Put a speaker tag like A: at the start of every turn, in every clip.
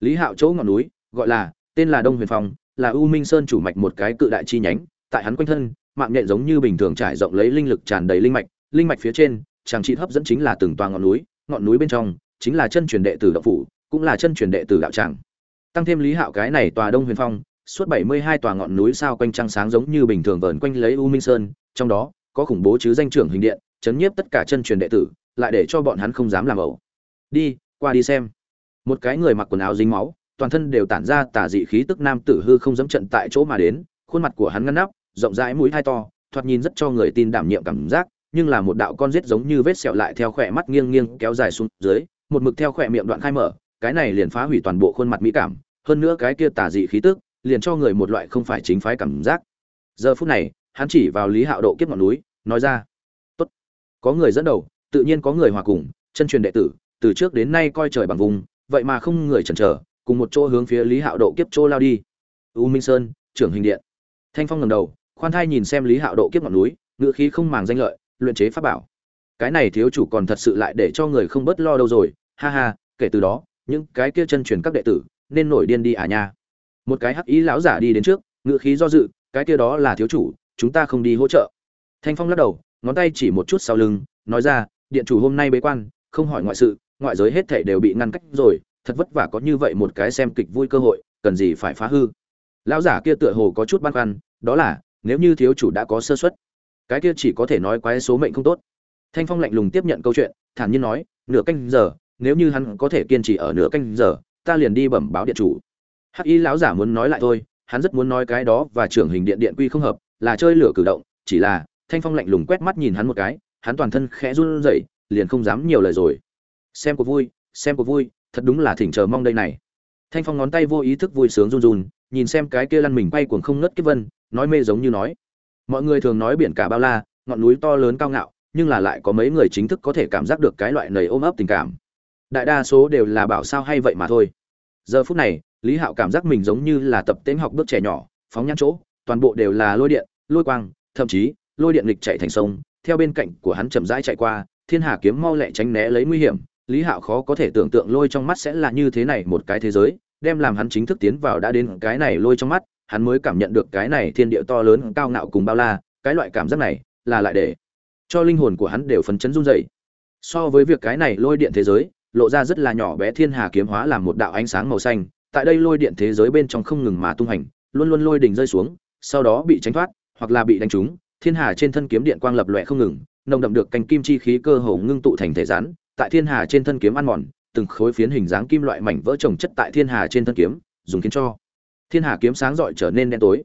A: lý hạo chỗ ngọn núi, gọi là, tên là đông huyền phong, là u minh sơn chủ mạch một cái cự đại chi nhánh, tại hắn quanh thân, mạng nhện giống như bình thường trải rộng lấy linh lực tràn đầy linh mạch linh mạch phía trên chàng trị hấp dẫn chính là từng toa ngọn núi ngọn núi bên trong, chính là chân truyền đệ tử đạo phủ, cũng là chân truyền đệ tử đạo tràng. Tăng thêm lý hạo cái này tòa đông huyền phong, suốt bảy mươi hai tòa ngọn núi sao quanh trăng sáng giống như bình thường vờn quanh lấy u minh sơn, trong đó, có khủng bố chứ danh trưởng hình điện, chấn nhiếp tất cả chân truyền đệ tử, lại để cho bọn hắn không dám làm ẩu. Đi, qua đi xem một cái người mặc quần áo dính máu, toàn thân đều tản ra tà dị khí tức nam tử hư không dám trận tại chỗ mà đến, khuôn mặt của hắn ngăn nắp, rộng rãi mũi hai to, thoạt nhìn rất cho người tin đảm nhiệm cảm giác, nhưng là một đạo con rết giống như vết sẹo lại theo khỏe mắt nghiêng nghiêng kéo dài xuống dưới, một mực theo khỏe miệng đoạn khai mở, cái này liền phá hủy toàn bộ khuôn mặt mỹ cảm, hơn nữa cái kia tà dị khí tức, liền cho người một loại không phải chính phái cảm giác. Giờ phút này, hắn chỉ vào lý hạo độ kiếp ngọn núi, nói ra, tốt, có người dẫn đầu, tự nhiên có người hòa cùng, chân truyền đệ tử, từ trước đến nay coi trời bằng vùng vậy mà không người chần chờ, cùng một chỗ hướng phía lý hạo độ kiếp chỗ lao đi. U minh sơn, trưởng hình điện. Thanh phong ngầm đầu, khoan thai nhìn xem lý hạo độ kiếp ngọn núi ngự khí không màng danh lợi, luyện chế pháp bảo. Cái này thiếu chủ còn thật sự lại để cho người không bớt lo đâu rồi. Ha ha, kể từ đó, những cái kia chân truyền các đệ tử, nên nổi điên đi à nha. Một cái hắc ý lão giả đi đến trước ngự khí do dự, cái kia đó là thiếu chủ, chúng ta không đi hỗ trợ. Thanh phong lắc đầu, ngón tay chỉ một chút sau lưng, nói ra, điện chủ hôm nay bế quan, không hỏi ngoại sự ngoại giới hết thảy đều bị ngăn cách rồi, thật vất vả có như vậy một cái xem kịch vui cơ hội, cần gì phải phá hư. Lão giả kia tựa hồ có chút băn khoăn, đó là, nếu như thiếu chủ đã có sơ suất, cái kia chỉ có thể nói quái số mệnh không tốt. Thanh phong lạnh lùng tiếp nhận câu chuyện, thản nhiên nói, nửa canh giờ, nếu như hắn có thể kiên trì ở nửa canh giờ, ta liền đi bẩm báo điện chủ. Hắc y lão giả muốn nói lại thôi, hắn rất muốn nói cái đó và trưởng hình điện điện quy không hợp, là chơi lửa cử động, chỉ là, thanh phong lạnh lùng quét mắt nhìn hắn một cái, hắn toàn thân khẽ run rẩy, liền không dám nhiều lời rồi xem cuộc vui, xem cuộc vui, thật đúng là thỉnh chờ mong đây này. Thanh phong ngón tay vô ý thức vui sướng run run, nhìn xem cái kia lăn mình bay cuồng không ngất kiếp vân, nói mê giống như nói. Mọi người thường nói biển cả bao la, ngọn núi to lớn cao ngạo, nhưng là lại có mấy người chính thức có thể cảm giác được cái loại nầy ôm ấp tình cảm. Đại đa số đều là bảo sao hay vậy mà thôi. Giờ phút này, lý hạo cảm giác mình giống như là tập tễnh học bước trẻ nhỏ, phóng nhãn chỗ, toàn bộ đều là lôi điện, lôi quang, thậm chí, lôi điện lịch chạy thành sông, theo bên cạnh của hắn chậm rãi chạy qua, thiên hà kiếm mau lẹ tránh né lấy nguy hiểm lý hạo khó có thể tưởng tượng lôi trong mắt sẽ là như thế này một cái thế giới, đem làm hắn chính thức tiến vào đã đến cái này lôi trong mắt, hắn mới cảm nhận được cái này thiên địa to lớn cao ngạo cùng bao la, cái loại cảm giác này là lại để cho linh hồn của hắn đều phấn chấn run dậy so với việc cái này lôi điện thế giới, lộ ra rất là nhỏ bé thiên hà kiếm hóa làm một đạo ánh sáng màu xanh, tại đây lôi điện thế giới bên trong không ngừng mà tung hành, luôn luôn lôi đỉnh rơi xuống, sau đó bị tránh thoát, hoặc là bị đánh trúng, thiên hà trên thân kiếm điện quang lập lòe không ngừng, nồng đậm được cành kim chi khí cơ hồ ngưng tụ thành thể rắn tại thiên hà trên thân kiếm ăn mòn, từng khối phiến hình dáng kim loại mảnh vỡ trồng chất tại thiên hà trên thân kiếm, dùng khiến cho thiên hà kiếm sáng rọi trở nên đen tối.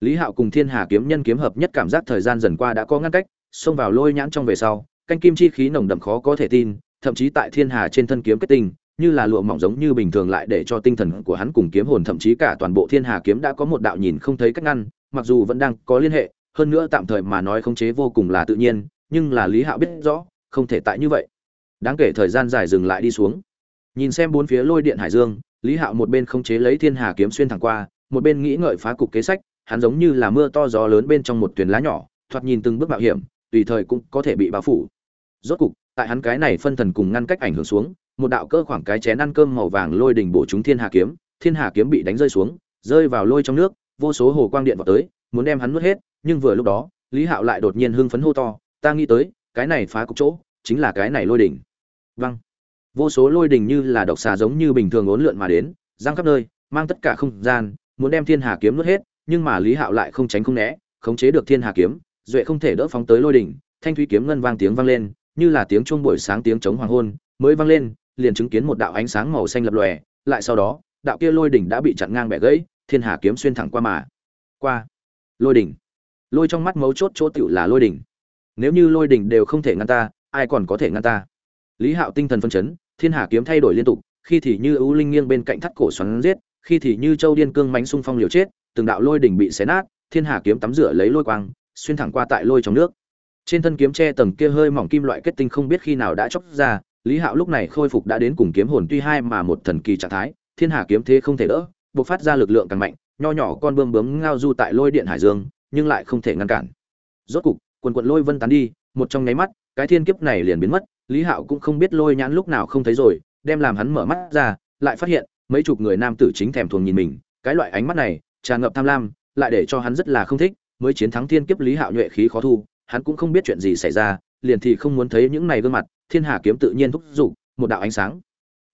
A: Lý hạo cùng thiên hà kiếm nhân kiếm hợp nhất cảm giác thời gian dần qua đã có ngăn cách, xông vào lôi nhãn trong về sau, canh kim chi khí nồng đậm khó có thể tin, thậm chí tại thiên hà trên thân kiếm kết tinh, như là lụa mỏng giống như bình thường lại để cho tinh thần của hắn cùng kiếm hồn thậm chí cả toàn bộ thiên hà kiếm đã có một đạo nhìn không thấy cách ngăn, mặc dù vẫn đang có liên hệ, hơn nữa tạm thời mà nói khống chế vô cùng là tự nhiên, nhưng là lý hạo biết rõ, không thể tại như vậy đáng kể thời gian dài dừng lại đi xuống. Nhìn xem bốn phía lôi điện hải dương, lý hạo một bên khống chế lấy thiên hà kiếm xuyên thẳng qua, một bên nghĩ ngợi phá cục kế sách, hắn giống như là mưa to gió lớn bên trong một thuyền lá nhỏ, thoạt nhìn từng bước mạo hiểm, tùy thời cũng có thể bị bao phủ. Rốt cục, tại hắn cái này phân thần cùng ngăn cách ảnh hưởng xuống, một đạo cơ khoảng cái chén ăn cơm màu vàng lôi đỉnh bổ chúng thiên hà kiếm, thiên hà kiếm bị đánh rơi xuống, rơi vào lôi trong nước, vô số hồ quang điện vào tới, muốn đem hắn nuốt hết, nhưng vừa lúc đó, lý hạo lại đột nhiên hưng phấn hô to, ta nghĩ tới, cái này phá cục chỗ, chính là cái này lôi đỉnh văng vô số lôi đỉnh như là độc xà giống như bình thường ốn lượn mà đến, giang khắp nơi, mang tất cả không gian, muốn đem thiên hà kiếm nuốt hết, nhưng mà lý hạo lại không tránh không né, khống chế được thiên hà kiếm, duệ không thể đỡ phóng tới lôi đỉnh thanh thúy kiếm ngân vang tiếng vang lên, như là tiếng chuông buổi sáng tiếng chống hoàng hôn, mới vang lên, liền chứng kiến một đạo ánh sáng màu xanh lập lòe, lại sau đó, đạo kia lôi đỉnh đã bị chặn ngang bẻ gãy, thiên hà kiếm xuyên thẳng qua mà, qua lôi đỉnh lôi trong mắt mấu chốt chỗ tựu là lôi đỉnh nếu như lôi đỉnh đều không thể ngăn ta, ai còn có thể ngăn ta? Lý hạo tinh thần phân chấn, thiên hà kiếm thay đổi liên tục, khi thì như ưu linh nghiêng bên cạnh thắt cổ xoắn giết, khi thì như châu điên cương mánh xung phong liều chết, từng đạo lôi đỉnh bị xé nát, thiên hà kiếm tắm rửa lấy lôi quang, xuyên thẳng qua tại lôi trong nước. Trên thân kiếm che tầng kia hơi mỏng kim loại kết tinh không biết khi nào đã chóc ra, lý hạo lúc này khôi phục đã đến cùng kiếm hồn tuy hai mà một thần kỳ trạng thái, thiên hà kiếm thế không thể đỡ buộc phát ra lực lượng càng mạnh, nho nhỏ con bươm bướm ngao du tại lôi điện hải dương, nhưng lại không thể ngăn cản. Rốt cục, quần quận lôi vân tán đi, một trong nháy mắt, cái thiên kiếp này liền biến mất lý hạo cũng không biết lôi nhãn lúc nào không thấy rồi, đem làm hắn mở mắt ra, lại phát hiện, mấy chục người nam tử chính thèm thuồng nhìn mình, cái loại ánh mắt này, tràn ngập tham lam, lại để cho hắn rất là không thích, mới chiến thắng thiên kiếp lý hạo nhuệ khí khó thu, hắn cũng không biết chuyện gì xảy ra, liền thì không muốn thấy những này gương mặt, thiên hà kiếm tự nhiên thúc giục, một đạo ánh sáng,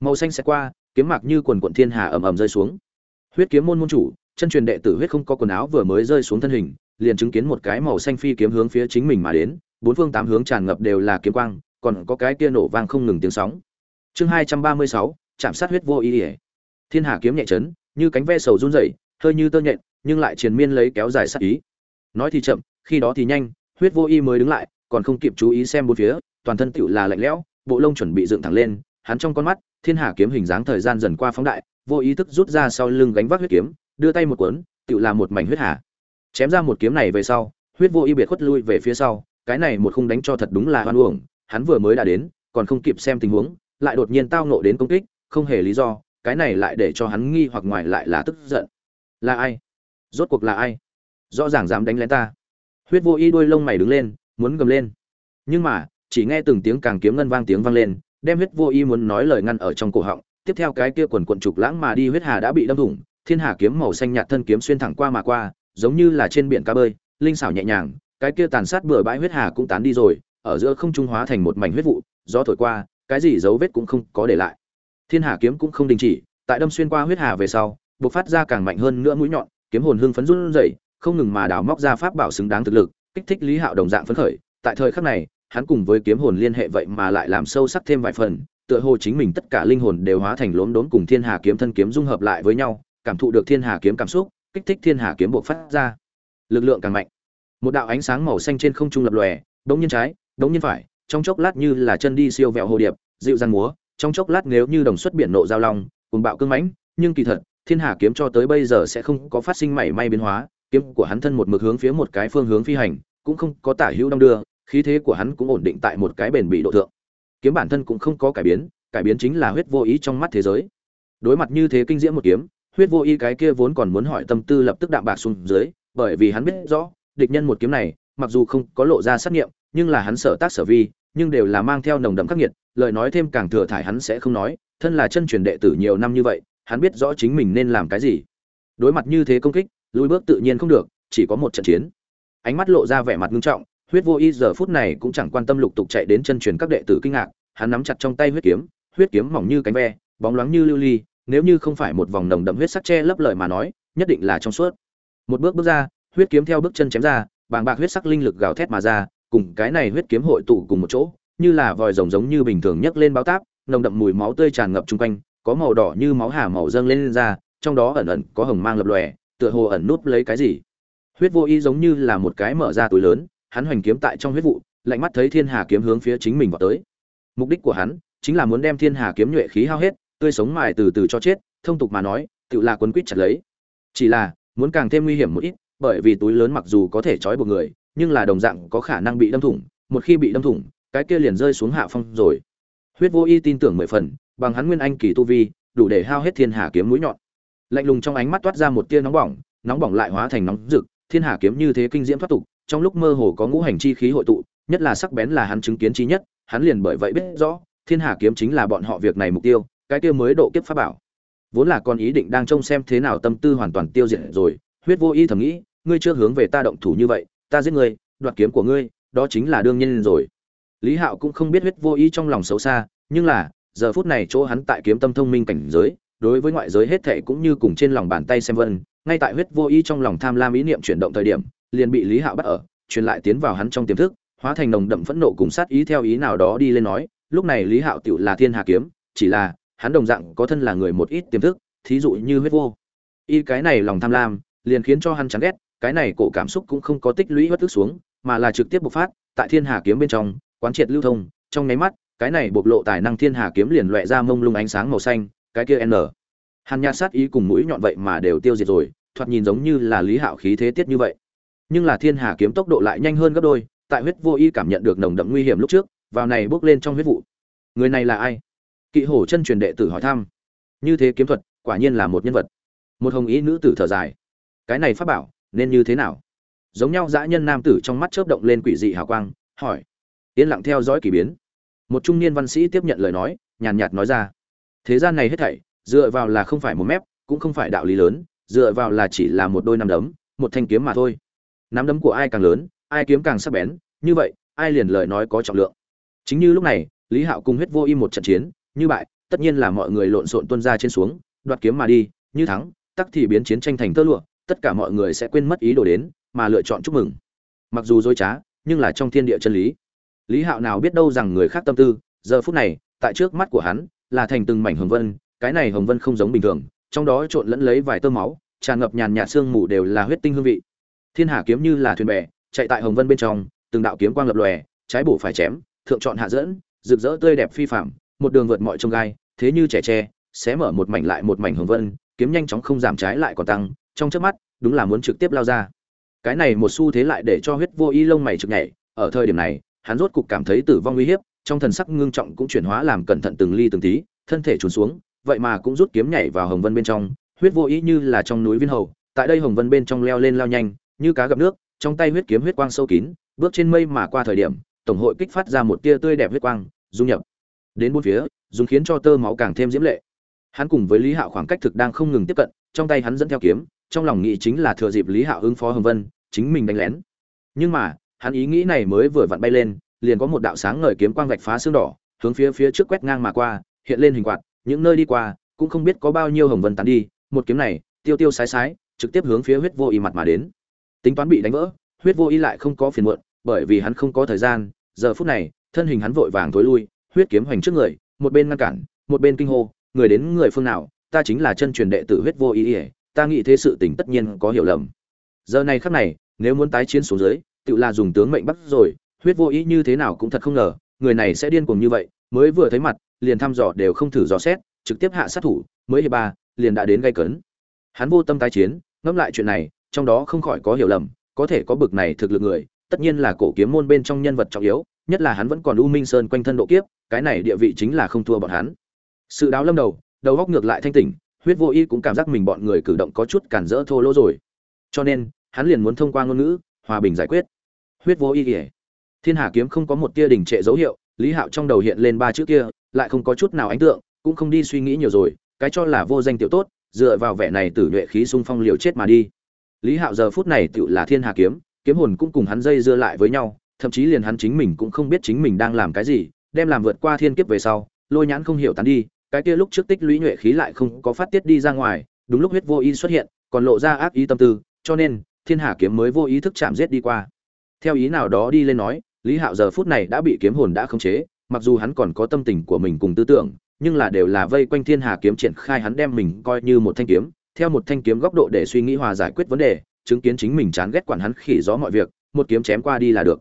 A: màu xanh sẽ qua, kiếm mạc như quần quận thiên hà ầm ầm rơi xuống. Huyết kiếm môn môn chủ, chân truyền đệ tử huyết không có quần áo vừa mới rơi xuống thân hình, liền chứng kiến một cái màu xanh phi kiếm hướng phía chính mình mà đến, bốn phương tám hướng tràn ngập đều là kiếm quang còn có cái kia nổ vang không ngừng tiếng sóng. Chương hai trăm ba mươi sáu, chạm sát huyết vô ý ỉa. Thiên hà kiếm nhẹ chấn, như cánh ve sầu run rẩy, hơi như tơ nhện, nhưng lại triền miên lấy kéo dài sát ý. Nói thì chậm, khi đó thì nhanh, huyết vô y mới đứng lại, còn không kịp chú ý xem bốn phía, toàn thân tựu là lạnh lẽo, bộ lông chuẩn bị dựng thẳng lên, hắn trong con mắt, thiên hà kiếm hình dáng thời gian dần qua phóng đại, vô ý thức rút ra sau lưng gánh vác huyết kiếm, đưa tay một cuốn, tựu là một mảnh huyết hà. Chém ra một kiếm này về sau, huyết vô y biệt khuất lui về phía sau, cái này một khung đánh cho thật đúng là hoan uổng hắn vừa mới đã đến, còn không kịp xem tình huống, lại đột nhiên tao nộ đến công kích, không hề lý do, cái này lại để cho hắn nghi hoặc ngoài lại là tức giận. Là ai? Rốt cuộc là ai? Rõ ràng dám đánh lén ta. Huyết vô y đuôi lông mày đứng lên, muốn gầm lên. Nhưng mà, chỉ nghe từng tiếng càng kiếm ngân vang tiếng vang lên, đem huyết vô y muốn nói lời ngăn ở trong cổ họng. Tiếp theo cái kia quần quần trục lãng mà đi, huyết hà đã bị đâm thủng, thiên hà kiếm màu xanh nhạt thân kiếm xuyên thẳng qua mà qua, giống như là trên biển cá bơi, linh xảo nhẹ nhàng, cái kia tàn sát bừa bãi huyết hà cũng tán đi rồi ở giữa không trung hóa thành một mảnh huyết vụ, gió thổi qua, cái gì dấu vết cũng không có để lại. Thiên hà kiếm cũng không đình chỉ, tại đâm xuyên qua huyết hà về sau, bộc phát ra càng mạnh hơn nữa mũi nhọn, kiếm hồn hưng phấn run rẩy, không ngừng mà đào móc ra pháp bảo xứng đáng thực lực, kích thích lý hạo đồng dạng phấn khởi. Tại thời khắc này, hắn cùng với kiếm hồn liên hệ vậy mà lại làm sâu sắc thêm vài phần, tựa hồ chính mình tất cả linh hồn đều hóa thành lốm đốm cùng thiên hà kiếm thân kiếm dung hợp lại với nhau, cảm thụ được thiên hà kiếm cảm xúc, kích thích thiên hà kiếm bộc phát ra. Lực lượng càng mạnh. Một đạo ánh sáng màu xanh trên không trung lập lòe, bỗng nhiên trái đống nhiên phải, trong chốc lát như là chân đi siêu vẹo hồ điệp, dịu dàng múa, trong chốc lát nếu như đồng xuất biển nộ giao long cùng bạo cương mãnh, nhưng kỳ thật, thiên hà kiếm cho tới bây giờ sẽ không có phát sinh mảy may biến hóa, kiếm của hắn thân một mực hướng phía một cái phương hướng phi hành, cũng không có tả hữu đong đưa, khí thế của hắn cũng ổn định tại một cái bền bị độ thượng. Kiếm bản thân cũng không có cải biến cải biến chính là huyết vô ý trong mắt thế giới. Đối mặt như thế kinh diễm một kiếm, huyết vô ý cái kia vốn còn muốn hỏi tâm tư lập tức đạm bạc xuống dưới, bởi vì hắn biết rõ, địch nhân một kiếm này mặc dù không có lộ ra sát nghiệm, nhưng là hắn sở tác sở vi, nhưng đều là mang theo nồng đậm khắc nghiệt, lời nói thêm càng thừa thải hắn sẽ không nói, thân là chân truyền đệ tử nhiều năm như vậy, hắn biết rõ chính mình nên làm cái gì. Đối mặt như thế công kích, lùi bước tự nhiên không được, chỉ có một trận chiến. Ánh mắt lộ ra vẻ mặt nghiêm trọng, huyết vô y giờ phút này cũng chẳng quan tâm lục tục chạy đến chân truyền các đệ tử kinh ngạc, hắn nắm chặt trong tay huyết kiếm huyết kiếm mỏng như cánh ve, bóng loáng như lưu ly, nếu như không phải một vòng nồng đậm huyết sắc che lấp lời mà nói, nhất định là trong suốt. Một bước bước ra, huyết kiếm theo bước chân chém ra bàng bạc huyết sắc linh lực gào thét mà ra cùng cái này huyết kiếm hội tụ cùng một chỗ như là vòi rồng giống như bình thường nhấc lên báo táp nồng đậm mùi máu tươi tràn ngập chung quanh có màu đỏ như máu hà màu dâng lên, lên ra trong đó ẩn ẩn có hồng mang lập lòe tựa hồ ẩn núp lấy cái gì. Huyết vô ý giống như là một cái mở ra túi lớn hắn hoành kiếm tại trong huyết vụ lạnh mắt thấy thiên hà kiếm hướng phía chính mình vọt tới. Mục đích của hắn chính là muốn đem thiên hà kiếm nhuệ khí hao hết tươi sống mài từ từ cho chết thông tục mà nói tựa là quấn quýt chặt lấy. Chỉ là muốn càng thêm nguy hiểm một ít bởi vì túi lớn mặc dù có thể trói buộc người, nhưng là đồng dạng có khả năng bị đâm thủng, một khi bị đâm thủng, cái kia liền rơi xuống hạ phong rồi. Huyết vô y tin tưởng mười phần, bằng hắn nguyên anh kỳ tu vi, đủ để hao hết thiên hà kiếm mũi nhọn. Lạnh lùng trong ánh mắt toát ra một tia nóng bỏng nóng bỏng lại hóa thành nóng rực, thiên hà kiếm như thế kinh diễm thoát tục, trong lúc mơ hồ có ngũ hành chi khí hội tụ, nhất là sắc bén là hắn chứng kiến chi nhất, hắn liền bởi vậy biết rõ, thiên hà kiếm chính là bọn họ việc này mục tiêu, cái kia mới độ kiếp pháp bảo. Vốn là con ý định đang trông xem thế nào tâm tư hoàn toàn tiêu diệt rồi, huyết vô y thầm nghĩ ngươi chưa hướng về ta động thủ như vậy, ta giết ngươi, đoạt kiếm của ngươi, đó chính là đương nhiên rồi. Lý hạo cũng không biết huyết vô ý trong lòng xấu xa, nhưng là, giờ phút này chỗ hắn tại kiếm tâm thông minh cảnh giới, đối với ngoại giới hết thệ cũng như cùng trên lòng bàn tay xem vân, ngay tại huyết vô ý trong lòng tham lam ý niệm chuyển động thời điểm, liền bị lý hạo bắt ở, truyền lại tiến vào hắn trong tiềm thức, hóa thành nồng đậm phẫn nộ cùng sát ý theo ý nào đó đi lên nói, lúc này lý hạo tựu là thiên hà kiếm, chỉ là, hắn đồng dạng có thân là người một ít tiềm thức, thí dụ như huyết vô. Y cái này lòng tham lam, liền khiến cho hắn chán ghét cái này cổ cảm xúc cũng không có tích lũy bất tức xuống, mà là trực tiếp bộc phát, tại thiên hà kiếm bên trong, quán triệt lưu thông, trong nháy mắt, cái này bộc lộ tài năng thiên hà kiếm liền loẹt ra mông lung ánh sáng màu xanh, cái kia n. Hàn nhạt sát ý cùng mũi nhọn vậy mà đều tiêu diệt rồi, thoạt nhìn giống như là lý hạo khí thế tiết như vậy. Nhưng là thiên hà kiếm tốc độ lại nhanh hơn gấp đôi, tại huyết vô y cảm nhận được nồng đậm nguy hiểm lúc trước, vào này bước lên trong huyết vụ. Người này là ai? Kỵ hổ chân truyền đệ tử hỏi thăm. Như thế kiếm thuật, quả nhiên là một nhân vật. Một hồng ý nữ tử thở dài. Cái này pháp bảo nên như thế nào? Giống nhau dã nhân nam tử trong mắt chớp động lên quỷ dị hào quang, hỏi. Yên lặng theo dõi kỳ biến. Một trung niên văn sĩ tiếp nhận lời nói, nhàn nhạt nói ra. Thế gian này hết thảy, dựa vào là không phải một mép, cũng không phải đạo lý lớn, dựa vào là chỉ là một đôi nắm đấm, một thanh kiếm mà thôi. Nắm đấm của ai càng lớn, ai kiếm càng sắc bén, như vậy, ai liền lời nói có trọng lượng. Chính như lúc này, lý hạo cùng huyết vô y một trận chiến, như bại, tất nhiên là mọi người lộn xộn tuân ra trên xuống, đoạt kiếm mà đi, như thắng, tắc thì biến chiến tranh thành tơ lụa tất cả mọi người sẽ quên mất ý đồ đến, mà lựa chọn chúc mừng. Mặc dù dối trá, nhưng là trong thiên địa chân lý. Lý hạo nào biết đâu rằng người khác tâm tư, giờ phút này, tại trước mắt của hắn, là thành từng mảnh hồng vân, cái này hồng vân không giống bình thường, trong đó trộn lẫn lấy vài tơ máu, tràn ngập nhàn nhạt sương mù đều là huyết tinh hương vị. Thiên hà kiếm như là thuyền bè, chạy tại hồng vân bên trong, từng đạo kiếm quang lập lòe, trái bổ phải chém, thượng chọn hạ dẫn, rực rỡ tươi đẹp phi phạm một đường vượt mọi trông gai, thế như trẻ tre, xé mở một mảnh lại một mảnh hồng vân, kiếm nhanh chóng không giảm trái lại còn tăng trong chớp mắt, đúng là muốn trực tiếp lao ra. Cái này một xu thế lại để cho huyết vô y lông mày trực nhảy. Ở thời điểm này, hắn rốt cục cảm thấy tử vong uy hiếp, trong thần sắc ngưng trọng cũng chuyển hóa làm cẩn thận từng ly từng tí, thân thể trùn xuống, vậy mà cũng rút kiếm nhảy vào hồng vân bên trong. Huyết vô ý như là trong núi viên hầu, tại đây hồng vân bên trong leo lên lao nhanh, như cá gặp nước, trong tay huyết kiếm huyết quang sâu kín, bước trên mây mà qua thời điểm, tổng hội kích phát ra một tia tươi đẹp huyết quang dung nhập. Đến bốn phía, dùng khiến cho tơ máu càng thêm diễm lệ. Hắn cùng với lý hạo khoảng cách thực đang không ngừng tiếp cận, trong tay hắn dẫn theo kiếm trong lòng nghĩ chính là thừa dịp lý hạo ứng phó hồng vân, chính mình đánh lén. Nhưng mà, hắn ý nghĩ này mới vừa vặn bay lên, liền có một đạo sáng ngời kiếm quang vạch phá xương đỏ, hướng phía phía trước quét ngang mà qua, hiện lên hình quạt, những nơi đi qua, cũng không biết có bao nhiêu hồng vân tán đi, một kiếm này, tiêu tiêu sái sái, trực tiếp hướng phía huyết vô y mặt mà đến. Tính toán bị đánh vỡ, huyết vô y lại không có phiền muộn, bởi vì hắn không có thời gian, giờ phút này, thân hình hắn vội vàng thối lui, huyết kiếm hoành trước người, một bên ngăn cản, một bên kinh hô, người đến người phương nào, ta chính là chân truyền đệ tử huyết vô y ỉa ta nghĩ thế sự tình tất nhiên có hiểu lầm. Giờ này khắc này, nếu muốn tái chiến xuống dưới, tự là dùng tướng mệnh bắt rồi, huyết vô ý như thế nào cũng thật không ngờ, người này sẽ điên cuồng như vậy, mới vừa thấy mặt, liền thăm dò đều không thử dò xét, trực tiếp hạ sát thủ, mới hiệp ba, liền đã đến gây cấn. Hắn vô tâm tái chiến, ngẫm lại chuyện này, trong đó không khỏi có hiểu lầm, có thể có bực này thực lực người, tất nhiên là cổ kiếm môn bên trong nhân vật trọng yếu, nhất là hắn vẫn còn u minh sơn quanh thân độ kiếp, cái này địa vị chính là không thua bọn hắn. Sự đáo lâm đầu đầu góc ngược lại thanh tỉnh huyết vô y cũng cảm giác mình bọn người cử động có chút cản rỡ thô lỗ rồi. Cho nên, hắn liền muốn thông qua ngôn ngữ, hòa bình giải quyết. Huyết vô y kể thiên hà kiếm không có một tia đình trệ dấu hiệu, lý hạo trong đầu hiện lên ba chữ kia, lại không có chút nào ấn tượng, cũng không đi suy nghĩ nhiều rồi, cái cho là vô danh tiểu tốt, dựa vào vẻ này tử nhuệ khí xung phong liều chết mà đi. Lý hạo giờ phút này tự là thiên hà kiếm kiếm hồn cũng cùng hắn dây dưa lại với nhau, thậm chí liền hắn chính mình cũng không biết chính mình đang làm cái gì, đem làm vượt qua thiên kiếp về sau, lôi nhãn không hiểu tán đi cái kia lúc trước tích lũy nhuệ khí lại không có phát tiết đi ra ngoài đúng lúc huyết vô ý xuất hiện còn lộ ra ác ý tâm tư cho nên thiên hà kiếm mới vô ý thức chạm giết đi qua. Theo ý nào đó đi lên nói lý hạo giờ phút này đã bị kiếm hồn đã khống chế mặc dù hắn còn có tâm tình của mình cùng tư tưởng nhưng là đều là vây quanh thiên hà kiếm triển khai hắn đem mình coi như một thanh kiếm theo một thanh kiếm góc độ để suy nghĩ hòa giải quyết vấn đề chứng kiến chính mình chán ghét quản hắn khỉ gió mọi việc một kiếm chém qua đi là được.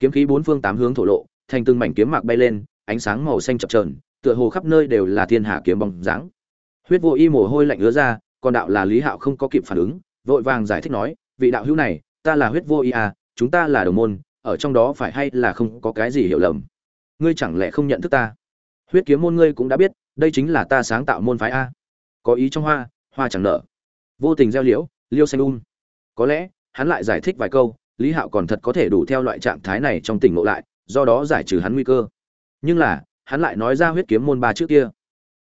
A: Kiếm khí bốn phương tám hướng thổ lộ thành từng mảnh kiếm mạc bay lên ánh sáng màu xanh chập chờn, tựa hồ khắp nơi đều là thiên hà kiếm bóng dáng. Huyết vô y mồ hôi lạnh ứa ra, còn đạo là lý hạo không có kịp phản ứng, vội vàng giải thích nói, vị đạo hữu này, ta là huyết vô y à chúng ta là đồng môn, ở trong đó phải hay là không có cái gì hiểu lầm? Ngươi chẳng lẽ không nhận thức ta? Huyết kiếm môn ngươi cũng đã biết, đây chính là ta sáng tạo môn phái a. Có ý trong hoa hoa chẳng nở. Vô tình gieo liễu, liêu xanh um. Có lẽ, hắn lại giải thích vài câu, lý hạo còn thật có thể đủ theo loại trạng thái này trong tỉnh ngộ lại, do đó giải trừ hắn nguy cơ. Nhưng là hắn lại nói ra huyết kiếm môn ba trước kia.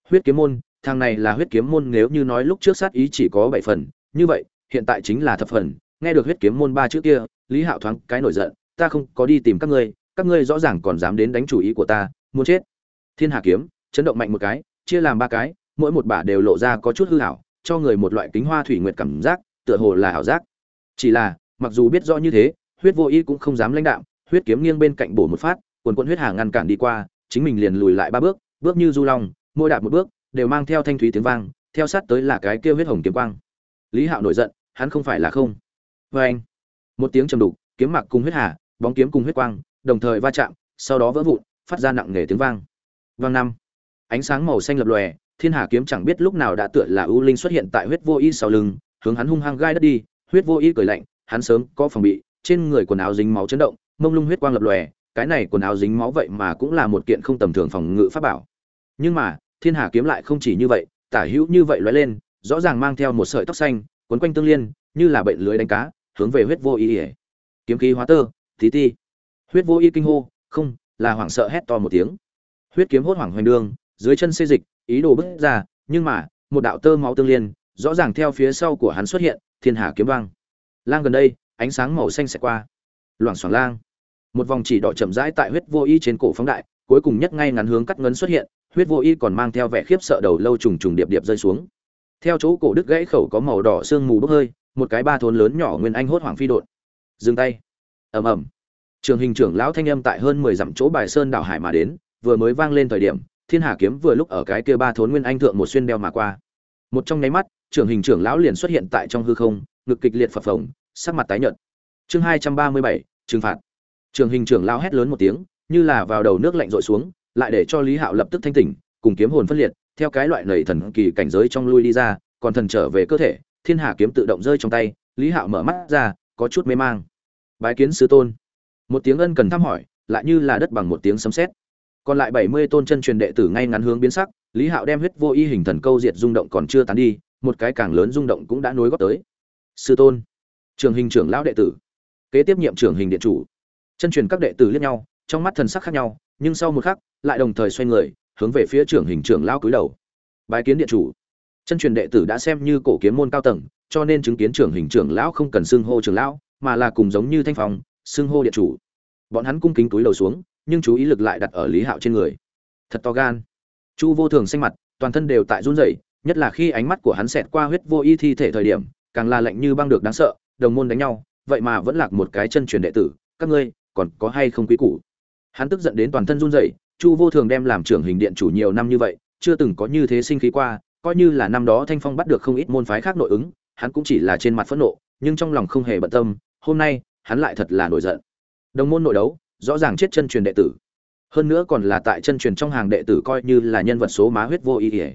A: Huyết kiếm môn, thằng này là huyết kiếm môn nếu như nói lúc trước sát ý chỉ có bảy phần, như vậy, hiện tại chính là thập phần. Nghe được huyết kiếm môn ba chữ kia, lý hạo thoáng cái nổi giận, ta không có đi tìm các ngươi các ngươi rõ ràng còn dám đến đánh chủ ý của ta, muốn chết. Thiên hà kiếm, chấn động mạnh một cái, chia làm ba cái, mỗi một bả đều lộ ra có chút hư hảo, cho người một loại kính hoa thủy nguyệt cảm giác, tựa hồ là ảo giác. Chỉ là, mặc dù biết rõ như thế, huyết vô y cũng không dám lãnh đạo, huyết kiếm nghiêng bên cạnh bổ một phát, quần quân huyết hà ngăn cản đi qua chính mình liền lùi lại ba bước bước như du long môi đạp một bước, đều mang theo thanh thúy tiếng vang, theo sát tới là cái kêu huyết hồng kiếm quang. Lý hạo nổi giận, hắn không phải là không. Vê anh, một tiếng trầm đục, kiếm mặc cùng huyết hà, bóng kiếm cùng huyết quang, đồng thời va chạm, sau đó vỡ vụn, phát ra nặng nề tiếng vang. Vang năm, ánh sáng màu xanh lập lòe, thiên hà kiếm chẳng biết lúc nào đã tựa là ưu linh xuất hiện tại huyết vô y sau lưng, hướng hắn hung hăng gai đất đi, huyết vô y cười lạnh, hắn sớm có phòng bị, trên người quần áo dính máu chấn động, mông lung huyết quang lập lòe cái này quần áo dính máu vậy mà cũng là một kiện không tầm thường phòng ngự pháp bảo. Nhưng mà, thiên hà kiếm lại không chỉ như vậy, tả hữu như vậy lóe lên, rõ ràng mang theo một sợi tóc xanh, quấn quanh tương liên, như là bệnh lưới đánh cá, hướng về huyết vô y ỉa kiếm khí hóa tơ, tí ti. Huyết vô y kinh hô, không, là hoảng sợ hét to một tiếng. Huyết kiếm hốt hoảng hoành đường, dưới chân xê dịch, ý đồ bước ra, nhưng mà, một đạo tơ máu tương liên, rõ ràng theo phía sau của hắn xuất hiện, thiên hà kiếm vang. Lang gần đây, ánh sáng màu xanh sẽ qua. Loảng xoảng lang một vòng chỉ đỏ chậm rãi tại huyết vô y trên cổ phóng đại, cuối cùng nhất ngay ngắn hướng cắt ngấn xuất hiện, huyết vô y còn mang theo vẻ khiếp sợ đầu lâu trùng trùng điệp điệp rơi xuống. Theo chỗ cổ đứt gãy khẩu có màu đỏ sương mù bốc hơi, một cái ba thốn lớn nhỏ nguyên anh hốt hoảng phi đột dừng tay. Ầm ầm. Trường hình trưởng lão thanh âm tại hơn mười dặm chỗ bài sơn đảo hải mà đến, vừa mới vang lên thời điểm, thiên hà kiếm vừa lúc ở cái kia ba thốn nguyên anh thượng một xuyên đeo mà qua. Một trong nháy mắt trưởng hình trưởng lão liền xuất hiện tại trong hư không, ngực kịch liệt phập phồng, sắc mặt tái nhợt. Chương hai trăm ba mươi bảy, trừng phạt trường hình trưởng lao hét lớn một tiếng, như là vào đầu nước lạnh rội xuống, lại để cho lý hạo lập tức thanh tỉnh, cùng kiếm hồn phân liệt, theo cái loại nầy thần kỳ cảnh giới trong lui đi ra, còn thần trở về cơ thể, thiên hà kiếm tự động rơi trong tay, lý hạo mở mắt ra, có chút mê mang. Bái kiến sư tôn. Một tiếng ân cần thăm hỏi, lại như là đất bằng một tiếng sấm sét. Còn lại bảy mươi tôn chân truyền đệ tử ngay ngắn hướng biến sắc, lý hạo đem huyết vô y hình thần câu diệt rung động còn chưa tán đi, một cái càng lớn rung động cũng đã nối góp tới. Sư tôn. Trường hình trưởng lão đệ tử. Kế tiếp nhiệm trưởng hình điện chủ chân truyền các đệ tử liếc nhau, trong mắt thần sắc khác nhau, nhưng sau một khắc, lại đồng thời xoay người, hướng về phía trưởng hình trưởng lão cúi đầu. Bài kiến điện chủ. Chân truyền đệ tử đã xem như cổ kiếm môn cao tầng, cho nên chứng kiến trưởng hình trưởng lão không cần xưng hô trưởng lão, mà là cùng giống như thanh phong, xưng hô điện chủ. Bọn hắn cung kính túi đầu xuống, nhưng chú ý lực lại đặt ở lý hạo trên người. Thật to gan. Chu vô thường xanh mặt, toàn thân đều tại run rẩy, nhất là khi ánh mắt của hắn xẹt qua huyết vô y thi thể thời điểm, càng là lạnh như băng được đáng sợ, đồng môn đánh nhau, vậy mà vẫn lạc một cái chân truyền đệ tử, các ngươi còn có hay không quý củ? Hắn tức giận đến toàn thân run rẩy, chu vô thường đem làm trưởng hình điện chủ nhiều năm như vậy, chưa từng có như thế sinh khí qua, coi như là năm đó thanh phong bắt được không ít môn phái khác nội ứng, hắn cũng chỉ là trên mặt phẫn nộ, nhưng trong lòng không hề bận tâm, hôm nay, hắn lại thật là nổi giận. Đồng môn nội đấu, rõ ràng chết chân truyền đệ tử. Hơn nữa còn là tại chân truyền trong hàng đệ tử coi như là nhân vật số má huyết vô ý ỉa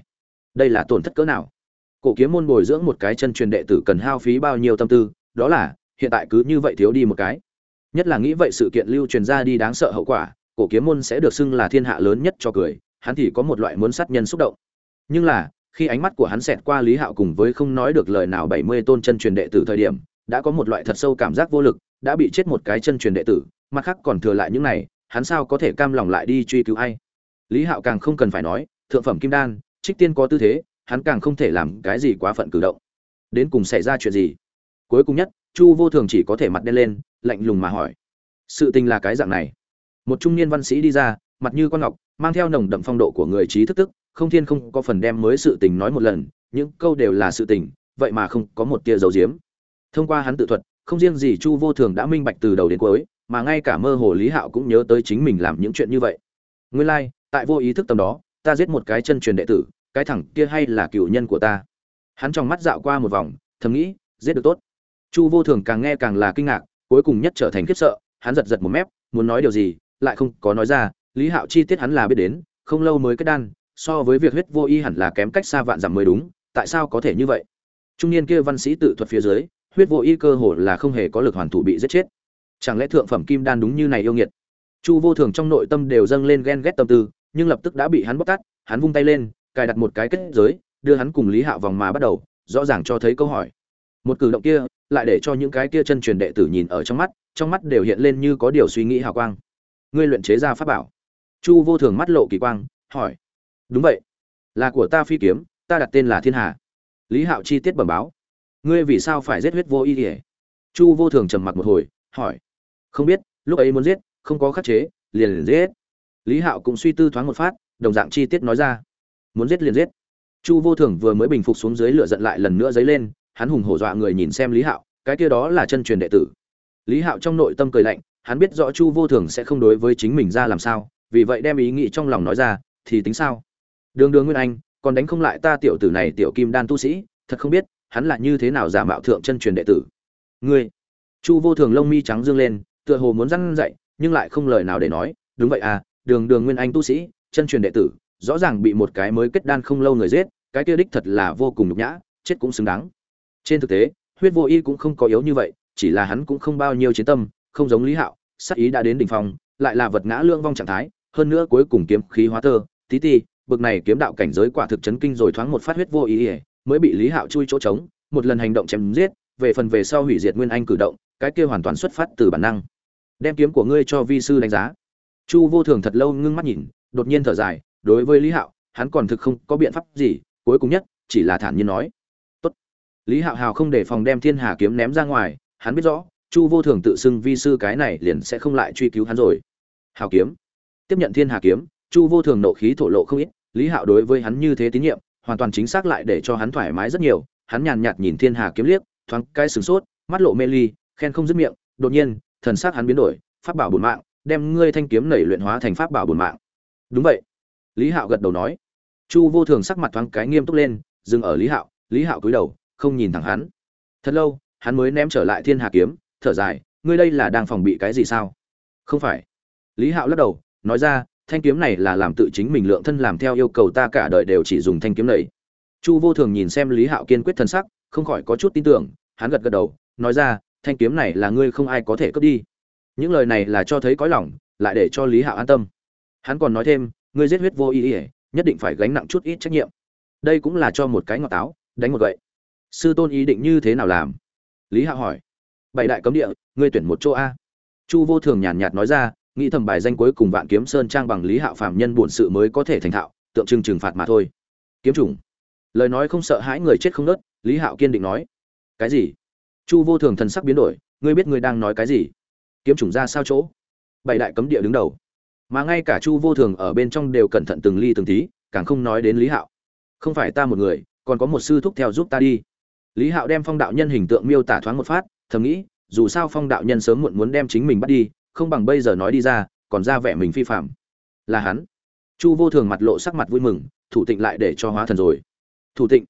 A: đây là tổn thất cỡ nào? Cổ kiếm môn bồi dưỡng một cái chân truyền đệ tử cần hao phí bao nhiêu tâm tư? Đó là, hiện tại cứ như vậy thiếu đi một cái nhất là nghĩ vậy sự kiện lưu truyền ra đi đáng sợ hậu quả, cổ kiếm môn sẽ được xưng là thiên hạ lớn nhất cho cười, hắn thì có một loại muốn sát nhân xúc động. Nhưng là, khi ánh mắt của hắn xẹt qua lý hạo cùng với không nói được lời nào bảy mươi tôn chân truyền đệ tử thời điểm, đã có một loại thật sâu cảm giác vô lực, đã bị chết một cái chân truyền đệ tử, mặt khác còn thừa lại những này, hắn sao có thể cam lòng lại đi truy cứu ai? Lý hạo càng không cần phải nói, thượng phẩm kim đan, trích tiên có tư thế, hắn càng không thể làm cái gì quá phận cử động. Đến cùng xảy ra chuyện gì? Cuối cùng nhất chu vô thường chỉ có thể mặt đen lên lạnh lùng mà hỏi. Sự tình là cái dạng này. Một trung niên văn sĩ đi ra mặt như con ngọc mang theo nồng đậm phong độ của người trí thức tức không thiên không có phần đem mới sự tình nói một lần những câu đều là sự tình vậy mà không có một tia dấu diếm. Thông qua hắn tự thuật không riêng gì chu vô thường đã minh bạch từ đầu đến cuối mà ngay cả mơ hồ lý hạo cũng nhớ tới chính mình làm những chuyện như vậy. Nguyên lai、like, tại vô ý thức tầm đó ta giết một cái chân truyền đệ tử cái thẳng kia hay là cựu nhân của ta? Hắn trong mắt dạo qua một vòng thầm nghĩ giết được tốt chu vô thường càng nghe càng là kinh ngạc, cuối cùng nhất trở thành khiếp sợ, hắn giật giật một mép, muốn nói điều gì, lại không có nói ra, lý hạo chi tiết hắn là biết đến, không lâu mới kết đan, so với việc huyết vô y hẳn là kém cách xa vạn dặm mới đúng, tại sao có thể như vậy? Trung niên kia văn sĩ tự thuật phía dưới, huyết vô y cơ hồ là không hề có lực hoàn thủ bị giết chết. Chẳng lẽ thượng phẩm kim đan đúng như này yêu nghiệt? Chu vô thường trong nội tâm đều dâng lên ghen ghét tâm tư, nhưng lập tức đã bị hắn bóc tát, hắn vung tay lên, cài đặt một cái kết giới, đưa hắn cùng lý hạo vòng mà bắt đầu, rõ ràng cho thấy câu hỏi một cử động kia lại để cho những cái kia chân truyền đệ tử nhìn ở trong mắt trong mắt đều hiện lên như có điều suy nghĩ hào quang. Ngươi luyện chế ra pháp bảo. Chu vô thường mắt lộ kỳ quang, hỏi. Đúng vậy. Là của ta phi kiếm, ta đặt tên là thiên hà. Lý hạo chi tiết bẩm báo. Ngươi vì sao phải giết huyết vô y ỉa chu vô thường trầm mặc một hồi, hỏi. Không biết, lúc ấy muốn giết, không có khắc chế, liền liền giết. Lý hạo cũng suy tư thoáng một phát, đồng dạng chi tiết nói ra. Muốn giết liền giết. Chu vô thường vừa mới bình phục xuống dưới lửa giận lại lần nữa dấy lên hắn hùng hổ dọa người nhìn xem lý hạo, cái kia đó là chân truyền đệ tử. Lý hạo trong nội tâm cười lạnh, hắn biết rõ chu vô thường sẽ không đối với chính mình ra làm sao, vì vậy đem ý nghĩ trong lòng nói ra, thì tính sao? Đường đường nguyên anh, còn đánh không lại ta tiểu tử này tiểu kim đan tu sĩ, thật không biết, hắn là như thế nào giả mạo thượng chân truyền đệ tử. Ngươi, chu vô thường lông mi trắng dương lên, tựa hồ muốn răn dậy, nhưng lại không lời nào để nói, đúng vậy à đường đường nguyên anh tu sĩ, chân truyền đệ tử, rõ ràng bị một cái mới kết đan không lâu người giết, cái kia đích thật là vô cùng nhục nhã, chết cũng xứng đáng trên thực tế, huyết vô y cũng không có yếu như vậy, chỉ là hắn cũng không bao nhiêu chiến tâm, không giống lý hạo sắc ý đã đến đỉnh phong, lại là vật ngã lương vong trạng thái, hơn nữa cuối cùng kiếm khí hóa tơ, tí ti, bực này kiếm đạo cảnh giới quả thực chấn kinh rồi thoáng một phát huyết vô ý ỉa mới bị lý hạo chui chỗ trống, một lần hành động chém giết, về phần về sau hủy diệt nguyên anh cử động, cái kia hoàn toàn xuất phát từ bản năng. Đem kiếm của ngươi cho vi sư đánh giá. Chu vô thường thật lâu ngưng mắt nhìn, đột nhiên thở dài, đối với lý hạo, hắn còn thực không có biện pháp gì, cuối cùng nhất, chỉ là thản nhiên nói lý hạo hào không để phòng đem thiên hà kiếm ném ra ngoài, hắn biết rõ, chu vô thường tự xưng vi sư cái này liền sẽ không lại truy cứu hắn rồi. Hào kiếm. Tiếp nhận thiên hà kiếm, chu vô thường nộ khí thổ lộ không ít, lý hạo đối với hắn như thế tín nhiệm, hoàn toàn chính xác lại để cho hắn thoải mái rất nhiều. Hắn nhàn nhạt nhìn thiên hà kiếm liếc, thoáng cái sửng sốt, mắt lộ mê ly, khen không dứt miệng, đột nhiên, thần sắc hắn biến đổi, pháp bảo bổn mạng, đem ngươi thanh kiếm nảy luyện hóa thành pháp bảo bổn mạng. Đúng vậy. Lý hạo gật đầu nói. Chu vô thường sắc mặt thoáng cái nghiêm túc lên, dừng ở lý hạo lý hạo cúi đầu không nhìn thẳng hắn. Thật lâu, hắn mới ném trở lại thiên hà kiếm, thở dài, ngươi đây là đang phòng bị cái gì sao? Không phải. Lý hạo lắc đầu, nói ra, thanh kiếm này là làm tự chính mình lượng thân làm theo yêu cầu ta cả đời đều chỉ dùng thanh kiếm này. Chu vô thường nhìn xem lý hạo kiên quyết thân sắc, không khỏi có chút tin tưởng, hắn gật gật đầu, nói ra, thanh kiếm này là ngươi không ai có thể cướp đi. Những lời này là cho thấy cõi lòng, lại để cho lý hạo an tâm. Hắn còn nói thêm, ngươi giết huyết vô ý ỉa nhất định phải gánh nặng chút ít trách nhiệm. Đây cũng là cho một cái ngọt táo, đánh một gậy sư tôn ý định như thế nào làm? Lý hạo hỏi. Bảy đại cấm địa, ngươi tuyển một chỗ a. Chu vô thường nhàn nhạt nói ra, nghĩ thầm bài danh cuối cùng vạn kiếm sơn trang bằng lý hạo phạm nhân bổn sự mới có thể thành thạo, tượng trưng trừng phạt mà thôi. Kiếm chủng. Lời nói không sợ hãi người chết không nớt, lý hạo kiên định nói. Cái gì? Chu vô thường thần sắc biến đổi, ngươi biết ngươi đang nói cái gì? Kiếm chủng ra sao chỗ? Bảy đại cấm địa đứng đầu. Mà ngay cả chu vô thường ở bên trong đều cẩn thận từng ly từng tí, càng không nói đến lý hạo. Không phải ta một người, còn có một sư thúc theo giúp ta đi lý hạo đem phong đạo nhân hình tượng miêu tả thoáng một phát, thầm nghĩ, dù sao phong đạo nhân sớm muộn muốn đem chính mình bắt đi, không bằng bây giờ nói đi ra, còn ra vẻ mình phi phạm. Là hắn. Chu vô thường mặt lộ sắc mặt vui mừng, thủ tịnh lại để cho hóa thần rồi. Thủ tịnh.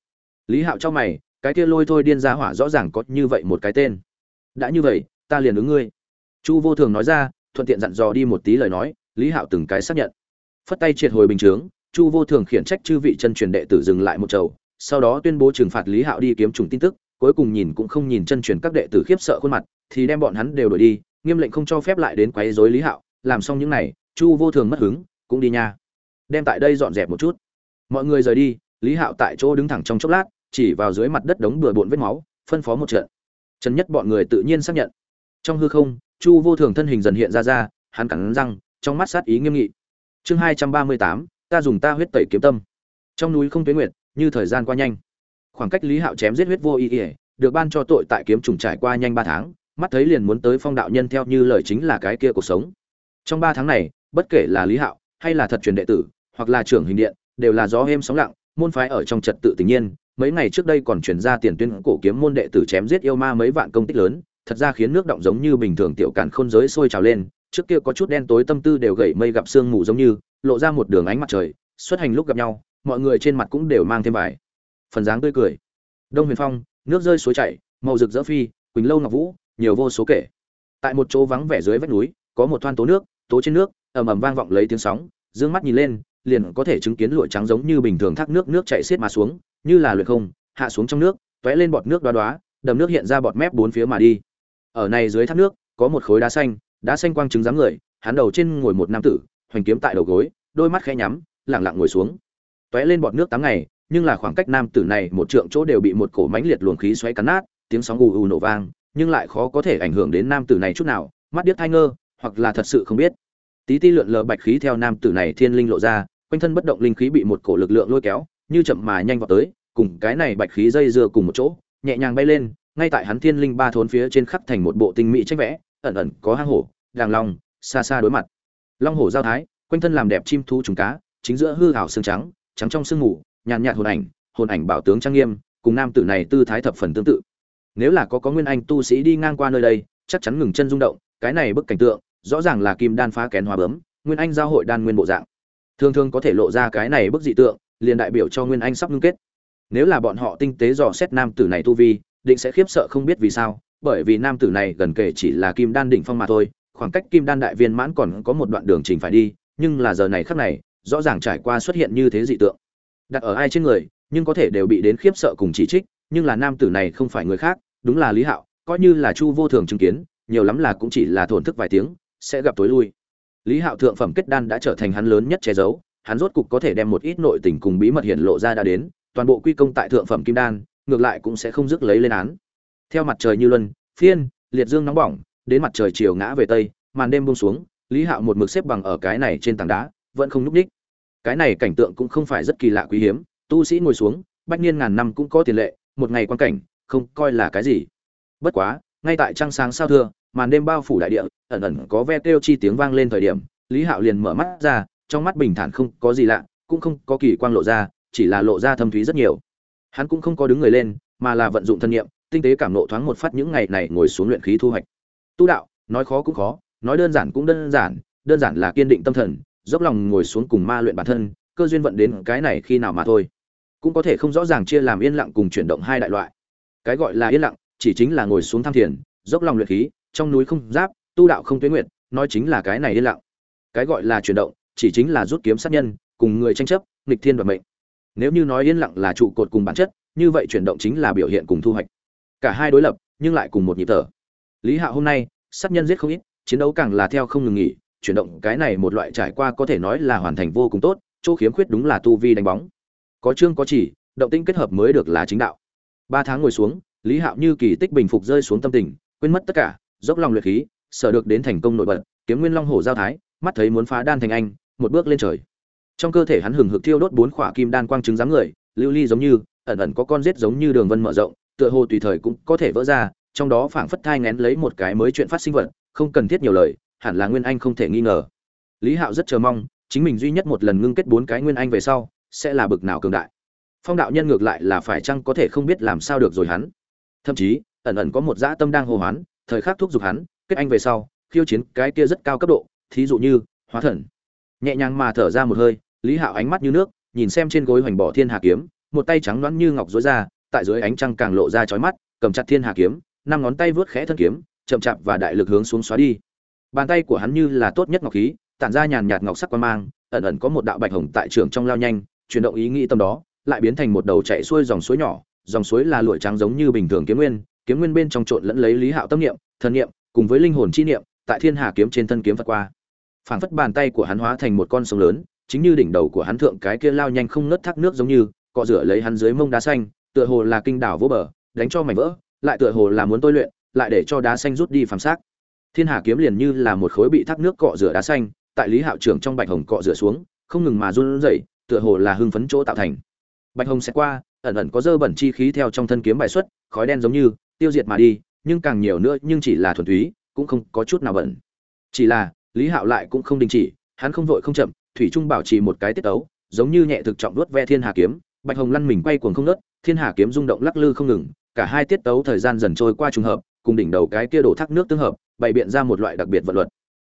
A: Lý hạo cho mày, cái kia lôi thôi điên ra hỏa rõ ràng có như vậy một cái tên. Đã như vậy, ta liền ứng ngươi. Chu vô thường nói ra, thuận tiện dặn dò đi một tí lời nói, lý hạo từng cái xác nhận. Phất tay triệt hồi bình chướng, chu vô thường khiển trách chư vị chân truyền đệ tử dừng lại một chầu sau đó tuyên bố trừng phạt lý hạo đi kiếm trùng tin tức, cuối cùng nhìn cũng không nhìn chân truyền các đệ tử khiếp sợ khuôn mặt, thì đem bọn hắn đều đuổi đi, nghiêm lệnh không cho phép lại đến quấy rối lý hạo, làm xong những này, chu vô thường mất hứng, cũng đi nha. Đem tại đây dọn dẹp một chút. Mọi người rời đi, lý hạo tại chỗ đứng thẳng trong chốc lát, chỉ vào dưới mặt đất đống bừa bộn vết máu, phân phó một trận. Trần nhất bọn người tự nhiên xác nhận. Trong hư không, chu vô thường thân hình dần hiện ra ra, hắn cắn răng, trong mắt sát ý nghiêm nghị. Chương hai trăm ba mươi tám, ta dùng ta huyết tẩy kiếm tâm. Trong núi không tuyến nguyệt như thời gian qua nhanh. Khoảng cách lý hạo chém giết huyết vô ý ỉa, được ban cho tội tại kiếm trùng trải qua nhanh ba tháng, mắt thấy liền muốn tới phong đạo nhân theo như lời chính là cái kia cuộc sống. Trong ba tháng này, bất kể là lý hạo hay là thật truyền đệ tử, hoặc là trưởng hình điện, đều là gió êm sóng lặng, môn phái ở trong trật tự tình nhiên, mấy ngày trước đây còn truyền ra tiền tuyên cổ kiếm môn đệ tử chém giết yêu ma mấy vạn công tích lớn, thật ra khiến nước động giống như bình thường tiểu cản khôn giới sôi trào lên, trước kia có chút đen tối tâm tư đều gậy mây gặp sương mù giống như, lộ ra một đường ánh mặt trời, xuất hành lúc gặp nhau mọi người trên mặt cũng đều mang thêm vải, phần dáng tươi cười. Đông huyền phong nước rơi suối chảy màu rực rỡ phi quỳnh lâu ngọc vũ nhiều vô số kể. Tại một chỗ vắng vẻ dưới vách núi có một thoan tố nước tố trên nước ầm ầm vang vọng lấy tiếng sóng dương mắt nhìn lên liền có thể chứng kiến lụa trắng giống như bình thường thác nước nước chảy xiết mà xuống như là luyện không hạ xuống trong nước tóe lên bọt nước đoá đoá đầm nước hiện ra bọt mép bốn phía mà đi. Ở này dưới thác nước có một khối đá xanh đá xanh quang trứng dáng người hắn đầu trên ngồi một nam tử hoành kiếm tại đầu gối đôi mắt khẽ nhắm lặng lặng ngồi xuống tóe lên bọt nước tám ngày, nhưng là khoảng cách nam tử này một trượng chỗ đều bị một cổ mãnh liệt luồng khí xoáy cắn nát, tiếng sóng ù ù nổ vang, nhưng lại khó có thể ảnh hưởng đến nam tử này chút nào, mắt điếc thai ngơ, hoặc là thật sự không biết. Tí ti lượn lờ bạch khí theo nam tử này thiên linh lộ ra, quanh thân bất động linh khí bị một cổ lực lượng lôi kéo, như chậm mà nhanh vào tới, cùng cái này bạch khí dây dưa cùng một chỗ, nhẹ nhàng bay lên, ngay tại hắn thiên linh ba thốn phía trên khắp thành một bộ tinh mỹ tranh vẽ, ẩn ẩn có hang hổ, đàng long, xa xa đối mặt. Long hổ giao thái, quanh thân làm đẹp chim thú trùng cá, chính giữa hư hảo xương trắng trắng trong sương mù, nhàn nhạt hồn ảnh hồn ảnh bảo tướng trang nghiêm, cùng nam tử này tư thái thập phần tương tự. Nếu là có có nguyên anh tu sĩ đi ngang qua nơi đây, chắc chắn ngừng chân rung động, cái này bức cảnh tượng, rõ ràng là kim đan phá kén hóa bướm, nguyên anh giao hội đan nguyên bộ dạng. Thường thường có thể lộ ra cái này bức dị tượng, liền đại biểu cho nguyên anh sắp ngưng kết. Nếu là bọn họ tinh tế dò xét nam tử này tu vi, định sẽ khiếp sợ không biết vì sao, bởi vì nam tử này gần kể chỉ là kim đan đỉnh phong mà thôi, khoảng cách kim đan đại viên mãn còn có một đoạn đường trình phải đi, nhưng là giờ này khắc này rõ ràng trải qua xuất hiện như thế dị tượng. Đặt ở ai trên người, nhưng có thể đều bị đến khiếp sợ cùng chỉ trích, nhưng là nam tử này không phải người khác, đúng là lý hạo, coi như là chu vô thường chứng kiến, nhiều lắm là cũng chỉ là thổn thức vài tiếng, sẽ gặp tối lui. Lý hạo thượng phẩm kết đan đã trở thành hắn lớn nhất che giấu, hắn rốt cục có thể đem một ít nội tình cùng bí mật hiện lộ ra đã đến, toàn bộ quy công tại thượng phẩm kim đan, ngược lại cũng sẽ không dứt lấy lên án. Theo mặt trời như luân, phiên, liệt dương nóng bỏng, đến mặt trời chiều ngã về tây, màn đêm buông xuống, lý hạo một mực xếp bằng ở cái này trên tảng đá vẫn không núp đích, cái này cảnh tượng cũng không phải rất kỳ lạ quý hiếm tu sĩ ngồi xuống bách niên ngàn năm cũng có tiền lệ một ngày quan cảnh không coi là cái gì. Bất quá ngay tại trăng sáng sao thưa màn đêm bao phủ đại địa ẩn ẩn có ve kêu chi tiếng vang lên thời điểm lý hạo liền mở mắt ra trong mắt bình thản không có gì lạ cũng không có kỳ quang lộ ra chỉ là lộ ra thâm thúy rất nhiều. Hắn cũng không có đứng người lên mà là vận dụng thân niệm, tinh tế cảm nộ thoáng một phát những ngày này ngồi xuống luyện khí thu hoạch. Tu đạo nói khó cũng khó nói đơn giản cũng đơn giản đơn giản là kiên định tâm thần dốc lòng ngồi xuống cùng ma luyện bản thân, cơ duyên vận đến cái này khi nào mà thôi. Cũng có thể không rõ ràng chia làm yên lặng cùng chuyển động hai đại loại. Cái gọi là yên lặng, chỉ chính là ngồi xuống tham thiền, dốc lòng luyện khí, trong núi không giáp, tu đạo không tuyến nguyện nói chính là cái này yên lặng. Cái gọi là chuyển động, chỉ chính là rút kiếm sát nhân, cùng người tranh chấp, nghịch thiên và mệnh. Nếu như nói yên lặng là trụ cột cùng bản chất, như vậy chuyển động chính là biểu hiện cùng thu hoạch. Cả hai đối lập, nhưng lại cùng một nhịp thở. Lý Hạ hôm nay, sát nhân giết không ít, chiến đấu càng là theo không ngừng nghỉ chuyển động cái này một loại trải qua có thể nói là hoàn thành vô cùng tốt, chỗ khiếm khuyết đúng là tu vi đánh bóng. Có chương có chỉ, động tinh kết hợp mới được là chính đạo. Ba tháng ngồi xuống, lý hạo như kỳ tích bình phục rơi xuống tâm tình, quên mất tất cả, dốc lòng luyện khí, sở được đến thành công nổi bật, kiếm nguyên long hổ giao thái, mắt thấy muốn phá đan thành anh, một bước lên trời. Trong cơ thể hắn hừng hực thiêu đốt bốn khỏa kim đan quang trứng dáng người, lưu ly giống như, ẩn ẩn có con rết giống như đường vân mở rộng, tựa hồ tùy thời cũng có thể vỡ ra, trong đó phảng phất thai ngén lấy một cái mới chuyện phát sinh vật, không cần thiết nhiều lời hẳn là nguyên anh không thể nghi ngờ. Lý hạo rất chờ mong, chính mình duy nhất một lần ngưng kết bốn cái nguyên anh về sau, sẽ là bực nào cường đại. Phong đạo nhân ngược lại là phải chăng có thể không biết làm sao được rồi hắn. Thậm chí, ẩn ẩn có một dã tâm đang hô hoán, thời khắc thúc giục hắn, kết anh về sau, khiêu chiến cái kia rất cao cấp độ, thí dụ như, hóa thần. Nhẹ nhàng mà thở ra một hơi, lý hạo ánh mắt như nước, nhìn xem trên gối hoành bỏ thiên hà kiếm, một tay trắng loãng như ngọc dối ra, tại dưới ánh trăng càng lộ ra chói mắt, cầm chặt thiên hà kiếm, năm ngón tay vớt khẽ thân kiếm, chậm chạp và đại lực hướng xuống xóa đi bàn tay của hắn như là tốt nhất ngọc khí, tản ra nhàn nhạt ngọc sắc quan mang, ẩn ẩn có một đạo bạch hồng tại trường trong lao nhanh, chuyển động ý nghĩ tâm đó, lại biến thành một đầu chạy xuôi dòng suối nhỏ. Dòng suối là lụi trắng giống như bình thường kiếm nguyên kiếm nguyên bên trong trộn lẫn lấy lý hạo tâm niệm, thần niệm, cùng với linh hồn chi niệm, tại thiên hà kiếm trên thân kiếm vượt qua. Phảng phất bàn tay của hắn hóa thành một con sông lớn, chính như đỉnh đầu của hắn thượng cái kia lao nhanh không ngớt thác nước giống như, cọ rửa lấy hắn dưới mông đá xanh, tựa hồ là kinh đảo vô bờ, đánh cho mảnh vỡ, lại tựa hồ là muốn tôi luyện, lại để cho đá xanh rút đi phàm xác thiên hà kiếm liền như là một khối bị thác nước cọ rửa đá xanh, tại lý hạo trưởng trong bạch hồng cọ rửa xuống, không ngừng mà run rẩy, tựa hồ là hưng phấn chỗ tạo thành. Bạch hồng sẽ qua, ẩn ẩn có dơ bẩn chi khí theo trong thân kiếm bài xuất, khói đen giống như tiêu diệt mà đi, nhưng càng nhiều nữa, nhưng chỉ là thuần túy, cũng không có chút nào bẩn. Chỉ là, lý hạo lại cũng không đình chỉ, hắn không vội không chậm, thủy trung bảo trì một cái tiết ấu giống như nhẹ thực trọng đuốt ve thiên hà kiếm. Bạch hồng lăn mình quay cuồng không nớt thiên hà kiếm rung động lắc lư không ngừng, cả hai tiết tấu thời gian dần trôi qua trùng hợp, cùng đỉnh đầu cái kia đổ thác nước tương hợp bày biện ra một loại đặc biệt vận luật.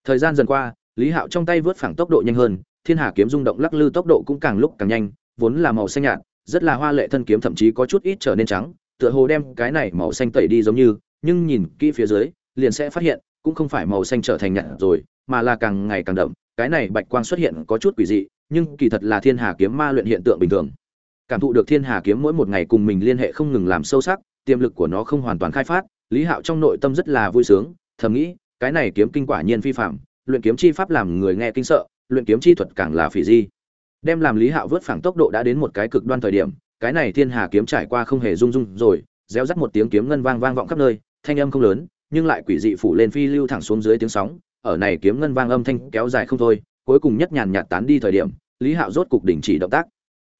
A: Thời gian dần qua, lý hạo trong tay vớt phẳng tốc độ nhanh hơn, thiên hà kiếm rung động lắc lư tốc độ cũng càng lúc càng nhanh, vốn là màu xanh nhạt, rất là hoa lệ thân kiếm thậm chí có chút ít trở nên trắng, tựa hồ đem cái này màu xanh tẩy đi giống như, nhưng nhìn kỹ phía dưới, liền sẽ phát hiện, cũng không phải màu xanh trở thành nhạt rồi, mà là càng ngày càng đậm, cái này bạch quang xuất hiện có chút quỷ dị, nhưng kỳ thật là thiên hà kiếm ma luyện hiện tượng bình thường. Cảm thụ được thiên hà kiếm mỗi một ngày cùng mình liên hệ không ngừng làm sâu sắc, tiềm lực của nó không hoàn toàn khai phát, lý hạo trong nội tâm rất là vui sướng thầm nghĩ, cái này kiếm kinh quả nhiên phi phạm luyện kiếm chi pháp làm người nghe kinh sợ, luyện kiếm chi thuật càng là phỉ di. Đem làm lý hạo vớt phẳng tốc độ đã đến một cái cực đoan thời điểm, cái này thiên hà kiếm trải qua không hề rung rung rồi réo rắt một tiếng kiếm ngân vang vang vọng khắp nơi, thanh âm không lớn, nhưng lại quỷ dị phủ lên phi lưu thẳng xuống dưới tiếng sóng, ở này kiếm ngân vang âm thanh kéo dài không thôi, cuối cùng nhất nhàn nhạt tán đi thời điểm, lý hạo rốt cục đình chỉ động tác.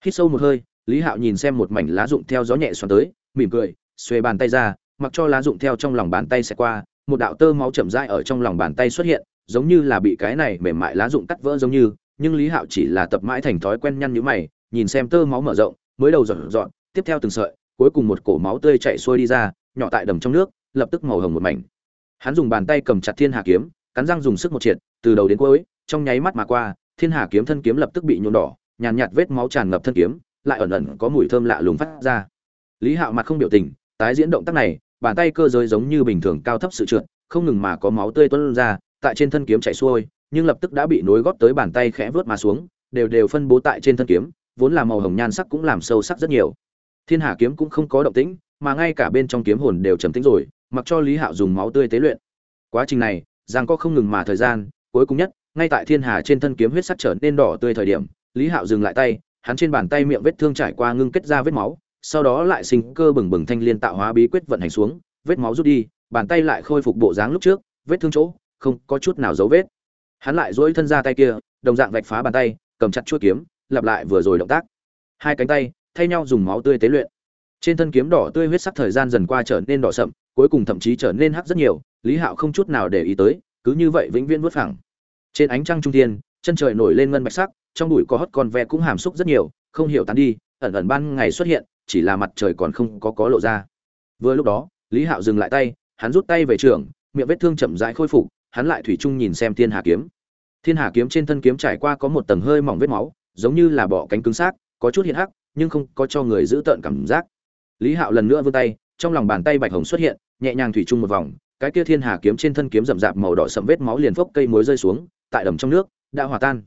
A: Hít sâu một hơi, lý hạo nhìn xem một mảnh lá rụng theo gió nhẹ xoắn tới, mỉm cười xuê bàn tay ra, mặc cho lá rụng theo trong lòng bàn tay sẽ qua một đạo tơ máu chậm rãi ở trong lòng bàn tay xuất hiện giống như là bị cái này mềm mại lá dụng cắt vỡ giống như nhưng lý hạo chỉ là tập mãi thành thói quen nhăn nhữ mày nhìn xem tơ máu mở rộng mới đầu dọn dọn tiếp theo từng sợi cuối cùng một cổ máu tươi chạy xuôi đi ra nhỏ tại đầm trong nước lập tức màu hồng một mảnh. Hắn dùng bàn tay cầm chặt thiên hà kiếm cắn răng dùng sức một triệt từ đầu đến cuối trong nháy mắt mà qua thiên hà kiếm thân kiếm lập tức bị nhuộm đỏ nhàn nhạt, vết máu tràn ngập thân kiếm lại ẩn ẩn có mùi thơm lạ lùng phát ra. Lý hạo mặt không biểu tình tái diễn động tác này bàn tay cơ giới giống như bình thường cao thấp sự trượt, không ngừng mà có máu tươi tuôn ra, tại trên thân kiếm chảy xuôi, nhưng lập tức đã bị nối góp tới bàn tay khẽ vớt mà xuống, đều đều phân bố tại trên thân kiếm, vốn là màu hồng nhan sắc cũng làm sâu sắc rất nhiều. Thiên hà kiếm cũng không có động tĩnh, mà ngay cả bên trong kiếm hồn đều trầm tĩnh rồi, mặc cho lý hạo dùng máu tươi tế luyện. Quá trình này, giang có không ngừng mà thời gian, cuối cùng nhất, ngay tại thiên hà trên thân kiếm huyết sắc trở nên đỏ tươi thời điểm, lý hạo dừng lại tay, hắn trên bàn tay miệng vết thương trải qua ngưng kết ra vết máu sau đó lại sinh cơ bừng bừng thanh liên tạo hóa bí quyết vận hành xuống, vết máu rút đi, bàn tay lại khôi phục bộ dáng lúc trước, vết thương chỗ, không có chút nào dấu vết. Hắn lại duỗi thân ra tay kia, đồng dạng vạch phá bàn tay, cầm chặt chuôi kiếm, lặp lại vừa rồi động tác. Hai cánh tay, thay nhau dùng máu tươi tế luyện. Trên thân kiếm đỏ tươi huyết sắc thời gian dần qua trở nên đỏ sậm, cuối cùng thậm chí trở nên hắc rất nhiều, lý hạo không chút nào để ý tới, cứ như vậy vĩnh viễn vuốt phẳng. Trên ánh trăng trung thiên, chân trời nổi lên ngân bạch sắc, trong bụi có hót con ve cũng hàm xúc rất nhiều, không hiểu tán đi, ẩn ẩn ban ngày xuất hiện chỉ là mặt trời còn không có có lộ ra. Vừa lúc đó, lý hạo dừng lại tay, hắn rút tay về trường, miệng vết thương chậm rãi khôi phục, hắn lại thủy chung nhìn xem thiên hà kiếm. Thiên hà kiếm trên thân kiếm trải qua có một tầng hơi mỏng vết máu, giống như là bỏ cánh cứng xác, có chút hiện hắc, nhưng không có cho người giữ tợn cảm giác. Lý hạo lần nữa vươn tay, trong lòng bàn tay bạch hồng xuất hiện, nhẹ nhàng thủy chung một vòng, cái kia thiên hà kiếm trên thân kiếm rậm rạp màu đỏ sậm vết máu liền phốc cây muối rơi xuống, tại đầm trong nước, đã hòa tan.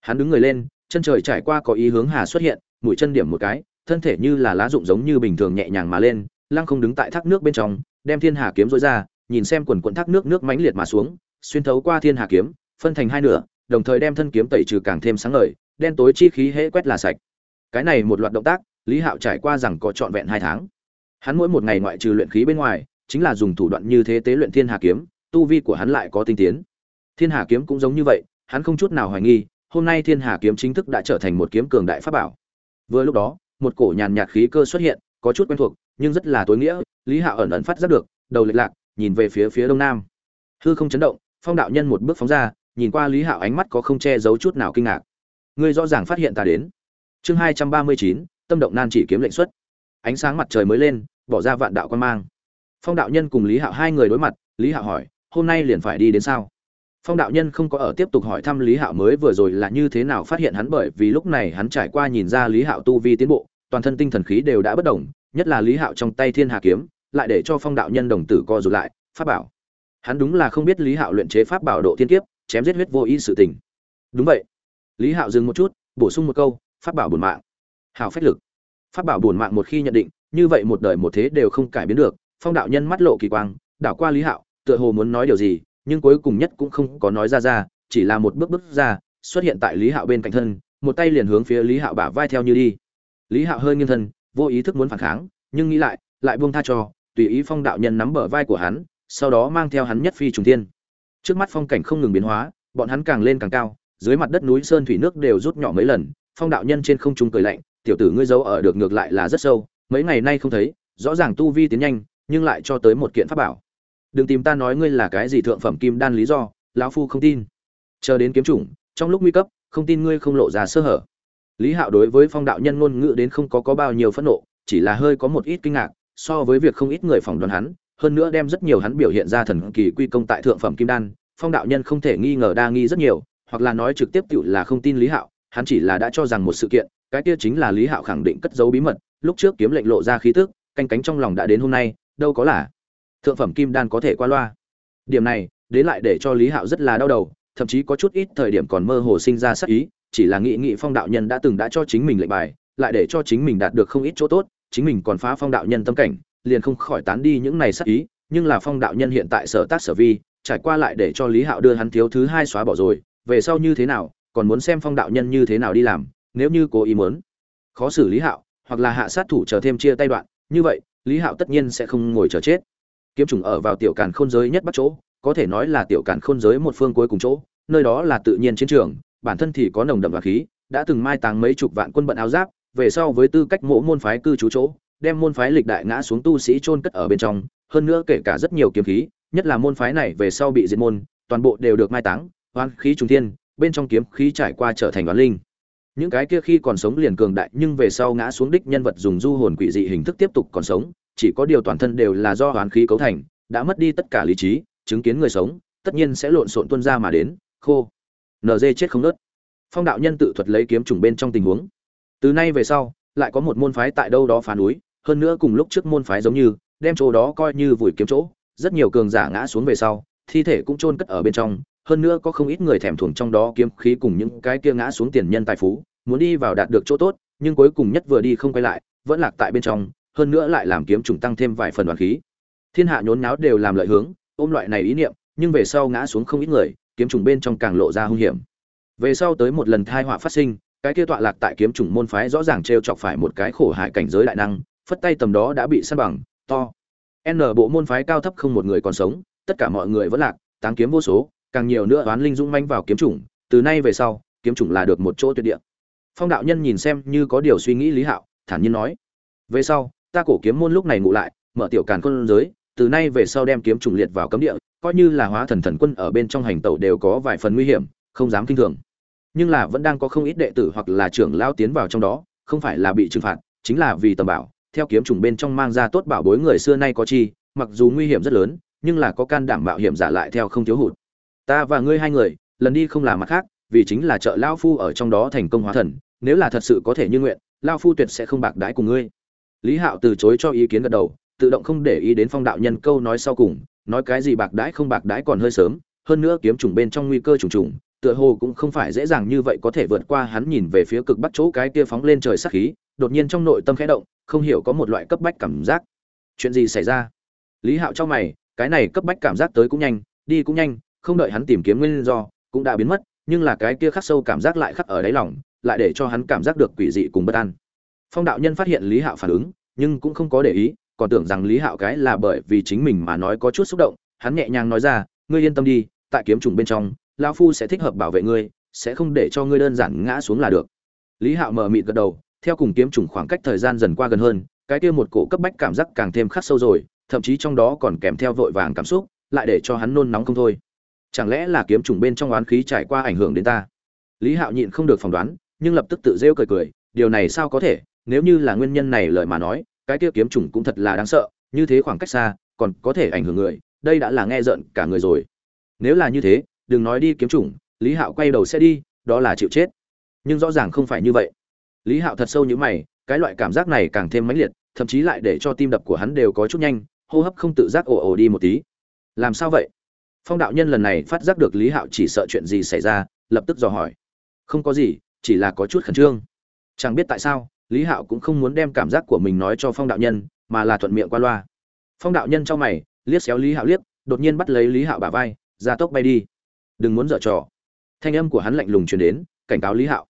A: Hắn đứng người lên, chân trời trải qua có ý hướng hà xuất hiện, mũi chân điểm một cái thân thể như là lá rụng giống như bình thường nhẹ nhàng mà lên, lăng không đứng tại thác nước bên trong, đem thiên hà kiếm rối ra, nhìn xem quần quần thác nước nước mãnh liệt mà xuống, xuyên thấu qua thiên hà kiếm, phân thành hai nửa, đồng thời đem thân kiếm tẩy trừ càng thêm sáng ngời, đen tối chi khí hễ quét là sạch. Cái này một loạt động tác, lý hạo trải qua rằng có trọn vẹn hai tháng. Hắn mỗi một ngày ngoại trừ luyện khí bên ngoài, chính là dùng thủ đoạn như thế tế luyện thiên hà kiếm, tu vi của hắn lại có tinh tiến. Thiên hà kiếm cũng giống như vậy, hắn không chút nào hoài nghi, hôm nay thiên hà kiếm chính thức đã trở thành một kiếm cường đại pháp bảo. Vừa lúc đó một cổ nhàn nhạt khí cơ xuất hiện, có chút quen thuộc, nhưng rất là tối nghĩa, lý hạo ẩn ẩn phát giác được, đầu lệch lạc, nhìn về phía phía đông nam. Hư không chấn động, phong đạo nhân một bước phóng ra, nhìn qua lý hạo ánh mắt có không che giấu chút nào kinh ngạc. Ngươi rõ ràng phát hiện ta đến. Chương hai trăm ba mươi chín, tâm động nan chỉ kiếm lệnh xuất. Ánh sáng mặt trời mới lên, bỏ ra vạn đạo quan mang. Phong đạo nhân cùng lý hạo hai người đối mặt, lý hạo hỏi, hôm nay liền phải đi đến sao? Phong đạo nhân không có ở tiếp tục hỏi thăm lý hạo mới vừa rồi là như thế nào phát hiện hắn bởi vì lúc này hắn trải qua nhìn ra lý hạo tu vi tiến bộ, toàn thân tinh thần khí đều đã bất đồng nhất là lý hạo trong tay thiên hà kiếm, lại để cho phong đạo nhân đồng tử co rụt lại, pháp bảo. Hắn đúng là không biết lý hạo luyện chế pháp bảo độ thiên kiếp, chém giết huyết vô y sự tình. Đúng vậy. Lý hạo dừng một chút, bổ sung một câu, pháp bảo bổn mạng. Hào phách lực. Pháp bảo bổn mạng một khi nhận định, như vậy một đời một thế đều không cải biến được, phong đạo nhân mắt lộ kỳ quang, đảo qua lý hạo, tựa hồ muốn nói điều gì nhưng cuối cùng nhất cũng không có nói ra ra, chỉ là một bước bước ra, xuất hiện tại lý hạo bên cạnh thân, một tay liền hướng phía lý hạo bả vai theo như đi. Lý hạo hơi nghiêng thân, vô ý thức muốn phản kháng, nhưng nghĩ lại lại buông tha cho, tùy ý phong đạo nhân nắm bờ vai của hắn, sau đó mang theo hắn nhất phi trùng thiên. Trước mắt phong cảnh không ngừng biến hóa, bọn hắn càng lên càng cao, dưới mặt đất núi sơn thủy nước đều rút nhỏ mấy lần, phong đạo nhân trên không trung cười lạnh, tiểu tử ngươi giấu ở được ngược lại là rất sâu, mấy ngày nay không thấy, rõ ràng tu vi tiến nhanh, nhưng lại cho tới một kiện pháp bảo đừng tìm ta nói ngươi là cái gì thượng phẩm kim đan lý do, lão phu không tin. Chờ đến kiếm chủng, trong lúc nguy cấp, không tin ngươi không lộ ra sơ hở. Lý hạo đối với phong đạo nhân ngôn ngữ đến không có có bao nhiêu phẫn nộ, chỉ là hơi có một ít kinh ngạc, so với việc không ít người phỏng đoán hắn, hơn nữa đem rất nhiều hắn biểu hiện ra thần kỳ quy công tại thượng phẩm kim đan, phong đạo nhân không thể nghi ngờ đa nghi rất nhiều, hoặc là nói trực tiếp cựu là không tin lý hạo, hắn chỉ là đã cho rằng một sự kiện, cái kia chính là lý hạo khẳng định cất giấu bí mật, lúc trước kiếm lệnh lộ ra khí tức, canh cánh trong lòng đã đến hôm nay, đâu có là thượng phẩm kim đan có thể qua loa. Điểm này, đến lại để cho lý hạo rất là đau đầu, thậm chí có chút ít thời điểm còn mơ hồ sinh ra sắc ý, chỉ là nghị nghị phong đạo nhân đã từng đã cho chính mình lệnh bài, lại để cho chính mình đạt được không ít chỗ tốt, chính mình còn phá phong đạo nhân tâm cảnh, liền không khỏi tán đi những này sắc ý, nhưng là phong đạo nhân hiện tại sở tác sở vi, trải qua lại để cho lý hạo đưa hắn thiếu thứ hai xóa bỏ rồi, về sau như thế nào, còn muốn xem phong đạo nhân như thế nào đi làm, nếu như cố ý muốn. Khó xử lý hạo, hoặc là hạ sát thủ chờ thêm chia tay đoạn, như vậy, lý hạo tất nhiên sẽ không ngồi chờ chết kiếm trùng ở vào tiểu càn khôn giới nhất bắt chỗ, có thể nói là tiểu càn khôn giới một phương cuối cùng chỗ, nơi đó là tự nhiên chiến trường, bản thân thì có nồng đậm và khí, đã từng mai táng mấy chục vạn quân bận áo giáp, về sau với tư cách mộ môn phái cư trú chỗ, đem môn phái lịch đại ngã xuống tu sĩ chôn cất ở bên trong, hơn nữa kể cả rất nhiều kiếm khí, nhất là môn phái này về sau bị diệt môn, toàn bộ đều được mai táng hoan khí trùng thiên, bên trong kiếm khí trải qua trở thành oán linh. Những cái kia khi còn sống liền cường đại, nhưng về sau ngã xuống đích nhân vật dùng du hồn quỷ dị hình thức tiếp tục còn sống chỉ có điều toàn thân đều là do hoán khí cấu thành, đã mất đi tất cả lý trí, chứng kiến người sống, tất nhiên sẽ lộn xộn tuân ra mà đến, khô. Nd chết không nớt phong đạo nhân tự thuật lấy kiếm trùng bên trong tình huống. Từ nay về sau, lại có một môn phái tại đâu đó phá núi, hơn nữa cùng lúc trước môn phái giống như, đem chỗ đó coi như vùi kiếm chỗ, rất nhiều cường giả ngã xuống về sau, thi thể cũng chôn cất ở bên trong, hơn nữa có không ít người thèm thuồng trong đó kiếm khí cùng những cái kia ngã xuống tiền nhân tài phú, muốn đi vào đạt được chỗ tốt, nhưng cuối cùng nhất vừa đi không quay lại, vẫn lạc tại bên trong hơn nữa lại làm kiếm trùng tăng thêm vài phần đoàn khí. Thiên hạ nhốn náo đều làm lợi hướng, ôm loại này ý niệm, nhưng về sau ngã xuống không ít người, kiếm trùng bên trong càng lộ ra hung hiểm. Về sau tới một lần thai họa phát sinh, cái kia tọa lạc tại kiếm trùng môn phái rõ ràng t chọc phải một cái khổ hại cảnh giới đại năng, phất tay tầm đó đã bị săn bằng, to. N bộ môn phái cao thấp không một người còn sống, tất cả mọi người vẫn lạc, táng kiếm vô số, càng nhiều nữa oán linh dũng manh vào kiếm trùng, từ nay về sau, kiếm trùng là được một chỗ tuyệt địa. Phong đạo nhân nhìn xem như có điều suy nghĩ lý hạo, thản nhiên nói. Về sau ta cổ kiếm môn lúc này ngủ lại, mở tiểu càn quân giới, từ nay về sau đem kiếm trùng liệt vào cấm địa, coi như là hóa thần thần quân ở bên trong hành tẩu đều có vài phần nguy hiểm, không dám kinh thường. Nhưng là vẫn đang có không ít đệ tử hoặc là trưởng lao tiến vào trong đó, không phải là bị trừng phạt, chính là vì tầm bảo, theo kiếm trùng bên trong mang ra tốt bảo bối người xưa nay có chi, mặc dù nguy hiểm rất lớn, nhưng là có can đảm mạo hiểm giả lại theo không thiếu hụt. Ta và ngươi hai người, lần đi không là mặt khác, vì chính là trợ lao phu ở trong đó thành công hóa thần, nếu là thật sự có thể như nguyện lao phu tuyệt sẽ không bạc đãi cùng ngươi lý hạo từ chối cho ý kiến gật đầu, tự động không để ý đến phong đạo nhân câu nói sau cùng, nói cái gì bạc đãi không bạc đãi còn hơi sớm, hơn nữa kiếm trùng bên trong nguy cơ trùng trùng tựa hồ cũng không phải dễ dàng như vậy có thể vượt qua hắn nhìn về phía cực bắc chỗ cái kia phóng lên trời sắc khí, đột nhiên trong nội tâm khẽ động, không hiểu có một loại cấp bách cảm giác. Chuyện gì xảy ra? Lý hạo cho mày, cái này cấp bách cảm giác tới cũng nhanh, đi cũng nhanh, không đợi hắn tìm kiếm nguyên do, cũng đã biến mất, nhưng là cái kia khắc sâu cảm giác lại khắc ở đáy lòng, lại để cho hắn cảm giác được quỷ dị cùng bất an phong đạo nhân phát hiện lý hạo phản ứng, nhưng cũng không có để ý, còn tưởng rằng lý hạo cái là bởi vì chính mình mà nói có chút xúc động, hắn nhẹ nhàng nói ra, ngươi yên tâm đi, tại kiếm trùng bên trong, lão phu sẽ thích hợp bảo vệ ngươi, sẽ không để cho ngươi đơn giản ngã xuống là được. Lý hạo mờ mịt gật đầu, theo cùng kiếm trùng khoảng cách thời gian dần qua gần hơn, cái kia một cổ cấp bách cảm giác càng thêm khắc sâu rồi, thậm chí trong đó còn kèm theo vội vàng cảm xúc, lại để cho hắn nôn nóng không thôi. Chẳng lẽ là kiếm trùng bên trong oán khí trải qua ảnh hưởng đến ta? Lý hạo nhịn không được phỏng đoán, nhưng lập tức tự rêu cười cười, điều này sao có thể? Nếu như là nguyên nhân này lời mà nói, cái kia kiếm trùng cũng thật là đáng sợ, như thế khoảng cách xa, còn có thể ảnh hưởng người, đây đã là nghe rợn cả người rồi. Nếu là như thế, đừng nói đi kiếm trùng lý hạo quay đầu sẽ đi, đó là chịu chết. Nhưng rõ ràng không phải như vậy. Lý hạo thật sâu như mày, cái loại cảm giác này càng thêm mãnh liệt, thậm chí lại để cho tim đập của hắn đều có chút nhanh, hô hấp không tự giác ồ ồ đi một tí. Làm sao vậy? Phong đạo nhân lần này phát giác được lý hạo chỉ sợ chuyện gì xảy ra, lập tức dò hỏi. Không có gì, chỉ là có chút khẩn trương. Chẳng biết tại sao lý hạo cũng không muốn đem cảm giác của mình nói cho phong đạo nhân, mà là thuận miệng qua loa. Phong đạo nhân trong mày, liếc xéo lý hạo liếc, đột nhiên bắt lấy lý hạo bả vai, ra tốc bay đi. Đừng muốn dở trò. Thanh âm của hắn lạnh lùng truyền đến, cảnh cáo lý hạo.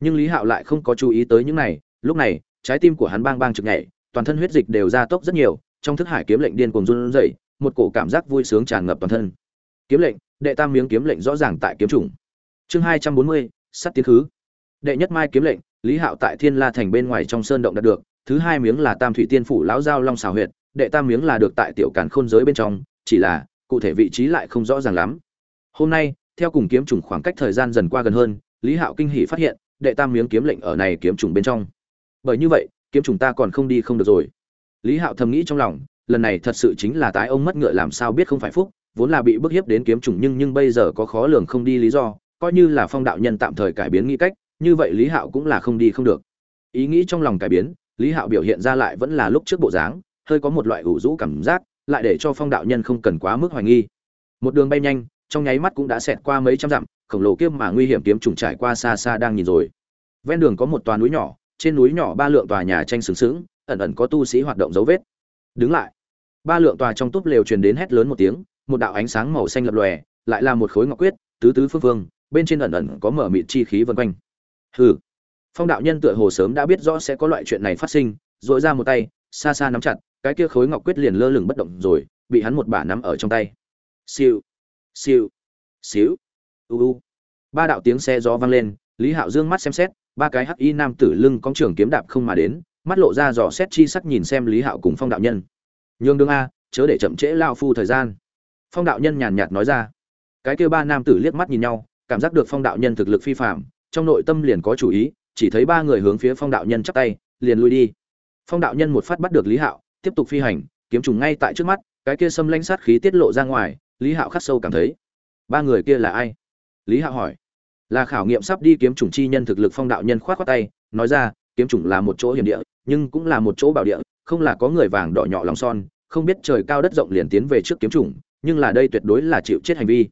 A: Nhưng lý hạo lại không có chú ý tới những này, lúc này, trái tim của hắn bang bang trực nhảy, toàn thân huyết dịch đều ra tốc rất nhiều, trong thức hải kiếm lệnh điên cuồng run rẩy, một cổ cảm giác vui sướng tràn ngập toàn thân. Kiếm lệnh, đệ tam miếng kiếm lệnh rõ ràng tại kiếm chủng. Chương hai trăm bốn mươi, sắt tiến khứ đệ nhất mai kiếm lệnh, lý hạo tại thiên la thành bên ngoài trong sơn động đạt được, thứ hai miếng là tam thủy tiên phủ lão giao long xào huyệt, đệ tam miếng là được tại tiểu càn khôn giới bên trong, chỉ là, cụ thể vị trí lại không rõ ràng lắm. Hôm nay, theo cùng kiếm trùng khoảng cách thời gian dần qua gần hơn, lý hạo kinh hỉ phát hiện, đệ tam miếng kiếm lệnh ở này kiếm trùng bên trong. Bởi như vậy, kiếm trùng ta còn không đi không được rồi. Lý hạo thầm nghĩ trong lòng, lần này thật sự chính là tái ông mất ngựa làm sao biết không phải phúc, vốn là bị bức hiếp đến kiếm trùng nhưng nhưng bây giờ có khó lường không đi lý do, coi như là phong đạo nhân tạm thời cải biến nghĩ cách như vậy lý hạo cũng là không đi không được. Ý nghĩ trong lòng cải biến, lý hạo biểu hiện ra lại vẫn là lúc trước bộ dáng, hơi có một loại ủ rũ cảm giác, lại để cho phong đạo nhân không cần quá mức hoài nghi. Một đường bay nhanh, trong nháy mắt cũng đã xẹt qua mấy trăm dặm, khổng lồ kiếp mà nguy hiểm kiếm trùng trải qua xa xa đang nhìn rồi. Ven đường có một tòa núi nhỏ, trên núi nhỏ ba lượng tòa nhà tranh sừng sững, ẩn ẩn có tu sĩ hoạt động dấu vết. Đứng lại. Ba lượng tòa trong túp lều truyền đến hét lớn một tiếng, một đạo ánh sáng màu xanh lập lòe, lại là một khối ngọc quyết, tứ tứ phương phương, bên trên ẩn ẩn có mở mịt chi khí vân quanh hừ. Phong đạo nhân tựa hồ sớm đã biết rõ sẽ có loại chuyện này phát sinh dội ra một tay, xa xa nắm chặt, cái kia khối ngọc quyết liền lơ lửng bất động rồi, bị hắn một bả nắm ở trong tay. Siêu. Siêu. Xíu u u. Ba đạo tiếng xe gió vang lên, lý hạo dương mắt xem xét, ba cái hắc y nam tử lưng cong trường kiếm đạp không mà đến, mắt lộ ra dò xét chi sắc nhìn xem lý hạo cùng phong đạo nhân. Nhường đương a, chớ để chậm trễ lao phu thời gian. Phong đạo nhân nhàn nhạt nói ra. Cái kêu ba nam tử liếc mắt nhìn nhau, cảm giác được phong đạo nhân thực lực phi phạm trong nội tâm liền có chủ ý, chỉ thấy ba người hướng phía phong đạo nhân chắp tay, liền lui đi. Phong đạo nhân một phát bắt được lý hạo, tiếp tục phi hành, kiếm trùng ngay tại trước mắt, cái kia xâm lanh sát khí tiết lộ ra ngoài, lý hạo khắc sâu cảm thấy, ba người kia là ai? Lý hạo hỏi. Là khảo nghiệm sắp đi kiếm trùng chi nhân thực lực phong đạo nhân khoát á tay, nói ra, kiếm trùng là một chỗ hiểm địa, nhưng cũng là một chỗ bảo địa, không là có người vàng đỏ nhỏ lòng son, không biết trời cao đất rộng liền tiến về trước kiếm trùng, nhưng là đây tuyệt đối là chịu chết hành vi.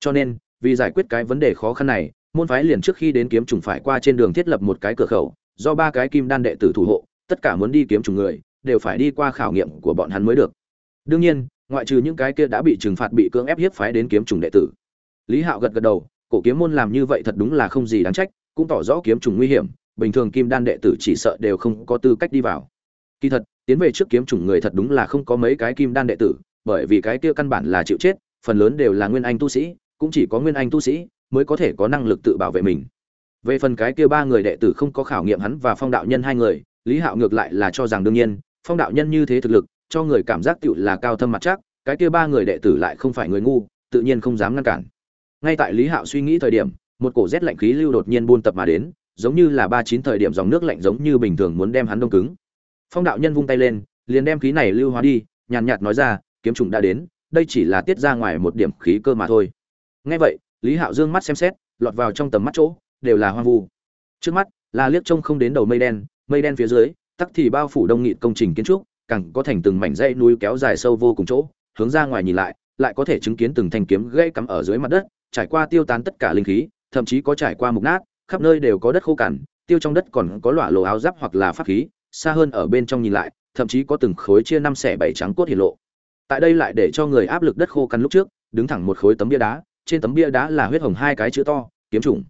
A: Cho nên, vì giải quyết cái vấn đề khó khăn này môn phái liền trước khi đến kiếm trùng phải qua trên đường thiết lập một cái cửa khẩu, do ba cái kim đan đệ tử thủ hộ, tất cả muốn đi kiếm trùng người, đều phải đi qua khảo nghiệm của bọn hắn mới được. Đương nhiên, ngoại trừ những cái kia đã bị trừng phạt bị cưỡng ép hiếp phái đến kiếm trùng đệ tử. Lý hạo gật gật đầu, cổ kiếm môn làm như vậy thật đúng là không gì đáng trách, cũng tỏ rõ kiếm trùng nguy hiểm, bình thường kim đan đệ tử chỉ sợ đều không có tư cách đi vào. Kỳ thật, tiến về trước kiếm trùng người thật đúng là không có mấy cái kim đan đệ tử, bởi vì cái kia căn bản là chịu chết, phần lớn đều là nguyên anh tu sĩ, cũng chỉ có nguyên anh tu sĩ mới có thể có năng lực tự bảo vệ mình. Về phần cái kia ba người đệ tử không có khảo nghiệm hắn và phong đạo nhân hai người, lý hạo ngược lại là cho rằng đương nhiên, phong đạo nhân như thế thực lực, cho người cảm giác tựu là cao thâm mặt chắc, cái kia ba người đệ tử lại không phải người ngu, tự nhiên không dám ngăn cản. Ngay tại lý hạo suy nghĩ thời điểm, một cổ rét lạnh khí lưu đột nhiên buôn tập mà đến, giống như là ba chín thời điểm dòng nước lạnh giống như bình thường muốn đem hắn đông cứng. Phong đạo nhân vung tay lên, liền đem khí này lưu hóa đi, nhàn nhạt nói ra, kiếm trùng đã đến, đây chỉ là tiết ra ngoài một điểm khí cơ mà thôi. Ngay vậy lý hạo dương mắt xem xét, lọt vào trong tầm mắt chỗ, đều là hoang vu. Trước mắt, là liếc trông không đến đầu mây đen mây đen phía dưới, tắc thì bao phủ đông nghịt công trình kiến trúc cẳng có thành từng mảnh dãy núi kéo dài sâu vô cùng chỗ, hướng ra ngoài nhìn lại lại có thể chứng kiến từng thanh kiếm gãy cắm ở dưới mặt đất, trải qua tiêu tán tất cả linh khí, thậm chí có trải qua mục nát, khắp nơi đều có đất khô cằn, tiêu trong đất còn có lọa lộ áo giáp hoặc là pháp khí, xa hơn ở bên trong nhìn lại, thậm chí có từng khối chia năm xẻ bảy trắng cốt hiện lộ. Tại đây lại để cho người áp lực đất khô cằn lúc trước, đứng thẳng một khối tấm bia đá trên tấm bia đá là huyết hồng hai cái chữ to, kiếm trùng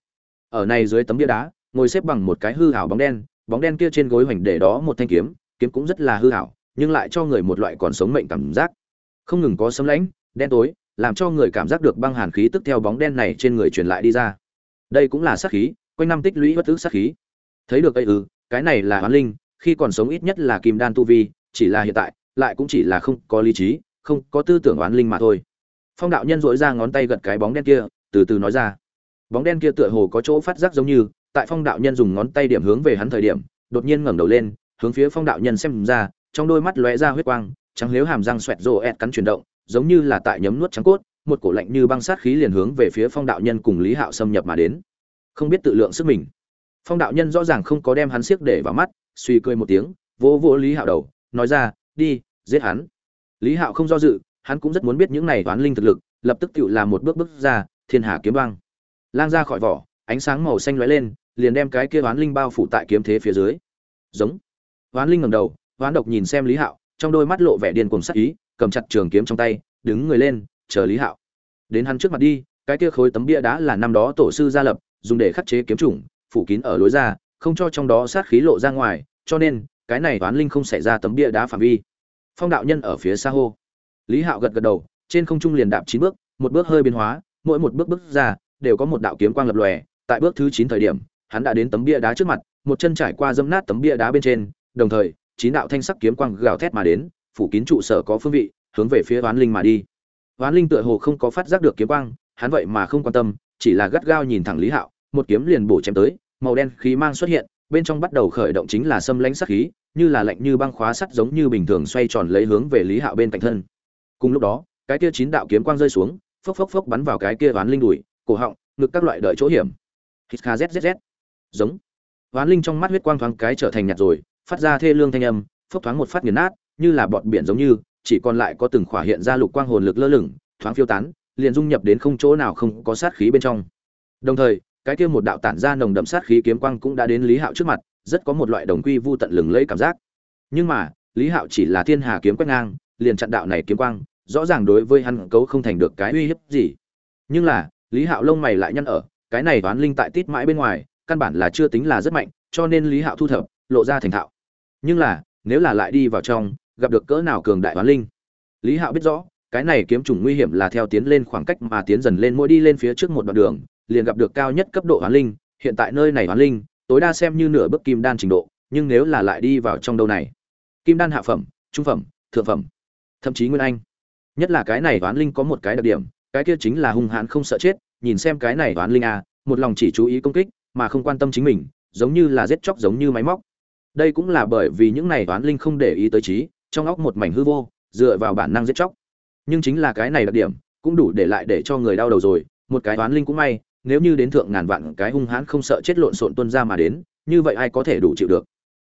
A: ở này dưới tấm bia đá, ngồi xếp bằng một cái hư hảo bóng đen bóng đen kia trên gối hoành để đó một thanh kiếm kiếm cũng rất là hư hảo, nhưng lại cho người một loại còn sống mệnh cảm giác. Không ngừng có sấm lãnh đen tối, làm cho người cảm giác được băng hàn khí tức theo bóng đen này trên người truyền lại đi ra. Đây cũng là sát khí, quanh năm tích lũy bất tức sát khí. Thấy được ấy ư, cái này là hoán linh, khi còn sống ít nhất là kim đan tu vi, chỉ là hiện tại, lại cũng chỉ là không có lý trí, không có tư tưởng oán linh mà thôi phong đạo nhân dỗi ra ngón tay gật cái bóng đen kia, từ từ nói ra. Bóng đen kia tựa hồ có chỗ phát giác giống như, tại phong đạo nhân dùng ngón tay điểm hướng về hắn thời điểm, đột nhiên ngẩng đầu lên, hướng phía phong đạo nhân xem ra, trong đôi mắt lóe ra huyết quang, trắng liếu hàm răng xoẹt rộ ẹt cắn chuyển động, giống như là tại nhấm nuốt trắng cốt, một cổ lạnh như băng sát khí liền hướng về phía phong đạo nhân cùng lý hạo xâm nhập mà đến. Không biết tự lượng sức mình. Phong đạo nhân rõ ràng không có đem hắn siếc để vào mắt, suy cười một tiếng, vỗ vỗ lý hạo đầu, nói ra, đi, giết hắn. Lý hạo không do dự hắn cũng rất muốn biết những này toán linh thực lực, lập tức tựu làm một bước bước ra, thiên hà kiếm băng. Lang ra khỏi vỏ, ánh sáng màu xanh lóe lên, liền đem cái kia toán linh bao phủ tại kiếm thế phía dưới. Giống. Toán linh ngẩng đầu, toán độc nhìn xem lý hạo, trong đôi mắt lộ vẻ điên cuồng sắc ý, cầm chặt trường kiếm trong tay, đứng người lên, chờ lý hạo. Đến hắn trước mặt đi, cái kia khối tấm bia đá là năm đó tổ sư gia lập, dùng để khắc chế kiếm chủng, phủ kín ở lối ra, không cho trong đó sát khí lộ ra ngoài, cho nên, cái này toán linh không xảy ra tấm bia đá phạm vi. Phong đạo nhân ở phía xa hô lý hạo gật gật đầu, trên không trung liền đạp chín bước, một bước hơi biến hóa, mỗi một bước bước ra, đều có một đạo kiếm quang lập lòe. Tại bước thứ chín thời điểm, hắn đã đến tấm bia đá trước mặt, một chân trải qua dẫm nát tấm bia đá bên trên, đồng thời, chín đạo thanh sắc kiếm quang gào thét mà đến, phủ kín trụ sở có phương vị, hướng về phía oán linh mà đi. Oán linh tựa hồ không có phát giác được kiếm quang, hắn vậy mà không quan tâm, chỉ là gắt gao nhìn thẳng lý hạo, một kiếm liền bổ chém tới, màu đen khí mang xuất hiện, bên trong bắt đầu khởi động chính là xâm lãnh sắc khí, như là lạnh như băng khóa sắt giống như bình thường xoay tròn lấy hướng về lý hạo bên cạnh thân cùng lúc đó, cái kia chín đạo kiếm quang rơi xuống, phốc phốc phốc bắn vào cái kia oán linh đùi, cổ họng, ngực các loại đợi chỗ hiểm. Hít kha zzz giống. Oán linh trong mắt huyết quang thoáng cái trở thành nhạt rồi, phát ra thê lương thanh âm, phốc thoáng một phát nghiền nát, như là bọt biển giống như, chỉ còn lại có từng khỏa hiện ra lục quang hồn lực lơ lửng, thoáng phiêu tán, liền dung nhập đến không chỗ nào không có sát khí bên trong. Đồng thời, cái kia một đạo tản ra nồng đậm sát khí kiếm quang cũng đã đến lý hạo trước mặt, rất có một loại đồng quy vu tận lừng lấy cảm giác. Nhưng mà, lý hạo chỉ là thiên hà kiếm quét ngang liền chặn đạo này kiếm quang, rõ ràng đối với hắn cấu không thành được cái uy hiếp gì. Nhưng là, lý hạo lông mày lại nhăn ở, cái này toán linh tại tít mãi bên ngoài, căn bản là chưa tính là rất mạnh, cho nên lý hạo thu thập, lộ ra thành thạo. Nhưng là, nếu là lại đi vào trong, gặp được cỡ nào cường đại toán linh? Lý hạo biết rõ, cái này kiếm trùng nguy hiểm là theo tiến lên khoảng cách mà tiến dần lên mỗi đi lên phía trước một đoạn đường, liền gặp được cao nhất cấp độ toán linh, hiện tại nơi này toán linh, tối đa xem như nửa bước kim đan trình độ, nhưng nếu là lại đi vào trong đâu này? Kim đan hạ phẩm, trung phẩm, thượng phẩm thậm chí nguyên anh. Nhất là cái này toán linh có một cái đặc điểm, cái kia chính là hung hãn không sợ chết, nhìn xem cái này toán linh a một lòng chỉ chú ý công kích, mà không quan tâm chính mình, giống như là giết chóc giống như máy móc. Đây cũng là bởi vì những này toán linh không để ý tới trí, trong óc một mảnh hư vô, dựa vào bản năng giết chóc. Nhưng chính là cái này đặc điểm, cũng đủ để lại để cho người đau đầu rồi, một cái toán linh cũng may, nếu như đến thượng ngàn vạn cái hung hãn không sợ chết lộn xộn tuân ra mà đến, như vậy ai có thể đủ chịu được?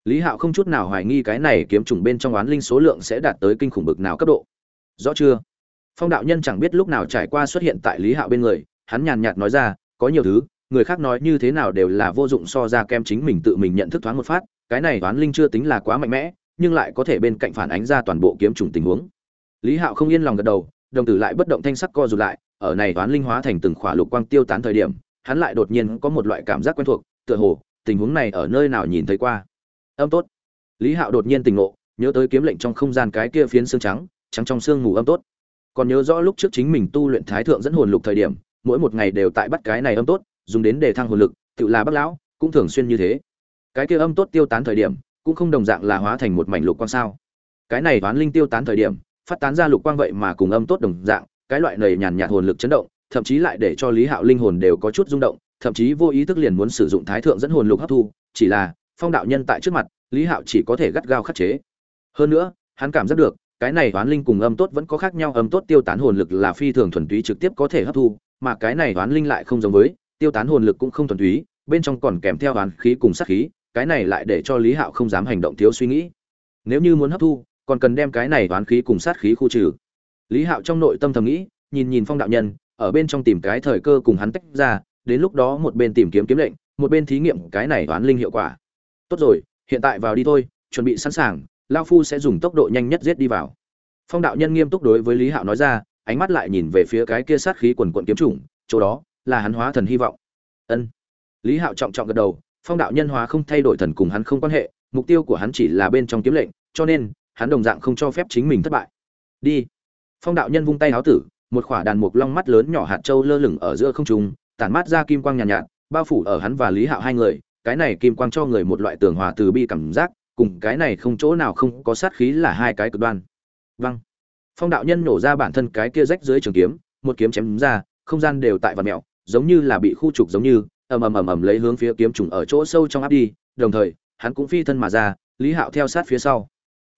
A: Lý hạo không chút nào hoài nghi cái này kiếm trùng bên trong oán linh số lượng sẽ đạt tới kinh khủng bực nào cấp độ. Rõ chưa? Phong đạo nhân chẳng biết lúc nào trải qua xuất hiện tại lý hạo bên người, hắn nhàn nhạt nói ra, có nhiều thứ, người khác nói như thế nào đều là vô dụng so ra kem chính mình tự mình nhận thức thoáng một phát, cái này oán linh chưa tính là quá mạnh mẽ, nhưng lại có thể bên cạnh phản ánh ra toàn bộ kiếm trùng tình huống. Lý hạo không yên lòng gật đầu, đồng tử lại bất động thanh sắc co rụt lại, ở này oán linh hóa thành từng khỏa lục quang tiêu tán thời điểm, hắn lại đột nhiên có một loại cảm giác quen thuộc, tựa hồ, tình huống này ở nơi nào nhìn thấy qua âm tốt. Lý hạo đột nhiên tỉnh ngộ, nhớ tới kiếm lệnh trong không gian cái kia phiến xương trắng trắng trong xương ngủ âm tốt. Còn nhớ rõ lúc trước chính mình tu luyện thái thượng dẫn hồn lục thời điểm, mỗi một ngày đều tại bắt cái này âm tốt, dùng đến để thăng hồn lực, tự là bắt lão, cũng thường xuyên như thế. Cái kia âm tốt tiêu tán thời điểm, cũng không đồng dạng là hóa thành một mảnh lục quang sao. Cái này toán linh tiêu tán thời điểm, phát tán ra lục quang vậy mà cùng âm tốt đồng dạng, cái loại này nhàn nhạt hồn lực chấn động, thậm chí lại để cho lý hạo linh hồn đều có chút rung động, thậm chí vô ý thức liền muốn sử dụng thái thượng dẫn hồn lục hấp thu, chỉ là phong đạo nhân tại trước mặt, lý hạo chỉ có thể gắt gao khắc chế. Hơn nữa, hắn cảm giác được, cái này toán linh cùng âm tốt vẫn có khác nhau, âm tốt tiêu tán hồn lực là phi thường thuần túy trực tiếp có thể hấp thu, mà cái này toán linh lại không giống với, tiêu tán hồn lực cũng không thuần túy, bên trong còn kèm theo toán khí cùng sát khí, cái này lại để cho lý hạo không dám hành động thiếu suy nghĩ. Nếu như muốn hấp thu, còn cần đem cái này toán khí cùng sát khí khu trừ. Lý hạo trong nội tâm thầm nghĩ, nhìn nhìn phong đạo nhân, ở bên trong tìm cái thời cơ cùng hắn tách ra, đến lúc đó một bên tìm kiếm kiếm lệnh, một bên thí nghiệm cái này toán linh hiệu quả tốt rồi hiện tại vào đi thôi chuẩn bị sẵn sàng lao phu sẽ dùng tốc độ nhanh nhất giết đi vào. Phong đạo nhân nghiêm túc đối với lý hạo nói ra ánh mắt lại nhìn về phía cái kia sát khí quần quận kiếm chủng chỗ đó là hắn hóa thần hy vọng. Ân. Lý hạo trọng trọng gật đầu phong đạo nhân hóa không thay đổi thần cùng hắn không quan hệ mục tiêu của hắn chỉ là bên trong kiếm lệnh cho nên hắn đồng dạng không cho phép chính mình thất bại. Đi. Phong đạo nhân vung tay háo tử một khỏa đàn mục long mắt lớn nhỏ hạt trâu lơ lửng ở giữa không trung tản mát ra kim quang nhàn nhạt, nhạt bao phủ ở hắn và lý hạo hai người cái này kim quang cho người một loại tường hòa từ bi cảm giác, cùng cái này không chỗ nào không có sát khí là hai cái cực đoan. Văng phong đạo nhân nổ ra bản thân cái kia rách dưới trường kiếm, một kiếm chém ra, không gian đều tại vật mẹo giống như là bị khu trục giống như, ầm ầm ầm ầm lấy hướng phía kiếm trùng ở chỗ sâu trong áp đi, đồng thời, hắn cũng phi thân mà ra, lý hạo theo sát phía sau.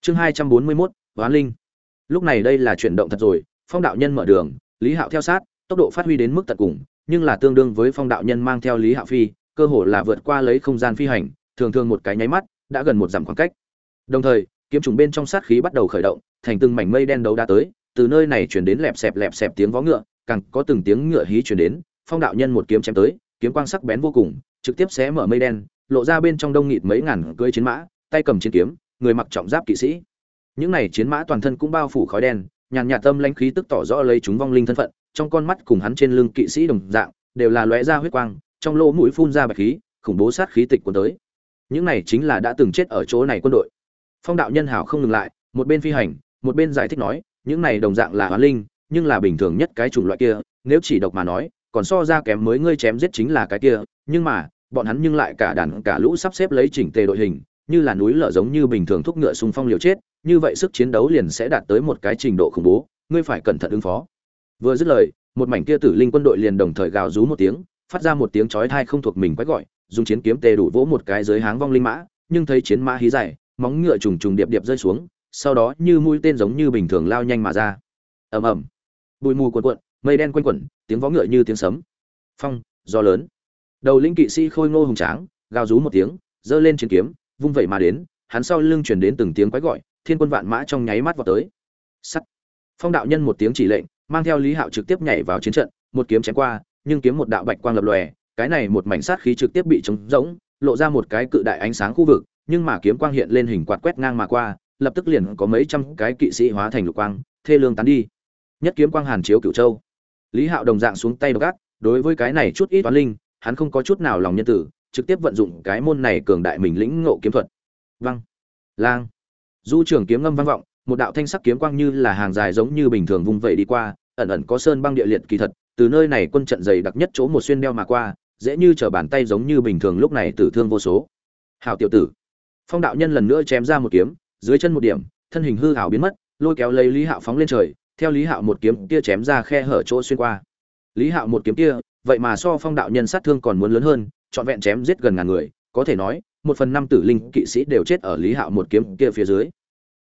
A: Chương hai trăm bốn mươi mốt, hoán linh. Lúc này đây là chuyển động thật rồi, phong đạo nhân mở đường, lý hạo theo sát, tốc độ phát huy đến mức tận cùng, nhưng là tương đương với phong đạo nhân mang theo lý hạo phi cơ hồ là vượt qua lấy không gian phi hành, thường thường một cái nháy mắt, đã gần một dặm khoảng cách. Đồng thời, kiếm trùng bên trong sát khí bắt đầu khởi động, thành từng mảnh mây đen đấu đã tới, từ nơi này truyền đến lẹp xẹp lẹp xẹp tiếng vó ngựa, càng có từng tiếng ngựa hí truyền đến, phong đạo nhân một kiếm chém tới, kiếm quang sắc bén vô cùng, trực tiếp xé mở mây đen, lộ ra bên trong đông nghịt mấy ngàn cưỡi chiến mã, tay cầm chiến kiếm, người mặc trọng giáp kỵ sĩ. Những này chiến mã toàn thân cũng bao phủ khói đen, nhàn nhạt tâm lãnh khí tức tỏ rõ lấy chúng vong linh thân phận, trong con mắt cùng hắn trên lưng kỵ sĩ đồng dạng, đều là lóe ra huyết quang trong lỗ mũi phun ra bạch khí, khủng bố sát khí tịch của tới. Những này chính là đã từng chết ở chỗ này quân đội. Phong đạo nhân hào không ngừng lại, một bên phi hành, một bên giải thích nói, những này đồng dạng là hoán linh, nhưng là bình thường nhất cái chủng loại kia, nếu chỉ độc mà nói, còn so ra kém mới ngươi chém giết chính là cái kia, nhưng mà, bọn hắn nhưng lại cả đàn cả lũ sắp xếp lấy chỉnh tề đội hình, như là núi lở giống như bình thường thúc ngựa xung phong liều chết, như vậy sức chiến đấu liền sẽ đạt tới một cái trình độ khủng bố, ngươi phải cẩn thận ứng phó. Vừa dứt lời, một mảnh kia tử linh quân đội liền đồng thời gào rú một tiếng phát ra một tiếng chói tai không thuộc mình quái gọi, dùng chiến kiếm tê đủ vỗ một cái dưới háng vong linh mã, nhưng thấy chiến mã hí dài, móng ngựa trùng trùng điệp điệp rơi xuống, sau đó như mũi tên giống như bình thường lao nhanh mà ra. Ầm ầm. Bụi mù cuồn cuộn, mây đen quanh quẩn, tiếng vó ngựa như tiếng sấm. Phong, gió lớn. Đầu linh kỵ sĩ khôi ngô hùng tráng, gào rú một tiếng, giơ lên chiến kiếm, vung vẩy mà đến, hắn sau lưng truyền đến từng tiếng quái gọi, thiên quân vạn mã trong nháy mắt vọt tới. Sắt. Phong đạo nhân một tiếng chỉ lệnh, mang theo lý hạo trực tiếp nhảy vào chiến trận, một kiếm chém qua nhưng kiếm một đạo bạch quang lập lòe, cái này một mảnh sát khí trực tiếp bị trống rỗng, lộ ra một cái cự đại ánh sáng khu vực, nhưng mà kiếm quang hiện lên hình quạt quét ngang mà qua, lập tức liền có mấy trăm cái kỵ sĩ hóa thành lục quang, thê lương tán đi. Nhất kiếm quang hàn chiếu cửu châu. Lý hạo đồng dạng xuống tay độc ác, đối với cái này chút ít toán linh, hắn không có chút nào lòng nhân tử, trực tiếp vận dụng cái môn này cường đại mình lĩnh ngộ kiếm thuật. Văng lang. Du trưởng kiếm ngâm vang vọng, một đạo thanh sắc kiếm quang như là hàng dài giống như bình thường vung vẩy đi qua, ẩn ẩn có sơn băng địa liệt kỳ thật từ nơi này quân trận dày đặc nhất chỗ một xuyên đeo mà qua, dễ như trở bàn tay giống như bình thường lúc này tử thương vô số. Hào tiểu tử. Phong đạo nhân lần nữa chém ra một kiếm, dưới chân một điểm, thân hình hư hảo biến mất, lôi kéo lấy lý hạo phóng lên trời, theo lý hạo một kiếm kia chém ra khe hở chỗ xuyên qua. Lý hạo một kiếm kia, vậy mà so phong đạo nhân sát thương còn muốn lớn hơn, trọn vẹn chém giết gần ngàn người, có thể nói, một phần năm tử linh kỵ sĩ đều chết ở lý hạo một kiếm kia phía dưới.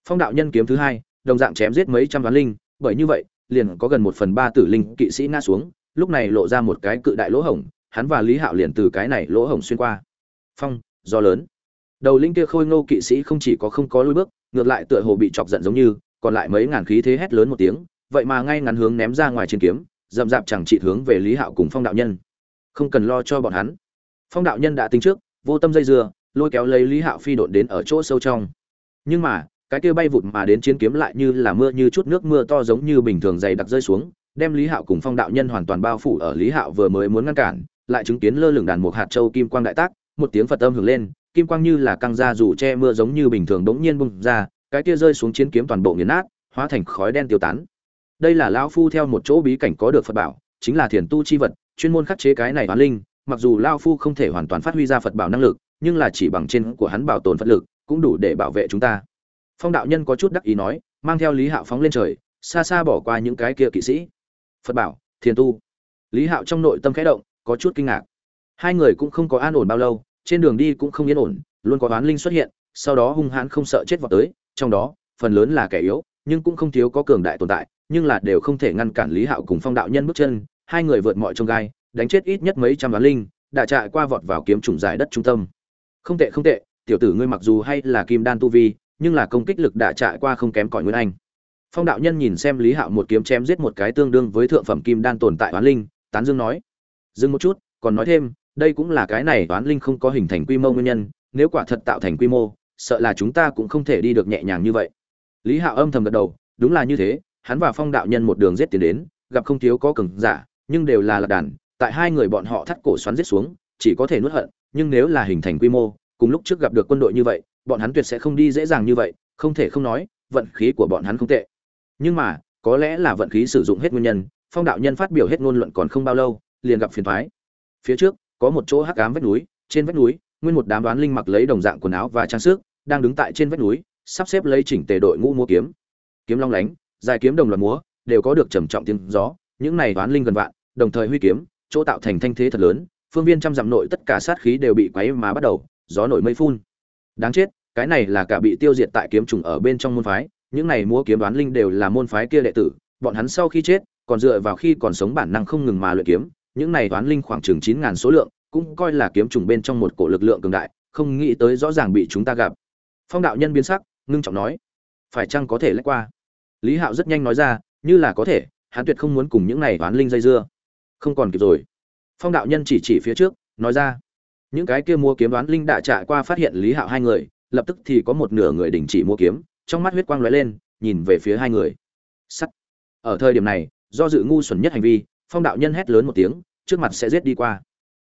A: Phong đạo nhân kiếm thứ hai, đồng dạng chém giết mấy trăm ván linh, bởi như vậy liền có gần một phần ba tử linh kỵ sĩ ngã xuống, lúc này lộ ra một cái cự đại lỗ hổng, hắn và lý hạo liền từ cái này lỗ hổng xuyên qua. Phong do lớn. Đầu linh kia khôi ngô kỵ sĩ không chỉ có không có lôi bước, ngược lại tựa hồ bị chọc giận giống như, còn lại mấy ngàn khí thế hét lớn một tiếng, vậy mà ngay ngắn hướng ném ra ngoài trên kiếm, dậm dạp chẳng trị hướng về lý hạo cùng phong đạo nhân. Không cần lo cho bọn hắn. Phong đạo nhân đã tính trước, vô tâm dây dưa, lôi kéo lấy lý hạo phi đột đến ở chỗ sâu trong. Nhưng mà cái kia bay vụt mà đến chiến kiếm lại như là mưa như chút nước mưa to giống như bình thường dày đặc rơi xuống, đem lý hạo cùng phong đạo nhân hoàn toàn bao phủ ở lý hạo vừa mới muốn ngăn cản, lại chứng kiến lơ lửng đàn một hạt châu kim quang đại tác, một tiếng phật âm hưởng lên, kim quang như là căng ra dù che mưa giống như bình thường bỗng nhiên bung ra, cái kia rơi xuống chiến kiếm toàn bộ nghiền nát, hóa thành khói đen tiêu tán. Đây là lão phu theo một chỗ bí cảnh có được phật bảo, chính là thiền tu chi vật, chuyên môn khắc chế cái này toán linh, mặc dù lao phu không thể hoàn toàn phát huy ra phật bảo năng lực, nhưng là chỉ bằng trên của hắn bảo tồn phật lực, cũng đủ để bảo vệ chúng ta phong đạo nhân có chút đắc ý nói, mang theo lý hạo phóng lên trời, xa xa bỏ qua những cái kia kỵ sĩ. Phật bảo, thiền tu. Lý hạo trong nội tâm khẽ động, có chút kinh ngạc. Hai người cũng không có an ổn bao lâu, trên đường đi cũng không yên ổn, luôn có oán linh xuất hiện, sau đó hung hãn không sợ chết vào tới, trong đó, phần lớn là kẻ yếu, nhưng cũng không thiếu có cường đại tồn tại, nhưng là đều không thể ngăn cản lý hạo cùng phong đạo nhân bước chân, hai người vượt mọi trông gai, đánh chết ít nhất mấy trăm oán linh, đã trại qua vọt vào kiếm trùng giải đất trung tâm. Không tệ không tệ, tiểu tử ngươi mặc dù hay là kim đan tu vi nhưng là công kích lực đã trại qua không kém cỏi nguyên anh. Phong đạo nhân nhìn xem lý hạo một kiếm chém giết một cái tương đương với thượng phẩm kim đan tồn tại oán linh, tán dương nói, dừng một chút, còn nói thêm, đây cũng là cái này oán linh không có hình thành quy mô nguyên nhân, nếu quả thật tạo thành quy mô, sợ là chúng ta cũng không thể đi được nhẹ nhàng như vậy. Lý hạo âm thầm gật đầu, đúng là như thế, hắn và phong đạo nhân một đường giết tiến đến, gặp không thiếu có cường giả, nhưng đều là lạc đàn, tại hai người bọn họ thắt cổ xoắn giết xuống, chỉ có thể nuốt hận, nhưng nếu là hình thành quy mô, cùng lúc trước gặp được quân đội như vậy bọn hắn tuyệt sẽ không đi dễ dàng như vậy, không thể không nói, vận khí của bọn hắn không tệ. Nhưng mà, có lẽ là vận khí sử dụng hết nguyên nhân, phong đạo nhân phát biểu hết ngôn luận còn không bao lâu, liền gặp phiền toái. phía trước, có một chỗ hắc ám vách núi, trên vách núi, nguyên một đám đoán linh mặc lấy đồng dạng quần áo và trang sức, đang đứng tại trên vách núi, sắp xếp lấy chỉnh tề đội ngũ múa kiếm. Kiếm long lánh, dài kiếm đồng loạt múa, đều có được trầm trọng tiếng gió, những này đoán linh gần vạn, đồng thời huy kiếm, chỗ tạo thành thanh thế thật lớn, phương viên trăm dặm nội tất cả sát khí đều bị quấy mà bắt đầu, gió nổi mây phun đáng chết, cái này là cả bị tiêu diệt tại kiếm trùng ở bên trong môn phái, những này múa kiếm đoán linh đều là môn phái kia đệ tử, bọn hắn sau khi chết, còn dựa vào khi còn sống bản năng không ngừng mà luyện kiếm, những này đoán linh khoảng chừng chín ngàn số lượng, cũng coi là kiếm trùng bên trong một cổ lực lượng cường đại, không nghĩ tới rõ ràng bị chúng ta gặp. Phong đạo nhân biến sắc, ngưng trọng nói, phải chăng có thể lách qua? Lý hạo rất nhanh nói ra, như là có thể, hắn tuyệt không muốn cùng những này đoán linh dây dưa. Không còn kịp rồi. Phong đạo nhân chỉ chỉ phía trước, nói ra những cái kia mua kiếm đoán linh đã trả qua phát hiện lý hạo hai người, lập tức thì có một nửa người đình chỉ mua kiếm, trong mắt huyết quang lóe lên, nhìn về phía hai người. Sắt. Ở thời điểm này, do dự ngu xuẩn nhất hành vi, phong đạo nhân hét lớn một tiếng, trước mặt sẽ giết đi qua.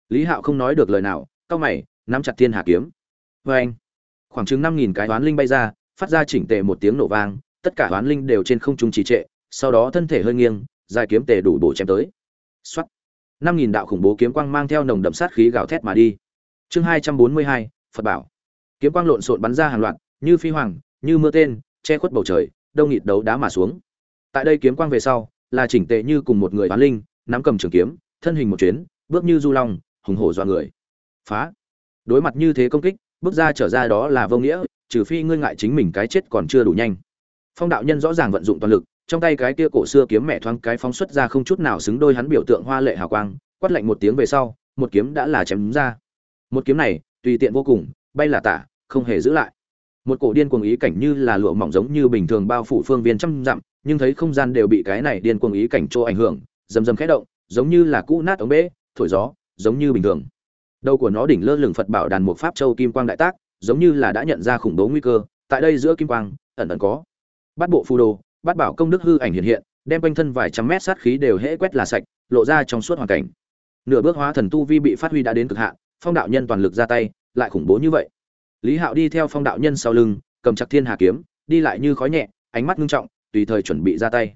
A: Lý hạo không nói được lời nào, cau mày, nắm chặt thiên hà kiếm. Vê anh, khoảng chừng năm nghìn cái toán linh bay ra, phát ra chỉnh tề một tiếng nổ vang, tất cả toán linh đều trên không trung trì trệ, sau đó thân thể hơi nghiêng, dài kiếm tề đủ bổ chém tới. Xuất năm nghìn đạo khủng bố kiếm quang mang theo nồng đậm sát khí gào thét mà đi chương hai trăm bốn mươi hai, phật bảo. Kiếm quang lộn xộn bắn ra hàng loạt, như phi hoàng, như mưa tên, che khuất bầu trời, đông nghịt đấu đá mà xuống. Tại đây kiếm quang về sau, là chỉnh tề như cùng một người bán linh, nắm cầm trường kiếm, thân hình một chuyến, bước như du long, hùng hổ dọa người. Phá. Đối mặt như thế công kích, bước ra trở ra đó là vô nghĩa, trừ phi ngươi ngại chính mình cái chết còn chưa đủ nhanh. Phong đạo nhân rõ ràng vận dụng toàn lực, trong tay cái kia cổ xưa kiếm mẹ thoáng cái phóng xuất ra không chút nào xứng đôi hắn biểu tượng hoa lệ hào quang, quát lạnh một tiếng về sau, một kiếm đã là chém ra một kiếm này, tùy tiện vô cùng, bay là tả, không hề giữ lại. Một cổ điên cuồng ý cảnh như là lụa mỏng giống như bình thường bao phủ phương viên trăm dặm, nhưng thấy không gian đều bị cái này điên cuồng ý cảnh chỗ ảnh hưởng, rầm rầm khẽ động, giống như là cũ nát ống bể thổi gió, giống như bình thường. Đầu của nó đỉnh lơ lửng phật bảo đàn một pháp châu kim quang đại tác, giống như là đã nhận ra khủng bố nguy cơ, tại đây giữa kim quang, ẩn ẩn có. Bát bộ phù đồ, bát bảo công đức hư ảnh hiện hiện, đem quanh thân vài trăm mét sát khí đều hễ quét là sạch, lộ ra trong suốt hoàn cảnh. Nửa bước hóa thần tu vi bị phát huy đã đến cực hạn phong đạo nhân toàn lực ra tay, lại khủng bố như vậy. Lý hạo đi theo phong đạo nhân sau lưng, cầm chặt thiên hà kiếm, đi lại như khói nhẹ, ánh mắt ngưng trọng, tùy thời chuẩn bị ra tay.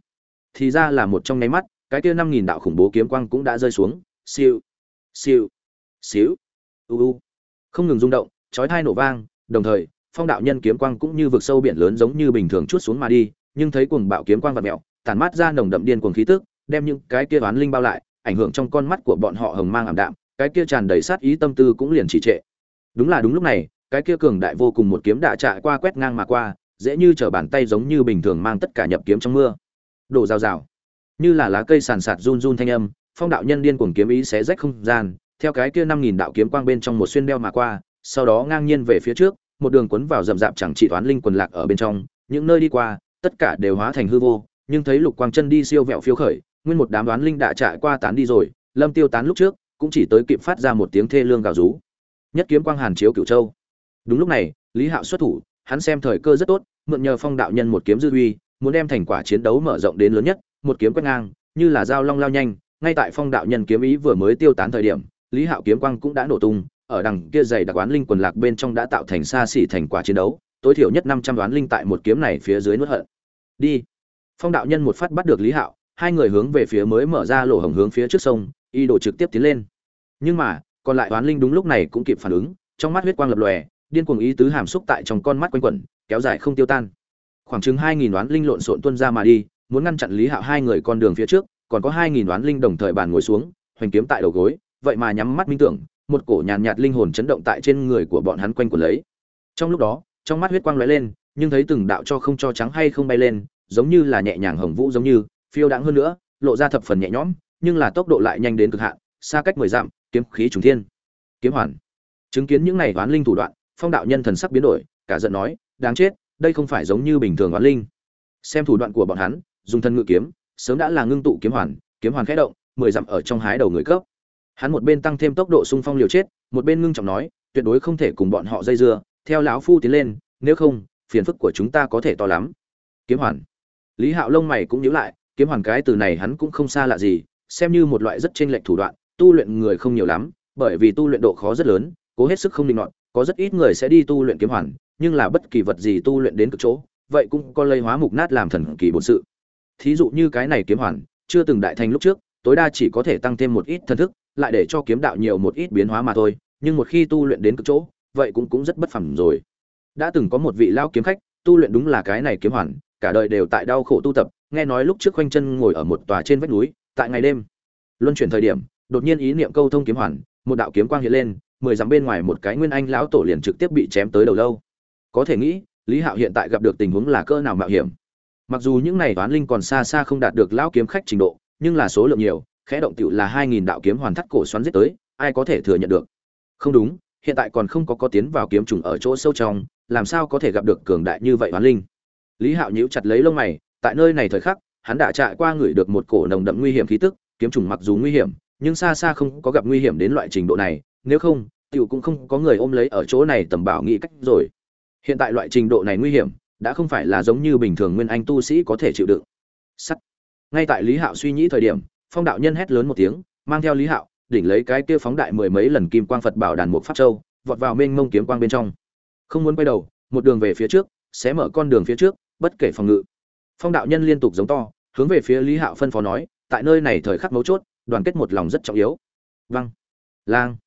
A: Thì ra là một trong nháy mắt, cái kia năm nghìn đạo khủng bố kiếm quang cũng đã rơi xuống. Siêu siêu xíu u u. Không ngừng rung động, chói thai nổ vang, đồng thời, phong đạo nhân kiếm quang cũng như vực sâu biển lớn giống như bình thường chút xuống mà đi, nhưng thấy cuồng bạo kiếm quang và mẹo tản mát ra nồng đậm điên cuồng khí tức, đem những cái kia toán linh bao lại, ảnh hưởng trong con mắt của bọn họ hồng mang ảm đạm cái kia tràn đầy sát ý tâm tư cũng liền chỉ trệ. Đúng là đúng lúc này, cái kia cường đại vô cùng một kiếm đạ trại qua quét ngang mà qua, dễ như trở bàn tay giống như bình thường mang tất cả nhập kiếm trong mưa. Đổ rào rào. Như là lá cây sàn sạt run run thanh âm, phong đạo nhân điên cuồng kiếm ý xé rách không gian, theo cái kia năm nghìn đạo kiếm quang bên trong một xuyên đeo mà qua, sau đó ngang nhiên về phía trước, một đường cuốn vào rậm rạp chẳng chỉ toán linh quần lạc ở bên trong, những nơi đi qua, tất cả đều hóa thành hư vô, nhưng thấy lục quang chân đi siêu vẹo phiêu khởi, nguyên một đám đoán linh đã trải qua tán đi rồi, lâm tiêu tán lúc trước cũng chỉ tới kịp phát ra một tiếng thê lương gào rú. Nhất kiếm quang hàn chiếu cửu châu. Đúng lúc này, lý hạo xuất thủ, hắn xem thời cơ rất tốt, mượn nhờ phong đạo nhân một kiếm dư uy, muốn đem thành quả chiến đấu mở rộng đến lớn nhất, một kiếm quét ngang, như là dao long lao nhanh, ngay tại phong đạo nhân kiếm ý vừa mới tiêu tán thời điểm, lý hạo kiếm quang cũng đã nổ tung, ở đằng kia dày đặc oán linh quần lạc bên trong đã tạo thành xa xỉ thành quả chiến đấu, tối thiểu nhất năm trăm đoán linh tại một kiếm này phía dưới nuốt hận. Đi. Phong đạo nhân một phát bắt được lý hạo, hai người hướng về phía mới mở ra lỗ hổng hướng phía trước sông y đổ trực tiếp tiến lên. Nhưng mà còn lại toán linh đúng lúc này cũng kịp phản ứng trong mắt huyết quang lập lòe điên cuồng ý tứ hàm xúc tại trong con mắt quanh quẩn kéo dài không tiêu tan. Khoảng chừng hai nghìn đoán linh lộn xộn tuân ra mà đi muốn ngăn chặn lý hạo hai người con đường phía trước còn có hai nghìn đoán linh đồng thời bàn ngồi xuống hoành kiếm tại đầu gối vậy mà nhắm mắt minh tưởng một cổ nhàn nhạt, nhạt linh hồn chấn động tại trên người của bọn hắn quanh quẩn lấy. Trong lúc đó trong mắt huyết quang lóe lên nhưng thấy từng đạo cho không cho trắng hay không bay lên giống như là nhẹ nhàng hồng vũ giống như phiêu đãng hơn nữa lộ ra thập phần nhẹ nhõm nhưng là tốc độ lại nhanh đến cực hạn, xa cách mười dặm, kiếm khí trùng thiên. Kiếm hoàn. Chứng kiến những này oán linh thủ đoạn, phong đạo nhân thần sắc biến đổi, cả giận nói, đáng chết, đây không phải giống như bình thường oán linh. Xem thủ đoạn của bọn hắn, dùng thân ngự kiếm, sớm đã là ngưng tụ kiếm hoàn kiếm hoàn khẽ động, mười dặm ở trong hái đầu người cấp. Hắn một bên tăng thêm tốc độ xung phong liều chết, một bên ngưng trọng nói, tuyệt đối không thể cùng bọn họ dây dưa, theo lão phu tiến lên, nếu không, phiền phức của chúng ta có thể to lắm. Kiếm hoàn. Lý hạo lông mày cũng nhíu lại, kiếm hoàn cái từ này hắn cũng không xa lạ gì xem như một loại rất chênh lệch thủ đoạn, tu luyện người không nhiều lắm, bởi vì tu luyện độ khó rất lớn, cố hết sức không định nọt có rất ít người sẽ đi tu luyện kiếm hoàn, nhưng là bất kỳ vật gì tu luyện đến cực chỗ, vậy cũng có lây hóa mục nát làm thần kỳ bổn sự. Thí dụ như cái này kiếm hoàn, chưa từng đại thành lúc trước, tối đa chỉ có thể tăng thêm một ít thần thức, lại để cho kiếm đạo nhiều một ít biến hóa mà thôi, nhưng một khi tu luyện đến cực chỗ, vậy cũng cũng rất bất phàm rồi. Đã từng có một vị lao kiếm khách, tu luyện đúng là cái này kiếm hoàn, cả đời đều tại đau khổ tu tập, nghe nói lúc trước khoanh chân ngồi ở một tòa trên vách núi tại ngày đêm, luân chuyển thời điểm, đột nhiên ý niệm câu thông kiếm hoàn, một đạo kiếm quang hiện lên, mười dặm bên ngoài một cái nguyên anh lão tổ liền trực tiếp bị chém tới đầu lâu. Có thể nghĩ, lý hạo hiện tại gặp được tình huống là cỡ nào mạo hiểm. Mặc dù những này toán linh còn xa xa không đạt được lão kiếm khách trình độ, nhưng là số lượng nhiều, khẽ động tựu là hai nghìn đạo kiếm hoàn thắt cổ xoắn giết tới, ai có thể thừa nhận được? Không đúng, hiện tại còn không có có tiến vào kiếm trùng ở chỗ sâu trong, làm sao có thể gặp được cường đại như vậy toán linh? Lý hạo nhíu chặt lấy lông mày, tại nơi này thời khắc hắn đã trải qua người được một cổ nồng đậm nguy hiểm khí tức, kiếm trùng mặc dù nguy hiểm, nhưng xa xa không có gặp nguy hiểm đến loại trình độ này, nếu không, tiểu cũng không có người ôm lấy ở chỗ này tầm bảo nghĩ cách rồi. Hiện tại loại trình độ này nguy hiểm, đã không phải là giống như bình thường nguyên anh tu sĩ có thể chịu đựng. Sắt. Ngay tại lý hạo suy nghĩ thời điểm, phong đạo nhân hét lớn một tiếng, mang theo lý hạo, đỉnh lấy cái kia phóng đại mười mấy lần kim quang phật bảo đàn mục pháp châu, vọt vào mênh mông kiếm quang bên trong. Không muốn quay đầu, một đường về phía trước sẽ mở con đường phía trước, bất kể phòng ngự phong đạo nhân liên tục giống to, hướng về phía lý hạo phân phó nói, tại nơi này thời khắc mấu chốt, đoàn kết một lòng rất trọng yếu. Văng lang.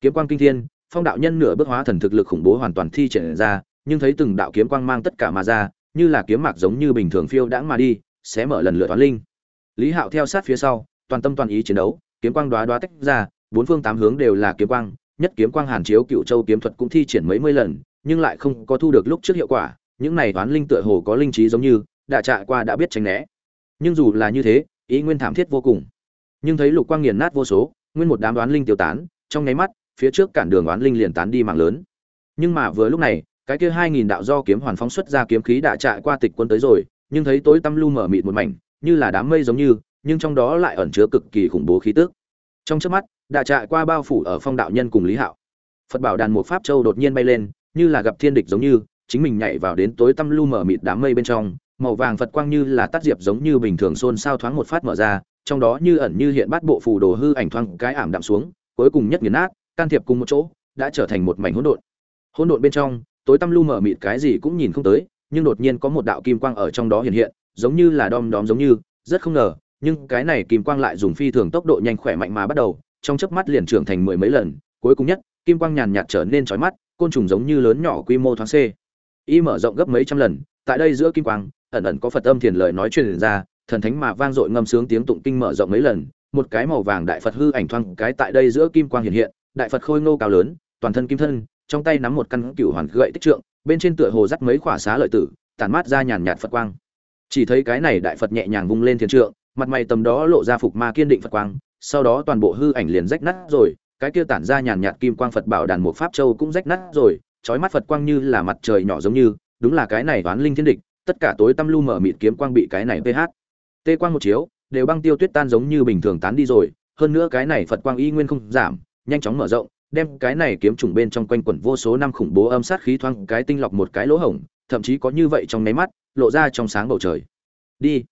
A: Kiếm quang kinh thiên, phong đạo nhân nửa bước hóa thần thực lực khủng bố hoàn toàn thi triển ra, nhưng thấy từng đạo kiếm quang mang tất cả mà ra, như là kiếm mạc giống như bình thường phiêu đãng mà đi, sẽ mở lần lửa toán linh. Lý hạo theo sát phía sau, toàn tâm toàn ý chiến đấu, kiếm quang đoá đoá tách ra, bốn phương tám hướng đều là kiếm quang, nhất kiếm quang hàn chiếu cựu châu kiếm thuật cũng thi triển mấy mươi lần, nhưng lại không có thu được lúc trước hiệu quả, những này toán linh tựa hồ có linh trí giống như đã trạ qua đã biết tránh né. Nhưng dù là như thế, ý nguyên thảm thiết vô cùng. Nhưng thấy lục quang nghiền nát vô số, nguyên một đám đoán linh tiêu tán, trong nháy mắt, phía trước cản đường đoán linh liền tán đi mạng lớn. Nhưng mà vừa lúc này, cái kia hai nghìn đạo do kiếm hoàn phóng xuất ra kiếm khí đã trại qua tịch quân tới rồi, nhưng thấy tối tăm lu mở mịt một mảnh, như là đám mây giống như, nhưng trong đó lại ẩn chứa cực kỳ khủng bố khí tức. Trong chớp mắt đã trại qua bao phủ ở phong đạo nhân cùng lý hạo. Phật bảo đàn một pháp châu đột nhiên bay lên, như là gặp thiên địch giống như, chính mình nhảy vào đến tối tăm lu mở mịt đám mây bên trong màu vàng phật quang như là tắt diệp giống như bình thường xôn xao thoáng một phát mở ra, trong đó như ẩn như hiện bát bộ phù đồ hư ảnh thoáng cái ảm đạm xuống, cuối cùng nhất nghiền nát, can thiệp cùng một chỗ, đã trở thành một mảnh hỗn độn. Hỗn độn bên trong, tối tăm lu mở mịt cái gì cũng nhìn không tới, nhưng đột nhiên có một đạo kim quang ở trong đó hiện hiện, giống như là đom đóm giống như, rất không ngờ, nhưng cái này kim quang lại dùng phi thường tốc độ nhanh khỏe mạnh mà bắt đầu, trong chớp mắt liền trưởng thành mười mấy lần, cuối cùng nhất, kim quang nhàn nhạt trở nên chói mắt, côn trùng giống như lớn nhỏ quy mô thoáng c y mở rộng gấp mấy trăm lần, tại đây giữa kim quang ẩn ẩn có phật âm thiền lời nói truyền ra, thần thánh mà vang dội ngâm sướng tiếng tụng kinh mở rộng mấy lần, một cái màu vàng đại phật hư ảnh thoang cái tại đây giữa kim quang hiện hiện, đại phật khôi ngô cao lớn, toàn thân kim thân, trong tay nắm một căn cửu hoàn gậy tích trượng, bên trên tựa hồ dắt mấy khỏa xá lợi tử, tản mát ra nhàn nhạt phật quang. Chỉ thấy cái này đại phật nhẹ nhàng vung lên thiên trượng, mặt mày tầm đó lộ ra phục ma kiên định phật quang, sau đó toàn bộ hư ảnh liền rách nát rồi, cái kia tản ra nhàn nhạt kim quang phật bảo đàn một pháp châu cũng rách nát rồi, chói mắt phật quang như là mặt trời nhỏ giống như, đúng là cái này toán linh thiên địch tất cả tối tăm lu mở mịt kiếm quang bị cái này ph tê quang một chiếu, đều băng tiêu tuyết tan giống như bình thường tán đi rồi, hơn nữa cái này phật quang y nguyên không giảm, nhanh chóng mở rộng, đem cái này kiếm trùng bên trong quanh quẩn vô số năm khủng bố âm sát khí thoang cái tinh lọc một cái lỗ hổng, thậm chí có như vậy trong nháy mắt, lộ ra trong sáng bầu trời. Đi.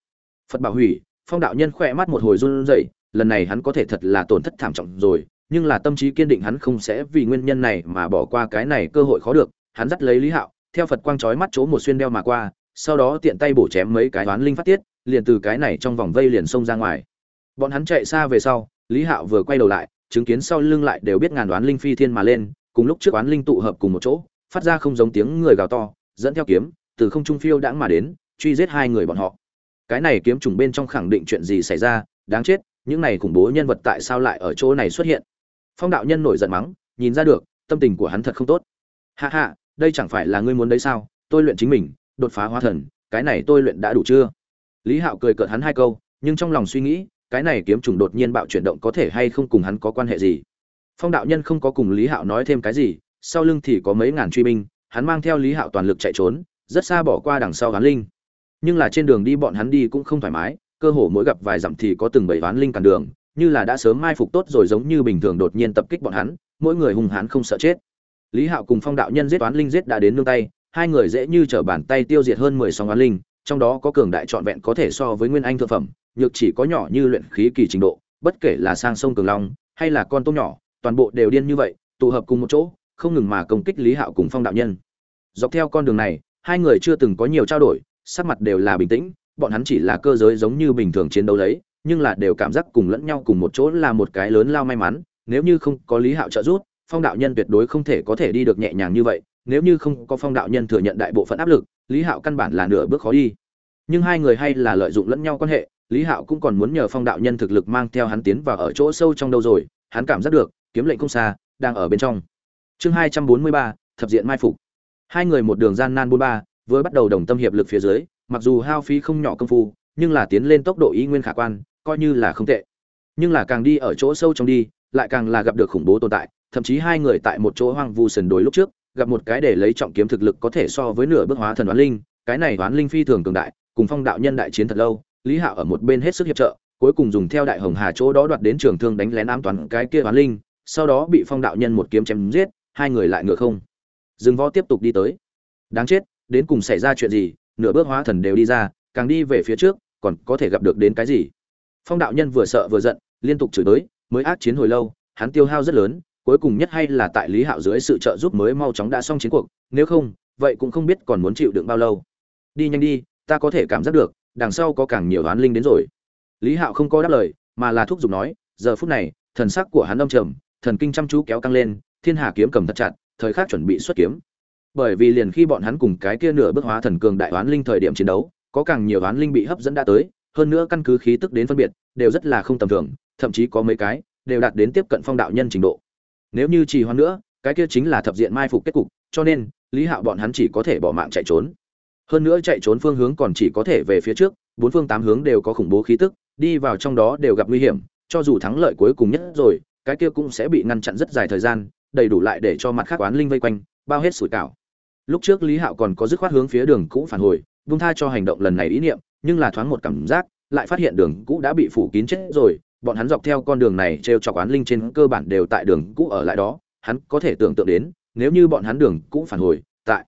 A: Phật bảo hủy, phong đạo nhân khỏe mắt một hồi run rẩy, lần này hắn có thể thật là tổn thất thảm trọng rồi, nhưng là tâm trí kiên định hắn không sẽ vì nguyên nhân này mà bỏ qua cái này cơ hội khó được, hắn dắt lấy lý hạo, theo phật quang chói mắt chỗ một xuyên đeo mà qua sau đó tiện tay bổ chém mấy cái toán linh phát tiết, liền từ cái này trong vòng vây liền xông ra ngoài. Bọn hắn chạy xa về sau, lý hạo vừa quay đầu lại, chứng kiến sau lưng lại đều biết ngàn đoán linh phi thiên mà lên, cùng lúc trước oán linh tụ hợp cùng một chỗ, phát ra không giống tiếng người gào to, dẫn theo kiếm, từ không trung phiêu đãng mà đến, truy giết hai người bọn họ. Cái này kiếm trùng bên trong khẳng định chuyện gì xảy ra, đáng chết, những này khủng bố nhân vật tại sao lại ở chỗ này xuất hiện? Phong đạo nhân nổi giận mắng, nhìn ra được, tâm tình của hắn thật không tốt. Ha ha, đây chẳng phải là ngươi muốn đấy sao? Tôi luyện chính mình đột phá hóa thần, cái này tôi luyện đã đủ chưa? Lý hạo cười cợt hắn hai câu, nhưng trong lòng suy nghĩ, cái này kiếm trùng đột nhiên bạo chuyển động có thể hay không cùng hắn có quan hệ gì? Phong đạo nhân không có cùng lý hạo nói thêm cái gì, sau lưng thì có mấy ngàn truy binh, hắn mang theo lý hạo toàn lực chạy trốn, rất xa bỏ qua đằng sau hắn linh. Nhưng là trên đường đi bọn hắn đi cũng không thoải mái, cơ hồ mỗi gặp vài dặm thì có từng bảy ván linh cản đường, như là đã sớm mai phục tốt rồi giống như bình thường đột nhiên tập kích bọn hắn, mỗi người hung hãn không sợ chết. Lý hạo cùng phong đạo nhân giết toán linh giết đã đến nương tay hai người dễ như trở bàn tay tiêu diệt hơn mười song oán linh, trong đó có cường đại trọn vẹn có thể so với nguyên anh thượng phẩm, nhược chỉ có nhỏ như luyện khí kỳ trình độ, bất kể là sang sông cường long hay là con tôm nhỏ, toàn bộ đều điên như vậy, tụ hợp cùng một chỗ, không ngừng mà công kích lý hạo cùng phong đạo nhân. Dọc theo con đường này, hai người chưa từng có nhiều trao đổi, sắc mặt đều là bình tĩnh, bọn hắn chỉ là cơ giới giống như bình thường chiến đấu lấy, nhưng là đều cảm giác cùng lẫn nhau cùng một chỗ là một cái lớn lao may mắn, nếu như không có lý hạo trợ giúp, phong đạo nhân tuyệt đối không thể có thể đi được nhẹ nhàng như vậy nếu như không có phong đạo nhân thừa nhận đại bộ phận áp lực, lý hạo căn bản là nửa bước khó đi. Nhưng hai người hay là lợi dụng lẫn nhau quan hệ, lý hạo cũng còn muốn nhờ phong đạo nhân thực lực mang theo hắn tiến vào ở chỗ sâu trong đâu rồi, hắn cảm giác được, kiếm lệnh không xa, đang ở bên trong. Chương hai trăm bốn mươi ba, thập diện mai phục. Hai người một đường gian nan bốn ba, vừa bắt đầu đồng tâm hiệp lực phía dưới, mặc dù hao phí không nhỏ công phu, nhưng là tiến lên tốc độ y nguyên khả quan, coi như là không tệ. Nhưng là càng đi ở chỗ sâu trong đi, lại càng là gặp được khủng bố tồn tại, thậm chí hai người tại một chỗ hoang vu sườn đồi lúc trước gặp một cái để lấy trọng kiếm thực lực có thể so với nửa bước hóa thần đoán linh, cái này đoán linh phi thường cường đại, cùng phong đạo nhân đại chiến thật lâu, lý hạo ở một bên hết sức hiệp trợ, cuối cùng dùng theo đại hồng hà chỗ đó đoạt đến trường thương đánh lén ám toàn cái kia đoán linh, sau đó bị phong đạo nhân một kiếm chém giết, hai người lại ngựa không. Dừng võ tiếp tục đi tới. Đáng chết, đến cùng xảy ra chuyện gì, nửa bước hóa thần đều đi ra, càng đi về phía trước, còn có thể gặp được đến cái gì? Phong đạo nhân vừa sợ vừa giận, liên tục chửi tới, mới ác chiến hồi lâu, hắn tiêu hao rất lớn cuối cùng nhất hay là tại lý hạo dưới sự trợ giúp mới mau chóng đã xong chiến cuộc, nếu không, vậy cũng không biết còn muốn chịu đựng bao lâu. Đi nhanh đi, ta có thể cảm giác được, đằng sau có càng nhiều oán linh đến rồi. Lý hạo không có đáp lời, mà là thúc giục nói, giờ phút này, thần sắc của hắn âm trầm, thần kinh chăm chú kéo căng lên, thiên hà kiếm cầm thật chặt, thời khắc chuẩn bị xuất kiếm. Bởi vì liền khi bọn hắn cùng cái kia nửa bước hóa thần cường đại oán linh thời điểm chiến đấu, có càng nhiều oán linh bị hấp dẫn đã tới, hơn nữa căn cứ khí tức đến phân biệt, đều rất là không tầm thường, thậm chí có mấy cái, đều đạt đến tiếp cận phong đạo nhân trình độ nếu như trì hoãn nữa, cái kia chính là thập diện mai phục kết cục, cho nên, lý hạo bọn hắn chỉ có thể bỏ mạng chạy trốn. Hơn nữa chạy trốn phương hướng còn chỉ có thể về phía trước, bốn phương tám hướng đều có khủng bố khí tức, đi vào trong đó đều gặp nguy hiểm, cho dù thắng lợi cuối cùng nhất rồi, cái kia cũng sẽ bị ngăn chặn rất dài thời gian, đầy đủ lại để cho mặt khác oán linh vây quanh, bao hết sủi cảo. Lúc trước lý hạo còn có dứt khoát hướng phía đường cũ phản hồi, vung tha cho hành động lần này ý niệm, nhưng là thoáng một cảm giác, lại phát hiện đường cũ đã bị phủ kín chết rồi bọn hắn dọc theo con đường này t r e o chọc oán linh trên cơ bản đều tại đường cũ ở lại đó, hắn có thể tưởng tượng đến, nếu như bọn hắn đường cũ phản hồi, tại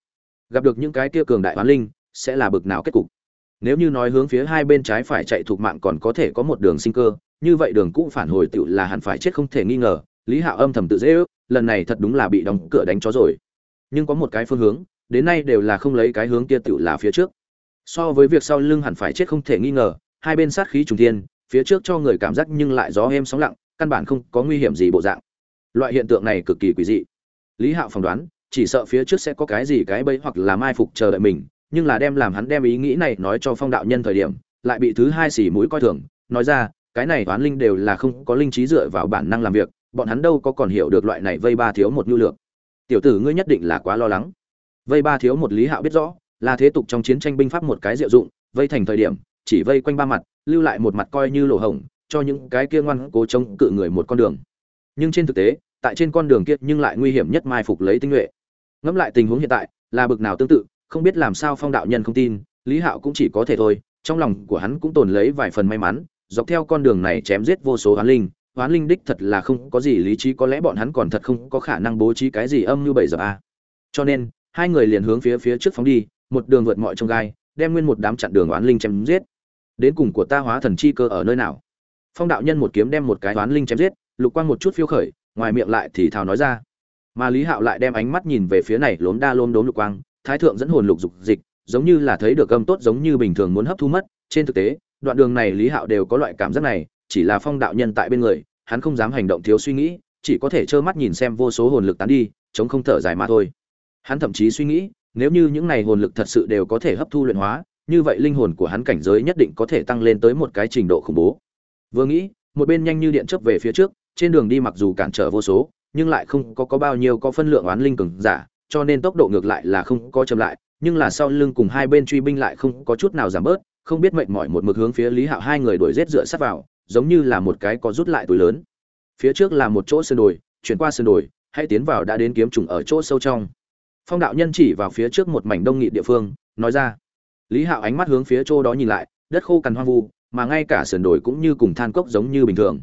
A: gặp được những cái kia cường đại oán linh, sẽ là bực nào kết cục. Nếu như nói hướng phía hai bên trái phải chạy thuộc mạng còn có thể có một đường sinh cơ, như vậy đường cũ phản hồi tựu là hắn phải chết không thể nghi ngờ, lý hạo âm thầm tự dễ ước, lần này thật đúng là bị đóng cửa đánh chó rồi. Nhưng có một cái phương hướng, đến nay đều là không lấy cái hướng kia tựu là phía trước. So với việc sau lưng hẳn phải chết không thể nghi ngờ, hai bên sát khí trùng thiên phía trước cho người cảm giác nhưng lại gió êm sóng lặng, căn bản không có nguy hiểm gì bộ dạng. Loại hiện tượng này cực kỳ quỷ dị. Lý hạo phỏng đoán, chỉ sợ phía trước sẽ có cái gì cái bẫy hoặc là mai phục chờ đợi mình, nhưng là đem làm hắn đem ý nghĩ này nói cho phong đạo nhân thời điểm, lại bị thứ hai xỉ mũi coi thường, nói ra, cái này toán linh đều là không có linh trí dựa vào bản năng làm việc, bọn hắn đâu có còn hiểu được loại này vây ba thiếu một nhu lược. Tiểu tử ngươi nhất định là quá lo lắng. Vây ba thiếu một lý hạo biết rõ, là thế tục trong chiến tranh binh pháp một cái diệu dụng, vây thành thời điểm, chỉ vây quanh ba mặt lưu lại một mặt coi như lỗ hổng cho những cái kia ngoan cố chống cự người một con đường. Nhưng trên thực tế, tại trên con đường kia nhưng lại nguy hiểm nhất mai phục lấy tinh nhuệ. Ngẫm lại tình huống hiện tại, là bực nào tương tự, không biết làm sao phong đạo nhân không tin, lý hạo cũng chỉ có thể thôi, trong lòng của hắn cũng tồn lấy vài phần may mắn, dọc theo con đường này chém giết vô số hoán linh hoán linh đích thật là không có gì lý trí, có lẽ bọn hắn còn thật không có khả năng bố trí cái gì âm như bảy giờ a. Cho nên, hai người liền hướng phía phía trước phóng đi, một đường vượt mọi trông gai, đem nguyên một đám chặn đường oán linh chém giết đến cùng của ta hóa thần chi cơ ở nơi nào? Phong đạo nhân một kiếm đem một cái toán linh chém giết, lục quang một chút phiêu khởi, ngoài miệng lại thì thào nói ra. Mà lý hạo lại đem ánh mắt nhìn về phía này lốm đa lốm đốm lục quang, thái thượng dẫn hồn lục dục dịch, giống như là thấy được âm tốt giống như bình thường muốn hấp thu mất. Trên thực tế, đoạn đường này lý hạo đều có loại cảm giác này, chỉ là phong đạo nhân tại bên người, hắn không dám hành động thiếu suy nghĩ, chỉ có thể trơ mắt nhìn xem vô số hồn lực tán đi, chống không thở dài mà thôi. Hắn thậm chí suy nghĩ, nếu như những này hồn lực thật sự đều có thể hấp thu luyện hóa như vậy linh hồn của hắn cảnh giới nhất định có thể tăng lên tới một cái trình độ khủng bố. Vừa nghĩ, một bên nhanh như điện chớp về phía trước, trên đường đi mặc dù cản trở vô số, nhưng lại không có có bao nhiêu có phân lượng oán linh cường giả, cho nên tốc độ ngược lại là không có chậm lại, nhưng là sau lưng cùng hai bên truy binh lại không có chút nào giảm bớt, không biết mệnh mỏi một mực hướng phía lý hạo hai người đuổi giết dựa sát vào, giống như là một cái có rút lại túi lớn. Phía trước là một chỗ sơn đồi, chuyển qua sơn đồi hãy tiến vào đã đến kiếm trùng ở chỗ sâu trong. Phong đạo nhân chỉ vào phía trước một mảnh đông nghị địa phương, nói ra lý hạo ánh mắt hướng phía chỗ đó nhìn lại, đất khô cằn hoang vu, mà ngay cả sườn đồi cũng như cùng than cốc giống như bình thường.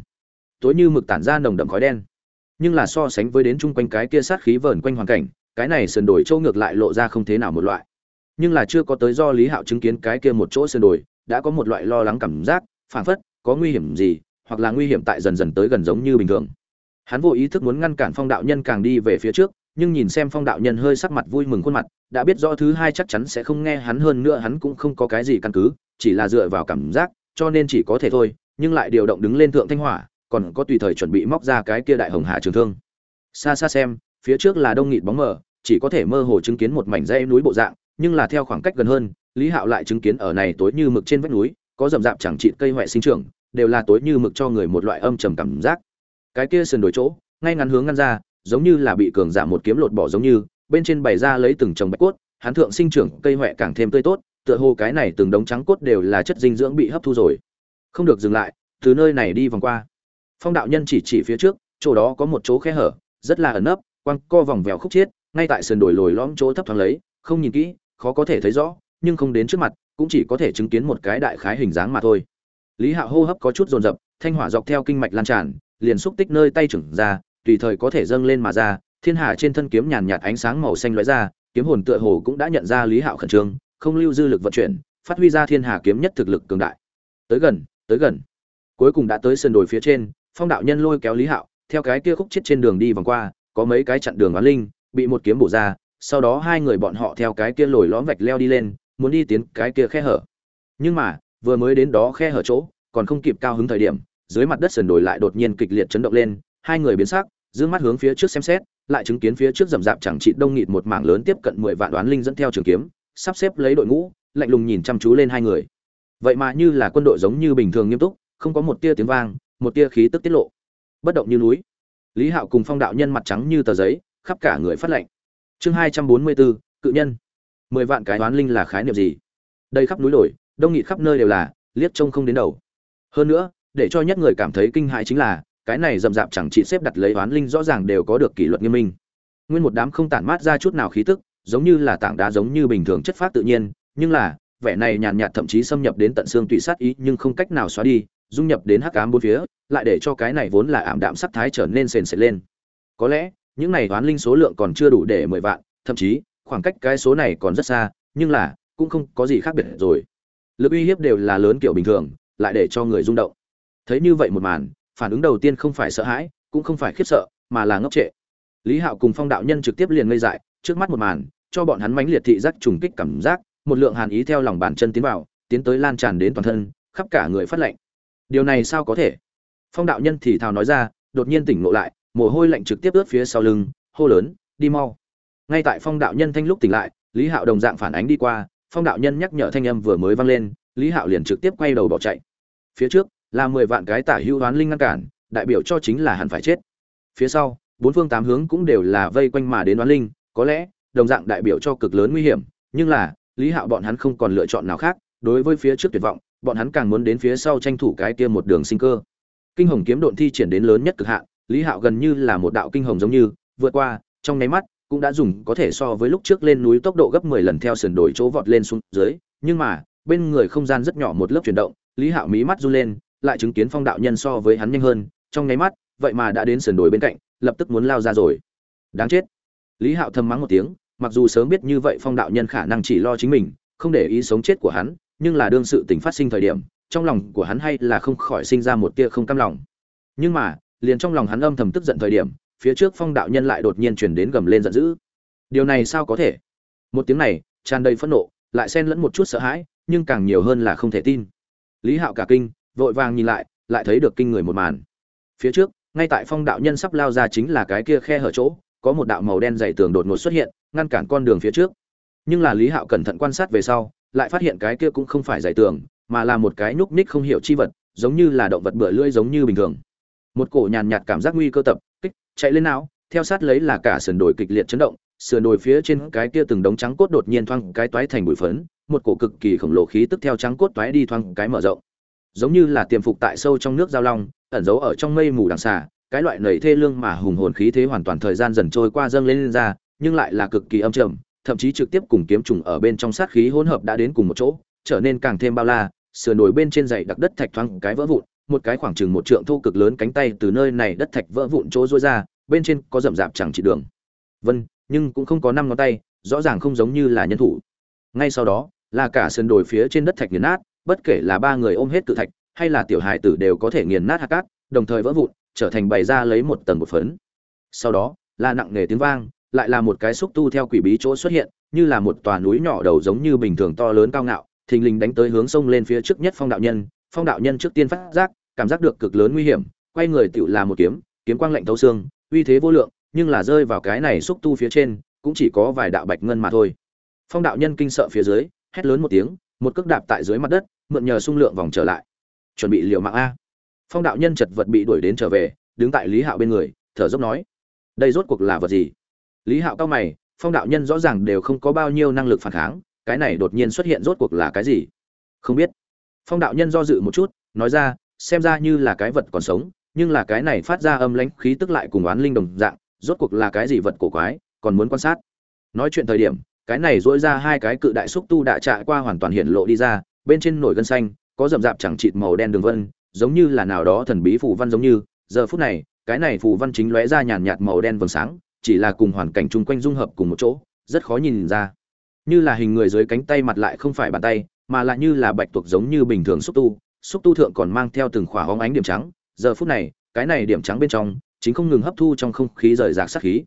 A: Tối như mực tản ra nồng đậm khói đen. Nhưng là so sánh với đến chung quanh cái kia sát khí vờn quanh hoàn cảnh, cái này sườn đồi châu ngược lại lộ ra không thế nào một loại. Nhưng là chưa có tới do lý hạo chứng kiến cái kia một chỗ sườn đồi, đã có một loại lo lắng cảm giác, phảng phất có nguy hiểm gì, hoặc là nguy hiểm tại dần dần tới gần giống như bình thường. Hắn vô ý thức muốn ngăn cản phong đạo nhân càng đi về phía trước nhưng nhìn xem phong đạo nhân hơi sắc mặt vui mừng khuôn mặt, đã biết rõ thứ hai chắc chắn sẽ không nghe hắn hơn nữa, hắn cũng không có cái gì căn cứ, chỉ là dựa vào cảm giác, cho nên chỉ có thể thôi, nhưng lại điều động đứng lên thượng thanh hỏa, còn có tùy thời chuẩn bị móc ra cái kia đại hồng hạ trường thương. Xa xa xem, phía trước là đông nghịt bóng mờ, chỉ có thể mơ hồ chứng kiến một mảnh dãy núi bộ dạng, nhưng là theo khoảng cách gần hơn, lý hạo lại chứng kiến ở này tối như mực trên vách núi, có rậm rạp chẳng trị cây huệ sinh trưởng, đều là tối như mực cho người một loại âm trầm cảm giác. Cái kia sườn đổi chỗ, ngay ngắn hướng ngăn ra giống như là bị cường giảm một kiếm lột bỏ giống như, bên trên bày ra lấy từng chồng bạch cốt, hắn thượng sinh trưởng cây huệ càng thêm tươi tốt, tựa hồ cái này từng đống trắng cốt đều là chất dinh dưỡng bị hấp thu rồi. Không được dừng lại, từ nơi này đi vòng qua. Phong đạo nhân chỉ chỉ phía trước, chỗ đó có một chỗ khe hở, rất là ẩn nấp, quăng co vòng vèo khúc chiết, ngay tại sườn đồi lồi lõm chỗ thấp thoáng lấy, không nhìn kỹ, khó có thể thấy rõ, nhưng không đến trước mặt, cũng chỉ có thể chứng kiến một cái đại khái hình dáng mà thôi. Lý hạo hô hấp có chút dồn dập, thanh hỏa dọc theo kinh mạch lan tràn, liền xúc tích nơi tay trưởng ra tùy thời có thể dâng lên mà ra, thiên hà trên thân kiếm nhàn nhạt ánh sáng màu xanh lóe ra, kiếm hồn tựa hồ cũng đã nhận ra lý hạo khẩn trương, không lưu dư lực vận chuyển, phát huy ra thiên hà kiếm nhất thực lực cường đại. Tới gần tới gần. Cuối cùng đã tới sườn đồi phía trên, phong đạo nhân lôi kéo lý hạo, theo cái kia khúc chết trên đường đi vòng qua, có mấy cái chặn đường oán linh, bị một kiếm bổ ra, sau đó hai người bọn họ theo cái kia lồi lõm vạch leo đi lên, muốn đi tiến cái kia khe hở. Nhưng mà, vừa mới đến đó khe hở chỗ, còn không kịp cao hứng thời điểm, dưới mặt đất sườn đồi lại đột nhiên kịch liệt chấn động lên hai người biến sắc dương mắt hướng phía trước xem xét, lại chứng kiến phía trước rậm rạp chẳng chịt đông nghịt một mảng lớn tiếp cận mười vạn đoán linh dẫn theo trường kiếm, sắp xếp lấy đội ngũ, lạnh lùng nhìn chăm chú lên hai người. Vậy mà như là quân đội giống như bình thường nghiêm túc, không có một tia tiếng vang, một tia khí tức tiết lộ. Bất động như núi. Lý hạo cùng phong đạo nhân mặt trắng như tờ giấy, khắp cả người phát lệnh chương hai trăm bốn mươi bốn, cự nhân. Mười vạn cái đoán linh là khái niệm gì? Đây khắp núi đồi, đông nghịt khắp nơi đều là, liếc trông không đến đầu. Hơn nữa, để cho nhất người cảm thấy kinh hãi chính là cái này rậm rạp chẳng chỉ xếp đặt lấy đoán linh rõ ràng đều có được kỷ luật nghiêm minh. Nguyên một đám không tản mát ra chút nào khí tức, giống như là tảng đá giống như bình thường chất phát tự nhiên, nhưng là, vẻ này nhàn nhạt thậm chí xâm nhập đến tận xương tùy sát ý nhưng không cách nào xóa đi, dung nhập đến hắc ám bốn phía, lại để cho cái này vốn là ảm đạm sắc thái trở nên sền sệt lên. Có lẽ, những này đoán linh số lượng còn chưa đủ để mười vạn, thậm chí, khoảng cách cái số này còn rất xa, nhưng là, cũng không có gì khác biệt rồi. Lực uy hiếp đều là lớn kiểu bình thường, lại để cho người rung động. Thấy như vậy một màn phản ứng đầu tiên không phải sợ hãi, cũng không phải khiếp sợ, mà là ngốc trệ. Lý hạo cùng phong đạo nhân trực tiếp liền ngây dại, trước mắt một màn, cho bọn hắn mãnh liệt thị giác trùng kích cảm giác, một lượng hàn ý theo lòng bàn chân tiến vào, tiến tới lan tràn đến toàn thân, khắp cả người phát lạnh. Điều này sao có thể? Phong đạo nhân thì thào nói ra, đột nhiên tỉnh ngộ lại, mồ hôi lạnh trực tiếp ướt phía sau lưng, hô lớn, đi mau. Ngay tại phong đạo nhân thanh lúc tỉnh lại, lý hạo đồng dạng phản ánh đi qua, phong đạo nhân nhắc nhở thanh âm vừa mới vang lên, lý hạo liền trực tiếp quay đầu bỏ chạy. Phía trước là mười vạn cái tả hữu đoán linh ngăn cản, đại biểu cho chính là hẳn phải chết. Phía sau, bốn phương tám hướng cũng đều là vây quanh mà đến đoán linh, có lẽ, đồng dạng đại biểu cho cực lớn nguy hiểm, nhưng là, lý hạo bọn hắn không còn lựa chọn nào khác, đối với phía trước tuyệt vọng, bọn hắn càng muốn đến phía sau tranh thủ cái kia một đường sinh cơ. Kinh hồng kiếm độn thi triển đến lớn nhất cực hạn, lý hạo gần như là một đạo kinh hồng giống như, vượt qua, trong nháy mắt, cũng đã dùng có thể so với lúc trước lên núi tốc độ gấp 10 lần theo sườn đồi chỗ vọt lên xuống dưới, nhưng mà, bên người không gian rất nhỏ một lớp chuyển động, lý hạo mí mắt run lên lại chứng kiến phong đạo nhân so với hắn nhanh hơn, trong nháy mắt, vậy mà đã đến sườn đồi bên cạnh, lập tức muốn lao ra rồi. Đáng chết. Lý hạo thầm mắng một tiếng, mặc dù sớm biết như vậy phong đạo nhân khả năng chỉ lo chính mình, không để ý sống chết của hắn, nhưng là đương sự tình phát sinh thời điểm, trong lòng của hắn hay là không khỏi sinh ra một tia không cam lòng. Nhưng mà, liền trong lòng hắn âm thầm tức giận thời điểm, phía trước phong đạo nhân lại đột nhiên chuyển đến gầm lên giận dữ. Điều này sao có thể? Một tiếng này, tràn đầy phẫn nộ, lại xen lẫn một chút sợ hãi, nhưng càng nhiều hơn là không thể tin. Lý hạo cả kinh vội vàng nhìn lại lại thấy được kinh người một màn. Phía trước, ngay tại phong đạo nhân sắp lao ra chính là cái kia khe hở chỗ, có một đạo màu đen dày tường đột ngột xuất hiện, ngăn cản con đường phía trước. Nhưng là lý hạo cẩn thận quan sát về sau, lại phát hiện cái kia cũng không phải dày tường, mà là một cái nhúc ních không hiểu chi vật, giống như là động vật bựa lưỡi giống như bình thường. Một cổ nhàn nhạt cảm giác nguy cơ tập, kích, chạy lên não, theo sát lấy là cả sườn đồi kịch liệt chấn động, sườn đồi phía trên cái kia từng đống trắng cốt đột nhiên thoang cái toái thành bụi phấn, một cổ cực kỳ khổng lồ khí tức theo trắng cốt toái đi thoang cái mở rộng giống như là tiềm phục tại sâu trong nước giao long ẩn giấu ở trong mây mù đằng xà cái loại nầy thê lương mà hùng hồn khí thế hoàn toàn thời gian dần trôi qua dâng lên, lên ra nhưng lại là cực kỳ âm trầm thậm chí trực tiếp cùng kiếm trùng ở bên trong sát khí hỗn hợp đã đến cùng một chỗ trở nên càng thêm bao la sườn nổi bên trên dãy đặc đất thạch thoáng cái vỡ vụn một cái khoảng chừng một trượng thu cực lớn cánh tay từ nơi này đất thạch vỡ vụn chỗ rối ra bên trên có rậm rạp chẳng chỉ đường. Vân nhưng cũng không có năm ngón tay rõ ràng không giống như là nhân thủ. Ngay sau đó là cả sườn đồi phía trên đất thạch nghiền nát bất kể là ba người ôm hết cự thạch, hay là tiểu hài tử đều có thể nghiền nát hạt cát, đồng thời vỡ vụn, trở thành bày ra lấy một tầng một phấn. Sau đó, là nặng nề tiếng vang, lại là một cái xúc tu theo quỷ bí chỗ xuất hiện, như là một tòa núi nhỏ đầu giống như bình thường to lớn cao ngạo, thình lình đánh tới hướng sông lên phía trước nhất phong đạo nhân. Phong đạo nhân trước tiên phát giác, cảm giác được cực lớn nguy hiểm, quay người tựu là một kiếm kiếm quang lạnh thấu xương, uy thế vô lượng, nhưng là rơi vào cái này xúc tu phía trên, cũng chỉ có vài đạo bạch ngân mà thôi. Phong đạo nhân kinh sợ phía dưới, hét lớn một tiếng một cước đạp tại dưới mặt đất, mượn nhờ sung lượng vòng trở lại. Chuẩn bị liều mạng a. Phong đạo nhân chật vật bị đuổi đến trở về, đứng tại lý hạo bên người, thở dốc nói, đây rốt cuộc là vật gì? Lý hạo cao mày, phong đạo nhân rõ ràng đều không có bao nhiêu năng lực phản kháng, cái này đột nhiên xuất hiện rốt cuộc là cái gì? Không biết. Phong đạo nhân do dự một chút, nói ra, xem ra như là cái vật còn sống, nhưng là cái này phát ra âm lãnh khí tức lại cùng oán linh đồng dạng, rốt cuộc là cái gì vật cổ quái, còn muốn quan sát? Nói chuyện thời điểm cái này dỗi ra hai cái cự đại xúc tu đã trại qua hoàn toàn hiện lộ đi ra, bên trên nổi gân xanh, có rậm rạp chẳng chịt màu đen đường vân, giống như là nào đó thần bí phù văn giống như. Giờ phút này, cái này phù văn chính lóe ra nhàn nhạt màu đen vầng sáng, chỉ là cùng hoàn cảnh chung quanh dung hợp cùng một chỗ, rất khó nhìn ra. Như là hình người dưới cánh tay mặt lại không phải bàn tay, mà lại như là bạch tuộc giống như bình thường xúc tu. Xúc tu thượng còn mang theo từng khỏa hóng ánh điểm trắng. Giờ phút này, cái này điểm trắng bên trong, chính không ngừng hấp thu trong không khí rời rạc sát khí.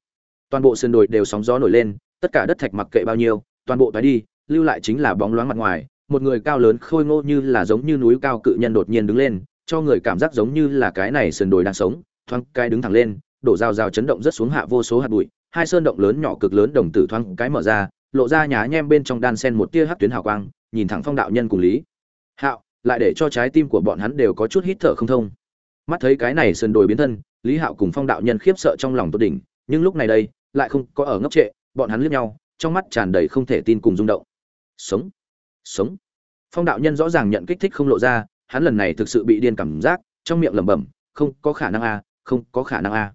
A: Toàn bộ sườn đồi đều sóng gió nổi lên tất cả đất thạch mặc kệ bao nhiêu, toàn bộ tái đi, lưu lại chính là bóng loáng mặt ngoài. Một người cao lớn khôi ngô như là giống như núi cao cự nhân đột nhiên đứng lên, cho người cảm giác giống như là cái này sườn đồi đang sống, thoáng cái đứng thẳng lên, đổ rào rào chấn động rất xuống hạ vô số hạt bụi. Hai sơn động lớn nhỏ cực lớn đồng tử thoáng cái mở ra, lộ ra nhá nhem bên trong đan sen một tia hắc tuyến hào quang, nhìn thẳng phong đạo nhân cùng lý. Hạo, lại để cho trái tim của bọn hắn đều có chút hít thở không thông. Mắt thấy cái này sườn đồi biến thân, lý hạo cùng phong đạo nhân khiếp sợ trong lòng tốt đỉnh, nhưng lúc này đây, lại không có ở ngốc trệ bọn hắn liếc nhau, trong mắt tràn đầy không thể tin cùng rung động. Sống sống. Phong đạo nhân rõ ràng nhận kích thích không lộ ra, hắn lần này thực sự bị điên cảm giác, trong miệng lẩm bẩm, không có khả năng a, không có khả năng a.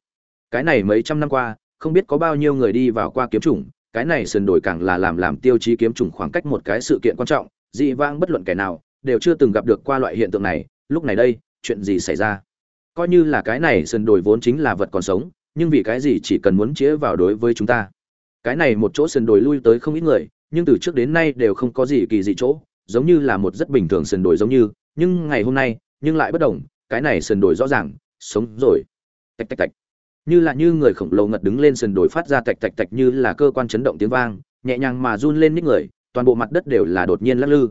A: Cái này mấy trăm năm qua, không biết có bao nhiêu người đi vào qua kiếm chủng, cái này sườn đổi càng là làm làm tiêu chí kiếm chủng khoảng cách một cái sự kiện quan trọng, dị vãng bất luận kẻ nào, đều chưa từng gặp được qua loại hiện tượng này, lúc này đây, chuyện gì xảy ra? Coi như là cái này sườn đổi vốn chính là vật còn sống, nhưng vì cái gì chỉ cần muốn chĩa vào đối với chúng ta? Cái này một chỗ sườn đồi lui tới không ít người, nhưng từ trước đến nay đều không có gì kỳ dị chỗ, giống như là một rất bình thường sườn đồi giống như, nhưng ngày hôm nay, nhưng lại bất đồng, cái này sườn đồi rõ ràng, sống rồi. Tạch tạch tạch. Như là như người khổng lồ ngật đứng lên sườn đồi phát ra tạch tạch tạch như là cơ quan chấn động tiếng vang, nhẹ nhàng mà run lên nít người, toàn bộ mặt đất đều là đột nhiên lắc lư.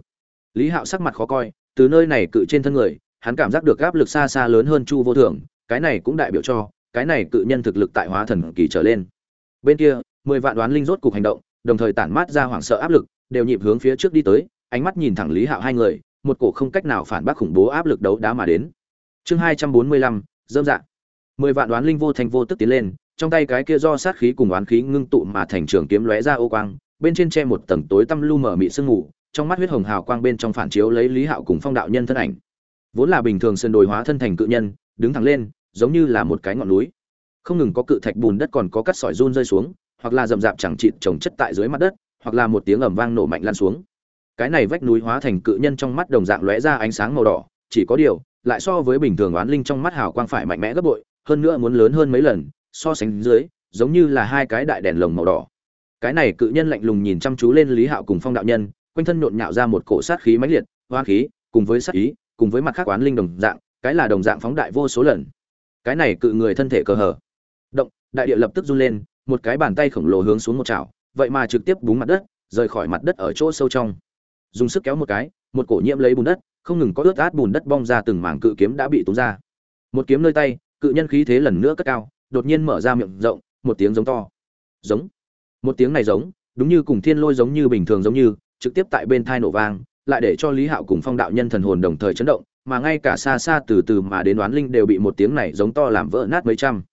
A: Lý hạo sắc mặt khó coi, từ nơi này cự trên thân người, hắn cảm giác được áp lực xa xa lớn hơn chu vô thường cái này cũng đại biểu cho, cái này cự nhân thực lực tại hóa thần kỳ trở lên. Bên kia mười vạn đoán linh rốt cục hành động, đồng thời tản mát ra hoảng sợ áp lực, đều nhịp hướng phía trước đi tới, ánh mắt nhìn thẳng lý hạo hai người, một cổ không cách nào phản bác khủng bố áp lực đấu đá mà đến. Chương hai trăm bốn mươi lăm, dơm dạ. Mười vạn đoán linh vô thành vô tức tiến lên, trong tay cái kia do sát khí cùng oán khí ngưng tụ mà thành trường kiếm lóe ra ô quang, bên trên che một tầng tối tăm lu mở mị sương ngủ trong mắt huyết hồng hào quang bên trong phản chiếu lấy lý hạo cùng phong đạo nhân thân ảnh. Vốn là bình thường sơn đồi hóa thân thành cự nhân, đứng thẳng lên, giống như là một cái ngọn núi. Không ngừng có cự thạch bùn đất còn có cắt sỏi run rơi xuống hoặc là rậm rạp chẳng chịt trồng chất tại dưới mặt đất, hoặc là một tiếng ầm vang nổ mạnh lan xuống. Cái này vách núi hóa thành cự nhân trong mắt đồng dạng lóe ra ánh sáng màu đỏ, chỉ có điều, lại so với bình thường oán linh trong mắt hào quang phải mạnh mẽ gấp bội, hơn nữa muốn lớn hơn mấy lần, so sánh dưới, giống như là hai cái đại đèn lồng màu đỏ. Cái này cự nhân lạnh lùng nhìn chăm chú lên lý hạo cùng phong đạo nhân, quanh thân nhộn nhạo ra một cổ sát khí mãnh liệt hoa khí, cùng với sát ý, cùng với mặt khác oán linh đồng dạng, cái là đồng dạng phóng đại vô số lần. Cái này cự người thân thể cơ hở động, đại địa lập tức run lên một cái bàn tay khổng lồ hướng xuống một chảo, vậy mà trực tiếp búng mặt đất, rời khỏi mặt đất ở chỗ sâu trong. Dùng sức kéo một cái, một cổ nhiễm lấy bùn đất, không ngừng có ướt át bùn đất bong ra từng mảng cự kiếm đã bị tốn ra. Một kiếm nơi tay, cự nhân khí thế lần nữa cất cao, đột nhiên mở ra miệng rộng, một tiếng giống to. Giống. Một tiếng này giống, đúng như cùng thiên lôi giống như bình thường giống như, trực tiếp tại bên thai nổ vang, lại để cho lý hạo cùng phong đạo nhân thần hồn đồng thời chấn động, mà ngay cả xa xa từ từ mà đến đoán linh đều bị một tiếng này giống to làm vỡ nát mấy trăm.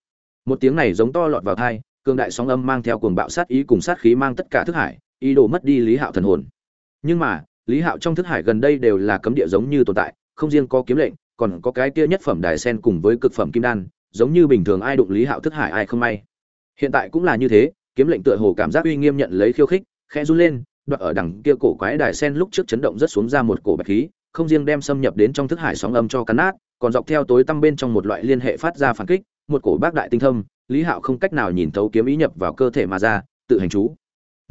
A: Một tiếng này giống to lọt vào thai cương đại sóng âm mang theo cuồng bạo sát ý cùng sát khí mang tất cả thức hải, ý đồ mất đi lý hạo thần hồn. Nhưng mà, lý hạo trong thức hải gần đây đều là cấm địa giống như tồn tại, không riêng có kiếm lệnh, còn có cái kia nhất phẩm đài sen cùng với cực phẩm kim đan, giống như bình thường ai đụng lý hạo thức hải ai không may. Hiện tại cũng là như thế, kiếm lệnh tựa hồ cảm giác uy nghiêm nhận lấy khiêu khích, khẽ run lên đoạn ở đằng kia cổ quái đài sen lúc trước chấn động rất xuống ra một cổ bạch khí, không riêng đem xâm nhập đến trong thức hải sóng âm cho cắn nát, còn dọc theo tối tăm bên trong một loại liên hệ phát ra phản kích, một cổ bác đại tinh thâm lý hạo không cách nào nhìn thấu kiếm ý nhập vào cơ thể mà ra, tự hành chú.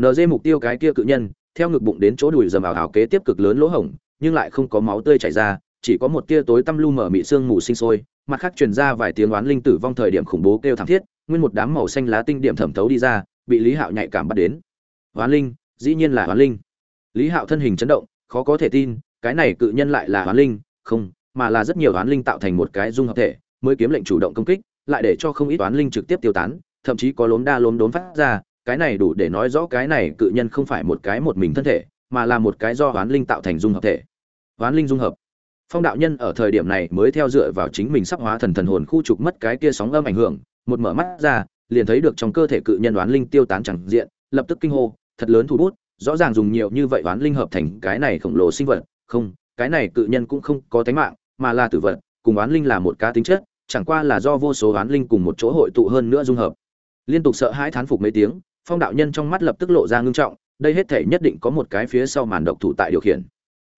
A: Nd mục tiêu cái kia cự nhân, theo ngực bụng đến chỗ đùi dầm ảo ảo kế tiếp cực lớn lỗ hổng, nhưng lại không có máu tươi chảy ra, chỉ có một tia tối tăm lu mở mị xương mù sinh sôi, mặt khác truyền ra vài tiếng oán linh tử vong thời điểm khủng bố kêu thảm thiết, nguyên một đám màu xanh lá tinh điểm thẩm thấu đi ra, bị lý hạo nhạy cảm bắt đến. Oán linh, dĩ nhiên là oán linh. Lý hạo thân hình chấn động, khó có thể tin, cái này cự nhân lại là oán linh, không, mà là rất nhiều oán linh tạo thành một cái dung hợp thể, mới kiếm lệnh chủ động công kích lại để cho không ít toán linh trực tiếp tiêu tán, thậm chí có lốm đa lốm đốn phát ra, cái này đủ để nói rõ cái này cự nhân không phải một cái một mình thân thể, mà là một cái do toán linh tạo thành dung hợp thể. Toán linh dung hợp. Phong đạo nhân ở thời điểm này mới theo dựa vào chính mình sắp hóa thần thần hồn khu trục mất cái kia sóng âm ảnh hưởng, một mở mắt ra, liền thấy được trong cơ thể cự nhân đoán linh tiêu tán chẳng diện, lập tức kinh hô, thật lớn thủ bút, rõ ràng dùng nhiều như vậy đoán linh hợp thành cái này khổng lồ sinh vật, không, cái này cự nhân cũng không có tánh mạng, mà là tử vật, cùng đoán linh là một cá tính chất chẳng qua là do vô số oán linh cùng một chỗ hội tụ hơn nữa dung hợp. Liên tục sợ hãi thán phục mấy tiếng, phong đạo nhân trong mắt lập tức lộ ra ngưng trọng, đây hết thể nhất định có một cái phía sau màn độc thủ tại điều khiển.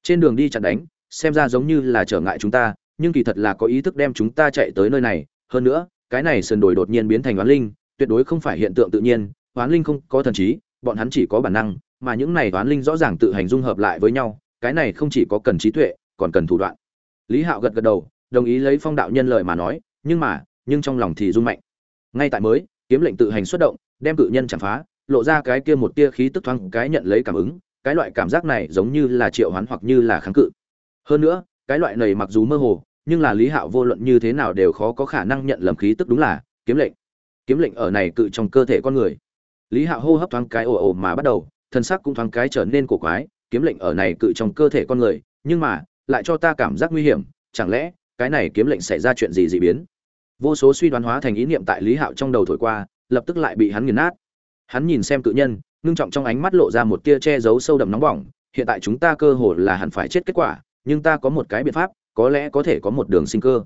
A: Trên đường đi chặn đánh, xem ra giống như là trở ngại chúng ta, nhưng kỳ thật là có ý thức đem chúng ta chạy tới nơi này. Hơn nữa, cái này sườn đổi đột nhiên biến thành oán linh, tuyệt đối không phải hiện tượng tự nhiên, oán linh không có thần trí, bọn hắn chỉ có bản năng, mà những này oán linh rõ ràng tự hành dung hợp lại với nhau, cái này không chỉ có cần trí tuệ, còn cần thủ đoạn. Lý hạo gật gật đầu đồng ý lấy phong đạo nhân lời mà nói, nhưng mà, nhưng trong lòng thì rung mạnh. Ngay tại mới, kiếm lệnh tự hành xuất động, đem cự nhân chạm phá, lộ ra cái kia một tia khí tức thoáng cái nhận lấy cảm ứng, cái loại cảm giác này giống như là triệu hoán hoặc như là kháng cự. Hơn nữa, cái loại này mặc dù mơ hồ, nhưng là lý hạo vô luận như thế nào đều khó có khả năng nhận lầm khí tức đúng là kiếm lệnh. Kiếm lệnh ở này cự trong cơ thể con người. Lý hạo hô hấp thoáng cái ồ ồ mà bắt đầu, thân sắc cũng thoáng cái trở nên cổ quái, kiếm lệnh ở này cự trong cơ thể con người, nhưng mà, lại cho ta cảm giác nguy hiểm, chẳng lẽ cái này kiếm lệnh xảy ra chuyện gì dị biến? Vô số suy đoán hóa thành ý niệm tại lý hạo trong đầu thổi qua, lập tức lại bị hắn nghiền nát. Hắn nhìn xem cự nhân, ngưng trọng trong ánh mắt lộ ra một tia che giấu sâu đậm nóng bỏng, hiện tại chúng ta cơ hồ là hẳn phải chết kết quả, nhưng ta có một cái biện pháp, có lẽ có thể có một đường sinh cơ.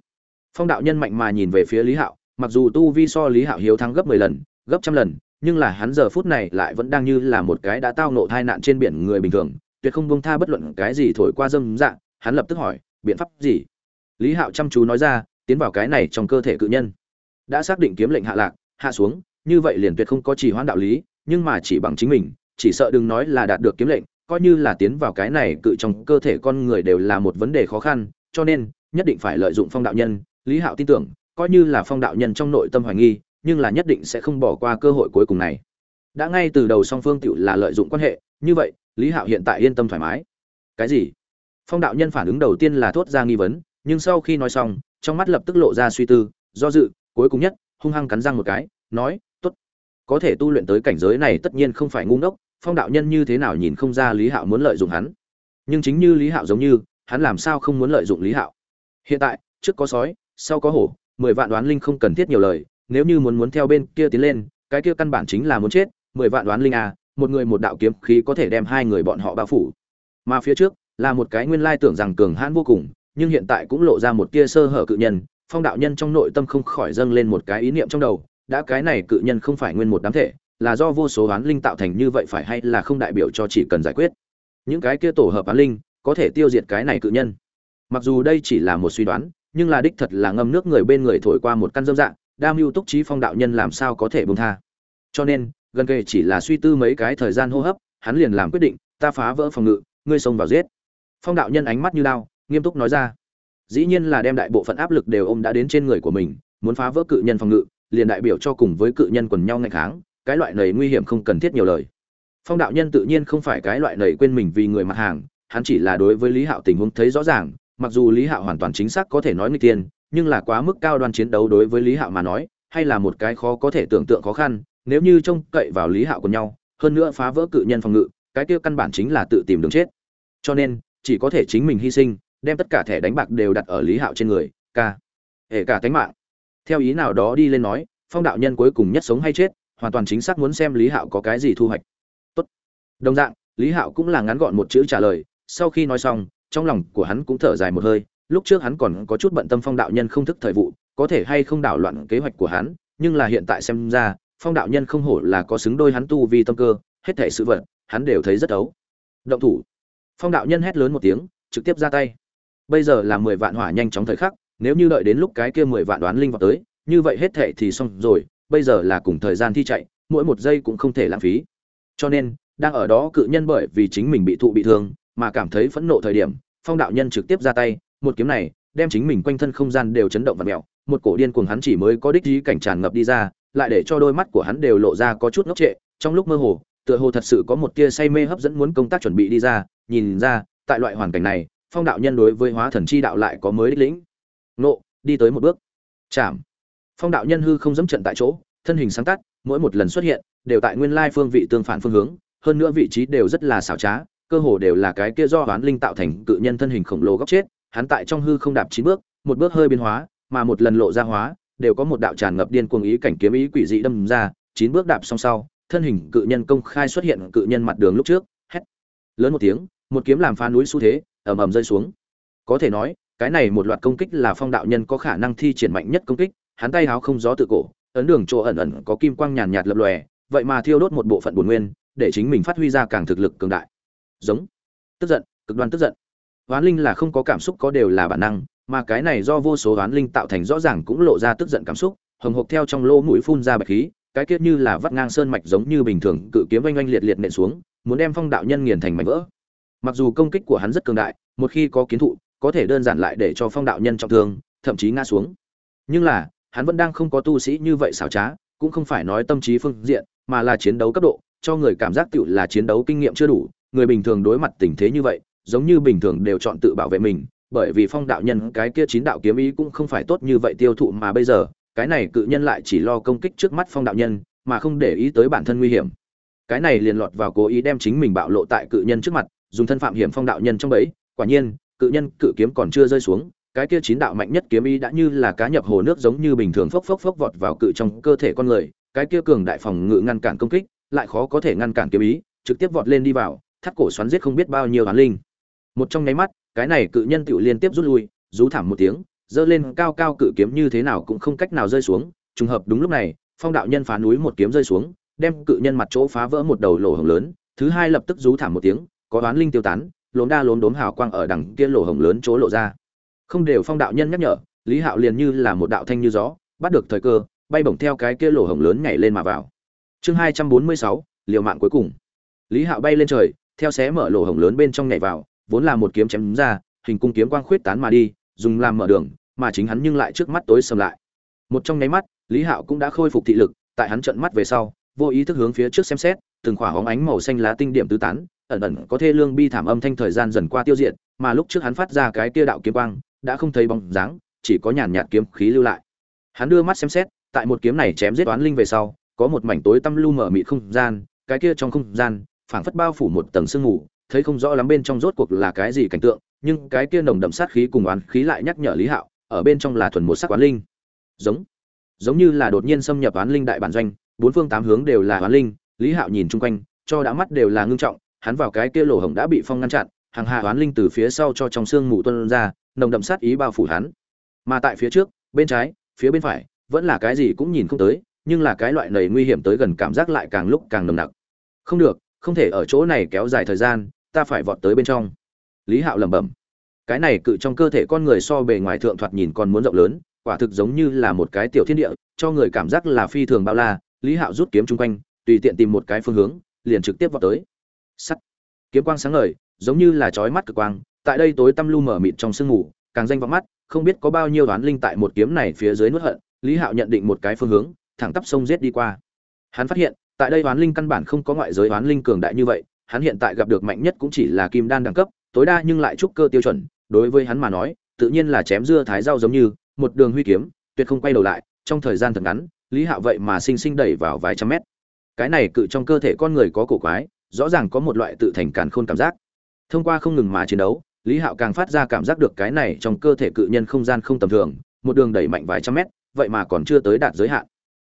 A: Phong đạo nhân mạnh mà nhìn về phía lý hạo, mặc dù tu vi so lý hạo hiếu thắng gấp mười lần, gấp trăm lần, nhưng là hắn giờ phút này lại vẫn đang như là một cái đã tao nộ tai nạn trên biển người bình thường, tuyệt không buông tha bất luận cái gì thổi qua dâm dạng hắn lập tức hỏi, biện pháp gì? Lý hạo chăm chú nói ra, tiến vào cái này trong cơ thể cự nhân. Đã xác định kiếm lệnh hạ lạc, hạ xuống, như vậy liền tuyệt không có trì hoãn đạo lý, nhưng mà chỉ bằng chính mình, chỉ sợ đừng nói là đạt được kiếm lệnh, coi như là tiến vào cái này cự trong cơ thể con người đều là một vấn đề khó khăn, cho nên, nhất định phải lợi dụng phong đạo nhân. Lý hạo tin tưởng, coi như là phong đạo nhân trong nội tâm hoài nghi, nhưng là nhất định sẽ không bỏ qua cơ hội cuối cùng này. Đã ngay từ đầu song phương tựu là lợi dụng quan hệ, như vậy, lý hạo hiện tại yên tâm thoải mái. Cái gì? Phong đạo nhân phản ứng đầu tiên là thốt ra nghi vấn nhưng sau khi nói xong, trong mắt lập tức lộ ra suy tư, do dự, cuối cùng nhất, hung hăng cắn răng một cái, nói, tốt, có thể tu luyện tới cảnh giới này tất nhiên không phải ngu ngốc, phong đạo nhân như thế nào nhìn không ra lý hạo muốn lợi dụng hắn. Nhưng chính như lý hạo giống như, hắn làm sao không muốn lợi dụng lý hạo? Hiện tại, trước có sói, sau có hổ, mười vạn đoán linh không cần thiết nhiều lời, nếu như muốn muốn theo bên kia tiến lên, cái kia căn bản chính là muốn chết, mười vạn đoán linh à một người một đạo kiếm khí có thể đem hai người bọn họ bao phủ. Mà phía trước, là một cái nguyên lai tưởng rằng cường hãn vô cùng nhưng hiện tại cũng lộ ra một tia sơ hở cự nhân, phong đạo nhân trong nội tâm không khỏi dâng lên một cái ý niệm trong đầu, đã cái này cự nhân không phải nguyên một đám thể, là do vô số oán linh tạo thành như vậy phải hay là không đại biểu cho chỉ cần giải quyết. Những cái kia tổ hợp oán linh, có thể tiêu diệt cái này cự nhân. Mặc dù đây chỉ là một suy đoán, nhưng là đích thật là ngâm nước người bên người thổi qua một căn dâm dạng đam mưu túc trí phong đạo nhân làm sao có thể bông tha. Cho nên, gần kề chỉ là suy tư mấy cái thời gian hô hấp, hắn liền làm quyết định, ta phá vỡ phòng ngự, ngươi xông vào giết. Phong đạo nhân ánh mắt như lao nghiêm túc nói ra. Dĩ nhiên là đem đại bộ phận áp lực đều ôm đã đến trên người của mình, muốn phá vỡ cự nhân phòng ngự, liền đại biểu cho cùng với cự nhân quần nhau ngày kháng, cái loại này nguy hiểm không cần thiết nhiều lời. Phong đạo nhân tự nhiên không phải cái loại này quên mình vì người mặt hàng, hắn chỉ là đối với lý hạo tình huống thấy rõ ràng, mặc dù lý hạo hoàn toàn chính xác có thể nói người tiên nhưng là quá mức cao đoan chiến đấu đối với lý hạo mà nói, hay là một cái khó có thể tưởng tượng khó khăn, nếu như trông cậy vào lý hạo của nhau, hơn nữa phá vỡ cự nhân phòng ngự, cái kia căn bản chính là tự tìm đường chết. Cho nên, chỉ có thể chính mình hy sinh đem tất cả thẻ đánh bạc đều đặt ở lý hạo trên người, ca, hệ cả tánh mạng. Theo ý nào đó đi lên nói, phong đạo nhân cuối cùng nhất sống hay chết, hoàn toàn chính xác muốn xem lý hạo có cái gì thu hoạch. Tốt. Đồng dạng, lý hạo cũng là ngắn gọn một chữ trả lời, sau khi nói xong, trong lòng của hắn cũng thở dài một hơi, lúc trước hắn còn có chút bận tâm phong đạo nhân không thức thời vụ, có thể hay không đảo loạn kế hoạch của hắn, nhưng là hiện tại xem ra, phong đạo nhân không hổ là có xứng đôi hắn tu vì tâm cơ, hết thể sự vật, hắn đều thấy rất ấu. Động thủ. Phong đạo nhân hét lớn một tiếng, trực tiếp ra tay bây giờ là mười vạn hỏa nhanh chóng thời khắc, nếu như đợi đến lúc cái kia mười vạn đoán linh vào tới, như vậy hết thệ thì xong rồi, bây giờ là cùng thời gian thi chạy, mỗi một giây cũng không thể lãng phí. Cho nên, đang ở đó cự nhân bởi vì chính mình bị thụ bị thương, mà cảm thấy phẫn nộ thời điểm, phong đạo nhân trực tiếp ra tay, một kiếm này, đem chính mình quanh thân không gian đều chấn động và mẹo một cổ điên cuồng hắn chỉ mới có đích ý cảnh tràn ngập đi ra, lại để cho đôi mắt của hắn đều lộ ra có chút ngốc trệ, trong lúc mơ hồ, tựa hồ thật sự có một tia say mê hấp dẫn muốn công tác chuẩn bị đi ra, nhìn ra, tại loại hoàn cảnh này phong đạo nhân đối với hóa thần chi đạo lại có mới đích lĩnh. Nộ, đi tới một bước. Chạm. Phong đạo nhân hư không dẫm trận tại chỗ, thân hình sáng tắt, mỗi một lần xuất hiện, đều tại nguyên lai phương vị tương phản phương hướng, hơn nữa vị trí đều rất là xảo trá, cơ hồ đều là cái kia do hoán linh tạo thành cự nhân thân hình khổng lồ góc chết, hắn tại trong hư không đạp chín bước, một bước hơi biến hóa, mà một lần lộ ra hóa, đều có một đạo tràn ngập điên cuồng ý cảnh kiếm ý quỷ dị đâm ra, chín bước đạp song sau, thân hình cự nhân công khai xuất hiện cự nhân mặt đường lúc trước, hét. Lớn một tiếng, một kiếm làm phá núi xu thế ầm ầm rơi xuống. Có thể nói, cái này một loạt công kích là phong đạo nhân có khả năng thi triển mạnh nhất công kích, hắn tay háo không gió tự cổ, ấn đường chỗ ẩn ẩn có kim quang nhàn nhạt lập lòe, vậy mà thiêu đốt một bộ phận bổn nguyên, để chính mình phát huy ra càng thực lực cường đại. Giống. Tức giận, cực đoan tức giận. Oán linh là không có cảm xúc có đều là bản năng, mà cái này do vô số oán linh tạo thành rõ ràng cũng lộ ra tức giận cảm xúc, hồng hộc theo trong lỗ mũi phun ra bạch khí, cái kiết như là vắt ngang sơn mạch giống như bình thường, cự kiếm oanh oanh liệt liệt nện xuống, muốn đem phong đạo nhân nghiền thành mảnh vỡ mặc dù công kích của hắn rất cường đại, một khi có kiến thụ, có thể đơn giản lại để cho phong đạo nhân trọng thương, thậm chí ngã xuống. Nhưng là, hắn vẫn đang không có tu sĩ như vậy xảo trá, cũng không phải nói tâm trí phương diện, mà là chiến đấu cấp độ, cho người cảm giác tựu là chiến đấu kinh nghiệm chưa đủ, người bình thường đối mặt tình thế như vậy, giống như bình thường đều chọn tự bảo vệ mình, bởi vì phong đạo nhân cái kia chín đạo kiếm ý cũng không phải tốt như vậy tiêu thụ mà bây giờ, cái này cự nhân lại chỉ lo công kích trước mắt phong đạo nhân, mà không để ý tới bản thân nguy hiểm. Cái này liền lọt vào cố ý đem chính mình bạo lộ tại cự nhân trước mặt dùng thân phạm hiểm phong đạo nhân trong bẫy, quả nhiên, cự nhân cự kiếm còn chưa rơi xuống, cái kia chín đạo mạnh nhất kiếm ý đã như là cá nhập hồ nước giống như bình thường phốc phốc phốc vọt vào cự trong cơ thể con người, cái kia cường đại phòng ngự ngăn cản công kích, lại khó có thể ngăn cản kiếm ý, trực tiếp vọt lên đi vào, thắt cổ xoắn giết không biết bao nhiêu hoán linh. Một trong nháy mắt, cái này cự nhân tiểu liên tiếp rút lui, rú thảm một tiếng, giơ lên cao cao cự kiếm như thế nào cũng không cách nào rơi xuống, trùng hợp đúng lúc này, phong đạo nhân phá núi một kiếm rơi xuống, đem cự nhân mặt chỗ phá vỡ một đầu lỗ hổng lớn, thứ hai lập tức rú thảm một tiếng có oán linh tiêu tán, lốm đa lốm đốm hào quang ở đằng kia lỗ hổng lớn chỗ lộ ra. Không đều phong đạo nhân nhắc nhở, lý hạo liền như là một đạo thanh như gió, bắt được thời cơ, bay bổng theo cái kia lỗ hổng lớn nhảy lên mà vào. Chương hai trăm bốn mươi sáu, liều mạng cuối cùng. Lý hạo bay lên trời, theo xé mở lỗ hổng lớn bên trong nhảy vào, vốn là một kiếm chém ra, hình cung kiếm quang khuyết tán mà đi, dùng làm mở đường, mà chính hắn nhưng lại trước mắt tối sầm lại. Một trong nháy mắt, lý hạo cũng đã khôi phục thị lực, tại hắn trận mắt về sau, vô ý thức hướng phía trước xem xét, từng khỏa hóng ánh màu xanh lá tinh điểm tứ tán ẩn ẩn có thê lương bi thảm âm thanh thời gian dần qua tiêu diệt, mà lúc trước hắn phát ra cái kia đạo kiếm quang, đã không thấy bóng dáng, chỉ có nhàn nhạt kiếm khí lưu lại. Hắn đưa mắt xem xét, tại một kiếm này chém giết toán linh về sau, có một mảnh tối tăm lu mở mịt không gian, cái kia trong không gian, phảng phất bao phủ một tầng sương mù, thấy không rõ lắm bên trong rốt cuộc là cái gì cảnh tượng, nhưng cái kia nồng đậm sát khí cùng oán khí lại nhắc nhở lý hạo, ở bên trong là thuần một sắc oán linh. Giống giống như là đột nhiên xâm nhập oán linh đại bản doanh, bốn phương tám hướng đều là oán linh, lý hạo nhìn chung quanh, cho đã mắt đều là ngưng trọng hắn vào cái kia lỗ hổng đã bị phong ngăn chặn, hàng hà oán linh từ phía sau cho trong xương mù tuôn ra, nồng đậm sát ý bao phủ hắn. Mà tại phía trước, bên trái, phía bên phải, vẫn là cái gì cũng nhìn không tới, nhưng là cái loại nầy nguy hiểm tới gần cảm giác lại càng lúc càng nồng nặc. Không được, không thể ở chỗ này kéo dài thời gian, ta phải vọt tới bên trong. Lý hạo lẩm bẩm. Cái này cự trong cơ thể con người so bề ngoài thượng thoạt nhìn còn muốn rộng lớn, quả thực giống như là một cái tiểu thiên địa, cho người cảm giác là phi thường bao la. Lý hạo rút kiếm chung quanh, tùy tiện tìm một cái phương hướng, liền trực tiếp vọt tới sắt. Kiếm quang sáng ngời, giống như là chói mắt cực quang, tại đây tối tăm lu mở mịt trong sương mù, càng danh vọng mắt, không biết có bao nhiêu đoán linh tại một kiếm này phía dưới nuốt hận, lý hạo nhận định một cái phương hướng, thẳng tắp sông giết đi qua. Hắn phát hiện, tại đây đoán linh căn bản không có ngoại giới đoán linh cường đại như vậy, hắn hiện tại gặp được mạnh nhất cũng chỉ là kim đan đẳng cấp, tối đa nhưng lại trúc cơ tiêu chuẩn, đối với hắn mà nói, tự nhiên là chém dưa thái rau giống như, một đường huy kiếm, tuyệt không quay đầu lại, trong thời gian thật ngắn, lý hạo vậy mà sinh sinh đẩy vào vài trăm mét. Cái này cự trong cơ thể con người có cổ quái rõ ràng có một loại tự thành càn khôn cảm giác. Thông qua không ngừng mà chiến đấu, lý hạo càng phát ra cảm giác được cái này trong cơ thể cự nhân không gian không tầm thường, một đường đẩy mạnh vài trăm mét, vậy mà còn chưa tới đạt giới hạn.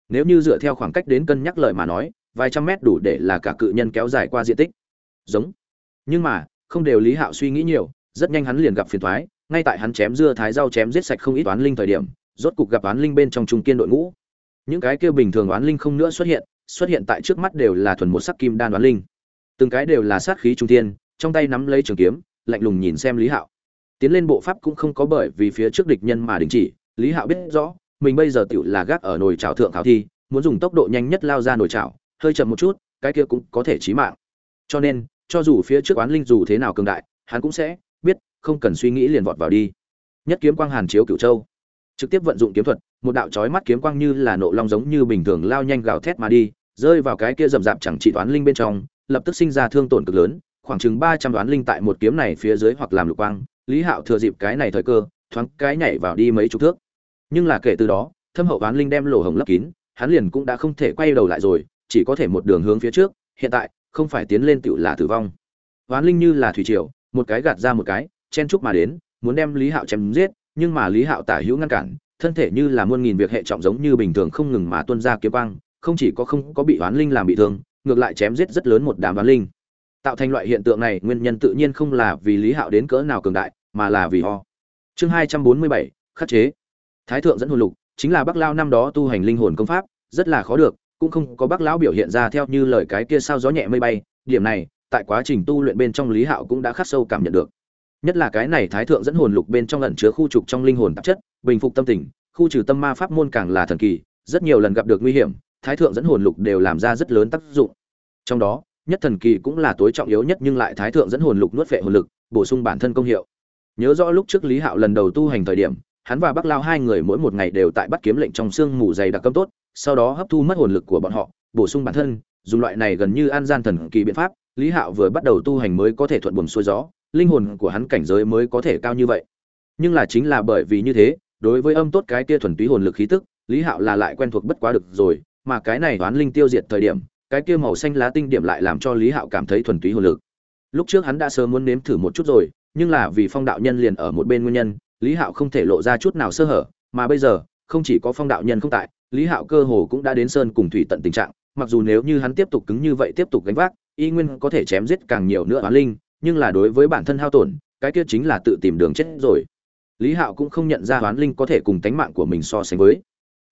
A: Nếu như dựa theo khoảng cách đến cân nhắc lời mà nói, vài trăm mét đủ để là cả cự nhân kéo dài qua diện tích. Giống. Nhưng mà, không đều lý hạo suy nghĩ nhiều, rất nhanh hắn liền gặp phiền thoái, ngay tại hắn chém dưa thái rau chém giết sạch không ít toán linh thời điểm, rốt cục gặp oán linh bên trong trung kiên đội ngũ. Những cái kia bình thường oán linh không nữa xuất hiện xuất hiện tại trước mắt đều là thuần một sắc kim đan oán linh từng cái đều là sát khí trung thiên, trong tay nắm lấy trường kiếm, lạnh lùng nhìn xem lý hạo. Tiến lên bộ pháp cũng không có bởi vì phía trước địch nhân mà đình chỉ, lý hạo biết rõ, mình bây giờ tựu là gác ở nồi chảo thượng khảo thi, muốn dùng tốc độ nhanh nhất lao ra nồi chảo, hơi chậm một chút, cái kia cũng có thể chí mạng. Cho nên, cho dù phía trước oán linh dù thế nào cường đại, hắn cũng sẽ biết, không cần suy nghĩ liền vọt vào đi. Nhất kiếm quang hàn chiếu cửu châu. Trực tiếp vận dụng kiếm thuật, một đạo chói mắt kiếm quang như là nộ long giống như bình thường lao nhanh gào thét mà đi, rơi vào cái kia rậm rạp chẳng chỉ toán linh bên trong lập tức sinh ra thương tổn cực lớn, khoảng chừng ba trăm đoán linh tại một kiếm này phía dưới hoặc làm lục quang, lý hạo thừa dịp cái này thời cơ, thoáng cái nhảy vào đi mấy chục thước. Nhưng là kể từ đó, thâm hậu đoán linh đem lỗ hồng lấp kín, hắn liền cũng đã không thể quay đầu lại rồi, chỉ có thể một đường hướng phía trước, hiện tại, không phải tiến lên tựu là tử vong. Đoán linh như là thủy triều, một cái gạt ra một cái, chen chúc mà đến, muốn đem lý hạo chém giết, nhưng mà lý hạo tả hữu ngăn cản, thân thể như là muôn nghìn việc hệ trọng giống như bình thường không ngừng mà tuôn ra kiếm quang, không chỉ có không có bị oán linh làm bị thương ngược lại chém giết rất lớn một đám oán linh. Tạo thành loại hiện tượng này, nguyên nhân tự nhiên không là vì lý hạo đến cỡ nào cường đại, mà là vì ho chương hai trăm bốn mươi bảy, khắc chế. Thái thượng dẫn hồn lục, chính là bắc lao năm đó tu hành linh hồn công pháp, rất là khó được, cũng không có bắc lão biểu hiện ra theo như lời cái kia sao gió nhẹ mây bay. Điểm này, tại quá trình tu luyện bên trong lý hạo cũng đã khắc sâu cảm nhận được. Nhất là cái này thái thượng dẫn hồn lục bên trong ẩn chứa khu trục trong linh hồn tạp chất, bình phục tâm tình, khu trừ tâm ma pháp môn càng là thần kỳ, rất nhiều lần gặp được nguy hiểm, thái thượng dẫn hồn lục đều làm ra rất lớn tác dụng trong đó, nhất thần kỳ cũng là tối trọng yếu nhất nhưng lại thái thượng dẫn hồn lục nuốt vệ hồn lực, bổ sung bản thân công hiệu. Nhớ rõ lúc trước lý hạo lần đầu tu hành thời điểm, hắn và bắc lao hai người mỗi một ngày đều tại bắt kiếm lệnh trong xương mù dày đặc cấm tốt, sau đó hấp thu mất hồn lực của bọn họ, bổ sung bản thân, dùng loại này gần như an gian thần kỳ biện pháp, lý hạo vừa bắt đầu tu hành mới có thể thuận buồm xuôi gió, linh hồn của hắn cảnh giới mới có thể cao như vậy. Nhưng là chính là bởi vì như thế, đối với âm tốt cái kia thuần túy hồn lực khí tức, lý hạo là lại quen thuộc bất quá được rồi, mà cái này đoán linh tiêu diệt thời điểm cái kia màu xanh lá tinh điểm lại làm cho lý hạo cảm thấy thuần túy hồn lực. Lúc trước hắn đã sớm muốn nếm thử một chút rồi, nhưng là vì phong đạo nhân liền ở một bên nguyên nhân, lý hạo không thể lộ ra chút nào sơ hở, mà bây giờ, không chỉ có phong đạo nhân không tại, lý hạo cơ hồ cũng đã đến sơn cùng thủy tận tình trạng, mặc dù nếu như hắn tiếp tục cứng như vậy tiếp tục gánh vác, y nguyên có thể chém giết càng nhiều nữa oán linh, nhưng là đối với bản thân hao tổn, cái kia chính là tự tìm đường chết rồi. Lý hạo cũng không nhận ra oán linh có thể cùng tánh mạng của mình so sánh với.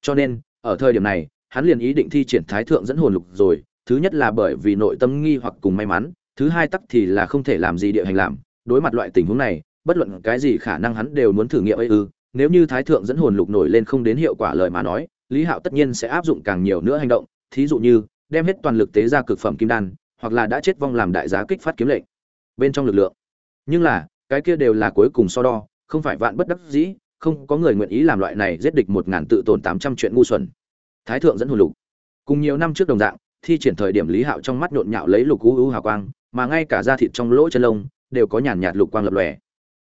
A: Cho nên, ở thời điểm này hắn liền ý định thi triển thái thượng dẫn hồn lục rồi, thứ nhất là bởi vì nội tâm nghi hoặc cùng may mắn, thứ hai tắc thì là không thể làm gì địa hành làm. Đối mặt loại tình huống này, bất luận cái gì khả năng hắn đều muốn thử nghiệm ấy ư. Nếu như thái thượng dẫn hồn lục nổi lên không đến hiệu quả lời mà nói, lý hạo tất nhiên sẽ áp dụng càng nhiều nữa hành động, thí dụ như, đem hết toàn lực tế ra cực phẩm kim đan, hoặc là đã chết vong làm đại giá kích phát kiếm lệnh. Bên trong lực lượng. Nhưng là, cái kia đều là cuối cùng so đo, không phải vạn bất đắc dĩ, không có người nguyện ý làm loại này giết địch một ngàn tự tổn tám trăm chuyện ngu xuẩn thái thượng dẫn hồn lục. Cùng nhiều năm trước đồng dạng thi triển thời điểm lý hạo trong mắt nhộn nhạo lấy lục u u hào quang mà ngay cả da thịt trong lỗ chân lông đều có nhàn nhạt lục quang lập lòe.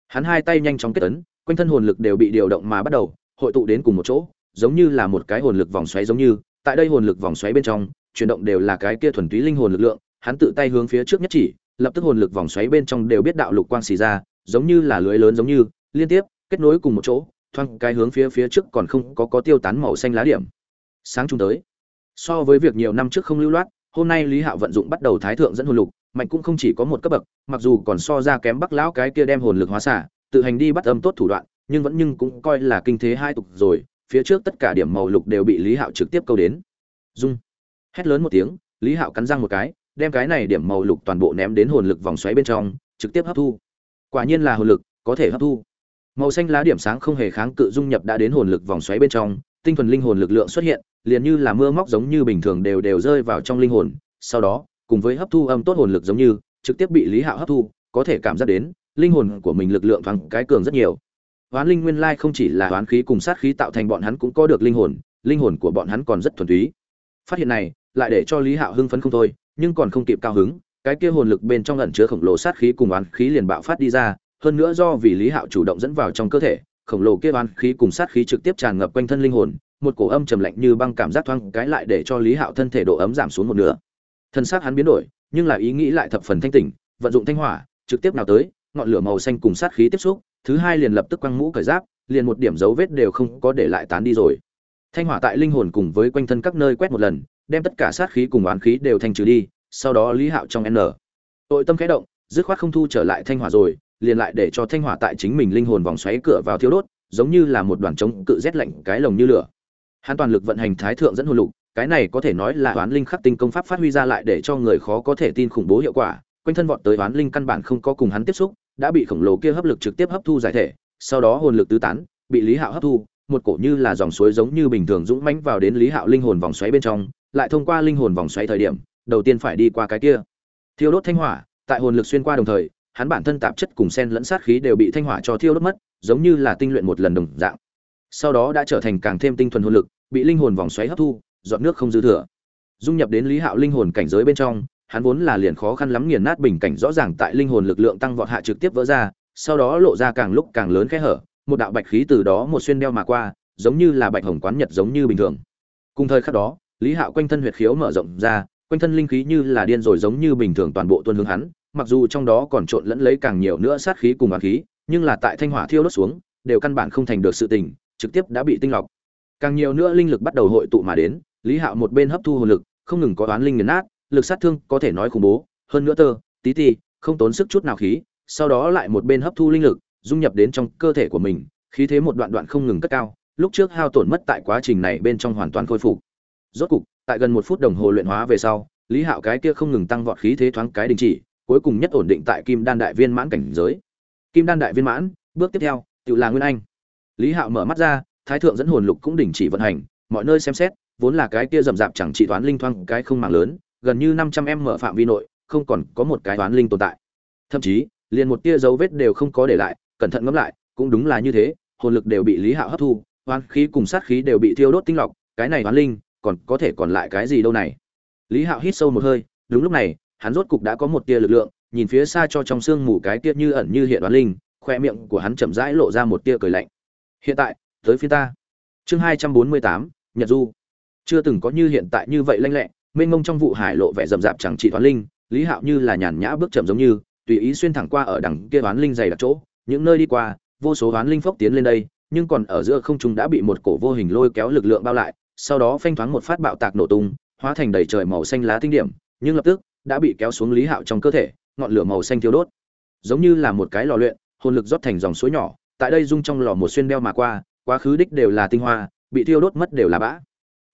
A: Hắn hai tay nhanh chóng kết tấn, quanh thân hồn lực đều bị điều động mà bắt đầu hội tụ đến cùng một chỗ giống như là một cái hồn lực vòng xoáy giống như tại đây hồn lực vòng xoáy bên trong chuyển động đều là cái kia thuần túy linh hồn lực lượng hắn tự tay hướng phía trước nhất chỉ lập tức hồn lực vòng xoáy bên trong đều biết đạo lục quang xì ra giống như là lưới lớn giống như liên tiếp kết nối cùng một chỗ thoang cái hướng phía phía trước còn không có có tiêu tán màu xanh lá điểm sáng trung tới. So với việc nhiều năm trước không lưu loát, hôm nay lý hạo vận dụng bắt đầu thái thượng dẫn hồn lục, mạnh cũng không chỉ có một cấp bậc, mặc dù còn so ra kém bắc lão cái kia đem hồn lực hóa xả, tự hành đi bắt âm tốt thủ đoạn, nhưng vẫn nhưng cũng coi là kinh thế hai tục rồi, phía trước tất cả điểm màu lục đều bị lý hạo trực tiếp câu đến. Dung hét lớn một tiếng, lý hạo cắn răng một cái, đem cái này điểm màu lục toàn bộ ném đến hồn lực vòng xoáy bên trong, trực tiếp hấp thu. Quả nhiên là hồn lực, có thể hấp thu. Màu xanh lá điểm sáng không hề kháng cự dung nhập đã đến hồn lực vòng xoáy bên trong tinh thuần linh hồn lực lượng xuất hiện, liền như là mưa móc giống như bình thường đều đều rơi vào trong linh hồn, sau đó, cùng với hấp thu âm tốt hồn lực giống như, trực tiếp bị lý hạo hấp thu, có thể cảm giác đến, linh hồn của mình lực lượng thoáng cái cường rất nhiều. Hoán linh nguyên lai không chỉ là hoán khí cùng sát khí tạo thành bọn hắn cũng có được linh hồn linh hồn của bọn hắn còn rất thuần túy. Phát hiện này, lại để cho lý hạo hưng phấn không thôi, nhưng còn không kịp cao hứng, cái kia hồn lực bên trong ẩn chứa khổng lồ sát khí cùng oán khí liền bạo phát đi ra, hơn nữa do vì lý hạo chủ động dẫn vào trong cơ thể khổng lồ kia oán khí cùng sát khí trực tiếp tràn ngập quanh thân linh hồn, một cổ âm trầm lạnh như băng cảm giác thoáng cái lại để cho lý hạo thân thể độ ấm giảm xuống một nửa. Thân xác hắn biến đổi, nhưng là ý nghĩ lại thập phần thanh tỉnh, vận dụng thanh hỏa, trực tiếp nào tới, ngọn lửa màu xanh cùng sát khí tiếp xúc, thứ hai liền lập tức quăng mũ cởi giáp, liền một điểm dấu vết đều không có để lại tán đi rồi. Thanh hỏa tại linh hồn cùng với quanh thân các nơi quét một lần, đem tất cả sát khí cùng oán khí đều thanh trừ đi, sau đó lý hạo trong n. Tội tâm khẽ động, dứt khoát không thu trở lại thanh hỏa rồi liền lại để cho thanh hỏa tại chính mình linh hồn vòng xoáy cửa vào thiếu đốt, giống như là một đoàn chống cự rét lạnh cái lồng như lửa. Hắn toàn lực vận hành thái thượng dẫn hồn lục, cái này có thể nói là oán linh khắc tinh công pháp phát huy ra lại để cho người khó có thể tin khủng bố hiệu quả, quanh thân vọt tới oán linh căn bản không có cùng hắn tiếp xúc, đã bị khổng lồ kia hấp lực trực tiếp hấp thu giải thể, sau đó hồn lực tứ tán, bị lý hạo hấp thu, một cổ như là dòng suối giống như bình thường dũng mãnh vào đến lý hạo linh hồn vòng xoáy bên trong, lại thông qua linh hồn vòng xoáy thời điểm, đầu tiên phải đi qua cái kia. Thiêu đốt thanh hỏa, tại hồn lực xuyên qua đồng thời hắn bản thân tạp chất cùng sen lẫn sát khí đều bị thanh hỏa cho thiêu đốt mất, giống như là tinh luyện một lần đồng dạng. Sau đó đã trở thành càng thêm tinh thuần hồn lực, bị linh hồn vòng xoáy hấp thu, giọt nước không dư thừa. Dung nhập đến lý hạo linh hồn cảnh giới bên trong, hắn vốn là liền khó khăn lắm nghiền nát bình cảnh rõ ràng tại linh hồn lực lượng tăng vọt hạ trực tiếp vỡ ra, sau đó lộ ra càng lúc càng lớn khe hở, một đạo bạch khí từ đó một xuyên đeo mà qua, giống như là bạch hồng quán nhật giống như bình thường. Cùng thời khắc đó, lý hạo quanh thân huyệt khiếu mở rộng ra, quanh thân linh khí như là điên rồi giống như bình thường toàn bộ tuân hướng hắn mặc dù trong đó còn trộn lẫn lấy càng nhiều nữa sát khí cùng hỏa khí, nhưng là tại thanh hỏa thiêu đốt xuống, đều căn bản không thành được sự tình, trực tiếp đã bị tinh lọc. Càng nhiều nữa linh lực bắt đầu hội tụ mà đến, lý hạo một bên hấp thu hồn lực, không ngừng có oán linh nghiền nát, lực sát thương có thể nói khủng bố, hơn nữa tơ, tí ti, không tốn sức chút nào khí, sau đó lại một bên hấp thu linh lực, dung nhập đến trong cơ thể của mình, khí thế một đoạn đoạn không ngừng cất cao, lúc trước hao tổn mất tại quá trình này bên trong hoàn toàn khôi phục. Rốt cục, tại gần một phút đồng hồ luyện hóa về sau, lý hạo cái kia không ngừng tăng vọt khí thế thoáng cái đình chỉ cuối cùng nhất ổn định tại kim đan đại viên mãn cảnh giới. Kim đan đại viên mãn, bước tiếp theo tự là nguyên anh. Lý hạo mở mắt ra, thái thượng dẫn hồn lục cũng đình chỉ vận hành, mọi nơi xem xét, vốn là cái kia rậm rạp chẳng chỉ toán linh thoang cái không mạng lớn, gần như năm trăm em mở phạm vi nội, không còn có một cái toán linh tồn tại. Thậm chí, liền một tia dấu vết đều không có để lại, cẩn thận ngẫm lại, cũng đúng là như thế, hồn lực đều bị lý hạo hấp thu hoán khí cùng sát khí đều bị thiêu đốt tinh lọc, cái này toán linh, còn có thể còn lại cái gì đâu này? Lý hạo hít sâu một hơi, đúng lúc này hắn rốt cục đã có một tia lực lượng, nhìn phía xa cho trong sương mù cái tia như ẩn như hiện đoán linh, khoe miệng của hắn chậm rãi lộ ra một tia cười lạnh. Hiện tại, tới phía ta. Chương hai trăm bốn mươi tám, nhật du. Chưa từng có như hiện tại như vậy lanh lẹ, mênh mông trong vụ hải lộ vẻ rậm rạp chẳng chỉ đoán linh, lý hạo như là nhàn nhã bước chậm giống như, tùy ý xuyên thẳng qua ở đằng kia đoán linh dày đặc chỗ, những nơi đi qua, vô số đoán linh phốc tiến lên đây, nhưng còn ở giữa không trung đã bị một cổ vô hình lôi kéo lực lượng bao lại, sau đó phanh thoáng một phát bạo tạc nổ tung, hóa thành đầy trời màu xanh lá tinh điểm, nhưng lập tức đã bị kéo xuống lý hạo trong cơ thể, ngọn lửa màu xanh thiêu đốt. Giống như là một cái lò luyện, hồn lực rót thành dòng suối nhỏ, tại đây dung trong lò một xuyên đeo mà qua, quá khứ đích đều là tinh hoa, bị thiêu đốt mất đều là bã.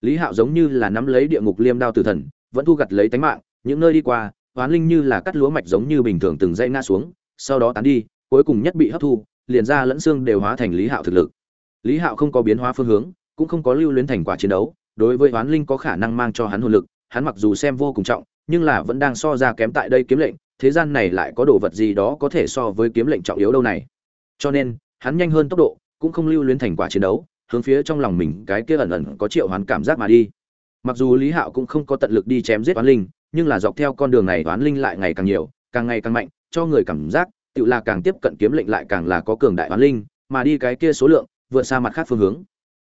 A: Lý hạo giống như là nắm lấy địa ngục liêm đao tử thần, vẫn thu gặt lấy tánh mạng, những nơi đi qua, hoán linh như là cắt lúa mạch giống như bình thường từng dây ngã xuống, sau đó tán đi, cuối cùng nhất bị hấp thu, liền ra lẫn xương đều hóa thành lý hạo thực lực. Lý hạo không có biến hóa phương hướng, cũng không có lưu luyến thành quả chiến đấu, đối với hoán linh có khả năng mang cho hắn hồn lực, hắn mặc dù xem vô cùng trọng nhưng là vẫn đang so ra kém tại đây kiếm lệnh, thế gian này lại có đồ vật gì đó có thể so với kiếm lệnh trọng yếu đâu này? Cho nên, hắn nhanh hơn tốc độ, cũng không lưu luyến thành quả chiến đấu, hướng phía trong lòng mình cái kia ẩn ẩn có triệu hoán cảm giác mà đi. Mặc dù lý hạo cũng không có tận lực đi chém giết toán linh, nhưng là dọc theo con đường này toán linh lại ngày càng nhiều, càng ngày càng mạnh, cho người cảm giác, tự là càng tiếp cận kiếm lệnh lại càng là có cường đại toán linh, mà đi cái kia số lượng, vượt xa mặt khác phương hướng.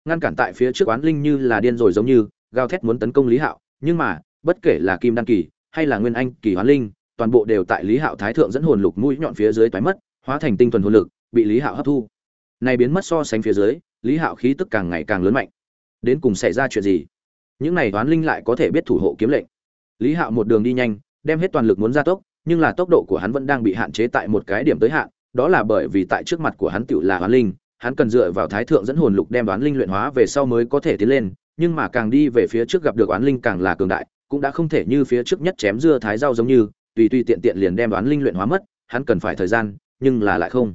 A: Ngăn cản tại phía trước toán linh như là điên rồi giống như, gào thét muốn tấn công lý hạo, nhưng mà bất kể là kim Đan kỳ hay là nguyên anh kỳ hoán linh, toàn bộ đều tại lý hạo thái thượng dẫn hồn lục mũi nhọn phía dưới toái mất, hóa thành tinh thuần hồn lực, bị lý hạo hấp thu. Này biến mất so sánh phía dưới, lý hạo khí tức càng ngày càng lớn mạnh. Đến cùng xảy ra chuyện gì? Những này toán linh lại có thể biết thủ hộ kiếm lệnh. Lý hạo một đường đi nhanh, đem hết toàn lực muốn ra tốc, nhưng là tốc độ của hắn vẫn đang bị hạn chế tại một cái điểm tới hạn, đó là bởi vì tại trước mặt của hắn tựu là hoán linh, hắn cần dựa vào thái thượng dẫn hồn lục đem đoán linh luyện hóa về sau mới có thể tiến lên, nhưng mà càng đi về phía trước gặp được oán linh càng là cường đại cũng đã không thể như phía trước nhất chém dưa thái rau giống như, tùy tùy tiện tiện liền đem đoán linh luyện hóa mất, hắn cần phải thời gian, nhưng là lại không.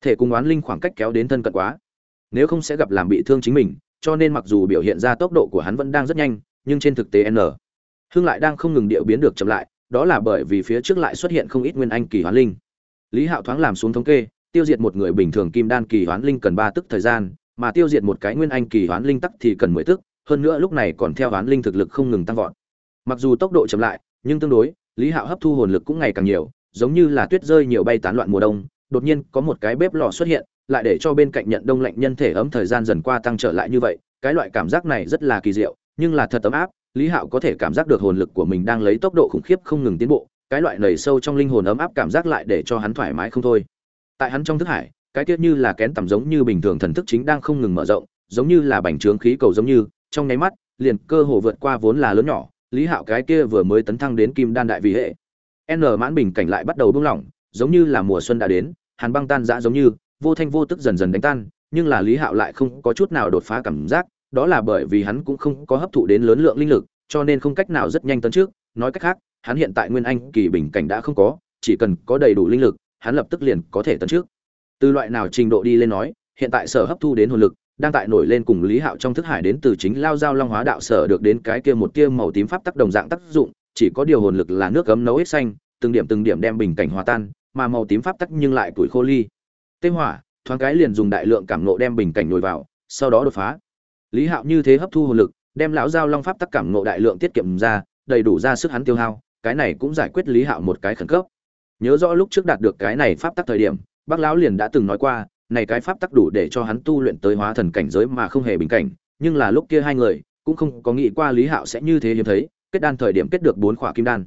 A: Thể cùng đoán linh khoảng cách kéo đến thân cận quá. Nếu không sẽ gặp làm bị thương chính mình, cho nên mặc dù biểu hiện ra tốc độ của hắn vẫn đang rất nhanh, nhưng trên thực tế n. Hưng lại đang không ngừng điệu biến được chậm lại, đó là bởi vì phía trước lại xuất hiện không ít nguyên anh kỳ hoán linh. Lý hạo thoáng làm xuống thống kê, tiêu diệt một người bình thường kim đan kỳ hoán linh cần ba tức thời gian, mà tiêu diệt một cái nguyên anh kỳ hoán linh tắc thì cần mười tức, hơn nữa lúc này còn theo hoán linh thực lực không ngừng tăng vọt mặc dù tốc độ chậm lại, nhưng tương đối, lý hạo hấp thu hồn lực cũng ngày càng nhiều, giống như là tuyết rơi nhiều bay tán loạn mùa đông, đột nhiên có một cái bếp lò xuất hiện, lại để cho bên cạnh nhận đông lạnh nhân thể ấm thời gian dần qua tăng trở lại như vậy, cái loại cảm giác này rất là kỳ diệu, nhưng là thật ấm áp, lý hạo có thể cảm giác được hồn lực của mình đang lấy tốc độ khủng khiếp không ngừng tiến bộ, cái loại nảy sâu trong linh hồn ấm áp cảm giác lại để cho hắn thoải mái không thôi. Tại hắn trong thức hải, cái tiết như là kén tầm giống như bình thường thần thức chính đang không ngừng mở rộng, giống như là bành trướng khí cầu giống như, trong nháy mắt, liền cơ hồ vượt qua vốn là lớn nhỏ lý hạo cái kia vừa mới tấn thăng đến kim đan đại vì hệ. N mãn bình cảnh lại bắt đầu buông lỏng, giống như là mùa xuân đã đến, hàn băng tan giã giống như, vô thanh vô tức dần dần đánh tan, nhưng là lý hạo lại không có chút nào đột phá cảm giác, đó là bởi vì hắn cũng không có hấp thụ đến lớn lượng linh lực, cho nên không cách nào rất nhanh tấn trước. Nói cách khác, hắn hiện tại nguyên anh kỳ bình cảnh đã không có, chỉ cần có đầy đủ linh lực, hắn lập tức liền có thể tấn trước. Từ loại nào trình độ đi lên nói, hiện tại sở hấp thu đến hồn lực đang tại nổi lên cùng lý hạo trong thức hải đến từ chính lao giao long hóa đạo sở được đến cái kia một tia màu tím pháp tác đồng dạng tác dụng, chỉ có điều hồn lực là nước cấm nấu hết xanh, từng điểm từng điểm đem bình cảnh hòa tan, mà màu tím pháp tắc nhưng lại tuổi khô ly. Tê hỏa, thoáng cái liền dùng đại lượng cảm nộ đem bình cảnh nổi vào, sau đó đột phá. Lý hạo như thế hấp thu hồn lực, đem lão giao long pháp tắc cảm nộ đại lượng tiết kiệm ra, đầy đủ ra sức hắn tiêu hao, cái này cũng giải quyết lý hạo một cái khẩn cấp. Nhớ rõ lúc trước đạt được cái này pháp tắc thời điểm, bác lão liền đã từng nói qua này cái pháp tắc đủ để cho hắn tu luyện tới hóa thần cảnh giới mà không hề bình cảnh, nhưng là lúc kia hai người cũng không có nghĩ qua lý hạo sẽ như thế hiếm thấy, kết đan thời điểm kết được bốn khỏa kim đan.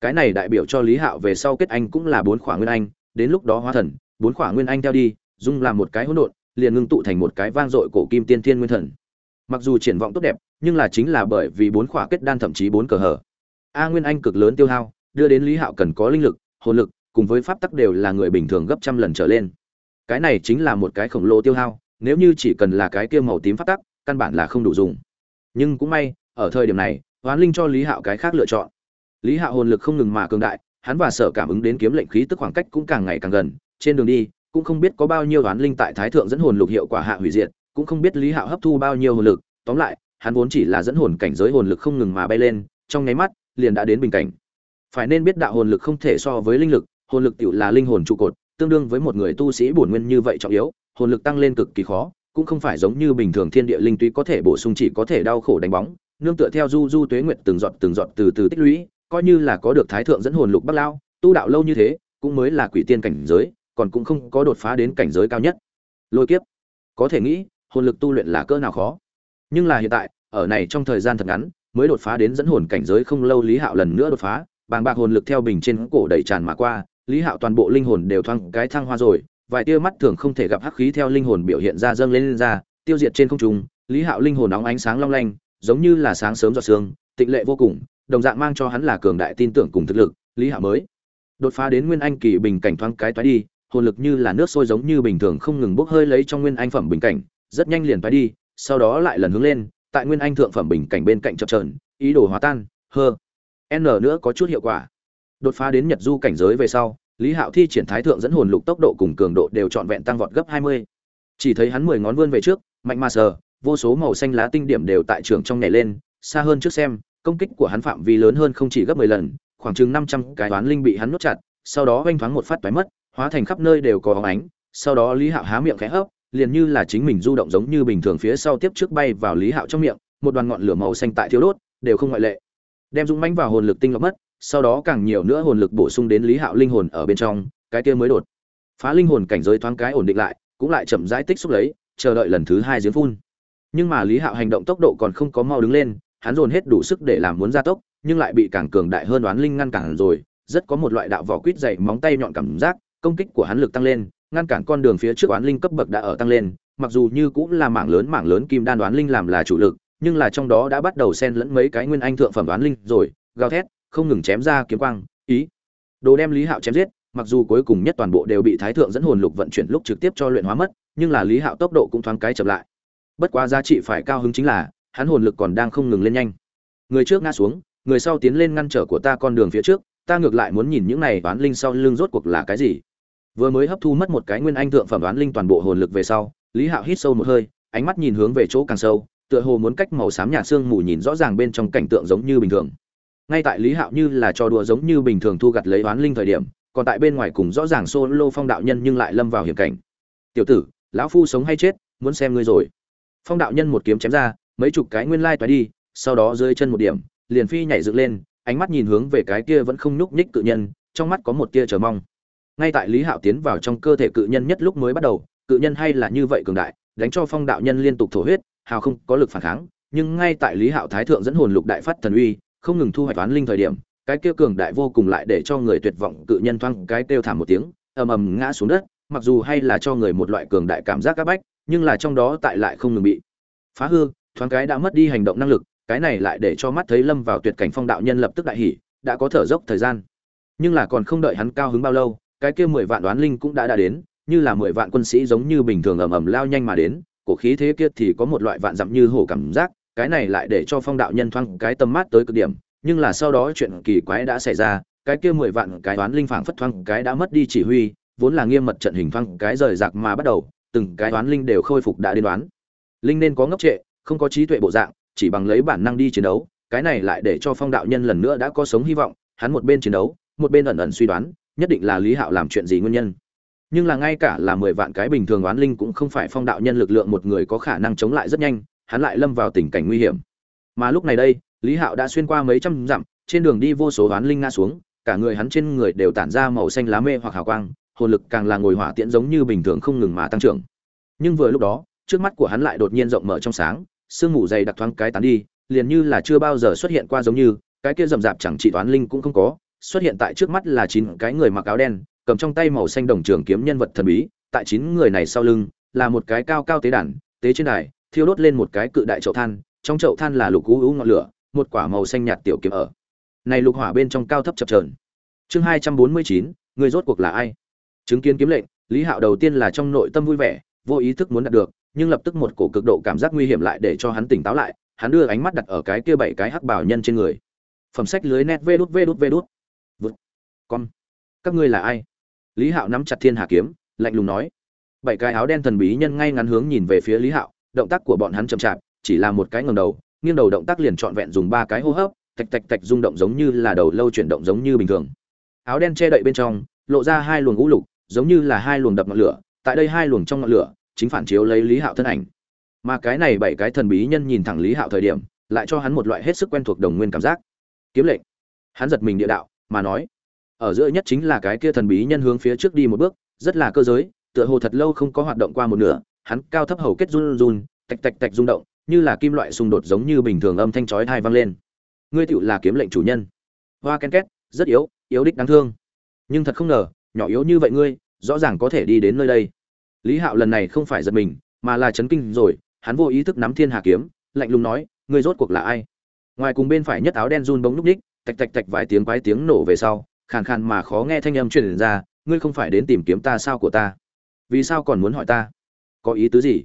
A: Cái này đại biểu cho lý hạo về sau kết anh cũng là bốn khỏa nguyên anh, đến lúc đó hóa thần, bốn khỏa nguyên anh theo đi, dung làm một cái hỗn độn, liền ngưng tụ thành một cái vang dội cổ kim tiên thiên nguyên thần. Mặc dù triển vọng tốt đẹp, nhưng là chính là bởi vì bốn khỏa kết đan thậm chí bốn cờ hở. A nguyên anh cực lớn tiêu hao, đưa đến lý hạo cần có linh lực, hồn lực, cùng với pháp tắc đều là người bình thường gấp trăm lần trở lên cái này chính là một cái khổng lồ tiêu hao, nếu như chỉ cần là cái kia màu tím phát tắc, căn bản là không đủ dùng. Nhưng cũng may, ở thời điểm này, hoán linh cho lý hạo cái khác lựa chọn. Lý hạo hồn lực không ngừng mà cường đại, hắn và sở cảm ứng đến kiếm lệnh khí tức khoảng cách cũng càng ngày càng gần, trên đường đi, cũng không biết có bao nhiêu hoán linh tại thái thượng dẫn hồn lục hiệu quả hạ hủy diệt, cũng không biết lý hạo hấp thu bao nhiêu hồn lực, tóm lại, hắn vốn chỉ là dẫn hồn cảnh giới hồn lực không ngừng mà bay lên, trong nháy mắt, liền đã đến bình cảnh. Phải nên biết đạo hồn lực không thể so với linh lực, hồn lực tiểu là linh hồn trụ cột tương đương với một người tu sĩ bổn nguyên như vậy trọng yếu, hồn lực tăng lên cực kỳ khó, cũng không phải giống như bình thường thiên địa linh túy có thể bổ sung chỉ có thể đau khổ đánh bóng. Nương tựa theo du du tuế nguyệt từng giọt từng giọt từ từ tích lũy, coi như là có được thái thượng dẫn hồn lục bắc lao, tu đạo lâu như thế, cũng mới là quỷ tiên cảnh giới, còn cũng không có đột phá đến cảnh giới cao nhất. Lôi kiếp. Có thể nghĩ, hồn lực tu luyện là cỡ nào khó. Nhưng là hiện tại, ở này trong thời gian thật ngắn, mới đột phá đến dẫn hồn cảnh giới không lâu lý hạo lần nữa đột phá, bàng bạc hồn lực theo bình trên cổ đẩy tràn mà qua lý hạo toàn bộ linh hồn đều thoáng cái thăng hoa rồi vài tia mắt thường không thể gặp hắc khí theo linh hồn biểu hiện ra dâng lên, lên ra tiêu diệt trên không trung. Lý hạo linh hồn nóng ánh sáng long lanh giống như là sáng sớm giọt sương tịnh lệ vô cùng đồng dạng mang cho hắn là cường đại tin tưởng cùng thực lực. Lý hạo mới đột phá đến nguyên anh kỳ bình cảnh thoáng cái toái đi hồn lực như là nước sôi giống như bình thường không ngừng bốc hơi lấy trong nguyên anh phẩm bình cảnh rất nhanh liền toái đi sau đó lại lần hướng lên tại nguyên anh thượng phẩm bình cảnh bên cạnh chập trờn ý đồ hòa tan hơ. N nữa có chút hiệu quả đột phá đến nhật du cảnh giới về sau, lý hạo thi triển thái thượng dẫn hồn lục tốc độ cùng cường độ đều trọn vẹn tăng vọt gấp hai mươi. Chỉ thấy hắn mười ngón vươn về trước, mạnh mà sờ, vô số màu xanh lá tinh điểm đều tại trường trong nhảy lên, xa hơn trước xem, công kích của hắn phạm vi lớn hơn không chỉ gấp mười lần, khoảng chừng năm trăm cái toán linh bị hắn nuốt chặt, sau đó oanh thoáng một phát toái mất, hóa thành khắp nơi đều có hóng ánh, sau đó lý hạo há miệng khẽ hấp, liền như là chính mình du động giống như bình thường phía sau tiếp trước bay vào lý hạo trong miệng, một đoàn ngọn lửa màu xanh tại thiếu đốt, đều không ngoại lệ. Đem dũng mánh vào hồn lực tinh lọc mất sau đó càng nhiều nữa hồn lực bổ sung đến lý hạo linh hồn ở bên trong, cái kia mới đột phá linh hồn cảnh giới thoáng cái ổn định lại, cũng lại chậm rãi tích xúc lấy, chờ đợi lần thứ hai giếng phun. Nhưng mà lý hạo hành động tốc độ còn không có mau đứng lên, hắn dồn hết đủ sức để làm muốn gia tốc, nhưng lại bị càng cường đại hơn đoán linh ngăn cản rồi, rất có một loại đạo vỏ quýt dày móng tay nhọn cảm giác, công kích của hắn lực tăng lên, ngăn cản con đường phía trước đoán linh cấp bậc đã ở tăng lên, mặc dù như cũng là mảng lớn mảng lớn kim đan đoán linh làm là chủ lực, nhưng là trong đó đã bắt đầu xen lẫn mấy cái nguyên anh thượng phẩm đoán linh rồi, gào thét không ngừng chém ra kiếm quang, ý. Đồ đem lý hạo chém giết, mặc dù cuối cùng nhất toàn bộ đều bị thái thượng dẫn hồn lục vận chuyển lúc trực tiếp cho luyện hóa mất, nhưng là lý hạo tốc độ cũng thoáng cái chậm lại. Bất quá giá trị phải cao hứng chính là, hắn hồn lực còn đang không ngừng lên nhanh. Người trước ngã xuống, người sau tiến lên ngăn trở của ta con đường phía trước, ta ngược lại muốn nhìn những này đoán linh sau lưng rốt cuộc là cái gì. Vừa mới hấp thu mất một cái nguyên anh thượng phẩm đoán linh toàn bộ hồn lực về sau, lý hạo hít sâu một hơi, ánh mắt nhìn hướng về chỗ càng sâu, tựa hồ muốn cách màu xám nhà xương mù nhìn rõ ràng bên trong cảnh tượng giống như bình thường ngay tại lý hạo như là trò đùa giống như bình thường thu gặt lấy đoán linh thời điểm, còn tại bên ngoài cùng rõ ràng solo phong đạo nhân nhưng lại lâm vào hiểm cảnh. Tiểu tử, lão phu sống hay chết, muốn xem ngươi rồi. Phong đạo nhân một kiếm chém ra, mấy chục cái nguyên lai toái đi, sau đó rơi chân một điểm, liền phi nhảy dựng lên, ánh mắt nhìn hướng về cái kia vẫn không nhúc nhích cự nhân, trong mắt có một tia chờ mong. Ngay tại lý hạo tiến vào trong cơ thể cự nhân nhất lúc mới bắt đầu, cự nhân hay là như vậy cường đại, đánh cho phong đạo nhân liên tục thổ huyết, hào không có lực phản kháng, nhưng ngay tại lý hạo thái thượng dẫn hồn lục đại phát thần uy không ngừng thu hoạch toán linh thời điểm, cái kia cường đại vô cùng lại để cho người tuyệt vọng, cự nhân thoáng cái kêu thảm một tiếng, ầm ầm ngã xuống đất, mặc dù hay là cho người một loại cường đại cảm giác áp bách, nhưng là trong đó tại lại không ngừng bị phá hư, thoáng cái đã mất đi hành động năng lực, cái này lại để cho mắt thấy lâm vào tuyệt cảnh phong đạo nhân lập tức đại hỉ, đã có thở dốc thời gian. Nhưng là còn không đợi hắn cao hứng bao lâu, cái kia mười vạn đoán linh cũng đã đã đến, như là mười vạn quân sĩ giống như bình thường ầm ầm lao nhanh mà đến, cổ khí thế kia thì có một loại vạn dặm như hổ cảm giác cái này lại để cho phong đạo nhân thoáng cái tâm mát tới cực điểm, nhưng là sau đó chuyện kỳ quái đã xảy ra, cái kia mười vạn cái đoán linh phảng phất thoáng cái đã mất đi chỉ huy, vốn là nghiêm mật trận hình thoáng cái rời rạc mà bắt đầu, từng cái đoán linh đều khôi phục đã đến đoán. Linh nên có ngốc trệ, không có trí tuệ bộ dạng, chỉ bằng lấy bản năng đi chiến đấu, cái này lại để cho phong đạo nhân lần nữa đã có sống hy vọng, hắn một bên chiến đấu, một bên ẩn ẩn suy đoán, nhất định là lý hạo làm chuyện gì nguyên nhân. Nhưng là ngay cả là mười vạn cái bình thường oán linh cũng không phải phong đạo nhân lực lượng một người có khả năng chống lại rất nhanh hắn lại lâm vào tình cảnh nguy hiểm. Mà lúc này đây, lý hạo đã xuyên qua mấy trăm dặm, trên đường đi vô số oán linh ngã xuống, cả người hắn trên người đều tản ra màu xanh lá mê hoặc hào quang, hồn lực càng là ngồi hỏa tiễn giống như bình thường không ngừng mà tăng trưởng. Nhưng vừa lúc đó, trước mắt của hắn lại đột nhiên rộng mở trong sáng, sương mù dày đặc thoáng cái tán đi, liền như là chưa bao giờ xuất hiện qua giống như, cái kia rậm rạp chẳng chỉ toán linh cũng không có, xuất hiện tại trước mắt là chín cái người mặc áo đen, cầm trong tay màu xanh đồng trường kiếm nhân vật thần bí, tại chín người này sau lưng, là một cái cao cao tế đàn, tế trên đài thiêu đốt lên một cái cự đại chậu than, trong chậu than là lục cú u ngọn lửa, một quả màu xanh nhạt tiểu kiếm ở. Này lục hỏa bên trong cao thấp chập trờn chương hai trăm bốn mươi chín, người rốt cuộc là ai? Chứng kiến kiếm lệnh, lý hạo đầu tiên là trong nội tâm vui vẻ, vô ý thức muốn đạt được, nhưng lập tức một cổ cực độ cảm giác nguy hiểm lại để cho hắn tỉnh táo lại, hắn đưa ánh mắt đặt ở cái kia bảy cái hắc bảo nhân trên người. Phẩm sách lưới nét vê đút vê đút vê đút. Vượt con. Các ngươi là ai? Lý hạo nắm chặt thiên hà kiếm, lạnh lùng nói. Bảy cái áo đen thần bí nhân ngay ngắn hướng nhìn về phía lý hạo động tác của bọn hắn chậm chạp, chỉ là một cái ngầm đầu, nghiêng đầu động tác liền trọn vẹn dùng ba cái hô hấp tạch tạch tạch rung động giống như là đầu lâu chuyển động giống như bình thường. Áo đen che đậy bên trong, lộ ra hai luồng ngũ lục, giống như là hai luồng đập ngọn lửa, tại đây hai luồng trong ngọn lửa, chính phản chiếu lấy lý hạo thân ảnh. Mà cái này bảy cái thần bí nhân nhìn thẳng lý hạo thời điểm, lại cho hắn một loại hết sức quen thuộc đồng nguyên cảm giác. Kiếm lệnh. Hắn giật mình địa đạo, mà nói, ở giữa nhất chính là cái kia thần bí nhân hướng phía trước đi một bước, rất là cơ giới, tựa hồ thật lâu không có hoạt động qua một nửa hắn cao thấp hầu kết run run, tạch tạch tạch rung động, như là kim loại xung đột giống như bình thường âm thanh chói tai vang lên. Ngươi tiểu là kiếm lệnh chủ nhân. Hoa ken két, rất yếu yếu đích đáng thương. Nhưng thật không ngờ, nhỏ yếu như vậy ngươi, rõ ràng có thể đi đến nơi đây. Lý hạo lần này không phải giật mình, mà là chấn kinh rồi, hắn vô ý thức nắm thiên hà kiếm, lạnh lùng nói, ngươi rốt cuộc là ai? Ngoài cùng bên phải nhất áo đen run bóng lúc ních tạch tạch tạch vài tiếng quái tiếng nổ về sau, khàn khàn mà khó nghe thanh âm truyền ra, ngươi không phải đến tìm kiếm ta sao của ta? Vì sao còn muốn hỏi ta? Có ý tứ gì?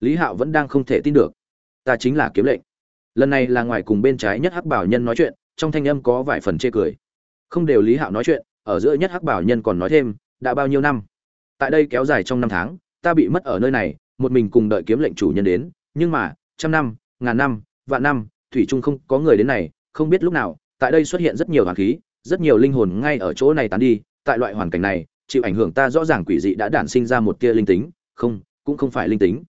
A: Lý hạo vẫn đang không thể tin được. Ta chính là kiếm lệnh. Lần này là ngoài cùng bên trái nhất hắc bảo nhân nói chuyện, trong thanh âm có vài phần chê cười. Không đều lý hạo nói chuyện, ở giữa nhất hắc bảo nhân còn nói thêm, đã bao nhiêu năm? Tại đây kéo dài trong năm tháng, ta bị mất ở nơi này, một mình cùng đợi kiếm lệnh chủ nhân đến, nhưng mà, trăm năm, ngàn năm, vạn năm, thủy trung không có người đến này, không biết lúc nào, tại đây xuất hiện rất nhiều hoàng khí, rất nhiều linh hồn ngay ở chỗ này tán đi, tại loại hoàn cảnh này, chịu ảnh hưởng ta rõ ràng quỷ dị đã đản sinh ra một tia linh tính, không cũng không phải linh tính.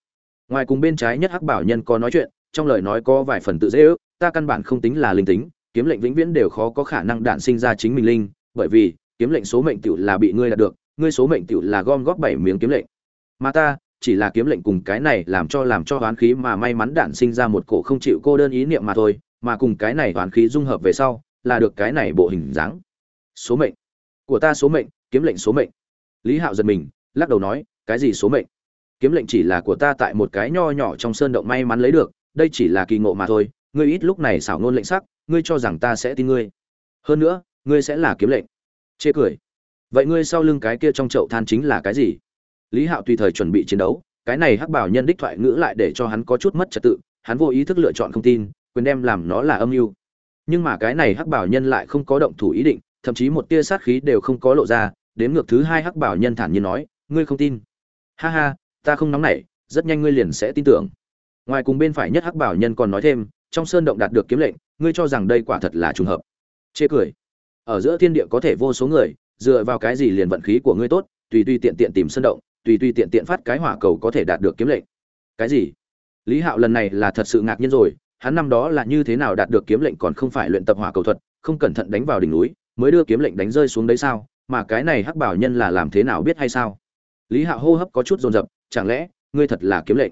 A: Ngoài cùng bên trái nhất hắc bảo nhân có nói chuyện, trong lời nói có vài phần tự dễ ước, ta căn bản không tính là linh tính, kiếm lệnh vĩnh viễn đều khó có khả năng đản sinh ra chính mình linh, bởi vì, kiếm lệnh số mệnh tiểu là bị ngươi đạt được, ngươi số mệnh tiểu là gom góp bảy miếng kiếm lệnh. Mà ta, chỉ là kiếm lệnh cùng cái này làm cho làm cho hoán khí mà may mắn đản sinh ra một cổ không chịu cô đơn ý niệm mà thôi, mà cùng cái này hoán khí dung hợp về sau, là được cái này bộ hình dáng. Số mệnh. Của ta số mệnh, kiếm lệnh số mệnh. Lý hạo giật mình, lắc đầu nói, cái gì số mệnh? Kiếm lệnh chỉ là của ta tại một cái nho nhỏ trong sơn động may mắn lấy được, đây chỉ là kỳ ngộ mà thôi, ngươi ít lúc này xảo ngôn lệnh sắc, ngươi cho rằng ta sẽ tin ngươi. Hơn nữa, ngươi sẽ là kiếm lệnh. Chê cười. Vậy ngươi sau lưng cái kia trong chậu than chính là cái gì? Lý hạo tùy thời chuẩn bị chiến đấu, cái này hắc bảo nhân đích thoại ngữ lại để cho hắn có chút mất trật tự, hắn vô ý thức lựa chọn không tin, quyền đem làm nó là âm mưu. Nhưng mà cái này hắc bảo nhân lại không có động thủ ý định, thậm chí một tia sát khí đều không có lộ ra, đến ngược thứ hai hắc bảo nhân thản nhiên nói, ngươi không tin. Ha ha ta không nóng nảy, rất nhanh ngươi liền sẽ tin tưởng. Ngoài cùng bên phải nhất hắc bảo nhân còn nói thêm, trong sơn động đạt được kiếm lệnh, ngươi cho rằng đây quả thật là trùng hợp. Chê cười. Ở giữa thiên địa có thể vô số người, dựa vào cái gì liền vận khí của ngươi tốt, tùy tùy tiện tiện tìm sơn động, tùy tùy tiện tiện phát cái hỏa cầu có thể đạt được kiếm lệnh. Cái gì? Lý hạo lần này là thật sự ngạc nhiên rồi, hắn năm đó là như thế nào đạt được kiếm lệnh còn không phải luyện tập hỏa cầu thuật, không cẩn thận đánh vào đỉnh núi, mới đưa kiếm lệnh đánh rơi xuống đấy sao? Mà cái này hắc bảo nhân là làm thế nào biết hay sao? Lý hạo hô hấp có chút dồn dập, chẳng lẽ ngươi thật là kiếm lệnh?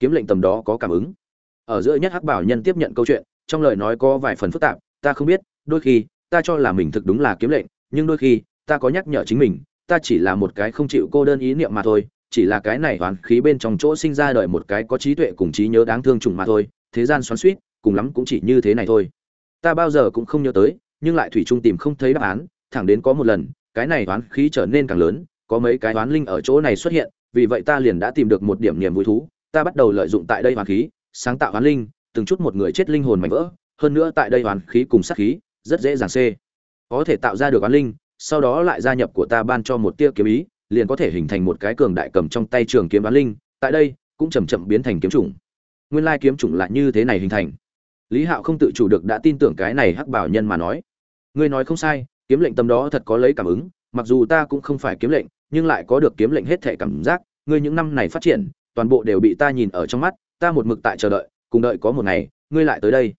A: Kiếm lệnh tầm đó có cảm ứng. Ở giữa nhất hắc bảo nhân tiếp nhận câu chuyện, trong lời nói có vài phần phức tạp, ta không biết, đôi khi ta cho là mình thực đúng là kiếm lệnh, nhưng đôi khi ta có nhắc nhở chính mình, ta chỉ là một cái không chịu cô đơn ý niệm mà thôi, chỉ là cái này hoàn khí bên trong chỗ sinh ra đời một cái có trí tuệ cùng trí nhớ đáng thương trùng mà thôi, thế gian xoắn suýt cùng lắm cũng chỉ như thế này thôi. Ta bao giờ cũng không nhớ tới, nhưng lại thủy chung tìm không thấy đáp án, thẳng đến có một lần, cái này toán khí trở nên càng lớn có mấy cái oán linh ở chỗ này xuất hiện, vì vậy ta liền đã tìm được một điểm niềm vui thú, ta bắt đầu lợi dụng tại đây hoàn khí, sáng tạo oán linh, từng chút một người chết linh hồn mạnh vỡ, hơn nữa tại đây hoàn khí cùng sát khí, rất dễ dàng c có thể tạo ra được oán linh, sau đó lại gia nhập của ta ban cho một tia kiếm ý, liền có thể hình thành một cái cường đại cầm trong tay trường kiếm oán linh, tại đây cũng chậm chậm biến thành kiếm chủng. Nguyên lai kiếm chủng là như thế này hình thành. Lý hạo không tự chủ được đã tin tưởng cái này hắc bảo nhân mà nói. Ngươi nói không sai, kiếm lệnh tâm đó thật có lấy cảm ứng, mặc dù ta cũng không phải kiếm lệnh nhưng lại có được kiếm lệnh hết thể cảm giác, ngươi những năm này phát triển, toàn bộ đều bị ta nhìn ở trong mắt, ta một mực tại chờ đợi, cùng đợi có một ngày, ngươi lại tới đây.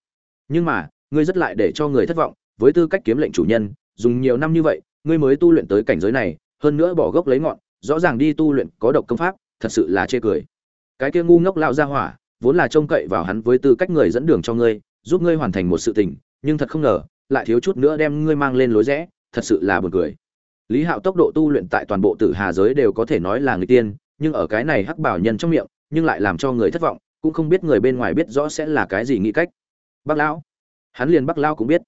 A: Nhưng mà, ngươi rất lại để cho người thất vọng, với tư cách kiếm lệnh chủ nhân, dùng nhiều năm như vậy, ngươi mới tu luyện tới cảnh giới này, hơn nữa bỏ gốc lấy ngọn, rõ ràng đi tu luyện có độc công pháp, thật sự là chê cười. Cái kia ngu ngốc lão ra hỏa, vốn là trông cậy vào hắn với tư cách người dẫn đường cho ngươi, giúp ngươi hoàn thành một sự tình, nhưng thật không ngờ, lại thiếu chút nữa đem ngươi mang lên lối rẽ, thật sự là buồn cười lý hạo tốc độ tu luyện tại toàn bộ tử hà giới đều có thể nói là người tiên, nhưng ở cái này hắc bảo nhân trong miệng, nhưng lại làm cho người thất vọng, cũng không biết người bên ngoài biết rõ sẽ là cái gì nghĩ cách. Bác lão. Hắn liền bác lão cũng biết.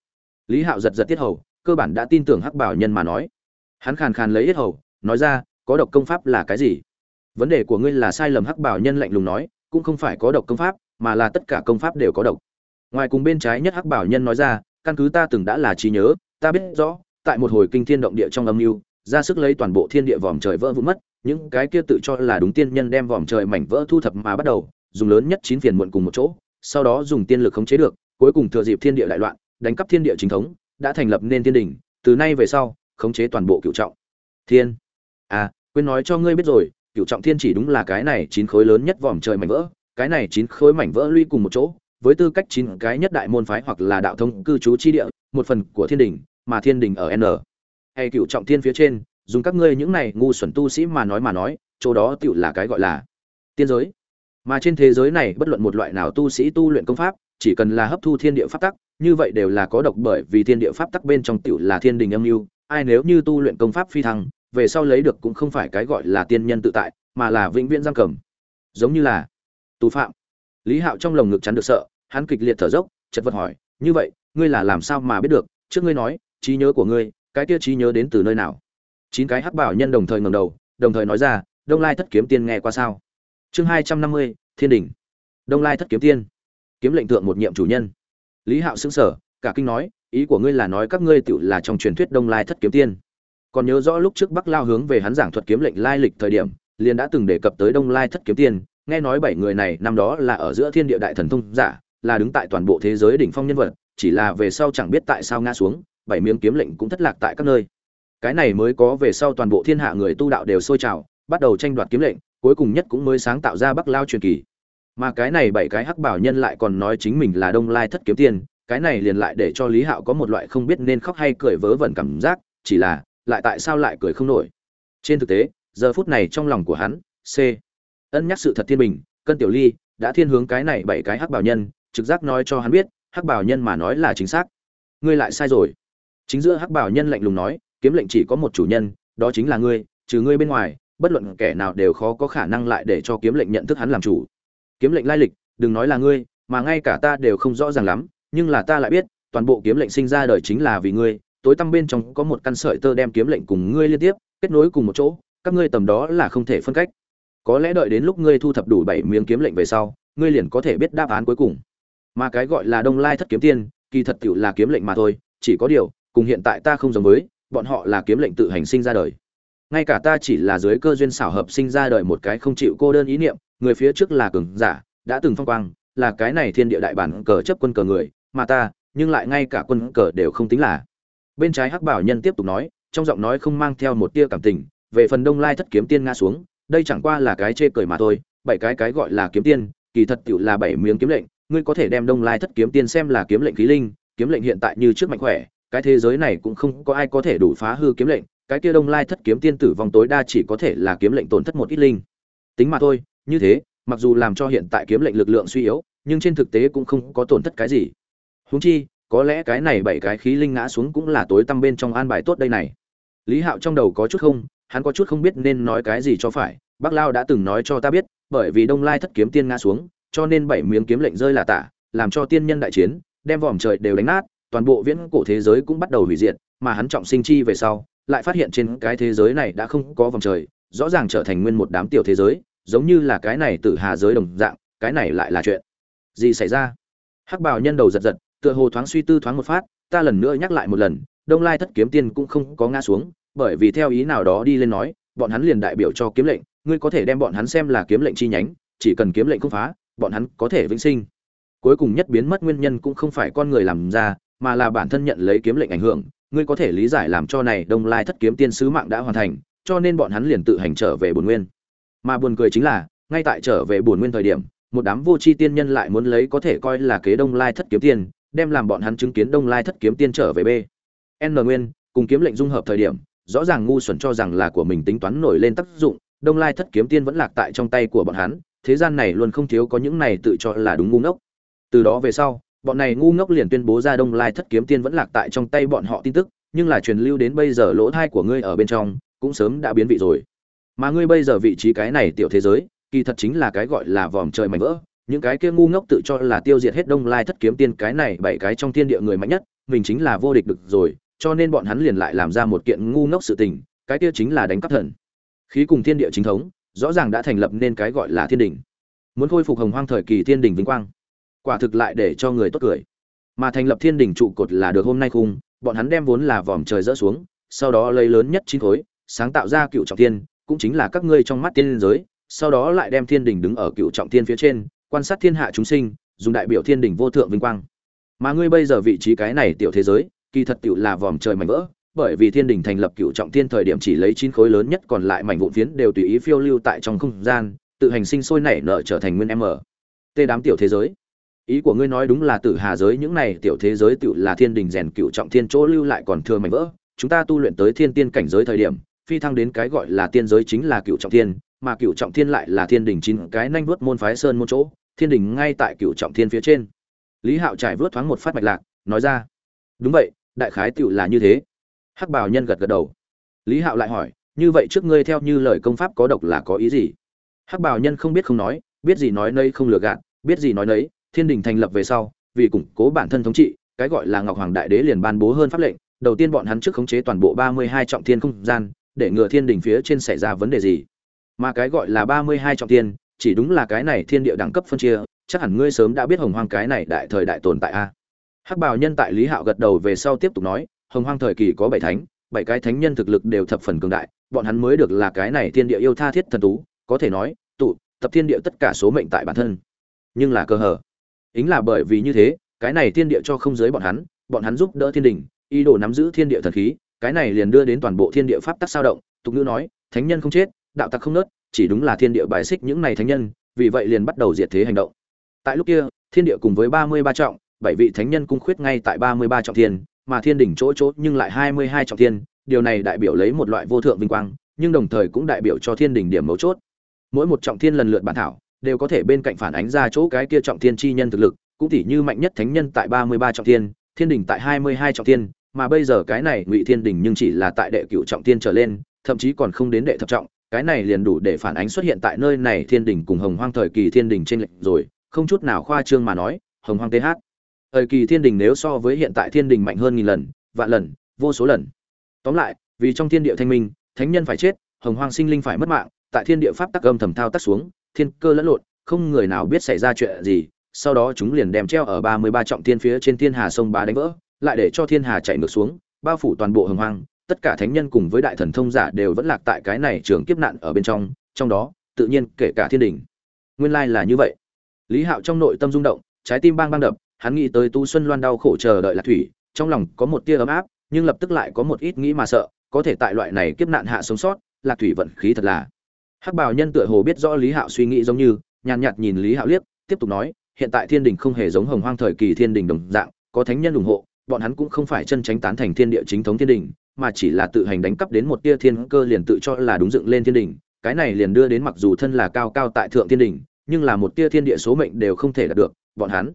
A: Lý hạo giật giật tiết hầu, cơ bản đã tin tưởng hắc bảo nhân mà nói. Hắn khàn khàn lấy tiết hầu, nói ra, có độc công pháp là cái gì? Vấn đề của ngươi là sai lầm hắc bảo nhân lạnh lùng nói, cũng không phải có độc công pháp, mà là tất cả công pháp đều có độc. Ngoài cùng bên trái nhất hắc bảo nhân nói ra, căn cứ ta từng đã là trí nhớ, ta biết rõ tại một hồi kinh thiên động địa trong âm mưu, ra sức lấy toàn bộ thiên địa vòm trời vỡ vụn mất, những cái kia tự cho là đúng tiên nhân đem vòm trời mảnh vỡ thu thập mà bắt đầu, dùng lớn nhất chín phiền muộn cùng một chỗ, sau đó dùng tiên lực khống chế được, cuối cùng thừa dịp thiên địa đại loạn, đánh cắp thiên địa chính thống, đã thành lập nên thiên đình, từ nay về sau, khống chế toàn bộ cựu trọng. Thiên. À quên nói cho ngươi biết rồi cựu trọng thiên chỉ đúng là cái này chín khối lớn nhất vòm trời mảnh vỡ, cái này chín khối mảnh vỡ luy cùng một chỗ, với tư cách chín cái nhất đại môn phái hoặc là đạo thông cư trú chi địa, một phần của thiên đình mà thiên đình ở n. Hay cựu trọng thiên phía trên, dùng các ngươi những này ngu xuẩn tu sĩ mà nói mà nói, chỗ đó tựu là cái gọi là tiên giới. Mà trên thế giới này, bất luận một loại nào tu sĩ tu luyện công pháp, chỉ cần là hấp thu thiên địa pháp tắc, như vậy đều là có độc bởi vì thiên địa pháp tắc bên trong tựu là thiên đình âm mưu. Ai nếu như tu luyện công pháp phi thăng, về sau lấy được cũng không phải cái gọi là tiên nhân tự tại, mà là vĩnh viễn giam cầm. Giống như là tù phạm. Lý hạo trong lồng ngực chắn được sợ, hắn kịch liệt thở dốc, chật vật hỏi, như vậy, ngươi là làm sao mà biết được? Trước ngươi nói trí nhớ của ngươi, cái kia trí nhớ đến từ nơi nào? Chín cái hắc bảo nhân đồng thời ngầm đầu, đồng thời nói ra, đông lai thất kiếm tiên nghe qua sao? Chương hai trăm năm mươi, thiên đình. Đông lai thất kiếm tiên. Kiếm lệnh thượng một nhiệm chủ nhân. Lý hạo xứng sở cả kinh nói, ý của ngươi là nói các ngươi tự là trong truyền thuyết đông lai thất kiếm tiên. Còn nhớ rõ lúc trước bắc lao hướng về hắn giảng thuật kiếm lệnh lai lịch thời điểm, liền đã từng đề cập tới đông lai thất kiếm tiên, nghe nói bảy người này năm đó là ở giữa thiên địa đại thần thông giả, là đứng tại toàn bộ thế giới đỉnh phong nhân vật, chỉ là về sau chẳng biết tại sao ngã xuống bảy miếng kiếm lệnh cũng thất lạc tại các nơi. Cái này mới có về sau toàn bộ thiên hạ người tu đạo đều sôi trào, bắt đầu tranh đoạt kiếm lệnh, cuối cùng nhất cũng mới sáng tạo ra bắc lao truyền kỳ. Mà cái này bảy cái hắc bảo nhân lại còn nói chính mình là đông lai thất kiếm tiên, cái này liền lại để cho lý hạo có một loại không biết nên khóc hay cười vớ vẩn cảm giác, chỉ là, lại tại sao lại cười không nổi. Trên thực tế, giờ phút này trong lòng của hắn, c. Ân nhắc sự thật thiên bình, cân tiểu ly, đã thiên hướng cái này bảy cái hắc bảo nhân, trực giác nói cho hắn biết, hắc bảo nhân mà nói là chính xác. Ngươi lại sai rồi chính giữa hắc bảo nhân lạnh lùng nói, kiếm lệnh chỉ có một chủ nhân, đó chính là ngươi, trừ ngươi bên ngoài, bất luận kẻ nào đều khó có khả năng lại để cho kiếm lệnh nhận thức hắn làm chủ. Kiếm lệnh lai lịch, đừng nói là ngươi, mà ngay cả ta đều không rõ ràng lắm, nhưng là ta lại biết, toàn bộ kiếm lệnh sinh ra đời chính là vì ngươi. Tối tăm bên trong có một căn sợi tơ đem kiếm lệnh cùng ngươi liên tiếp, kết nối cùng một chỗ, các ngươi tầm đó là không thể phân cách. Có lẽ đợi đến lúc ngươi thu thập đủ bảy miếng kiếm lệnh về sau, ngươi liền có thể biết đáp án cuối cùng. Mà cái gọi là đông lai thất kiếm tiên, kỳ thật tựu là kiếm lệnh mà thôi, chỉ có điều cùng hiện tại ta không giống với, bọn họ là kiếm lệnh tự hành sinh ra đời. Ngay cả ta chỉ là dưới cơ duyên xảo hợp sinh ra đời một cái không chịu cô đơn ý niệm, người phía trước là cường giả, đã từng phong quang, là cái này thiên địa đại bản cờ chấp quân cờ người, mà ta, nhưng lại ngay cả quân cờ đều không tính là. Bên trái hắc bảo nhân tiếp tục nói, trong giọng nói không mang theo một tia cảm tình, về phần đông lai thất kiếm tiên ngã xuống, đây chẳng qua là cái chê cười mà thôi, bảy cái cái gọi là kiếm tiên, kỳ thật tiểu là bảy miếng kiếm lệnh, ngươi có thể đem đông lai thất kiếm tiên xem là kiếm lệnh khí linh, kiếm lệnh hiện tại như trước mạnh khỏe cái thế giới này cũng không có ai có thể đủ phá hư kiếm lệnh, cái kia đông lai thất kiếm tiên tử vong tối đa chỉ có thể là kiếm lệnh tổn thất một ít linh. Tính mà thôi, như thế, mặc dù làm cho hiện tại kiếm lệnh lực lượng suy yếu, nhưng trên thực tế cũng không có tổn thất cái gì. Huống chi, có lẽ cái này bảy cái khí linh ngã xuống cũng là tối tăm bên trong an bài tốt đây này. Lý hạo trong đầu có chút không, hắn có chút không biết nên nói cái gì cho phải, bác lao đã từng nói cho ta biết, bởi vì đông lai thất kiếm tiên ngã xuống, cho nên bảy miếng kiếm lệnh rơi là tả, làm cho tiên nhân đại chiến, đem vòm trời đều đánh nát toàn bộ viễn cổ thế giới cũng bắt đầu hủy diệt, mà hắn trọng sinh chi về sau, lại phát hiện trên cái thế giới này đã không có vòng trời, rõ ràng trở thành nguyên một đám tiểu thế giới, giống như là cái này tự hà giới đồng dạng, cái này lại là chuyện gì xảy ra? Hắc bào nhân đầu giật giật, tựa hồ thoáng suy tư thoáng một phát, ta lần nữa nhắc lại một lần, đông lai thất kiếm tiên cũng không có ngã xuống, bởi vì theo ý nào đó đi lên nói, bọn hắn liền đại biểu cho kiếm lệnh, ngươi có thể đem bọn hắn xem là kiếm lệnh chi nhánh, chỉ cần kiếm lệnh không phá, bọn hắn có thể vĩnh sinh. Cuối cùng nhất biến mất nguyên nhân cũng không phải con người làm ra mà là bản thân nhận lấy kiếm lệnh ảnh hưởng, ngươi có thể lý giải làm cho này đông lai thất kiếm tiên sứ mạng đã hoàn thành, cho nên bọn hắn liền tự hành trở về bổn nguyên. Mà buồn cười chính là, ngay tại trở về bổn nguyên thời điểm, một đám vô tri tiên nhân lại muốn lấy có thể coi là kế đông lai thất kiếm tiên, đem làm bọn hắn chứng kiến đông lai thất kiếm tiên trở về b. N nguyên, cùng kiếm lệnh dung hợp thời điểm, rõ ràng ngu xuẩn cho rằng là của mình tính toán nổi lên tác dụng, đông lai thất kiếm tiên vẫn lạc tại trong tay của bọn hắn, thế gian này luôn không thiếu có những này tự cho là đúng ngu ngốc. Từ đó về sau bọn này ngu ngốc liền tuyên bố ra đông lai thất kiếm tiên vẫn lạc tại trong tay bọn họ tin tức, nhưng là truyền lưu đến bây giờ lỗ thai của ngươi ở bên trong, cũng sớm đã biến vị rồi. Mà ngươi bây giờ vị trí cái này tiểu thế giới, kỳ thật chính là cái gọi là vòm trời mảnh vỡ. Những cái kia ngu ngốc tự cho là tiêu diệt hết đông lai thất kiếm tiên, cái này bảy cái trong thiên địa người mạnh nhất, mình chính là vô địch được rồi, cho nên bọn hắn liền lại làm ra một kiện ngu ngốc sự tình, cái kia chính là đánh cắp thần. Khí cùng thiên địa chính thống, rõ ràng đã thành lập nên cái gọi là thiên đình. Muốn khôi phục hồng hoang thời kỳ thiên đình vinh quang quả thực lại để cho người tốt cười. Mà thành lập thiên đỉnh trụ cột là được hôm nay khung, bọn hắn đem vốn là vòm trời rỡ xuống, sau đó lấy lớn nhất chín khối, sáng tạo ra cựu trọng thiên, cũng chính là các ngươi trong mắt tiên giới, sau đó lại đem thiên đỉnh đứng ở cựu trọng thiên phía trên, quan sát thiên hạ chúng sinh, dùng đại biểu thiên đỉnh vô thượng vinh quang. Mà ngươi bây giờ vị trí cái này tiểu thế giới, kỳ thật tiểu là vòm trời mảnh vỡ, bởi vì thiên đỉnh thành lập cựu trọng thiên thời điểm chỉ lấy chín khối lớn nhất còn lại mảnh vụn phiến đều tùy ý phiêu lưu tại trong không gian, tự hành sinh sôi nảy nở trở thành nguyên m tê đám tiểu thế giới ý của ngươi nói đúng là tử hà giới, những này tiểu thế giới tự là thiên đình rèn cựu trọng thiên chỗ lưu lại còn thừa mảnh vỡ. Chúng ta tu luyện tới thiên tiên cảnh giới thời điểm, phi thăng đến cái gọi là tiên giới chính là cựu trọng thiên, mà cựu trọng thiên lại là thiên đình chín cái nanh vuốt môn phái sơn môn chỗ, thiên đình ngay tại cựu trọng thiên phía trên. Lý hạo trải vớt thoáng một phát mạch lạc, nói ra, đúng vậy, đại khái tựu là như thế. Hắc bảo nhân gật gật đầu. Lý hạo lại hỏi, như vậy trước ngươi theo như lời công pháp có độc là có ý gì? Hắc bảo nhân không biết không nói, biết gì nói nấy không lừa gạt, biết gì nói nấy thiên đình thành lập về sau, vì củng cố bản thân thống trị, cái gọi là ngọc hoàng đại đế liền ban bố hơn pháp lệnh, đầu tiên bọn hắn trước khống chế toàn bộ ba mươi hai trọng thiên không gian, để ngừa thiên đình phía trên xảy ra vấn đề gì. Mà cái gọi là ba mươi hai trọng thiên, chỉ đúng là cái này thiên địa đẳng cấp phân chia, chắc hẳn ngươi sớm đã biết hồng hoang cái này đại thời đại tồn tại a. Hắc bào nhân tại lý hạo gật đầu về sau tiếp tục nói, hồng hoang thời kỳ có bảy thánh, bảy cái thánh nhân thực lực đều thập phần cường đại, bọn hắn mới được là cái này thiên địa yêu tha thiết thần tú, có thể nói, tụ, tập thiên địa tất cả số mệnh tại bản thân. Nhưng là cơ hở ính là bởi vì như thế, cái này thiên địa cho không giới bọn hắn bọn hắn giúp đỡ thiên đình, ý đồ nắm giữ thiên địa thần khí, cái này liền đưa đến toàn bộ thiên địa pháp tắc sao động. Tục ngữ nói, thánh nhân không chết, đạo tặc không nớt, chỉ đúng là thiên địa bài xích những này thánh nhân, vì vậy liền bắt đầu diệt thế hành động. Tại lúc kia, thiên địa cùng với ba mươi ba trọng, bảy vị thánh nhân cung khuyết ngay tại ba mươi ba trọng thiên, mà thiên đỉnh chỗ chỗ nhưng lại hai mươi hai trọng thiên, điều này đại biểu lấy một loại vô thượng vinh quang, nhưng đồng thời cũng đại biểu cho thiên đỉnh điểm mấu chốt. Mỗi một trọng thiên lần lượt bản thảo đều có thể bên cạnh phản ánh ra chỗ cái kia trọng thiên chi nhân thực lực, cũng tỉ như mạnh nhất thánh nhân tại ba mươi ba trọng thiên thiên đỉnh tại hai mươi hai trọng thiên, mà bây giờ cái này ngụy thiên đỉnh nhưng chỉ là tại đệ cửu trọng thiên trở lên, thậm chí còn không đến đệ thập trọng, cái này liền đủ để phản ánh xuất hiện tại nơi này thiên đỉnh cùng hồng hoang thời kỳ thiên đỉnh trên lệch rồi, không chút nào khoa trương mà nói, hồng hoang th thời kỳ thiên đỉnh nếu so với hiện tại thiên đỉnh mạnh hơn nghìn lần, vạn lần, vô số lần. Tóm lại, vì trong thiên địa thanh minh, thánh nhân phải chết, hồng hoang sinh linh phải mất mạng, tại thiên địa pháp tắc âm thầm thao tác xuống thiên cơ lẫn lộn, không người nào biết xảy ra chuyện gì, sau đó chúng liền đem treo ở ba mươi ba trọng thiên phía trên thiên hà sông bá đánh vỡ, lại để cho thiên hà chạy ngược xuống, bao phủ toàn bộ hồng hoang. Tất cả thánh nhân cùng với đại thần thông giả đều vẫn lạc tại cái này trường kiếp nạn ở bên trong trong đó, tự nhiên kể cả thiên đình. Nguyên lai là như vậy. Lý hạo trong nội tâm rung động, trái tim bang bang đập, hắn nghĩ tới tu xuân loan đau khổ chờ đợi lạc thủy, trong lòng có một tia ấm áp, nhưng lập tức lại có một ít nghĩ mà sợ, có thể tại loại này kiếp nạn hạ sống sót lạc thủy vận khí thật là hắc bảo nhân tựa hồ biết rõ lý hạo suy nghĩ giống như, nhàn nhạt nhìn lý hạo liếc, tiếp tục nói, hiện tại thiên đình không hề giống hồng hoang thời kỳ thiên đình đồng dạng, có thánh nhân ủng hộ, bọn hắn cũng không phải chân tránh tán thành thiên địa chính thống thiên đình, mà chỉ là tự hành đánh cắp đến một tia thiên cơ liền tự cho là đúng dựng lên thiên đình, cái này liền đưa đến mặc dù thân là cao cao tại thượng thiên đình, nhưng là một tia thiên địa số mệnh đều không thể đạt được, bọn hắn,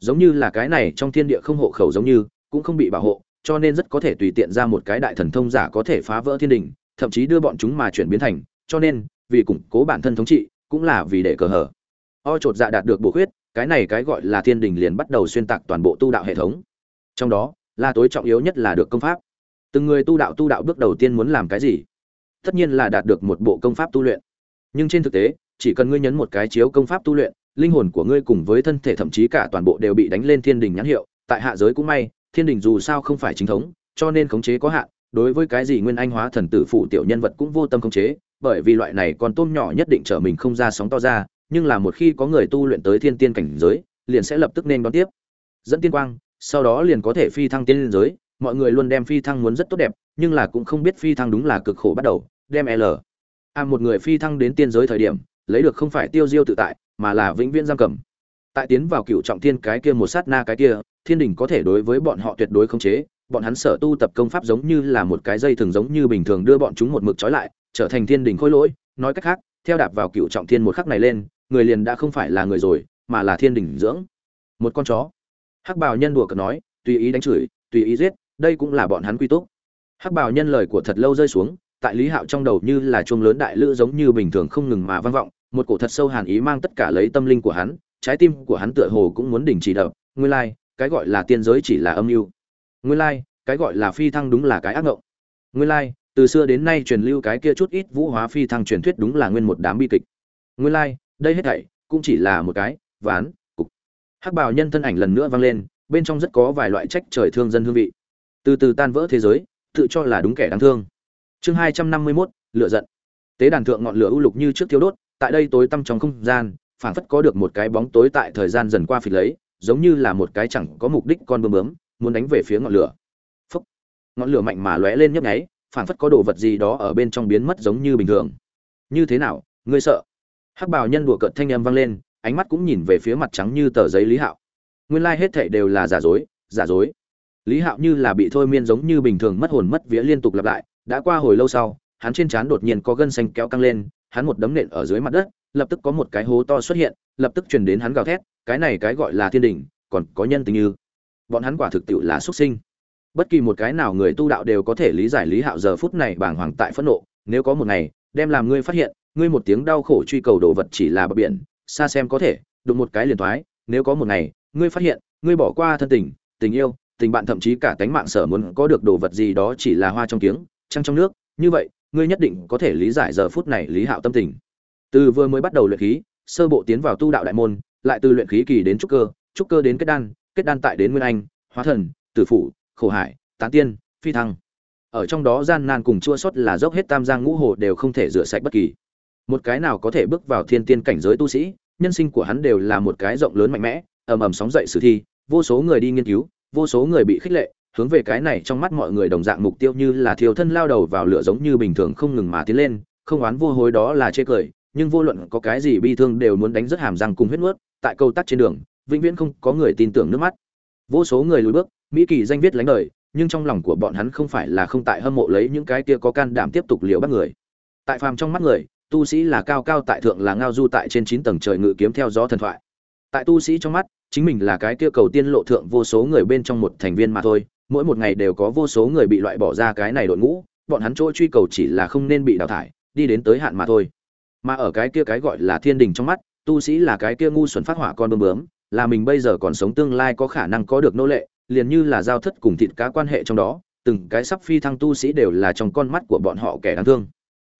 A: giống như là cái này trong thiên địa không hộ khẩu giống như, cũng không bị bảo hộ, cho nên rất có thể tùy tiện ra một cái đại thần thông giả có thể phá vỡ thiên đình, thậm chí đưa bọn chúng mà chuyển biến thành, cho nên vì củng cố bản thân thống trị, cũng là vì để cờ hở o chột dạ đạt được bổ khuyết, cái này cái gọi là thiên đình liền bắt đầu xuyên tạc toàn bộ tu đạo hệ thống. Trong đó, là tối trọng yếu nhất là được công pháp. Từng người tu đạo tu đạo bước đầu tiên muốn làm cái gì? Tất nhiên là đạt được một bộ công pháp tu luyện. Nhưng trên thực tế, chỉ cần ngươi nhấn một cái chiếu công pháp tu luyện, linh hồn của ngươi cùng với thân thể thậm chí cả toàn bộ đều bị đánh lên thiên đình nhãn hiệu. Tại hạ giới cũng may, thiên đình dù sao không phải chính thống, cho nên khống chế có hạn, đối với cái gì nguyên anh hóa thần tử phụ tiểu nhân vật cũng vô tâm khống chế bởi vì loại này còn tôm nhỏ nhất định trở mình không ra sóng to ra, nhưng là một khi có người tu luyện tới thiên tiên cảnh giới, liền sẽ lập tức nên đón tiếp. Dẫn tiên quang, sau đó liền có thể phi thăng tiên giới, mọi người luôn đem phi thăng muốn rất tốt đẹp, nhưng là cũng không biết phi thăng đúng là cực khổ bắt đầu, đem l. A một người phi thăng đến tiên giới thời điểm, lấy được không phải tiêu diêu tự tại, mà là vĩnh viễn giam cầm. Tại tiến vào cựu trọng thiên cái kia một sát na cái kia, thiên đình có thể đối với bọn họ tuyệt đối không chế, bọn hắn sở tu tập công pháp giống như là một cái dây thường giống như bình thường đưa bọn chúng một mực trói lại trở thành thiên đình khôi lỗi, nói cách khác, theo đạp vào cựu trọng thiên một khắc này lên, người liền đã không phải là người rồi, mà là thiên đình dưỡng. Một con chó. Hắc bào nhân đùa cợt nói, tùy ý đánh chửi, tùy ý giết, đây cũng là bọn hắn quy túc. Hắc bào nhân lời của thật lâu rơi xuống, tại lý hạo trong đầu như là chuông lớn đại lữ giống như bình thường không ngừng mà vang vọng, một cổ thật sâu hàn ý mang tất cả lấy tâm linh của hắn, trái tim của hắn tựa hồ cũng muốn đình chỉ đập, nguyên lai, cái gọi là tiên giới chỉ là âm mưu. Nguyên lai, cái gọi là phi thăng đúng là cái ác ngộng. Nguyên lai từ xưa đến nay truyền lưu cái kia chút ít vũ hóa phi thăng truyền thuyết đúng là nguyên một đám bi kịch. Nguyên lai, đây hết thảy cũng chỉ là một cái ván, cục. Hắc bào nhân thân ảnh lần nữa vang lên, bên trong rất có vài loại trách trời thương dân hương vị. Từ từ tan vỡ thế giới, tự cho là đúng kẻ đáng thương. Chương hai trăm năm mươi mốt lựa giận. Tế đàn thượng ngọn lửa u lục như trước thiếu đốt, tại đây tối tăm trong không gian, phảng phất có được một cái bóng tối tại thời gian dần qua phịch lấy, giống như là một cái chẳng có mục đích con bướm bướm, muốn đánh về phía ngọn lửa. Phúc. ngọn lửa mạnh mà lóe lên nhấp nháy phảng phất có đồ vật gì đó ở bên trong biến mất giống như bình thường. Như thế nào, ngươi sợ? Hắc bào nhân đùa cợt thanh âm vang lên, ánh mắt cũng nhìn về phía mặt trắng như tờ giấy lý hạo. Nguyên lai hết thảy đều là giả dối giả dối. Lý hạo như là bị thôi miên giống như bình thường mất hồn mất vía liên tục lặp lại, đã qua hồi lâu sau, hắn trên trán đột nhiên có gân xanh kéo căng lên, hắn một đấm nện ở dưới mặt đất, lập tức có một cái hố to xuất hiện, lập tức truyền đến hắn gào thét, cái này cái gọi là thiên đình còn có nhân tình như. Bọn hắn quả thực tiệu là xuất sinh bất kỳ một cái nào người tu đạo đều có thể lý giải lý hạo giờ phút này bàng hoàng tại phẫn nộ, nếu có một ngày, đem làm ngươi phát hiện, ngươi một tiếng đau khổ truy cầu đồ vật chỉ là bờ biển, xa xem có thể, đụng một cái liền thoái, nếu có một ngày, ngươi phát hiện, ngươi bỏ qua thân tình tình yêu, tình bạn thậm chí cả tánh mạng sở muốn có được đồ vật gì đó chỉ là hoa trong tiếng trăng trong nước, như vậy, ngươi nhất định có thể lý giải giờ phút này lý hạo tâm tình. Từ vừa mới bắt đầu luyện khí, sơ bộ tiến vào tu đạo đại môn, lại từ luyện khí kỳ đến trúc cơ trúc cơ đến kết đan kết đan tại đến nguyên anh, hóa thần, tử phụ khổ hải, tán tiên, phi thăng. Ở trong đó gian nan cùng chua Xót là dốc hết tam giang ngũ hồ đều không thể rửa sạch bất kỳ. Một cái nào có thể bước vào thiên tiên cảnh giới tu sĩ, nhân sinh của hắn đều là một cái rộng lớn mạnh mẽ, ầm ầm sóng dậy sử thi, vô số người đi nghiên cứu, vô số người bị khích lệ, hướng về cái này trong mắt mọi người đồng dạng mục tiêu như là thiêu thân lao đầu vào lửa giống như bình thường không ngừng mà tiến lên, không oán vô hối đó là chê cười, nhưng vô luận có cái gì bi thương đều muốn đánh rất hàm răng cùng huyết nuốt, tại câu tắt trên đường, vĩnh viễn không có người tin tưởng nước mắt. Vô số người lùi bước mỹ kỳ danh viết lánh đời, nhưng trong lòng của bọn hắn không phải là không tại hâm mộ lấy những cái kia có can đảm tiếp tục liều bắt người. Tại phàm trong mắt người, tu sĩ là cao cao tại thượng là ngao du tại trên chín tầng trời ngự kiếm theo gió thần thoại. Tại tu sĩ trong mắt, chính mình là cái kia cầu tiên lộ thượng vô số người bên trong một thành viên mà thôi, mỗi một ngày đều có vô số người bị loại bỏ ra cái này đội ngũ, bọn hắn chỗ truy cầu chỉ là không nên bị đào thải, đi đến tới hạn mà thôi. Mà ở cái kia cái gọi là thiên đình trong mắt, tu sĩ là cái kia ngu xuẩn phát hỏa con bơm bướm, là mình bây giờ còn sống tương lai có khả năng có được nô lệ liền như là giao thất cùng thịt cá quan hệ trong đó, từng cái sắp phi thăng tu sĩ đều là trong con mắt của bọn họ kẻ đáng thương.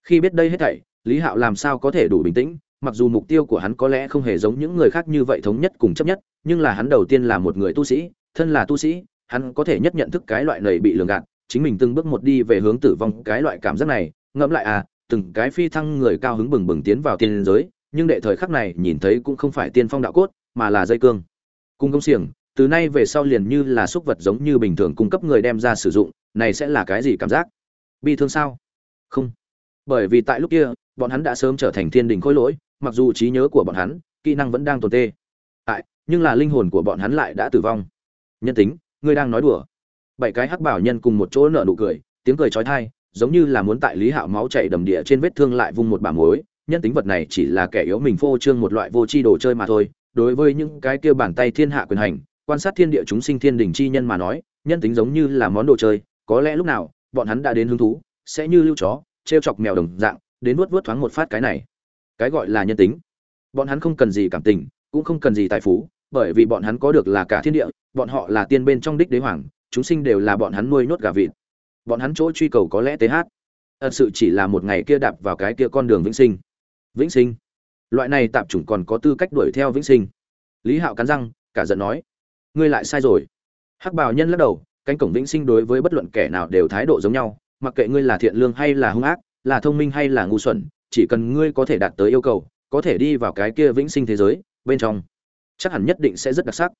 A: Khi biết đây hết thảy, lý hạo làm sao có thể đủ bình tĩnh, mặc dù mục tiêu của hắn có lẽ không hề giống những người khác như vậy thống nhất cùng chấp nhất, nhưng là hắn đầu tiên là một người tu sĩ, thân là tu sĩ, hắn có thể nhất nhận thức cái loại này bị lường gạt, chính mình từng bước một đi về hướng tử vong, cái loại cảm giác này, ngẫm lại à từng cái phi thăng người cao hứng bừng bừng tiến vào tiên giới, nhưng đệ thời khắc này nhìn thấy cũng không phải tiên phong đạo cốt, mà là dây cương. Cung công xiềng từ nay về sau liền như là xúc vật giống như bình thường cung cấp người đem ra sử dụng, này sẽ là cái gì cảm giác? Bi thương sao? Không. Bởi vì tại lúc kia, bọn hắn đã sớm trở thành thiên đình khối lỗi, mặc dù trí nhớ của bọn hắn, kỹ năng vẫn đang tồn tê. Tại, nhưng là linh hồn của bọn hắn lại đã tử vong. Nhân tính, ngươi đang nói đùa. Bảy cái hắc bảo nhân cùng một chỗ nở nụ cười, tiếng cười trói thai giống như là muốn tại lý hạo máu chảy đầm địa trên vết thương lại vung một bả mối nhân tính vật này chỉ là kẻ yếu mình phô trương một loại vô tri đồ chơi mà thôi. Đối với những cái kia bàn tay thiên hạ quyền hành quan sát thiên địa chúng sinh thiên đình chi nhân mà nói, nhân tính giống như là món đồ chơi, có lẽ lúc nào, bọn hắn đã đến hứng thú, sẽ như lưu chó, trêu chọc mèo đồng dạng, đến nuốt vuốt thoáng một phát cái này. Cái gọi là nhân tính. Bọn hắn không cần gì cảm tình, cũng không cần gì tài phú, bởi vì bọn hắn có được là cả thiên địa, bọn họ là tiên bên trong đích đế hoàng, chúng sinh đều là bọn hắn nuôi nốt gà vịt. Bọn hắn chỗ truy cầu có lẽ th thật sự chỉ là một ngày kia đạp vào cái kia con đường vĩnh sinh. Vĩnh sinh. Loại này tạp chủng còn có tư cách đuổi theo vĩnh sinh. Lý hạo cắn răng, cả giận nói ngươi lại sai rồi. Hắc bào nhân lắc đầu, cánh cổng vĩnh sinh đối với bất luận kẻ nào đều thái độ giống nhau, mặc kệ ngươi là thiện lương hay là hung ác, là thông minh hay là ngu xuẩn, chỉ cần ngươi có thể đạt tới yêu cầu, có thể đi vào cái kia vĩnh sinh thế giới, bên trong, chắc hẳn nhất định sẽ rất đặc sắc.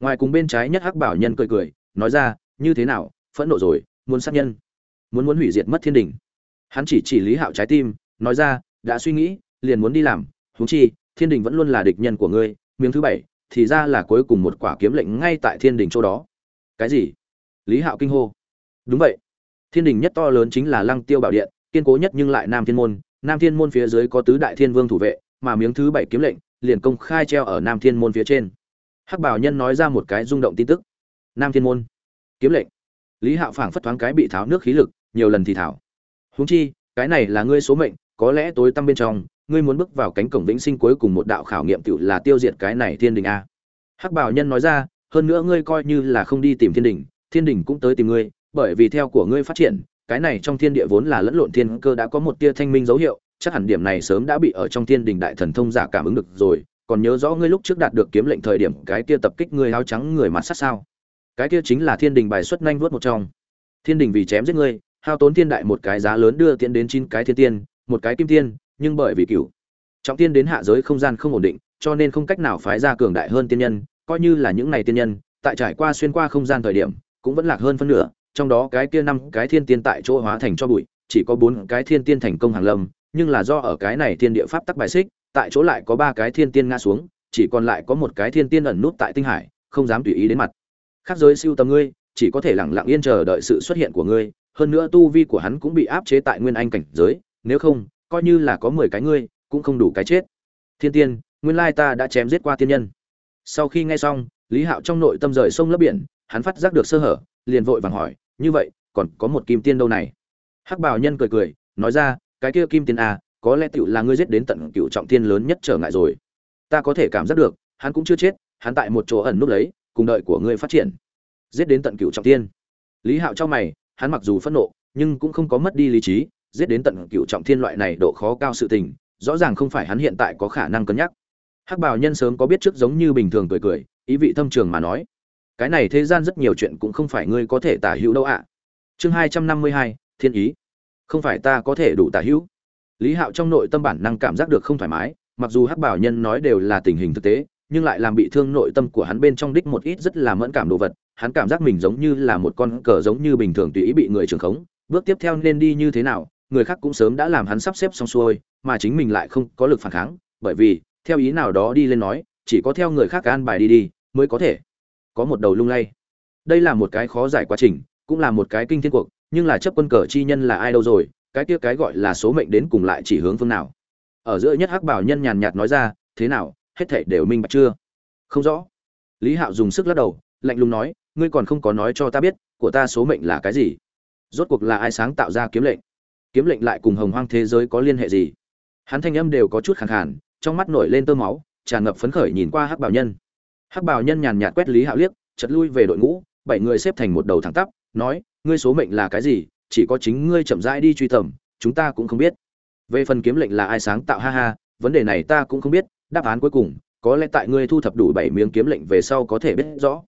A: Ngoài cùng bên trái nhất hắc bảo nhân cười cười, nói ra, như thế nào, phẫn nộ rồi, muốn sát nhân, muốn muốn hủy diệt mất thiên đình. Hắn chỉ chỉ lý hạo trái tim, nói ra, đã suy nghĩ, liền muốn đi làm, huống chi, thiên đình vẫn luôn là địch nhân của ngươi, miếng thứ bảy thì ra là cuối cùng một quả kiếm lệnh ngay tại thiên đình chỗ đó. Cái gì? Lý hạo kinh hô. Đúng vậy. Thiên đình nhất to lớn chính là lăng tiêu bảo điện, kiên cố nhất nhưng lại nam thiên môn. Nam thiên môn phía dưới có tứ đại thiên vương thủ vệ, mà miếng thứ bảy kiếm lệnh liền công khai treo ở nam thiên môn phía trên. Hắc bảo nhân nói ra một cái rung động tin tức. Nam thiên môn. Kiếm lệnh. Lý hạo phảng phất thoáng cái bị tháo nước khí lực, nhiều lần thì thảo. Huống chi, cái này là ngươi số mệnh, có lẽ tối tăm bên trong ngươi muốn bước vào cánh cổng vĩnh sinh cuối cùng một đạo khảo nghiệm tựu là tiêu diệt cái này thiên đình a. Hắc bảo nhân nói ra, hơn nữa ngươi coi như là không đi tìm thiên đình thiên đình cũng tới tìm ngươi, bởi vì theo của ngươi phát triển, cái này trong thiên địa vốn là lẫn lộn thiên cơ đã có một tia thanh minh dấu hiệu, chắc hẳn điểm này sớm đã bị ở trong thiên đình đại thần thông giả cảm ứng được rồi, còn nhớ rõ ngươi lúc trước đạt được kiếm lệnh thời điểm cái tia tập kích ngươi áo trắng người mặt sát sao? Cái tia chính là thiên đình bài xuất nhanh vuốt một trong. Thiên đình vì chém giết ngươi, hao tốn thiên đại một cái giá lớn đưa tiến đến chín cái thiên tiên, một cái kim tiên nhưng bởi vì cửu trọng tiên đến hạ giới không gian không ổn định, cho nên không cách nào phái ra cường đại hơn tiên nhân, coi như là những này tiên nhân, tại trải qua xuyên qua không gian thời điểm, cũng vẫn lạc hơn phân nửa, trong đó cái kia năm cái thiên tiên tại chỗ hóa thành cho bụi, chỉ có bốn cái thiên tiên thành công hàng lâm, nhưng là do ở cái này thiên địa pháp tắc bài xích, tại chỗ lại có ba cái thiên tiên ngã xuống, chỉ còn lại có một cái thiên tiên ẩn nút tại tinh hải, không dám tùy ý đến mặt. Khác giới siêu tầm ngươi, chỉ có thể lặng lặng yên chờ đợi sự xuất hiện của ngươi, hơn nữa tu vi của hắn cũng bị áp chế tại nguyên anh cảnh giới, nếu không coi như là có mười cái ngươi cũng không đủ cái chết. Thiên tiên nguyên lai ta đã chém giết qua tiên nhân. Sau khi nghe xong lý hạo trong nội tâm rời sông lấp biển hắn phát giác được sơ hở liền vội vàng hỏi như vậy còn có một kim tiên đâu này? Hắc bảo nhân cười cười nói ra cái kia kim tiên à, có lẽ tựu là ngươi giết đến tận cựu trọng tiên lớn nhất trở ngại rồi. Ta có thể cảm giác được hắn cũng chưa chết hắn tại một chỗ ẩn núp lấy cùng đợi của ngươi phát triển. Giết đến tận cựu trọng tiên. lý hạo cho mày hắn mặc dù phẫn nộ nhưng cũng không có mất đi lý trí giết đến tận cựu trọng thiên loại này độ khó cao sự tình, rõ ràng không phải hắn hiện tại có khả năng cân nhắc. Hắc bảo nhân sớm có biết trước giống như bình thường cười cười, ý vị thâm trường mà nói, cái này thế gian rất nhiều chuyện cũng không phải ngươi có thể tả hữu đâu ạ. Chương hai trăm năm mươi hai, thiên ý. Không phải ta có thể đủ tả hữu. Lý hạo trong nội tâm bản năng cảm giác được không thoải mái, mặc dù hắc bảo nhân nói đều là tình hình thực tế, nhưng lại làm bị thương nội tâm của hắn bên trong đích một ít rất là mẫn cảm đồ vật. Hắn cảm giác mình giống như là một con cờ giống như bình thường tùy ý bị người trường khống, bước tiếp theo nên đi như thế nào người khác cũng sớm đã làm hắn sắp xếp xong xuôi, mà chính mình lại không có lực phản kháng, bởi vì, theo ý nào đó đi lên nói, chỉ có theo người khác an bài đi đi, mới có thể có một đầu lung lay. Đây là một cái khó giải quá trình, cũng là một cái kinh thiên cuộc, nhưng là chấp quân cờ chi nhân là ai đâu rồi, cái kia cái gọi là số mệnh đến cùng lại chỉ hướng phương nào? Ở giữa nhất hắc bảo nhân nhàn nhạt nói ra, thế nào, hết thảy đều minh bạch chưa? Không rõ. Lý hạo dùng sức lắc đầu, lạnh lùng nói, ngươi còn không có nói cho ta biết, của ta số mệnh là cái gì? Rốt cuộc là ai sáng tạo ra kiếm lệnh? Kiếm lệnh lại cùng hồng hoang thế giới có liên hệ gì? Hắn thanh âm đều có chút khàn khàn, trong mắt nổi lên tơ máu, tràn ngập phấn khởi nhìn qua hắc bảo nhân. Hắc bảo nhân nhàn nhạt quét lý hạo liếc chật lui về đội ngũ, bảy người xếp thành một đầu thẳng tắp, nói, ngươi số mệnh là cái gì? Chỉ có chính ngươi chậm rãi đi truy tầm, chúng ta cũng không biết. Về phần kiếm lệnh là ai sáng tạo, ha ha, vấn đề này ta cũng không biết, đáp án cuối cùng, có lẽ tại ngươi thu thập đủ bảy miếng kiếm lệnh về sau có thể biết rõ.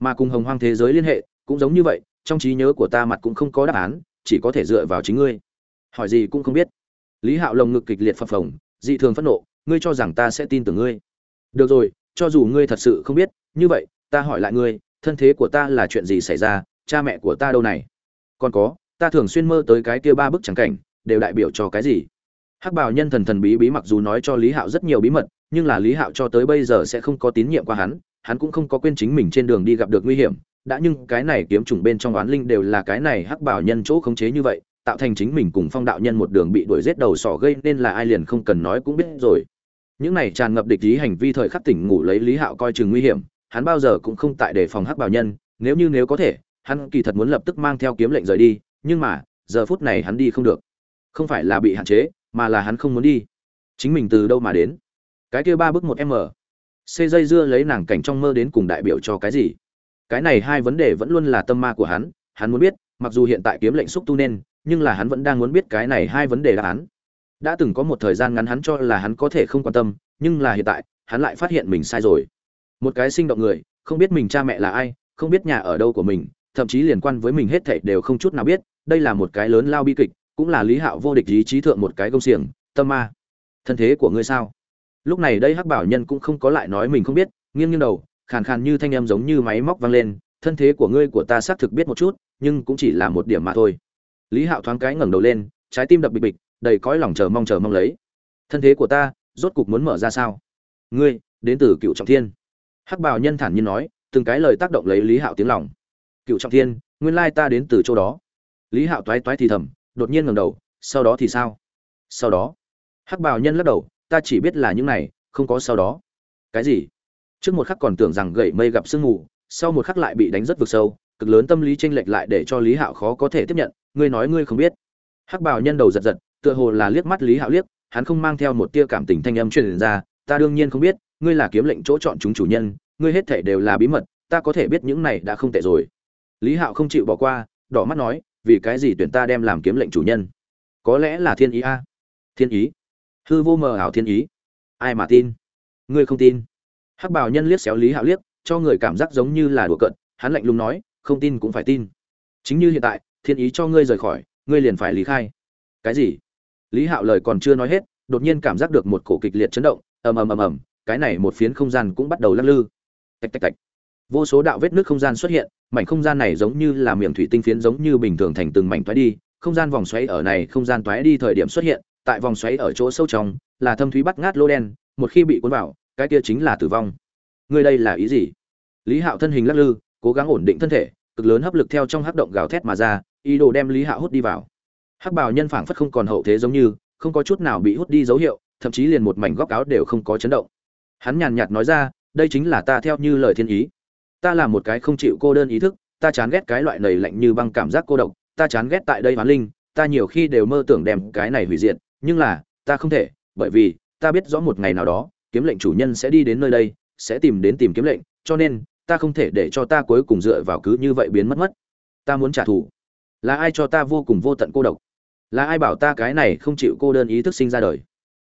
A: Mà cùng hồng hoang thế giới liên hệ, cũng giống như vậy, trong trí nhớ của ta mặt cũng không có đáp án, chỉ có thể dựa vào chính ngươi hỏi gì cũng không biết. Lý hạo lồng ngực kịch liệt phập phồng, dị thường phẫn nộ, ngươi cho rằng ta sẽ tin tưởng ngươi. Được rồi, cho dù ngươi thật sự không biết, như vậy, ta hỏi lại ngươi, thân thế của ta là chuyện gì xảy ra, cha mẹ của ta đâu này? Còn có, ta thường xuyên mơ tới cái kia ba bức trắng cảnh, đều đại biểu cho cái gì? Hắc bảo nhân thần thần bí bí mặc dù nói cho lý hạo rất nhiều bí mật, nhưng là lý hạo cho tới bây giờ sẽ không có tín nhiệm qua hắn hắn cũng không có quên chính mình trên đường đi gặp được nguy hiểm, đã nhưng cái này kiếm trùng bên trong oán linh đều là cái này hắc bảo nhân chỗ khống chế như vậy tạo thành chính mình cùng phong đạo nhân một đường bị đuổi giết đầu sỏ gây nên là ai liền không cần nói cũng biết rồi. Những này tràn ngập địch ý hành vi thời khắc tỉnh ngủ lấy lý hạo coi chừng nguy hiểm, hắn bao giờ cũng không tại đề phòng hắc bảo nhân, nếu như nếu có thể, hắn kỳ thật muốn lập tức mang theo kiếm lệnh rời đi, nhưng mà, giờ phút này hắn đi không được. Không phải là bị hạn chế, mà là hắn không muốn đi. Chính mình từ đâu mà đến? Cái kia ba bước một m. Xê dây dưa lấy nàng cảnh trong mơ đến cùng đại biểu cho cái gì? Cái này hai vấn đề vẫn luôn là tâm ma của hắn hắn muốn biết, mặc dù hiện tại kiếm lệnh xúc tu nên nhưng là hắn vẫn đang muốn biết cái này hai vấn đề đáp án. Đã từng có một thời gian ngắn hắn cho là hắn có thể không quan tâm, nhưng là hiện tại, hắn lại phát hiện mình sai rồi. Một cái sinh động người, không biết mình cha mẹ là ai, không biết nhà ở đâu của mình, thậm chí liên quan với mình hết thảy đều không chút nào biết, đây là một cái lớn lao bi kịch, cũng là lý hạo vô địch ý chí thượng một cái công xiềng, tâm ma. Thân thế của ngươi sao? Lúc này đây hắc bảo nhân cũng không có lại nói mình không biết, nghiêng nghiêng đầu, khàn khàn như thanh em giống như máy móc vang lên, thân thế của ngươi của ta xác thực biết một chút, nhưng cũng chỉ là một điểm mà thôi lý hạo thoáng cái ngẩng đầu lên, trái tim đập bịch bịch, đầy cõi lòng chờ mong chờ mong lấy. Thân thế của ta, rốt cục muốn mở ra sao? Ngươi, đến từ cựu trọng thiên. Hắc bảo nhân thản nhiên nói, từng cái lời tác động lấy lý hạo tiếng lòng. Cựu trọng thiên, nguyên lai ta đến từ chỗ đó. Lý hạo toái toái thì thầm, đột nhiên ngẩng đầu, sau đó thì sao? Sau đó. Hắc bảo nhân lắc đầu, ta chỉ biết là những này, không có sau đó. Cái gì? Trước một khắc còn tưởng rằng gậy mây gặp sương mù, sau một khắc lại bị đánh rất vực sâu, cực lớn tâm lý tranh lệch lại để cho lý hạo khó có thể tiếp nhận ngươi nói ngươi không biết. Hắc bảo nhân đầu giật giật, tựa hồ là liếc mắt lý hạo liếc, hắn không mang theo một tia cảm tình thanh âm truyền ra, ta đương nhiên không biết, ngươi là kiếm lệnh chỗ chọn chúng chủ nhân, ngươi hết thể đều là bí mật, ta có thể biết những này đã không tệ rồi. Lý hạo không chịu bỏ qua, đỏ mắt nói, vì cái gì tuyển ta đem làm kiếm lệnh chủ nhân? Có lẽ là thiên ý a. Thiên ý? Hư vô mờ ảo thiên ý? Ai mà tin? Ngươi không tin? Hắc bảo nhân liếc xéo lý hạo liếc, cho người cảm giác giống như là đùa cận hắn lạnh lùng nói, không tin cũng phải tin. Chính như hiện tại thiên ý cho ngươi rời khỏi, ngươi liền phải lý khai. Cái gì? Lý hạo lời còn chưa nói hết, đột nhiên cảm giác được một cổ kịch liệt chấn động, ầm ầm ầm ầm, cái này một phiến không gian cũng bắt đầu lắc lư. Tạch tạch tạch. Vô số đạo vết nước không gian xuất hiện, mảnh không gian này giống như là miệng thủy tinh phiến giống như bình thường thành từng mảnh toái đi, không gian vòng xoáy ở này không gian toái đi thời điểm xuất hiện, tại vòng xoáy ở chỗ sâu trong, là thâm thúy bắt ngát lô đen, một khi bị cuốn vào, cái kia chính là tử vong. Ngươi đây là ý gì? Lý hạo thân hình lắc lư, cố gắng ổn định thân thể, cực lớn hấp lực theo trong hắc động gào thét mà ra ý đồ đem lý hạ hút đi vào. Hắc bào nhân phảng phất không còn hậu thế giống như, không có chút nào bị hút đi dấu hiệu, thậm chí liền một mảnh góc áo đều không có chấn động. Hắn nhàn nhạt nói ra, đây chính là ta theo như lời thiên ý. Ta là một cái không chịu cô đơn ý thức, ta chán ghét cái loại nầy lạnh như băng cảm giác cô độc, ta chán ghét tại đây hoán linh, ta nhiều khi đều mơ tưởng đem cái này hủy diệt, nhưng là, ta không thể, bởi vì, ta biết rõ một ngày nào đó, kiếm lệnh chủ nhân sẽ đi đến nơi đây, sẽ tìm đến tìm kiếm lệnh, cho nên, ta không thể để cho ta cuối cùng dựa vào cứ như vậy biến mất mất. Ta muốn trả thù là ai cho ta vô cùng vô tận cô độc? Là ai bảo ta cái này không chịu cô đơn ý thức sinh ra đời?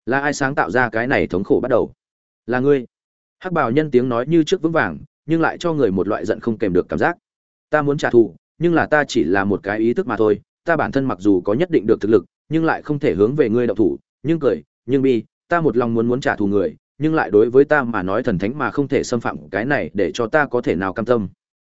A: Là ai sáng tạo ra cái này thống khổ bắt đầu? Là ngươi. Hắc bảo nhân tiếng nói như trước vững vàng, nhưng lại cho người một loại giận không kèm được cảm giác. Ta muốn trả thù, nhưng là ta chỉ là một cái ý thức mà thôi. Ta bản thân mặc dù có nhất định được thực lực, nhưng lại không thể hướng về ngươi đậu thủ. Nhưng cười, nhưng bi, ta một lòng muốn muốn trả thù người, nhưng lại đối với ta mà nói thần thánh mà không thể xâm phạm cái này để cho ta có thể nào cam tâm.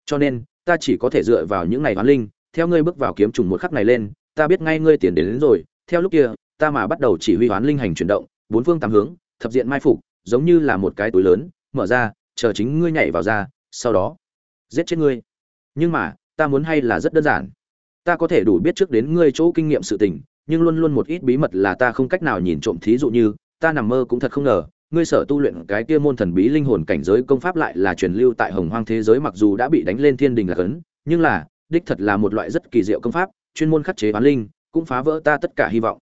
A: Cho nên, ta chỉ có thể dựa vào những ngày hoán linh theo ngươi bước vào kiếm trùng một khắc này lên ta biết ngay ngươi tiền đến, đến rồi theo lúc kia ta mà bắt đầu chỉ huy hoán linh hành chuyển động bốn phương tám hướng thập diện mai phục giống như là một cái túi lớn mở ra chờ chính ngươi nhảy vào ra sau đó giết chết ngươi. Nhưng mà ta muốn hay là rất đơn giản. Ta có thể đủ biết trước đến ngươi chỗ kinh nghiệm sự tình nhưng luôn luôn một ít bí mật là ta không cách nào nhìn trộm thí dụ như ta nằm mơ cũng thật không ngờ ngươi sở tu luyện cái kia môn thần bí linh hồn cảnh giới công pháp lại là truyền lưu tại hồng hoang thế giới mặc dù đã bị đánh lên thiên đình là cấn nhưng là đích thật là một loại rất kỳ diệu công pháp, chuyên môn khắc chế bán linh, cũng phá vỡ ta tất cả hy vọng.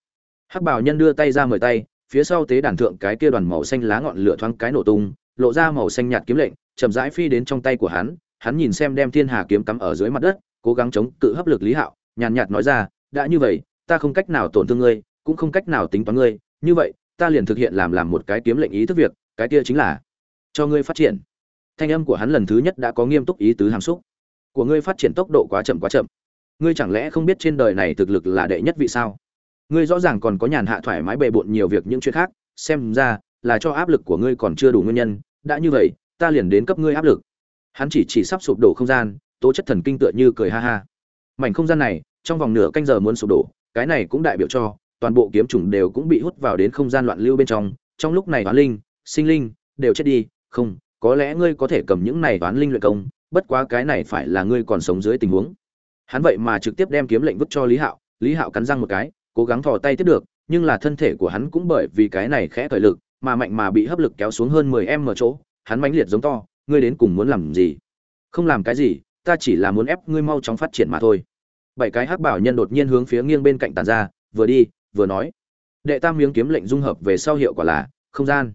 A: Hắc bảo nhân đưa tay ra mời tay, phía sau tế đàn thượng cái kia đoàn màu xanh lá ngọn lửa thoáng cái nổ tung, lộ ra màu xanh nhạt kiếm lệnh, chậm rãi phi đến trong tay của hắn hắn nhìn xem đem thiên hà kiếm cắm ở dưới mặt đất, cố gắng chống cự hấp lực lý hạo, nhàn nhạt nói ra, đã như vậy, ta không cách nào tổn thương ngươi, cũng không cách nào tính toán ngươi, như vậy, ta liền thực hiện làm làm một cái kiếm lệnh ý thức việc, cái kia chính là cho ngươi phát triển. Thanh âm của hắn lần thứ nhất đã có nghiêm túc ý tứ hàm xúc của ngươi phát triển tốc độ quá chậm quá chậm. Ngươi chẳng lẽ không biết trên đời này thực lực là đệ nhất vị sao? Ngươi rõ ràng còn có nhàn hạ thoải mái bề bộn nhiều việc những chuyện khác, xem ra là cho áp lực của ngươi còn chưa đủ nguyên nhân. Đã như vậy, ta liền đến cấp ngươi áp lực. Hắn chỉ chỉ sắp sụp đổ không gian, tố chất thần kinh tựa như cười ha ha. Mảnh không gian này, trong vòng nửa canh giờ muốn sụp đổ, cái này cũng đại biểu cho toàn bộ kiếm chủng đều cũng bị hút vào đến không gian loạn lưu bên trong. Trong lúc này toán linh, sinh linh đều chết đi. Không, có lẽ ngươi có thể cầm những này toán linh luyện công bất quá cái này phải là ngươi còn sống dưới tình huống hắn vậy mà trực tiếp đem kiếm lệnh vứt cho lý hạo lý hạo cắn răng một cái cố gắng thò tay tiếp được nhưng là thân thể của hắn cũng bởi vì cái này khẽ thời lực mà mạnh mà bị hấp lực kéo xuống hơn 10 em ở chỗ, hắn mãnh liệt giống to, ngươi đến cùng muốn làm gì? Không làm cái gì, ta chỉ là muốn ép ngươi mau chóng phát triển mà thôi. Bảy cái hắc bảo nhân đột nhiên hướng phía nghiêng bên cạnh tản ra, vừa đi, vừa nói. Đệ tam miếng kiếm lệnh dung hợp về sau hiệu quả là không gian.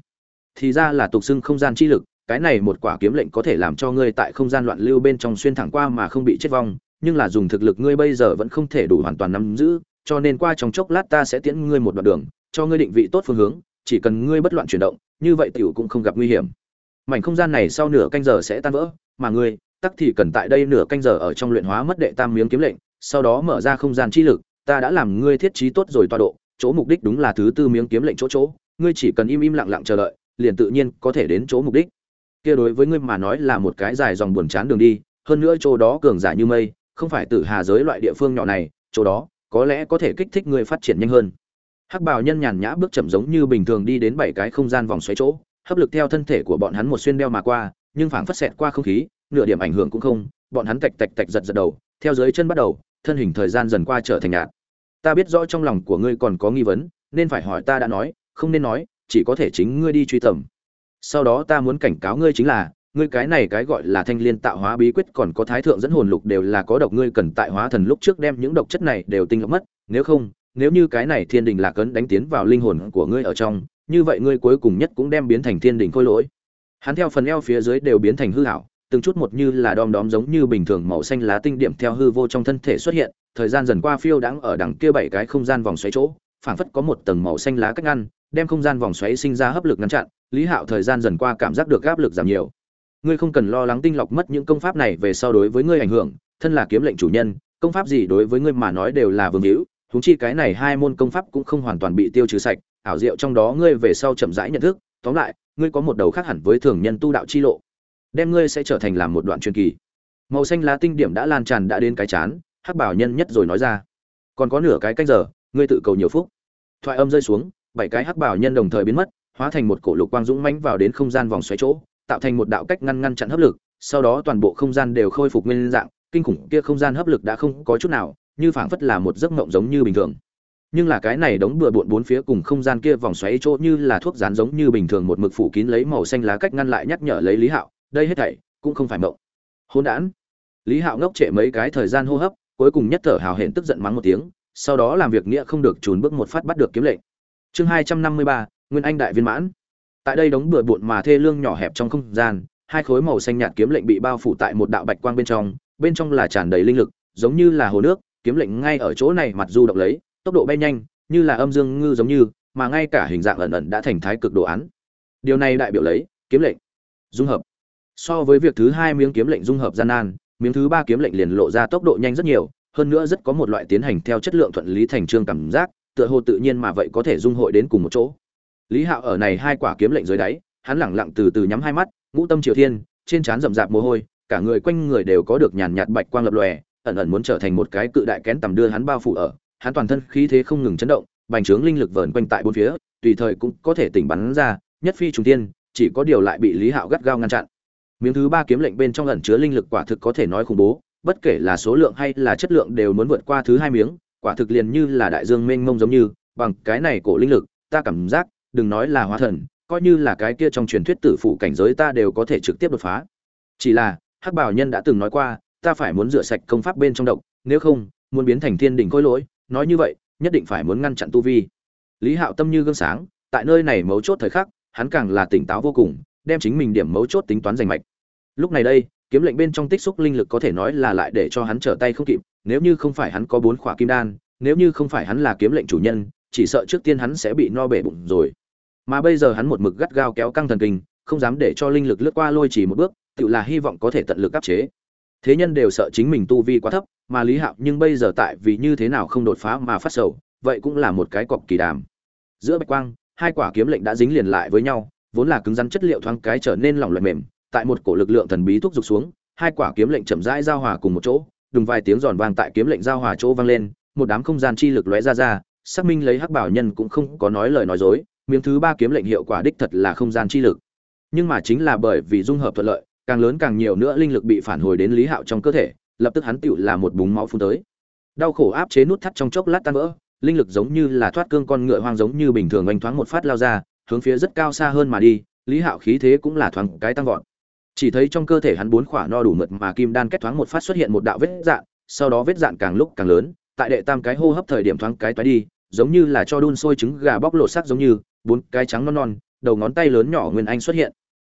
A: Thì ra là tục xưng không gian chi lực, cái này một quả kiếm lệnh có thể làm cho ngươi tại không gian loạn lưu bên trong xuyên thẳng qua mà không bị chết vong, nhưng là dùng thực lực ngươi bây giờ vẫn không thể đủ hoàn toàn nắm giữ, cho nên qua trong chốc lát ta sẽ tiễn ngươi một đoạn đường, cho ngươi định vị tốt phương hướng, chỉ cần ngươi bất loạn chuyển động, như vậy tiểu cũng không gặp nguy hiểm. Mảnh không gian này sau nửa canh giờ sẽ tan vỡ, mà ngươi, tắc thì cần tại đây nửa canh giờ ở trong luyện hóa mất đệ tam miếng kiếm lệnh, sau đó mở ra không gian chi lực, ta đã làm ngươi thiết trí tốt rồi tọa độ, chỗ mục đích đúng là thứ tư miếng kiếm lệnh chỗ chỗ, ngươi chỉ cần im im lặng lặng chờ đợi, liền tự nhiên có thể đến chỗ mục đích. Kia đối với ngươi mà nói là một cái dài dòng buồn chán đường đi, hơn nữa chỗ đó cường giả như mây, không phải tử hà giới loại địa phương nhỏ này, chỗ đó có lẽ có thể kích thích ngươi phát triển nhanh hơn. Hắc bào nhân nhàn nhã bước chậm giống như bình thường đi đến bảy cái không gian vòng xoáy chỗ hấp lực theo thân thể của bọn hắn một xuyên đeo mà qua nhưng phảng phất xẹt qua không khí nửa điểm ảnh hưởng cũng không bọn hắn tạch tạch tạch giật giật đầu theo dưới chân bắt đầu thân hình thời gian dần qua trở thành nhạt. Ta biết rõ trong lòng của ngươi còn có nghi vấn nên phải hỏi ta đã nói không nên nói chỉ có thể chính ngươi đi truy tầm sau đó ta muốn cảnh cáo ngươi chính là, ngươi cái này cái gọi là thanh liên tạo hóa bí quyết còn có thái thượng dẫn hồn lục đều là có độc, ngươi cần tại hóa thần lúc trước đem những độc chất này đều tinh lọc mất, nếu không, nếu như cái này thiên đình lạc cấn đánh tiến vào linh hồn của ngươi ở trong, như vậy ngươi cuối cùng nhất cũng đem biến thành thiên đình khôi lỗi. Hắn theo phần eo phía dưới đều biến thành hư hảo từng chút một như là đom đóm giống như bình thường màu xanh lá tinh điểm theo hư vô trong thân thể xuất hiện, thời gian dần qua phiêu đãng ở đằng kia bảy cái không gian vòng xoáy chỗ, phảng phất có một tầng màu xanh lá cách ngăn, đem không gian vòng xoáy sinh ra hấp lực ngăn chặn lý hạo thời gian dần qua cảm giác được áp lực giảm nhiều. Ngươi không cần lo lắng tinh lọc mất những công pháp này về sau đối với ngươi ảnh hưởng, thân là kiếm lệnh chủ nhân, công pháp gì đối với ngươi mà nói đều là vương hữu thúng chi cái này hai môn công pháp cũng không hoàn toàn bị tiêu trừ sạch, ảo diệu trong đó ngươi về sau chậm rãi nhận thức, tóm lại, ngươi có một đầu khác hẳn với thường nhân tu đạo chi lộ, đem ngươi sẽ trở thành làm một đoạn truyền kỳ. Màu xanh lá tinh điểm đã lan tràn đã đến cái chán, hắc bảo nhân nhất rồi nói ra. Còn có nửa cái canh giờ, ngươi tự cầu nhiều phúc. Thoại âm rơi xuống, bảy cái hắc bảo nhân đồng thời biến mất hóa thành một cổ lục quang dũng mãnh vào đến không gian vòng xoáy chỗ tạo thành một đạo cách ngăn ngăn chặn hấp lực, sau đó toàn bộ không gian đều khôi phục nguyên dạng, kinh khủng kia không gian hấp lực đã không có chút nào, như phảng phất là một giấc mộng giống như bình thường. Nhưng là cái này đống bừa bộn bốn phía cùng không gian kia vòng xoáy chỗ như là thuốc dán giống như bình thường một mực phủ kín lấy màu xanh lá cách ngăn lại nhắc nhở lấy Lý Hạo, đây hết thảy cũng không phải mộng. Hỗn đản. Lý Hạo ngốc trệ mấy cái thời gian hô hấp, cuối cùng nhất thở hào hẹn tức giận mắng một tiếng, sau đó làm việc nghĩa không được trốn bước một phát bắt được kiếm lệnh. Chương hai trăm năm mươi ba Nguyên Anh đại viên mãn. Tại đây đống bừa bộn mà thê lương nhỏ hẹp trong không gian, hai khối màu xanh nhạt kiếm lệnh bị bao phủ tại một đạo bạch quang bên trong bên trong là tràn đầy linh lực, giống như là hồ nước, kiếm lệnh ngay ở chỗ này mặt du động lấy, tốc độ bay nhanh, như là âm dương ngư giống như, mà ngay cả hình dạng ẩn ẩn đã thành thái cực đồ án. Điều này đại biểu lấy, kiếm lệnh, dung hợp. So với việc thứ hai miếng kiếm lệnh dung hợp gian nan, miếng thứ ba kiếm lệnh liền lộ ra tốc độ nhanh rất nhiều, hơn nữa rất có một loại tiến hành theo chất lượng thuận lý thành trương cảm giác, tựa hồ tự nhiên mà vậy có thể dung hội đến cùng một chỗ lý hạo ở này hai quả kiếm lệnh dưới đáy, hắn lẳng lặng từ từ nhắm hai mắt, ngũ tâm triều thiên, trên trán rậm rạp mồ hôi, cả người quanh người đều có được nhàn nhạt bạch quang lập lòe, ẩn ẩn muốn trở thành một cái cự đại kén tầm đưa hắn bao phủ ở, hắn toàn thân khí thế không ngừng chấn động, bành trướng linh lực vờn quanh tại bốn phía, tùy thời cũng có thể tỉnh bắn ra, nhất phi trùng tiên chỉ có điều lại bị lý hạo gắt gao ngăn chặn. Miếng thứ ba kiếm lệnh bên trong ẩn chứa linh lực quả thực có thể nói khủng bố, bất kể là số lượng hay là chất lượng đều muốn vượt qua thứ hai miếng, quả thực liền như là đại dương mênh mông giống như, bằng cái này cổ linh lực, ta cảm giác đừng nói là hóa thần, coi như là cái kia trong truyền thuyết tử phụ cảnh giới ta đều có thể trực tiếp đột phá. Chỉ là, hắc bảo nhân đã từng nói qua, ta phải muốn rửa sạch công pháp bên trong độc, nếu không, muốn biến thành thiên đỉnh khôi lỗi, nói như vậy, nhất định phải muốn ngăn chặn tu vi. Lý hạo tâm như gương sáng, tại nơi này mấu chốt thời khắc, hắn càng là tỉnh táo vô cùng, đem chính mình điểm mấu chốt tính toán rành mạch. Lúc này đây, kiếm lệnh bên trong tích xúc linh lực có thể nói là lại để cho hắn trở tay không kịp, nếu như không phải hắn có bốn khỏa kim đan, nếu như không phải hắn là kiếm lệnh chủ nhân, chỉ sợ trước tiên hắn sẽ bị no bể bụng rồi mà bây giờ hắn một mực gắt gao kéo căng thần kinh, không dám để cho linh lực lướt qua lôi chỉ một bước, tự là hy vọng có thể tận lực áp chế. Thế nhân đều sợ chính mình tu vi quá thấp, mà lý hạo nhưng bây giờ tại vì như thế nào không đột phá mà phát sầu, vậy cũng là một cái cọc kỳ đàm. Giữa bạch quang, hai quả kiếm lệnh đã dính liền lại với nhau, vốn là cứng rắn chất liệu thoáng cái trở nên lỏng lẻo mềm, tại một cổ lực lượng thần bí thúc giục xuống, hai quả kiếm lệnh chậm rãi giao hòa cùng một chỗ, đùng vài tiếng giòn vang tại kiếm lệnh giao hòa chỗ vang lên, một đám không gian chi lực lóe ra ra, xác minh lấy hắc bảo nhân cũng không có nói lời nói dối miếng thứ ba kiếm lệnh hiệu quả đích thật là không gian chi lực. Nhưng mà chính là bởi vì dung hợp thuận lợi, càng lớn càng nhiều nữa linh lực bị phản hồi đến lý hạo trong cơ thể, lập tức hắn tựu là một búng máu phun tới. Đau khổ áp chế nút thắt trong chốc lát tan vỡ, linh lực giống như là thoát cương con ngựa hoang giống như bình thường oanh thoáng một phát lao ra, hướng phía rất cao xa hơn mà đi, lý hạo khí thế cũng là thoáng cái tăng vọt. Chỉ thấy trong cơ thể hắn bốn khỏa no đủ mượt mà kim đan kết thoáng một phát xuất hiện một đạo vết dạn sau đó vết dạn càng lúc càng lớn, tại đệ tam cái hô hấp thời điểm thoáng cái toái đi, giống như là cho đun sôi trứng gà bóc lột sắc giống như bốn cái trắng non non, đầu ngón tay lớn nhỏ nguyên anh xuất hiện.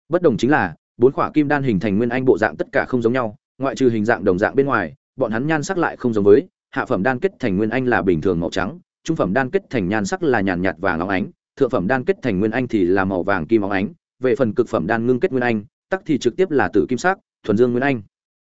A: Bất đồng chính là, bốn khỏa kim đan hình thành nguyên anh bộ dạng tất cả không giống nhau, ngoại trừ hình dạng đồng dạng bên ngoài, bọn hắn nhan sắc lại không giống với, hạ phẩm đan kết thành nguyên anh là bình thường màu trắng, trung phẩm đan kết thành nhan sắc là nhàn nhạt vàng óng ánh, thượng phẩm đan kết thành nguyên anh thì là màu vàng kim óng ánh, về phần cực phẩm đan ngưng kết nguyên anh, tắc thì trực tiếp là tử kim sắc, thuần dương nguyên anh.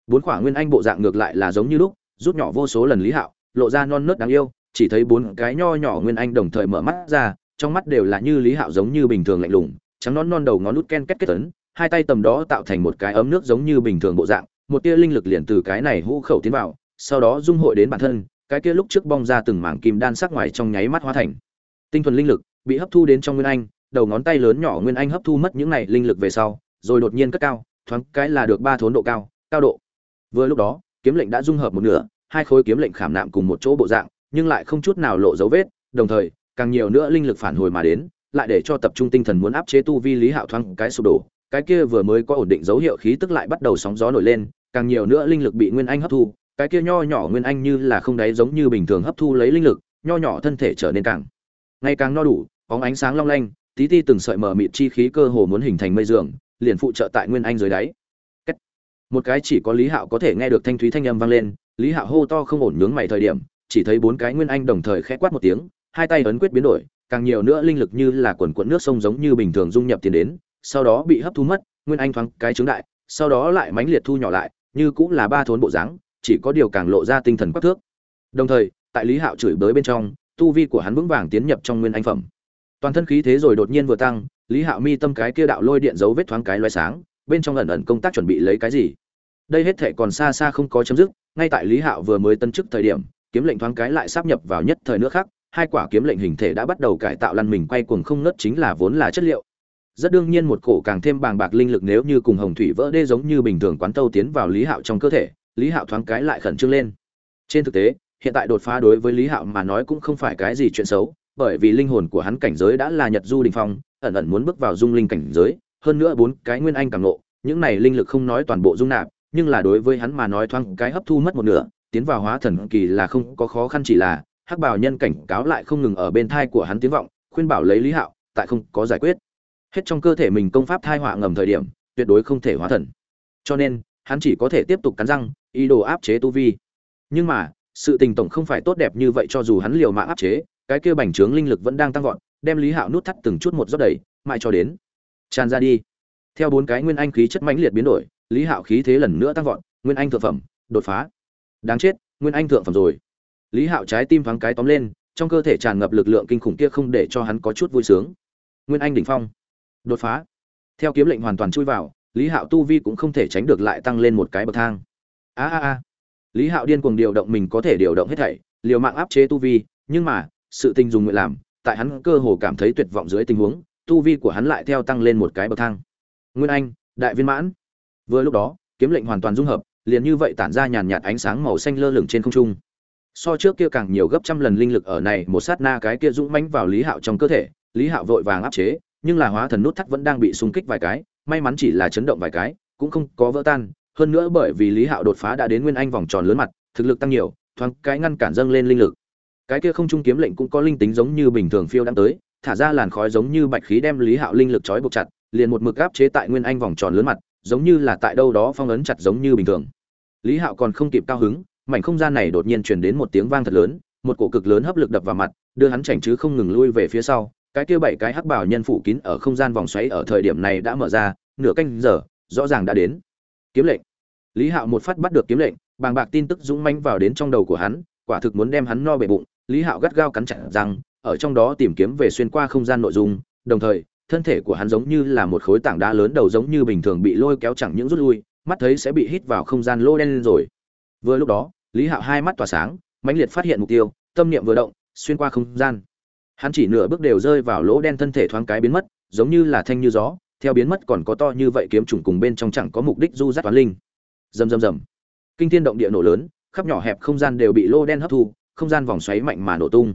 A: Bốn khỏa nguyên anh bộ dạng ngược lại là giống như lúc, rút nhỏ vô số lần lý hạo, lộ ra non nớt đáng yêu, chỉ thấy bốn cái nho nhỏ nguyên anh đồng thời mở mắt ra trong mắt đều là như lý hạo giống như bình thường lạnh lùng, trắng non non đầu ngón nút ken kết kết tấn hai tay tầm đó tạo thành một cái ấm nước giống như bình thường bộ dạng, một tia linh lực liền từ cái này hũ khẩu tiến vào, sau đó dung hội đến bản thân, cái kia lúc trước bong ra từng mảng kim đan sắc ngoài trong nháy mắt hóa thành. Tinh thuần linh lực bị hấp thu đến trong nguyên anh, đầu ngón tay lớn nhỏ nguyên anh hấp thu mất những này linh lực về sau, rồi đột nhiên cất cao, thoáng cái là được ba thốn độ cao cao độ. Vừa lúc đó, kiếm lệnh đã dung hợp một nửa, hai khối kiếm lệnh khảm nạm cùng một chỗ bộ dạng, nhưng lại không chút nào lộ dấu vết, đồng thời càng nhiều nữa linh lực phản hồi mà đến, lại để cho tập trung tinh thần muốn áp chế tu vi lý hạo thoáng cái sụp đổ. Cái kia vừa mới có ổn định dấu hiệu khí tức lại bắt đầu sóng gió nổi lên, càng nhiều nữa linh lực bị nguyên anh hấp thu. Cái kia nho nhỏ nguyên anh như là không đáy giống như bình thường hấp thu lấy linh lực, nho nhỏ thân thể trở nên càng, ngày càng no đủ, bóng ánh sáng long lanh, tí ti từng sợi mờ mịt chi khí cơ hồ muốn hình thành mây giường, liền phụ trợ tại nguyên anh dưới đáy. Cách. một cái chỉ có lý hạo có thể nghe được thanh thúy thanh âm vang lên, lý hạo hô to không ổn nhướng mày thời điểm, chỉ thấy bốn cái nguyên anh đồng thời khẽ quát một tiếng hai tay ấn quyết biến đổi, càng nhiều nữa linh lực như là quần cuộn nước sông giống như bình thường dung nhập tiền đến, sau đó bị hấp thu mất, nguyên anh thoáng cái trứng đại, sau đó lại mãnh liệt thu nhỏ lại, như cũng là ba thốn bộ dáng, chỉ có điều càng lộ ra tinh thần quắc thước. Đồng thời, tại lý hạo chửi bới bên trong, tu vi của hắn vững vàng tiến nhập trong nguyên anh phẩm. Toàn thân khí thế rồi đột nhiên vừa tăng, lý hạo mi tâm cái kia đạo lôi điện dấu vết thoáng cái loay sáng, bên trong ẩn ẩn công tác chuẩn bị lấy cái gì? Đây hết thể còn xa xa không có chấm dứt, ngay tại lý hạo vừa mới tân chức thời điểm, kiếm lệnh thoáng cái lại sắp nhập vào nhất thời nước khác hai quả kiếm lệnh hình thể đã bắt đầu cải tạo lăn mình quay cuồng không ngớt chính là vốn là chất liệu. Rất đương nhiên một cổ càng thêm bàng bạc linh lực nếu như cùng hồng thủy vỡ đê giống như bình thường quán tâu tiến vào lý hạo trong cơ thể, lý hạo thoáng cái lại khẩn trương lên. Trên thực tế, hiện tại đột phá đối với lý hạo mà nói cũng không phải cái gì chuyện xấu, bởi vì linh hồn của hắn cảnh giới đã là nhật du đình phong, ẩn ẩn muốn bước vào dung linh cảnh giới, hơn nữa bốn cái nguyên anh càng nộ những này linh lực không nói toàn bộ dung nạp, nhưng là đối với hắn mà nói thoáng cái hấp thu mất một nửa, tiến vào hóa thần kỳ là không có khó khăn chỉ là hắc bảo nhân cảnh cáo lại không ngừng ở bên thai của hắn tiếng vọng, khuyên bảo lấy lý hạo, tại không có giải quyết. Hết trong cơ thể mình công pháp thai họa ngầm thời điểm, tuyệt đối không thể hóa thần. Cho nên, hắn chỉ có thể tiếp tục cắn răng, ý đồ áp chế tu vi. Nhưng mà, sự tình tổng không phải tốt đẹp như vậy cho dù hắn liều mạng áp chế, cái kia bành trướng linh lực vẫn đang tăng vọt, đem lý hạo nút thắt từng chút một rót đầy, mãi cho đến tràn ra đi. Theo bốn cái nguyên anh khí chất mãnh liệt biến đổi, lý hạo khí thế lần nữa tăng vọt, nguyên anh thượng phẩm, đột phá. Đáng chết, nguyên anh thượng phẩm rồi lý hạo trái tim thoáng cái tóm lên, trong cơ thể tràn ngập lực lượng kinh khủng kia không để cho hắn có chút vui sướng. Nguyên anh đỉnh phong. Đột phá. Theo kiếm lệnh hoàn toàn chui vào, lý hạo tu vi cũng không thể tránh được lại tăng lên một cái bậc thang. A a a. Lý hạo điên cuồng điều động mình có thể điều động hết thảy, liều mạng áp chế tu vi, nhưng mà, sự tình dùng nguyện làm, tại hắn cơ hồ cảm thấy tuyệt vọng dưới tình huống, tu vi của hắn lại theo tăng lên một cái bậc thang. Nguyên anh, đại viên mãn. Vừa lúc đó, kiếm lệnh hoàn toàn dung hợp, liền như vậy tản ra nhàn nhạt ánh sáng màu xanh lơ lửng trên không trung so trước kia càng nhiều gấp trăm lần linh lực ở này, một sát na cái kia dũng mãnh vào lý hạo trong cơ thể, lý hạo vội vàng áp chế, nhưng là hóa thần nút thắt vẫn đang bị xung kích vài cái, may mắn chỉ là chấn động vài cái, cũng không có vỡ tan. Hơn nữa bởi vì lý hạo đột phá đã đến nguyên anh vòng tròn lớn mặt, thực lực tăng nhiều, thoáng cái ngăn cản dâng lên linh lực. Cái kia không trung kiếm lệnh cũng có linh tính giống như bình thường phiêu đang tới, thả ra làn khói giống như bạch khí đem lý hạo linh lực trói buộc chặt, liền một mực áp chế tại nguyên anh vòng tròn lớn mặt, giống như là tại đâu đó phong ấn chặt giống như bình thường. Lý hạo còn không kịp cao hứng mảnh không gian này đột nhiên truyền đến một tiếng vang thật lớn, một cổ cực lớn hấp lực đập vào mặt, đưa hắn chảnh chứ không ngừng lui về phía sau. Cái kia bảy cái hắc bảo nhân phủ kín ở không gian vòng xoáy ở thời điểm này đã mở ra, nửa canh giờ, rõ ràng đã đến. Kiếm lệnh. Lý hạo một phát bắt được kiếm lệnh, bàng bạc tin tức dũng mãnh vào đến trong đầu của hắn, quả thực muốn đem hắn no bể bụng. Lý hạo gắt gao cắn chặt răng, ở trong đó tìm kiếm về xuyên qua không gian nội dung, đồng thời, thân thể của hắn giống như là một khối tảng đá lớn đầu giống như bình thường bị lôi kéo chẳng những rút lui, mắt thấy sẽ bị hít vào không gian lô đen rồi. Vừa lúc đó lý hạo hai mắt tỏa sáng, mãnh liệt phát hiện mục tiêu, tâm niệm vừa động, xuyên qua không gian. Hắn chỉ nửa bước đều rơi vào lỗ đen thân thể thoáng cái biến mất, giống như là thanh như gió, theo biến mất còn có to như vậy kiếm trùng cùng bên trong chẳng có mục đích du dắt toán linh. Rầm rầm rầm. Kinh thiên động địa nổ lớn, khắp nhỏ hẹp không gian đều bị lô đen hấp thu, không gian vòng xoáy mạnh mà nổ tung.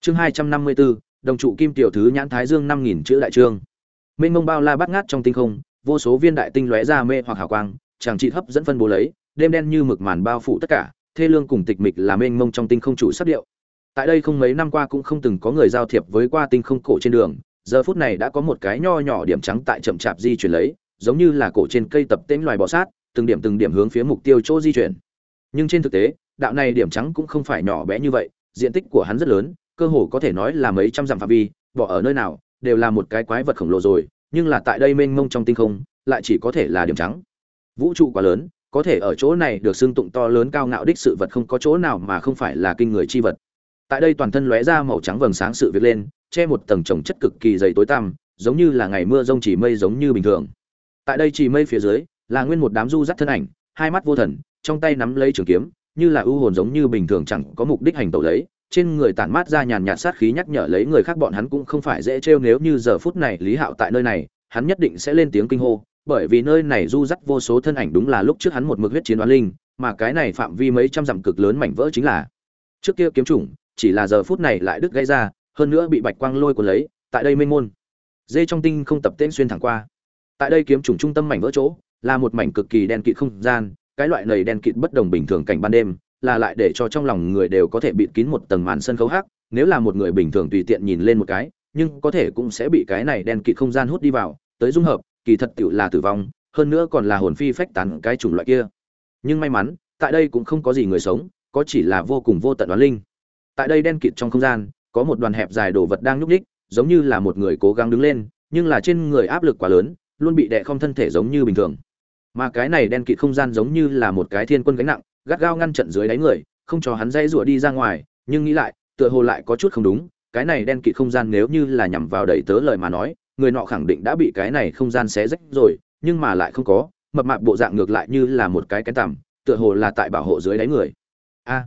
A: Chương hai trăm năm mươi bốn đồng trụ kim tiểu thứ nhãn thái dương năm nghìn chữ đại trương. Mênh mông bao la bát ngát trong tinh không, vô số viên đại tinh lóe ra mê hoặc hào quang chàng trị hấp dẫn phân bố lấy, đêm đen như mực màn bao phủ tất cả thê lương cùng tịch mịch là mênh mông trong tinh không chủ sắc điệu. Tại đây không mấy năm qua cũng không từng có người giao thiệp với qua tinh không cổ trên đường, giờ phút này đã có một cái nho nhỏ điểm trắng tại chậm chạp di chuyển lấy, giống như là cổ trên cây tập tễnh loài bọ sát, từng điểm từng điểm hướng phía mục tiêu chỗ di chuyển. Nhưng trên thực tế, đạo này điểm trắng cũng không phải nhỏ bé như vậy, diện tích của hắn rất lớn, cơ hồ có thể nói là mấy trăm dặm phạm vi, bỏ ở nơi nào, đều là một cái quái vật khổng lồ rồi, nhưng là tại đây mênh mông trong tinh không, lại chỉ có thể là điểm trắng. Vũ trụ quá lớn có thể ở chỗ này được xưng tụng to lớn cao ngạo đích sự vật không có chỗ nào mà không phải là kinh người chi vật. Tại đây toàn thân lóe ra màu trắng vầng sáng sự việc lên, che một tầng trồng chất cực kỳ dày tối tăm, giống như là ngày mưa rông chỉ mây giống như bình thường. Tại đây chỉ mây phía dưới, là nguyên một đám du dắt thân ảnh, hai mắt vô thần, trong tay nắm lấy trường kiếm, như là ưu hồn giống như bình thường chẳng có mục đích hành tẩu lấy, trên người tản mát ra nhàn nhạt sát khí nhắc nhở lấy người khác bọn hắn cũng không phải dễ trêu nếu như giờ phút này lý hạo tại nơi này, hắn nhất định sẽ lên tiếng kinh hô bởi vì nơi này du dắt vô số thân ảnh đúng là lúc trước hắn một mực huyết chiến đoán linh, mà cái này phạm vi mấy trăm dặm cực lớn mảnh vỡ chính là trước kia kiếm chủng, chỉ là giờ phút này lại đứt gây ra, hơn nữa bị bạch quang lôi cuốn lấy, tại đây mênh môn. Dê trong tinh không tập tên xuyên thẳng qua. Tại đây kiếm chủng trung tâm mảnh vỡ chỗ, là một mảnh cực kỳ đen kịt không gian, cái loại này đen kịt bất đồng bình thường cảnh ban đêm, là lại để cho trong lòng người đều có thể bịt kín một tầng màn sân khấu hắc, nếu là một người bình thường tùy tiện nhìn lên một cái, nhưng có thể cũng sẽ bị cái này đen kịt không gian hút đi vào, tới dung hợp kỳ thật tựu là tử vong, hơn nữa còn là hồn phi phách tán cái chủng loại kia. Nhưng may mắn, tại đây cũng không có gì người sống, có chỉ là vô cùng vô tận đoán linh. Tại đây đen kịt trong không gian, có một đoàn hẹp dài đồ vật đang nhúc nhích, giống như là một người cố gắng đứng lên, nhưng là trên người áp lực quá lớn, luôn bị đè không thân thể giống như bình thường. Mà cái này đen kịt không gian giống như là một cái thiên quân gánh nặng, gắt gao ngăn trận dưới đáy người, không cho hắn dãy rủa đi ra ngoài, nhưng nghĩ lại, tựa hồ lại có chút không đúng, cái này đen kịt không gian nếu như là nhằm vào đẩy tớ lời mà nói người nọ khẳng định đã bị cái này không gian xé rách rồi, nhưng mà lại không có, mập mạp bộ dạng ngược lại như là một cái cái tằm, tựa hồ là tại bảo hộ dưới đáy người. A!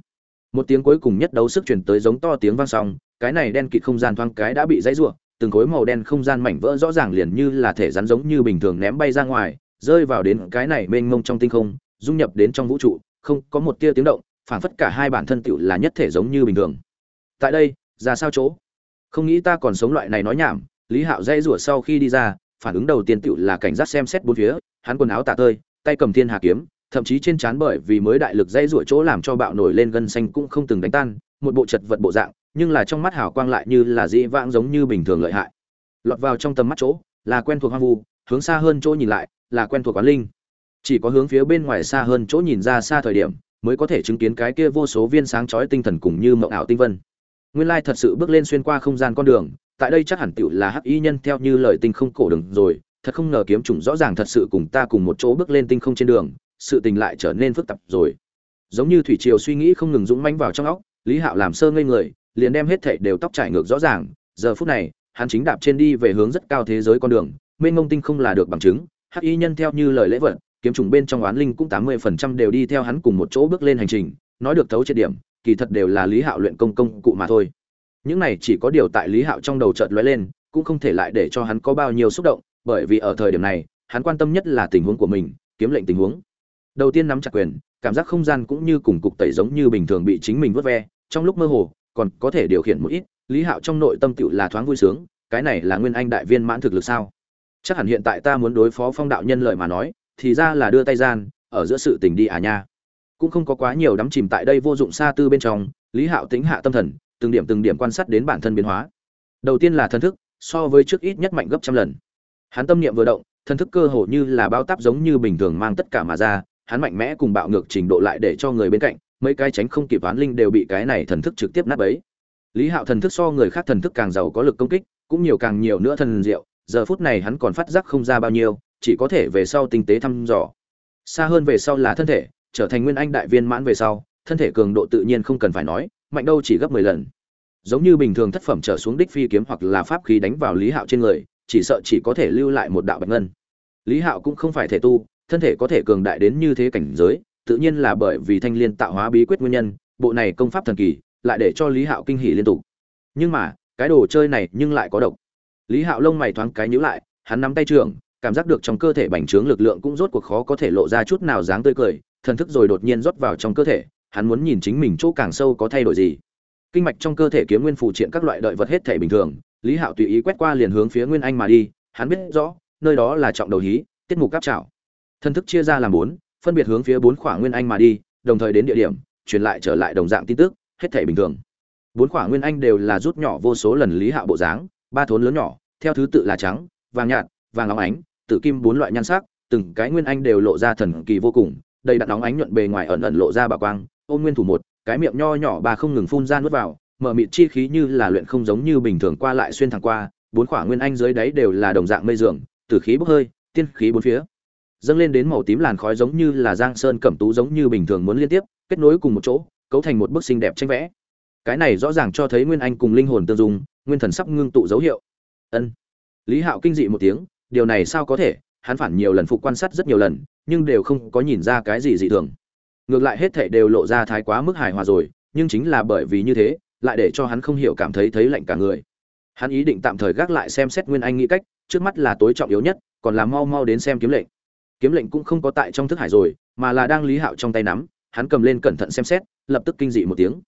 A: Một tiếng cuối cùng nhất đấu sức truyền tới giống to tiếng vang xong, cái này đen kịt không gian thoáng cái đã bị dãy rủa, từng khối màu đen không gian mảnh vỡ rõ ràng liền như là thể rắn giống như bình thường ném bay ra ngoài, rơi vào đến cái này mênh mông trong tinh không, dung nhập đến trong vũ trụ, không có một tia tiếng động, phảng phất cả hai bản thân tựu là nhất thể giống như bình thường. Tại đây, ra sao chỗ? Không nghĩ ta còn sống loại này nói nhảm lý hạo dây rủa sau khi đi ra, phản ứng đầu tiên tựu là cảnh giác xem xét bốn phía, hắn quần áo tả tơi, tay cầm thiên hà kiếm, thậm chí trên trán bởi vì mới đại lực dây rủa chỗ làm cho bạo nổi lên gân xanh cũng không từng đánh tan, một bộ chật vật bộ dạng, nhưng là trong mắt hào quang lại như là dĩ vãng giống như bình thường lợi hại. Lọt vào trong tầm mắt chỗ, là quen thuộc hoang vu, hướng xa hơn chỗ nhìn lại, là quen thuộc quán linh. Chỉ có hướng phía bên ngoài xa hơn chỗ nhìn ra xa thời điểm, mới có thể chứng kiến cái kia vô số viên sáng chói tinh thần cùng như mộng ảo tinh vân. Nguyên lai thật sự bước lên xuyên qua không gian con đường tại đây chắc hẳn tiểu là hắc y nhân theo như lời tinh không cổ đường rồi, thật không ngờ kiếm trùng rõ ràng thật sự cùng ta cùng một chỗ bước lên tinh không trên đường, sự tình lại trở nên phức tạp rồi. Giống như thủy triều suy nghĩ không ngừng dũng manh vào trong óc, lý hạo làm sơ ngây người, liền đem hết thảy đều tóc trải ngược rõ ràng, giờ phút này, hắn chính đạp trên đi về hướng rất cao thế giới con đường, mênh mông tinh không là được bằng chứng, hắc y nhân theo như lời lễ vật, kiếm trùng bên trong oán linh cũng tám mươi phần trăm đều đi theo hắn cùng một chỗ bước lên hành trình, nói được thấu triệt điểm, kỳ thật đều là lý hạo luyện công công cụ mà thôi những này chỉ có điều tại lý hạo trong đầu chợt lóe lên, cũng không thể lại để cho hắn có bao nhiêu xúc động, bởi vì ở thời điểm này, hắn quan tâm nhất là tình huống của mình, kiếm lệnh tình huống. Đầu tiên nắm chặt quyền, cảm giác không gian cũng như cùng cục tẩy giống như bình thường bị chính mình vớt ve, trong lúc mơ hồ, còn có thể điều khiển một ít, lý hạo trong nội tâm tựu là thoáng vui sướng, cái này là nguyên anh đại viên mãn thực lực sao? Chắc hẳn hiện tại ta muốn đối phó phong đạo nhân lợi mà nói, thì ra là đưa tay gian, ở giữa sự tình đi à nha. Cũng không có quá nhiều đắm chìm tại đây vô dụng xa tư bên trong, lý hạo tính hạ tâm thần từng điểm từng điểm quan sát đến bản thân biến hóa. Đầu tiên là thân thức, so với trước ít nhất mạnh gấp trăm lần. Hắn tâm niệm vừa động thân thức cơ hồ như là bao táp giống như bình thường mang tất cả mà ra, hắn mạnh mẽ cùng bạo ngược trình độ lại để cho người bên cạnh, mấy cái tránh không kịp ván linh đều bị cái này thần thức trực tiếp nát bấy. Lý hạo thần thức so người khác thần thức càng giàu có lực công kích, cũng nhiều càng nhiều nữa thần diệu, giờ phút này hắn còn phát giác không ra bao nhiêu, chỉ có thể về sau tinh tế thăm dò. Xa hơn về sau là thân thể, trở thành nguyên anh đại viên mãn về sau, thân thể cường độ tự nhiên không cần phải nói mạnh đâu chỉ gấp mười lần. Giống như bình thường thất phẩm trở xuống đích phi kiếm hoặc là pháp khí đánh vào lý hạo trên người, chỉ sợ chỉ có thể lưu lại một đạo bạch ngân. Lý hạo cũng không phải thể tu, thân thể có thể cường đại đến như thế cảnh giới, tự nhiên là bởi vì thanh liên tạo hóa bí quyết nguyên nhân, bộ này công pháp thần kỳ, lại để cho lý hạo kinh hỉ liên tục. Nhưng mà, cái đồ chơi này nhưng lại có độc. Lý hạo lông mày thoáng cái nhíu lại, hắn nắm tay trường cảm giác được trong cơ thể bành trướng lực lượng cũng rốt cuộc khó có thể lộ ra chút nào dáng tươi cười, thần thức rồi đột nhiên rót vào trong cơ thể hắn muốn nhìn chính mình chỗ càng sâu có thay đổi gì. Kinh mạch trong cơ thể kiếm nguyên phụ triện các loại đợi vật hết thể bình thường, lý hạo tùy ý quét qua liền hướng phía nguyên anh mà đi, hắn biết rõ, nơi đó là trọng đầu hí, tiết mục cáp trảo. Thân thức chia ra làm bốn, phân biệt hướng phía bốn khỏa nguyên anh mà đi, đồng thời đến địa điểm, truyền lại trở lại đồng dạng tin tức, hết thể bình thường. Bốn khỏa nguyên anh đều là rút nhỏ vô số lần lý hạo bộ dáng, ba thốn lớn nhỏ, theo thứ tự là trắng, vàng nhạt, vàng óng ánh tự kim bốn loại nhan sắc, từng cái nguyên anh đều lộ ra thần kỳ vô cùng, đầy đặn óng ánh nhuận bề ngoài ẩn ẩn lộ ra bà quang ôm nguyên thủ một, cái miệng nho nhỏ bà không ngừng phun ra nuốt vào, mở mịt chi khí như là luyện không giống như bình thường qua lại xuyên thẳng qua, bốn khỏa nguyên anh dưới đáy đều là đồng dạng mây dường, tử khí bốc hơi, tiên khí bốn phía. Dâng lên đến màu tím làn khói giống như là giang sơn cẩm tú giống như bình thường muốn liên tiếp, kết nối cùng một chỗ, cấu thành một bức xinh đẹp tranh vẽ. Cái này rõ ràng cho thấy nguyên anh cùng linh hồn tương dung, nguyên thần sắp ngưng tụ dấu hiệu. Ân. Lý hạo kinh dị một tiếng, điều này sao có thể? Hắn phản nhiều lần phục quan sát rất nhiều lần, nhưng đều không có nhìn ra cái gì dị thường ngược lại hết thảy đều lộ ra thái quá mức hài hòa rồi, nhưng chính là bởi vì như thế, lại để cho hắn không hiểu cảm thấy thấy lạnh cả người. Hắn ý định tạm thời gác lại xem xét nguyên anh nghĩ cách, trước mắt là tối trọng yếu nhất, còn là mau mau đến xem kiếm lệnh. Kiếm lệnh cũng không có tại trong thức hải rồi, mà là đang lý hạo trong tay nắm, hắn cầm lên cẩn thận xem xét, lập tức kinh dị một tiếng.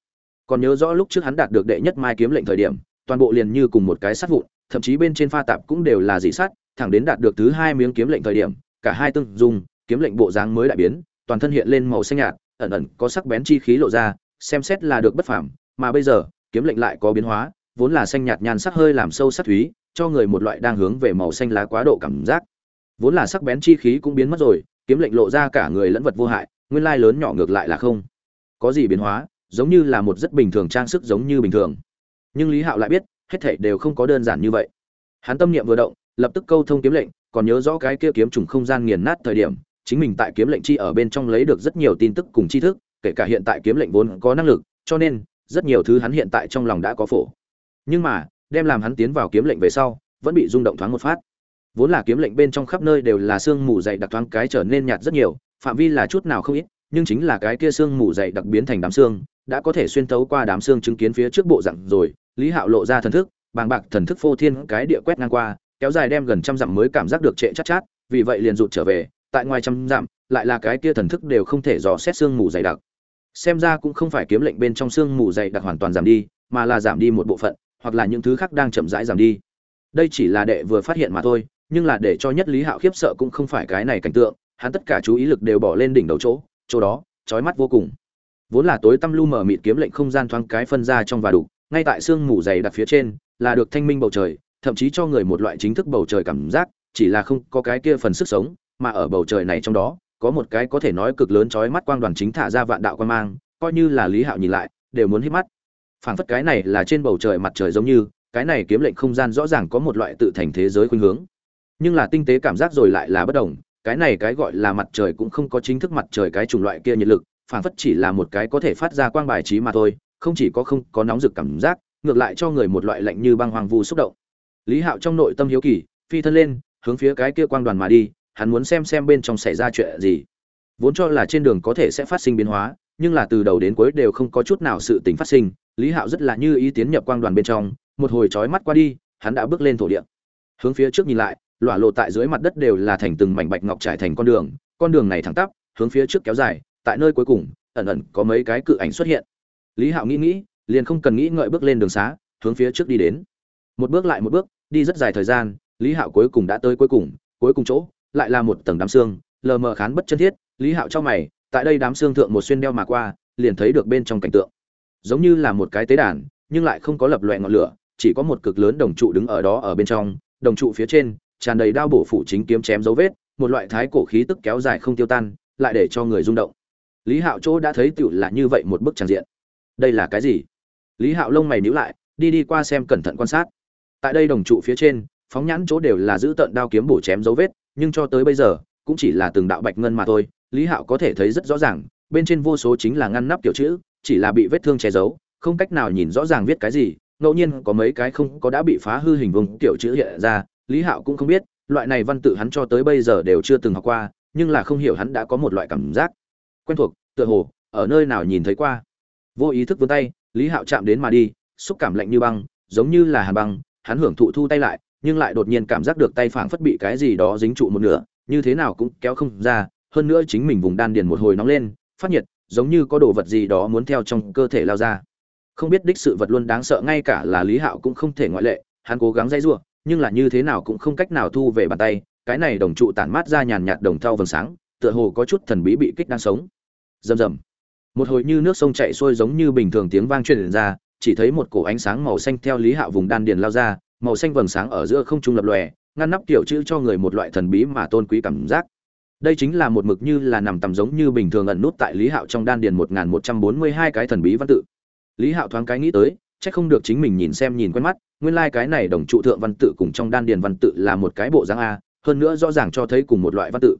A: Còn nhớ rõ lúc trước hắn đạt được đệ nhất mai kiếm lệnh thời điểm, toàn bộ liền như cùng một cái sắt vụn, thậm chí bên trên pha tạp cũng đều là dị sắt, thẳng đến đạt được thứ hai miếng kiếm lệnh thời điểm, cả hai tương dùng kiếm lệnh bộ dáng mới đại biến toàn thân hiện lên màu xanh nhạt, ẩn ẩn có sắc bén chi khí lộ ra, xem xét là được bất phàm, mà bây giờ, kiếm lệnh lại có biến hóa, vốn là xanh nhạt nhàn sắc hơi làm sâu sắc thúy, cho người một loại đang hướng về màu xanh lá quá độ cảm giác. Vốn là sắc bén chi khí cũng biến mất rồi, kiếm lệnh lộ ra cả người lẫn vật vô hại, nguyên lai lớn nhỏ ngược lại là không. Có gì biến hóa, giống như là một rất bình thường trang sức giống như bình thường. Nhưng lý hạo lại biết, hết thảy đều không có đơn giản như vậy. Hắn tâm niệm vừa động, lập tức câu thông kiếm lệnh, còn nhớ rõ cái kia kiếm trùng không gian nghiền nát thời điểm chính mình tại kiếm lệnh chi ở bên trong lấy được rất nhiều tin tức cùng tri thức, kể cả hiện tại kiếm lệnh vốn có năng lực, cho nên, rất nhiều thứ hắn hiện tại trong lòng đã có phổ. Nhưng mà, đem làm hắn tiến vào kiếm lệnh về sau, vẫn bị rung động thoáng một phát. Vốn là kiếm lệnh bên trong khắp nơi đều là sương mù dày đặc thoáng cái trở nên nhạt rất nhiều, phạm vi là chút nào không ít, nhưng chính là cái kia sương mù dày đặc biến thành đám xương, đã có thể xuyên tấu qua đám xương chứng kiến phía trước bộ dạng rồi, lý hạo lộ ra thần thức, bàng bạc thần thức phô thiên cái địa quét ngang qua, kéo dài đem gần trăm dặm mới cảm giác được trệ chát chát, vì vậy liền rụt trở về tại ngoài trăm dặm, lại là cái kia thần thức đều không thể dò xét xương mù dày đặc. Xem ra cũng không phải kiếm lệnh bên trong xương mù dày đặc hoàn toàn giảm đi, mà là giảm đi một bộ phận, hoặc là những thứ khác đang chậm rãi giảm đi. Đây chỉ là đệ vừa phát hiện mà thôi, nhưng là để cho nhất lý hạo khiếp sợ cũng không phải cái này cảnh tượng, hắn tất cả chú ý lực đều bỏ lên đỉnh đầu chỗ chỗ đó trói mắt vô cùng. Vốn là tối tăm lu mờ mịt kiếm lệnh không gian thoáng cái phân ra trong và đủ ngay tại xương mù dày đặc phía trên, là được thanh minh bầu trời, thậm chí cho người một loại chính thức bầu trời cảm giác, chỉ là không có cái kia phần sức sống mà ở bầu trời này trong đó, có một cái có thể nói cực lớn chói mắt quang đoàn chính thả ra vạn đạo quan mang, coi như là lý hạo nhìn lại, đều muốn hít mắt. Phảng phất cái này là trên bầu trời mặt trời giống như, cái này kiếm lệnh không gian rõ ràng có một loại tự thành thế giới khuynh hướng. Nhưng là tinh tế cảm giác rồi lại là bất đồng, cái này cái gọi là mặt trời cũng không có chính thức mặt trời cái chủng loại kia nhiệt lực, phảng phất chỉ là một cái có thể phát ra quang bài trí mà thôi, không chỉ có không có nóng rực cảm giác, ngược lại cho người một loại lạnh như băng hoàng vu xúc động. Lý hạo trong nội tâm hiếu kỳ, phi thân lên, hướng phía cái kia quang đoàn mà đi hắn muốn xem xem bên trong xảy ra chuyện gì. Vốn cho là trên đường có thể sẽ phát sinh biến hóa, nhưng là từ đầu đến cuối đều không có chút nào sự tình phát sinh, lý hạo rất là như ý tiến nhập quang đoàn bên trong, một hồi trói mắt qua đi, hắn đã bước lên thổ địa. Hướng phía trước nhìn lại lọa lộ tại dưới mặt đất đều là thành từng mảnh bạch ngọc trải thành con đường con đường này thẳng tắp, hướng phía trước kéo dài, tại nơi cuối cùng, ẩn ẩn có mấy cái cự ảnh xuất hiện. Lý hạo nghĩ nghĩ, liền không cần nghĩ ngợi bước lên đường xá, hướng phía trước đi đến. Một bước lại một bước, đi rất dài thời gian, lý hạo cuối cùng đã tới cuối cùng cuối cùng chỗ lại là một tầng đám xương, lờ mờ khán bất chân thiết, lý hạo cho mày, tại đây đám xương thượng một xuyên đeo mà qua, liền thấy được bên trong cảnh tượng. Giống như là một cái tế đàn, nhưng lại không có lập loẹ ngọn lửa, chỉ có một cực lớn đồng trụ đứng ở đó ở bên trong, đồng trụ phía trên, tràn đầy đao bổ phủ chính kiếm chém dấu vết, một loại thái cổ khí tức kéo dài không tiêu tan, lại để cho người rung động. Lý hạo chỗ đã thấy tựu là như vậy một bức tràn diện. Đây là cái gì? Lý hạo lông mày nhíu lại, đi đi qua xem cẩn thận quan sát. Tại đây đồng trụ phía trên, phóng nhãn chỗ đều là giữ tận đao kiếm bổ chém dấu vết nhưng cho tới bây giờ, cũng chỉ là từng đạo bạch ngân mà thôi, lý hạo có thể thấy rất rõ ràng, bên trên vô số chính là ngăn nắp kiểu chữ, chỉ là bị vết thương che giấu, không cách nào nhìn rõ ràng viết cái gì, ngẫu nhiên có mấy cái không có đã bị phá hư hình vùng kiểu chữ hiện ra, lý hạo cũng không biết, loại này văn tự hắn cho tới bây giờ đều chưa từng học qua, nhưng là không hiểu hắn đã có một loại cảm giác quen thuộc, tựa hồ, ở nơi nào nhìn thấy qua. Vô ý thức vươn tay, lý hạo chạm đến mà đi, xúc cảm lạnh như băng, giống như là hàn băng, hắn hưởng thụ thu tay lại nhưng lại đột nhiên cảm giác được tay phảng phất bị cái gì đó dính trụ một nửa như thế nào cũng kéo không ra hơn nữa chính mình vùng đan điền một hồi nóng lên phát nhiệt giống như có đồ vật gì đó muốn theo trong cơ thể lao ra. Không biết đích sự vật luôn đáng sợ ngay cả là lý hạo cũng không thể ngoại lệ hắn cố gắng dãy rủa, nhưng là như thế nào cũng không cách nào thu về bàn tay cái này đồng trụ tản mát ra nhàn nhạt đồng thau vầng sáng tựa hồ có chút thần bí bị kích đang sống. Rầm rầm. Một hồi như nước sông chảy xuôi giống như bình thường tiếng vang truyền ra chỉ thấy một cổ ánh sáng màu xanh theo lý hạo vùng đan điền lao ra màu xanh vầng sáng ở giữa không trung lập lòe, ngăn nắp kiểu chữ cho người một loại thần bí mà tôn quý cảm giác. Đây chính là một mực như là nằm tầm giống như bình thường ẩn nút tại lý hạo trong đan điền một nghìn một trăm bốn mươi hai cái thần bí văn tự. Lý hạo thoáng cái nghĩ tới c h ắ c không được chính mình nhìn xem nhìn quen mắt, nguyên lai、like、cái này đồng trụ thượng văn tự cùng trong đan điền văn tự là một cái bộ dáng a, hơn nữa rõ ràng cho thấy cùng một loại văn tự.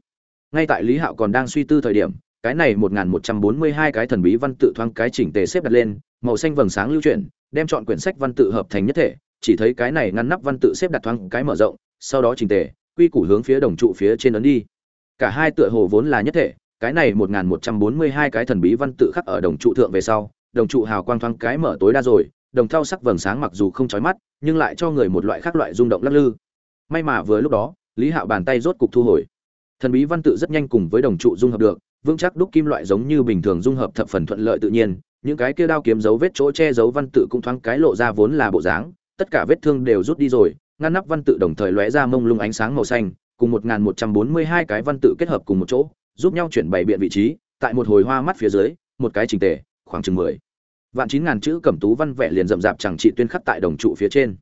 A: Ngay tại lý hạo còn đang suy tư thời điểm, cái này một nghìn một trăm bốn mươi hai cái thần bí văn tự thoáng cái chỉnh tề xếp đặt lên, màu xanh vầng sáng lưu chuyển, đem chọn quyển sách văn tự hợp thành nhất thể chỉ thấy cái này ngăn nắp văn tự xếp đặt thoáng cái mở rộng, sau đó chỉnh tề, quy củ hướng phía đồng trụ phía trên ấn đi. Cả hai tựa hồ vốn là nhất thể, cái này một nghìn một trăm bốn mươi hai cái thần bí văn tự khắc ở đồng trụ thượng về sau, đồng trụ hào quang thoáng cái mở tối đa rồi, đồng thau sắc vầng sáng mặc dù không chói mắt, nhưng lại cho người một loại khác loại rung động lắc lư. May mà vừa lúc đó, lý hạo bàn tay rốt cục thu hồi. Thần bí văn tự rất nhanh cùng với đồng trụ dung hợp được, vững chắc đúc kim loại giống như bình thường dung hợp thập phần thuận lợi tự nhiên, những cái kia đao kiếm dấu vết chỗ che dấu văn tự cũng thoáng cái lộ ra vốn là bộ dáng tất cả vết thương đều rút đi rồi, ngăn nắp văn tự đồng thời lóe ra mông lung ánh sáng màu xanh, cùng một một trăm bốn mươi hai cái văn tự kết hợp cùng một chỗ, giúp nhau chuyển bày biện vị trí, tại một hồi hoa mắt phía dưới, một cái trình tề, khoảng chừng mười. Vạn chín ngàn chữ cẩm tú văn vẽ liền rậm rạp chẳng trị tuyên khắc tại đồng trụ phía trên.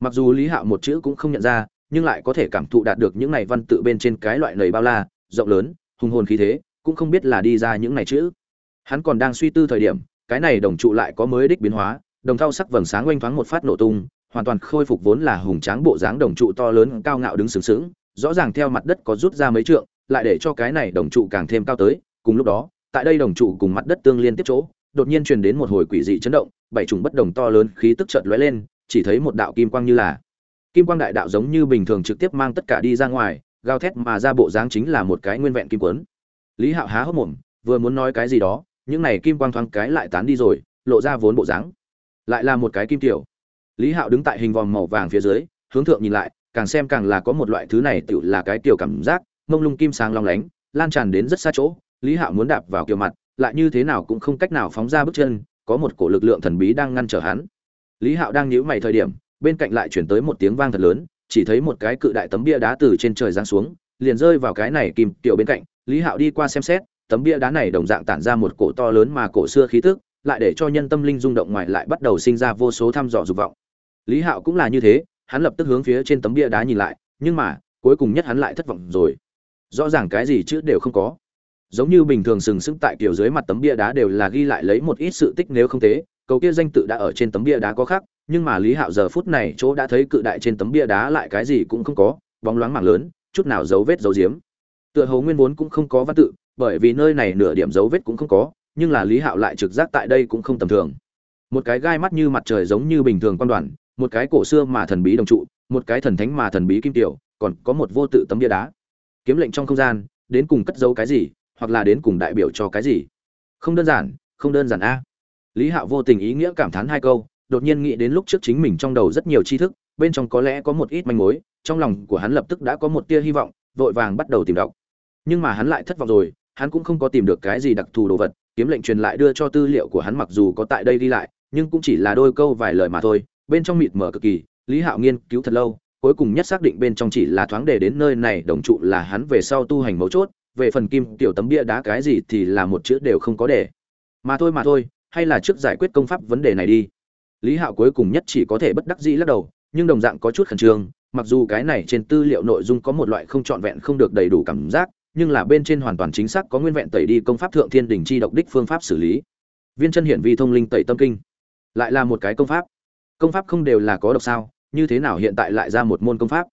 A: Mặc dù lý hạo một chữ cũng không nhận ra, nhưng lại có thể cảm thụ đạt được những này văn tự bên trên cái loại lầy bao la, rộng lớn, hùng hồn khí thế, cũng không biết là đi ra những này chữ. Hắn còn đang suy tư thời điểm, cái này đồng trụ lại có mới đích biến hóa, đồng thau sắc vầng sáng oanh thoáng một phát nổ tung hoàn toàn khôi phục vốn là hùng tráng bộ dáng đồng trụ to lớn cao ngạo đứng sừng sững, rõ ràng theo mặt đất có rút ra mấy trượng, lại để cho cái này đồng trụ càng thêm cao tới. Cùng lúc đó, tại đây đồng trụ cùng mặt đất tương liên tiếp chỗ, đột nhiên truyền đến một hồi quỷ dị chấn động, bảy trùng bất đồng to lớn khí tức chợt lóe lên, chỉ thấy một đạo kim quang như là kim quang đại đạo giống như bình thường trực tiếp mang tất cả đi ra ngoài, gào thét mà ra bộ dáng chính là một cái nguyên vẹn kim quấn. Lý hạo há hốc mồm, vừa muốn nói cái gì đó, những này kim quang thoáng cái lại tán đi rồi, lộ ra vốn bộ dáng. Lại là một cái kim tiểu lý hạo đứng tại hình vòm màu vàng phía dưới, hướng thượng nhìn lại, càng xem càng là có một loại thứ này tựu là cái tiểu cảm giác, mông lung kim sáng long lánh, lan tràn đến rất xa chỗ. Lý hạo muốn đạp vào kiểu mặt, lại như thế nào cũng không cách nào phóng ra bước chân, có một cổ lực lượng thần bí đang ngăn trở hắn. Lý hạo đang nhíu mày thời điểm, bên cạnh lại chuyển tới một tiếng vang thật lớn, chỉ thấy một cái cự đại tấm bia đá từ trên trời giáng xuống, liền rơi vào cái này kim tiểu bên cạnh. Lý hạo đi qua xem xét, tấm bia đá này đồng dạng tản ra một cổ to lớn mà cổ xưa khí tức, lại để cho nhân tâm linh rung động ngoài lại bắt đầu sinh ra vô số thăm dò dục vọng lý hạo cũng là như thế, hắn lập tức hướng phía trên tấm bia đá nhìn lại, nhưng mà, cuối cùng nhất hắn lại thất vọng rồi. Rõ ràng cái gì chứ đều không có. Giống như bình thường sừng sững tại kiểu dưới mặt tấm bia đá đều là ghi lại lấy một ít sự tích nếu không thế, cầu kia danh tự đã ở trên tấm bia đá có khác, nhưng mà lý hạo giờ phút này chỗ đã thấy cự đại trên tấm bia đá lại cái gì cũng không có, bóng loáng mảng lớn, chút nào dấu vết dấu diếm. Tựa hồ nguyên vốn cũng không có văn tự, bởi vì nơi này nửa điểm dấu vết cũng không có, nhưng là lý hạo lại trực giác tại đây cũng không tầm thường. Một cái gai mắt như mặt trời giống như bình thường quan đoàn một cái cổ xưa mà thần bí đồng trụ, một cái thần thánh mà thần bí kim tiểu, còn có một vô tự tấm bia đá. Kiếm lệnh trong không gian, đến cùng cất giấu cái gì, hoặc là đến cùng đại biểu cho cái gì? Không đơn giản, không đơn giản a. Lý hạo vô tình ý nghĩa cảm thán hai câu, đột nhiên nghĩ đến lúc trước chính mình trong đầu rất nhiều tri thức, bên trong có lẽ có một ít manh mối, trong lòng của hắn lập tức đã có một tia hy vọng, vội vàng bắt đầu tìm đọc. Nhưng mà hắn lại thất vọng rồi, hắn cũng không có tìm được cái gì đặc thù đồ vật, kiếm lệnh truyền lại đưa cho tư liệu của hắn mặc dù có tại đây đi lại, nhưng cũng chỉ là đôi câu vài lời mà thôi bên trong mịt mờ cực kỳ, lý hạo nghiên cứu thật lâu, cuối cùng nhất xác định bên trong chỉ là thoáng để đến nơi này, đồng trụ là hắn về sau tu hành mấu chốt, về phần kim tiểu tấm bia đá cái gì thì là một chữ đều không có để. Mà thôi mà thôi, hay là trước giải quyết công pháp vấn đề này đi. Lý hạo cuối cùng nhất chỉ có thể bất đắc dĩ lắc đầu, nhưng đồng dạng có chút khẩn trương, mặc dù cái này trên tư liệu nội dung có một loại không trọn vẹn không được đầy đủ cảm giác, nhưng là bên trên hoàn toàn chính xác có nguyên vẹn tẩy đi công pháp thượng thiên đình chi độc đích phương pháp xử lý. Viên chân hiển vi thông linh tẩy tâm kinh. Lại là một cái công pháp công pháp không đều là có độc sao, như thế nào hiện tại lại ra một môn công pháp?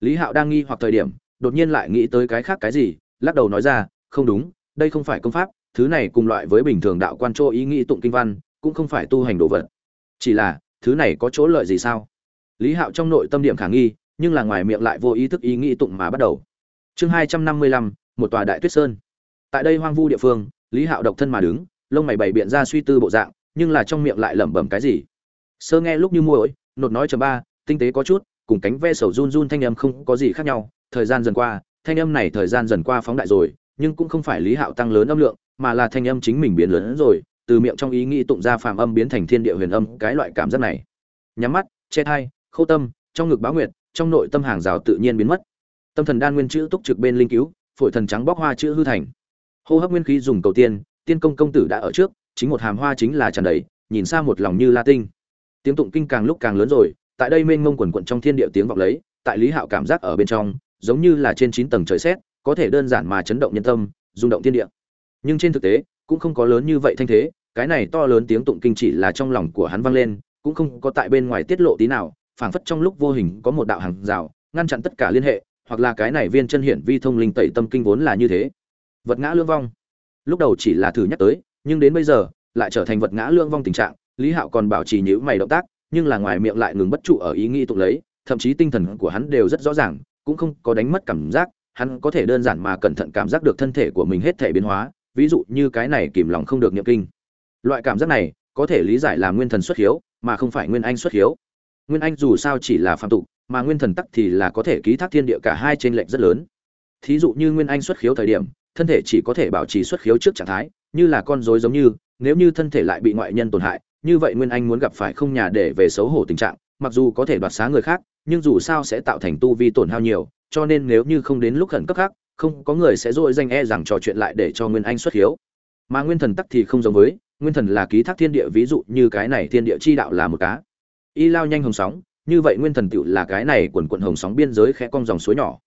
A: Lý hạo đang nghi hoặc thời điểm, đột nhiên lại nghĩ tới cái khác cái gì, lắc đầu nói ra, không đúng, đây không phải công pháp, thứ này cùng loại với bình thường đạo quan chỗ ý nghĩ tụng kinh văn, cũng không phải tu hành đồ vật. Chỉ là, thứ này có chỗ lợi gì sao? Lý hạo trong nội tâm điểm khả nghi, nhưng là ngoài miệng lại vô ý thức ý nghĩ tụng mà bắt đầu. Chương hai trăm năm mươi lăm, một tòa đại tuyết sơn. Tại đây hoang vu địa phương, lý hạo độc thân mà đứng, lông mày bày biện ra suy tư bộ dạng, nhưng là trong miệng lại lẩm bẩm cái gì? Sơ nghe lúc như muỗi, nột nói chấm ba, tinh tế có chút, cùng cánh ve sầu run run thanh âm không có gì khác nhau. Thời gian dần qua, thanh âm này thời gian dần qua phóng đại rồi, nhưng cũng không phải lý hạo tăng lớn âm lượng, mà là thanh âm chính mình biến lớn hơn rồi, từ miệng trong ý nghĩ tụng ra phàm âm biến thành thiên địa huyền âm, cái loại cảm giác này. Nhắm mắt, che thai, khâu tâm, trong ngực báo nguyệt, trong nội tâm hàng rào tự nhiên biến mất. Tâm thần đan nguyên chữ túc trực bên linh cứu, phổi thần trắng bóc hoa chữ hư thành. Hô hấp nguyên khí dùng cầu tiên tiên công công tử đã ở trước, chính một hàm hoa chính là tràn đầy, nhìn xa một lòng như la tinh tiếng tụng kinh càng lúc càng lớn rồi, tại đây mênh mông quần quận trong thiên địa tiếng vọng lấy, tại lý hạo cảm giác ở bên trong, giống như là trên chín tầng trời xét, có thể đơn giản mà chấn động nhân tâm, rung động thiên địa. Nhưng trên thực tế, cũng không có lớn như vậy thanh thế, cái này to lớn tiếng tụng kinh chỉ là trong lòng của hắn vang lên, cũng không có tại bên ngoài tiết lộ tí nào, phảng phất trong lúc vô hình có một đạo hàng rào, ngăn chặn tất cả liên hệ, hoặc là cái này viên chân hiển vi thông linh tẩy tâm kinh vốn là như thế. Vật ngã lương vong. Lúc đầu chỉ là thử nhắc tới, nhưng đến bây giờ, lại trở thành vật ngã lương vong tình trạng lý hạo còn bảo trì nhữ mày động tác, nhưng là ngoài miệng lại ngừng bất trụ ở ý nghĩ tụng lấy, thậm chí tinh thần của hắn đều rất rõ ràng, cũng không có đánh mất cảm giác, hắn có thể đơn giản mà cẩn thận cảm giác được thân thể của mình hết thể biến hóa, ví dụ như cái này kìm lòng không được niệm kinh. Loại cảm giác này có thể lý giải là nguyên thần xuất hiếu, mà không phải nguyên anh xuất hiếu. Nguyên anh dù sao chỉ là phạm tục, mà nguyên thần tắc thì là có thể ký thác thiên địa cả hai trên lệnh rất lớn. Thí dụ như nguyên anh xuất khiếu thời điểm, thân thể chỉ có thể bảo trì xuất khiếu trước trạng thái, như là con rối giống như, nếu như thân thể lại bị ngoại nhân tổn hại như vậy nguyên anh muốn gặp phải không nhà để về xấu hổ tình trạng, mặc dù có thể đoạt xá người khác, nhưng dù sao sẽ tạo thành tu vi tổn hao nhiều, cho nên nếu như không đến lúc khẩn cấp khác, không có người sẽ dội danh e rằng trò chuyện lại để cho nguyên anh xuất hiếu. Mà nguyên thần tắc thì không giống với, nguyên thần là ký thác thiên địa, ví dụ như cái này thiên địa chi đạo là một cá. Y lao nhanh hồng sóng, như vậy nguyên thần tựu là cái này quần quận hồng sóng biên giới khẽ cong dòng suối nhỏ.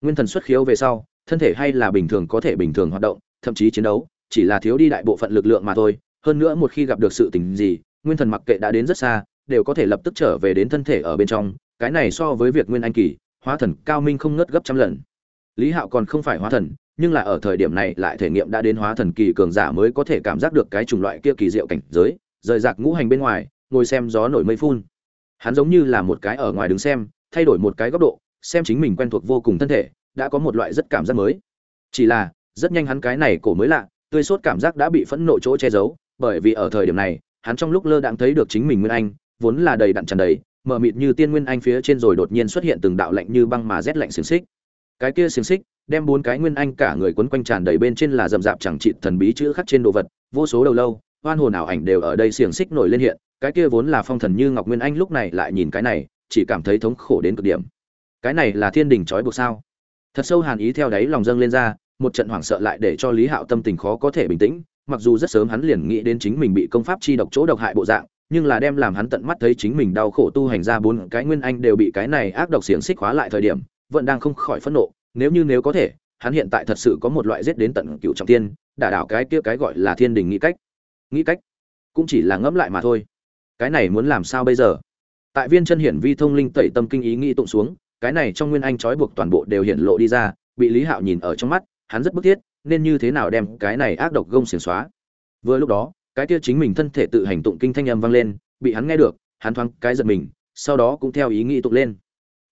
A: Nguyên thần xuất khiếu về sau, thân thể hay là bình thường có thể bình thường hoạt động, thậm chí chiến đấu, chỉ là thiếu đi đại bộ phận lực lượng mà thôi hơn nữa một khi gặp được sự tình gì, nguyên thần mặc kệ đã đến rất xa, đều có thể lập tức trở về đến thân thể ở bên trong. Cái này so với việc nguyên anh kỳ, hóa thần cao minh không ngớt gấp trăm lần. Lý hạo còn không phải hóa thần, nhưng là ở thời điểm này lại thể nghiệm đã đến hóa thần kỳ cường giả mới có thể cảm giác được cái chủng loại kia kỳ diệu cảnh giới, rời rạc ngũ hành bên ngoài, ngồi xem gió nổi mây phun. Hắn giống như là một cái ở ngoài đứng xem, thay đổi một cái góc độ, xem chính mình quen thuộc vô cùng thân thể, đã có một loại rất cảm giác mới. Chỉ là, rất nhanh hắn cái này cổ mới lạ, tươi sốt cảm giác đã bị phẫn nộ chỗ che giấu bởi vì ở thời điểm này, hắn trong lúc lơ đãng thấy được chính mình nguyên anh, vốn là đầy đặn tràn đầy, mờ mịt như tiên nguyên anh phía trên rồi đột nhiên xuất hiện từng đạo lạnh như băng mà rét lạnh xiềng xích. Cái kia xiềng xích đem bốn cái nguyên anh cả người quấn quanh tràn đầy bên trên là rậm rạp chẳng trị thần bí chữ khắc trên đồ vật, vô số đầu lâu, hoan hồn ảo ảnh đều ở đây xiềng xích nổi lên hiện, cái kia vốn là phong thần như ngọc nguyên anh lúc này lại nhìn cái này, chỉ cảm thấy thống khổ đến cực điểm. Cái này là thiên đình trói buộc sao? Thật sâu hàn ý theo đáy lòng dâng lên ra, một trận hoảng sợ lại để cho lý hạo tâm tình khó có thể bình tĩnh mặc dù rất sớm hắn liền nghĩ đến chính mình bị công pháp chi độc chỗ độc hại bộ dạng, nhưng là đem làm hắn tận mắt thấy chính mình đau khổ tu hành ra bốn cái nguyên anh đều bị cái này ác độc xiển xích khóa lại thời điểm, vẫn đang không khỏi phẫn nộ, nếu như nếu có thể, hắn hiện tại thật sự có một loại giết đến tận cựu trọng tiên, đả đảo cái kia cái gọi là thiên đình nghĩ cách. Nghĩ cách? Cũng chỉ là ngẫm lại mà thôi. Cái này muốn làm sao bây giờ? Tại viên chân hiển vi thông linh tẩy tâm kinh ý nghĩ tụng xuống, cái này trong nguyên anh trói buộc toàn bộ đều hiện lộ đi ra, bị lý hạo nhìn ở trong mắt, hắn rất bức thiết nên như thế nào đem cái này ác độc gông xiềng xóa? Vừa lúc đó, cái kia chính mình thân thể tự hành tụng kinh thanh âm vang lên, bị hắn nghe được, hắn thoáng cái giật mình, sau đó cũng theo ý nghĩ tụng lên.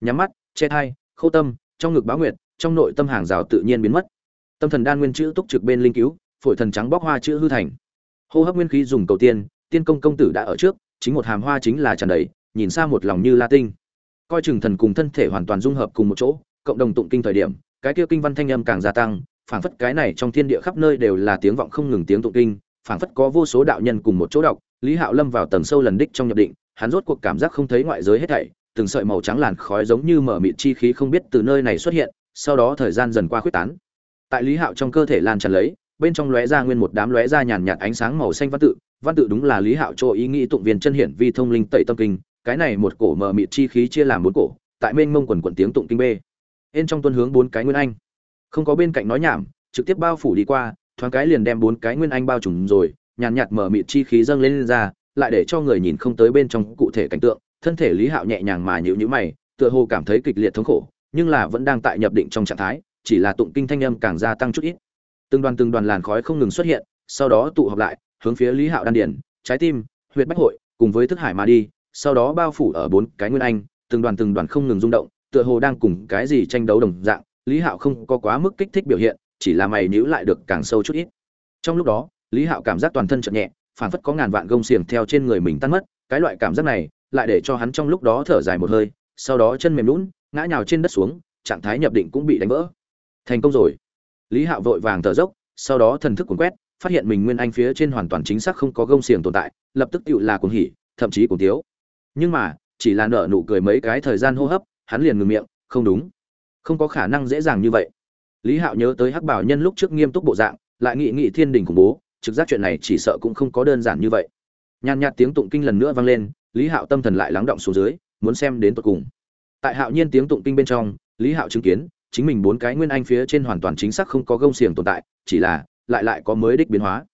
A: Nhắm mắt, che thai, khâu tâm, trong ngực báo nguyệt, trong nội tâm hàng rào tự nhiên biến mất. Tâm thần đan nguyên chữ túc trực bên linh cứu, phổi thần trắng bóc hoa chữ hư thành. Hô hấp nguyên khí dùng cầu tiên tiên công công tử đã ở trước, chính một hàm hoa chính là tràn đầy, nhìn xa một lòng như la tinh. Coi chừng thần cùng thân thể hoàn toàn dung hợp cùng một chỗ, cộng đồng tụng kinh thời điểm, cái kia kinh văn thanh âm càng gia tăng phảng phất cái này trong thiên địa khắp nơi đều là tiếng vọng không ngừng tiếng tụng kinh, phảng phất có vô số đạo nhân cùng một chỗ đọc, lý hạo lâm vào tầng sâu lần đích trong nhập định, hắn rốt cuộc cảm giác không thấy ngoại giới hết thảy, từng sợi màu trắng làn khói giống như mở mịt chi khí không biết từ nơi này xuất hiện, sau đó thời gian dần qua khuyết tán tại lý hạo trong cơ thể lan tràn lấy, bên trong lóe ra nguyên một đám lóe ra nhàn nhạt ánh sáng màu xanh văn tự văn tự đúng là lý hạo cho ý nghĩ tụng viên chân hiển vi thông linh tẩy tâm kinh, cái này một cổ mở mịt chi khí chia làm bốn cổ, tại mênh mông quần quần tiếng tụng kinh bê. bên trong tuân hướng bốn cái nguyên anh không có bên cạnh nói nhảm trực tiếp bao phủ đi qua thoáng cái liền đem bốn cái nguyên anh bao trùm rồi nhàn nhạt mở mịt chi khí dâng lên, lên ra lại để cho người nhìn không tới bên trong cụ thể cảnh tượng thân thể lý hạo nhẹ nhàng mà nhịu nhữ mày tựa hồ cảm thấy kịch liệt thống khổ nhưng là vẫn đang tại nhập định trong trạng thái chỉ là tụng kinh thanh âm càng gia tăng chút ít. Từng đoàn từng đoàn làn khói không ngừng xuất hiện sau đó tụ họp lại hướng phía lý hạo đan điển trái tim huyệt bách hội cùng với thức hải mà đi sau đó bao phủ ở bốn cái nguyên anh từng đoàn từng đoàn không ngừng rung động tựa hồ đang cùng cái gì tranh đấu đồng dạng lý hạo không có quá mức kích thích biểu hiện, chỉ là mày nhữ lại được càng sâu chút ít. Trong lúc đó, lý hạo cảm giác toàn thân chợt nhẹ, phảng phất có ngàn vạn gông xiềng theo trên người mình tan mất, cái loại cảm giác này lại để cho hắn trong lúc đó thở dài một hơi, sau đó chân mềm lún ngã nhào trên đất xuống, trạng thái nhập định cũng bị đánh vỡ. Thành công rồi. Lý hạo vội vàng thở dốc, sau đó thần thức cuốn quét, phát hiện mình nguyên anh phía trên hoàn toàn chính xác không có gông xiềng tồn tại, lập tức tựu là cuồng hỉ, thậm chí cuồng tiếu. Nhưng mà, chỉ là nở nụ cười mấy cái thời gian hô hấp, hắn liền ngừng miệng, không đúng không có khả năng dễ dàng như vậy. Lý hạo nhớ tới hắc bảo nhân lúc trước nghiêm túc bộ dạng, lại nghị nghị thiên đình khủng bố, trực giác chuyện này chỉ sợ cũng không có đơn giản như vậy. Nhàn nhạt tiếng tụng kinh lần nữa vang lên, lý hạo tâm thần lại lắng động xuống dưới, muốn xem đến tận cùng. Tại hạo nhiên tiếng tụng kinh bên trong, lý hạo chứng kiến, chính mình bốn cái nguyên anh phía trên hoàn toàn chính xác không có gông xiềng tồn tại, chỉ là, lại lại có mới đích biến hóa.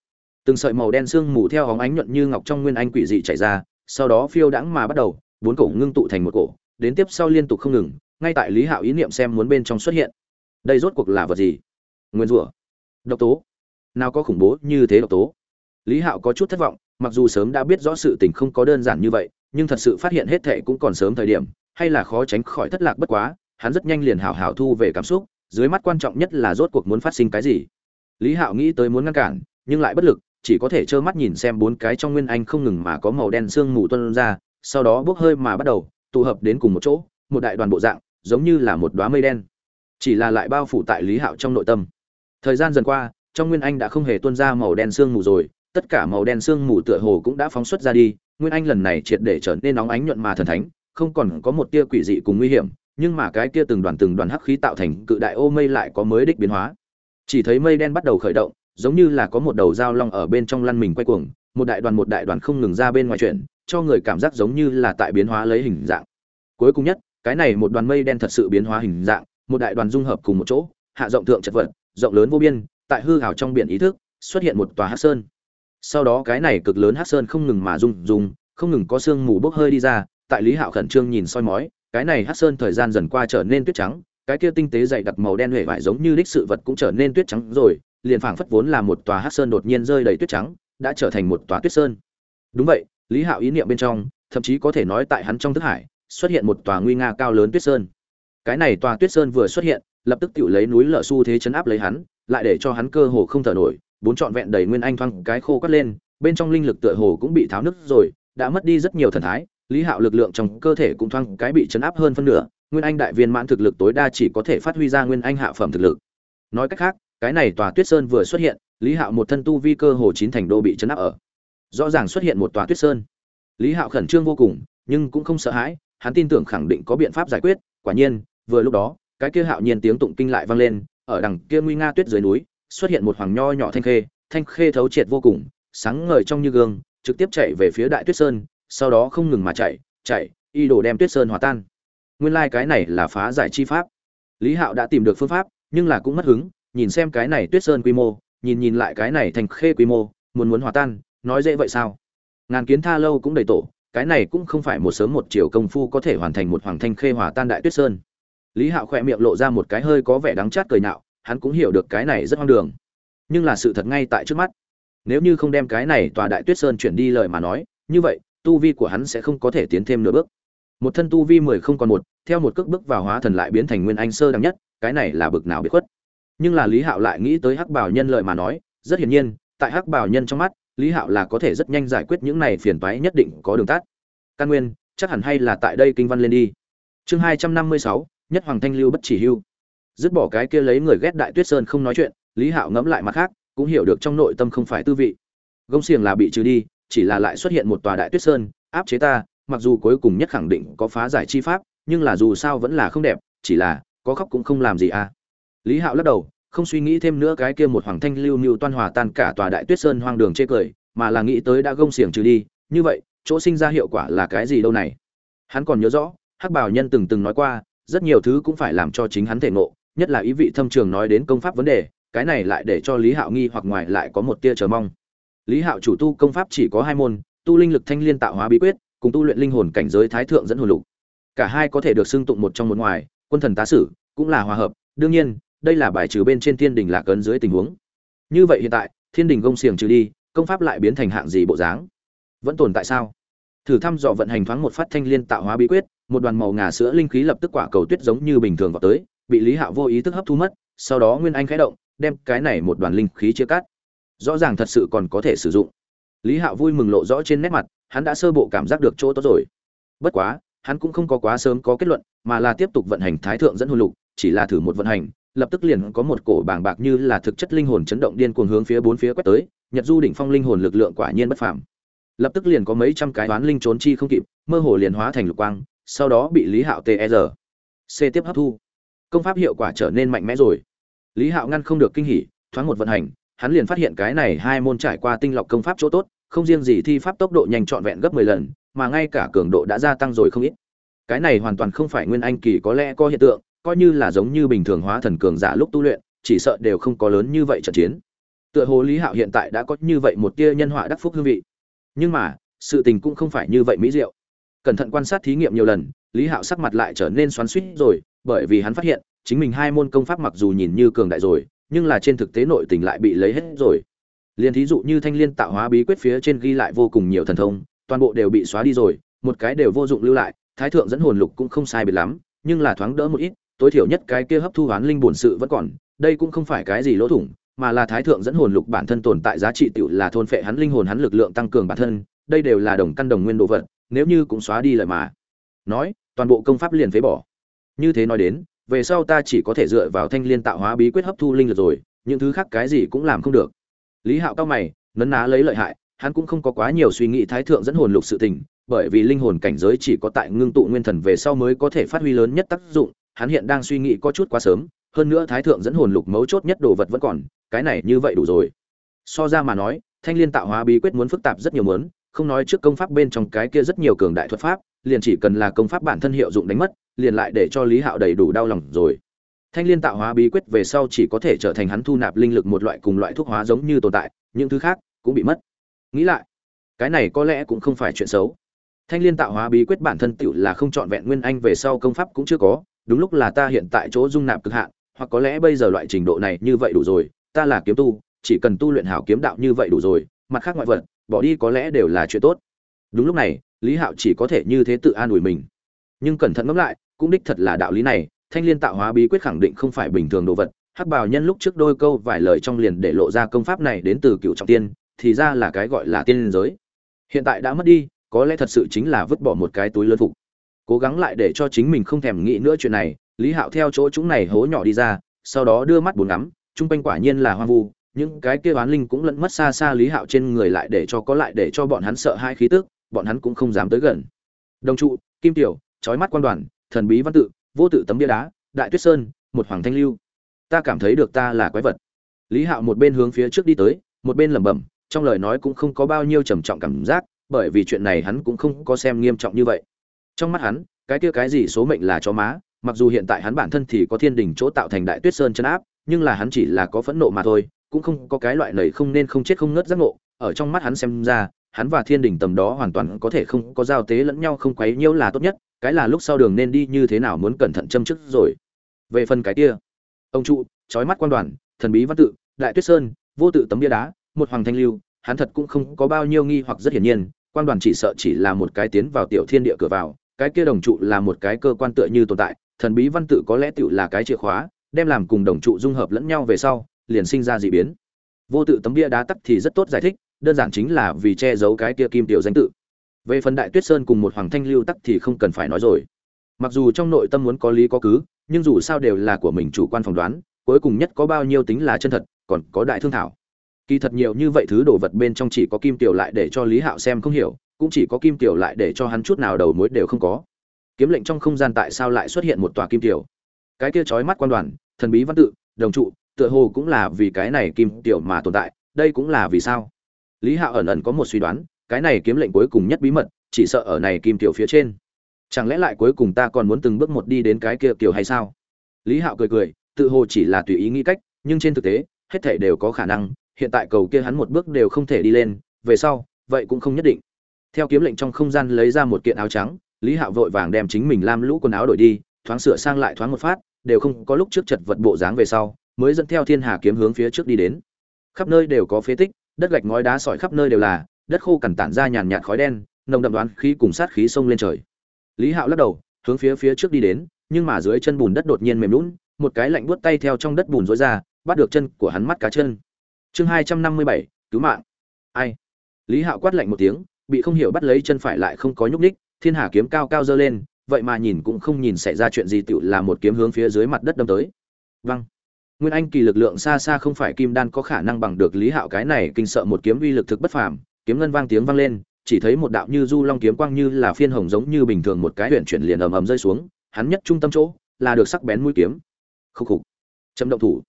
A: Từng sợi màu đen sương mù theo hóng ánh nhuận như ngọc trong nguyên anh quỷ dị chạy ra, sau đó phiêu đãng mà bắt đầu, bốn cổ ngưng tụ thành một cổ, đến tiếp sau liên tục không ngừng ngay tại lý hạo ý niệm xem muốn bên trong xuất hiện. Đây rốt cuộc là vật gì? Nguyên rủa. Độc tố. Nào có khủng bố như thế độc tố? Lý hạo có chút thất vọng, mặc dù sớm đã biết rõ sự tình không có đơn giản như vậy, nhưng thật sự phát hiện hết thệ cũng còn sớm thời điểm, hay là khó tránh khỏi thất lạc bất quá, hắn rất nhanh liền hảo hảo thu về cảm xúc, dưới mắt quan trọng nhất là rốt cuộc muốn phát sinh cái gì. Lý hạo nghĩ tới muốn ngăn cản, nhưng lại bất lực, chỉ có thể trơ mắt nhìn xem bốn cái trong nguyên anh không ngừng mà có màu đen sương mù tuân ra, sau đó bốc hơi mà bắt đầu, tụ hợp đến cùng một chỗ một đại đoàn bộ dạng, giống như là một đóa mây đen. Chỉ là lại bao phủ tại lý hạo trong nội tâm. Thời gian dần qua, trong nguyên anh đã không hề tuôn ra màu đen sương mù rồi, tất cả màu đen sương mù tựa hồ cũng đã phóng xuất ra đi, nguyên anh lần này triệt để trở nên nóng ánh nhuận mà thần thánh, không còn có một tia quỷ dị cùng nguy hiểm, nhưng mà cái kia từng đoàn từng đoàn hắc khí tạo thành cự đại ô mây lại có mới đích biến hóa. Chỉ thấy mây đen bắt đầu khởi động, giống như là có một đầu dao long ở bên trong lăn mình quay cuồng, một đại đoàn một đại đoàn không ngừng ra bên ngoài chuyển, cho người cảm giác giống như là tại biến hóa lấy hình dạng. Cuối cùng nhất cái này một đoàn mây đen thật sự biến hóa hình dạng, một đại đoàn dung hợp cùng một chỗ, hạ rộng thượng chật vật, rộng lớn vô biên, tại hư hào trong biển ý thức, xuất hiện một tòa hát sơn. Sau đó cái này cực lớn hát sơn không ngừng mà rung rung, không ngừng có sương mù bốc hơi đi ra, tại lý hạo khẩn trương nhìn soi mói, cái này hát sơn thời gian dần qua trở nên tuyết trắng, cái kia tinh tế dày đặc màu đen huệ vải giống như đích sự vật cũng trở nên tuyết trắng rồi, liền phảng phất vốn là một tòa hát sơn đột nhiên rơi đầy tuyết trắng, đã trở thành một tòa tuyết sơn. Đúng vậy, lý hạo ý niệm bên trong, thậm chí có thể nói tại hắn trong thức hải xuất hiện một tòa nguy nga cao lớn tuyết sơn. Cái này tòa tuyết sơn vừa xuất hiện, lập tức tự lấy núi lở xu thế chấn áp lấy hắn, lại để cho hắn cơ hồ không thở nổi, bốn trọn vẹn đầy nguyên anh thoang cái khô cắt lên, bên trong linh lực tựa hồ cũng bị tháo nứt rồi, đã mất đi rất nhiều thần thái, lý hạo lực lượng trong cơ thể cũng thoang cái bị chấn áp hơn phân nửa, nguyên anh đại viên mãn thực lực tối đa chỉ có thể phát huy ra nguyên anh hạ phẩm thực lực. Nói cách khác, cái này tòa tuyết sơn vừa xuất hiện, lý hạo một thân tu vi cơ hồ chín thành đô bị chấn áp ở. Rõ ràng xuất hiện một tòa tuyết sơn. Lý hạo khẩn trương vô cùng, nhưng cũng không sợ hãi hắn tin tưởng khẳng định có biện pháp giải quyết, quả nhiên, vừa lúc đó, cái kia hạo nhiên tiếng tụng kinh lại vang lên, ở đằng kia nguy nga tuyết dưới núi, xuất hiện một hoàng nho nhỏ thanh khê thanh khê thấu triệt vô cùng, sáng ngời trong như gương, trực tiếp chạy về phía đại tuyết sơn, sau đó không ngừng mà chạy chạy, y đổ đem tuyết sơn hòa tan. Nguyên lai cái này là phá giải chi pháp. Lý hạo đã tìm được phương pháp, nhưng là cũng mất hứng, nhìn xem cái này tuyết sơn quy mô, nhìn nhìn lại cái này thành khê quy mô, muốn muốn hòa tan, nói dễ vậy sao? Ngàn kiến tha lâu cũng đầy tổ cái này cũng không phải một sớm một chiều công phu có thể hoàn thành một hoàng thanh khê hòa tan đại tuyết sơn. Lý hạo khỏe miệng lộ ra một cái hơi có vẻ đắng chát cười nạo, hắn cũng hiểu được cái này rất hoang đường. Nhưng là sự thật ngay tại trước mắt. Nếu như không đem cái này tòa đại tuyết sơn chuyển đi lời mà nói, như vậy, tu vi của hắn sẽ không có thể tiến thêm nửa bước. Một thân tu vi mười không còn một, theo một cước bước vào hóa thần lại biến thành nguyên anh sơ đẳng nhất, cái này là bực nào bị khuất. Nhưng là lý hạo lại nghĩ tới hắc bảo nhân lợi mà nói, rất hiển nhiên, tại hắc bảo nhân trong mắt lý hạo là có thể rất nhanh giải quyết những này phiền toái nhất định có đường tắt. Căn nguyên, chắc hẳn hay là tại đây kinh văn lên đi. Chương hai trăm năm mươi sáu, nhất hoàng thanh lưu bất chỉ hưu. Dứt bỏ cái kia lấy người ghét đại tuyết sơn không nói chuyện, lý hạo ngẫm lại mặt khác, cũng hiểu được trong nội tâm không phải tư vị. Gông xiềng là bị trừ đi, chỉ là lại xuất hiện một tòa đại tuyết sơn, áp chế ta, mặc dù cuối cùng nhất khẳng định có phá giải chi pháp, nhưng là dù sao vẫn là không đẹp, chỉ là, có khóc cũng không làm gì à. Lý hạo lắc đầu không suy nghĩ thêm nữa cái kia một hoàng thanh lưu mưu toan hòa tan cả tòa đại tuyết sơn hoang đường chê cười, mà là nghĩ tới đã gông xiềng trừ đi. Như vậy, chỗ sinh ra hiệu quả là cái gì đâu này? Hắn còn nhớ rõ, hắc bảo nhân từng từng nói qua, rất nhiều thứ cũng phải làm cho chính hắn thể ngộ, nhất là ý vị thâm trường nói đến công pháp vấn đề, cái này lại để cho lý hạo nghi hoặc ngoài lại có một tia chờ mong. Lý hạo chủ tu công pháp chỉ có hai môn, tu linh lực thanh liên tạo hóa bí quyết, cùng tu luyện linh hồn cảnh giới thái thượng dẫn hồn lục. Cả hai có thể được xưng tụng một trong một ngoài, quân thần tá sử, cũng là hòa hợp. Đương nhiên đây là bài trừ bên trên thiên đình lạc ấn dưới tình huống. Như vậy hiện tại, thiên đình gông xiềng trừ đi, công pháp lại biến thành hạng gì bộ dáng? Vẫn tồn tại sao? Thử thăm dò vận hành thoáng một phát thanh liên tạo hóa bí quyết, một đoàn màu ngà sữa linh khí lập tức quả cầu tuyết giống như bình thường vào tới, bị lý hạo vô ý thức hấp thu mất, sau đó nguyên anh khẽ động, đem cái này một đoàn linh khí chia cắt. Rõ ràng thật sự còn có thể sử dụng. Lý hạo vui mừng lộ rõ trên nét mặt, hắn đã sơ bộ cảm giác được chỗ tốt rồi. Bất quá, hắn cũng không có quá sớm có kết luận, mà là tiếp tục vận hành thái thượng dẫn hồn lục, chỉ là thử một vận hành lập tức liền có một cổ bàng bạc như là thực chất linh hồn chấn động điên cuồng hướng phía bốn phía quét tới, nhật du đỉnh phong linh hồn lực lượng quả nhiên bất phàm. Lập tức liền có mấy trăm cái đoán linh trốn chi không kịp, mơ hồ liền hóa thành lục quang, sau đó bị lý hạo TR c tiếp hấp thu. Công pháp hiệu quả trở nên mạnh mẽ rồi. Lý hạo ngăn không được kinh hỉ, thoáng một vận hành, hắn liền phát hiện cái này hai môn trải qua tinh lọc công pháp chỗ tốt, không riêng gì thi pháp tốc độ nhanh trọn vẹn gấp mười lần, mà ngay cả cường độ đã gia tăng rồi không ít. Cái này hoàn toàn không phải nguyên anh kỳ có lẽ có hiện tượng coi như là giống như bình thường hóa thần cường giả lúc tu luyện, chỉ sợ đều không có lớn như vậy trận chiến. Tựa hồ lý hạo hiện tại đã có như vậy một tia nhân họa đắc phúc hương vị. Nhưng mà, sự tình cũng không phải như vậy mỹ diệu. Cẩn thận quan sát thí nghiệm nhiều lần, lý hạo sắc mặt lại trở nên xoắn xuýt rồi, bởi vì hắn phát hiện, chính mình hai môn công pháp mặc dù nhìn như cường đại rồi, nhưng là trên thực tế nội tình lại bị lấy hết rồi. Liền thí dụ như thanh liên tạo hóa bí quyết phía trên ghi lại vô cùng nhiều thần thông, toàn bộ đều bị xóa đi rồi, một cái đều vô dụng lưu lại, thái thượng dẫn hồn lục cũng không sai biệt lắm, nhưng là thoáng đỡ một ít tối thiểu nhất cái kia hấp thu hoán linh bổn sự vẫn còn, đây cũng không phải cái gì lỗ thủng, mà là thái thượng dẫn hồn lục bản thân tồn tại giá trị tiểu là thôn phệ hắn linh hồn hắn lực lượng tăng cường bản thân, đây đều là đồng căn đồng nguyên đồ vật, nếu như cũng xóa đi lời mà. Nói, toàn bộ công pháp liền phế bỏ. Như thế nói đến, về sau ta chỉ có thể dựa vào thanh liên tạo hóa bí quyết hấp thu linh lực rồi, những thứ khác cái gì cũng làm không được. Lý hạo cao mày, nấn ná lấy lợi hại, hắn cũng không có quá nhiều suy nghĩ thái thượng dẫn hồn lục sự tình, bởi vì linh hồn cảnh giới chỉ có tại ngưng tụ nguyên thần về sau mới có thể phát huy lớn nhất tác dụng hắn hiện đang suy nghĩ có chút quá sớm hơn nữa thái thượng dẫn hồn lục mấu chốt nhất đồ vật vẫn còn cái này như vậy đủ rồi. So ra mà nói thanh liên tạo hóa bí quyết muốn phức tạp rất nhiều muốn, không nói trước công pháp bên trong cái kia rất nhiều cường đại thuật pháp liền chỉ cần là công pháp bản thân hiệu dụng đánh mất liền lại để cho lý hạo đầy đủ đau lòng rồi. Thanh liên tạo hóa bí quyết về sau chỉ có thể trở thành hắn thu nạp linh lực một loại cùng loại thuốc hóa giống như tồn tại những thứ khác cũng bị mất. Nghĩ lại cái này có lẽ cũng không phải chuyện xấu. Thanh liên tạo hóa bí quyết bản thân tựu là không trọn vẹn nguyên anh về sau công pháp cũng chưa có đúng lúc là ta hiện tại chỗ dung nạp cực hạn, hoặc có lẽ bây giờ loại trình độ này như vậy đủ rồi, ta là kiếm tu, chỉ cần tu luyện hảo kiếm đạo như vậy đủ rồi, mặt khác ngoại vật, bỏ đi có lẽ đều là chuyện tốt. Đúng lúc này, lý hạo chỉ có thể như thế tự an ủi mình. Nhưng cẩn thận ngẫm lại, cũng đích thật là đạo lý này, thanh liên tạo hóa bí quyết khẳng định không phải bình thường đồ vật. Hắc bào nhân lúc trước đôi câu vài lời trong liền để lộ ra công pháp này đến từ cựu trọng tiên, thì ra là cái gọi là tiên giới. Hiện tại đã mất đi, có lẽ thật sự chính là vứt bỏ một cái túi lớn phục cố gắng lại để cho chính mình không thèm nghĩ nữa chuyện này, lý hạo theo chỗ chúng này hố nhỏ đi ra, sau đó đưa mắt bốn ngắm, chung quanh quả nhiên là hoang vu, những cái kia oán linh cũng lẫn mất xa xa lý hạo trên người lại để cho có lại để cho bọn hắn sợ hai khí tức, bọn hắn cũng không dám tới gần. Đồng trụ, kim tiểu trói mắt quan đoàn, thần bí văn tự, vô tự tấm bia đá, đại tuyết sơn, một hoàng thanh lưu. Ta cảm thấy được ta là quái vật. Lý hạo một bên hướng phía trước đi tới, một bên lẩm bẩm, trong lời nói cũng không có bao nhiêu trầm trọng cảm giác, bởi vì chuyện này hắn cũng không có xem nghiêm trọng như vậy trong mắt hắn, cái kia cái gì số mệnh là chó má, mặc dù hiện tại hắn bản thân thì có thiên đình chỗ tạo thành đại tuyết sơn chân áp, nhưng là hắn chỉ là có phẫn nộ mà thôi, cũng không có cái loại này không nên không chết không ngớt giác ngộ. Ở trong mắt hắn xem ra, hắn và thiên đình tầm đó hoàn toàn có thể không có giao tế lẫn nhau không quấy nhiễu là tốt nhất, cái là lúc sau đường nên đi như thế nào muốn cẩn thận châm chức rồi. Về phần cái kia, ông trụ trói mắt quan đoàn, thần bí văn tự, đại tuyết sơn, vô tự tấm bia đá, một hoàng thanh lưu, hắn thật cũng không có bao nhiêu nghi hoặc rất hiển nhiên, quan đoàn chỉ sợ chỉ là một cái tiến vào tiểu thiên địa cửa vào cái kia đồng trụ là một cái cơ quan tựa như tồn tại, thần bí văn tự có lẽ tựu là cái chìa khóa, đem làm cùng đồng trụ dung hợp lẫn nhau về sau, liền sinh ra dị biến. Vô tự tấm bia đá tắc thì rất tốt giải thích, đơn giản chính là vì che giấu cái kia kim tiểu danh tự. Về phần đại tuyết sơn cùng một hoàng thanh lưu tắc thì không cần phải nói rồi. Mặc dù trong nội tâm muốn có lý có cứ, nhưng dù sao đều là của mình chủ quan phỏng đoán, cuối cùng nhất có bao nhiêu tính là chân thật, còn có đại thương thảo. Kỳ thật nhiều như vậy thứ đồ vật bên trong chỉ có kim tiểu lại để cho lý hạo xem không hiểu cũng chỉ có kim tiểu lại để cho hắn chút nào đầu mối đều không có. Kiếm lệnh trong không gian tại sao lại xuất hiện một tòa kim tiểu? Cái kia chói mắt quan đoàn, thần bí văn tự, đồng trụ, tựa hồ cũng là vì cái này kim tiểu mà tồn tại, đây cũng là vì sao? Lý hạo ẩn ẩn có một suy đoán, cái này kiếm lệnh cuối cùng nhất bí mật, chỉ sợ ở này kim tiểu phía trên. Chẳng lẽ lại cuối cùng ta còn muốn từng bước một đi đến cái kia kiểu hay sao? Lý hạo cười cười, tự hồ chỉ là tùy ý nghĩ cách, nhưng trên thực tế, hết thể đều có khả năng, hiện tại cầu kia hắn một bước đều không thể đi lên, về sau, vậy cũng không nhất định theo kiếm lệnh trong không gian lấy ra một kiện áo trắng, lý hạo vội vàng đem chính mình lam lũ quần áo đổi đi, thoáng sửa sang lại thoáng một phát, đều không có lúc trước chật vật bộ dáng về sau, mới dẫn theo thiên hà kiếm hướng phía trước đi đến. Khắp nơi đều có phế tích, đất gạch ngói đá sỏi khắp nơi đều là, đất khô cằn tản ra nhàn nhạt khói đen, nồng đậm đoán khí cùng sát khí sông lên trời. Lý hạo lắc đầu, hướng phía phía trước đi đến, nhưng mà dưới chân bùn đất đột nhiên mềm lún một cái lạnh buốt tay theo trong đất bùn rối ra, bắt được chân của hắn mắt cá chân. Chương hai trăm năm mươi bảy, cứu mạng. Ai? Lý hạo quát lạnh một tiếng bị không hiểu bắt lấy chân phải lại không có nhúc ních thiên hà kiếm cao cao dơ lên, vậy mà nhìn cũng không nhìn xảy ra chuyện gì tựu là một kiếm hướng phía dưới mặt đất đâm tới. Văng nguyên anh kỳ lực lượng xa xa không phải kim đan có khả năng bằng được lý hạo cái này kinh sợ một kiếm uy lực thực bất phàm, kiếm ngân vang tiếng vang lên, chỉ thấy một đạo như du long kiếm quang như là phiên hồng giống như bình thường một cái huyện chuyển liền ầm ầm rơi xuống, hắn nhất trung tâm chỗ, là được sắc bén mũi kiếm. Khúc khục. Chấm động thủ.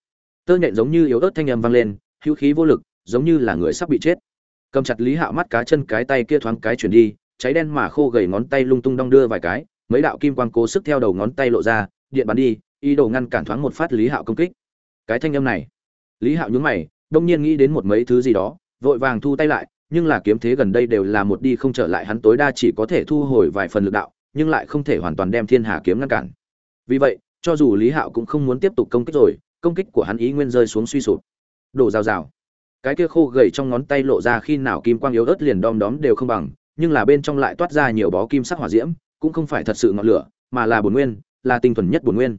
A: Tơ nhện giống như yếu ớt thanh âm vang lên, hữu khí vô lực, giống như là người sắp bị chết cầm chặt lý hạo mắt cá chân cái tay kia thoáng cái chuyển đi, cháy đen mà khô gầy ngón tay lung tung đong đưa vài cái, mấy đạo kim quang cố sức theo đầu ngón tay lộ ra, điện bắn đi, ý đồ ngăn cản thoáng một phát lý hạo công kích. Cái thanh âm này, lý hạo nhún mày, đông nhiên nghĩ đến một mấy thứ gì đó, vội vàng thu tay lại, nhưng là kiếm thế gần đây đều là một đi không trở lại, hắn tối đa chỉ có thể thu hồi vài phần lực đạo, nhưng lại không thể hoàn toàn đem thiên hà kiếm ngăn cản. Vì vậy, cho dù lý hạo cũng không muốn tiếp tục công kích rồi, công kích của hắn ý nguyên rơi xuống suy sụp. Đổ rào rào cái kia khô gầy trong ngón tay lộ ra khi nào kim quang yếu ớt liền đom đóm đều không bằng, nhưng là bên trong lại toát ra nhiều bó kim sắc hỏa diễm, cũng không phải thật sự ngọn lửa, mà là bổn nguyên, là tinh thuần nhất bổn nguyên.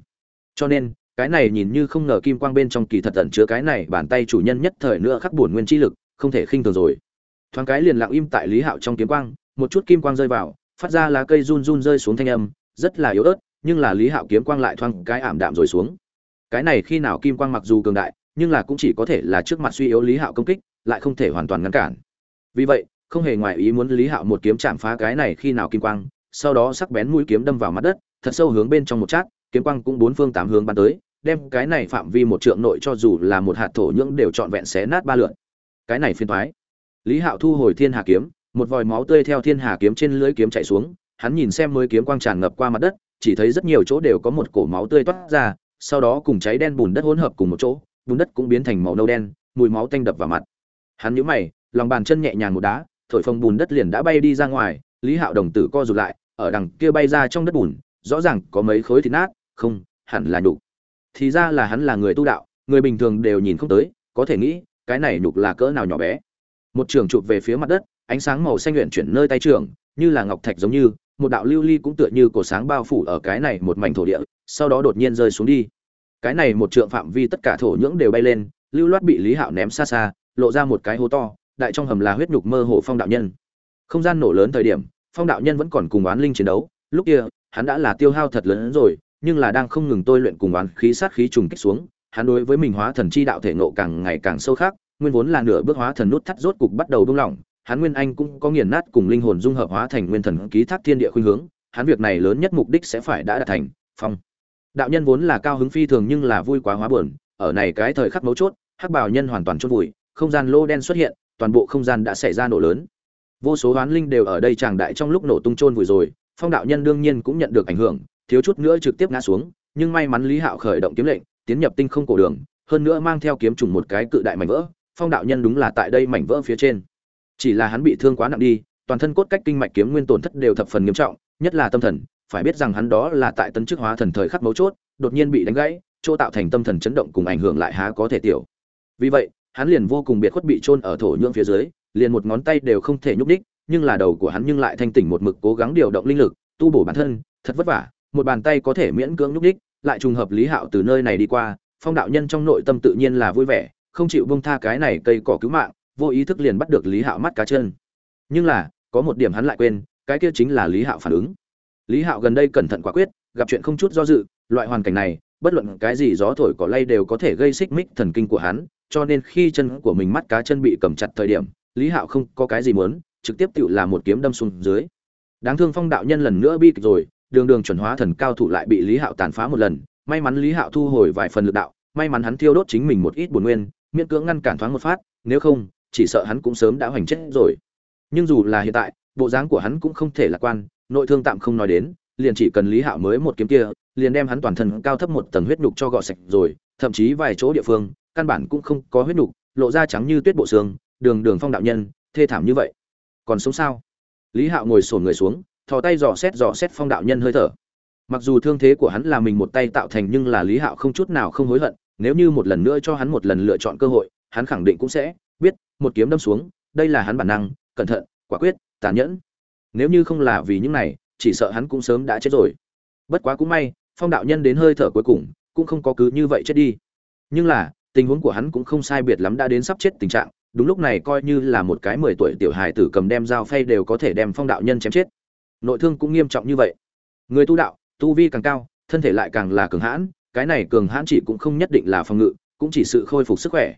A: Cho nên, cái này nhìn như không ngờ kim quang bên trong kỳ thật tẩn chứa cái này bàn tay chủ nhân nhất thời nữa khắc bổn nguyên chi lực, không thể khinh thường rồi. Thoáng cái liền lặng im tại lý hạo trong kiếm quang, một chút kim quang rơi vào, phát ra lá cây run run rơi xuống thanh âm, rất là yếu ớt, nhưng là lý hạo kiếm quang lại thoáng cái ảm đạm rồi xuống. Cái này khi nào kim quang mặc dù cường đại nhưng là cũng chỉ có thể là trước mặt suy yếu lý hạo công kích, lại không thể hoàn toàn ngăn cản. Vì vậy, không hề ngoài ý muốn lý hạo một kiếm chạm phá cái này khi nào kim quang, sau đó sắc bén mũi kiếm đâm vào mặt đất, thật sâu hướng bên trong một chát, kiếm quang cũng bốn phương tám hướng bắn tới, đem cái này phạm vi một trượng nội cho dù là một hạt thổ nhưỡng đều trọn vẹn xé nát ba lượn. Cái này phiên thoái lý hạo thu hồi thiên hà kiếm, một vòi máu tươi theo thiên hà kiếm trên lưỡi kiếm chạy xuống, hắn nhìn xem mới kiếm quang tràn ngập qua mặt đất, chỉ thấy rất nhiều chỗ đều có một cổ máu tươi toát ra, sau đó cùng cháy đen bùn đất hỗn hợp cùng một chỗ bùn đất cũng biến thành màu nâu đen, mùi máu tanh đập vào mặt. Hắn nhíu mày, lòng bàn chân nhẹ nhàng một đá, thổi phồng bùn đất liền đã bay đi ra ngoài, lý hạo đồng tử co rụt lại, ở đằng kia bay ra trong đất bùn, rõ ràng có mấy khối thịt nát, không, hẳn là nhục. Thì ra là hắn là người tu đạo, người bình thường đều nhìn không tới, có thể nghĩ, cái này nhục là cỡ nào nhỏ bé. Một trường chụp về phía mặt đất, ánh sáng màu xanh luyện chuyển nơi tay trường, như là ngọc thạch giống như, một đạo lưu ly cũng tựa như cổ sáng bao phủ ở cái này một mảnh thổ địa, sau đó đột nhiên rơi xuống đi cái này một trượng phạm vi tất cả thổ nhưỡng đều bay lên, lưu loát bị lý hạo ném xa xa, lộ ra một cái hố to, đại trong hầm là huyết nhục mơ hồ phong đạo nhân. Không gian nổ lớn thời điểm, phong đạo nhân vẫn còn cùng oán linh chiến đấu, lúc kia, hắn đã là tiêu hao thật lớn hơn rồi, nhưng là đang không ngừng tôi luyện cùng oán khí sát khí trùng kích xuống, hắn đối với mình hóa thần chi đạo thể ngộ càng ngày càng sâu khác, nguyên vốn là nửa bước hóa thần nút thắt rốt cục bắt đầu buông lỏng, hắn nguyên anh cũng có nghiền nát cùng linh hồn dung hợp hóa thành nguyên thần ký thác thiên địa khuynh hướng, hắn việc này lớn nhất mục đích sẽ phải đã đạt thành, phong đạo nhân vốn là cao hứng phi thường nhưng là vui quá hóa buồn, ở này cái thời khắc mấu chốt, hắc bảo nhân hoàn toàn chôn vùi, không gian lô đen xuất hiện, toàn bộ không gian đã xảy ra nổ lớn. Vô số hoán linh đều ở đây tràng đại trong lúc nổ tung chôn vùi rồi, phong đạo nhân đương nhiên cũng nhận được ảnh hưởng, thiếu chút nữa trực tiếp ngã xuống, nhưng may mắn lý hạo khởi động kiếm lệnh, tiến nhập tinh không cổ đường, hơn nữa mang theo kiếm trùng một cái cự đại mảnh vỡ, phong đạo nhân đúng là tại đây mảnh vỡ phía trên. Chỉ là hắn bị thương quá nặng đi, toàn thân cốt cách kinh mạch kiếm nguyên tổn thất đều thập phần nghiêm trọng, nhất là tâm thần phải biết rằng hắn đó là tại tân chức hóa thần thời khắc mấu chốt, đột nhiên bị đánh gãy, chỗ tạo thành tâm thần chấn động cùng ảnh hưởng lại há có thể tiểu. Vì vậy, hắn liền vô cùng biệt khuất bị chôn ở thổ nhưỡng phía dưới, liền một ngón tay đều không thể nhúc đích nhưng là đầu của hắn nhưng lại thanh tỉnh một mực cố gắng điều động linh lực, tu bổ bản thân, thật vất vả, một bàn tay có thể miễn cưỡng nhúc đích lại trùng hợp lý hạo từ nơi này đi qua, phong đạo nhân trong nội tâm tự nhiên là vui vẻ, không chịu bông tha cái này cây cỏ cứu mạng, vô ý thức liền bắt được lý hạo mắt cá chân. Nhưng là, có một điểm hắn lại quên, cái kia chính là lý hạo phản ứng lý hạo gần đây cẩn thận quả quyết, gặp chuyện không chút do dự, loại hoàn cảnh này, bất luận cái gì gió thổi cỏ lay đều có thể gây xích mích thần kinh của hắn, cho nên khi chân của mình mắt cá chân bị cầm chặt thời điểm, lý hạo không có cái gì muốn, trực tiếp tựu là một kiếm đâm xuống dưới. Đáng thương phong đạo nhân lần nữa bi kịch rồi, đường đường chuẩn hóa thần cao thủ lại bị lý hạo tàn phá một lần, may mắn lý hạo thu hồi vài phần lực đạo, may mắn hắn thiêu đốt chính mình một ít buồn nguyên, miễn cưỡng ngăn cản thoáng một phát, nếu không, chỉ sợ hắn cũng sớm đã hoành chết rồi. Nhưng dù là hiện tại, bộ dáng của hắn cũng không thể lạc quan nội thương tạm không nói đến, liền chỉ cần lý hạo mới một kiếm kia, liền đem hắn toàn thân cao thấp một tầng huyết nhục cho gọt sạch rồi, thậm chí vài chỗ địa phương, căn bản cũng không có huyết nhục, lộ ra trắng như tuyết bộ xương, đường đường phong đạo nhân, thê thảm như vậy. Còn sống sao? Lý hạo ngồi sổn người xuống, thò tay dò xét dò xét phong đạo nhân hơi thở. Mặc dù thương thế của hắn là mình một tay tạo thành nhưng là lý hạo không chút nào không hối hận, nếu như một lần nữa cho hắn một lần lựa chọn cơ hội, hắn khẳng định cũng sẽ biết, một kiếm đâm xuống, đây là hắn bản năng, cẩn thận, quả quyết, tàn nhẫn nếu như không là vì những này, chỉ sợ hắn cũng sớm đã chết rồi. Bất quá cũng may, phong đạo nhân đến hơi thở cuối cùng, cũng không có cứ như vậy chết đi. Nhưng là, tình huống của hắn cũng không sai biệt lắm đã đến sắp chết tình trạng, đúng lúc này coi như là một cái mười tuổi tiểu hài tử cầm đem dao phay đều có thể đem phong đạo nhân chém chết. Nội thương cũng nghiêm trọng như vậy. Người tu đạo, tu vi càng cao, thân thể lại càng là cường hãn, cái này cường hãn chỉ cũng không nhất định là phòng ngự, cũng chỉ sự khôi phục sức khỏe.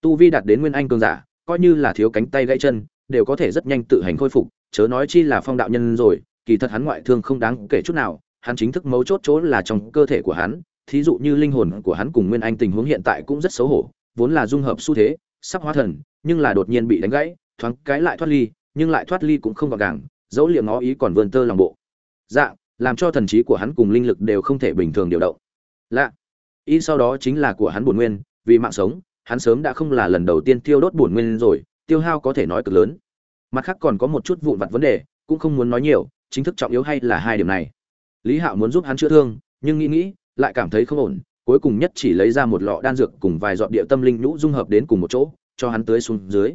A: Tu vi đạt đến nguyên anh cường giả, coi như là thiếu cánh tay gãy chân, đều có thể rất nhanh tự hành khôi phục chớ nói chi là phong đạo nhân rồi, kỳ thật hắn ngoại thương không đáng kể chút nào, hắn chính thức mấu chốt chỗ là trong cơ thể của hắn, thí dụ như linh hồn của hắn cùng nguyên anh tình huống hiện tại cũng rất xấu hổ, vốn là dung hợp xu thế, sắp hóa thần, nhưng là đột nhiên bị đánh gãy, thoáng cái lại thoát ly, nhưng lại thoát ly cũng không gọn gàng dẫu liệm ngó ý còn vươn tơ lòng bộ. Dạ làm cho thần trí của hắn cùng linh lực đều không thể bình thường điều động. Lạ, ý sau đó chính là của hắn bổn nguyên, vì mạng sống, hắn sớm đã không là lần đầu tiên tiêu đốt bổn nguyên rồi, tiêu hao có thể nói cực lớn mặt khác còn có một chút vụn vặt vấn đề, cũng không muốn nói nhiều, chính thức trọng yếu hay là hai điểm này. Lý hạo muốn giúp hắn chữa thương, nhưng nghĩ nghĩ, lại cảm thấy không ổn, cuối cùng nhất chỉ lấy ra một lọ đan dược cùng vài giọt địa tâm linh nhũ dung hợp đến cùng một chỗ, cho hắn tưới xuống dưới.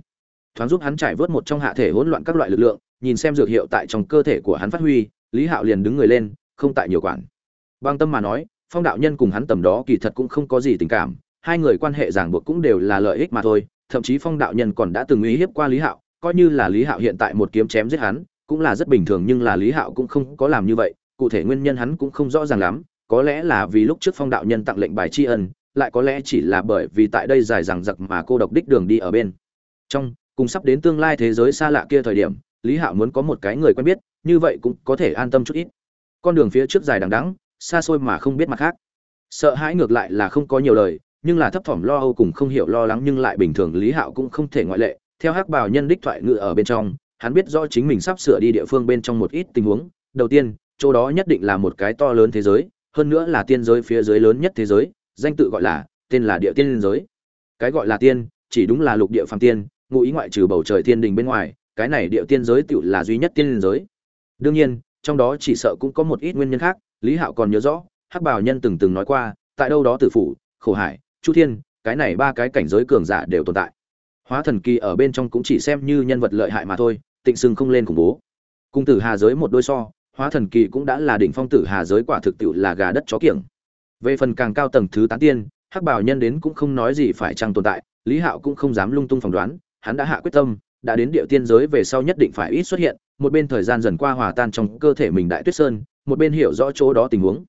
A: Thoáng giúp hắn trải vớt một trong hạ thể hỗn loạn các loại lực lượng, nhìn xem dược hiệu tại trong cơ thể của hắn phát huy, lý hạo liền đứng người lên, không tại nhiều quản. Bằng tâm mà nói, phong đạo nhân cùng hắn tầm đó kỳ thật cũng không có gì tình cảm, hai người quan hệ ràng buộc cũng đều là lợi ích mà thôi, thậm chí phong đạo nhân còn đã từng uy hiếp qua lý hạo coi như là lý hạo hiện tại một kiếm chém giết hắn, cũng là rất bình thường, nhưng là lý hạo cũng không có làm như vậy, cụ thể nguyên nhân hắn cũng không rõ ràng lắm, có lẽ là vì lúc trước phong đạo nhân tặng lệnh bài tri ân, lại có lẽ chỉ là bởi vì tại đây dài rằng giặc mà cô độc đích đường đi ở bên. Trong, cùng sắp đến tương lai thế giới xa lạ kia thời điểm, lý hạo muốn có một cái người quen biết, như vậy cũng có thể an tâm chút ít. Con đường phía trước dài đằng đắng xa xôi mà không biết mặt khác. Sợ hãi ngược lại là không có nhiều lời, nhưng là thấp thỏm lo âu cùng không hiểu lo lắng nhưng lại bình thường, lý hạo cũng không thể ngoại lệ theo hắc Bảo nhân đích thoại ngự ở bên trong, hắn biết rõ chính mình sắp sửa đi địa phương bên trong một ít tình huống. Đầu tiên, chỗ đó nhất định là một cái to lớn thế giới, hơn nữa là tiên giới phía dưới lớn nhất thế giới, danh tự gọi là, tên là địa tiên giới. Cái gọi là tiên, chỉ đúng là lục địa phàm tiên, ngụ ý ngoại trừ bầu trời thiên đình bên ngoài, cái này địa tiên giới tựu là duy nhất tiên giới. Đương nhiên, trong đó chỉ sợ cũng có một ít nguyên nhân khác, lý hạo còn nhớ rõ, hắc bảo nhân từng từng nói qua, tại đâu đó tử phủ, khổ hải, chu thiên, cái này ba cái cảnh giới cường giả đều tồn tại hóa thần kỳ ở bên trong cũng chỉ xem như nhân vật lợi hại mà thôi, tịnh sưng không lên khủng bố. Cung tử hà giới một đôi so, hóa thần kỳ cũng đã là đỉnh phong tử hà giới quả thực tiệu là gà đất chó kiểng. Về phần càng cao tầng thứ tán tiên, hắc bảo nhân đến cũng không nói gì phải chăng tồn tại, lý hạo cũng không dám lung tung phỏng đoán, hắn đã hạ quyết tâm, đã đến địa tiên giới về sau nhất định phải ít xuất hiện, một bên thời gian dần qua hòa tan trong cơ thể mình đại tuyết sơn, một bên hiểu rõ chỗ đó tình huống.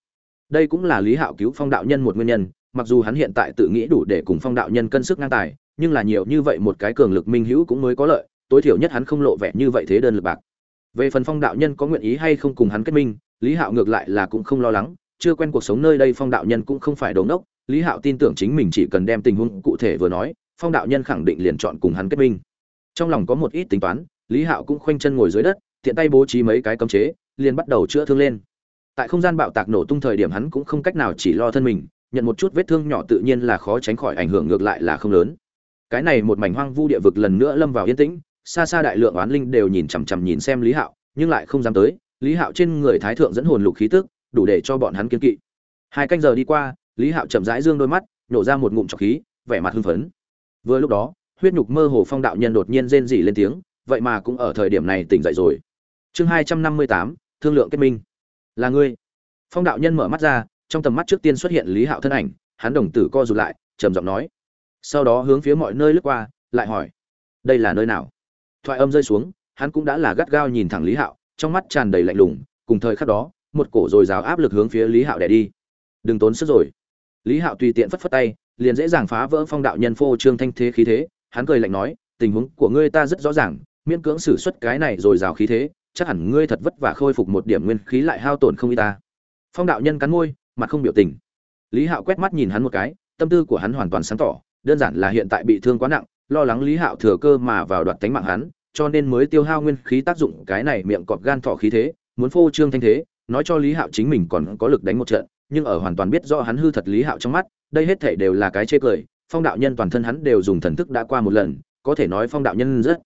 A: Đây cũng là lý hạo cứu phong đạo nhân một nguyên nhân, mặc dù hắn hiện tại tự nghĩ đủ để cùng phong đạo nhân cân sức ngang tài nhưng là nhiều như vậy một cái cường lực minh hữu cũng mới có lợi, tối thiểu nhất hắn không lộ vẻ như vậy thế đơn lực bạc. Về phần phong đạo nhân có nguyện ý hay không cùng hắn kết minh, lý hạo ngược lại là cũng không lo lắng, chưa quen cuộc sống nơi đây phong đạo nhân cũng không phải đống đốc lý hạo tin tưởng chính mình chỉ cần đem tình huống cụ thể vừa nói, phong đạo nhân khẳng định liền chọn cùng hắn kết minh. Trong lòng có một ít tính toán, lý hạo cũng khoanh chân ngồi dưới đất, tiện tay bố trí mấy cái cấm chế, liền bắt đầu chữa thương lên. Tại không gian bạo tạc nổ tung thời điểm hắn cũng không cách nào chỉ lo thân mình, nhận một chút vết thương nhỏ tự nhiên là khó tránh khỏi ảnh hưởng ngược lại là không lớn cái này một mảnh hoang vu địa vực lần nữa lâm vào yên tĩnh, xa xa đại lượng oán linh đều nhìn chằm chằm nhìn xem lý hạo, nhưng lại không dám tới. Lý hạo trên người thái thượng dẫn hồn lục khí tức, đủ để cho bọn hắn kiên kỵ. Hai canh giờ đi qua, lý hạo chậm rãi dương đôi mắt nhổ ra một ngụm trọc khí, vẻ mặt hưng phấn. Vừa lúc đó, huyết nhục mơ hồ phong đạo nhân đột nhiên rên rỉ lên tiếng, vậy mà cũng ở thời điểm này tỉnh dậy rồi. Chương hai trăm năm mươi tám, thương lượng kết minh. Là ngươi. Phong đạo nhân mở mắt ra, trong tầm mắt trước tiên xuất hiện lý hạo thân ảnh, hắn đồng tử co rụt lại, trầm giọng nói sau đó hướng phía mọi nơi lướt qua, lại hỏi, đây là nơi nào? Thoại âm rơi xuống, hắn cũng đã là gắt gao nhìn thẳng lý hạo, trong mắt tràn đầy lạnh lùng, cùng thời khắc đó, một cổ dồi dào áp lực hướng phía lý hạo đẻ đi. Đừng tốn sức rồi. Lý hạo tùy tiện phất phất tay, liền dễ dàng phá vỡ phong đạo nhân phô trương thanh thế khí thế, hắn cười lạnh nói, tình huống của ngươi ta rất rõ ràng, miễn cưỡng xử suất cái này rồi dào khí thế, chắc hẳn ngươi thật vất vả khôi phục một điểm nguyên khí lại hao tổn không y ta. Phong đạo nhân cắn môi, mặt không biểu tình. Lý hạo quét mắt nhìn hắn một cái, tâm tư của hắn hoàn toàn sáng tỏ đơn giản là hiện tại bị thương quá nặng, lo lắng lý hạo thừa cơ mà vào đoạt tánh mạng hắn, cho nên mới tiêu hao nguyên khí tác dụng cái này miệng cọp gan thỏ khí thế, muốn phô trương thanh thế, nói cho lý hạo chính mình còn có lực đánh một trận, nhưng ở hoàn toàn biết rõ hắn hư thật lý hạo trong mắt, đây hết thể đều là cái chê cười, phong đạo nhân toàn thân hắn đều dùng thần thức đã qua một lần, có thể nói phong đạo nhân rất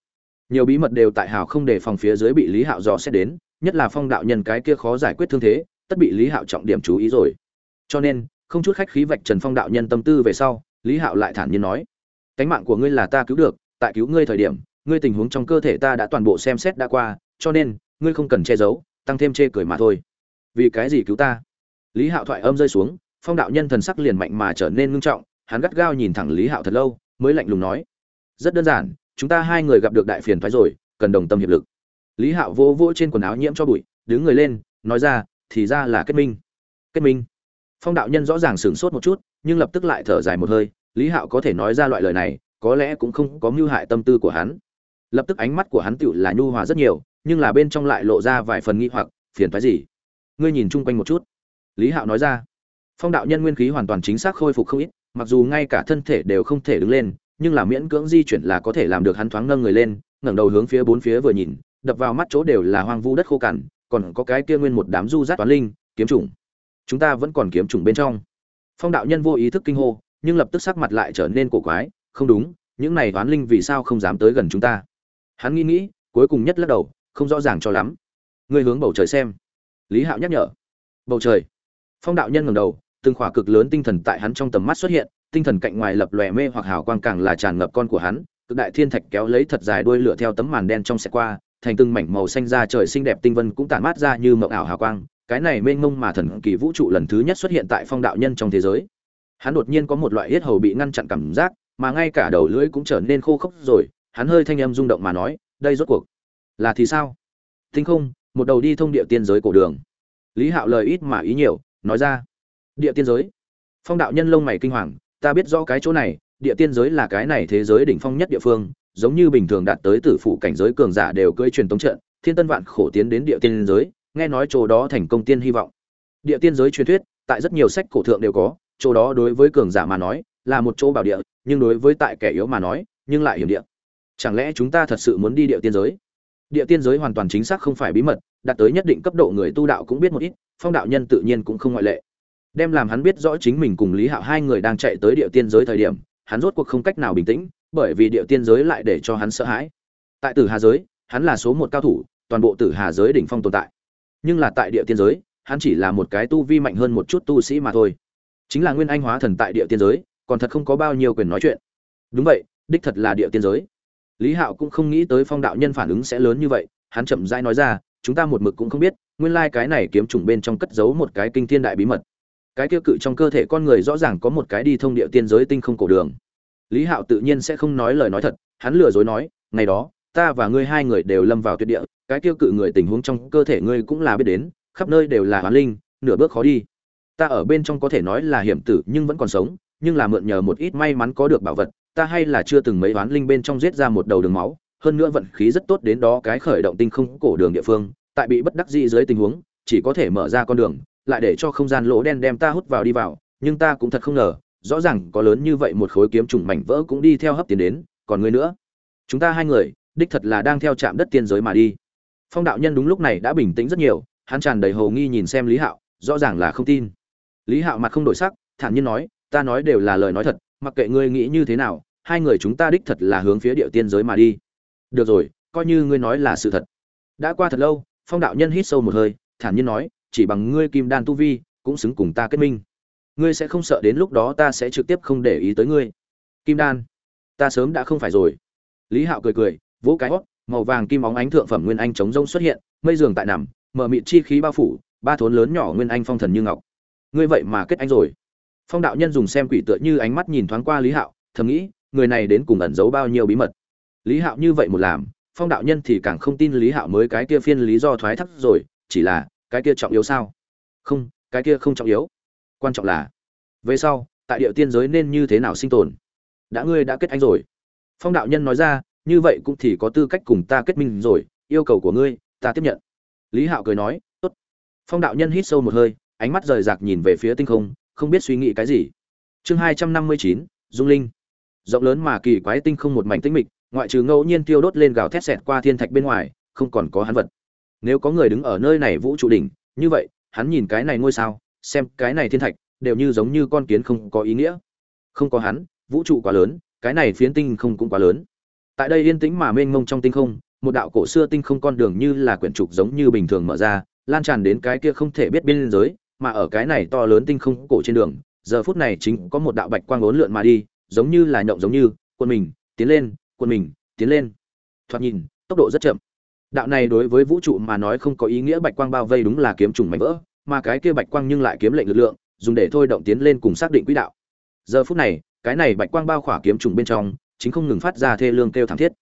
A: nhiều bí mật đều tại hào không để phòng phía dưới bị lý hạo dò xét đến, nhất là phong đạo nhân cái kia khó giải quyết thương thế, tất bị lý hạo trọng điểm chú ý rồi. Cho nên, không chút khách khí vạch trần phong đạo nhân tâm tư về sau lý hạo lại thản nhiên nói, cánh mạng của ngươi là ta cứu được, tại cứu ngươi thời điểm, ngươi tình huống trong cơ thể ta đã toàn bộ xem xét đã qua, cho nên, ngươi không cần che giấu, tăng thêm chê cười mà thôi. Vì cái gì cứu ta? Lý hạo thoại âm rơi xuống, phong đạo nhân thần sắc liền mạnh mà trở nên ngưng trọng, hắn gắt gao nhìn thẳng lý hạo thật lâu, mới lạnh lùng nói, rất đơn giản, chúng ta hai người gặp được đại phiền thoái rồi, cần đồng tâm hiệp lực. Lý hạo vô vỗ trên quần áo nhiễm cho bụi, đứng người lên, nói ra, thì ra là kết minh. Kết minh? Phong đạo nhân rõ ràng sửng sốt một chút nhưng lập tức lại thở dài một hơi, lý hạo có thể nói ra loại lời này, có lẽ cũng không có mưu hại tâm tư của hắn. Lập tức ánh mắt của hắn tựu là nhu hòa rất nhiều, nhưng là bên trong lại lộ ra vài phần nghi hoặc, phiền phái gì? Ngươi nhìn chung quanh một chút. Lý hạo nói ra. Phong đạo nhân nguyên khí hoàn toàn chính xác khôi phục không ít, mặc dù ngay cả thân thể đều không thể đứng lên, nhưng là miễn cưỡng di chuyển là có thể làm được hắn thoáng nâng người lên, ngẩng đầu hướng phía bốn phía vừa nhìn, đập vào mắt chỗ đều là hoang vu đất khô cằn, còn có cái kia nguyên một đám du rát toán linh, kiếm chủng. Chúng ta vẫn còn kiếm chủng bên trong phong đạo nhân vô ý thức kinh hô, nhưng lập tức sắc mặt lại trở nên cổ quái, không đúng, những này toán linh vì sao không dám tới gần chúng ta? Hắn nghĩ nghĩ, cuối cùng nhất lắc đầu, không rõ ràng cho lắm. Ngươi hướng bầu trời xem. Lý hạo nhắc nhở. Bầu trời. Phong đạo nhân ngầm đầu, từng khỏa cực lớn tinh thần tại hắn trong tầm mắt xuất hiện, tinh thần cạnh ngoài lập lòe mê hoặc hào quang càng là tràn ngập con của hắn, cực đại thiên thạch kéo lấy thật dài đuôi lửa theo tấm màn đen trong xe qua, thành từng mảnh màu xanh ra trời xinh đẹp tinh vân cũng tản mát ra như mộng ảo hào quang cái này mênh mông mà thần kỳ vũ trụ lần thứ nhất xuất hiện tại phong đạo nhân trong thế giới. Hắn đột nhiên có một loại yết hầu bị ngăn chặn cảm giác, mà ngay cả đầu lưỡi cũng trở nên khô khốc rồi, hắn hơi thanh âm rung động mà nói, đây rốt cuộc là thì sao? Tinh không, một đầu đi thông địa tiên giới cổ đường. Lý hạo lời ít mà ý nhiều, nói ra, địa tiên giới? Phong đạo nhân lông mày kinh hoàng, ta biết rõ cái chỗ này, địa tiên giới là cái này thế giới đỉnh phong nhất địa phương, giống như bình thường đạt tới tử phụ cảnh giới cường giả đều cưỡi truyền tống trận, thiên tân vạn khổ tiến đến địa tiên giới nghe nói chỗ đó thành công tiên hy vọng. Địa tiên giới truyền thuyết, tại rất nhiều sách cổ thượng đều có, chỗ đó đối với cường giả mà nói, là một chỗ bảo địa, nhưng đối với tại kẻ yếu mà nói, nhưng lại hiểm địa. Chẳng lẽ chúng ta thật sự muốn đi địa tiên giới? Địa tiên giới hoàn toàn chính xác không phải bí mật, đạt tới nhất định cấp độ người tu đạo cũng biết một ít, phong đạo nhân tự nhiên cũng không ngoại lệ. Đem làm hắn biết rõ chính mình cùng lý hạo hai người đang chạy tới địa tiên giới thời điểm, hắn rốt cuộc không cách nào bình tĩnh, bởi vì địa tiên giới lại để cho hắn sợ hãi. Tại tử hà giới, hắn là số một cao thủ, toàn bộ tử hà giới đỉnh phong tồn tại nhưng là tại địa tiên giới, hắn chỉ là một cái tu vi mạnh hơn một chút tu sĩ mà thôi. Chính là nguyên anh hóa thần tại địa tiên giới, còn thật không có bao nhiêu quyền nói chuyện. Đúng vậy, đích thật là địa tiên giới. Lý hạo cũng không nghĩ tới phong đạo nhân phản ứng sẽ lớn như vậy, hắn chậm rãi nói ra, chúng ta một mực cũng không biết, nguyên lai cái này kiếm trùng bên trong cất giấu một cái kinh thiên đại bí mật. Cái tiêu cự trong cơ thể con người rõ ràng có một cái đi thông địa tiên giới tinh không cổ đường. Lý hạo tự nhiên sẽ không nói lời nói thật, hắn lừa dối nói, ngày đó, ta và ngươi hai người đều lâm vào tuyệt địa cái tiêu cự người tình huống trong cơ thể ngươi cũng là biết đến, khắp nơi đều là hoán linh, nửa bước khó đi. Ta ở bên trong có thể nói là hiểm tử nhưng vẫn còn sống, nhưng là mượn nhờ một ít may mắn có được bảo vật, ta hay là chưa từng mấy hoán linh bên trong giết ra một đầu đường máu, hơn nữa vận khí rất tốt đến đó cái khởi động tinh không cổ đường địa phương, tại bị bất đắc dĩ dưới tình huống, chỉ có thể mở ra con đường, lại để cho không gian lỗ đen đem ta hút vào đi vào, nhưng ta cũng thật không ngờ, rõ ràng có lớn như vậy một khối kiếm trùng mảnh vỡ cũng đi theo hấp tiến đến, còn ngươi nữa. Chúng ta hai người, đích thật là đang theo chạm đất tiên giới mà đi phong đạo nhân đúng lúc này đã bình tĩnh rất nhiều, hắn tràn đầy hồ nghi nhìn xem lý hạo, rõ ràng là không tin. Lý hạo mặt không đổi sắc, thản nhiên nói, ta nói đều là lời nói thật, mặc kệ ngươi nghĩ như thế nào, hai người chúng ta đích thật là hướng phía địa tiên giới mà đi. Được rồi, coi như ngươi nói là sự thật. Đã qua thật lâu, phong đạo nhân hít sâu một hơi, thản nhiên nói, chỉ bằng ngươi kim đan tu vi, cũng xứng cùng ta kết minh. Ngươi sẽ không sợ đến lúc đó ta sẽ trực tiếp không để ý tới ngươi. Kim đan, ta sớm đã không phải rồi. Lý hạo cười cười vỗ cái hót màu vàng kim óng ánh thượng phẩm nguyên anh chống rông xuất hiện, mây giường tại nằm mở mịt chi khí bao phủ, ba thốn lớn nhỏ nguyên anh phong thần như ngọc. Ngươi vậy mà kết anh rồi. Phong đạo nhân dùng xem quỷ tựa như ánh mắt nhìn thoáng qua lý hạo, thầm nghĩ, người này đến cùng ẩn giấu bao nhiêu bí mật. Lý hạo như vậy một làm, phong đạo nhân thì càng không tin lý hạo mới cái kia phiên lý do thoái thác rồi, chỉ là, cái kia trọng yếu sao? Không, cái kia không trọng yếu. Quan trọng là, về sau, tại địa tiên giới nên như thế nào sinh tồn? Đã ngươi đã kết anh rồi. Phong đạo nhân nói ra như vậy cũng thì có tư cách cùng ta kết minh rồi, yêu cầu của ngươi, ta tiếp nhận. Lý hạo cười nói, tốt. Phong đạo nhân hít sâu một hơi, ánh mắt rời rạc nhìn về phía tinh không không biết suy nghĩ cái gì. Chương hai trăm năm mươi chín, dung linh. Rộng lớn mà kỳ quái tinh không một mảnh tĩnh mịch, ngoại trừ ngẫu nhiên tiêu đốt lên gào thét xẹt qua thiên thạch bên ngoài, không còn có hắn vật. Nếu có người đứng ở nơi này vũ trụ đỉnh, như vậy, hắn nhìn cái này ngôi sao, xem cái này thiên thạch, đều như giống như con kiến không có ý nghĩa. Không có hắn, vũ trụ quá lớn, cái này phiến tinh không cũng quá lớn tại đây yên tĩnh mà mênh mông trong tinh không, một đạo cổ xưa tinh không con đường như là quyển trục giống như bình thường mở ra, lan tràn đến cái kia không thể biết biên giới, mà ở cái này to lớn tinh không cổ trên đường, giờ phút này chính có một đạo bạch quang ốn lượn mà đi, giống như là nhộng giống như quân mình, tiến lên quân mình, tiến lên. Thoạt nhìn, tốc độ rất chậm. Đạo này đối với vũ trụ mà nói không có ý nghĩa bạch quang bao vây đúng là kiếm trùng mảnh vỡ, mà cái kia bạch quang nhưng lại kiếm lệnh lực lượng, dùng để thôi động tiến lên cùng xác định quỹ đạo. Giờ phút này, cái này bạch quang bao khỏa kiếm trùng bên trong chính không ngừng phát ra thê lương kêu thảm thiết.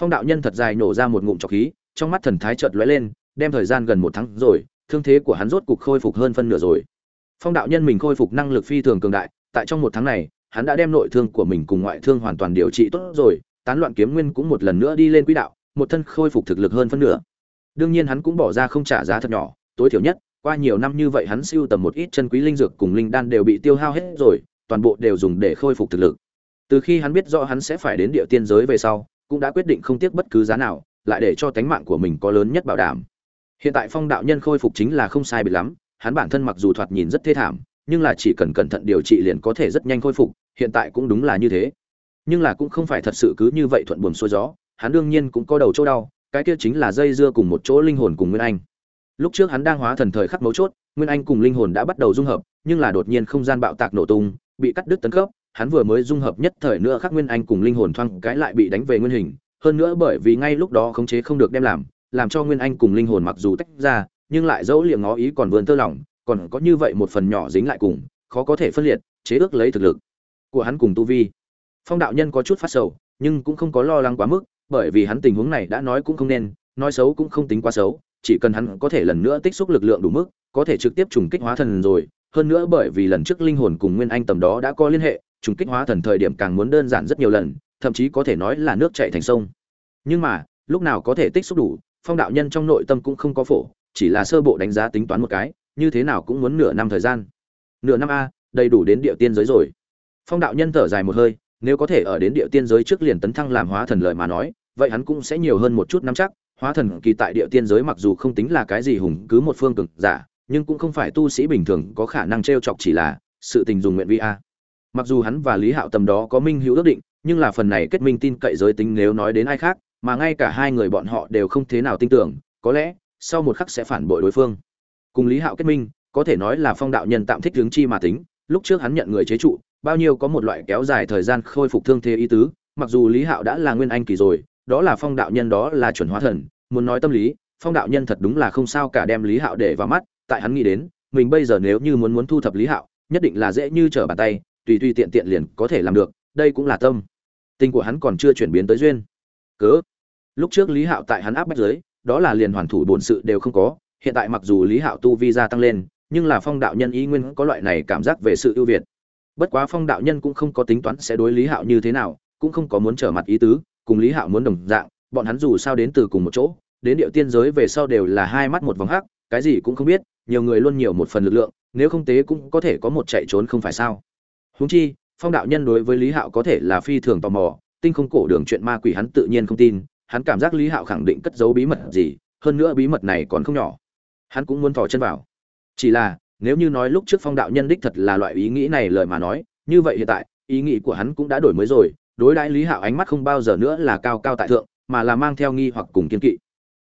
A: Phong đạo nhân thật dài nổ ra một ngụm trọc khí, trong mắt thần thái chợt lóe lên, đem thời gian gần một tháng rồi, thương thế của hắn rốt cục khôi phục hơn phân nửa rồi. Phong đạo nhân mình khôi phục năng lực phi thường cường đại, tại trong một tháng này, hắn đã đem nội thương của mình cùng ngoại thương hoàn toàn điều trị tốt rồi, tán loạn kiếm nguyên cũng một lần nữa đi lên quỹ đạo, một thân khôi phục thực lực hơn phân nửa. Đương nhiên hắn cũng bỏ ra không trả giá thật nhỏ, tối thiểu nhất, qua nhiều năm như vậy hắn siêu tầm một ít chân quý linh dược cùng linh đan đều bị tiêu hao hết rồi, toàn bộ đều dùng để khôi phục thực lực từ khi hắn biết rõ hắn sẽ phải đến địa tiên giới về sau, cũng đã quyết định không tiếc bất cứ giá nào, lại để cho tánh mạng của mình có lớn nhất bảo đảm. Hiện tại phong đạo nhân khôi phục chính là không sai biệt lắm, hắn bản thân mặc dù thoạt nhìn rất thê thảm, nhưng là chỉ cần cẩn thận điều trị liền có thể rất nhanh khôi phục, hiện tại cũng đúng là như thế. Nhưng là cũng không phải thật sự cứ như vậy thuận buồm xuôi gió, hắn đương nhiên cũng có đầu chỗ đau, cái kia chính là dây dưa cùng một chỗ linh hồn cùng nguyên anh. Lúc trước hắn đang hóa thần thời khắc mấu chốt, nguyên anh cùng linh hồn đã bắt đầu dung hợp, nhưng là đột nhiên không gian bạo tạc nổ tung, bị cắt đứt tấn cấp hắn vừa mới dung hợp nhất thời nữa khắc nguyên anh cùng linh hồn thoang cái lại bị đánh về nguyên hình. Hơn nữa bởi vì ngay lúc đó khống chế không được đem làm làm cho nguyên anh cùng linh hồn mặc dù tách ra, nhưng lại dẫu liệng ngó ý còn vươn tơ lỏng, còn có như vậy một phần nhỏ dính lại cùng, khó có thể phân liệt, chế ước lấy thực lực của hắn cùng tu vi. Phong đạo nhân có chút phát sầu, nhưng cũng không có lo lắng quá mức, bởi vì hắn tình huống này đã nói cũng không nên, nói xấu cũng không tính quá xấu, chỉ cần hắn có thể lần nữa tích xúc lực lượng đủ mức, có thể trực tiếp trùng kích hóa thần rồi. Hơn nữa bởi vì lần trước linh hồn cùng nguyên anh tầm đó đã có liên hệ trùng kích hóa thần thời điểm càng muốn đơn giản rất nhiều lần, thậm chí có thể nói là nước chảy thành sông. Nhưng mà, lúc nào có thể tích xúc đủ, phong đạo nhân trong nội tâm cũng không có phổ, chỉ là sơ bộ đánh giá tính toán một cái, như thế nào cũng muốn nửa năm thời gian. Nửa năm a, đầy đủ đến địa tiên giới rồi. Phong đạo nhân thở dài một hơi, nếu có thể ở đến địa tiên giới trước liền tấn thăng làm hóa thần lợi mà nói, vậy hắn cũng sẽ nhiều hơn một chút nắm chắc. Hóa thần kỳ tại địa tiên giới mặc dù không tính là cái gì hùng cứ một phương cực giả, nhưng cũng không phải tu sĩ bình thường có khả năng t chọc chỉ là sự tình dùng nguyện vi a mặc dù hắn và lý hạo tầm đó có minh hữu ước định, nhưng là phần này kết minh tin cậy giới tính nếu nói đến ai khác, mà ngay cả hai người bọn họ đều không thế nào tin tưởng, có lẽ, sau một khắc sẽ phản bội đối phương. Cùng lý hạo kết minh, có thể nói là phong đạo nhân tạm thích hướng chi mà tính, lúc trước hắn nhận người chế trụ, bao nhiêu có một loại kéo dài thời gian khôi phục thương thế ý tứ, mặc dù lý hạo đã là nguyên anh kỳ rồi, đó là phong đạo nhân đó là chuẩn hóa thần, muốn nói tâm lý, phong đạo nhân thật đúng là không sao cả đem lý hạo để vào mắt, tại hắn nghĩ đến, mình bây giờ nếu như muốn muốn thu thập lý hạo, nhất định là dễ như trở bàn tay tùy tùy tiện tiện liền có thể làm được, đây cũng là tâm. Tình của hắn còn chưa chuyển biến tới duyên. Cớ. Lúc trước lý hạo tại hắn áp bách giới, đó là liền hoàn thủ bổn sự đều không có, hiện tại mặc dù lý hạo tu vi gia tăng lên, nhưng là phong đạo nhân ý nguyên có loại này cảm giác về sự ưu việt. Bất quá phong đạo nhân cũng không có tính toán sẽ đối lý hạo như thế nào, cũng không có muốn trở mặt ý tứ, cùng lý hạo muốn đồng dạng, bọn hắn dù sao đến từ cùng một chỗ, đến điệu tiên giới về sau đều là hai mắt một vòng hắc, cái gì cũng không biết, nhiều người luôn nhiều một phần lực lượng, nếu không tế cũng có thể có một chạy trốn không phải sao huống chi, phong đạo nhân đối với lý hạo có thể là phi thường tò mò, tinh không cổ đường chuyện ma quỷ hắn tự nhiên không tin, hắn cảm giác lý hạo khẳng định cất giấu bí mật gì, hơn nữa bí mật này còn không nhỏ. Hắn cũng muốn thò chân vào. Chỉ là, nếu như nói lúc trước phong đạo nhân đích thật là loại ý nghĩ này lời mà nói, như vậy hiện tại, ý nghĩ của hắn cũng đã đổi mới rồi, đối đãi lý hạo ánh mắt không bao giờ nữa là cao cao tại thượng, mà là mang theo nghi hoặc cùng kiên kỵ.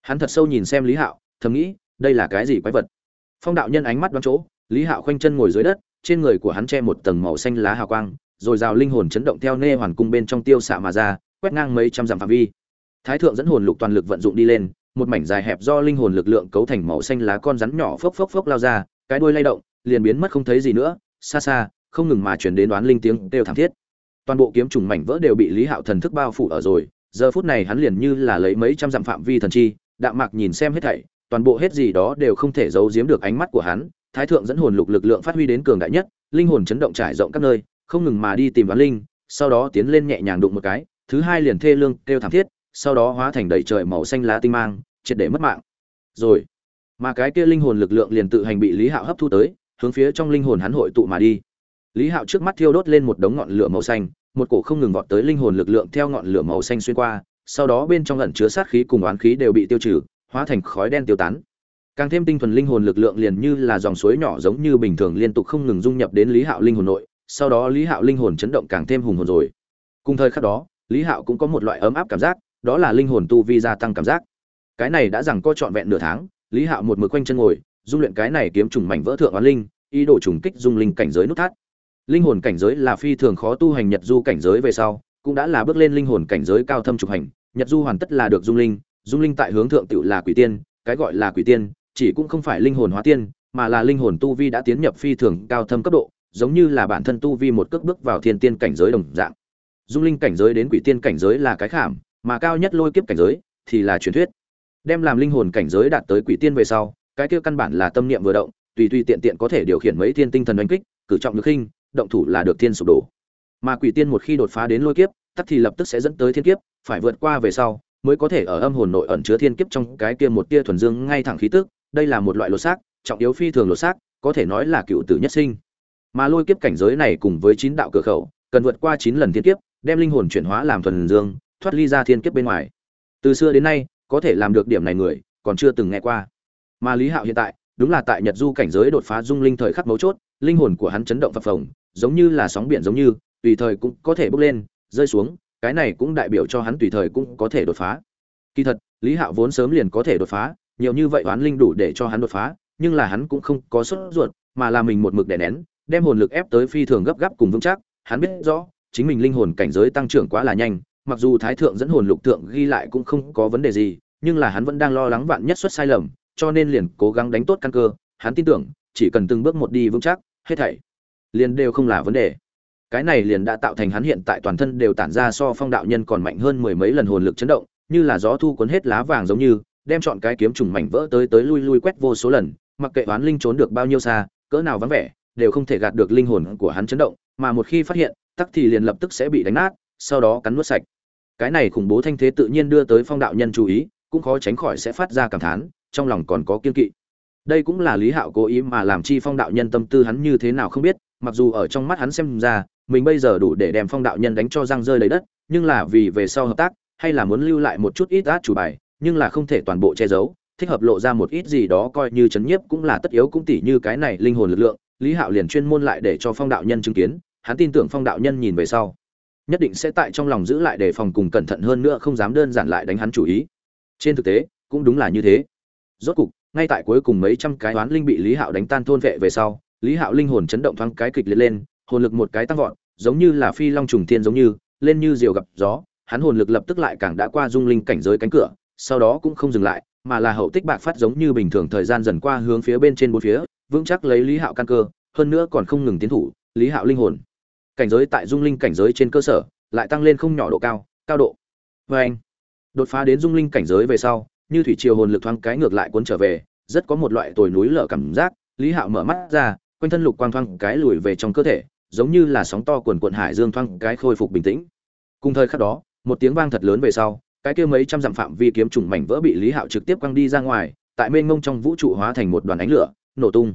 A: Hắn thật sâu nhìn xem lý hạo, thầm nghĩ, đây là cái gì quái vật? Phong đạo nhân ánh mắt đoán chỗ, lý hạo khoanh chân ngồi dưới đất trên người của hắn che một tầng màu xanh lá hào quang, rồi rào linh hồn chấn động theo nê hoàn cung bên trong tiêu xạ mà ra, quét ngang mấy trăm dặm phạm vi. Thái thượng dẫn hồn lục toàn lực vận dụng đi lên, một mảnh dài hẹp do linh hồn lực lượng cấu thành màu xanh lá con rắn nhỏ phốc phốc phốc lao ra, cái đuôi lay động, liền biến mất không thấy gì nữa, xa xa, không ngừng mà truyền đến đoán linh tiếng đều thảm thiết. Toàn bộ kiếm trùng mảnh vỡ đều bị lý hạo thần thức bao phủ ở rồi, giờ phút này hắn liền như là lấy mấy trăm dặm phạm vi thần chi, đạm mạc nhìn xem hết thảy, toàn bộ hết gì đó đều không thể giấu giếm được ánh mắt của hắn thái thượng dẫn hồn lục lực lượng phát huy đến cường đại nhất, linh hồn chấn động trải rộng các nơi, không ngừng mà đi tìm đoán linh, sau đó tiến lên nhẹ nhàng đụng một cái, thứ hai liền thê lương, kêu thảm thiết, sau đó hóa thành đầy trời màu xanh lá tinh mang, triệt để mất mạng. Rồi, mà cái kia linh hồn lực lượng liền tự hành bị lý hạo hấp thu tới, hướng phía trong linh hồn hắn hội tụ mà đi. Lý hạo trước mắt thiêu đốt lên một đống ngọn lửa màu xanh, một cổ không ngừng vọt tới linh hồn lực lượng theo ngọn lửa màu xanh xuyên qua, sau đó bên trong ẩn chứa sát khí cùng oán khí đều bị tiêu trừ, hóa thành khói đen tiêu tán càng thêm tinh thuần linh hồn lực lượng liền như là dòng suối nhỏ giống như bình thường liên tục không ngừng dung nhập đến lý hạo linh hồn nội, sau đó lý hạo linh hồn chấn động càng thêm hùng hồn rồi. Cùng thời khắc đó, lý hạo cũng có một loại ấm áp cảm giác, đó là linh hồn tu vi gia tăng cảm giác. Cái này đã rằng co trọn vẹn nửa tháng, lý hạo một mực quanh chân ngồi, dung luyện cái này kiếm trùng mảnh vỡ thượng oán linh, ý đồ trùng kích dung linh cảnh giới nút thắt. Linh hồn cảnh giới là phi thường khó tu hành nhật du cảnh giới về sau, cũng đã là bước lên linh hồn cảnh giới cao thâm trục hành, nhật du hoàn tất là được dung linh dung linh tại hướng thượng tự là quỷ tiên, cái gọi là quỷ tiên chỉ cũng không phải linh hồn hóa tiên mà là linh hồn tu vi đã tiến nhập phi thường cao thâm cấp độ giống như là bản thân tu vi một cước bước vào thiên tiên cảnh giới đồng dạng. Dung linh cảnh giới đến quỷ tiên cảnh giới là cái khảm mà cao nhất lôi kiếp cảnh giới thì là truyền thuyết. Đem làm linh hồn cảnh giới đạt tới quỷ tiên về sau cái kia căn bản là tâm niệm vừa động tùy tùy tiện tiện có thể điều khiển mấy thiên tinh thần đánh kích cử trọng lực hình, động thủ là được thiên sụp đổ. Mà quỷ tiên một khi đột phá đến lôi kiếp tắc thì lập tức sẽ dẫn tới thiên kiếp phải vượt qua về sau mới có thể ở âm hồn nội ẩn chứa thiên kiếp trong cái kia một tia thuần dương ngay thẳng khí tức đây là một loại lột xác, trọng yếu phi thường lột xác, có thể nói là cựu tử nhất sinh. Mà lôi kiếp cảnh giới này cùng với chín đạo cửa khẩu, cần vượt qua chín lần thiên kiếp, đem linh hồn chuyển hóa làm thuần dương, thoát ly ra thiên kiếp bên ngoài. Từ xưa đến nay, có thể làm được điểm này người, còn chưa từng nghe qua. Mà lý hạo hiện tại, đúng là tại nhật du cảnh giới đột phá dung linh thời khắc mấu chốt, linh hồn của hắn chấn động phập phồng, giống như là sóng biển giống như, tùy thời cũng có thể bốc lên, rơi xuống, cái này cũng đại biểu cho hắn tùy thời cũng có thể đột phá. Kỳ thật, lý hạo vốn sớm liền có thể đột phá nhiều như vậy oán linh đủ để cho hắn đột phá, nhưng là hắn cũng không có sốt ruột, mà là mình một mực đè nén, đem hồn lực ép tới phi thường gấp gáp cùng vững chắc. Hắn biết rõ, chính mình linh hồn cảnh giới tăng trưởng quá là nhanh, mặc dù thái thượng dẫn hồn lục tượng ghi lại cũng không có vấn đề gì, nhưng là hắn vẫn đang lo lắng vạn nhất xuất sai lầm, cho nên liền cố gắng đánh tốt căn cơ. Hắn tin tưởng, chỉ cần từng bước một đi vững chắc, hết thảy liền đều không là vấn đề. Cái này liền đã tạo thành hắn hiện tại toàn thân đều tản ra so phong đạo nhân còn mạnh hơn mười mấy lần hồn lực chấn động, như là gió thu cuốn hết lá vàng giống như đem chọn cái kiếm trùng mảnh vỡ tới tới lui lui quét vô số lần, mặc kệ oán linh trốn được bao nhiêu xa, cỡ nào vắng vẻ, đều không thể gạt được linh hồn của hắn chấn động, mà một khi phát hiện, tắc thì liền lập tức sẽ bị đánh nát, sau đó cắn nuốt sạch. Cái này khủng bố thanh thế tự nhiên đưa tới phong đạo nhân chú ý, cũng khó tránh khỏi sẽ phát ra cảm thán, trong lòng còn có kiên kỵ. Đây cũng là lý hạo cố ý mà làm chi phong đạo nhân tâm tư hắn như thế nào không biết, mặc dù ở trong mắt hắn xem ra, mình bây giờ đủ để đem phong đạo nhân đánh cho răng rơi lấy đất, nhưng là vì về sau hợp tác, hay là muốn lưu lại một chút ít át chủ bài nhưng là không thể toàn bộ che giấu, thích hợp lộ ra một ít gì đó coi như chấn nhiếp cũng là tất yếu cũng tỉ như cái này linh hồn lực lượng, lý hạo liền chuyên môn lại để cho phong đạo nhân chứng kiến, hắn tin tưởng phong đạo nhân nhìn về sau, nhất định sẽ tại trong lòng giữ lại đề phòng cùng cẩn thận hơn nữa không dám đơn giản lại đánh hắn chủ ý. Trên thực tế, cũng đúng là như thế. Rốt cục, ngay tại cuối cùng mấy trăm cái oán linh bị lý hạo đánh tan thôn vệ về sau, lý hạo linh hồn chấn động thoáng cái kịch liệt lên, hồn lực một cái tăng vọt, giống như là phi long trùng thiên giống như, lên như diều gặp gió, hắn hồn lực lập tức lại càng đã qua dung linh cảnh giới cánh cửa sau đó cũng không dừng lại, mà là hậu tích bạc phát giống như bình thường thời gian dần qua hướng phía bên trên bốn phía, vững chắc lấy lý hạo căn cơ, hơn nữa còn không ngừng tiến thủ, lý hạo linh hồn. Cảnh giới tại dung linh cảnh giới trên cơ sở, lại tăng lên không nhỏ độ cao cao độ. Vê anh, đột phá đến dung linh cảnh giới về sau, như thủy triều hồn lực thoáng cái ngược lại cuốn trở về, rất có một loại tồi núi lở cảm giác, lý hạo mở mắt ra, quanh thân lục quang thoáng cái lùi về trong cơ thể, giống như là sóng to quần quận hải dương thoáng cái khôi phục bình tĩnh. Cùng thời khắc đó, một tiếng vang thật lớn về sau cái kia mấy trăm dặm phạm vi kiếm trùng mảnh vỡ bị lý hạo trực tiếp quăng đi ra ngoài, tại mênh mông trong vũ trụ hóa thành một đoàn ánh lửa, nổ tung.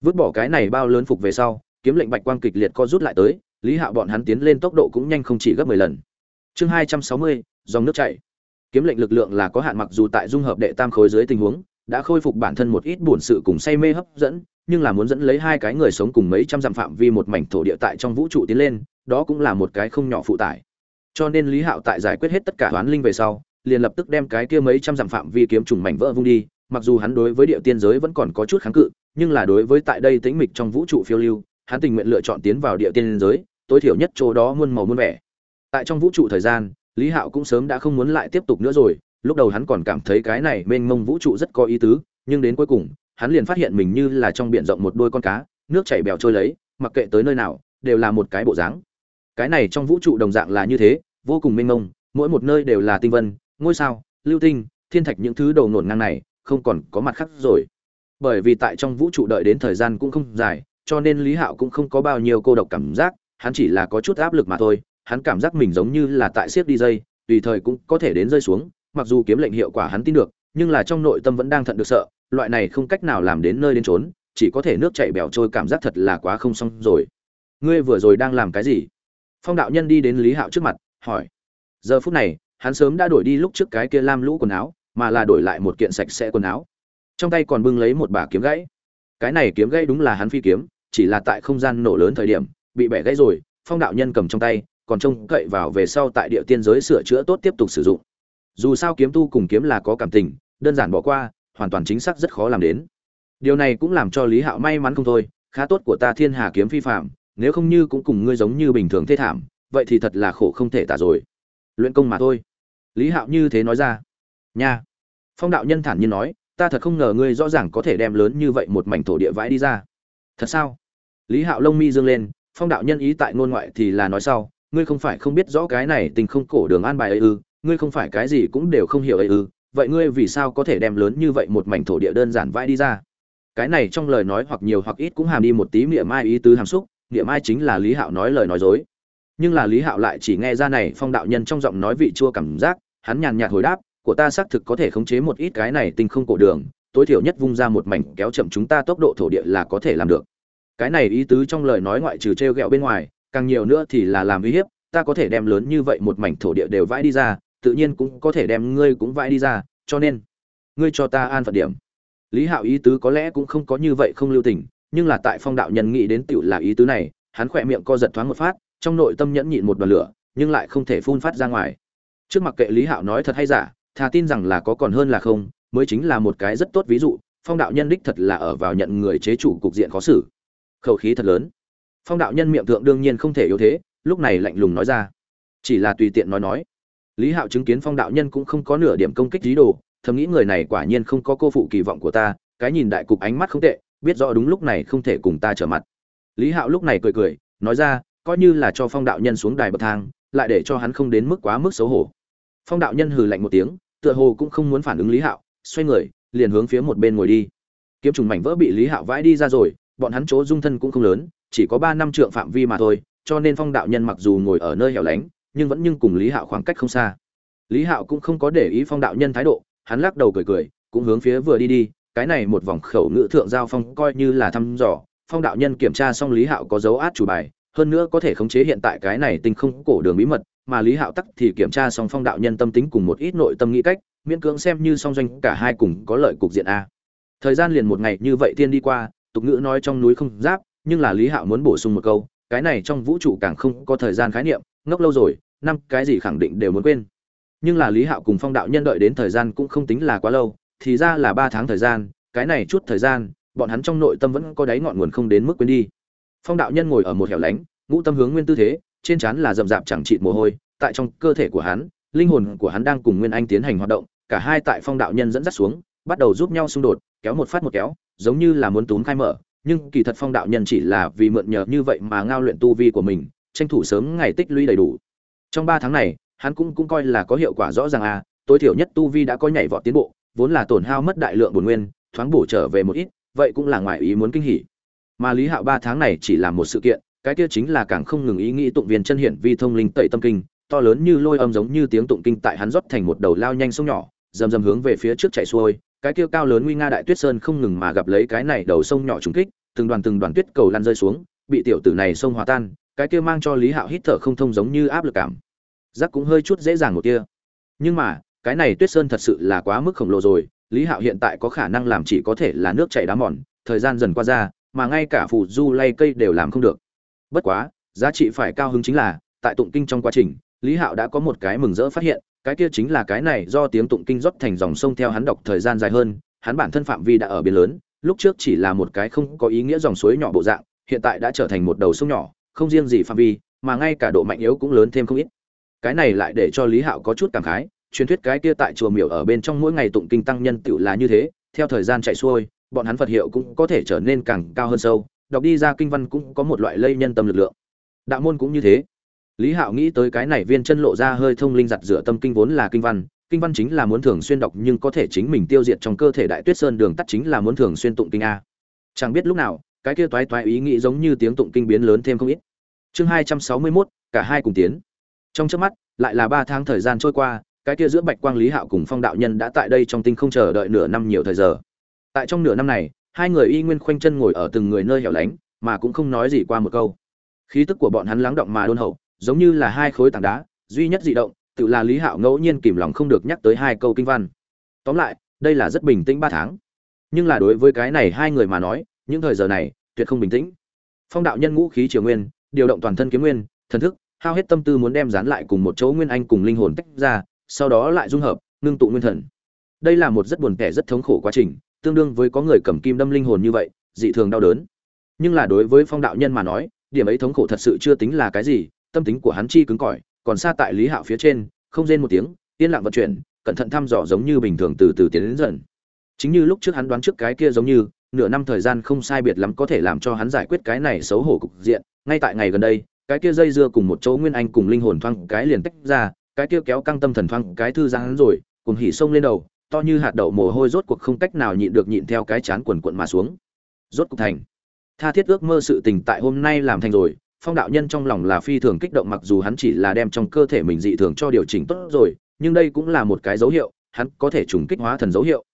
A: Vứt bỏ cái này bao lớn phục về sau, kiếm lệnh bạch quang kịch liệt co rút lại tới, lý hạo bọn hắn tiến lên tốc độ cũng nhanh không chỉ gấp mười lần. Chương hai trăm sáu mươi, dòng nước chảy. Kiếm lệnh lực lượng là có hạn mặc dù tại dung hợp đệ tam khối dưới tình huống, đã khôi phục bản thân một ít buồn sự cùng say mê hấp dẫn, nhưng là muốn dẫn lấy hai cái người sống cùng mấy trăm dặm phạm vi một mảnh thổ địa tại trong vũ trụ tiến lên, đó cũng là một cái không nhỏ phụ tải cho nên lý hạo tại giải quyết hết tất cả toán linh về sau, liền lập tức đem cái kia mấy trăm dặm phạm vi kiếm trùng mảnh vỡ vung đi, mặc dù hắn đối với địa tiên giới vẫn còn có chút kháng cự, nhưng là đối với tại đây tĩnh mịch trong vũ trụ phiêu lưu, hắn tình nguyện lựa chọn tiến vào địa tiên giới, tối thiểu nhất chỗ đó muôn màu muôn vẻ. Tại trong vũ trụ thời gian, lý hạo cũng sớm đã không muốn lại tiếp tục nữa rồi, lúc đầu hắn còn cảm thấy cái này mênh mông vũ trụ rất có ý tứ, nhưng đến cuối cùng, hắn liền phát hiện mình như là trong biển rộng một đôi con cá, nước chảy bèo trôi lấy, mặc kệ tới nơi nào, đều là một cái bộ dáng cái này trong vũ trụ đồng dạng là như thế, vô cùng mênh mông, mỗi một nơi đều là tinh vân, ngôi sao, lưu tinh, thiên thạch những thứ đầu nổn ngang này, không còn có mặt khác rồi. Bởi vì tại trong vũ trụ đợi đến thời gian cũng không dài, cho nên lý hạo cũng không có bao nhiêu cô độc cảm giác, hắn chỉ là có chút áp lực mà thôi, hắn cảm giác mình giống như là tại siếc đi dây, tùy thời cũng có thể đến rơi xuống, mặc dù kiếm lệnh hiệu quả hắn tin được, nhưng là trong nội tâm vẫn đang thận được sợ, loại này không cách nào làm đến nơi đến trốn chỉ có thể nước chảy bèo trôi cảm giác thật là quá không xong rồi. Ngươi vừa rồi đang làm cái gì? Phong đạo nhân đi đến lý hạo trước mặt, hỏi. Giờ phút này, hắn sớm đã đổi đi lúc trước cái kia lam lũ quần áo, mà là đổi lại một kiện sạch sẽ quần áo. Trong tay còn bưng lấy một bả kiếm gãy. Cái này kiếm gãy đúng là hắn phi kiếm, chỉ là tại không gian nổ lớn thời điểm, bị bẻ gãy rồi, phong đạo nhân cầm trong tay, còn trông cậy vào về sau tại địa tiên giới sửa chữa tốt tiếp tục sử dụng. Dù sao kiếm tu cùng kiếm là có cảm tình, đơn giản bỏ qua, hoàn toàn chính xác rất khó làm đến. Điều này cũng làm cho lý hạo may mắn không thôi, khá tốt của ta thiên hà kiếm phi phạm nếu không như cũng cùng ngươi giống như bình thường thê thảm, vậy thì thật là khổ không thể tả rồi. Luyện công mà thôi. Lý hạo như thế nói ra. Nha. Phong đạo nhân thản nhiên nói, ta thật không ngờ ngươi rõ ràng có thể đem lớn như vậy một mảnh thổ địa vãi đi ra. Thật sao? Lý hạo lông mi dương lên, phong đạo nhân ý tại ngôn ngoại thì là nói sau, ngươi không phải không biết rõ cái này tình không cổ đường an bài ấy ư, ngươi không phải cái gì cũng đều không hiểu ấy ư, vậy ngươi vì sao có thể đem lớn như vậy một mảnh thổ địa đơn giản vãi đi ra? Cái này trong lời nói hoặc nhiều hoặc ít cũng hàm đi một tí miệng mai ý tứ hàm xúc miệng mai chính là lý hạo nói lời nói dối. Nhưng là lý hạo lại chỉ nghe ra này phong đạo nhân trong giọng nói vị chua cảm giác, hắn nhàn nhạt hồi đáp, của ta xác thực có thể khống chế một ít cái này tinh không cổ đường, tối thiểu nhất vung ra một mảnh kéo chậm chúng ta tốc độ thổ địa là có thể làm được. Cái này ý tứ trong lời nói ngoại trừ t r e o g ẹ o bên ngoài, càng nhiều nữa thì là làm uy hiếp, ta có thể đem lớn như vậy một mảnh thổ địa đều vãi đi ra, tự nhiên cũng có thể đem ngươi cũng vãi đi ra, cho nên, ngươi cho ta an phận điểm. Lý hạo ý tứ có lẽ cũng không có như vậy không lưu tình nhưng là tại phong đạo nhân nghĩ đến tựu là ý tứ này, hắn khỏe miệng co giật thoáng một phát, trong nội tâm nhẫn nhịn một đoàn lửa, nhưng lại không thể phun phát ra ngoài. Trước mặt kệ lý hạo nói thật hay giả, thà tin rằng là có còn hơn là không, mới chính là một cái rất tốt ví dụ, phong đạo nhân đích thật là ở vào nhận người chế chủ cục diện khó xử. Khẩu khí thật lớn. Phong đạo nhân miệng thượng đương nhiên không thể yếu thế, lúc này lạnh lùng nói ra. Chỉ là tùy tiện nói nói. Lý hạo chứng kiến phong đạo nhân cũng không có nửa điểm công kích dí đồ, thầm nghĩ người này quả nhiên không có cô phụ kỳ vọng của ta, cái nhìn đại cục ánh mắt không tệ biết rõ đúng lúc này không thể cùng ta trở mặt. Lý hạo lúc này cười cười, nói ra, coi như là cho phong đạo nhân xuống đài bậc thang, lại để cho hắn không đến mức quá mức xấu hổ. Phong đạo nhân hừ lạnh một tiếng, tựa hồ cũng không muốn phản ứng lý hạo, xoay người, liền hướng phía một bên ngồi đi. Kiếm trùng mảnh vỡ bị lý hạo vãi đi ra rồi, bọn hắn chỗ dung thân cũng không lớn, chỉ có ba năm trượng phạm vi mà thôi, cho nên phong đạo nhân mặc dù ngồi ở nơi hẻo lánh, nhưng vẫn nhưng cùng lý hạo khoảng cách không xa. Lý hạo cũng không có để ý phong đạo nhân thái độ, hắn lắc đầu cười cười, cũng hướng phía vừa đi đi cái này một vòng khẩu ngữ thượng giao phong coi như là thăm dò, phong đạo nhân kiểm tra xong lý hạo có dấu át chủ bài, hơn nữa có thể khống chế hiện tại cái này tinh không cổ đường bí mật, mà lý hạo tắc thì kiểm tra xong phong đạo nhân tâm tính cùng một ít nội tâm nghĩ cách, miễn cưỡng xem như song doanh cả hai cùng có lợi cục diện a. Thời gian liền một ngày như vậy tiên đi qua, tục ngữ nói trong núi không giáp, nhưng là lý hạo muốn bổ sung một câu, cái này trong vũ trụ càng không có thời gian khái niệm, ngốc lâu rồi, năm cái gì khẳng định đều muốn quên. Nhưng là lý hạo cùng phong đạo nhân đợi đến thời gian cũng không tính là quá lâu thì ra là ba tháng thời gian, cái này chút thời gian, bọn hắn trong nội tâm vẫn có đáy ngọn nguồn không đến mức quên đi. Phong đạo nhân ngồi ở một hẻo lánh, ngũ tâm hướng nguyên tư thế, trên trán là rậm rạp chẳng trị mồ hôi, tại trong cơ thể của hắn, linh hồn của hắn đang cùng nguyên anh tiến hành hoạt động, cả hai tại phong đạo nhân dẫn dắt xuống, bắt đầu giúp nhau xung đột, kéo một phát một kéo, giống như là muốn túm khai mở, nhưng kỳ thật phong đạo nhân chỉ là vì mượn nhờ như vậy mà ngao luyện tu vi của mình, tranh thủ sớm ngày tích lũy đầy đủ. Trong ba tháng này, hắn cũng cũng coi là có hiệu quả rõ ràng à tối thiểu nhất tu vi đã có nhảy vọt tiến bộ vốn là tổn hao mất đại lượng bổn nguyên, thoáng bổ trở về một ít, vậy cũng là ngoài ý muốn kinh hỉ. Mà lý hạo ba tháng này chỉ là một sự kiện, cái kia chính là càng không ngừng ý nghĩ tụng viên chân hiển vi thông linh tẩy tâm kinh, to lớn như lôi âm giống như tiếng tụng kinh tại hắn rót thành một đầu lao nhanh sông nhỏ dầm dầm hướng về phía trước chạy xuôi, cái kia cao lớn nguy nga đại tuyết sơn không ngừng mà gặp lấy cái này đầu sông nhỏ trùng kích, từng đoàn từng đoàn tuyết cầu lăn rơi xuống, bị tiểu tử này sông hòa tan, cái kia mang cho lý hạo hít thở không thông giống như áp lực cảm. Giác cũng hơi chút dễ dàng một tia. Nhưng mà cái này tuyết sơn thật sự là quá mức khổng lồ rồi, lý hạo hiện tại có khả năng làm chỉ có thể là nước chảy đá mòn, thời gian dần qua ra, mà ngay cả phù du lay cây đều làm không được. Bất quá, giá trị phải cao hứng chính là, tại tụng kinh trong quá trình, lý hạo đã có một cái mừng rỡ phát hiện, cái kia chính là cái này do tiếng tụng kinh rót thành dòng sông theo hắn đọc thời gian dài hơn, hắn bản thân phạm vi đã ở biển lớn, lúc trước chỉ là một cái không có ý nghĩa dòng suối nhỏ bộ dạng, hiện tại đã trở thành một đầu sông nhỏ, không riêng gì phạm vi, mà ngay cả độ mạnh yếu cũng lớn thêm không ít. Cái này lại để cho lý hạo có chút cảm khái truyền thuyết cái kia tại chùa miểu ở bên trong mỗi ngày tụng kinh tăng nhân tựu là như thế, theo thời gian chạy xuôi, bọn hắn phật hiệu cũng có thể trở nên càng cao hơn sâu, đọc đi ra kinh văn cũng có một loại lây nhân tâm lực lượng. Đạo môn cũng như thế. Lý hạo nghĩ tới cái này viên chân lộ ra hơi thông linh giặt rửa tâm kinh vốn là kinh văn kinh văn chính là muốn thường xuyên đọc nhưng có thể chính mình tiêu diệt trong cơ thể đại tuyết sơn đường tắt chính là muốn thường xuyên tụng kinh a. Chẳng biết lúc nào, cái kia toái toái ý nghĩ giống như tiếng tụng kinh biến lớn thêm không ít. Chương hai trăm sáu mươi mốt, cả hai cùng tiến. Trong trước mắt, lại là ba tháng thời gian trôi qua cái kia giữa bạch quang lý hạo cùng phong đạo nhân đã tại đây trong tinh không chờ đợi nửa năm nhiều thời giờ. Tại trong nửa năm này, hai người y nguyên khoanh chân ngồi ở từng người nơi hẻo lánh, mà cũng không nói gì qua một câu. Khí tức của bọn hắn lắng động mà đôn hậu, giống như là hai khối tảng đá, duy nhất dị động, tự là lý hạo ngẫu nhiên kìm lòng không được nhắc tới hai câu kinh văn. Tóm lại, đây là rất bình tĩnh ba tháng. Nhưng là đối với cái này hai người mà nói, những thời giờ này, tuyệt không bình tĩnh. Phong đạo nhân ngũ khí triều nguyên, điều động toàn thân kiếm nguyên, thần thức, hao hết tâm tư muốn đem dán lại cùng một chỗ nguyên anh cùng linh hồn tách ra sau đó lại dung hợp, ngưng tụ nguyên thần. Đây là một rất buồn tẻ rất thống khổ quá trình, tương đương với có người cầm kim đâm linh hồn như vậy, dị thường đau đớn. Nhưng là đối với phong đạo nhân mà nói, điểm ấy thống khổ thật sự chưa tính là cái gì, tâm tính của hắn chi cứng cỏi, còn xa tại lý hạo phía trên, không rên một tiếng, yên lặng vận chuyển, cẩn thận thăm dò giống như bình thường từ từ tiến đến dần. Chính như lúc trước hắn đoán trước cái kia giống như, nửa năm thời gian không sai biệt lắm có thể làm cho hắn giải quyết cái này xấu hổ cục diện, ngay tại ngày gần đây, cái kia dây dưa cùng một chỗ nguyên anh cùng linh hồn thoang cái liền tách ra cái kia kéo căng tâm thần thoáng cái thư giãn rồi, cùng hỉ sông lên đầu, to như hạt đậu mồ hôi rốt cuộc không cách nào nhịn được nhịn theo cái chán quần quần mà xuống. Rốt cuộc thành. Tha thiết ước mơ sự tình tại hôm nay làm thành rồi, phong đạo nhân trong lòng là phi thường kích động mặc dù hắn chỉ là đem trong cơ thể mình dị thường cho điều chỉnh tốt rồi, nhưng đây cũng là một cái dấu hiệu, hắn có thể trùng kích hóa thần dấu hiệu.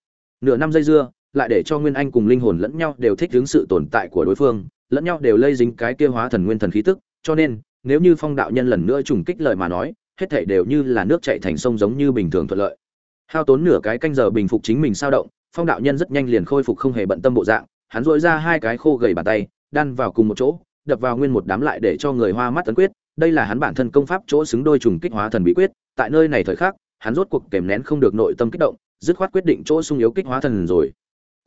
A: Nửa năm dây dưa, lại để cho nguyên anh cùng linh hồn lẫn nhau đều thích ứng sự tồn tại của đối phương, lẫn nhau đều lây dính cái kia hóa thần nguyên thần khí tức, cho nên, nếu như phong đạo nhân lần nữa trùng kích lời mà nói hết thảy đều như là nước chảy thành sông giống như bình thường thuận lợi. Hao tốn nửa cái canh giờ bình phục chính mình sao động, phong đạo nhân rất nhanh liền khôi phục không hề bận tâm bộ dạng, hắn dội ra hai cái khô gầy bàn tay, đan vào cùng một chỗ, đập vào nguyên một đám lại để cho người hoa mắt tấn quyết. Đây là hắn bản thân công pháp chỗ xứng đôi trùng kích hóa thần bí quyết, tại nơi này thời khắc, hắn rốt cuộc kềm nén không được nội tâm kích động, dứt khoát quyết định chỗ sung yếu kích hóa thần rồi.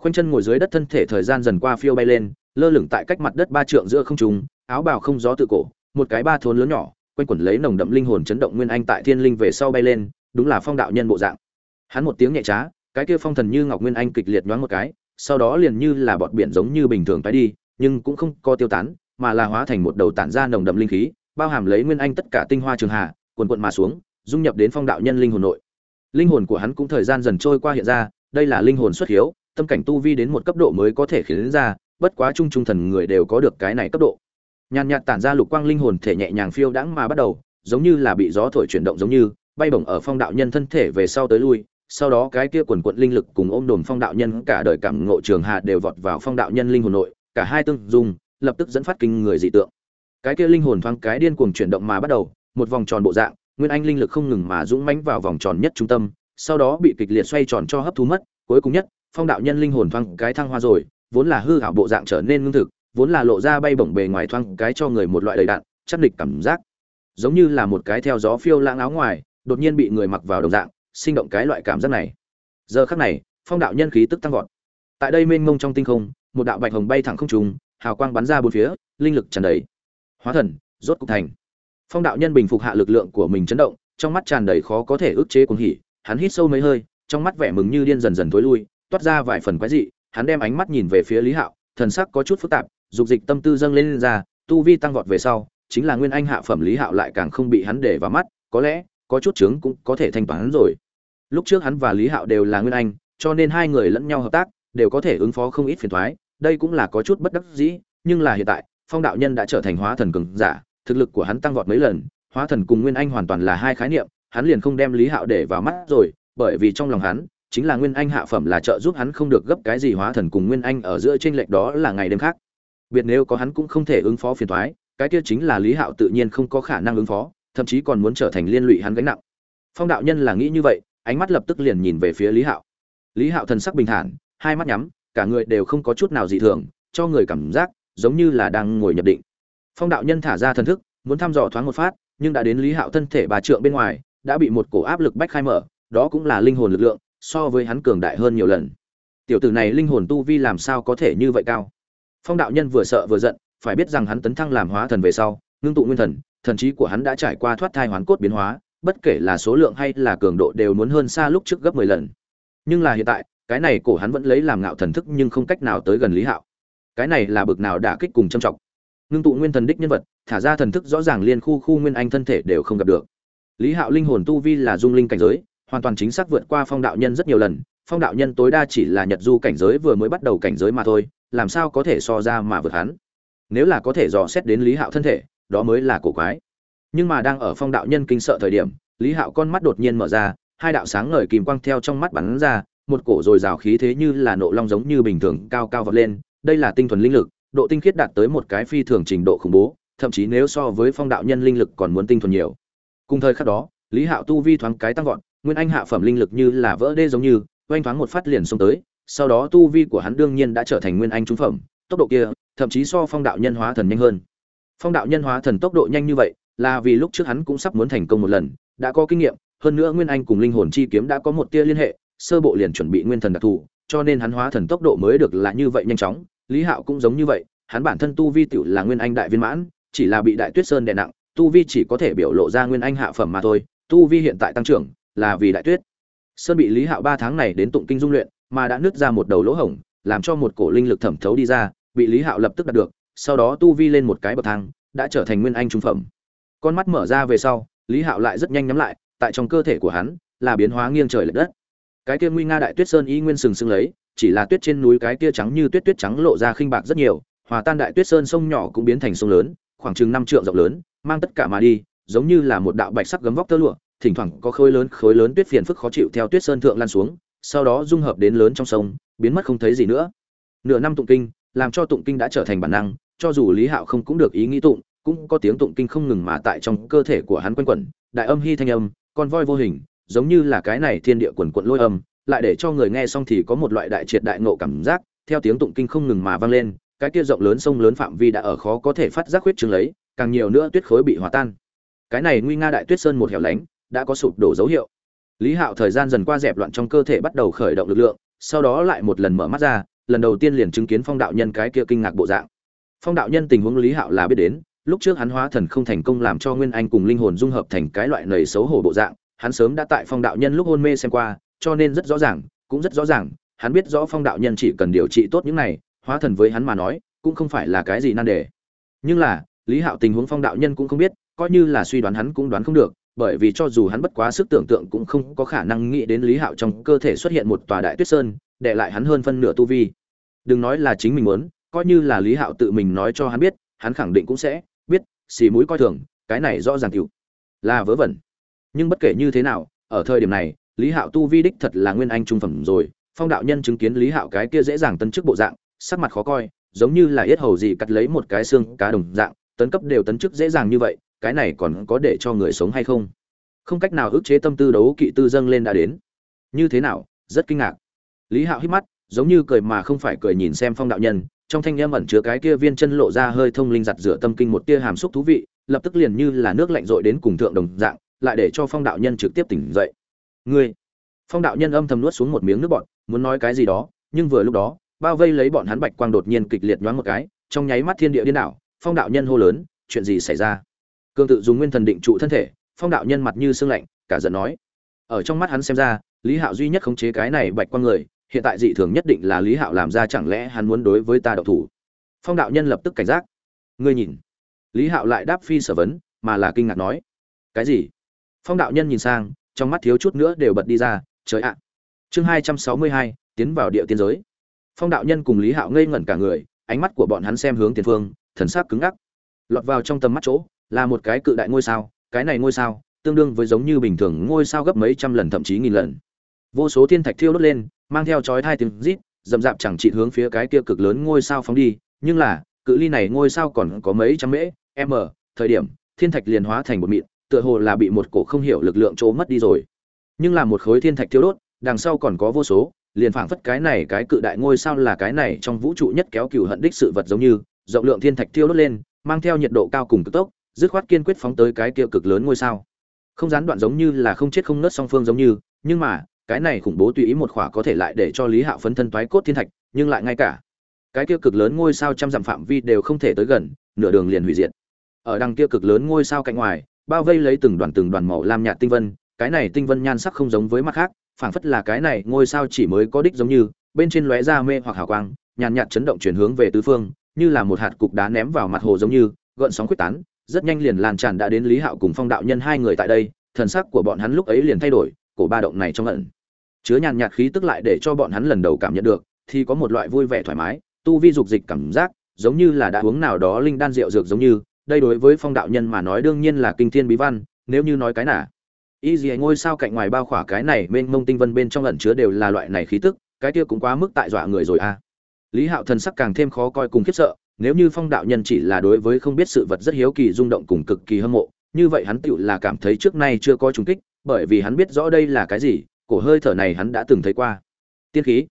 A: Khuynh chân ngồi dưới đất thân thể thời gian dần qua phiêu bay lên, lơ lửng tại cách mặt đất ba trượng giữa không trung, áo bào không gió tự cổ, một cái ba thốn lớn nhỏ quanh quẩn lấy nồng đậm linh hồn chấn động nguyên anh tại thiên linh về sau bay lên, đúng là phong đạo nhân bộ dạng. Hắn một tiếng nhẹ trá, cái kia phong thần như ngọc nguyên anh kịch liệt nhoáng một cái, sau đó liền như là bọt biển giống như bình thường tái đi, nhưng cũng không co tiêu tán, mà là hóa thành một đầu tản ra nồng đậm linh khí, bao hàm lấy nguyên anh tất cả tinh hoa trường hạ quần quận mà xuống, dung nhập đến phong đạo nhân linh hồn nội. Linh hồn của hắn cũng thời gian dần trôi qua hiện ra, đây là linh hồn xuất hiếu, tâm cảnh tu vi đến một cấp độ mới có thể khiến ra, bất quá trung trung thần người đều có được cái này cấp độ nhàn nhạt tản ra lục quang linh hồn thể nhẹ nhàng phiêu đãng mà bắt đầu, giống như là bị gió thổi chuyển động giống như, bay bổng ở phong đạo nhân thân thể về sau tới lui, sau đó cái kia quần quận linh lực cùng ôm đồn phong đạo nhân cả đời cảm ngộ trường hạ đều vọt vào phong đạo nhân linh hồn nội, cả hai tương dung, lập tức dẫn phát kinh người dị tượng. Cái kia linh hồn thoáng cái điên cuồng chuyển động mà bắt đầu, một vòng tròn bộ dạng, nguyên anh linh lực không ngừng mà dũng mãnh vào vòng tròn nhất trung tâm, sau đó bị kịch liệt xoay tròn cho hấp thu mất, cuối cùng nhất, phong đạo nhân linh hồn thoáng cái thăng hoa rồi, vốn là hư ảo bộ dạng trở nên ngưng thực vốn là lộ ra bay bổng bề ngoài thoáng cái cho người một loại đầy đạn, chắc địch cảm giác. Giống như là một cái theo gió phiêu lãng áo ngoài, đột nhiên bị người mặc vào đồng dạng, sinh động cái loại cảm giác này. Giờ khắc này, phong đạo nhân khí tức tăng vọt. Tại đây mênh mông trong tinh không, một đạo bạch hồng bay thẳng không trung, hào quang bắn ra bốn phía, linh lực tràn đầy. Hóa thần, rốt cục thành. Phong đạo nhân bình phục hạ lực lượng của mình chấn động, trong mắt tràn đầy khó có thể ức chế cuồng hỉ, hắn hít sâu mấy hơi, trong mắt vẻ mừng như điên dần dần tối lui, toát ra vài phần quái dị, hắn đem ánh mắt nhìn về phía lý hạo, thần sắc có chút phức tạp dục dịch tâm tư dâng lên, lên ra tu vi tăng vọt về sau chính là nguyên anh hạ phẩm lý hạo lại càng không bị hắn để vào mắt có lẽ có chút chướng cũng có thể thanh toán rồi lúc trước hắn và lý hạo đều là nguyên anh cho nên hai người lẫn nhau hợp tác đều có thể ứng phó không ít phiền toái. đây cũng là có chút bất đắc dĩ nhưng là hiện tại phong đạo nhân đã trở thành hóa thần cường giả thực lực của hắn tăng vọt mấy lần hóa thần cùng nguyên anh hoàn toàn là hai khái niệm hắn liền không đem lý hạo để vào mắt rồi bởi vì trong lòng hắn chính là nguyên anh hạ phẩm là trợ giúp hắn không được gấp cái gì hóa thần cùng nguyên anh ở giữa trên lệch đó là ngày đêm khác biệt nếu có hắn cũng không thể ứng phó phiền toái, cái kia chính là lý hạo tự nhiên không có khả năng ứng phó thậm chí còn muốn trở thành liên lụy hắn gánh nặng. Phong đạo nhân là nghĩ như vậy ánh mắt lập tức liền nhìn về phía lý hạo. Lý hạo thần sắc bình thản hai mắt nhắm cả người đều không có chút nào dị thường cho người cảm giác giống như là đang ngồi nhập định. Phong đạo nhân thả ra thần thức muốn thăm dò thoáng một phát nhưng đã đến lý hạo thân thể bà trượng bên ngoài đã bị một cổ áp lực bách khai mở đó cũng là linh hồn lực lượng so với hắn cường đại hơn nhiều lần. Tiểu tử này linh hồn tu vi làm sao có thể như vậy cao? Phong đạo nhân vừa sợ vừa giận, phải biết rằng hắn tấn thăng làm hóa thần về sau, ngưng tụ nguyên thần thần trí của hắn đã trải qua thoát thai hoán cốt biến hóa, bất kể là số lượng hay là cường độ đều muốn hơn xa lúc trước gấp mười lần. Nhưng là hiện tại, cái này cổ hắn vẫn lấy làm ngạo thần thức nhưng không cách nào tới gần lý hạo. Cái này là bực nào đả kích cùng châm trọng. Ngưng tụ nguyên thần đích nhân vật, thả ra thần thức rõ ràng liên khu khu nguyên anh thân thể đều không gặp được. Lý hạo linh hồn tu vi là dung linh cảnh giới, hoàn toàn chính xác vượt qua phong đạo nhân rất nhiều lần, phong đạo nhân tối đa chỉ là nhật du cảnh giới vừa mới bắt đầu cảnh giới mà thôi làm sao có thể so ra mà vượt hắn? Nếu là có thể dò xét đến lý hạo thân thể, đó mới là cổ quái. Nhưng mà đang ở phong đạo nhân kinh sợ thời điểm, lý hạo con mắt đột nhiên mở ra, hai đạo sáng ngời kìm quang theo trong mắt bắn ra, một cổ dồi dào khí thế như là nộ long giống như bình thường cao cao vọt lên, đây là tinh thuần linh lực, độ tinh khiết đạt tới một cái phi thường trình độ khủng bố, thậm chí nếu so với phong đạo nhân linh lực còn muốn tinh thuần nhiều. Cùng thời khắc đó, lý hạo tu vi thoáng cái tăng vọt, nguyên anh hạ phẩm linh lực như là vỡ đê giống như, oanh thoáng một phát liền xông tới sau đó tu vi của hắn đương nhiên đã trở thành nguyên anh trung phẩm, tốc độ kia, thậm chí so phong đạo nhân hóa thần nhanh hơn. Phong đạo nhân hóa thần tốc độ nhanh như vậy, là vì lúc trước hắn cũng sắp muốn thành công một lần, đã có kinh nghiệm, hơn nữa nguyên anh cùng linh hồn chi kiếm đã có một tia liên hệ, sơ bộ liền chuẩn bị nguyên thần đặc thù, cho nên hắn hóa thần tốc độ mới được là như vậy nhanh chóng, lý hạo cũng giống như vậy, hắn bản thân tu vi tiểu là nguyên anh đại viên mãn, chỉ là bị đại tuyết sơn đè nặng, tu vi chỉ có thể biểu lộ ra nguyên anh hạ phẩm mà thôi, tu vi hiện tại tăng trưởng là vì đại tuyết. Sơn bị lý hạo ba tháng này đến tụng kinh dung luyện mà đã nứt ra một đầu lỗ hổng, làm cho một cổ linh lực thẩm thấu đi ra, bị lý hạo lập tức đạt được, sau đó tu vi lên một cái bậc thang, đã trở thành nguyên anh trung phẩm. Con mắt mở ra về sau, lý hạo lại rất nhanh nhắm lại, tại trong cơ thể của hắn, là biến hóa nghiêng trời lệch đất. Cái kia nguy nga đại tuyết sơn y nguyên sừng sững lấy, chỉ là tuyết trên núi cái kia trắng như tuyết tuyết trắng lộ ra khinh bạc rất nhiều, hòa tan đại tuyết sơn sông nhỏ cũng biến thành sông lớn, khoảng chừng năm trượng rộng lớn, mang tất cả mà đi, giống như là một đạo bạch sắc gấm vóc tơ lụa, thỉnh thoảng có khối lớn khối lớn tuyết phiền phức khó chịu theo tuyết sơn thượng lan xuống sau đó dung hợp đến lớn trong sông, biến mất không thấy gì nữa. Nửa năm tụng kinh, làm cho tụng kinh đã trở thành bản năng, cho dù lý hạo không cũng được ý nghĩ tụng, cũng có tiếng tụng kinh không ngừng mà tại trong cơ thể của hắn quanh quẩn, đại âm hy thanh âm, con voi vô hình, giống như là cái này thiên địa quần quận lôi âm, lại để cho người nghe xong thì có một loại đại triệt đại ngộ cảm giác, theo tiếng tụng kinh không ngừng mà vang lên, cái kia rộng lớn sông lớn phạm vi đã ở khó có thể phát giác huyết chứng lấy, càng nhiều nữa tuyết khối bị hòa tan. Cái này nguy nga đại tuyết sơn một hẻo lánh, đã có sụp đổ dấu hiệu lý hạo thời gian dần qua dẹp loạn trong cơ thể bắt đầu khởi động lực lượng, sau đó lại một lần mở mắt ra, lần đầu tiên liền chứng kiến phong đạo nhân cái kia kinh ngạc bộ dạng. Phong đạo nhân tình huống lý hạo là biết đến, lúc trước hắn hóa thần không thành công làm cho nguyên anh cùng linh hồn dung hợp thành cái loại nầy xấu hổ bộ dạng, hắn sớm đã tại phong đạo nhân lúc hôn mê xem qua, cho nên rất rõ ràng, cũng rất rõ ràng, hắn biết rõ phong đạo nhân chỉ cần điều trị tốt những này, hóa thần với hắn mà nói, cũng không phải là cái gì nan đề. Nhưng là, lý hạo tình huống phong đạo nhân cũng không biết, coi như là suy đoán hắn cũng đoán không được bởi vì cho dù hắn bất quá sức tưởng tượng cũng không có khả năng nghĩ đến lý hạo trong cơ thể xuất hiện một tòa đại tuyết sơn, để lại hắn hơn phân nửa tu vi. Đừng nói là chính mình muốn, coi như là lý hạo tự mình nói cho hắn biết, hắn khẳng định cũng sẽ biết, xì mũi coi thường, cái này rõ ràng cựu là vớ vẩn. Nhưng bất kể như thế nào, ở thời điểm này, lý hạo tu vi đích thật là nguyên anh trung phẩm rồi, phong đạo nhân chứng kiến lý hạo cái kia dễ dàng tấn chức bộ dạng, sắc mặt khó coi, giống như là yết hầu gì cắt lấy một cái xương cá đồng dạng, tấn cấp đều tấn chức dễ dàng như vậy cái này còn có để cho người sống hay không? Không cách nào ức chế tâm tư đấu kỵ tư dâng lên đã đến. Như thế nào? Rất kinh ngạc. Lý hạo hít mắt, giống như cười mà không phải cười nhìn xem phong đạo nhân, trong thanh âm ẩn chứa cái kia viên chân lộ ra hơi thông linh giặt rửa tâm kinh một tia hàm xúc thú vị, lập tức liền như là nước lạnh rội đến cùng thượng đồng dạng, lại để cho phong đạo nhân trực tiếp tỉnh dậy. Ngươi! Phong đạo nhân âm thầm nuốt xuống một miếng nước bọt, muốn nói cái gì đó, nhưng vừa lúc đó, bao vây lấy bọn hắn bạch quang đột nhiên kịch liệt nhoáng một cái, trong nháy mắt thiên địa điên đảo, phong đạo nhân hô lớn, chuyện gì xảy ra? Cương tự dùng nguyên thần định trụ thân thể, phong đạo nhân mặt như sương lạnh, cả giận nói. Ở trong mắt hắn xem ra, lý hạo duy nhất khống chế cái này bạch quang người, hiện tại dị thường nhất định là lý hạo làm ra chẳng lẽ hắn muốn đối với ta đậu thủ? Phong đạo nhân lập tức cảnh giác. Ngươi nhìn. Lý hạo lại đáp phi sở vấn, mà là kinh ngạc nói. Cái gì? Phong đạo nhân nhìn sang, trong mắt thiếu chút nữa đều bật đi ra, trời ạ. Chương hai trăm sáu mươi hai, tiến vào địa tiên giới. Phong đạo nhân cùng lý hạo ngây ngẩn cả người, ánh mắt của bọn hắn xem hướng tiền phương, thần sắc cứng ngắc. Lọt vào trong tầm mắt chỗ là một cái cự đại ngôi sao, cái này ngôi sao tương đương với giống như bình thường ngôi sao gấp mấy trăm lần thậm chí nghìn lần. Vô số thiên thạch thiêu đốt lên, mang theo chói thai tiếng rít dầm dạp chẳng trị hướng phía cái kia cực lớn ngôi sao phóng đi, nhưng là, cự ly này ngôi sao còn có mấy trăm mễ m thời điểm, thiên thạch liền hóa thành một mịn, tựa hồ là bị một cổ không hiểu lực lượng trốn mất đi rồi. Nhưng là một khối thiên thạch thiêu đốt, đằng sau còn có vô số, liền phảng phất cái này cái cự đại ngôi sao là cái này trong vũ trụ nhất kéo cừu hận đích sự vật giống như, rộng lượng thiên thạch thiêu đốt lên, mang theo nhiệt độ cao cùng cực tốc dứt khoát kiên quyết phóng tới cái kia cực lớn ngôi sao. Không gián đoạn giống như là không chết không nứt song phương giống như, nhưng mà, cái này khủng bố tùy ý một khỏa có thể lại để cho lý hạo phấn thân toái cốt thiên thạch, nhưng lại ngay cả. Cái kia cực lớn ngôi sao trăm dặm phạm vi đều không thể tới gần, nửa đường liền hủy diệt. Ở đằng kia cực lớn ngôi sao cạnh ngoài, bao vây lấy từng đoàn từng đoàn màu lam nhạt tinh vân, cái này tinh vân nhan sắc không giống với mặt khác, phảng phất là cái này ngôi sao chỉ mới có đích giống như, bên trên lóe ra mê hoặc hào quang, nhàn nhạt chấn động chuyển hướng về tứ phương, như là một hạt cục đá ném vào mặt hồ giống như, gợn sóng quyết tán rất nhanh liền lan tràn đã đến lý hạo cùng phong đạo nhân hai người tại đây, thần sắc của bọn hắn lúc ấy liền thay đổi, cổ ba động này trong ẩn chứa nhàn nhạt khí tức lại để cho bọn hắn lần đầu cảm nhận được, thì có một loại vui vẻ thoải mái, tu vi dục dịch cảm giác, giống như là đã uống nào đó linh đan rượu dược giống như, đây đối với phong đạo nhân mà nói đương nhiên là kinh thiên bí văn, nếu như nói cái nả y gì ngôi sao cạnh ngoài bao khỏa cái này bên mông tinh vân bên trong ẩn chứa đều là loại này khí tức, cái kia cũng quá mức tại dọa người rồi a à. lý hạo thần sắc càng thêm khó coi cùng khiếp sợ nếu như phong đạo nhân chỉ là đối với không biết sự vật rất hiếu kỳ, rung động cùng cực kỳ hâm mộ, như vậy hắn tựu là cảm thấy trước nay chưa có trùng kích, bởi vì hắn biết rõ đây là cái gì, cổ hơi thở này hắn đã từng thấy qua. Tiên khí.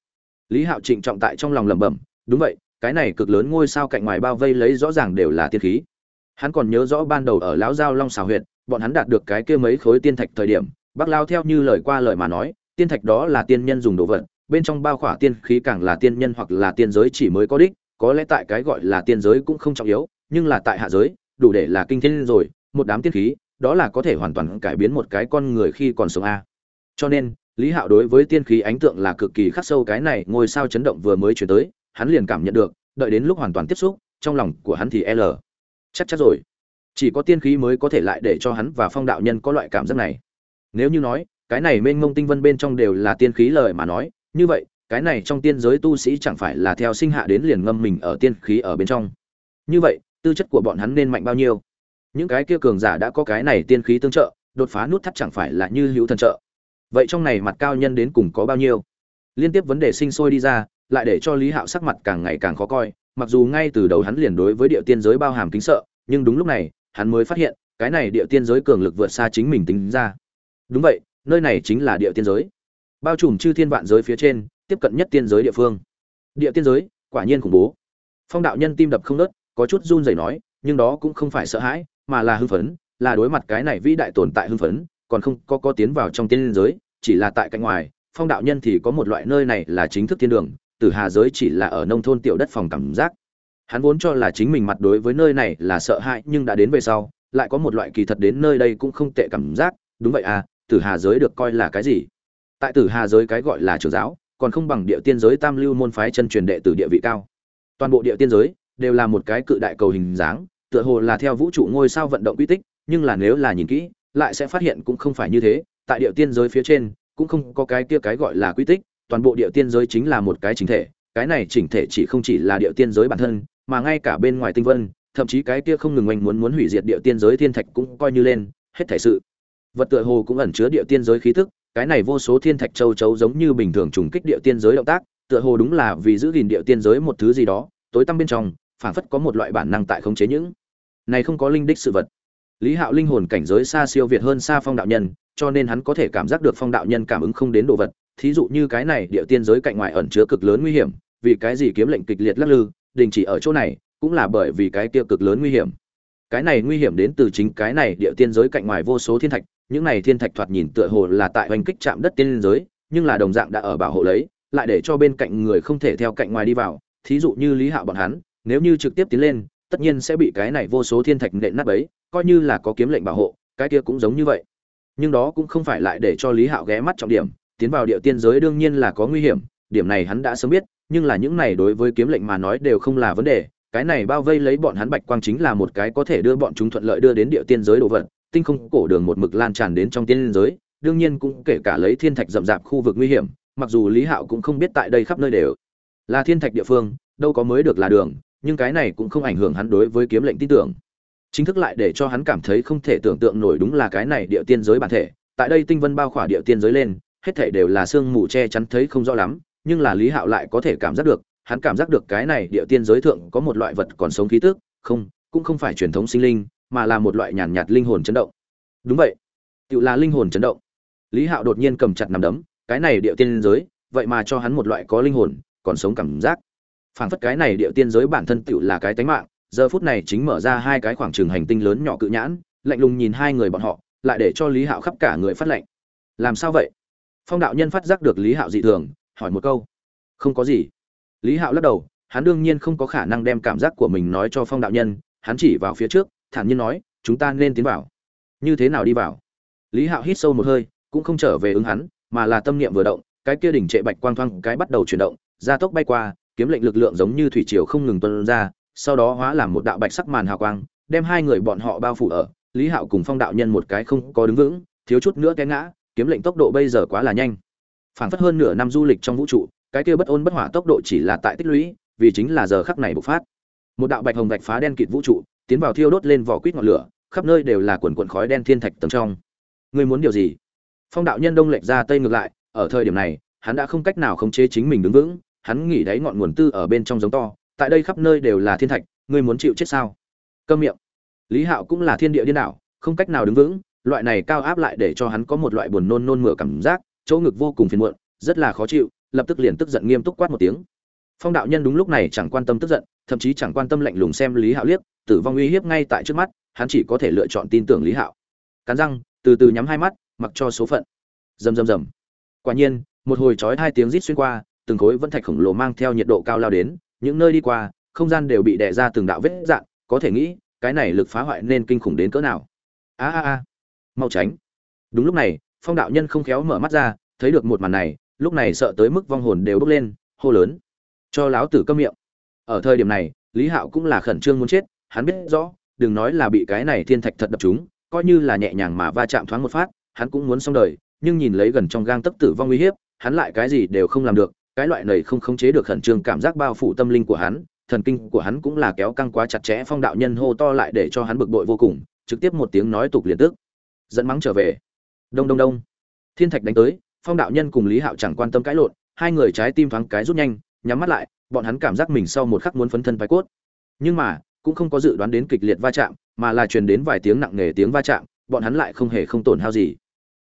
A: Lý hạo trịnh trọng tại trong lòng lẩm bẩm, đúng vậy, cái này cực lớn ngôi sao cạnh ngoài bao vây lấy rõ ràng đều là tiên khí. Hắn còn nhớ rõ ban đầu ở lão giao long xào huyện bọn hắn đạt được cái kia mấy khối tiên thạch thời điểm bác lao theo như lời qua lời mà nói, tiên thạch đó là tiên nhân dùng đồ vật, bên trong bao khỏa tiên khí càng là tiên nhân hoặc là tiên giới chỉ mới có đích có lẽ tại cái gọi là tiên giới cũng không trọng yếu, nhưng là tại hạ giới, đủ để là kinh thiên rồi, một đám tiên khí, đó là có thể hoàn toàn cải biến một cái con người khi còn sống a. Cho nên, lý hạo đối với tiên khí ánh tượng là cực kỳ khắc sâu, cái này ngôi sao chấn động vừa mới chuyển tới, hắn liền cảm nhận được, đợi đến lúc hoàn toàn tiếp xúc, trong lòng của hắn thì l. Chắc chắn rồi. Chỉ có tiên khí mới có thể lại để cho hắn và phong đạo nhân có loại cảm giác này. Nếu như nói, cái này mênh mông tinh vân bên trong đều là tiên khí lời mà nói, như vậy cái này trong tiên giới tu sĩ chẳng phải là theo sinh hạ đến liền ngâm mình ở tiên khí ở bên trong. Như vậy, tư chất của bọn hắn nên mạnh bao nhiêu? Những cái kia cường giả đã có cái này tiên khí tương trợ, đột phá nút thắt chẳng phải là như hữu thần trợ. Vậy trong này mặt cao nhân đến cùng có bao nhiêu? Liên tiếp vấn đề sinh sôi đi ra, lại để cho lý hạo sắc mặt càng ngày càng khó coi, mặc dù ngay từ đầu hắn liền đối với địa tiên giới bao hàm kính sợ, nhưng đúng lúc này, hắn mới phát hiện, cái này địa tiên giới cường lực vượt xa chính mình tính ra. Đúng vậy, nơi này chính là địa tiên giới. Bao trùm chư thiên vạn giới phía trên tiếp cận nhất tiên giới địa phương. Địa tiên giới, quả nhiên khủng bố. Phong đạo nhân tim đập không nớt có chút run rẩy nói, nhưng đó cũng không phải sợ hãi, mà là hưng phấn, là đối mặt cái này vĩ đại tồn tại hưng phấn, còn không có có tiến vào trong tiên giới, chỉ là tại cạnh ngoài, phong đạo nhân thì có một loại nơi này là chính thức thiên đường tử hà giới chỉ là ở nông thôn tiểu đất phòng cảm giác. Hắn vốn cho là chính mình mặt đối với nơi này là sợ hãi, nhưng đã đến về sau, lại có một loại kỳ thật đến nơi đây cũng không tệ cảm giác, đúng vậy à tử hà giới được coi là cái gì? Tại tử hà giới cái gọi là trưởng giáo còn không bằng địa tiên giới tam lưu môn phái chân truyền đệ tử địa vị cao. Toàn bộ địa tiên giới đều là một cái cự đại cầu hình dáng, tựa hồ là theo vũ trụ ngôi sao vận động quy tích, nhưng là nếu là nhìn kỹ, lại sẽ phát hiện cũng không phải như thế. Tại địa tiên giới phía trên, cũng không có cái kia cái gọi là quy tích, toàn bộ địa tiên giới chính là một cái chính thể, cái này chỉnh thể chỉ không chỉ là địa tiên giới bản thân, mà ngay cả bên ngoài tinh vân, thậm chí cái kia không ngừng oanh muốn muốn hủy diệt địa tiên giới thiên thạch cũng coi như lên, hết thể sự. Vật tựa hồ cũng ẩn chứa địa tiên giới khí tức cái này vô số thiên thạch châu chấu giống như bình thường trùng kích địa tiên giới động tác, tựa hồ đúng là vì giữ gìn địa tiên giới một thứ gì đó, tối tăm bên trong, phảng phất có một loại bản năng tại khống chế những này không có linh đích sự vật. Lý hạo linh hồn cảnh giới xa siêu việt hơn xa phong đạo nhân, cho nên hắn có thể cảm giác được phong đạo nhân cảm ứng không đến đồ vật. Thí dụ như cái này địa tiên giới cạnh ngoài ẩn chứa cực lớn nguy hiểm, vì cái gì kiếm lệnh kịch liệt lắc lư, đình chỉ ở chỗ này, cũng là bởi vì cái tiêu cực lớn nguy hiểm. Cái này nguy hiểm đến từ chính cái này địa tiên giới cạnh ngoài vô số thiên thạch những này thiên thạch thoạt nhìn tựa hồ là tại hoành kích chạm đất tiên giới, nhưng là đồng dạng đã ở bảo hộ lấy, lại để cho bên cạnh người không thể theo cạnh ngoài đi vào. Thí dụ như lý hạo bọn hắn, nếu như trực tiếp tiến lên, tất nhiên sẽ bị cái này vô số thiên thạch nện nát bấy, coi như là có kiếm lệnh bảo hộ, cái kia cũng giống như vậy. Nhưng đó cũng không phải lại để cho lý hạo ghé mắt trọng điểm, tiến vào địa tiên giới đương nhiên là có nguy hiểm, điểm này hắn đã sớm biết, nhưng là những này đối với kiếm lệnh mà nói đều không là vấn đề. Cái này bao vây lấy bọn hắn bạch quang chính là một cái có thể đưa bọn chúng thuận lợi đưa đến địa tiên giới đồ vật tinh không cổ đường một mực lan tràn đến trong tiên giới, đương nhiên cũng kể cả lấy thiên thạch rậm rạp khu vực nguy hiểm, mặc dù lý hạo cũng không biết tại đây khắp nơi đều là thiên thạch địa phương, đâu có mới được là đường, nhưng cái này cũng không ảnh hưởng hắn đối với kiếm lệnh tin tưởng. Chính thức lại để cho hắn cảm thấy không thể tưởng tượng nổi đúng là cái này địa tiên giới bản thể, tại đây tinh vân bao khỏa địa tiên giới lên, hết thể đều là sương mù che chắn thấy không rõ lắm, nhưng là lý hạo lại có thể cảm giác được, hắn cảm giác được cái này địa tiên giới thượng có một loại vật còn sống khí tức, không, cũng không phải truyền thống sinh linh mà là một loại nhàn nhạt, nhạt linh hồn chấn động. Đúng vậy. Tự là linh hồn chấn động. Lý hạo đột nhiên cầm chặt nằm đấm cái này địa tiên giới vậy mà cho hắn một loại có linh hồn còn sống cảm giác. Phảng phất cái này địa tiên giới bản thân tựu là cái tánh mạng giờ phút này chính mở ra hai cái khoảng trường hành tinh lớn nhỏ cự nhãn lạnh lùng nhìn hai người bọn họ lại để cho lý hạo khắp cả người phát lệnh làm sao vậy? Phong đạo nhân phát giác được lý hạo dị thường hỏi một câu. Không có gì. Lý hạo lắc đầu hắn đương nhiên không có khả năng đem cảm giác của mình nói cho phong đạo nhân hắn chỉ vào phía trước thản nhiên nói, chúng ta nên tiến vào. Như thế nào đi vào? Lý hạo hít sâu một hơi, cũng không trở về ứng hắn, mà là tâm niệm vừa động, cái kia đỉnh trệ bạch quang thoang cái bắt đầu chuyển động, gia tốc bay qua, kiếm lệnh lực lượng giống như thủy triều không ngừng tuân ra, sau đó hóa làm một đạo bạch sắc màn hào quang, đem hai người bọn họ bao phủ ở. Lý hạo cùng phong đạo nhân một cái không có đứng vững, thiếu chút nữa té ngã, kiếm lệnh tốc độ bây giờ quá là nhanh. Phảng phất hơn nửa năm du lịch trong vũ trụ, cái kia bất ôn bất hỏa tốc độ chỉ là tại tích lũy, vì chính là giờ khắc này bộc phát. Một đạo bạch hồng bạch phá đen kịt vũ trụ tiến vào thiêu đốt lên vỏ quýt ngọn lửa, khắp nơi đều là quần quần khói đen thiên thạch tầng trong. Ngươi muốn điều gì? Phong đạo nhân đông lệch ra tây ngược lại, ở thời điểm này, hắn đã không cách nào khống chế chính mình đứng vững, hắn nghỉ đáy ngọn nguồn tư ở bên trong giống to, tại đây khắp nơi đều là thiên thạch, ngươi muốn chịu chết sao? Câm miệng. Lý hạo cũng là thiên địa điên đảo, không cách nào đứng vững, loại này cao áp lại để cho hắn có một loại buồn nôn nôn mửa cảm giác, chỗ ngực vô cùng phiền muộn, rất là khó chịu, lập tức liền tức giận nghiêm túc quát một tiếng. Phong đạo nhân đúng lúc này chẳng quan tâm tức giận, thậm chí chẳng quan tâm lạnh lùng xem lý hạo liếc tử vong uy hiếp ngay tại trước mắt, hắn chỉ có thể lựa chọn tin tưởng lý hạo. Cắn răng, từ từ nhắm hai mắt, mặc cho số phận. Rầm rầm rầm. Quả nhiên, một hồi chói hai tiếng rít xuyên qua, từng khối vẫn thạch khổng lồ mang theo nhiệt độ cao lao đến, những nơi đi qua, không gian đều bị đè ra từng đạo vết dạn có thể nghĩ, cái này lực phá hoại nên kinh khủng đến cỡ nào. A a a. Mau tránh. Đúng lúc này, phong đạo nhân không khéo mở mắt ra, thấy được một màn này, lúc này sợ tới mức vong hồn đều bốc lên, hô lớn. Cho láo tử câm miệng. Ở thời điểm này, lý hạo cũng là khẩn trương muốn chết hắn biết rõ đừng nói là bị cái này thiên thạch thật đập trúng, coi như là nhẹ nhàng mà va chạm thoáng một phát hắn cũng muốn xong đời nhưng nhìn lấy gần trong gang tấc tử vong uy hiếp hắn lại cái gì đều không làm được cái loại này không khống chế được khẩn trương cảm giác bao phủ tâm linh của hắn thần kinh của hắn cũng là kéo căng quá chặt chẽ phong đạo nhân hô to lại để cho hắn bực bội vô cùng trực tiếp một tiếng nói tục liền tức. Dẫn mắng trở về. Đông đông đông. Thiên thạch đánh tới phong đạo nhân cùng lý hạo chẳng quan tâm cãi lộn hai người trái tim thoáng cái rút nhanh nhắm mắt lại bọn hắn cảm giác mình sau một khắc muốn phấn thân vai cốt. Nhưng mà cũng không có dự đoán đến kịch liệt va chạm, mà là truyền đến vài tiếng nặng nề tiếng va chạm, bọn hắn lại không hề không tổn hao gì.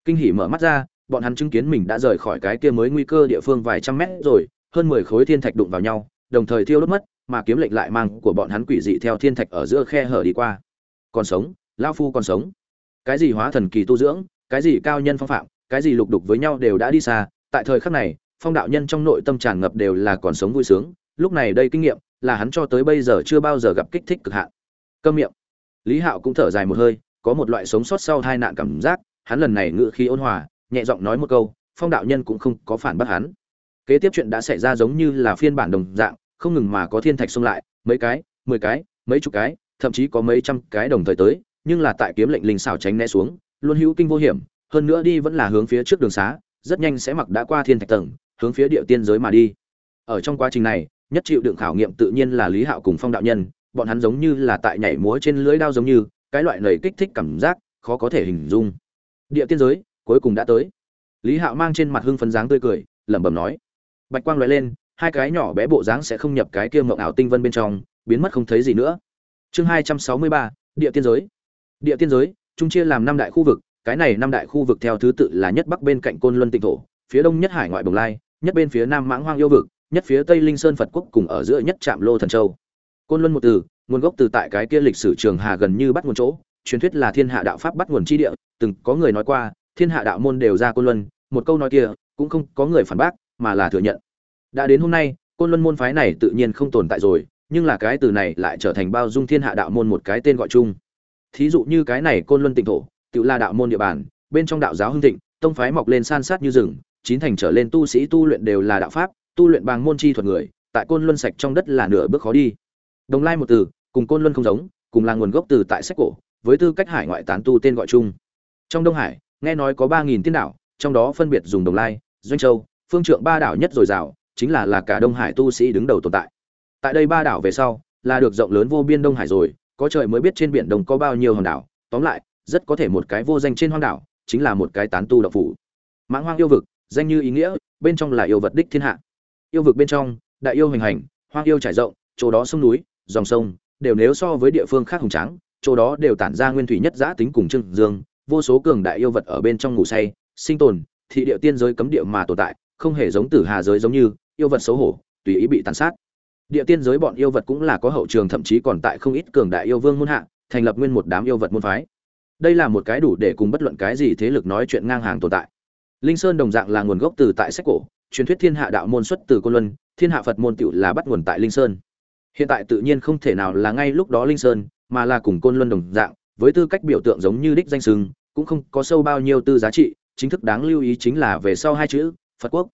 A: Kinh hỉ mở mắt ra, bọn hắn chứng kiến mình đã rời khỏi cái kia mới nguy cơ địa phương vài trăm mét rồi, hơn mười khối thiên thạch đụng vào nhau, đồng thời thiêu đốt mất, mà kiếm lệnh lại mang của bọn hắn quỷ dị theo thiên thạch ở giữa khe hở đi qua. Còn sống lao phu còn sống. Cái gì hóa thần kỳ tu dưỡng, cái gì cao nhân phong phạm, cái gì lục đục với nhau đều đã đi xa, tại thời khắc này, phong đạo nhân trong nội tâm tràn ngập đều là còn sống vui sướng, lúc này đây kinh nghiệm là hắn cho tới bây giờ chưa bao giờ gặp kích thích cực hạn. Câm miệng. Lý hạo cũng thở dài một hơi, có một loại sống sót sau tai nạn cảm giác, hắn lần này ngự khí ôn hòa, nhẹ giọng nói một câu, phong đạo nhân cũng không có phản bác hắn. Kế tiếp chuyện đã xảy ra giống như là phiên bản đồng dạng, không ngừng mà có thiên thạch xông lại, mấy cái, mười cái, mấy chục cái, thậm chí có mấy trăm cái đồng thời tới, nhưng là tại kiếm lệnh linh xảo tránh né xuống, luôn hữu kinh vô hiểm, hơn nữa đi vẫn là hướng phía trước đường xá, rất nhanh sẽ mặc đã qua thiên thạch tầng, hướng phía địa tiên giới mà đi. Ở trong quá trình này nhất chịu đựng khảo nghiệm tự nhiên là lý hạo cùng phong đạo nhân, bọn hắn giống như là tại nhảy múa trên lưỡi đao giống như, cái loại lời kích thích cảm giác khó có thể hình dung. Địa tiên giới, cuối cùng đã tới. Lý hạo mang trên mặt hưng phấn dáng tươi cười, lẩm bẩm nói. Bạch quang loại lên, hai cái nhỏ bé bộ dáng sẽ không nhập cái kia mộng ảo tinh vân bên trong, biến mất không thấy gì nữa. Chương hai trăm sáu mươi ba, địa tiên giới. Địa tiên giới, trung chia làm năm đại khu vực, cái này năm đại khu vực theo thứ tự là nhất bắc bên cạnh côn luân tịnh thổ, phía đông nhất hải ngoại bồng lai, nhất bên phía nam mãng hoang yêu vực nhất phía tây linh sơn phật quốc cùng ở giữa nhất trạm lô thần châu. Côn luân một từ, nguồn gốc từ tại cái kia lịch sử trường hà gần như bắt nguồn chỗ, truyền thuyết là thiên hạ đạo pháp bắt nguồn chi địa, từng có người nói qua, thiên hạ đạo môn đều ra côn luân, một câu nói kia, cũng không có người phản bác, mà là thừa nhận. Đã đến hôm nay, côn luân môn phái này tự nhiên không tồn tại rồi, nhưng là cái từ này lại trở thành bao dung thiên hạ đạo môn một cái tên gọi chung. Thí dụ như cái này côn luân tịnh thổ, tự là đạo môn địa bàn, bên trong đạo giáo hưng thịnh, tông phái mọc lên san sát như rừng, chín thành trở lên tu sĩ tu luyện đều là đạo pháp tu luyện bằng môn chi thuật người, tại côn luân sạch trong đất là nửa bước khó đi. Đồng lai một từ, cùng côn luân không giống, cùng là nguồn gốc từ tại sách cổ, với tư cách hải ngoại tán tu tên gọi chung. Trong đông hải, nghe nói có ba nghìn tiên đảo, trong đó phân biệt dùng đồng lai, doanh châu, phương trượng ba đảo nhất dồi dào, chính là là cả đông hải tu sĩ đứng đầu tồn tại. Tại đây ba đảo về sau, là được rộng lớn vô biên đông hải rồi, có trời mới biết trên biển đông có bao nhiêu hòn đảo, tóm lại, rất có thể một cái vô danh trên hoang đảo, chính là một cái tán tu độc phủ. Mãng hoang yêu vực, danh như ý nghĩa, bên trong là yêu vật đích thiên hạ yêu vực bên trong, đại yêu hình hành, hoang yêu trải rộng, chỗ đó sông núi, dòng sông, đều nếu so với địa phương khác hùng tráng, chỗ đó đều tản ra nguyên thủy nhất giã tính cùng trưng dương, vô số cường đại yêu vật ở bên trong ngủ say, sinh tồn, thị địa tiên giới cấm địa mà tồn tại, không hề giống tử hà giới giống như, yêu vật xấu hổ, tùy ý bị tàn sát. Địa tiên giới bọn yêu vật cũng là có hậu trường, thậm chí còn tại không ít cường đại yêu vương muôn hạ, thành lập nguyên một đám yêu vật môn phái. Đây là một cái đủ để cùng bất luận cái gì thế lực nói chuyện ngang hàng tồn tại. Linh sơn đồng dạng là nguồn gốc từ tại sách cổ truyền thuyết thiên hạ đạo môn xuất từ côn luân, thiên hạ phật môn tựu là bắt nguồn tại linh sơn. Hiện tại tự nhiên không thể nào là ngay lúc đó linh sơn, mà là cùng côn luân đồng dạng, với tư cách biểu tượng giống như đích danh sừng cũng không có sâu bao nhiêu tư giá trị, chính thức đáng lưu ý chính là về sau hai chữ, phật quốc.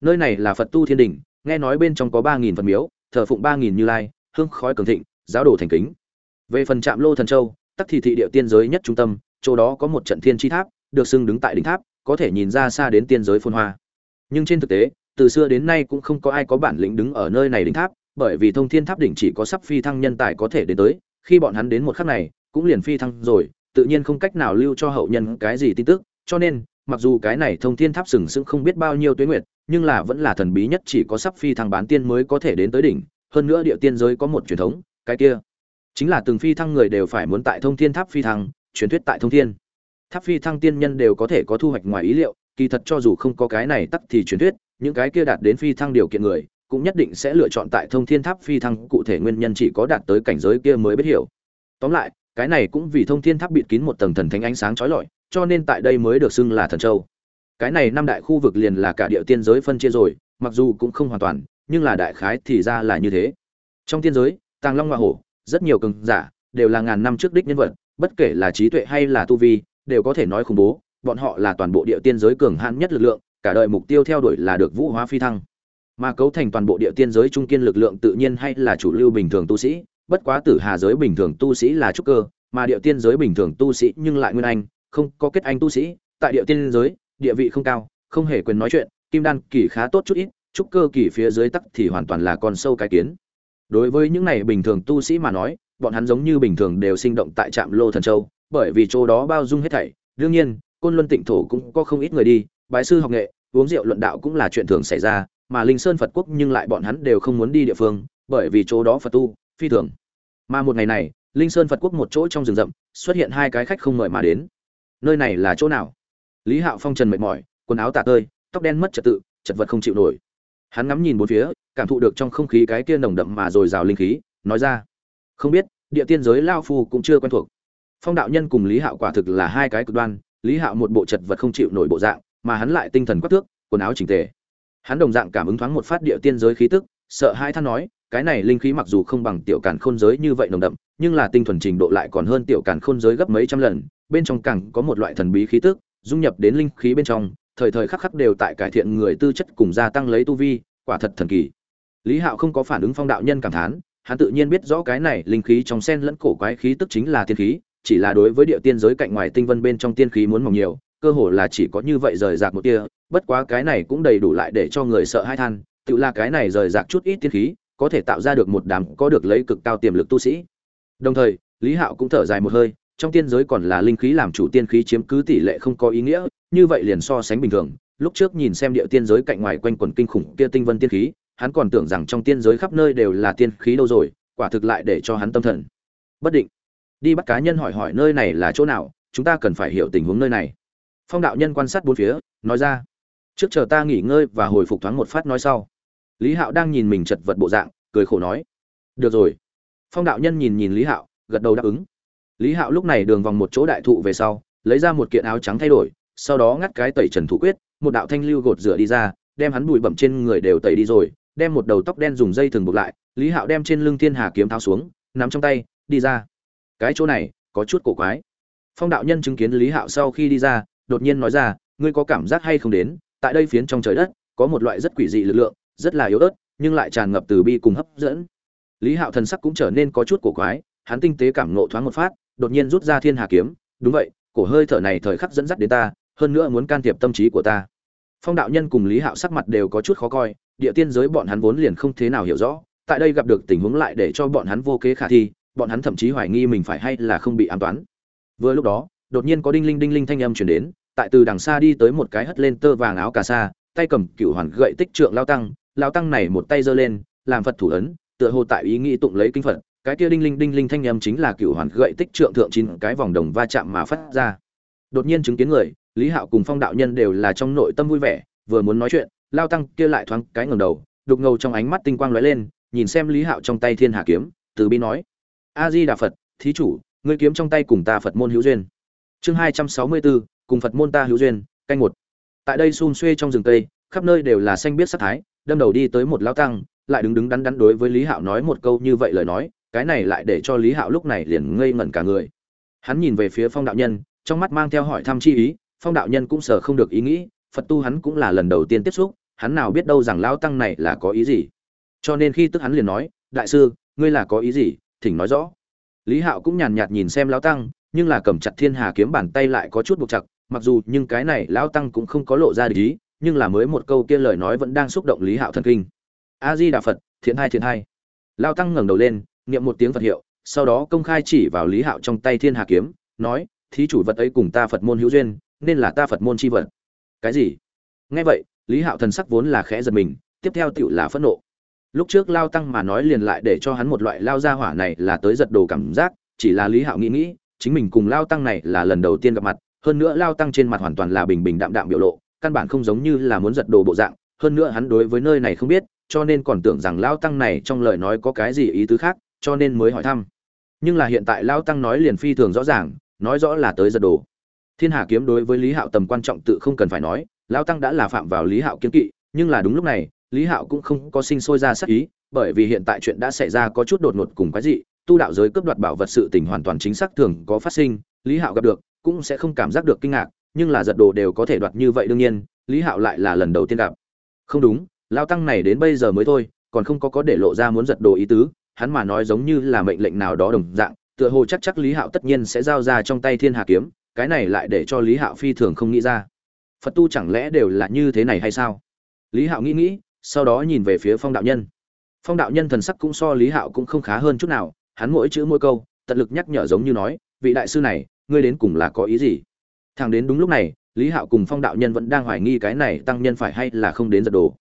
A: Nơi này là phật tu thiên đình nghe nói bên trong có ba nghìn phật miếu, thờ phụng ba nghìn như lai, hương khói cường thịnh, giáo đồ thành kính. Về phần trạm lô thần châu, tắc thì thị địa tiên giới nhất trung tâm, chỗ đó có một trận thiên tri tháp, được xưng đứng tại đỉnh tháp, có thể nhìn ra xa đến tiên giới phôn hoa nhưng trên thực tế, từ xưa đến nay cũng không có ai có bản lĩnh đứng ở nơi này đỉnh tháp, bởi vì thông thiên tháp đỉnh chỉ có sắp phi thăng nhân tài có thể đến tới, khi bọn hắn đến một khắc này, cũng liền phi thăng rồi, tự nhiên không cách nào lưu cho hậu nhân cái gì tin tức, cho nên, mặc dù cái này thông thiên tháp sừng sững không biết bao nhiêu tuế nguyệt, nhưng là vẫn là thần bí nhất chỉ có sắp phi thăng bán tiên mới có thể đến tới đỉnh, hơn nữa địa tiên giới có một truyền thống, cái kia chính là từng phi thăng người đều phải muốn tại thông thiên tháp phi thăng, truyền thuyết tại thông thiên. Tháp phi thăng tiên nhân đều có thể có thu hoạch ngoài ý liệu kỳ thật cho dù không có cái này tắc thì truyền thuyết, những cái kia đạt đến phi thăng điều kiện người, cũng nhất định sẽ lựa chọn tại thông thiên tháp phi thăng, cụ thể nguyên nhân chỉ có đạt tới cảnh giới kia mới biết hiểu. Tóm lại, cái này cũng vì thông thiên tháp bịt kín một tầng thần thánh ánh sáng chói lọi, cho nên tại đây mới được xưng là thần châu. Cái này năm đại khu vực liền là cả địa tiên giới phân chia rồi, mặc dù cũng không hoàn toàn, nhưng là đại khái thì ra là như thế. Trong tiên giới, tàng long hoa hổ, rất nhiều cường giả, đều là ngàn năm trước đích nhân vật, bất kể là trí tuệ hay là tu vi, đều có thể nói khủng bố bọn họ là toàn bộ địa tiên giới cường hãn nhất lực lượng, cả đời mục tiêu theo đuổi là được vũ hóa phi thăng. Mà cấu thành toàn bộ địa tiên giới trung kiên lực lượng tự nhiên hay là chủ lưu bình thường tu sĩ, bất quá tử hà giới bình thường tu sĩ là trúc cơ, mà địa tiên giới bình thường tu sĩ nhưng lại nguyên anh, không có kết anh tu sĩ. Tại địa tiên giới, địa vị không cao, không hề quyền nói chuyện, kim đan kỳ khá tốt chút ít, trúc cơ kỳ phía dưới tắc thì hoàn toàn là con sâu cái kiến. Đối với những này bình thường tu sĩ mà nói, bọn hắn giống như bình thường đều sinh động tại trạm lô thần châu, bởi vì chỗ đó bao dung hết thảy. Đương nhiên côn luân tịnh thổ cũng có không ít người đi, bái sư học nghệ, uống rượu luận đạo cũng là chuyện thường xảy ra, mà linh sơn phật quốc nhưng lại bọn hắn đều không muốn đi địa phương, bởi vì chỗ đó phật tu, phi thường. Mà một ngày này, linh sơn phật quốc một chỗ trong rừng rậm, xuất hiện hai cái khách không mời mà đến. Nơi này là chỗ nào? Lý hạo phong trần mệt mỏi, quần áo tả tơi, tóc đen mất trật tự, chật vật không chịu nổi. Hắn ngắm nhìn bốn phía, cảm thụ được trong không khí cái kia nồng đậm mà dồi dào linh khí, nói ra, không biết, địa tiên giới lao phu cũng chưa quen thuộc. Phong đạo nhân cùng lý hạo quả thực là hai cái cực đoan lý hạo một bộ chật vật không chịu nổi bộ dạng, mà hắn lại tinh thần quắc tước quần áo chỉnh tề. Hắn đồng dạng cảm ứng thoáng một phát địa tiên giới khí tức, sợ hai than nói, cái này linh khí mặc dù không bằng tiểu càn khôn giới như vậy nồng đậm, nhưng là tinh thuần trình độ lại còn hơn tiểu càn khôn giới gấp mấy trăm lần, bên trong càng có một loại thần bí khí tức, dung nhập đến linh khí bên trong, thời thời khắc khắc đều tại cải thiện người tư chất cùng gia tăng lấy tu vi, quả thật thần kỳ. Lý hạo không có phản ứng phong đạo nhân cảm thán, hắn tự nhiên biết rõ cái này linh khí trong sen lẫn cổ quái khí tức chính là thiên khí chỉ là đối với địa tiên giới cạnh ngoài tinh vân bên trong tiên khí muốn mỏng nhiều, cơ hồ là chỉ có như vậy rời rạc một tia, bất quá cái này cũng đầy đủ lại để cho người sợ hai than, tự là cái này rời rạc chút ít tiên khí, có thể tạo ra được một đám có được lấy cực cao tiềm lực tu sĩ. Đồng thời, lý hạo cũng thở dài một hơi, trong tiên giới còn là linh khí làm chủ tiên khí chiếm cứ tỷ lệ không có ý nghĩa, như vậy liền so sánh bình thường, lúc trước nhìn xem địa tiên giới cạnh ngoài quanh quần kinh khủng kia tinh vân tiên khí, hắn còn tưởng rằng trong tiên giới khắp nơi đều là tiên khí đâu rồi, quả thực lại để cho hắn tâm thần bất định đi bắt cá nhân hỏi hỏi nơi này là chỗ nào, chúng ta cần phải hiểu tình huống nơi này. Phong đạo nhân quan sát bốn phía, nói ra, trước chờ ta nghỉ ngơi và hồi phục thoáng một phát nói sau. Lý hạo đang nhìn mình chật vật bộ dạng, cười khổ nói, được rồi. Phong đạo nhân nhìn nhìn lý hạo, gật đầu đáp ứng. Lý hạo lúc này đường vòng một chỗ đại thụ về sau, lấy ra một kiện áo trắng thay đổi, sau đó ngắt cái tẩy trần thủ quyết, một đạo thanh lưu gột rửa đi ra, đem hắn bụi bẩm trên người đều tẩy đi rồi, đem một đầu tóc đen dùng dây thừng buộc lại. Lý hạo đem trên lưng thiên hà kiếm tháo xuống, nắm trong tay, đi ra cái chỗ này, có chút cổ quái. Phong đạo nhân chứng kiến lý hạo sau khi đi ra, đột nhiên nói ra, ngươi có cảm giác hay không đến, tại đây phiến trong trời đất, có một loại rất quỷ dị lực lượng, rất là yếu ớt, nhưng lại tràn ngập từ bi cùng hấp dẫn. Lý hạo thần sắc cũng trở nên có chút cổ quái, hắn tinh tế cảm ngộ thoáng một phát, đột nhiên rút ra thiên hà kiếm, đúng vậy, cổ hơi thở này thời khắc dẫn dắt đến ta, hơn nữa muốn can thiệp tâm trí của ta. Phong đạo nhân cùng lý hạo sắc mặt đều có chút khó coi, địa tiên giới bọn hắn vốn liền không thế nào hiểu rõ, tại đây gặp được tình huống lại để cho bọn hắn vô kế khả thi bọn hắn thậm chí hoài nghi mình phải hay là không bị ám toán. Vừa lúc đó, đột nhiên có đinh linh đinh linh thanh âm chuyển đến, tại từ đằng xa đi tới một cái hất lên tơ vàng áo cà sa, tay cầm cựu hoàn gậy tích trượng lao tăng lao tăng này một tay giơ lên, làm phật thủ ấn, tựa hồ tại ý nghĩ tụng lấy kinh phật, cái kia đinh linh đinh linh thanh âm chính là cựu hoàn gậy tích trượng thượng chín cái vòng đồng va chạm mà phát ra. Đột nhiên chứng kiến người, lý hạo cùng phong đạo nhân đều là trong nội tâm vui vẻ, vừa muốn nói chuyện, lao tăng kia lại thoáng cái ngầm đầu, đục ngầu trong ánh mắt tinh quang lóe lên, nhìn xem lý hạo trong tay thiên hà kiếm, từ bi nói a di đà phật, thí chủ, ngươi kiếm trong tay cùng ta phật môn hữu duyên. Chương hai trăm sáu mươi bốn cùng phật môn ta hữu duyên, canh một. Tại đây xun xuê trong rừng tây, khắp nơi đều là xanh biết sắc thái, đâm đầu đi tới một lao tăng, lại đứng đứng đắn đắn đối với lý hạo nói một câu như vậy lời nói, cái này lại để cho lý hạo lúc này liền ngây ngẩn cả người. Hắn nhìn về phía phong đạo nhân, trong mắt mang theo hỏi thăm chi ý, phong đạo nhân cũng sở không được ý nghĩ, phật tu hắn cũng là lần đầu tiên tiếp xúc, hắn nào biết đâu rằng lao tăng này là có ý gì. Cho nên khi tức hắn liền nói, đại sư, ngươi là có ý gì? Thỉnh nói rõ. Lý hạo cũng nhàn nhạt nhìn xem Lão tăng nhưng là cầm chặt thiên hà kiếm bàn tay lại có chút buộc chặt mặc dù nhưng cái này Lão tăng cũng không có lộ ra lý, ý nhưng là mới một câu kia lời nói vẫn đang xúc động lý hạo thân kinh. A di đà phật thiện hai thiện hai. Lão tăng ngẩng đầu lên niệm một tiếng phật hiệu sau đó công khai chỉ vào lý hạo trong tay thiên hà kiếm nói thí chủ vật ấy cùng ta phật môn hữu duyên nên là ta phật môn c h i vật. Cái gì? Nghe vậy lý hạo thần sắc vốn là khẽ giật mình tiếp theo tựu là phẫn nộ lúc trước lao tăng mà nói liền lại để cho hắn một loại lao ra hỏa này là tới giật đồ cảm giác, chỉ là lý hạo nghĩ nghĩ, chính mình cùng lao tăng này là lần đầu tiên gặp mặt, hơn nữa lao tăng trên mặt hoàn toàn là bình bình đạm đạm biểu lộ, căn bản không giống như là muốn giật đồ bộ dạng, hơn nữa hắn đối với nơi này không biết, cho nên còn tưởng rằng lao tăng này trong lời nói có cái gì ý tứ khác, cho nên mới hỏi thăm. Nhưng là hiện tại lao tăng nói liền phi thường rõ ràng, nói rõ là tới giật đồ. Thiên hà kiếm đối với lý hạo tầm quan trọng tự không cần phải nói, lao tăng đã là phạm vào lý hạo kiếm kỵ, nhưng là đúng lúc này lý hạo cũng không có sinh sôi ra sắc ý, bởi vì hiện tại chuyện đã xảy ra có chút đột ngột cùng cái gì tu đạo giới cướp đoạt bảo vật sự tình hoàn toàn chính xác thường có phát sinh, lý hạo gặp được cũng sẽ không cảm giác được kinh ngạc, nhưng là giật đồ đều có thể đoạt như vậy đương nhiên, lý hạo lại là lần đầu tiên gặp. Không đúng lao tăng này đến bây giờ mới thôi, còn không có có để lộ ra muốn giật đồ ý tứ, hắn mà nói giống như là mệnh lệnh nào đó đồng dạng, tựa hồ chắc chắc lý hạo tất nhiên sẽ giao ra trong tay thiên hà kiếm, cái này lại để cho lý hạo phi thường không nghĩ ra. Phật tu chẳng lẽ đều là như thế này hay sao? Lý hạo nghĩ nghĩ sau đó nhìn về phía phong đạo nhân. Phong đạo nhân thần sắc cũng so lý hạo cũng không khá hơn chút nào, hắn mỗi chữ mỗi câu, tận lực nhắc nhở giống như nói, vị đại sư này, ngươi đến cùng là có ý gì? Thằng đến đúng lúc này, lý hạo cùng phong đạo nhân vẫn đang hoài nghi cái này tăng nhân phải hay là không đến giật đồ.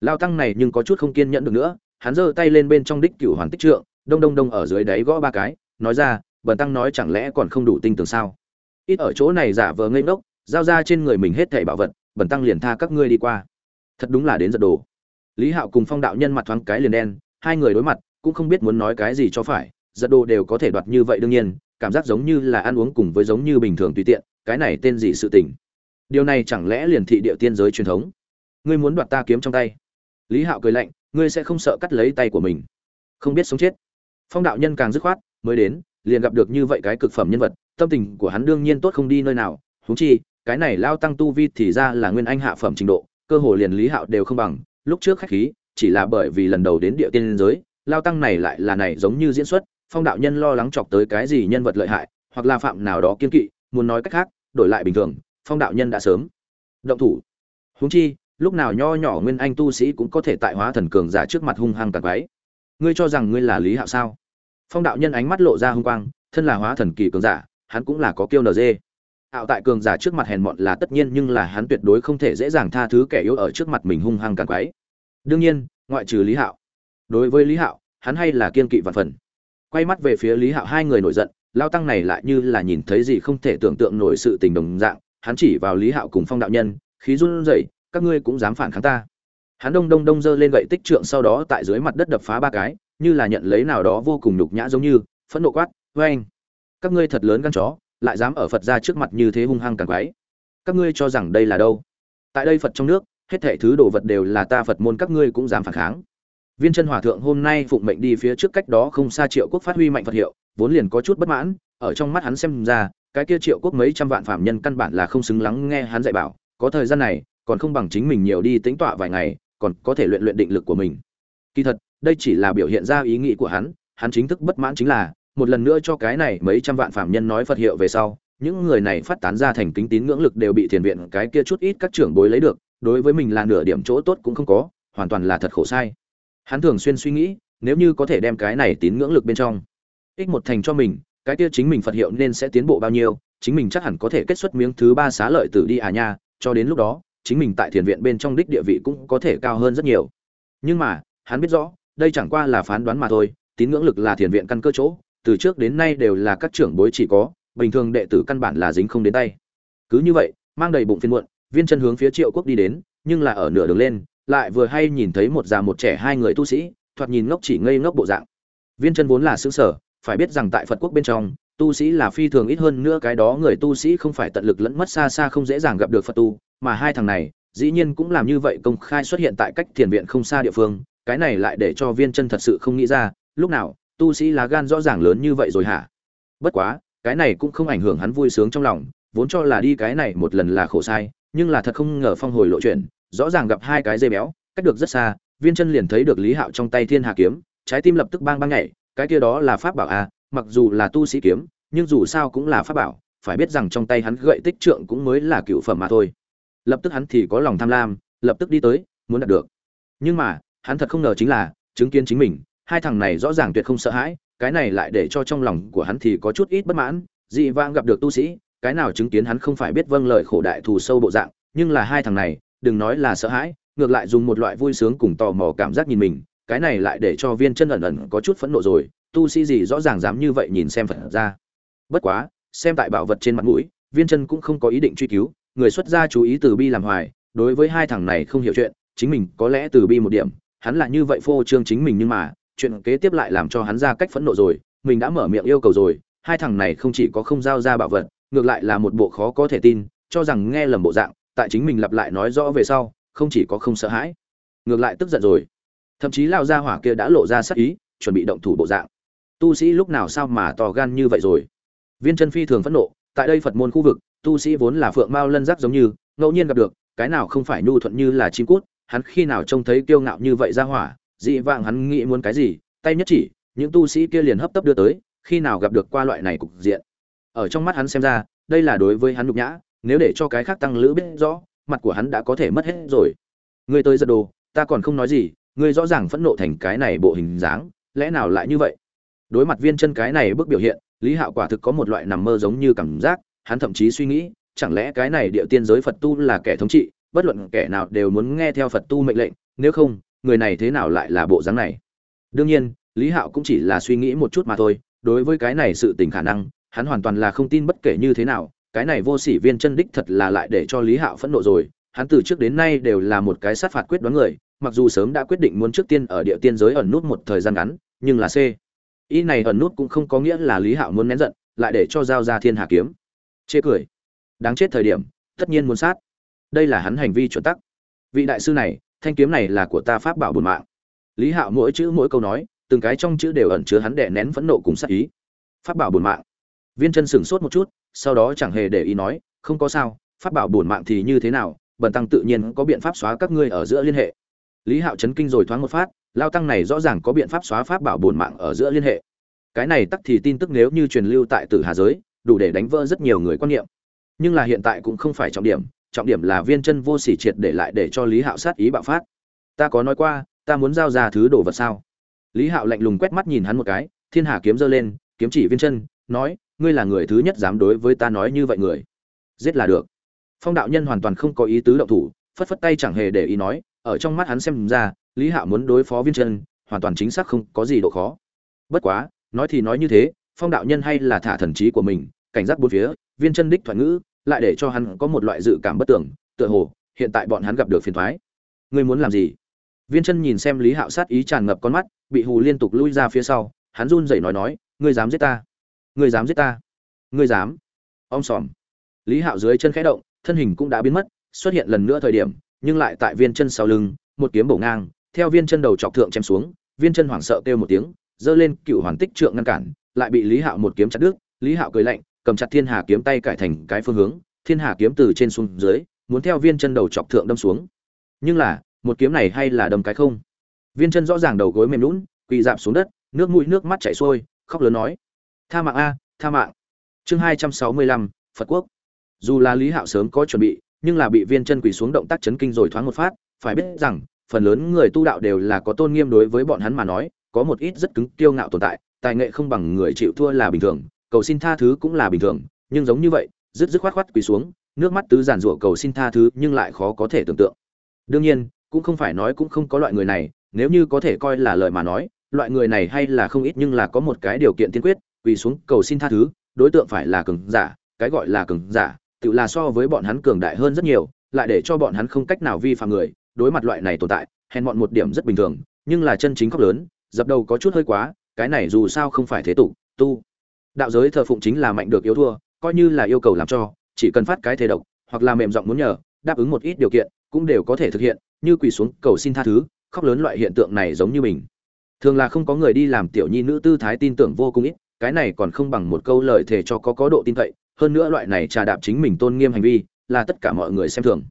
A: Lao tăng này nhưng có chút không kiên nhẫn được nữa, hắn giơ tay lên bên trong đích cửu hoàn tích trượng, đông đông đông ở dưới đáy gõ ba cái, nói ra, bần tăng nói chẳng lẽ còn không đủ tinh tường sao? Ít ở chỗ này giả vờ ngây ngốc, giao ra trên người mình hết thảy bảo vật, bần tăng liền tha các ngươi đi qua. Thật đúng là đến giật đồ lý hạo cùng phong đạo nhân mặt thoáng cái liền đen, hai người đối mặt, cũng không biết muốn nói cái gì cho phải, giật đồ đều có thể đoạt như vậy đương nhiên, cảm giác giống như là ăn uống cùng với giống như bình thường tùy tiện, cái này tên gì sự tình? Điều này chẳng lẽ liền thị địa tiên giới truyền thống? Ngươi muốn đoạt ta kiếm trong tay? Lý hạo cười lạnh, ngươi sẽ không sợ cắt lấy tay của mình. Không biết sống chết. Phong đạo nhân càng dứt khoát, mới đến, liền gặp được như vậy cái cực phẩm nhân vật, tâm tình của hắn đương nhiên tốt không đi nơi nào. Huống chi, cái này lao tăng tu vi thì ra là nguyên anh hạ phẩm trình độ, cơ hồ liền lý hạo đều không bằng lúc trước khách khí, chỉ là bởi vì lần đầu đến địa tiên giới, lao tăng này lại là này giống như diễn xuất, phong đạo nhân lo lắng chọc tới cái gì nhân vật lợi hại, hoặc là phạm nào đó kiên kỵ, muốn nói cách khác, đổi lại bình thường, phong đạo nhân đã sớm động thủ. Huống chi, lúc nào nho nhỏ nguyên anh tu sĩ cũng có thể tại hóa thần cường giả trước mặt hung hăng tàn quái ngươi cho rằng ngươi là lý hạo sao? Phong đạo nhân ánh mắt lộ ra hung quang, thân là hóa thần kỳ cường giả, hắn cũng là có kiêu nd ảo tại cường giả trước mặt hèn mọn là tất nhiên nhưng là hắn tuyệt đối không thể dễ dàng tha thứ kẻ yếu ở trước mặt mình hung hăng càng quái. Đương nhiên, ngoại trừ lý hạo. Đối với lý hạo, hắn hay là kiên kỵ vạn phần. Quay mắt về phía lý hạo, hai người nổi giận, lao tăng này lại như là nhìn thấy gì không thể tưởng tượng nổi sự tình đồng dạng, hắn chỉ vào lý hạo cùng phong đạo nhân, khí run rẩy, các ngươi cũng dám phản kháng ta. Hắn đông đông đông dơ lên gậy tích trượng sau đó tại dưới mặt đất đập phá ba cái, như là nhận lấy nào đó vô cùng nhục nhã giống như, phẫn nộ quát vê anh các ngươi thật lớn gan chó lại dám ở phật ra trước mặt như thế hung hăng càng quái. Các ngươi cho rằng đây là đâu? Tại đây phật trong nước, hết thảy thứ đồ vật đều là ta phật môn, các ngươi cũng dám phản kháng. Viên chân hòa thượng hôm nay phụng mệnh đi phía trước cách đó không xa triệu quốc phát huy mạnh phật hiệu, vốn liền có chút bất mãn, ở trong mắt hắn xem ra, cái kia triệu quốc mấy trăm vạn phạm nhân căn bản là không xứng lắng nghe hắn dạy bảo, có thời gian này, còn không bằng chính mình nhiều đi tính tọa vài ngày, còn có thể luyện luyện định lực của mình. Kỳ thật, đây chỉ là biểu hiện ra ý nghĩ của hắn hắn chính thức bất mãn chính là một lần nữa cho cái này mấy trăm vạn phạm nhân nói phật hiệu về sau, những người này phát tán ra thành kính tín ngưỡng lực đều bị thiền viện cái kia chút ít các trưởng bối lấy được, đối với mình là nửa điểm chỗ tốt cũng không có, hoàn toàn là thật khổ sai. Hắn thường xuyên suy nghĩ, nếu như có thể đem cái này tín ngưỡng lực bên trong ích một thành cho mình, cái kia chính mình phật hiệu nên sẽ tiến bộ bao nhiêu, chính mình chắc hẳn có thể kết xuất miếng thứ ba xá lợi tử đi à nha, cho đến lúc đó, chính mình tại thiền viện bên trong đích địa vị cũng có thể cao hơn rất nhiều. Nhưng mà, hắn biết rõ, đây chẳng qua là phán đoán mà thôi, tín ngưỡng lực là thiền viện căn cơ chỗ từ trước đến nay đều là các trưởng bối chỉ có, bình thường đệ tử căn bản là dính không đến tay. Cứ như vậy, mang đầy bụng phiền muộn, viên chân hướng phía triệu quốc đi đến, nhưng là ở nửa đường lên, lại vừa hay nhìn thấy một già một trẻ hai người tu sĩ, thoạt nhìn ngốc chỉ ngây ngốc bộ dạng. Viên chân vốn là sững sở phải biết rằng tại phật quốc bên trong, tu sĩ là phi thường ít hơn nữa cái đó người tu sĩ không phải tận lực lẫn mất xa xa không dễ dàng gặp được phật tu, mà hai thằng này, dĩ nhiên cũng làm như vậy công khai xuất hiện tại cách thiền viện không xa địa phương, cái này lại để cho viên chân thật sự không nghĩ ra, lúc nào tu sĩ lá gan rõ ràng lớn như vậy rồi hả? Bất quá, cái này cũng không ảnh hưởng hắn vui sướng trong lòng, vốn cho là đi cái này một lần là khổ sai, nhưng là thật không ngờ phong hồi lộ chuyện, rõ ràng gặp hai cái dây béo, cách được rất xa, viên chân liền thấy được lý hạo trong tay thiên hà kiếm, trái tim lập tức bang bang nhảy, cái kia đó là pháp bảo a mặc dù là tu sĩ kiếm, nhưng dù sao cũng là pháp bảo, phải biết rằng trong tay hắn gậy tích trượng cũng mới là cựu phẩm mà thôi. Lập tức hắn thì có lòng tham lam, lập tức đi tới, muốn đạt được. Nhưng mà, hắn thật không ngờ chính là, chứng kiến chính mình hai thằng này rõ ràng tuyệt không sợ hãi, cái này lại để cho trong lòng của hắn thì có chút ít bất mãn. Dị vãng gặp được tu sĩ, cái nào chứng kiến hắn không phải biết vâng lời khổ đại thù sâu bộ dạng, nhưng là hai thằng này, đừng nói là sợ hãi, ngược lại dùng một loại vui sướng cùng tò mò cảm giác nhìn mình, cái này lại để cho viên chân ẩn ẩn có chút phẫn nộ rồi, tu sĩ gì rõ ràng dám như vậy nhìn xem phật ra. Bất quá, xem tại bảo vật trên mặt mũi, viên chân cũng không có ý định truy cứu, người xuất gia chú ý từ bi làm hoài, đối với hai thằng này không hiểu chuyện, chính mình có lẽ từ bi một điểm, hắn là như vậy phô trương chính mình nhưng mà chuyện kế tiếp lại làm cho hắn ra cách phẫn nộ rồi, mình đã mở miệng yêu cầu rồi, hai thằng này không chỉ có không giao ra bảo vật, ngược lại là một bộ khó có thể tin, cho rằng nghe lầm bộ dạng, tại chính mình lặp lại nói rõ về sau, không chỉ có không sợ hãi, ngược lại tức giận rồi. Thậm chí lao ra hỏa kia đã lộ ra sắc ý, chuẩn bị động thủ bộ dạng. Tu sĩ lúc nào sao mà to gan như vậy rồi? Viên chân phi thường phẫn nộ, tại đây phật môn khu vực, tu sĩ vốn là phượng mao lân giác giống như, ngẫu nhiên gặp được, cái nào không phải nhu thuận như là chim cút, hắn khi nào trông thấy kiêu ngạo như vậy ra hỏa dị vạng hắn nghĩ muốn cái gì, tay nhất chỉ, những tu sĩ kia liền hấp tấp đưa tới, khi nào gặp được qua loại này cục diện. Ở trong mắt hắn xem ra, đây là đối với hắn nhục nhã, nếu để cho cái khác tăng lữ biết rõ, mặt của hắn đã có thể mất hết rồi. Ngươi tới giật đồ, ta còn không nói gì, ngươi rõ ràng phẫn nộ thành cái này bộ hình dáng, lẽ nào lại như vậy? Đối mặt viên chân cái này bước biểu hiện, lý hạo quả thực có một loại nằm mơ giống như cảm giác, hắn thậm chí suy nghĩ, chẳng lẽ cái này địa tiên giới phật tu là kẻ thống trị, bất luận kẻ nào đều muốn nghe theo phật tu mệnh lệnh, nếu không người này thế nào lại là bộ dáng này? Đương nhiên, lý hạo cũng chỉ là suy nghĩ một chút mà thôi, đối với cái này sự tình khả năng, hắn hoàn toàn là không tin bất kể như thế nào, cái này vô sỉ viên chân đích thật là lại để cho lý hạo phẫn nộ rồi, hắn từ trước đến nay đều là một cái sát phạt quyết đoán người, mặc dù sớm đã quyết định muốn trước tiên ở địa tiên giới ẩn nút một thời gian ngắn, nhưng là c. Ý này ẩn nút cũng không có nghĩa là lý hạo muốn nén giận, lại để cho giao ra thiên hà kiếm. Chê cười. Đáng chết thời điểm, tất nhiên muốn sát. Đây là hắn hành vi chuẩn tắc. Vị đại sư này thanh kiếm này là của ta pháp bảo bùn mạng. Lý hạo mỗi chữ mỗi câu nói, từng cái trong chữ đều ẩn chứa hắn đè nén phẫn nộ cùng sát ý. Pháp bảo bùn mạng. Viên chân sửng sốt một chút, sau đó chẳng hề để ý nói, không có sao, pháp bảo bùn mạng thì như thế nào, bần tăng tự nhiên có biện pháp xóa các ngươi ở giữa liên hệ. Lý hạo chấn kinh rồi thoáng một phát, lao tăng này rõ ràng có biện pháp xóa pháp bảo bùn mạng ở giữa liên hệ. Cái này tắc thì tin tức nếu như truyền lưu tại tử hà giới, đủ để đánh vỡ rất nhiều người quan niệm. Nhưng là hiện tại cũng không phải trọng điểm trọng điểm là viên chân vô sỉ triệt để lại để cho lý hạo sát ý bạo phát. Ta có nói qua, ta muốn giao ra thứ đồ vật sao? Lý hạo lạnh lùng quét mắt nhìn hắn một cái, thiên hà kiếm giơ lên, kiếm chỉ viên chân, nói, ngươi là người thứ nhất dám đối với ta nói như vậy người. Giết là được. Phong đạo nhân hoàn toàn không có ý tứ động thủ, phất phất tay chẳng hề để ý nói, ở trong mắt hắn xem ra, lý hạo muốn đối phó viên chân, hoàn toàn chính xác không có gì độ khó. Bất quá, nói thì nói như thế, phong đạo nhân hay là thả thần trí của mình, cảnh giác bốn phía, viên chân đích thoại ngữ lại để cho hắn có một loại dự cảm bất tưởng, tựa hồ, hiện tại bọn hắn gặp được phiền thoái. Ngươi muốn làm gì? Viên chân nhìn xem lý hạo sát ý tràn ngập con mắt, bị hù liên tục lui ra phía sau, hắn run rẩy nói nói, ngươi dám giết ta? Ngươi dám giết ta? Ngươi dám? Om sòm. Lý hạo dưới chân khẽ động, thân hình cũng đã biến mất, xuất hiện lần nữa thời điểm, nhưng lại tại viên chân sau lưng, một kiếm bổ ngang, theo viên chân đầu chọc thượng chém xuống, viên chân hoảng sợ kêu một tiếng, giơ lên cựu hoàn tích trượng ngăn cản, lại bị lý hạo một kiếm chặt đứt, lý hạo cười lạnh cầm chặt thiên hà kiếm tay cải thành cái phương hướng, thiên hà kiếm từ trên xuống dưới, muốn theo viên chân đầu chọc thượng đâm xuống. Nhưng là, một kiếm này hay là đâm cái không? Viên chân rõ ràng đầu gối mềm lún quỳ dạp xuống đất, nước mũi nước mắt chảy xuôi, khóc lớn nói, tha mạng a, tha mạng. Chương hai trăm sáu mươi lăm, phật quốc. Dù là lý hạo sớm có chuẩn bị, nhưng là bị viên chân quỳ xuống động tác chấn kinh rồi thoáng một phát, phải biết rằng, phần lớn người tu đạo đều là có tôn nghiêm đối với bọn hắn mà nói, có một ít rất cứng kiêu ngạo tồn tại, tài nghệ không bằng người chịu thua là bình thường cầu xin tha thứ cũng là bình thường, nhưng giống như vậy, dứt dứt khoát khoát quỳ xuống, nước mắt tứ giản rủa cầu xin tha thứ nhưng lại khó có thể tưởng tượng. Đương nhiên, cũng không phải nói cũng không có loại người này, nếu như có thể coi là lời mà nói, loại người này hay là không ít nhưng là có một cái điều kiện tiên quyết, quỳ xuống cầu xin tha thứ, đối tượng phải là cường giả, cái gọi là cường giả, tự là so với bọn hắn cường đại hơn rất nhiều, lại để cho bọn hắn không cách nào vi phạm người, đối mặt loại này tồn tại, hèn bọn một điểm rất bình thường, nhưng là chân chính khóc lớn, dập đầu có chút hơi quá, cái này dù sao không phải thế tục, tu đạo giới thờ phụng chính là mạnh được yếu thua, coi như là yêu cầu làm cho, chỉ cần phát cái thể độc, hoặc là mềm giọng muốn nhờ, đáp ứng một ít điều kiện, cũng đều có thể thực hiện, như quỳ xuống cầu xin tha thứ, khóc lớn loại hiện tượng này giống như mình. Thường là không có người đi làm tiểu nhi nữ tư thái tin tưởng vô cùng ít, cái này còn không bằng một câu lời thề cho có có độ tin cậy, hơn nữa loại này trà đạp chính mình tôn nghiêm hành vi, là tất cả mọi người xem thường.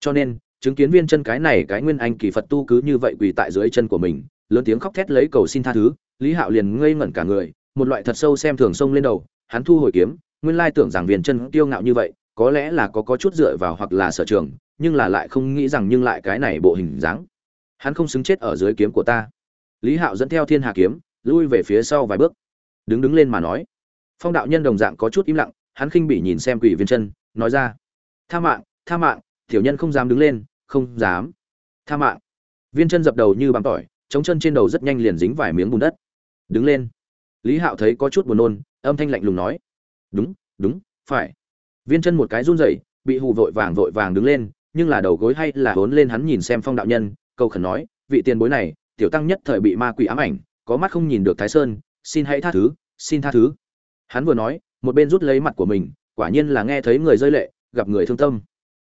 A: Cho nên, chứng kiến viên chân cái này cái nguyên anh kỳ phật tu cứ như vậy quỳ tại dưới chân của mình, lớn tiếng khóc thét lấy cầu xin tha thứ, lý hạo liền ngây ngẩn cả người một loại thật sâu xem thường sông lên đầu, hắn thu hồi kiếm, nguyên lai tưởng rằng viên chân tiêu ngạo như vậy, có lẽ là có có chút dựa vào hoặc là sở trường, nhưng là lại không nghĩ rằng nhưng lại cái này bộ hình dáng. Hắn không xứng chết ở dưới kiếm của ta. Lý hạo dẫn theo thiên hà kiếm, lui về phía sau vài bước. Đứng đứng lên mà nói. Phong đạo nhân đồng dạng có chút im lặng, hắn khinh bỉ nhìn xem quỷ viên chân, nói ra. Tha mạng tha mạng, tiểu nhân không dám đứng lên, không dám. Tha mạng. Viên chân dập đầu như bằng tỏi, chống chân trên đầu rất nhanh liền dính vài miếng bùn đất. Đứng lên lý hạo thấy có chút buồn nôn, âm thanh lạnh lùng nói. Đúng đúng, phải. Viên chân một cái run rẩy, bị hù vội vàng vội vàng đứng lên, nhưng là đầu gối hay là hốn lên hắn nhìn xem phong đạo nhân câu khẩn nói, vị tiền bối này, tiểu tăng nhất thời bị ma quỷ ám ảnh, có mắt không nhìn được thái sơn, xin hãy tha thứ, xin tha thứ. Hắn vừa nói, một bên rút lấy mặt của mình, quả nhiên là nghe thấy người rơi lệ, gặp người thương tâm.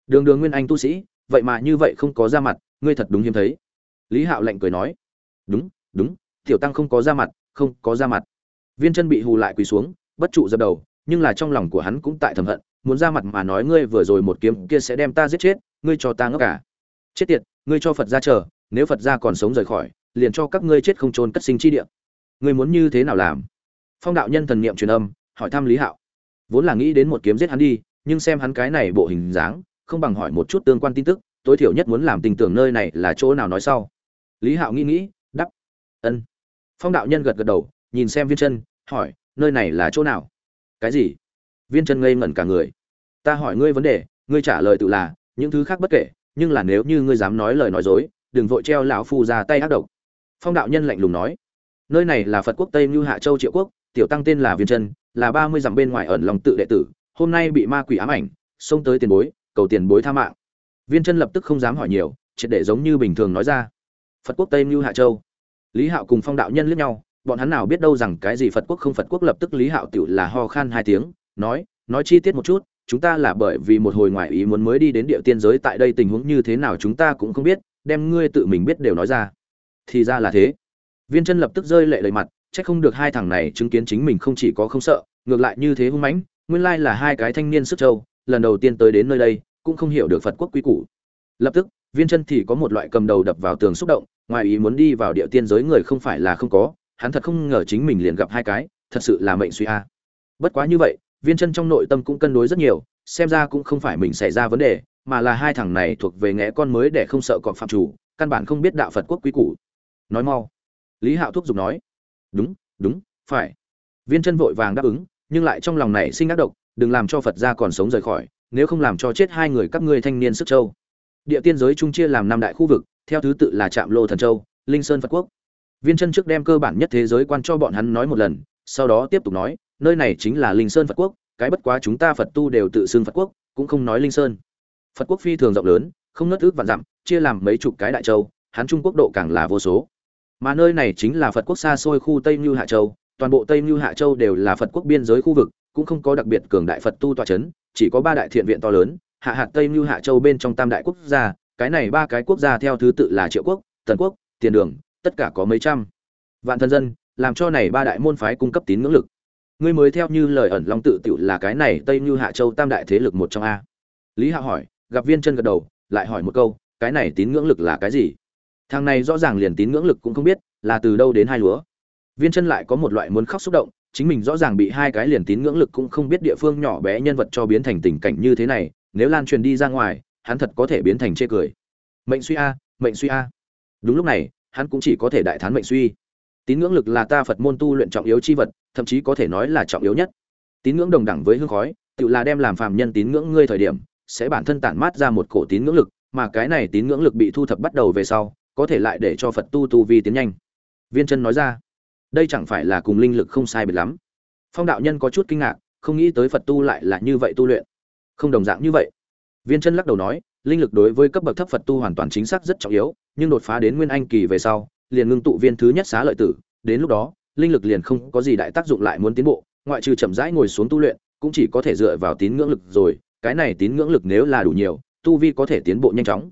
A: Đường đường nguyên anh tu sĩ, vậy mà như vậy không có ra mặt, ngươi thật đúng hiếm thấy. Lý hạo lạnh cười nói. Đúng đúng, tiểu tăng không có ra mặt, không có ra mặt viên chân bị hù lại quỳ xuống, bất trụ dập đầu, nhưng là trong lòng của hắn cũng tại thầm hận, muốn ra mặt mà nói ngươi vừa rồi một kiếm kia sẽ đem ta giết chết, ngươi cho ta ngốc cả chết tiệt, ngươi cho phật ra chờ, nếu phật ra còn sống rời khỏi, liền cho các ngươi chết không trôn cất sinh chi địa. Ngươi muốn như thế nào làm? Phong đạo nhân thần niệm truyền âm, hỏi thăm lý hạo. Vốn là nghĩ đến một kiếm giết hắn đi, nhưng xem hắn cái này bộ hình dáng, không bằng hỏi một chút tương quan tin tức, tối thiểu nhất muốn làm tình tưởng nơi này là chỗ nào nói sau. Lý hạo nghĩ nghĩ đắp ân. Phong đạo nhân gật gật đầu nhìn xem viên chân, hỏi, nơi này là chỗ nào? Cái gì? Viên chân ngây ngẩn cả người. Ta hỏi ngươi vấn đề, ngươi trả lời tự là, những thứ khác bất kể, nhưng là nếu như ngươi dám nói lời nói dối, đừng vội treo lão phu ra tay ác độc. Phong đạo nhân lạnh lùng nói. Nơi này là phật quốc tây như hạ châu triệu quốc, tiểu tăng tên là viên chân, là ba mươi dặm bên ngoài ẩn lòng tự đệ tử, hôm nay bị ma quỷ ám ảnh, xông tới tiền bối, cầu tiền bối tha mạng. Viên chân lập tức không dám hỏi nhiều, triệt để giống như bình thường nói ra. Phật quốc tây như hạ châu. Lý hạo cùng phong đạo nhân liếc nhau bọn hắn nào biết đâu rằng cái gì phật quốc không phật quốc lập tức lý hạo tựu là ho khan hai tiếng, nói nói chi tiết một chút, chúng ta là bởi vì một hồi ngoại ý muốn mới đi đến địa tiên giới tại đây tình huống như thế nào chúng ta cũng không biết, đem ngươi tự mình biết đều nói ra. Thì ra là thế. Viên chân lập tức rơi lệ đầy mặt, chắc không được hai thằng này chứng kiến chính mình không chỉ có không sợ, ngược lại như thế hung mãnh, nguyên lai là hai cái thanh niên sức châu lần đầu tiên tới đến nơi đây, cũng không hiểu được phật quốc quy củ. Lập tức, viên chân thì có một loại cầm đầu đập vào tường xúc động ngoài ý muốn đi vào địa tiên giới người không phải là không có hắn thật không ngờ chính mình liền gặp hai cái, thật sự là mệnh suy a. Bất quá như vậy, viên chân trong nội tâm cũng cân đối rất nhiều, xem ra cũng không phải mình xảy ra vấn đề, mà là hai thằng này thuộc về ngẽ con mới để không sợ cọp phạm chủ, căn bản không biết đạo phật quốc quý củ. Nói mau. Lý hạo thúc giục nói. Đúng đúng, phải. Viên chân vội vàng đáp ứng, nhưng lại trong lòng này sinh ác độc, đừng làm cho phật gia còn sống rời khỏi, nếu không làm cho chết hai người các ngươi thanh niên sức châu. Địa tiên giới trung chia làm năm đại khu vực, theo thứ tự là trạm lô thần châu, linh sơn phật quốc viên chân trước đem cơ bản nhất thế giới quan cho bọn hắn nói một lần, sau đó tiếp tục nói, nơi này chính là linh sơn phật quốc, cái bất quá chúng ta phật tu đều tự xưng phật quốc, cũng không nói linh sơn. Phật quốc phi thường rộng lớn, không nớt ước vạn dặm, chia làm mấy chục cái đại châu, hắn trung quốc độ càng là vô số. Mà nơi này chính là phật quốc xa xôi khu tây như hạ châu, toàn bộ tây như hạ châu đều là phật quốc biên giới khu vực, cũng không có đặc biệt cường đại phật tu tòa c h ấ n chỉ có ba đại thiện viện to lớn, hạ hạt tây như hạ châu bên trong tam đại quốc gia, cái này ba cái quốc gia theo thứ tự là triệu quốc, tần quốc, tiền đường tất cả có mấy trăm. Vạn thân dân, làm cho này ba đại môn phái cung cấp tín ngưỡng lực. Ngươi mới theo như lời ẩn long tự tiểu là cái này tây như hạ châu tam đại thế lực một trong a. Lý hạ hỏi, gặp viên chân gật đầu, lại hỏi một câu, cái này tín ngưỡng lực là cái gì? Thằng này rõ ràng liền tín ngưỡng lực cũng không biết, là từ đâu đến hai lúa. Viên chân lại có một loại muốn khóc xúc động, chính mình rõ ràng bị hai cái liền tín ngưỡng lực cũng không biết địa phương nhỏ bé nhân vật cho biến thành tình cảnh như thế này, nếu lan truyền đi ra ngoài, hắn thật có thể biến thành chê cười. Mệnh suy a, mệnh suy a. Đúng lúc này hắn cũng chỉ có thể đại thán mệnh suy. Tín ngưỡng lực là ta phật môn tu luyện trọng yếu chi vật, thậm chí có thể nói là trọng yếu nhất. Tín ngưỡng đồng đẳng với hương khói, tự là đem làm phàm nhân tín ngưỡng ngươi thời điểm, sẽ bản thân tản mát ra một cổ tín ngưỡng lực, mà cái này tín ngưỡng lực bị thu thập bắt đầu về sau, có thể lại để cho phật tu tu vi tiến nhanh. Viên chân nói ra, đây chẳng phải là cùng linh lực không sai biệt lắm. Phong đạo nhân có chút kinh ngạc, không nghĩ tới phật tu lại là như vậy tu luyện. Không đồng dạng như vậy. Viên chân lắc đầu nói linh lực đối với cấp bậc thấp phật tu hoàn toàn chính xác rất trọng yếu, nhưng đột phá đến nguyên anh kỳ về sau, liền ngưng tụ viên thứ nhất xá lợi tử. Đến lúc đó, linh lực liền không có gì đại tác dụng lại muốn tiến bộ, ngoại trừ chậm rãi ngồi xuống tu luyện, cũng chỉ có thể dựa vào tín ngưỡng lực rồi, cái này tín ngưỡng lực nếu là đủ nhiều, tu vi có thể tiến bộ nhanh chóng.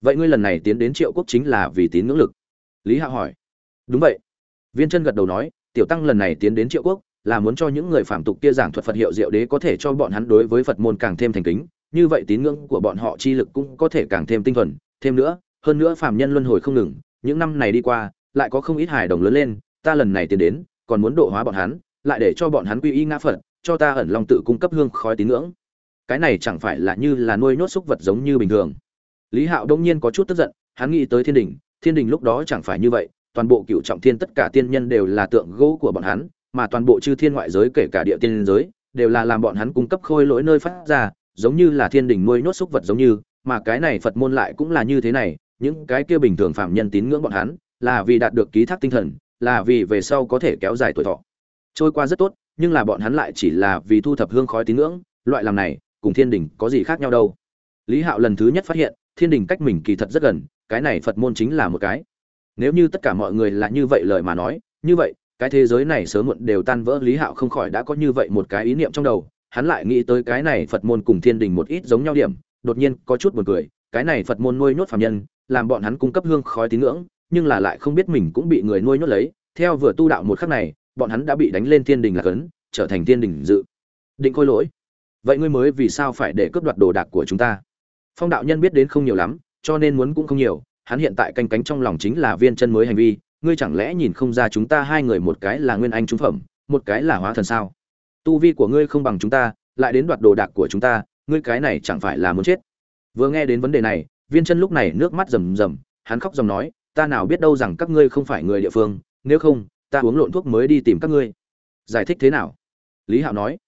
A: Vậy ngươi lần này tiến đến triệu quốc chính là vì tín ngưỡng lực? Lý hạ hỏi. Đúng vậy. Viên chân gật đầu nói, tiểu tăng lần này tiến đến triệu quốc, là muốn cho những người phạm tục kia giảng thuật phật hiệu diệu đế có thể cho bọn hắn đối với phật môn càng thêm thành kính như vậy tín ngưỡng của bọn họ chi lực cũng có thể càng thêm tinh thuần. Thêm nữa hơn nữa phàm nhân luân hồi không ngừng những năm này đi qua lại có không ít hài đồng lớn lên. Ta lần này tiến đến còn muốn độ hóa bọn hắn lại để cho bọn hắn quy y ngã phật cho ta ẩn lòng tự cung cấp hương khói tín ngưỡng. Cái này chẳng phải là như là nuôi nốt súc vật giống như bình thường. Lý Hạo đông nhiên có chút tức giận, hắn nghĩ tới Thiên Đình, Thiên Đình lúc đó chẳng phải như vậy, toàn bộ cựu trọng thiên tất cả tiên nhân đều là tượng gỗ của bọn hắn, mà toàn bộ chư thiên ngoại giới kể cả địa tiên giới, đều là làm bọn hắn cung cấp khôi lỗi nơi phát ra, giống như là Thiên Đình nuôi nhốt xúc vật giống như, mà cái này Phật môn lại cũng là như thế này, những cái kia bình thường phạm nhân tín ngưỡng bọn hắn, là vì đạt được ký thác tinh thần, là vì về sau có thể kéo dài tuổi thọ. Trôi qua rất tốt, nhưng là bọn hắn lại chỉ là vì thu thập hương khói tín ngưỡng, loại làm này, cùng Thiên Đình có gì khác nhau đâu. Lý Hạo lần thứ nhất phát hiện, thiên đình cách mình kỳ thật rất gần cái này phật môn chính là một cái nếu như tất cả mọi người là như vậy lời mà nói như vậy cái thế giới này sớm muộn đều tan vỡ lý hạo không khỏi đã có như vậy một cái ý niệm trong đầu hắn lại nghĩ tới cái này phật môn cùng thiên đình một ít giống nhau điểm, đột nhiên có chút buồn cười, cái này phật môn nuôi nhốt phạm nhân, làm bọn hắn cung cấp hương khói tín ngưỡng, nhưng là lại không biết mình cũng bị người nuôi nhốt lấy, theo vừa tu đạo một khắc này, bọn hắn đã bị đánh lên thiên đình là cấn, trở thành thiên đình dự. Định khôi lỗi. Vậy ngươi mới vì sao phải để cướp đoạt đồ đạc của chúng ta? Phong đạo nhân biết đến không nhiều lắm, cho nên muốn cũng không nhiều, hắn hiện tại canh cánh trong lòng chính là viên chân mới hành vi, ngươi chẳng lẽ nhìn không ra chúng ta hai người một cái là nguyên anh trung phẩm, một cái là hóa thần sao? Tu vi của ngươi không bằng chúng ta, lại đến đoạt đồ đạc của chúng ta, ngươi cái này chẳng phải là muốn chết. Vừa nghe đến vấn đề này, viên chân lúc này nước mắt rầm rầm, hắn khóc dòng nói, ta nào biết đâu rằng các ngươi không phải người địa phương, nếu không, ta uống lộn thuốc mới đi tìm các ngươi. Giải thích thế nào? Lý hạo nói,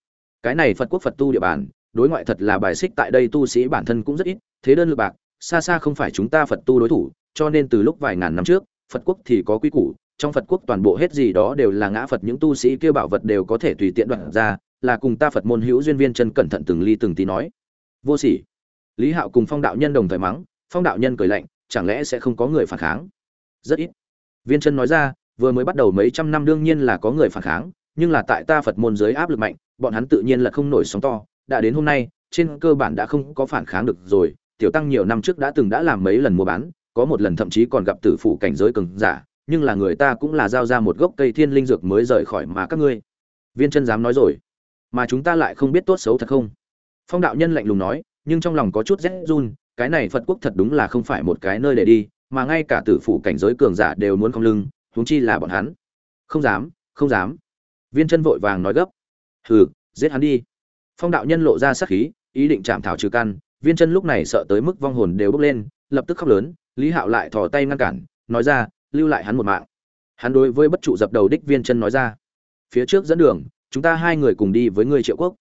A: cái này phật quốc phật tu địa bàn, đối ngoại thật là bài xích tại đây tu sĩ bản thân cũng rất ít, thế đơn lượt bạc, xa xa không phải chúng ta phật tu đối thủ, cho nên từ lúc vài ngàn năm trước, phật quốc thì có quy củ trong phật quốc toàn bộ hết gì đó đều là ngã phật, những tu sĩ kêu bảo vật đều có thể tùy tiện đoạt ra, là cùng ta phật môn hữu duyên viên chân cẩn thận từng ly từng tí nói. Vô sỉ. Lý hạo cùng phong đạo nhân đồng thời mắng, phong đạo nhân cười lạnh, chẳng lẽ sẽ không có người phản kháng? Rất ít. Viên chân nói ra, vừa mới bắt đầu mấy trăm năm đương nhiên là có người phản kháng, nhưng là tại ta phật môn giới áp lực mạnh, bọn hắn tự nhiên là không nổi sóng to. Đã đến hôm nay, trên cơ bản đã không có phản kháng được rồi, tiểu tăng nhiều năm trước đã từng đã làm mấy lần mua bán, có một lần thậm chí còn gặp tử phụ cảnh giới cường giả nhưng là người ta cũng là giao ra một gốc cây thiên linh dược mới rời khỏi mà các ngươi. Viên chân dám nói rồi, mà chúng ta lại không biết tốt xấu thật không? Phong đạo nhân lạnh lùng nói, nhưng trong lòng có chút rét run, cái này phật quốc thật đúng là không phải một cái nơi để đi, mà ngay cả tử phụ cảnh giới cường giả đều muốn không lưng, huống chi là bọn hắn. Không dám không dám. Viên chân vội vàng nói gấp. Hừ, giết hắn đi. Phong đạo nhân lộ ra sát khí, ý định chạm thảo trừ căn, viên chân lúc này sợ tới mức vong hồn đều bốc lên, lập tức khóc lớn, lý hạo lại thò tay ngăn cản, nói ra lưu lại hắn một mạng. Hắn đối với bất trụ dập đầu đích viên chân nói ra, phía trước dẫn đường, chúng ta hai người cùng đi với ngươi triệu quốc.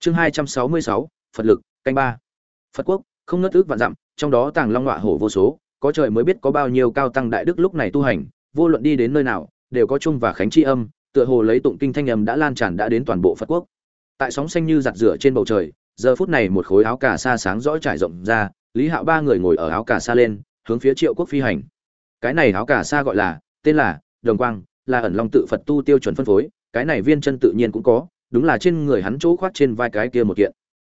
A: Chương hai trăm sáu mươi sáu, phật lực, canh ba. Phật quốc, không ngất ước vạn dặm, trong đó tàng long họa hổ vô số, có trời mới biết có bao nhiêu cao tăng đại đức lúc này tu hành, vô luận đi đến nơi nào, đều có chung và khánh tri âm, tựa hồ lấy tụng kinh thanh âm đã lan tràn đã đến toàn bộ phật quốc. Tại sóng xanh như giặt rửa trên bầu trời, giờ phút này một khối áo cà sa sáng rõ trải rộng ra, lý hạo ba người ngồi ở áo cà sa lên, hướng phía triệu quốc phi hành cái này áo cà sa gọi là, tên là, đồng quang, là ẩn long tự phật tu tiêu chuẩn phân phối, cái này viên chân tự nhiên cũng có, đúng là trên người hắn chỗ khoác trên vai cái kia một kiện.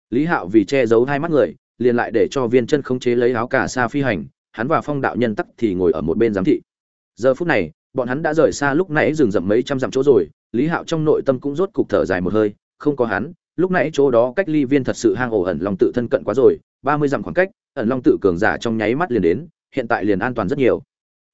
A: Lý hạo vì che giấu hai mắt người, liền lại để cho viên chân không chế lấy áo cà sa phi hành, hắn và phong đạo nhân tắc thì ngồi ở một bên giám thị. Giờ phút này, bọn hắn đã rời xa lúc nãy rừng rậm mấy trăm dặm chỗ rồi, lý hạo trong nội tâm cũng rốt cục thở dài một hơi, không có hắn, lúc nãy chỗ đó cách ly viên thật sự hang ổ ẩn long tự thân cận quá rồi, ba mươi dặm khoảng cách, ẩn long tự cường giả trong nháy mắt liền đến, hiện tại liền an toàn rất nhiều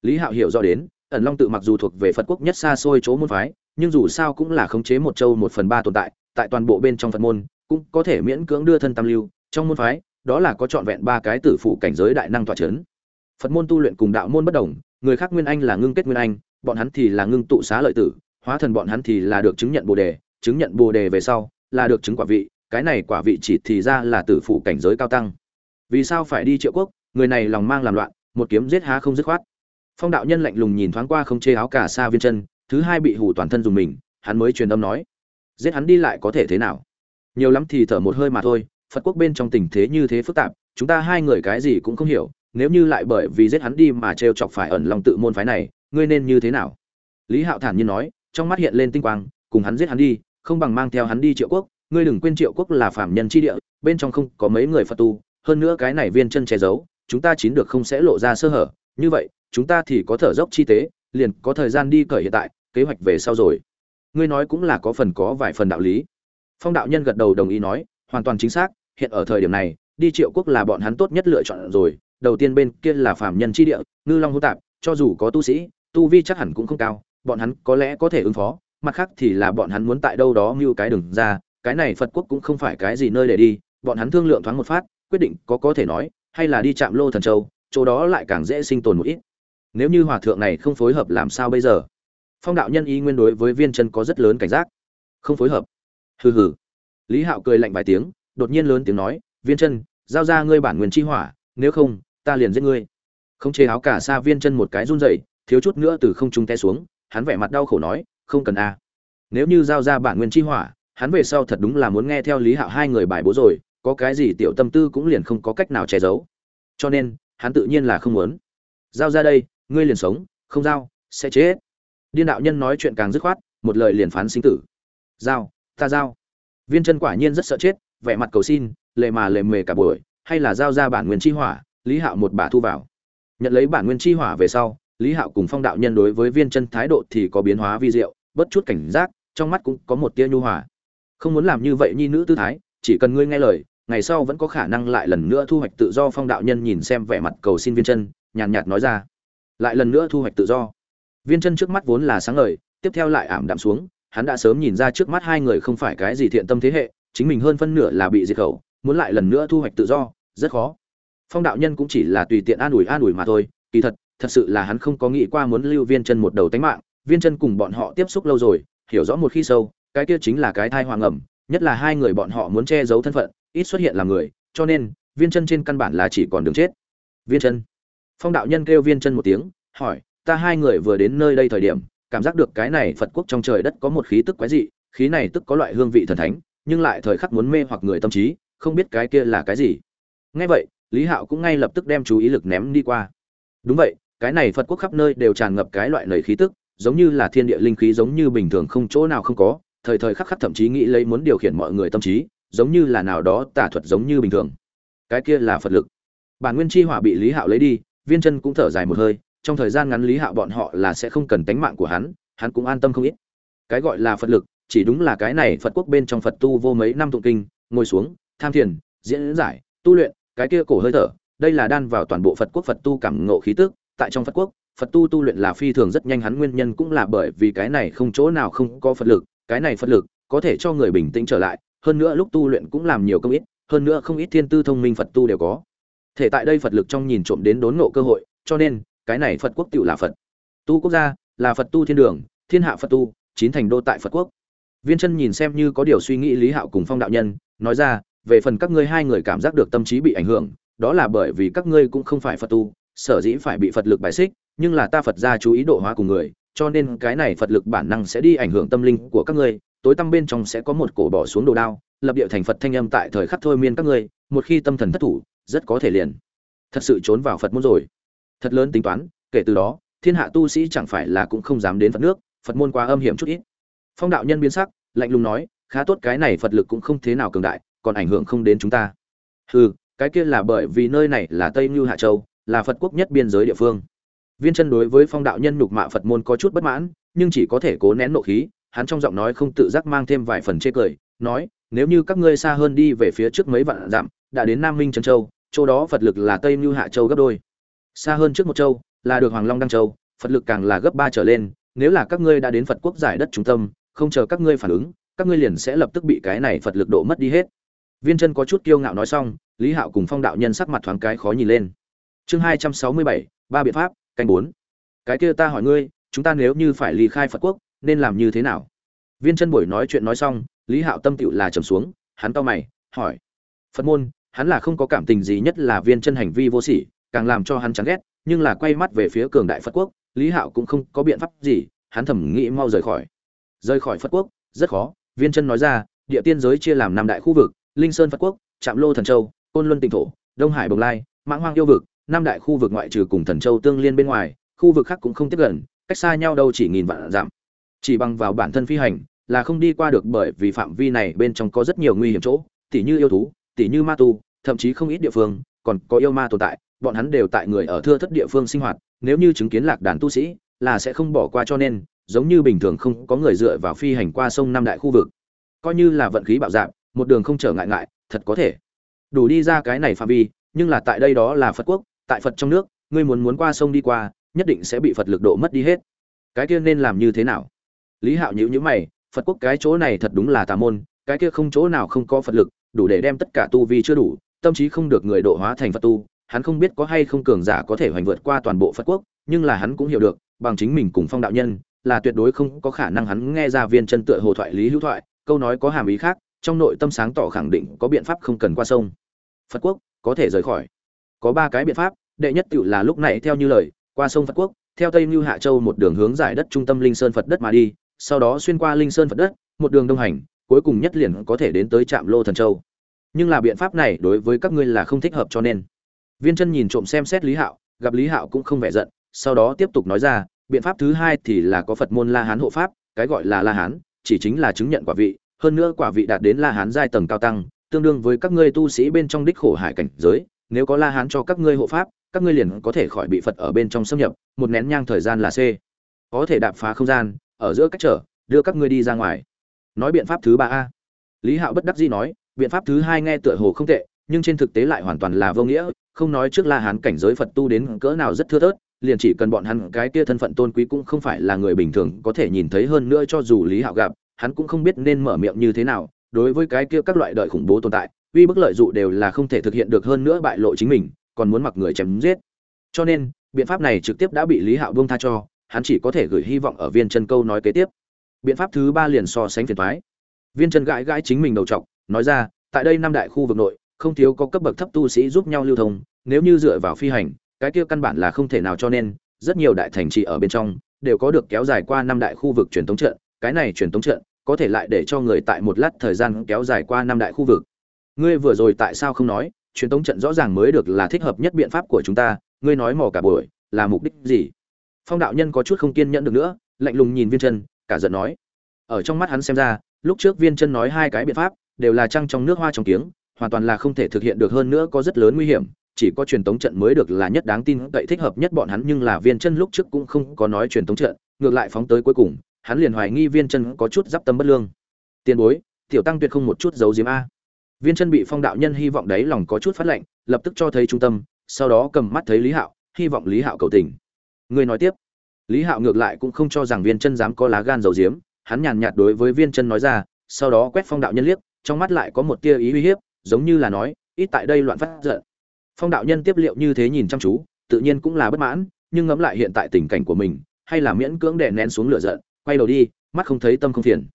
A: lý hạo hiểu rõ đến, ẩn long tự mặc dù thuộc về phật quốc nhất xa xôi chỗ môn phái, nhưng dù sao cũng là khống chế một châu một phần ba tồn tại tại toàn bộ bên trong phật môn, cũng có thể miễn cưỡng đưa thân tam lưu. Trong môn phái, đó là có trọn vẹn ba cái tử phụ cảnh giới đại năng tọa chấn. Phật môn tu luyện cùng đạo môn bất đồng, người khác nguyên anh là ngưng kết nguyên anh, bọn hắn thì là ngưng tụ xá lợi tử, hóa thần bọn hắn thì là được chứng nhận bồ đề, chứng nhận bồ đề về sau là được chứng quả vị, cái này quả vị chỉ thì ra là tử phụ cảnh giới cao tăng. Vì sao phải đi triệu quốc? Người này lòng mang làm loạn, một kiếm giết há không dứt khoát phong đạo nhân lạnh lùng nhìn thoáng qua không chê áo cả xa viên chân, thứ hai bị hủ toàn thân dùng mình, hắn mới truyền âm nói, giết hắn đi lại có thể thế nào? Nhiều lắm thì thở một hơi mà thôi, phật quốc bên trong tình thế như thế phức tạp, chúng ta hai người cái gì cũng không hiểu, nếu như lại bởi vì giết hắn đi mà trêu chọc phải ẩn lòng tự môn phái này, ngươi nên như thế nào? Lý hạo thản nhiên nói, trong mắt hiện lên tinh quang, cùng hắn giết hắn đi, không bằng mang theo hắn đi triệu quốc, ngươi đừng quên triệu quốc là phạm nhân chi địa, bên trong không có mấy người phật tu, hơn nữa cái này viên chân che giấu, chúng ta chín được không sẽ lộ ra sơ hở như vậy, chúng ta thì có thở dốc chi tế, liền có thời gian đi cởi hiện tại, kế hoạch về sau rồi. Ngươi nói cũng là có phần có vài phần đạo lý. Phong đạo nhân gật đầu đồng ý nói, hoàn toàn chính xác, hiện ở thời điểm này, đi triệu quốc là bọn hắn tốt nhất lựa chọn rồi. Đầu tiên bên kia là phạm nhân chi địa, ngư long hô tạp, cho dù có tu sĩ, tu vi chắc hẳn cũng không cao, bọn hắn có lẽ có thể ứng phó, mặt khác thì là bọn hắn muốn tại đâu đó mưu cái đường ra, cái này phật quốc cũng không phải cái gì nơi để đi, bọn hắn thương lượng thoáng một phát, quyết định có có thể nói, hay là đi chạm lô thần châu chỗ đó lại càng dễ sinh tồn một ít. Nếu như hòa thượng này không phối hợp làm sao bây giờ? Phong đạo nhân ý nguyên đối với viên chân có rất lớn cảnh giác. Không phối hợp. Hừ hừ. Lý hạo cười lạnh vài tiếng, đột nhiên lớn tiếng nói, viên chân, giao ra ngươi bản nguyên chi hỏa, nếu không, ta liền giết ngươi. Không chế áo cả xa viên chân một cái run rẩy, thiếu chút nữa từ không trung té xuống, hắn vẻ mặt đau khổ nói, không cần a. Nếu như giao ra bản nguyên chi hỏa, hắn về sau thật đúng là muốn nghe theo lý hạo hai người bài bố rồi, có cái gì tiểu tâm tư cũng liền không có cách nào che giấu. Cho nên hắn tự nhiên là không muốn. Giao ra đây, ngươi liền sống, không giao, sẽ chết. Điên đạo nhân nói chuyện càng dứt khoát, một lời liền phán sinh tử. Giao, ta giao. Viên chân quả nhiên rất sợ chết, vẻ mặt cầu xin, lệ mà lệ mề cả buổi, hay là giao ra bản nguyên chi hỏa, lý hạo một bà thu vào. Nhận lấy bản nguyên chi hỏa về sau, lý hạo cùng phong đạo nhân đối với viên chân thái độ thì có biến hóa vi diệu, bất chút cảnh giác, trong mắt cũng có một tia nhu hòa. Không muốn làm như vậy nhi nữ tư thái, chỉ cần ngươi nghe lời ngày sau vẫn có khả năng lại lần nữa thu hoạch tự do, phong đạo nhân nhìn xem vẻ mặt cầu xin viên chân, nhàn nhạt nói ra. Lại lần nữa thu hoạch tự do. Viên chân trước mắt vốn là sáng ngời, tiếp theo lại ảm đạm xuống. Hắn đã sớm nhìn ra trước mắt hai người không phải cái gì thiện tâm thế hệ, chính mình hơn phân nửa là bị diệt khẩu, muốn lại lần nữa thu hoạch tự do, rất khó. Phong đạo nhân cũng chỉ là tùy tiện an ủi an ủi mà thôi. Kỳ thật thật sự là hắn không có nghĩ qua muốn lưu viên chân một đầu tánh mạng. Viên chân cùng bọn họ tiếp xúc lâu rồi, hiểu rõ một khi sâu, cái kia chính là cái thai hoàng ẩm nhất là hai người bọn họ muốn che giấu thân phận ít xuất hiện làm người, cho nên, viên chân trên căn bản là chỉ còn đường chết. Viên chân. Phong đạo nhân kêu viên chân một tiếng, hỏi, ta hai người vừa đến nơi đây thời điểm, cảm giác được cái này phật quốc trong trời đất có một khí tức quái dị, khí này tức có loại hương vị thần thánh, nhưng lại thời khắc muốn mê hoặc người tâm trí, không biết cái kia là cái gì. Ngay vậy, lý hạo cũng ngay lập tức đem chú ý lực ném đi qua. Đúng vậy, cái này phật quốc khắp nơi đều tràn ngập cái loại lời khí tức, giống như là thiên địa linh khí giống như bình thường không chỗ nào không có, thời thời khắc khắc thậm chí nghĩ lấy muốn điều khiển mọi người tâm trí giống như là nào đó tả thuật giống như bình thường. Cái kia là phật lực. Bản nguyên chi hỏa bị lý hạo lấy đi, viên chân cũng thở dài một hơi, trong thời gian ngắn lý hạo bọn họ là sẽ không cần tánh mạng của hắn hắn cũng an tâm không ít. Cái gọi là phật lực, chỉ đúng là cái này phật quốc bên trong phật tu vô mấy năm tụng kinh, ngồi xuống, tham thiền, diễn giải, tu luyện, cái kia cổ hơi thở, đây là đan vào toàn bộ phật quốc phật tu cảm ngộ khí tức. Tại trong phật quốc, phật tu tu luyện là phi thường rất nhanh, hắn nguyên nhân cũng là bởi vì cái này không chỗ nào không có phật lực, cái này phật lực có thể cho người bình tĩnh trở lại hơn nữa lúc tu luyện cũng làm nhiều công ít, hơn nữa không ít thiên tư thông minh phật tu đều có. Thể tại đây phật lực trong nhìn trộm đến đốn ngộ cơ hội, cho nên, cái này phật quốc tự là phật. Tu quốc gia là phật tu thiên đường, thiên hạ phật tu, chín thành đô tại phật quốc. Viên chân nhìn xem như có điều suy nghĩ lý hạo cùng phong đạo nhân, nói ra, về phần các ngươi hai người cảm giác được tâm trí bị ảnh hưởng, đó là bởi vì các ngươi cũng không phải phật tu, sở dĩ phải bị phật lực bài xích, nhưng là ta phật gia chú ý độ hóa cùng người, cho nên cái này phật lực bản năng sẽ đi ảnh hưởng tâm linh của các ngươi tối tâm bên trong sẽ có một cổ bỏ xuống đồ đao, lập địa thành phật thanh âm tại thời khắc thôi miên các ngươi, một khi tâm thần thất thủ, rất có thể liền thật sự trốn vào phật môn rồi. Thật lớn tính toán, kể từ đó, thiên hạ tu sĩ chẳng phải là cũng không dám đến phật nước, phật môn quá âm hiểm chút ít. Phong đạo nhân biến sắc, lạnh lùng nói, khá tốt cái này phật lực cũng không thế nào cường đại, còn ảnh hưởng không đến chúng ta. Hừ, cái kia là bởi vì nơi này là tây như hạ châu, là phật quốc nhất biên giới địa phương. Viên chân đối với phong đạo nhân nhục mạ phật môn có chút bất mãn, nhưng chỉ có thể cố nén nộ khí hắn trong giọng nói không tự giác mang thêm vài phần chê cười, nói, nếu như các ngươi xa hơn đi về phía trước mấy vạn dặm, đã đến nam minh Trấn châu châu đó phật lực là tây như hạ châu gấp đôi. Xa hơn trước một châu, là được hoàng long đăng châu, phật lực càng là gấp ba trở lên. Nếu là các ngươi đã đến phật quốc giải đất trung tâm, không chờ các ngươi phản ứng, các ngươi liền sẽ lập tức bị cái này phật lực độ mất đi hết. Viên chân có chút kiêu ngạo nói xong, lý hạo cùng phong đạo nhân sắc mặt thoáng cái khó nhìn lên. Chương hai trăm sáu mươi bảy, ba biện pháp, canh bốn. Cái kia ta hỏi ngươi, chúng ta nếu như phải ly khai phật quốc nên làm như thế nào? Viên chân buổi nói chuyện nói xong, lý hạo tâm tựu là trầm xuống, hắn to mày, hỏi. Phật môn, hắn là không có cảm tình gì nhất là viên chân hành vi vô sỉ, càng làm cho hắn chán ghét, nhưng là quay mắt về phía cường đại phật quốc, lý hạo cũng không có biện pháp gì, hắn thẩm nghĩ mau rời khỏi. Rời khỏi phật quốc, rất khó, viên chân nói ra, địa tiên giới chia làm năm đại khu vực, linh sơn phật quốc, trạm lô thần châu, côn luân tỉnh thổ, đông hải bồng lai, mãng hoang yêu vực, năm đại khu vực ngoại trừ cùng thần châu tương liên bên ngoài, khu vực khác cũng không tiếp gần, cách xa nhau đâu chỉ nghìn vạn giảm chỉ bằng vào bản thân phi hành, là không đi qua được bởi vì phạm vi này bên trong có rất nhiều nguy hiểm chỗ, tỉ như yêu thú, tỉ như ma tu, thậm chí không ít địa phương, còn có yêu ma tồn tại, bọn hắn đều tại người ở thưa thất địa phương sinh hoạt, nếu như chứng kiến lạc đàn tu sĩ, là sẽ không bỏ qua cho nên, giống như bình thường không có người dựa vào phi hành qua sông năm đại khu vực. Coi như là vận khí bạo dạng một đường không trở ngại ngại, thật có thể. Đủ đi ra cái này phạm vi, nhưng là tại đây đó là phật quốc, tại phật trong nước, ngươi muốn muốn qua sông đi qua, nhất định sẽ bị phật lực độ mất đi hết. Cái kia nên làm như thế nào? Lý hạo nhữ nhữ mày, phật quốc cái chỗ này thật đúng là tà môn, cái kia không chỗ nào không có phật lực, đủ để đem tất cả tu vi chưa đủ, tâm trí không được người độ hóa thành phật tu, hắn không biết có hay không cường giả có thể hoành vượt qua toàn bộ phật quốc, nhưng là hắn cũng hiểu được, bằng chính mình cùng phong đạo nhân, là tuyệt đối không có khả năng hắn nghe ra viên chân tựa hồ thoại, lý hữu thoại, câu nói có hàm ý khác, trong nội tâm sáng tỏ khẳng định có biện pháp không cần qua sông. Phật quốc, có thể rời khỏi. Có ba cái biện pháp, đệ nhất tự là lúc này theo như lời, qua sông phật quốc, theo tây như hạ châu một đường hướng giải đất trung tâm linh sơn phật đất mà đi sau đó xuyên qua linh sơn phật đất, một đường đông hành, cuối cùng nhất liền có thể đến tới trạm lô thần châu. Nhưng là biện pháp này đối với các ngươi là không thích hợp cho nên. Viên chân nhìn trộm xem xét lý hạo, gặp lý hạo cũng không vẻ giận, sau đó tiếp tục nói ra, biện pháp thứ hai thì là có phật môn la hán hộ pháp, cái gọi là la hán, chỉ chính là chứng nhận quả vị, hơn nữa quả vị đạt đến la hán giai tầng cao tăng, tương đương với các ngươi tu sĩ bên trong đích khổ hải cảnh giới, nếu có la hán cho các ngươi hộ pháp, các ngươi liền có thể khỏi bị phật ở bên trong xâm nhập, một nén nhang thời gian là c. Có thể đạp phá không gian ở giữa cách trở, đưa các ngươi đi ra ngoài. Nói biện pháp thứ ba a. Lý hạo bất đắc dĩ nói, biện pháp thứ hai nghe tựa hồ không tệ, nhưng trên thực tế lại hoàn toàn là vô nghĩa, không nói trước la hán cảnh giới phật tu đến cỡ nào rất thưa thớt, liền chỉ cần bọn hắn, cái kia thân phận tôn quý cũng không phải là người bình thường có thể nhìn thấy hơn nữa cho dù lý hạo gặp, hắn cũng không biết nên mở miệng như thế nào, đối với cái kia các loại đợi khủng bố tồn tại, uy bức lợi dụ đều là không thể thực hiện được hơn nữa bại lộ chính mình, còn muốn mặc người chém giết. Cho nên, biện pháp này trực tiếp đã bị lý hạo buông tha cho hắn chỉ có thể gửi hy vọng ở viên chân câu nói kế tiếp. Biện pháp thứ ba liền so sánh phiền thoái. Viên chân gãi gãi chính mình đầu t nói ra, tại đây năm đại khu vực nội, không thiếu có cấp bậc thấp tu sĩ giúp nhau lưu thông, nếu như dựa vào phi hành, cái kia căn bản là không thể nào cho nên, rất nhiều đại thành trì ở bên trong, đều có được kéo dài qua năm đại khu vực truyền thống trận, cái này truyền thống trận, có thể lại để cho người tại một lát thời gian kéo dài qua năm đại khu vực. Ngươi vừa rồi tại sao không nói, truyền thống trận rõ ràng mới được là thích hợp nhất biện pháp của chúng ta, ngươi nói mò cả buổi, là mục đích gì? Phong đạo nhân có chút không kiên nhẫn được nữa, lạnh lùng nhìn viên chân cả giận nói. Ở trong mắt hắn xem ra, lúc trước viên chân nói hai cái biện pháp, đều là trăng trong nước hoa trong tiếng hoàn toàn là không thể thực hiện được hơn nữa có rất lớn nguy hiểm, chỉ có truyền tống trận mới được là nhất đáng tin cậy thích hợp nhất bọn hắn, nhưng là viên chân lúc trước cũng không có nói truyền tống trận, ngược lại phóng tới cuối cùng, hắn liền hoài nghi viên chân có chút d tâm bất lương. Tiền bối, tiểu tăng tuyệt không một chút giấu diếm a. Viên chân bị phong đạo nhân hy vọng đấy lòng có chút phát lệnh, lập tức cho thấy trung tâm, sau đó cầm mắt thấy lý hạo, hy vọng lý hạo cầu tình. Ngươi nói tiếp. Lý hạo ngược lại cũng không cho rằng viên chân dám có lá gan dầu diếm hắn nhàn nhạt đối với viên chân nói ra, sau đó quét phong đạo nhân liếc, trong mắt lại có một tia ý uy hiếp, giống như là nói, ít tại đây loạn phát giận. Phong đạo nhân tiếp liệu như thế nhìn chăm chú, tự nhiên cũng là bất mãn, nhưng ngẫm lại hiện tại tình cảnh của mình, hay là miễn cưỡng đè nén xuống lửa giận, quay đầu đi, mắt không thấy tâm không phiền.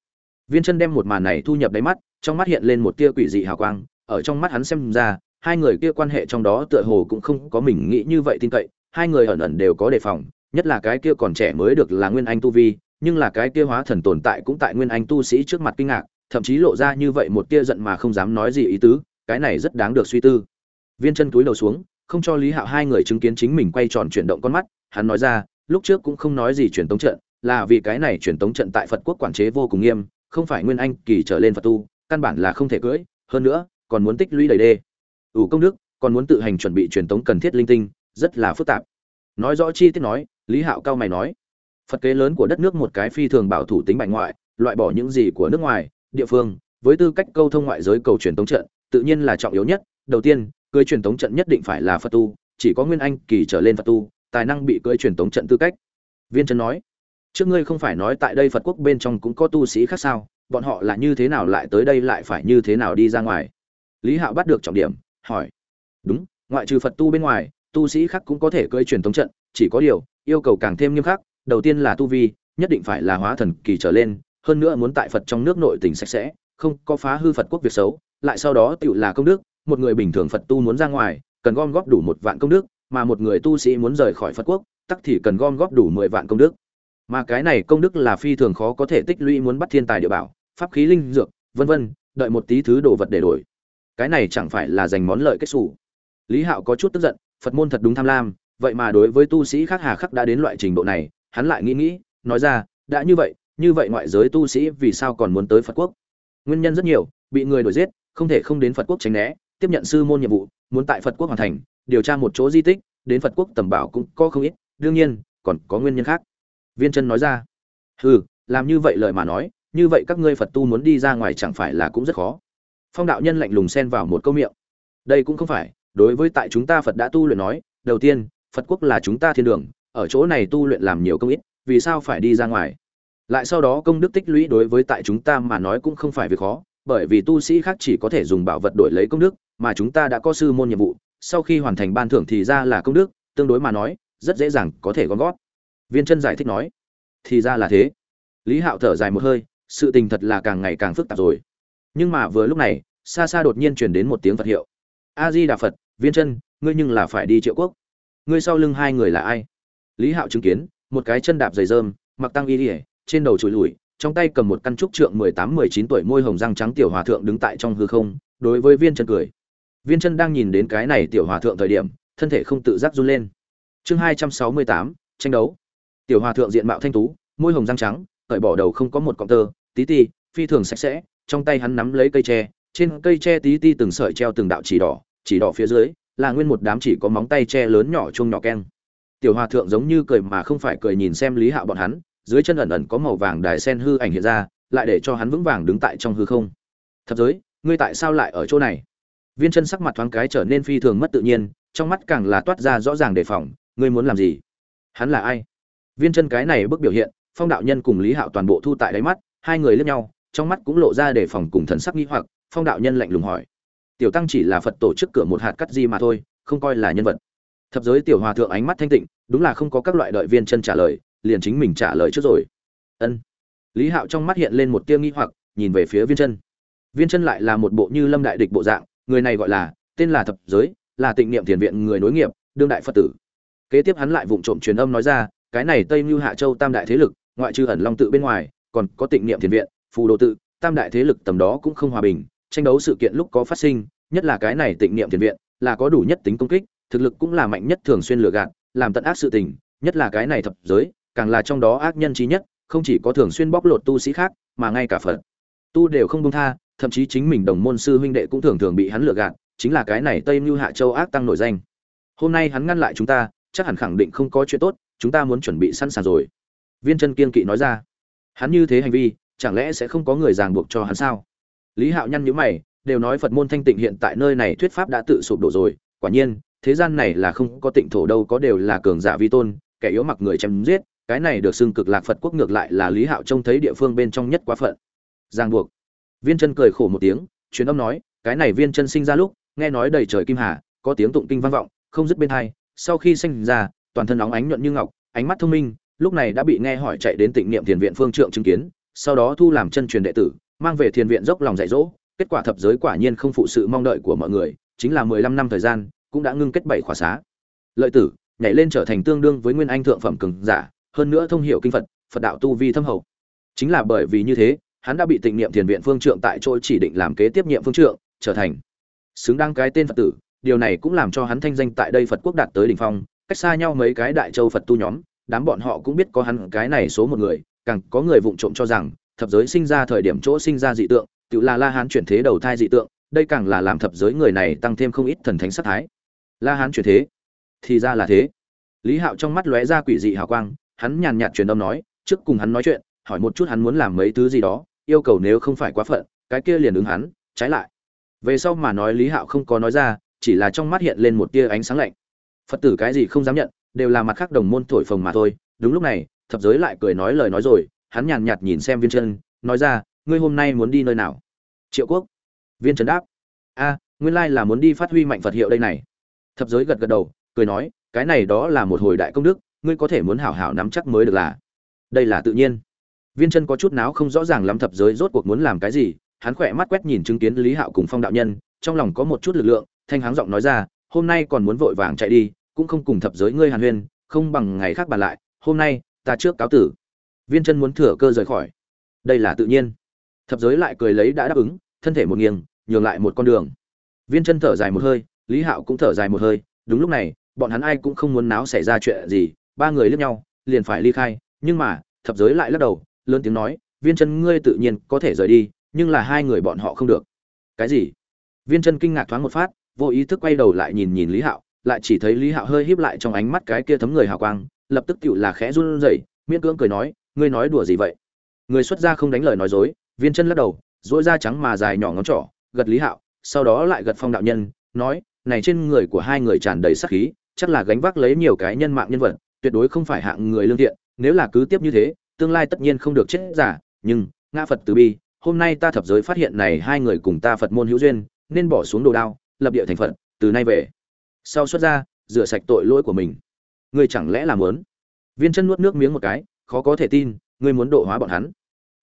A: Viên chân đem một màn này thu nhập đáy mắt, trong mắt hiện lên một tia quỷ dị hào quang, ở trong mắt hắn xem ra, hai người kia quan hệ trong đó tựa hồ cũng không có mình nghĩ như vậy tin cậy hai người ẩn ẩn đều có đề phòng, nhất là cái kia còn trẻ mới được là nguyên anh tu vi, nhưng là cái kia hóa thần tồn tại cũng tại nguyên anh tu sĩ trước mặt kinh ngạc, thậm chí lộ ra như vậy một tia giận mà không dám nói gì ý tứ, cái này rất đáng được suy tư. Viên chân túi đầu xuống, không cho lý hạo hai người chứng kiến chính mình quay tròn chuyển động con mắt, hắn nói ra, lúc trước cũng không nói gì truyền tống trận, là vì cái này truyền tống trận tại phật quốc quản chế vô cùng nghiêm, không phải nguyên anh kỳ trở lên phật tu, căn bản là không thể cưỡi, hơn nữa, còn muốn tích lũy đầy đê. Ủ công đức, còn muốn tự hành chuẩn bị truyền tống cần thiết linh tinh rất là phức tạp. Nói rõ chi tiết nói, lý hạo cao mày nói, phật kế lớn của đất nước một cái phi thường bảo thủ tính bành ngoại, loại bỏ những gì của nước ngoài, địa phương, với tư cách câu thông ngoại giới cầu truyền tống trận, tự nhiên là trọng yếu nhất. Đầu tiên, cưới truyền tống trận nhất định phải là phật tu, chỉ có nguyên anh kỳ trở lên phật tu, tài năng bị cưới truyền tống trận tư cách. Viên trần nói, trước ngươi không phải nói tại đây phật quốc bên trong cũng có tu sĩ khác sao, bọn họ là như thế nào lại tới đây lại phải như thế nào đi ra ngoài? Lý hạo bắt được trọng điểm, hỏi, đúng, ngoại trừ phật tu bên ngoài tu sĩ khác cũng có thể cưỡi truyền thống trận, chỉ có điều, yêu cầu càng thêm nghiêm khắc, đầu tiên là tu vi, nhất định phải là hóa thần kỳ trở lên, hơn nữa muốn tại phật trong nước nội tỉnh sạch sẽ, không có phá hư phật quốc việc xấu, lại sau đó tựu là công đức, một người bình thường phật tu muốn ra ngoài, cần gom góp đủ một vạn công đức, mà một người tu sĩ muốn rời khỏi phật quốc, tắc thì cần gom góp đủ mười vạn công đức. Mà cái này công đức là phi thường khó có thể tích lũy muốn bắt thiên tài địa bảo, pháp khí linh dược, vân vân, đợi một tí thứ đồ vật để đổi. Cái này chẳng phải là giành món lợi kết xù. Lý hạo có chút tức giận phật môn thật đúng tham lam, vậy mà đối với tu sĩ khác hà khắc đã đến loại trình độ này, hắn lại nghĩ nghĩ, nói ra, đã như vậy như vậy ngoại giới tu sĩ vì sao còn muốn tới phật quốc? Nguyên nhân rất nhiều, bị người đuổi giết, không thể không đến phật quốc tránh né, tiếp nhận sư môn nhiệm vụ, muốn tại phật quốc hoàn thành, điều tra một chỗ di tích, đến phật quốc tầm bảo cũng có không ít, đương nhiên, còn có nguyên nhân khác. Viên chân nói ra, hừ, làm như vậy lời mà nói, như vậy các ngươi phật tu muốn đi ra ngoài chẳng phải là cũng rất khó? Phong đạo nhân lạnh lùng xen vào một câu miệng, đây cũng không phải đối với tại chúng ta phật đã tu luyện nói, đầu tiên, phật quốc là chúng ta thiên đường, ở chỗ này tu luyện làm nhiều công ít, vì sao phải đi ra ngoài? Lại sau đó công đức tích lũy đối với tại chúng ta mà nói cũng không phải việc khó, bởi vì tu sĩ khác chỉ có thể dùng bảo vật đổi lấy công đức, mà chúng ta đã có sư môn nhiệm vụ, sau khi hoàn thành ban thưởng thì ra là công đức, tương đối mà nói, rất dễ dàng có thể gom gót viên chân giải thích nói, thì ra là thế. Lý hạo thở dài một hơi, sự tình thật là càng ngày càng phức tạp rồi. Nhưng mà vừa lúc này, xa xa đột nhiên truyền đến một tiếng phật hiệu. A di đà phật viên chân, ngươi nhưng là phải đi triệu quốc. Ngươi sau lưng hai người là ai? Lý hạo chứng kiến, một cái chân đạp dày dơm mặc tăng y ỉa trên đầu trụi lùi, trong tay cầm một căn trúc trượng mười tám mười chín tuổi môi hồng răng trắng tiểu hòa thượng đứng tại trong hư không, đối với viên chân cười. Viên chân đang nhìn đến cái này tiểu hòa thượng thời điểm, thân thể không tự giác run lên. Chương hai trăm sáu mươi tám, tranh đấu. Tiểu hòa thượng diện mạo thanh tú, môi hồng răng trắng, cởi bỏ đầu không có một cọng tơ, tí ti, phi thường sạch sẽ, trong tay hắn nắm lấy cây tre, trên cây tre tí ti từng sợi treo từng đạo chỉ đỏ chỉ đỏ phía dưới, là nguyên một đám chỉ có móng tay che lớn nhỏ chung nhỏ keng. Tiểu hòa thượng giống như cười mà không phải cười nhìn xem lý hạo bọn hắn, dưới chân ẩn ẩn có màu vàng đài sen hư ảnh hiện ra, lại để cho hắn vững vàng đứng tại trong hư không. Thập giới, ngươi tại sao lại ở chỗ này? Viên chân sắc mặt thoáng cái trở nên phi thường mất tự nhiên, trong mắt càng là toát ra rõ ràng đề phòng, ngươi muốn làm gì? Hắn là ai? Viên chân cái này bức biểu hiện, phong đạo nhân cùng lý hạo toàn bộ thu tại đáy mắt, hai người lướt nhau, trong mắt cũng lộ ra đề phòng cùng thần sắc nghi hoặc, phong đạo nhân lạnh lùng hỏi tiểu tăng chỉ là phật tổ chức cửa một hạt cắt di mà thôi, không coi là nhân vật. Thập giới tiểu hòa thượng ánh mắt thanh tịnh, đúng là không có các loại đợi viên chân trả lời, liền chính mình trả lời trước rồi. Ân. Lý hạo trong mắt hiện lên một tia nghi hoặc, nhìn về phía viên chân. Viên chân lại là một bộ như lâm đại địch bộ dạng, người này gọi là, tên là thập giới, là tịnh niệm thiền viện người nối nghiệp, đương đại phật tử. Kế tiếp hắn lại vụng trộm truyền âm nói ra, cái này tây mưu hạ châu tam đại thế lực, ngoại trừ ẩn long tự bên ngoài, còn có tịnh niệm thiền viện, phù đồ tự, tam đại thế lực tầm đó cũng không hòa bình tranh đấu sự kiện lúc có phát sinh, nhất là cái này tịnh niệm thiền viện, là có đủ nhất tính công kích, thực lực cũng là mạnh nhất thường xuyên lừa gạt, làm tận ác sự tình, nhất là cái này thập giới, càng là trong đó ác nhân trí nhất, không chỉ có thường xuyên bóc lột tu sĩ khác, mà ngay cả phật. Tu đều không buông tha, thậm chí chính mình đồng môn sư huynh đệ cũng thường thường bị hắn lừa gạt, chính là cái này tây mưu hạ châu ác tăng nổi danh. Hôm nay hắn ngăn lại chúng ta, chắc hẳn khẳng định không có chuyện tốt, chúng ta muốn chuẩn bị sẵn sàng rồi. Viên chân kiên kỵ nói ra. Hắn như thế hành vi, chẳng lẽ sẽ không có người ràng buộc cho hắn sao? Lý hạo nhăn nhữ mày, đều nói phật môn thanh tịnh hiện tại nơi này thuyết pháp đã tự sụp đổ rồi, quả nhiên, thế gian này là không có tịnh thổ đâu, có đều là cường giả vi tôn, kẻ yếu mặc người chém giết, cái này được xưng cực lạc phật quốc ngược lại là lý hạo trông thấy địa phương bên trong nhất quá phận. Giang buộc. Viên chân cười khổ một tiếng, truyền âm nói, cái này viên chân sinh ra lúc, nghe nói đầy trời kim hà, có tiếng tụng kinh vang vọng, không dứt bên hai, sau khi sinh ra, toàn thân óng ánh nhuận như ngọc, ánh mắt thông minh, lúc này đã bị nghe hỏi chạy đến tịnh niệm thiền viện phương trượng chứng kiến, sau đó thu làm chân truyền đệ tử mang về thiền viện dốc lòng dạy dỗ, kết quả thập giới quả nhiên không phụ sự mong đợi của mọi người, chính là mười lăm năm thời gian, cũng đã ngưng kết bảy khỏa xá. Lợi tử, nhảy lên trở thành tương đương với nguyên anh thượng phẩm cường giả, hơn nữa thông hiểu kinh phật phật đạo tu vi thâm hậu. Chính là bởi vì như thế, hắn đã bị tịnh niệm thiền viện phương trượng tại chỗ chỉ định làm kế tiếp nhiệm phương trượng, trở thành xứng đáng cái tên phật tử. Điều này cũng làm cho hắn thanh danh tại đây phật quốc đạt tới đỉnh phong, cách xa nhau mấy cái đại châu phật tu nhóm, đám bọn họ cũng biết có hắn cái này số một người, càng có người vụng trộm cho rằng thập giới sinh ra thời điểm chỗ sinh ra dị tượng, tự là la hán chuyển thế đầu thai dị tượng, đây càng là làm thập giới người này tăng thêm không ít thần thánh sát thái. La hán chuyển thế, thì ra là thế. Lý hạo trong mắt lóe ra quỷ dị hào quang, hắn nhàn nhạt truyền âm nói, trước cùng hắn nói chuyện, hỏi một chút hắn muốn làm mấy thứ gì đó, yêu cầu nếu không phải quá phận, cái kia liền ứng hắn, trái lại. Về sau mà nói lý hạo không có nói ra, chỉ là trong mắt hiện lên một tia ánh sáng lạnh. Phật tử cái gì không dám nhận, đều là mặt khác đồng môn thổi phồng mà thôi. Đúng lúc này, thập giới lại cười nói lời nói rồi hắn nhàn nhạt nhìn xem viên chân nói ra, ngươi hôm nay muốn đi nơi nào? Triệu quốc. Viên trấn đáp, a, nguyên lai là muốn đi phát huy mạnh phật hiệu đây này. Thập giới gật gật đầu, cười nói, cái này đó là một hồi đại công đức, ngươi có thể muốn hảo hảo nắm chắc mới được là. Đây là tự nhiên. Viên chân có chút náo không rõ ràng lắm thập giới rốt cuộc muốn làm cái gì, hắn khỏe mắt quét nhìn chứng kiến lý hạo cùng phong đạo nhân, trong lòng có một chút lực lượng, thanh háng giọng nói ra, hôm nay còn muốn vội vàng chạy đi, cũng không cùng thập giới ngươi hàn huyên, không bằng ngày khác bàn lại, hôm nay ta trước cáo tử viên chân muốn thừa cơ rời khỏi. Đây là tự nhiên. Thập giới lại cười lấy đã đáp ứng, thân thể một nghiêng, nhường lại một con đường. Viên chân thở dài một hơi, lý hạo cũng thở dài một hơi, đúng lúc này, bọn hắn ai cũng không muốn náo xảy ra chuyện gì, ba người liếc nhau, liền phải ly khai, nhưng mà, thập giới lại lắc đầu, lớn tiếng nói, viên chân ngươi tự nhiên có thể rời đi, nhưng là hai người bọn họ không được. Cái gì? Viên chân kinh ngạc thoáng một phát, vô ý thức quay đầu lại nhìn nhìn lý hạo, lại chỉ thấy lý hạo hơi híp lại trong ánh mắt cái kia thấm người hào quang, lập tức cựu là khẽ run rẩy, miễn cưỡng cười nói ngươi nói đùa gì vậy? Người xuất gia không đánh lời nói dối, viên chân lắc đầu dỗi da trắng mà dài nhỏ ngón trỏ, gật lý hạo, sau đó lại gật phong đạo nhân, nói, này trên người của hai người tràn đầy sắc khí, chắc là gánh vác lấy nhiều cái nhân mạng nhân vật, tuyệt đối không phải hạng người lương thiện, nếu là cứ tiếp như thế, tương lai tất nhiên không được chết giả, nhưng, ngã phật từ bi, hôm nay ta thập giới phát hiện này hai người cùng ta phật môn hữu duyên, nên bỏ xuống đồ đao, lập địa thành phật, từ nay về. Sau xuất ra rửa sạch tội lỗi của mình. Ngươi chẳng lẽ là muốn? Viên chân nuốt nước miếng một cái khó có thể tin, ngươi muốn độ hóa bọn hắn.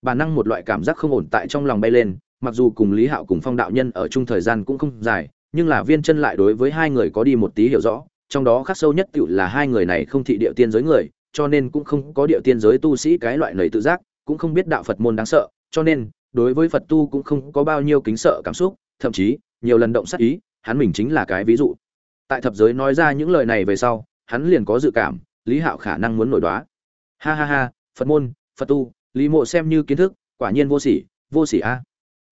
A: Bản năng một loại cảm giác không ổn tại trong lòng bay lên, mặc dù cùng lý hạo cùng phong đạo nhân ở chung thời gian cũng không dài, nhưng là viên chân lại đối với hai người có đi một tí hiểu rõ, trong đó khắc sâu nhất tựu là hai người này không thị địa tiên giới người, cho nên cũng không có địa tiên giới tu sĩ cái loại lời tự giác, cũng không biết đạo phật môn đáng sợ, cho nên, đối với phật tu cũng không có bao nhiêu kính sợ cảm xúc, thậm chí, nhiều lần động sát ý, hắn mình chính là cái ví dụ. Tại thập giới nói ra những lời này về sau, hắn liền có dự cảm, lý hạo khả năng muốn nổi đoá ha ha ha, phật môn, phật tu, lý mộ xem như kiến thức, quả nhiên vô sỉ vô sỉ a.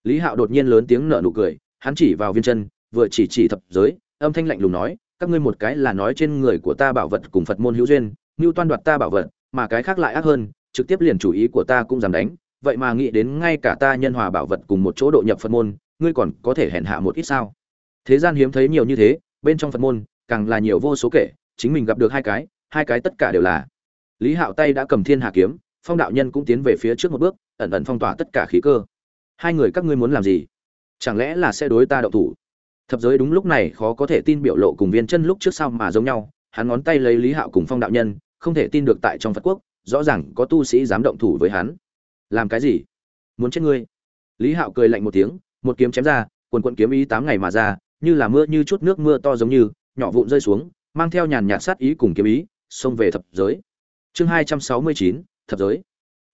A: Lý hạo đột nhiên lớn tiếng nở nụ cười, hắn chỉ vào viên chân, vừa chỉ chỉ thập giới, âm thanh lạnh lùng nói, các ngươi một cái là nói trên người của ta bảo vật cùng phật môn hữu duyên, ngưu toan đoạt ta bảo vật, mà cái khác lại ác hơn, trực tiếp liền chủ ý của ta cũng dám đánh, vậy mà nghĩ đến ngay cả ta nhân hòa bảo vật cùng một chỗ độ nhập phật môn, ngươi còn có thể hèn hạ một ít sao? Thế gian hiếm thấy nhiều như thế, bên trong phật môn, càng là nhiều vô số kể, chính mình gặp được hai cái hai cái tất cả đều là lý hạo tay đã cầm thiên hà kiếm, phong đạo nhân cũng tiến về phía trước một bước, ẩn ẩn phong tỏa tất cả khí cơ. Hai người các ngươi muốn làm gì? Chẳng lẽ là sẽ đối ta đậu thủ? Thập giới đúng lúc này khó có thể tin biểu lộ cùng viên chân lúc trước sau mà giống nhau, hắn ngón tay lấy lý hạo cùng phong đạo nhân, không thể tin được tại trong phật quốc, rõ ràng có tu sĩ dám động thủ với hắn. Làm cái gì? Muốn chết ngươi? Lý hạo cười lạnh một tiếng, một kiếm chém ra, quần quận kiếm ý tám ngày mà ra, như là mưa như chút nước mưa to giống như, nhỏ vụn rơi xuống, mang theo nhàn nhạt sát ý cùng kiếm ý, xông về thập giới chương hai trăm sáu mươi chín, thập giới.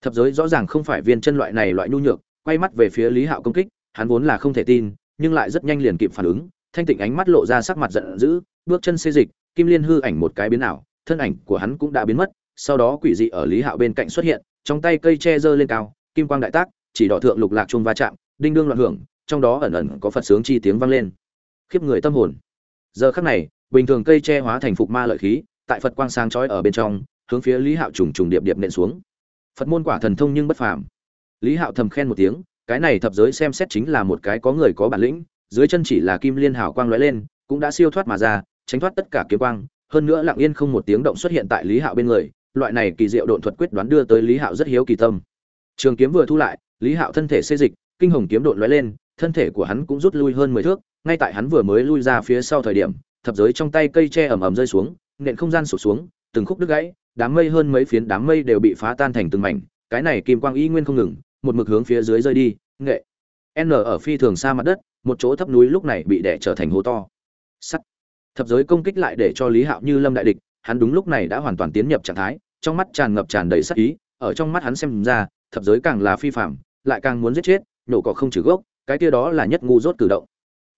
A: Thập giới rõ ràng không phải viên chân loại này loại nhu nhược, quay mắt về phía lý hạo công kích, hắn vốn là không thể tin, nhưng lại rất nhanh liền kịp phản ứng, thanh tịnh ánh mắt lộ ra sắc mặt giận dữ, bước chân xê dịch, kim liên hư ảnh một cái biến ảo, thân ảnh của hắn cũng đã biến mất, sau đó quỷ dị ở lý hạo bên cạnh xuất hiện, trong tay cây che giơ lên cao, kim quang đại tác, chỉ đỏ thượng lục lạc chung va chạm, đinh đương loạn hưởng, trong đó ẩn ẩn có phật sướng chi tiếng vang lên. Khiếp người tâm hồn. Giờ khắc này, bình thường cây che hóa thành phục ma lợi khí, tại phật quang sáng chói ở bên trong hướng phía lý hạo trùng trùng điệp điệp nện xuống. Phật môn quả thần thông nhưng bất phàm. Lý hạo thầm khen một tiếng, cái này thập giới xem xét chính là một cái có người có bản lĩnh, dưới chân chỉ là kim liên hào quang lóe lên, cũng đã siêu thoát mà ra, tránh thoát tất cả kiếm quang. Hơn nữa lặng yên không một tiếng động xuất hiện tại lý hạo bên người, loại này kỳ diệu độn thuật quyết đoán đưa tới lý hạo rất hiếu kỳ tâm. Trường kiếm vừa thu lại, lý hạo thân thể xê dịch, kinh hồng kiếm độn lóe lên, thân thể của hắn cũng rút lui hơn mười thước, ngay tại hắn vừa mới lui ra phía sau thời điểm, thập giới trong tay cây tre ẩm ẩm rơi xuống, nện không gian sụp xuống, từng khúc đứt gãy đám mây hơn mấy phiến đám mây đều bị phá tan thành từng mảnh, cái này kim quang y nguyên không ngừng, một mực hướng phía dưới rơi đi, nghệ. N ở phi thường xa mặt đất, một chỗ thấp núi lúc này bị đẻ trở thành hố to. Sắt. Thập giới công kích lại để cho lý hạo như lâm đại địch, hắn đúng lúc này đã hoàn toàn tiến nhập trạng thái, trong mắt tràn ngập tràn đầy sắc ý, ở trong mắt hắn xem ra, thập giới càng là phi phạm, lại càng muốn giết chết nổ cỏ không trừ gốc, cái kia đó là nhất ngu dốt cử động.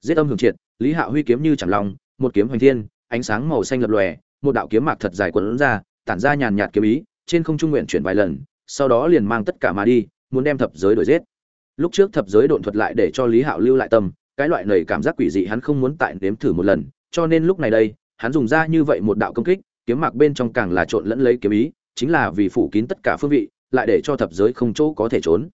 A: Giết âm hưởng triệt, lý hạo huy kiếm như chẳng lòng, một kiếm hoành thiên, ánh sáng màu xanh lập lòe, một đạo kiếm mạc thật dài quấn ra tản ra nhàn nhạt kiếm ý, trên không trung nguyện chuyển vài lần, sau đó liền mang tất cả mà đi, muốn đem thập giới đổi giết. Lúc trước thập giới độn thuật lại để cho lý hạo lưu lại tâm, cái loại nảy cảm giác quỷ dị hắn không muốn tại nếm thử một lần, cho nên lúc này đây, hắn dùng ra như vậy một đạo công kích, kiếm mạc bên trong càng là trộn lẫn lấy kiếm ý, chính là vì phủ kín tất cả phương vị, lại để cho thập giới không chỗ có thể trốn.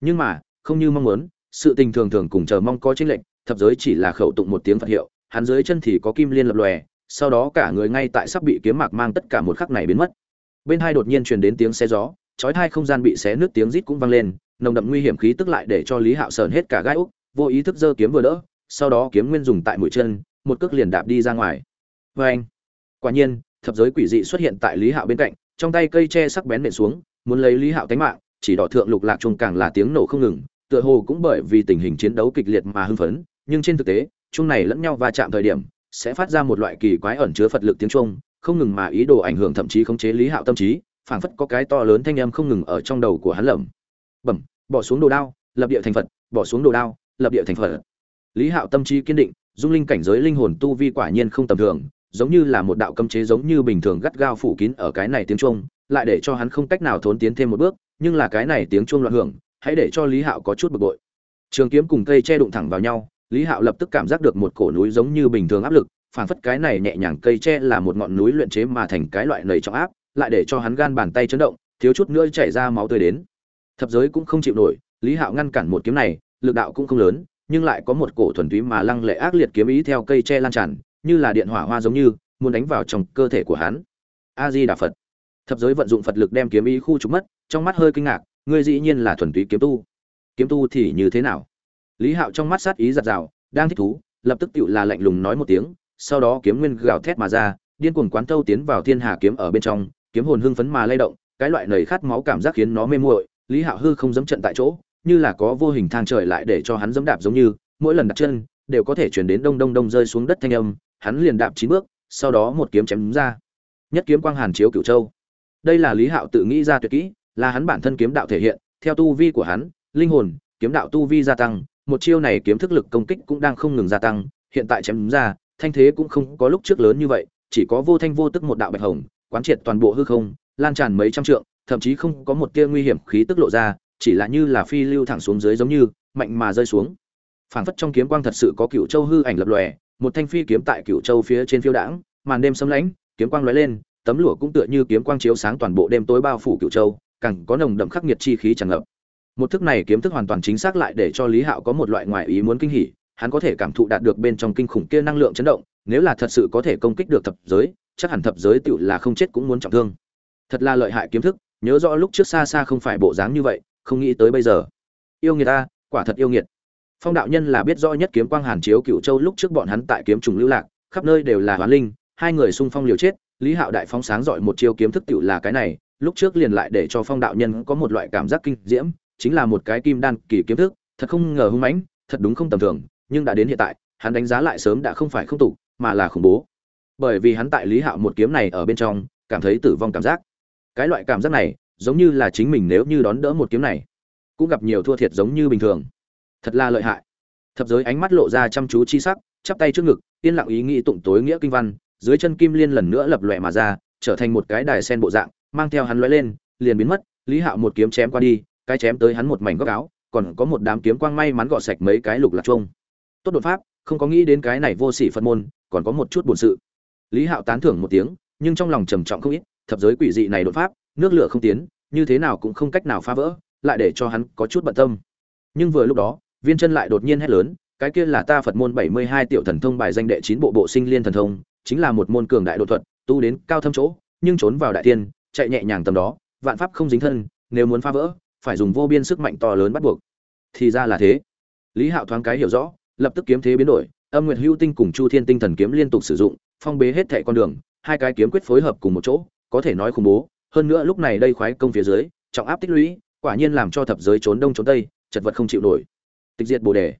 A: Nhưng mà, không như mong muốn, sự tình thường thường cùng chờ mong có chính lệnh thập giới chỉ là khẩu tụng một tiếng phật hiệu, hắn dưới chân thì có kim liên lập lòe sau đó cả người ngay tại sắp bị kiếm mạc mang tất cả một khắc này biến mất. Bên hai đột nhiên truyền đến tiếng xe gió, chói hai không gian bị xé nước tiếng rít cũng vang lên, nồng đậm nguy hiểm khí tức lại để cho lý hạo sờn hết cả gai úc, vô ý thức giơ kiếm vừa đỡ, sau đó kiếm nguyên dùng tại mũi chân, một cước liền đạp đi ra ngoài. Vê anh, quả nhiên, thập giới quỷ dị xuất hiện tại lý hạo bên cạnh, trong tay cây tre sắc bén nện xuống, muốn lấy lý hạo tánh mạng, chỉ đỏ thượng lục lạc chung càng là tiếng nổ không ngừng, tựa hồ cũng bởi vì tình hình chiến đấu kịch liệt mà hưng phấn, nhưng trên thực tế chung này lẫn nhau va chạm thời điểm sẽ phát ra một loại kỳ quái ẩn chứa phật lực tiếng trung, không ngừng mà ý đồ ảnh hưởng thậm chí khống chế lý hạo tâm trí, phảng phất có cái to lớn thanh âm không ngừng ở trong đầu của hắn lẩm bẩm, bỏ xuống đồ đao, lập địa thành phật, bỏ xuống đồ đao, lập địa thành phật. Lý hạo tâm trí kiên định, dung linh cảnh giới linh hồn tu vi quả nhiên không tầm thường, giống như là một đạo cấm chế giống như bình thường gắt gao phủ kín ở cái này tiếng trung, lại để cho hắn không cách nào thốn tiến thêm một bước, nhưng là cái này tiếng chuông loạn hưởng, hãy để cho lý hạo có chút bực bội. Trường kiếm cùng cây che đụng thẳng vào nhau lý hạo lập tức cảm giác được một cổ núi giống như bình thường áp lực, phảng phất cái này nhẹ nhàng cây tre là một ngọn núi luyện chế mà thành cái loại nầy trọng áp, lại để cho hắn gan bàn tay chấn động, thiếu chút nữa chảy ra máu tươi đến. Thập giới cũng không chịu nổi, lý hạo ngăn cản một kiếm này, lực đạo cũng không lớn, nhưng lại có một cổ thuần túy mà lăng lệ ác liệt kiếm ý theo cây tre lan tràn, như là điện hỏa hoa giống như, muốn đánh vào trong cơ thể của hắn. A di đà phật. Thập giới vận dụng phật lực đem kiếm ý khu trục mất, trong mắt hơi kinh ngạc, ngươi dĩ nhiên là thuần túy kiếm tu. Kiếm tu thì như thế nào? Lý hạo trong mắt sát ý giặt rào, đang thích thú, lập tức tựu là lạnh lùng nói một tiếng, sau đó kiếm nguyên gào thét mà ra, điên cuồng quán thâu tiến vào thiên hà kiếm ở bên trong, kiếm hồn hưng phấn mà lay động, cái loại nầy khát máu cảm giác khiến nó mê muội, lý hạo hư không dẫm trận tại chỗ, như là có vô hình thang trời lại để cho hắn dẫm đạp giống như, mỗi lần đặt chân, đều có thể chuyển đến đông đông đông rơi xuống đất thanh âm, hắn liền đạp chín bước, sau đó một kiếm chém đúng ra. Nhất kiếm quang hàn chiếu cửu châu. Đây là lý hạo tự nghĩ ra tuyệt kỹ, là hắn bản thân kiếm đạo thể hiện, theo tu vi của hắn, linh hồn, kiếm đạo tu vi gia tăng một chiêu này kiếm thức lực công kích cũng đang không ngừng gia tăng, hiện tại chém ra, thanh thế cũng không có lúc trước lớn như vậy, chỉ có vô thanh vô tức một đạo bạch hồng, quán triệt toàn bộ hư không, lan tràn mấy trăm trượng, thậm chí không có một tia nguy hiểm khí tức lộ ra, chỉ là như là phi lưu thẳng xuống dưới giống như, mạnh mà rơi xuống. Phảng phất trong kiếm quang thật sự có cựu châu hư ảnh lập lòe, một thanh phi kiếm tại cựu châu phía trên phiêu đãng, màn đêm sấm lãnh kiếm quang lóe lên, tấm lụa cũng tựa như kiếm quang chiếu sáng toàn bộ đêm tối bao phủ cựu châu, càng có nồng đậm khắc nghiệt chi khí tràn ngập một thức này kiếm thức hoàn toàn chính xác lại để cho lý hạo có một loại ngoại ý muốn kinh hỉ, hắn có thể cảm thụ đạt được bên trong kinh khủng kia năng lượng chấn động, nếu là thật sự có thể công kích được thập giới, chắc hẳn thập giới tựu là không chết cũng muốn trọng thương. Thật là lợi hại kiếm thức, nhớ rõ lúc trước xa xa không phải bộ dáng như vậy, không nghĩ tới bây giờ. Yêu nghiệt ta, quả thật yêu nghiệt. Phong đạo nhân là biết rõ nhất kiếm quang hàn chiếu cựu châu lúc trước bọn hắn tại kiếm trùng lưu lạc, khắp nơi đều là hoán linh, hai người xung phong liều chết, lý hạo đại phóng sáng dọi một chiêu kiếm thức tựu là cái này, lúc trước liền lại để cho phong đạo nhân có một loại cảm giác kinh diễm chính là một cái kim đan kỳ kiếm thức, thật không ngờ hung mãnh, thật đúng không tầm thường, nhưng đã đến hiện tại, hắn đánh giá lại sớm đã không phải không tục mà là khủng bố. Bởi vì hắn tại lý hạo một kiếm này ở bên trong, cảm thấy tử vong cảm giác. Cái loại cảm giác này, giống như là chính mình nếu như đón đỡ một kiếm này, cũng gặp nhiều thua thiệt giống như bình thường. Thật là lợi hại. Thập giới ánh mắt lộ ra chăm chú chi sắc, chắp tay trước ngực, yên lặng ý nghĩ tụng tối nghĩa kinh văn, dưới chân kim liên lần nữa lập lòe mà ra, trở thành một cái đài sen bộ dạng, mang theo hắn lóe lên, liền biến mất, lý hạo một kiếm chém qua đi cái chém tới hắn một mảnh góc áo, còn có một đám kiếm quang may mắn gọt sạch mấy cái lục lạc trông tốt đột pháp, không có nghĩ đến cái này vô sỉ phật môn, còn có một chút buồn sự. Lý hạo tán thưởng một tiếng, nhưng trong lòng trầm trọng không ít, thập giới quỷ dị này đột pháp, nước lửa không tiến, như thế nào cũng không cách nào phá vỡ, lại để cho hắn có chút bận tâm. Nhưng vừa lúc đó, viên chân lại đột nhiên hét lớn, cái kia là ta phật môn bảy mươi hai tiểu thần thông bài danh đệ chín bộ bộ sinh liên thần thông, chính là một môn cường đại đột thuật, tu đến cao thâm chỗ, nhưng trốn vào đại tiên chạy nhẹ nhàng tầm đó, vạn pháp không dính thân, nếu muốn phá vỡ phải dùng vô biên sức mạnh to lớn bắt buộc. Thì ra là thế. Lý hạo thoáng cái hiểu rõ, lập tức kiếm thế biến đổi, âm nguyệt hưu tinh cùng chu thiên tinh thần kiếm liên tục sử dụng, phong bế hết thảy con đường, hai cái kiếm quyết phối hợp cùng một chỗ, có thể nói khủng bố. Hơn nữa lúc này đây khoái công phía dưới, trọng áp tích lũy, quả nhiên làm cho thập giới trốn đông trốn tây, chật vật không chịu nổi. Tịch diệt bồ đề.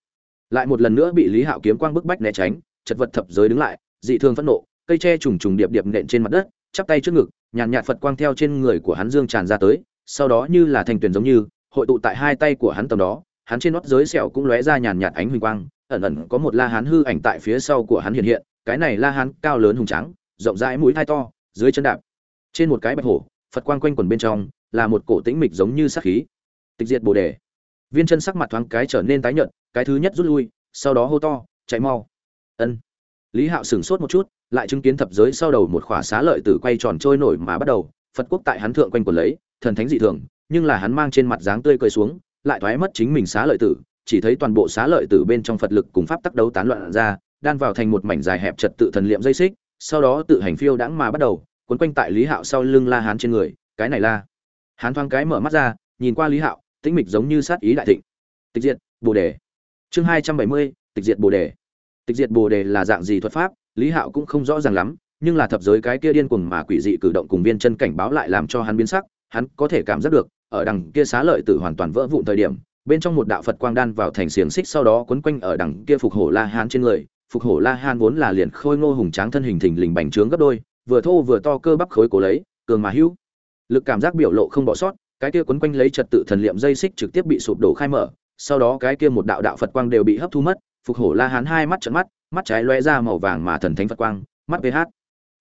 A: Lại một lần nữa bị lý hạo kiếm quang bức bách né tránh, chật vật thập giới đứng lại, dị thương phẫn nộ, cây tre trùng trùng điệp điệp nện trên mặt đất, chắp tay trước ngực, nhàn nhạt phật quang theo trên người của hắn dương tràn ra tới sau đó như là thành tuyển giống như, hội tụ tại hai tay của hắn tầm đó, hắn trên nót giới sẹo cũng lóe ra nhàn nhạt ánh huỳnh quang, ẩn ẩn có một la hán hư ảnh tại phía sau của hắn hiện hiện, cái này la hán cao lớn hùng trắng rộng rãi mũi thai to, dưới chân đạp. Trên một cái bạch hổ, phật quang quanh quẩn bên trong, là một cổ tĩnh mịch giống như sắc khí. Tịch diệt bồ đề. Viên chân sắc mặt thoáng cái trở nên tái nhợt, cái thứ nhất rút lui, sau đó hô to, chạy mau. Ân. Lý hạo sửng sốt một chút, lại chứng kiến thập giới sau đầu một khỏa xá lợi tử quay tròn trôi nổi mà bắt đầu phật quốc tại hắn thượng quanh quần lấy, thần thánh dị thường, nhưng là hắn mang trên mặt dáng tươi cười xuống, lại thoái mất chính mình xá lợi tử, chỉ thấy toàn bộ xá lợi tử bên trong phật lực cùng pháp tắc đấu tán loạn ra, đan vào thành một mảnh dài hẹp trật tự thần liệm dây xích, sau đó tự hành phiêu đãng mà bắt đầu quấn quanh tại lý hạo sau lưng la hán trên người, cái này la hán thoáng cái mở mắt ra, nhìn qua lý hạo, tĩnh mịch giống như sát ý đại thịnh. Tịch diệt, bồ đề. Chương hai trăm bảy mươi, tịch diệt bồ đề. Tịch diệt bồ đề là dạng gì thuật pháp? Lý hạo cũng không rõ ràng lắm nhưng là thập giới cái kia điên cuồng mà quỷ dị cử động cùng viên chân cảnh báo lại làm cho hắn biến sắc, hắn có thể cảm giác được, ở đằng kia xá lợi tử hoàn toàn vỡ vụn thời điểm, bên trong một đạo phật quang đan vào thành xiềng xích sau đó quấn quanh ở đằng kia phục hổ la hán trên người. Phục hổ la hán vốn là liền khôi ngô hùng tráng thân hình thình lình bành trướng gấp đôi, vừa thô vừa to cơ bắp khối cổ lấy, cường mà hữu. Lực cảm giác biểu lộ không bỏ sót, cái kia quấn quanh lấy trật tự thần liệm dây xích trực tiếp bị sụp đổ khai mở, sau đó cái kia một đạo đạo phật quang đều bị hấp thu mất. Phục hổ la hán hai mắt trợn mắt mắt trái lóe ra màu vàng mà thần thánh phật quang, mắt vh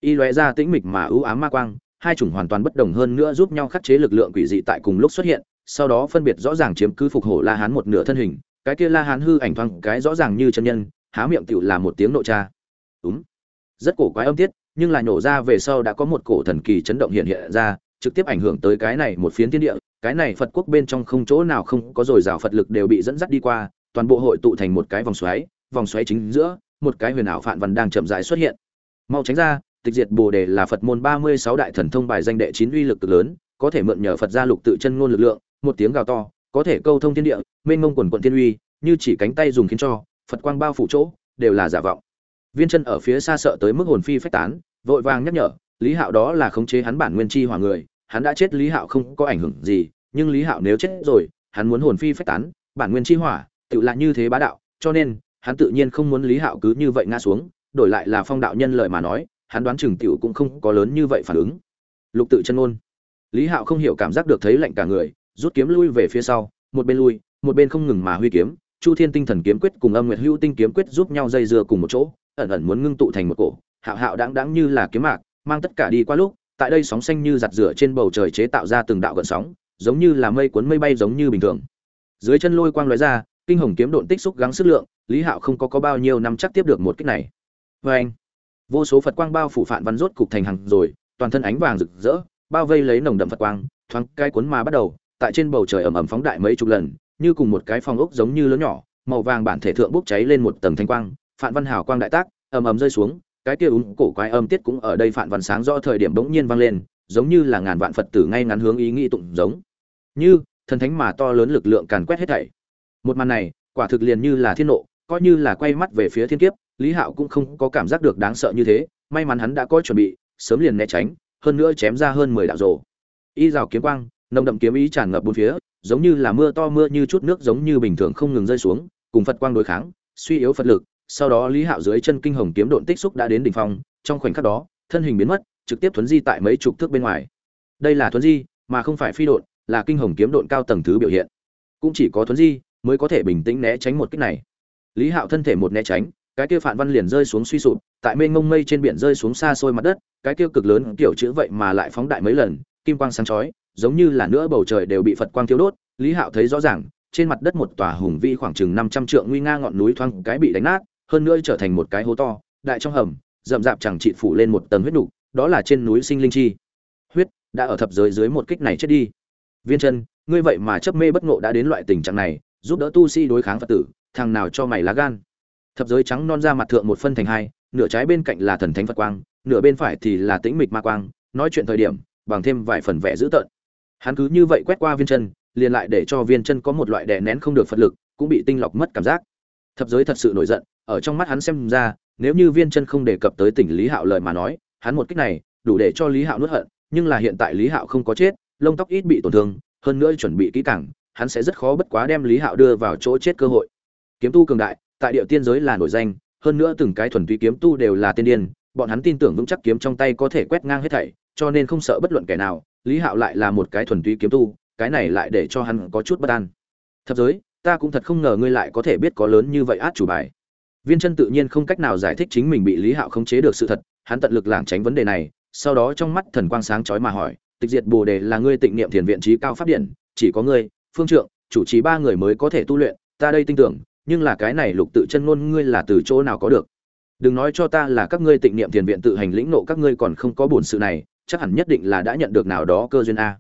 A: y lóe ra tĩnh mịch mà ưu ám ma quang, hai chủng hoàn toàn bất đồng hơn nữa giúp nhau khắc chế lực lượng quỷ dị tại cùng lúc xuất hiện, sau đó phân biệt rõ ràng chiếm cứ phục hổ la hán một nửa thân hình, cái kia la hán hư ảnh thoáng cái rõ ràng như chân nhân, há miệng tựu là một tiếng nộ cha. Đúng. Rất cổ quái âm tiết, nhưng là nhổ ra về sau đã có một cổ thần kỳ chấn động hiện hiện ra, trực tiếp ảnh hưởng tới cái này một phiến thiên địa, cái này phật quốc bên trong không chỗ nào không có dồi dào phật lực đều bị dẫn dắt đi qua, toàn bộ hội tụ thành một cái vòng xoáy vòng xoáy chính giữa, một cái huyền ảo phạn văn đang chậm rãi xuất hiện. Mau tránh ra tịch diệt bồ đề là phật môn ba mươi sáu đại thần thông bài danh đệ chín uy lực cực lớn, có thể mượn nhờ phật gia lục tự chân ngôn lực lượng, một tiếng gào to, có thể câu thông thiên địa, mênh mông quần quận thiên uy, như chỉ cánh tay dùng khiến cho, phật quang bao phủ chỗ, đều là giả vọng. Viên chân ở phía xa sợ tới mức hồn phi phách tán, vội vàng nhắc nhở, lý hạo đó là khống chế hắn bản nguyên chi hỏa người, hắn đã chết lý hạo không có ảnh hưởng gì, nhưng lý hạo nếu chết rồi, hắn muốn hồn phi phách tán, bản nguyên chi hỏa, tự là như thế bá đạo, cho nên, hắn tự nhiên không muốn lý hạo cứ như vậy ngã xuống, đổi lại là phong đạo nhân lời mà nói hắn đoán chừng tiểu cũng không có lớn như vậy phản ứng. Lục tự chân ôn lý hạo không hiểu cảm giác được thấy lạnh cả người, rút kiếm lui về phía sau, một bên lui, một bên không ngừng mà huy kiếm. Chu thiên tinh thần kiếm quyết cùng âm nguyệt hữu tinh kiếm quyết giúp nhau dây dưa cùng một chỗ, ẩn ẩn muốn ngưng tụ thành một cổ. Hạo hạo đáng đáng như là kiếm mạc, mang tất cả đi qua lúc, tại đây sóng xanh như giặt rửa trên bầu trời chế tạo ra từng đạo gợn sóng, giống như là mây cuốn mây bay giống như bình thường. Dưới chân lôi quang lóe ra, kinh hồng kiếm độn tích xúc gắng sức lượng, lý hạo không có có bao nhiêu năm chắc tiếp được một kích này. Vê anh vô số phật quang bao phủ phạn văn rốt cục thành hàng rồi, toàn thân ánh vàng rực rỡ, bao vây lấy nồng đậm phật quang, thoáng cái cuốn mà bắt đầu, tại trên bầu trời ẩm ẩm phóng đại mấy chục lần, như cùng một cái phong ốc giống như lớn nhỏ, màu vàng bản thể thượng bốc cháy lên một tầng thanh quang, phạn văn hào quang đại tác, ầm ầm rơi xuống, cái kia úng cổ quái âm tiết cũng ở đây phạn văn sáng rõ thời điểm bỗng nhiên vang lên, giống như là ngàn vạn phật tử ngay ngắn hướng ý nghĩ tụng giống. Như, thần thánh mà to lớn lực lượng càn quét hết thảy. Một màn này, quả thực liền như là thiên nộ, coi như là quay mắt về phía thiên kiếp lý hạo cũng không có cảm giác được đáng sợ như thế, may mắn hắn đã có chuẩn bị, sớm liền né tránh, hơn nữa chém ra hơn mười đạo rổ y rào kiếm quang, nồng đậm kiếm ý tràn ngập bốn phía, giống như là mưa to mưa như chút nước giống như bình thường không ngừng rơi xuống, cùng phật quang đối kháng, suy yếu phật lực. Sau đó lý hạo dưới chân kinh hồng kiếm độn tích xúc đã đến đỉnh phong, trong khoảnh khắc đó, thân hình biến mất, trực tiếp thuấn di tại mấy chục thước bên ngoài. Đây là thuấn di, mà không phải phi độn, là kinh hồng kiếm độn cao tầng thứ biểu hiện. Cũng chỉ có thuấn di mới có thể bình tĩnh né tránh một kích này. Lý hạo thân thể một né tránh cái kia phản văn liền rơi xuống suy sụp, tại mênh mông mây trên biển rơi xuống xa xôi mặt đất, cái kia cực lớn kiểu chữ vậy mà lại phóng đại mấy lần, kim quang sáng chói, giống như là nữa bầu trời đều bị phật quang thiêu đốt, lý hạo thấy rõ ràng, trên mặt đất một tòa hùng vĩ khoảng chừng năm trăm trượng nguy nga ngọn núi thoáng cái bị đánh nát, hơn nữa trở thành một cái hố to, đại trong hầm, rậm rạp chẳng trị phủ lên một tầng huyết nục, đó là trên núi sinh linh chi. Huyết đã ở thập giới dưới một kích này chết đi. Viên chân ngươi vậy mà chấp mê bất ngộ đã đến loại tình trạng này, giúp đỡ tu sĩ đối kháng phật tử, thằng nào cho mày lá gan? Thập giới trắng non ra mặt thượng một phân thành hai, nửa trái bên cạnh là thần thánh phật quang, nửa bên phải thì là tĩnh mịch ma quang, nói chuyện thời điểm, bằng thêm vài phần vẻ dữ tợn. Hắn cứ như vậy quét qua viên chân, liền lại để cho viên chân có một loại đè nén không được phật lực, cũng bị tinh lọc mất cảm giác. Thập giới thật sự nổi giận, ở trong mắt hắn xem ra, nếu như viên chân không đề cập tới tỉnh lý hạo lời mà nói, hắn một cách này, đủ để cho lý hạo nuốt hận, nhưng là hiện tại lý hạo không có chết, lông tóc ít bị tổn thương, hơn nữa chuẩn bị kỹ càng, hắn sẽ rất khó bất quá đem lý hạo đưa vào chỗ chết cơ hội. Kiếm tu cường đại tại địa tiên giới là nổi danh, hơn nữa từng cái thuần túy kiếm tu đều là tiên điên, bọn hắn tin tưởng vững chắc kiếm trong tay có thể quét ngang hết thảy, cho nên không sợ bất luận kẻ nào, lý hạo lại là một cái thuần túy kiếm tu, cái này lại để cho hắn có chút bất an. Thập giới, ta cũng thật không ngờ ngươi lại có thể biết có lớn như vậy át chủ bài. Viên chân tự nhiên không cách nào giải thích chính mình bị lý hạo khống chế được sự thật, hắn tận lực lảng tránh vấn đề này, sau đó trong mắt thần quang sáng chói mà hỏi, tịch diệt bồ đề là ngươi tịnh niệm thiền viện trí cao pháp điện, chỉ có ngươi, phương trượng, chủ trì ba người mới có thể tu luyện, ta đây tin tưởng nhưng là cái này lục tự chân ngôn ngươi là từ chỗ nào có được? Đừng nói cho ta là các ngươi tịnh niệm thiền viện tự hành lĩnh nộ các ngươi còn không có bổn sự này, chắc hẳn nhất định là đã nhận được nào đó cơ duyên a.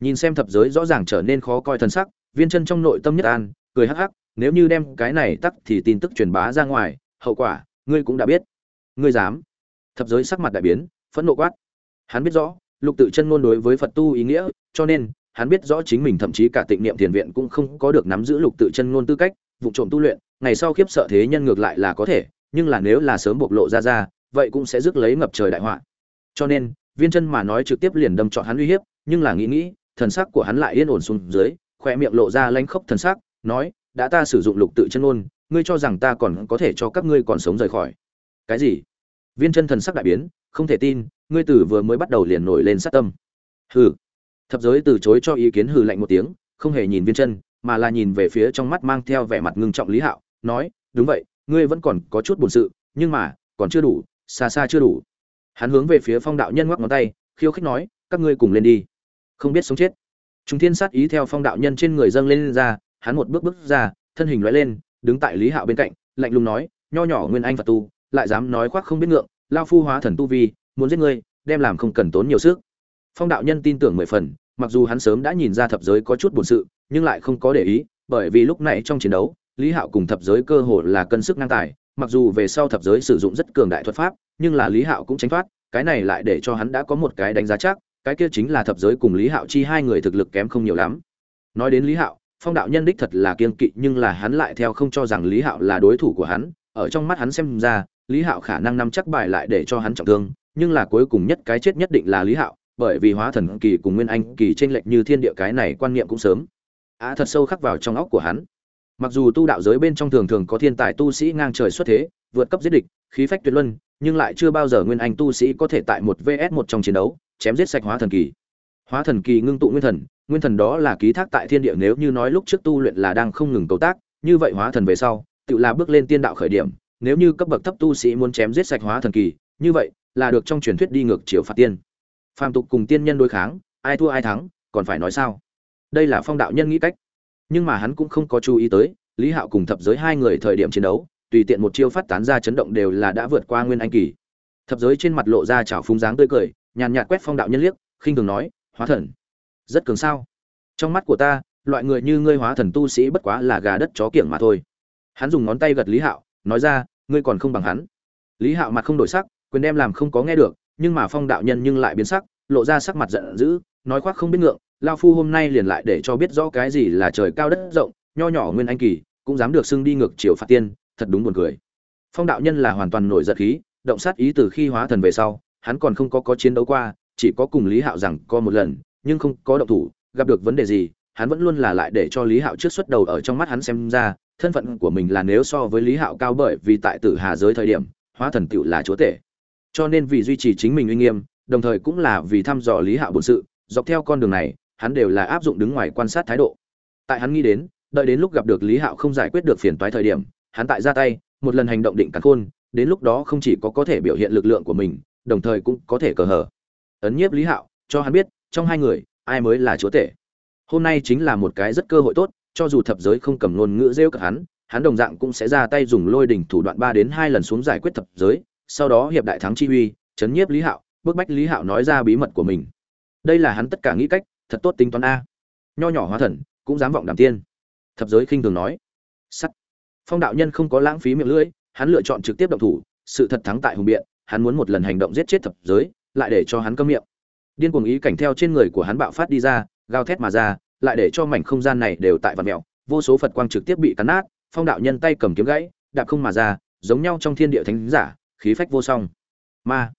A: Nhìn xem thập giới rõ ràng trở nên khó coi thân sắc, viên chân trong nội tâm nhất an, cười hắc hắc, nếu như đem cái này tắt thì tin tức truyền bá ra ngoài, hậu quả, ngươi cũng đã biết. Ngươi dám. Thập giới sắc mặt đại biến, phẫn nộ quát. Hắn biết rõ, lục tự chân ngôn đối với phật tu ý nghĩa, cho nên, hắn biết rõ chính mình thậm chí cả tịnh niệm thiền viện cũng không có được nắm giữ lục tự chân ngôn tư cách vụ trộm tu luyện, ngày sau khiếp sợ thế nhân ngược lại là có thể, nhưng là nếu là sớm bộc lộ ra ra, vậy cũng sẽ rước lấy ngập trời đại họa. Cho nên, viên chân mà nói trực tiếp liền đâm chọn hắn uy hiếp, nhưng là nghĩ nghĩ, thần sắc của hắn lại yên ổn xuống dưới khoe miệng lộ ra lanh khốc thần sắc, nói, đã ta sử dụng lục tự chân ngôn ngươi cho rằng ta còn có thể cho các ngươi còn sống rời khỏi. Cái gì? Viên chân thần sắc đại biến, không thể tin, ngươi tử vừa mới bắt đầu liền nổi lên sát tâm. Hừ. Thập giới từ chối cho ý kiến hừ lạnh một tiếng, không hề nhìn viên chân mà là nhìn về phía trong mắt mang theo vẻ mặt ngưng trọng lý hạo nói đúng vậy ngươi vẫn còn có chút buồn sự nhưng mà còn chưa đủ xa xa chưa đủ. Hắn hướng về phía phong đạo nhân ngoắc ngón tay khiêu khích nói các ngươi cùng lên đi không biết sống chết. Chúng thiên sát ý theo phong đạo nhân trên người dâng lên, lên ra hắn một bước bước ra thân hình lóe lên đứng tại lý hạo bên cạnh lạnh lùng nói nho nhỏ nguyên anh phật tu lại dám nói khoác không biết ngượng lao phu hóa thần tu vi muốn giết ngươi đem làm không cần tốn nhiều sức. Phong đạo nhân tin tưởng mười phần mặc dù hắn sớm đã nhìn ra thập giới có chút buồn sự nhưng lại không có để ý, bởi vì lúc này trong chiến đấu, lý hạo cùng thập giới cơ hồ là cân sức ngang tài, mặc dù về sau thập giới sử dụng rất cường đại thuật pháp, nhưng là lý hạo cũng tránh thoát, cái này lại để cho hắn đã có một cái đánh giá chắc, cái kia chính là thập giới cùng lý hạo chi hai người thực lực kém không nhiều lắm. Nói đến lý hạo, phong đạo nhân đích thật là kiên kỵ, nhưng là hắn lại theo không cho rằng lý hạo là đối thủ của hắn, ở trong mắt hắn xem ra, lý hạo khả năng nắm chắc bài lại để cho hắn trọng thương, nhưng là cuối cùng nhất cái chết nhất định là lý hạo, bởi vì hóa thần kỳ cùng nguyên anh kỳ tranh lệch như thiên địa cái này quan niệm cũng sớm á thật sâu khắc vào trong óc của hắn. Mặc dù tu đạo giới bên trong thường thường có thiên tài tu sĩ ngang trời xuất thế, vượt cấp giết địch, khí phách tuyệt luân, nhưng lại chưa bao giờ nguyên anh tu sĩ có thể tại một vs một trong chiến đấu, chém giết sạch hóa thần kỳ. Hóa thần kỳ ngưng tụ nguyên thần nguyên thần đó là ký thác tại thiên địa nếu như nói lúc trước tu luyện là đang không ngừng cầu tác, như vậy hóa thần về sau, tự là bước lên tiên đạo khởi điểm, nếu như cấp bậc thấp tu sĩ muốn chém giết sạch hóa thần kỳ, như vậy là được trong truyền thuyết đi ngược chiều phạt tiên. Phàm tục cùng tiên nhân đối kháng, ai thua ai thắng, còn phải nói sao? Đây là phong đạo nhân nghĩ cách. Nhưng mà hắn cũng không có chú ý tới, lý hạo cùng thập giới hai người thời điểm chiến đấu, tùy tiện một chiêu phát tán ra chấn động đều là đã vượt qua nguyên anh kỳ. Thập giới trên mặt lộ ra chảo phúng dáng tươi cười, nhàn nhạt quét phong đạo nhân liếc, khinh thường nói, hóa thần, rất cường sao? Trong mắt của ta, loại người như ngươi hóa thần tu sĩ bất quá là gà đất chó kiểng mà thôi. Hắn dùng ngón tay gật lý hạo, nói ra, ngươi còn không bằng hắn. Lý hạo mặt không đổi sắc, quyền đem làm không có nghe được, nhưng mà phong đạo nhân nhưng lại biến sắc, lộ ra sắc mặt giận dữ, nói khoác không biết ngượng lao phu hôm nay liền lại để cho biết rõ cái gì là trời cao đất rộng, nho nhỏ nguyên anh kỳ, cũng dám được xưng đi ngược chiều phạt tiên, thật đúng buồn cười. Phong đạo nhân là hoàn toàn nổi giật khí, động sát ý từ khi hóa thần về sau, hắn còn không có có chiến đấu qua, chỉ có cùng lý hạo rằng có một lần, nhưng không có động thủ, gặp được vấn đề gì, hắn vẫn luôn là lại để cho lý hạo trước xuất đầu ở trong mắt hắn xem ra, thân phận của mình là nếu so với lý hạo cao bởi vì tại tử hà giới thời điểm, hóa thần tựu là chúa tể. Cho nên vì duy trì chính mình uy nghiêm, đồng thời cũng là vì thăm dò lý hạo bổn sự, dọc theo con đường này hắn đều là áp dụng đứng ngoài quan sát thái độ. Tại hắn nghĩ đến, đợi đến lúc gặp được lý hạo không giải quyết được phiền toái thời điểm, hắn tại ra tay, một lần hành động định cắn khôn, đến lúc đó không chỉ có có thể biểu hiện lực lượng của mình, đồng thời cũng có thể cờ hở ấn nhiếp lý hạo, cho hắn biết, trong hai người, ai mới là chúa tể. Hôm nay chính là một cái rất cơ hội tốt, cho dù thập giới không cầm ngôn ngữ rêu cả hắn hắn đồng dạng cũng sẽ ra tay dùng lôi đỉnh thủ đoạn ba đến hai lần xuống giải quyết thập giới, sau đó hiệp đại thắng chi uy, chấn nhiếp lý hạo, bức bách lý hạo nói ra bí mật của mình. Đây là hắn tất cả nghĩ cách thật tốt tính toán a. Nho nhỏ hóa thần, cũng dám vọng đàm tiên. Thập giới khinh thường nói. Sắt. Phong đạo nhân không có lãng phí miệng lưỡi, hắn lựa chọn trực tiếp động thủ, sự thật thắng tại hùng biện, hắn muốn một lần hành động giết chết thập giới, lại để cho hắn câm miệng. Điên cuồng ý cảnh theo trên người của hắn bạo phát đi ra, gào thét mà ra, lại để cho mảnh không gian này đều tại vạt mèo, vô số phật quang trực tiếp bị cắn nát, phong đạo nhân tay cầm kiếm gãy, đạp không mà ra, giống nhau trong thiên địa thánh giả, khí phách vô song. Ma.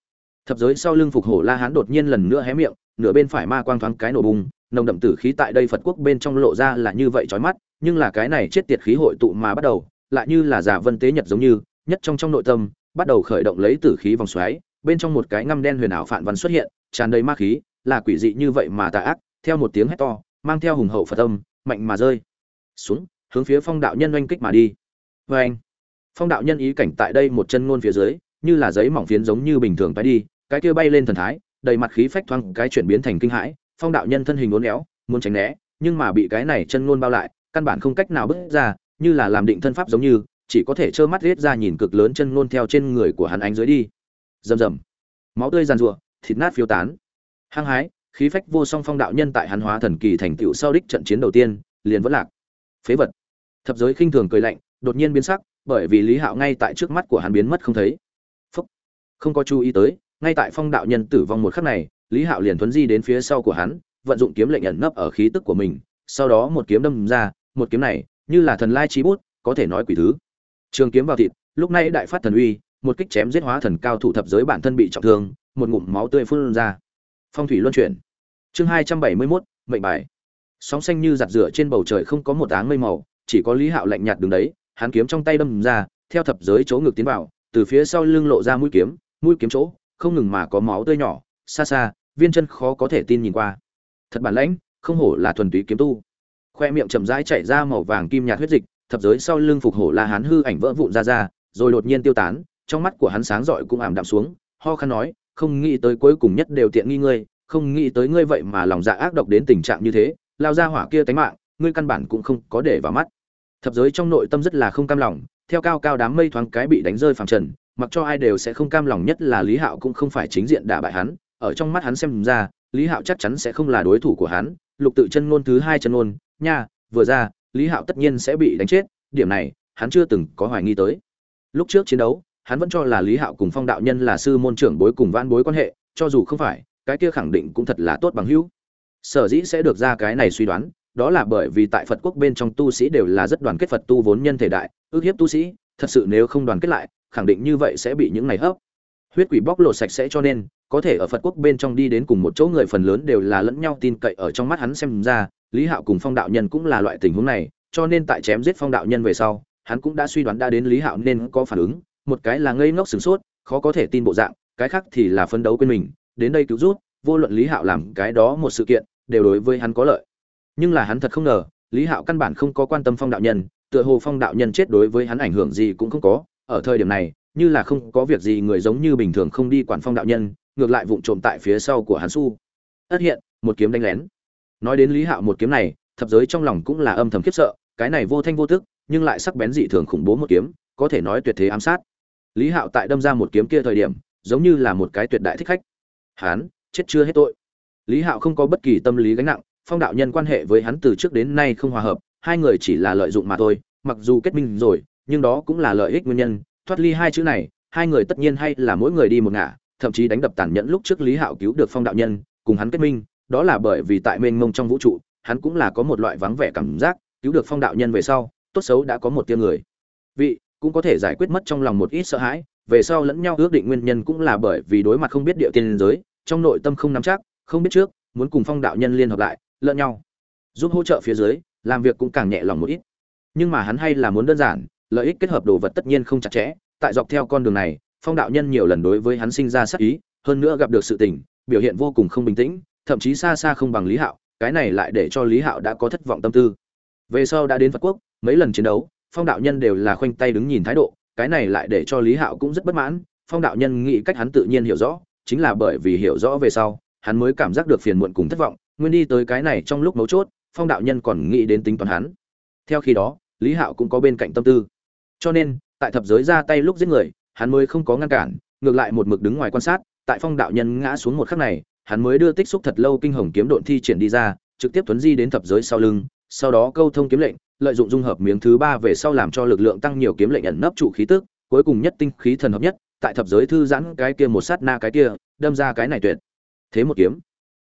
A: Thập giới sau lưng phục hổ la hán đột nhiên lần nữa hé miệng nửa bên phải ma quang thoáng cái nổ bùng, nồng đậm tử khí tại đây phật quốc bên trong lộ ra là như vậy chói mắt, nhưng là cái này chết tiệt khí hội tụ mà bắt đầu, lại như là giả vân tế nhật giống như, nhất trong trong nội tâm, bắt đầu khởi động lấy tử khí vòng xoáy, bên trong một cái ngăm đen huyền ảo phản văn xuất hiện, tràn đầy ma khí, là quỷ dị như vậy mà tà ác, theo một tiếng hét to, mang theo hùng hậu phật âm, mạnh mà rơi xuống, hướng phía phong đạo nhân oanh kích mà đi. Vê anh phong đạo nhân ý cảnh tại đây một chân ngôn phía dưới, như là giấy mỏng phiến giống như bình thường bay đi, cái kia bay lên thần thái đầy mặt khí phách thoáng cái chuyển biến thành kinh hãi, phong đạo nhân thân hình uốn éo, muốn tránh né, nhưng mà bị cái này chân luôn bao lại, căn bản không cách nào bước ra, như là làm định thân pháp giống như, chỉ có thể trơ mắt riết ra nhìn cực lớn chân luôn theo trên người của hắn ánh dưới đi. Rầm rầm. Máu tươi giàn rụa thịt nát phiêu tán. Hăng hái, khí phách vô song phong đạo nhân tại hắn hóa thần kỳ thành tựu sau đích trận chiến đầu tiên, liền vẫn lạc. Phế vật. Thập giới khinh thường cười lạnh, đột nhiên biến sắc, bởi vì lý hạo ngay tại trước mắt của hắn biến mất không thấy. Phúc. không có chú ý tới ngay tại phong đạo nhân tử vong một khắc này, lý hạo liền thuấn di đến phía sau của hắn, vận dụng kiếm lệnh ẩn nấp ở khí tức của mình, sau đó một kiếm đâm ra, một kiếm này, như là thần lai trí bút, có thể nói quỷ thứ. Trường kiếm vào thịt, lúc này đại phát thần uy, một kích chém giết hóa thần cao thủ thập giới bản thân bị trọng thương, một ngụm máu tươi phun ra. Phong thủy luân chuyển. Chương hai trăm bảy mươi mốt, mệnh bài. Sóng xanh như giặt rửa trên bầu trời không có một áng mây màu, chỉ có lý hạo lạnh nhạt đứng đấy, hắn kiếm trong tay đâm ra, theo thập giới chỗ ngực tiến vào, từ phía sau lưng lộ ra mũi kiếm mũi kiếm chỗ không ngừng mà có máu tươi nhỏ, xa xa, viên chân khó có thể tin nhìn qua. Thật bản lãnh, không hổ là thuần túy kiếm tu. Khoe miệng chậm rãi chảy ra màu vàng kim nhạt huyết dịch, thập giới sau lưng phục hổ la hán hư ảnh vỡ vụn ra ra, rồi đột nhiên tiêu tán, trong mắt của hắn sáng rọi cũng ảm đạm xuống, ho khăn nói, không nghĩ tới cuối cùng nhất đều tiện nghi ngươi, không nghĩ tới ngươi vậy mà lòng dạ ác độc đến tình trạng như thế, lao ra hỏa kia tánh mạng, ngươi căn bản cũng không có để vào mắt. Thập giới trong nội tâm rất là không cam lòng, theo cao cao đám mây thoáng cái bị đánh rơi phẳng trần mặc cho ai đều sẽ không cam lòng nhất là lý hạo cũng không phải chính diện đả bại hắn, ở trong mắt hắn xem ra, lý hạo chắc chắn sẽ không là đối thủ của hắn, lục tự chân ngôn thứ hai chân ngôn, nha, vừa ra, lý hạo tất nhiên sẽ bị đánh chết, điểm này, hắn chưa từng có hoài nghi tới. Lúc trước chiến đấu, hắn vẫn cho là lý hạo cùng phong đạo nhân là sư môn trưởng bối cùng van bối quan hệ, cho dù không phải, cái kia khẳng định cũng thật là tốt bằng hữu. Sở dĩ sẽ được ra cái này suy đoán, đó là bởi vì tại phật quốc bên trong tu sĩ đều là rất đoàn kết phật tu vốn nhân thể đại, ước hiếp tu sĩ, thật sự nếu không đoàn kết lại khẳng định như vậy sẽ bị những này hấp. Huyết quỷ bóc lột sạch sẽ cho nên, có thể ở phật quốc bên trong đi đến cùng một chỗ người phần lớn đều là lẫn nhau tin cậy ở trong mắt hắn xem ra, lý hạo cùng phong đạo nhân cũng là loại tình huống này, cho nên tại chém giết phong đạo nhân về sau, hắn cũng đã suy đoán đã đến lý hạo nên có phản ứng, một cái là ngây ngốc sửng sốt, khó có thể tin bộ dạng, cái khác thì là phấn đấu quên mình, đến đây cứu rút, vô luận lý hạo làm cái đó một sự kiện, đều đối với hắn có lợi. Nhưng là hắn thật không ngờ, lý hạo căn bản không có quan tâm phong đạo nhân, tựa hồ phong đạo nhân chết đối với hắn ảnh hưởng gì cũng không có ở thời điểm này, như là không có việc gì người giống như bình thường không đi quản phong đạo nhân, ngược lại vụng trộm tại phía sau của hắn su ất hiện, một kiếm đánh lén. Nói đến lý hạo một kiếm này, thập giới trong lòng cũng là âm thầm khiếp sợ, cái này vô thanh vô tức, nhưng lại sắc bén dị thường khủng bố một kiếm, có thể nói tuyệt thế ám sát. Lý hạo tại đâm ra một kiếm kia thời điểm, giống như là một cái tuyệt đại thích khách. Hán, chết chưa hết tội. Lý hạo không có bất kỳ tâm lý gánh nặng, phong đạo nhân quan hệ với hắn từ trước đến nay không hòa hợp, hai người chỉ là lợi dụng mà thôi, mặc dù kết minh rồi nhưng đó cũng là lợi ích nguyên nhân, thoát ly hai chữ này, hai người tất nhiên hay là mỗi người đi một ngả, thậm chí đánh đập tàn nhẫn lúc trước lý hạo cứu được phong đạo nhân, cùng hắn kết minh, đó là bởi vì tại mênh mông trong vũ trụ, hắn cũng là có một loại vắng vẻ cảm giác, cứu được phong đạo nhân về sau, tốt xấu đã có một tia người. Vị, cũng có thể giải quyết mất trong lòng một ít sợ hãi, về sau lẫn nhau ước định nguyên nhân cũng là bởi vì đối mặt không biết địa tiên giới, trong nội tâm không nắm chắc, không biết trước, muốn cùng phong đạo nhân liên hợp lại, lẫn nhau. Giúp hỗ trợ phía dưới, làm việc cũng càng nhẹ lòng một ít. Nhưng mà hắn hay là muốn đơn giản lợi ích kết hợp đồ vật tất nhiên không chặt chẽ, tại dọc theo con đường này, phong đạo nhân nhiều lần đối với hắn sinh ra sắc ý, hơn nữa gặp được sự tình, biểu hiện vô cùng không bình tĩnh, thậm chí xa xa không bằng lý hạo, cái này lại để cho lý hạo đã có thất vọng tâm tư. Về sau đã đến phật quốc, mấy lần chiến đấu, phong đạo nhân đều là khoanh tay đứng nhìn thái độ, cái này lại để cho lý hạo cũng rất bất mãn, phong đạo nhân nghĩ cách hắn tự nhiên hiểu rõ, chính là bởi vì hiểu rõ về sau, hắn mới cảm giác được phiền muộn cùng thất vọng, nguyên đi tới cái này trong lúc mấu chốt, phong đạo nhân còn nghĩ đến tính toán hắn. Theo khi đó, lý hạo cũng có bên cạnh tâm tư cho nên, tại thập giới ra tay lúc giết người, hắn mới không có ngăn cản, ngược lại một mực đứng ngoài quan sát, tại phong đạo nhân ngã xuống một khắc này, hắn mới đưa tích xúc thật lâu kinh hồng kiếm độn thi triển đi ra, trực tiếp tuấn di đến thập giới sau lưng, sau đó câu thông kiếm lệnh, lợi dụng dung hợp miếng thứ ba về sau làm cho lực lượng tăng nhiều kiếm lệnh ẩn nấp trụ khí tức, cuối cùng nhất tinh khí thần hợp nhất, tại thập giới thư giãn cái kia một sát na cái kia, đâm ra cái này tuyệt. Thế một kiếm.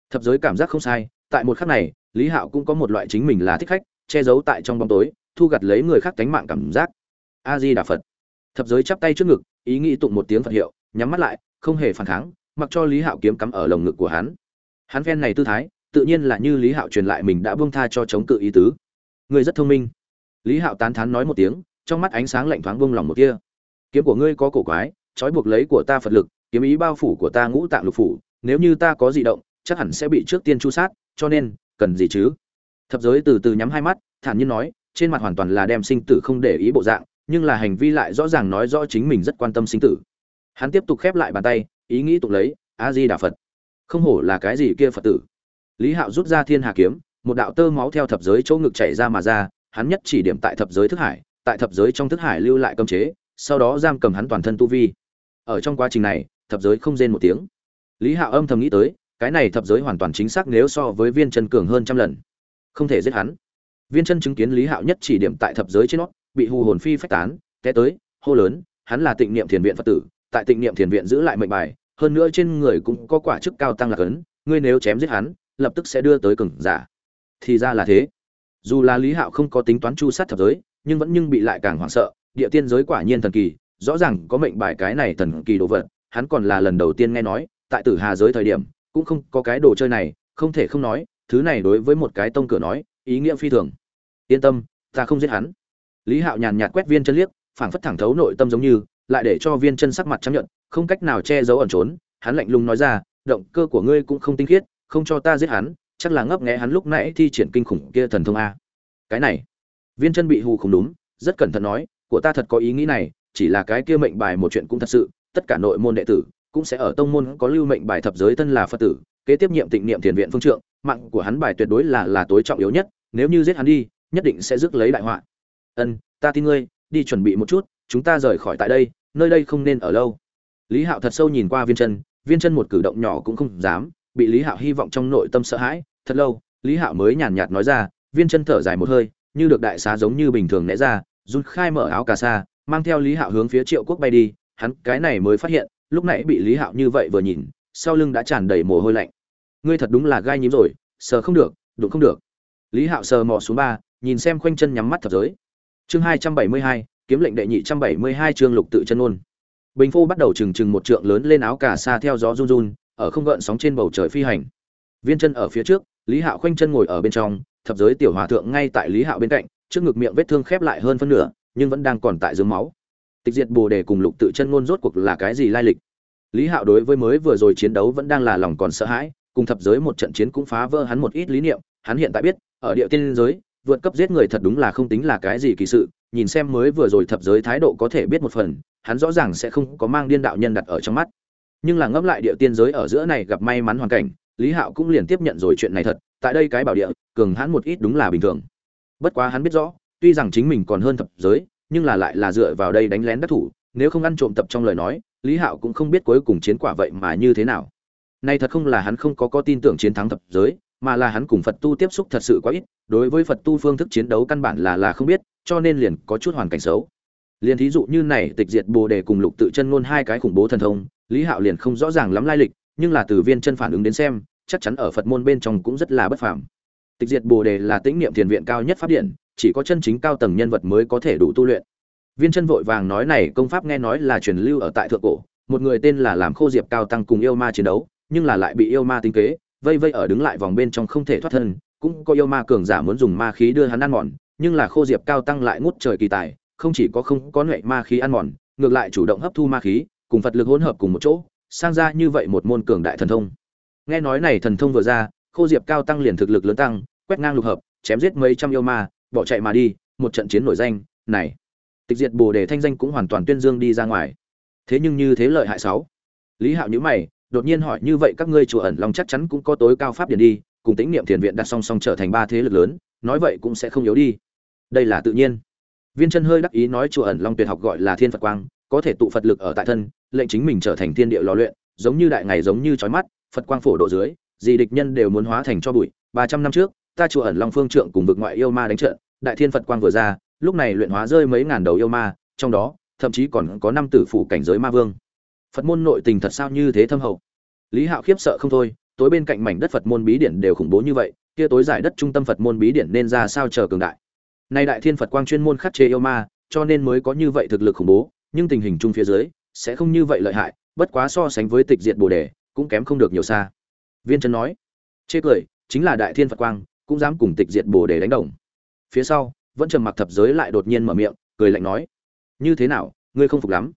A: Thập giới cảm giác không sai, tại một khắc này, lý hạo cũng có một loại chính mình là thích khách, che giấu tại trong bóng tối, thu gặt lấy người khác tánh mạng cảm giác a di đà phật. Thập giới chắp tay trước ngực, ý nghĩ tụng một tiếng phật hiệu, nhắm mắt lại, không hề phản kháng, mặc cho lý hạo kiếm cắm ở lồng ngực của hắn. Hắn phen này tư thái, tự nhiên là như lý hạo truyền lại mình đã buông tha cho chống cự ý tứ. Người rất thông minh. Lý hạo tán thán nói một tiếng, trong mắt ánh sáng lạnh thoáng bông lòng một kia kiếm của ngươi có cổ quái, trói buộc lấy của ta phật lực, kiếm ý bao phủ của ta ngũ tạng lục phủ, nếu như ta có gì động, chắc hẳn sẽ bị trước tiên chu sát, cho nên, cần gì chứ? Thập giới từ từ nhắm hai mắt, thản nhiên nói, trên mặt hoàn toàn là đem sinh tử không để ý bộ dạng nhưng là hành vi lại rõ ràng nói rõ chính mình rất quan tâm sinh tử. Hắn tiếp tục khép lại bàn tay, ý nghĩ tục lấy a di đà phật. Không hổ là cái gì kia phật tử. Lý hạo rút ra thiên hà kiếm, một đạo tơ máu theo thập giới chỗ ngực chảy ra mà ra, hắn nhất chỉ điểm tại thập giới thức hải, tại thập giới trong thức hải lưu lại cấm chế, sau đó giam cầm hắn toàn thân tu vi. Ở trong quá trình này, thập giới không rên một tiếng. Lý hạo âm thầm nghĩ tới, cái này thập giới hoàn toàn chính xác nếu so với viên chân cường hơn trăm lần. Không thể giết hắn. Viên chân chứng kiến lý hạo nhất chỉ điểm tại thập giới trên nó bị hù hồn phi phách tán, té tới, hô lớn, hắn là tịnh niệm thiền viện phật tử, tại tịnh niệm thiền viện giữ lại mệnh bài, hơn nữa trên người cũng có quả chức cao tăng lạc ấn ngươi nếu chém giết hắn, lập tức sẽ đưa tới cường giả. Thì ra là thế. Dù là lý hạo không có tính toán chu sát thập giới, nhưng vẫn nhưng bị lại càng hoảng sợ, địa tiên giới quả nhiên thần kỳ, rõ ràng có mệnh bài cái này thần kỳ đồ vật, hắn còn là lần đầu tiên nghe nói, tại tử hà giới thời điểm, cũng không có cái đồ chơi này, không thể không nói, thứ này đối với một cái tông cửa nói, ý nghĩa phi thường. Yên tâm, ta không giết hắn lý hạo nhàn nhạt quét viên chân liếc, phảng phất thẳng thấu nội tâm giống như, lại để cho viên chân sắc mặt chấp nhận không cách nào che giấu ẩn trốn. Hắn lạnh lùng nói ra, động cơ của ngươi cũng không tinh khiết, không cho ta giết hắn, chắc là ngấp nghé hắn lúc nãy thi triển kinh khủng kia thần thông a. Cái này, viên chân bị hù không đúng rất cẩn thận nói, của ta thật có ý nghĩ này, chỉ là cái kia mệnh bài một chuyện cũng thật sự, tất cả nội môn đệ tử cũng sẽ ở tông môn có lưu mệnh bài thập giới thân là phật tử, kế tiếp nhiệm tịnh niệm thiền viện phương trượng, mạng của hắn bài tuyệt đối là là tối trọng yếu nhất, nếu như giết hắn đi, nhất định sẽ rước lấy đại họa ân, ta tin ngươi, đi chuẩn bị một chút, chúng ta rời khỏi tại đây, nơi đây không nên ở lâu. Lý hạo thật sâu nhìn qua viên chân viên chân một cử động nhỏ cũng không dám, bị lý hạo hy vọng trong nội tâm sợ hãi. Thật lâu, lý hạo mới nhàn nhạt nói ra, viên chân thở dài một hơi, như được đại xá giống như bình thường né ra, run khai mở áo cà sa, mang theo lý hạo hướng phía triệu quốc bay đi. Hắn cái này mới phát hiện, lúc nãy bị lý hạo như vậy vừa nhìn, sau lưng đã tràn đầy mồ hôi lạnh. Ngươi thật đúng là gai nhím rồi, sờ không được, đụng không được. Lý hạo sờ mò xuống ba, nhìn xem khoanh chân nhắm mắt thập giới chương hai trăm bảy mươi hai, kiếm lệnh đệ nhị trăm bảy mươi hai chương lục tự chân ngôn. bình phô bắt đầu trừng trừng một trượng lớn lên áo cà sa theo gió run run, ở không gợn sóng trên bầu trời phi hành. Viên chân ở phía trước, lý hạo khoanh chân ngồi ở bên trong, thập giới tiểu hòa thượng ngay tại lý hạo bên cạnh, trước ngực miệng vết thương khép lại hơn phân nửa, nhưng vẫn đang còn tại dưới máu. Tịch diệt bồ đề cùng lục tự chân ngôn rốt cuộc là cái gì lai lịch? Lý hạo đối với mới vừa rồi chiến đấu vẫn đang là lòng còn sợ hãi, cùng thập giới một trận chiến cũng phá vỡ hắn một ít lý niệm, hắn hiện tại biết, ở địa tiên giới vượt cấp giết người thật đúng là không tính là cái gì kỳ sự, nhìn xem mới vừa rồi thập giới thái độ có thể biết một phần, hắn rõ ràng sẽ không có mang điên đạo nhân đặt ở trong mắt. Nhưng là ngẫm lại địa tiên giới ở giữa này gặp may mắn hoàn cảnh, lý hạo cũng liền tiếp nhận rồi chuyện này thật, tại đây cái bảo địa, cường hắn một ít đúng là bình thường. Bất quá hắn biết rõ, tuy rằng chính mình còn hơn thập giới, nhưng là lại là dựa vào đây đánh lén đắc thủ, nếu không ăn trộm tập trong lời nói, lý hạo cũng không biết cuối cùng chiến quả vậy mà như thế nào. Nay thật không là hắn không có có tin tưởng chiến thắng thập giới mà là hắn cùng phật tu tiếp xúc thật sự quá ít, đối với phật tu phương thức chiến đấu căn bản là là không biết, cho nên liền có chút hoàn cảnh xấu. Liền thí dụ như này, tịch diệt bồ đề cùng lục tự chân ngôn hai cái khủng bố thần thông, lý hạo liền không rõ ràng lắm lai lịch, nhưng là từ viên chân phản ứng đến xem, chắc chắn ở phật môn bên trong cũng rất là bất phàm. Tịch diệt bồ đề là tĩnh niệm thiền viện cao nhất pháp điện, chỉ có chân chính cao tầng nhân vật mới có thể đủ tu luyện. Viên chân vội vàng nói này, công pháp nghe nói là truyền lưu ở tại thượng cổ, một người tên là làm khô diệp cao tăng cùng yêu ma chiến đấu, nhưng là lại bị yêu ma tính kế vây vây ở đứng lại vòng bên trong không thể thoát thân, cũng có yêu ma cường giả muốn dùng ma khí đưa hắn ăn mòn, nhưng là khô diệp cao tăng lại ngút trời kỳ tài, không chỉ có không có nhuệ ma khí ăn mòn, ngược lại chủ động hấp thu ma khí, cùng phật lực hỗn hợp cùng một chỗ, sang ra như vậy một môn cường đại thần thông. Nghe nói này thần thông vừa ra, khô diệp cao tăng liền thực lực lớn tăng, quét ngang lục hợp, chém giết mấy trăm yêu ma, bỏ chạy mà đi, một trận chiến nổi danh, này, tịch diệt bồ đề thanh danh cũng hoàn toàn tuyên dương đi ra ngoài. Thế nhưng như thế lợi hại sáu. Lý hạo nhữ mày đột nhiên hỏi như vậy các ngươi chùa ẩn long chắc chắn cũng có tối cao pháp điển đi, cùng tĩnh niệm thiền viện đặt song song trở thành ba thế lực lớn, nói vậy cũng sẽ không yếu đi. Đây là tự nhiên. Viên chân hơi đắc ý nói chùa ẩn long tuyệt học gọi là thiên phật quang, có thể tụ phật lực ở tại thân, lệnh chính mình trở thành thiên địa lò luyện, giống như đại ngày giống như trói mắt, phật quang phổ độ dưới gì địch nhân đều muốn hóa thành cho bụi. Ba trăm năm trước, ta chùa ẩn long phương trượng cùng vực ngoại yêu ma đánh trận, đại thiên phật quang vừa ra, lúc này luyện hóa rơi mấy ngàn đầu yêu ma, trong đó, thậm chí còn có năm tử phủ cảnh giới ma vương phật môn nội tình thật sao như thế thâm hậu? Lý hạo khiếp sợ không thôi, tối bên cạnh mảnh đất phật môn bí điển đều khủng bố như vậy, kia tối giải đất trung tâm phật môn bí điển nên ra sao chờ cường đại? Nay đại thiên phật quang chuyên môn khắc chế yêu ma, cho nên mới có như vậy thực lực khủng bố, nhưng tình hình chung phía dưới, sẽ không như vậy lợi hại, bất quá so sánh với tịch diệt bồ đề, cũng kém không được nhiều xa. Viên trần nói, chê cười, chính là đại thiên phật quang, cũng dám cùng tịch diệt bồ đề đánh đồng. Phía sau, vẫn trầm mặc thập giới lại đột nhiên mở miệng, cười lạnh nói, như thế nào, ngươi không phục lắm?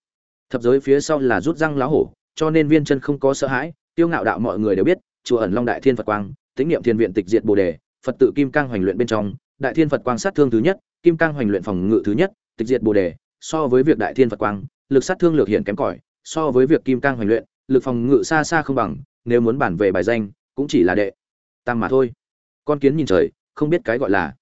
A: Thập giới phía sau là rút răng lá hổ, cho nên viên chân không có sợ hãi, tiêu ngạo đạo mọi người đều biết, chùa ẩn long đại thiên phật quang tính niệm thiên viện tịch diệt bồ đề, phật tự kim cang hoành luyện bên trong, đại thiên phật quang sát thương thứ nhất, kim cang hoành luyện phòng ngự thứ nhất, tịch diệt bồ đề, so với việc đại thiên phật quang, lực sát thương lược hiện kém cỏi, so với việc kim cang hoành luyện, lực phòng ngự xa xa không bằng, nếu muốn bản về bài danh, cũng chỉ là đệ. Tam mà thôi. Con kiến nhìn trời, không biết cái gọi là.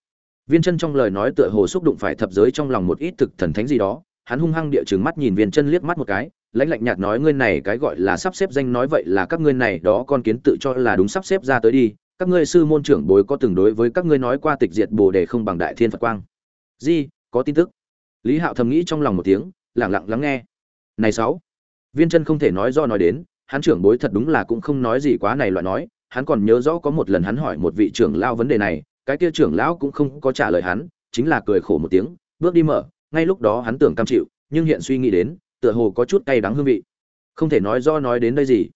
A: Viên chân trong lời nói tựa hồ xúc đụng phải thập giới trong lòng một ít thực thần thánh gì đó hắn hung hăng địa chừng mắt nhìn viên chân liếc mắt một cái, lãnh lạnh nhạt nói, ngươi này cái gọi là sắp xếp danh nói vậy là các ngươi này đó con kiến tự cho là đúng sắp xếp ra tới đi. Các ngươi sư môn trưởng bối có từng đối với các ngươi nói qua tịch diệt bồ đề không bằng đại thiên phật quang. Di, có tin tức. Lý hạo thầm nghĩ trong lòng một tiếng lẳng lặng lắng nghe. Này sáu. Viên chân không thể nói do nói đến, hắn trưởng bối thật đúng là cũng không nói gì quá này loại nói. Hắn còn nhớ rõ có một lần hắn hỏi một vị trưởng lao vấn đề này, cái kia trưởng lão cũng không có trả lời hắn, chính là cười khổ một tiếng, bước đi mở ngay lúc đó hắn tưởng cam chịu, nhưng hiện suy nghĩ đến, tựa hồ có chút cay đắng hương vị. Không thể nói do nói đến đây gì.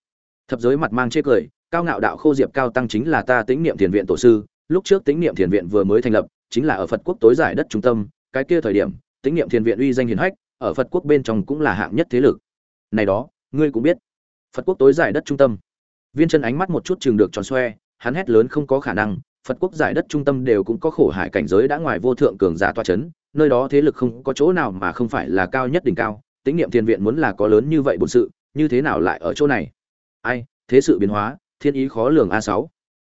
A: Thập giới mặt mang chê cười, cao ngạo đạo khô diệp cao tăng chính là ta tính niệm thiền viện tổ sư, lúc trước tính niệm thiền viện vừa mới thành lập, chính là ở phật quốc tối giải đất trung tâm, cái kia thời điểm tính niệm thiền viện uy danh hiền hách, ở phật quốc bên trong cũng là hạng nhất thế lực. Này đó, ngươi cũng biết. Phật quốc tối giải đất trung tâm. Viên chân ánh mắt một chút chừng được tròn xoe, hắn hét lớn không có khả năng phật quốc giải đất trung tâm đều cũng có khổ hải cảnh giới đã ngoài vô thượng cường giả toa chấn, nơi đó thế lực không có chỗ nào mà không phải là cao nhất đỉnh cao tính niệm thiên viện muốn là có lớn như vậy bổn sự, như thế nào lại ở chỗ này? Ai, thế sự biến hóa, thiên ý khó lường a sáu.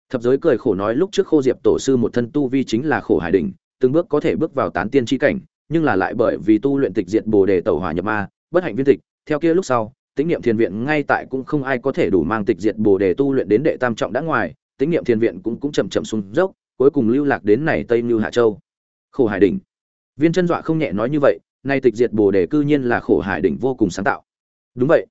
A: Thập giới cười khổ nói lúc trước khô diệp tổ sư một thân tu vi chính là khổ hải đỉnh, từng bước có thể bước vào tán tiên tri cảnh, nhưng là lại bởi vì tu luyện tịch diệt bồ đề tẩu hỏa nhập ma, bất hạnh viên tịch, theo kia lúc sau tính niệm thiên viện ngay tại cũng không ai có thể đủ mang tịch diệt bồ đề tu luyện đến đệ tam trọng đã ngoài tính niệm thiên viện cũng cũng chậm chậm xuống dốc, cuối cùng lưu lạc đến này tây như hạ châu. Khổ hải đỉnh. Viên chân dọa không nhẹ nói như vậy, nay tịch diệt bồ đề cư nhiên là khổ hải đỉnh vô cùng sáng tạo. Đúng vậy.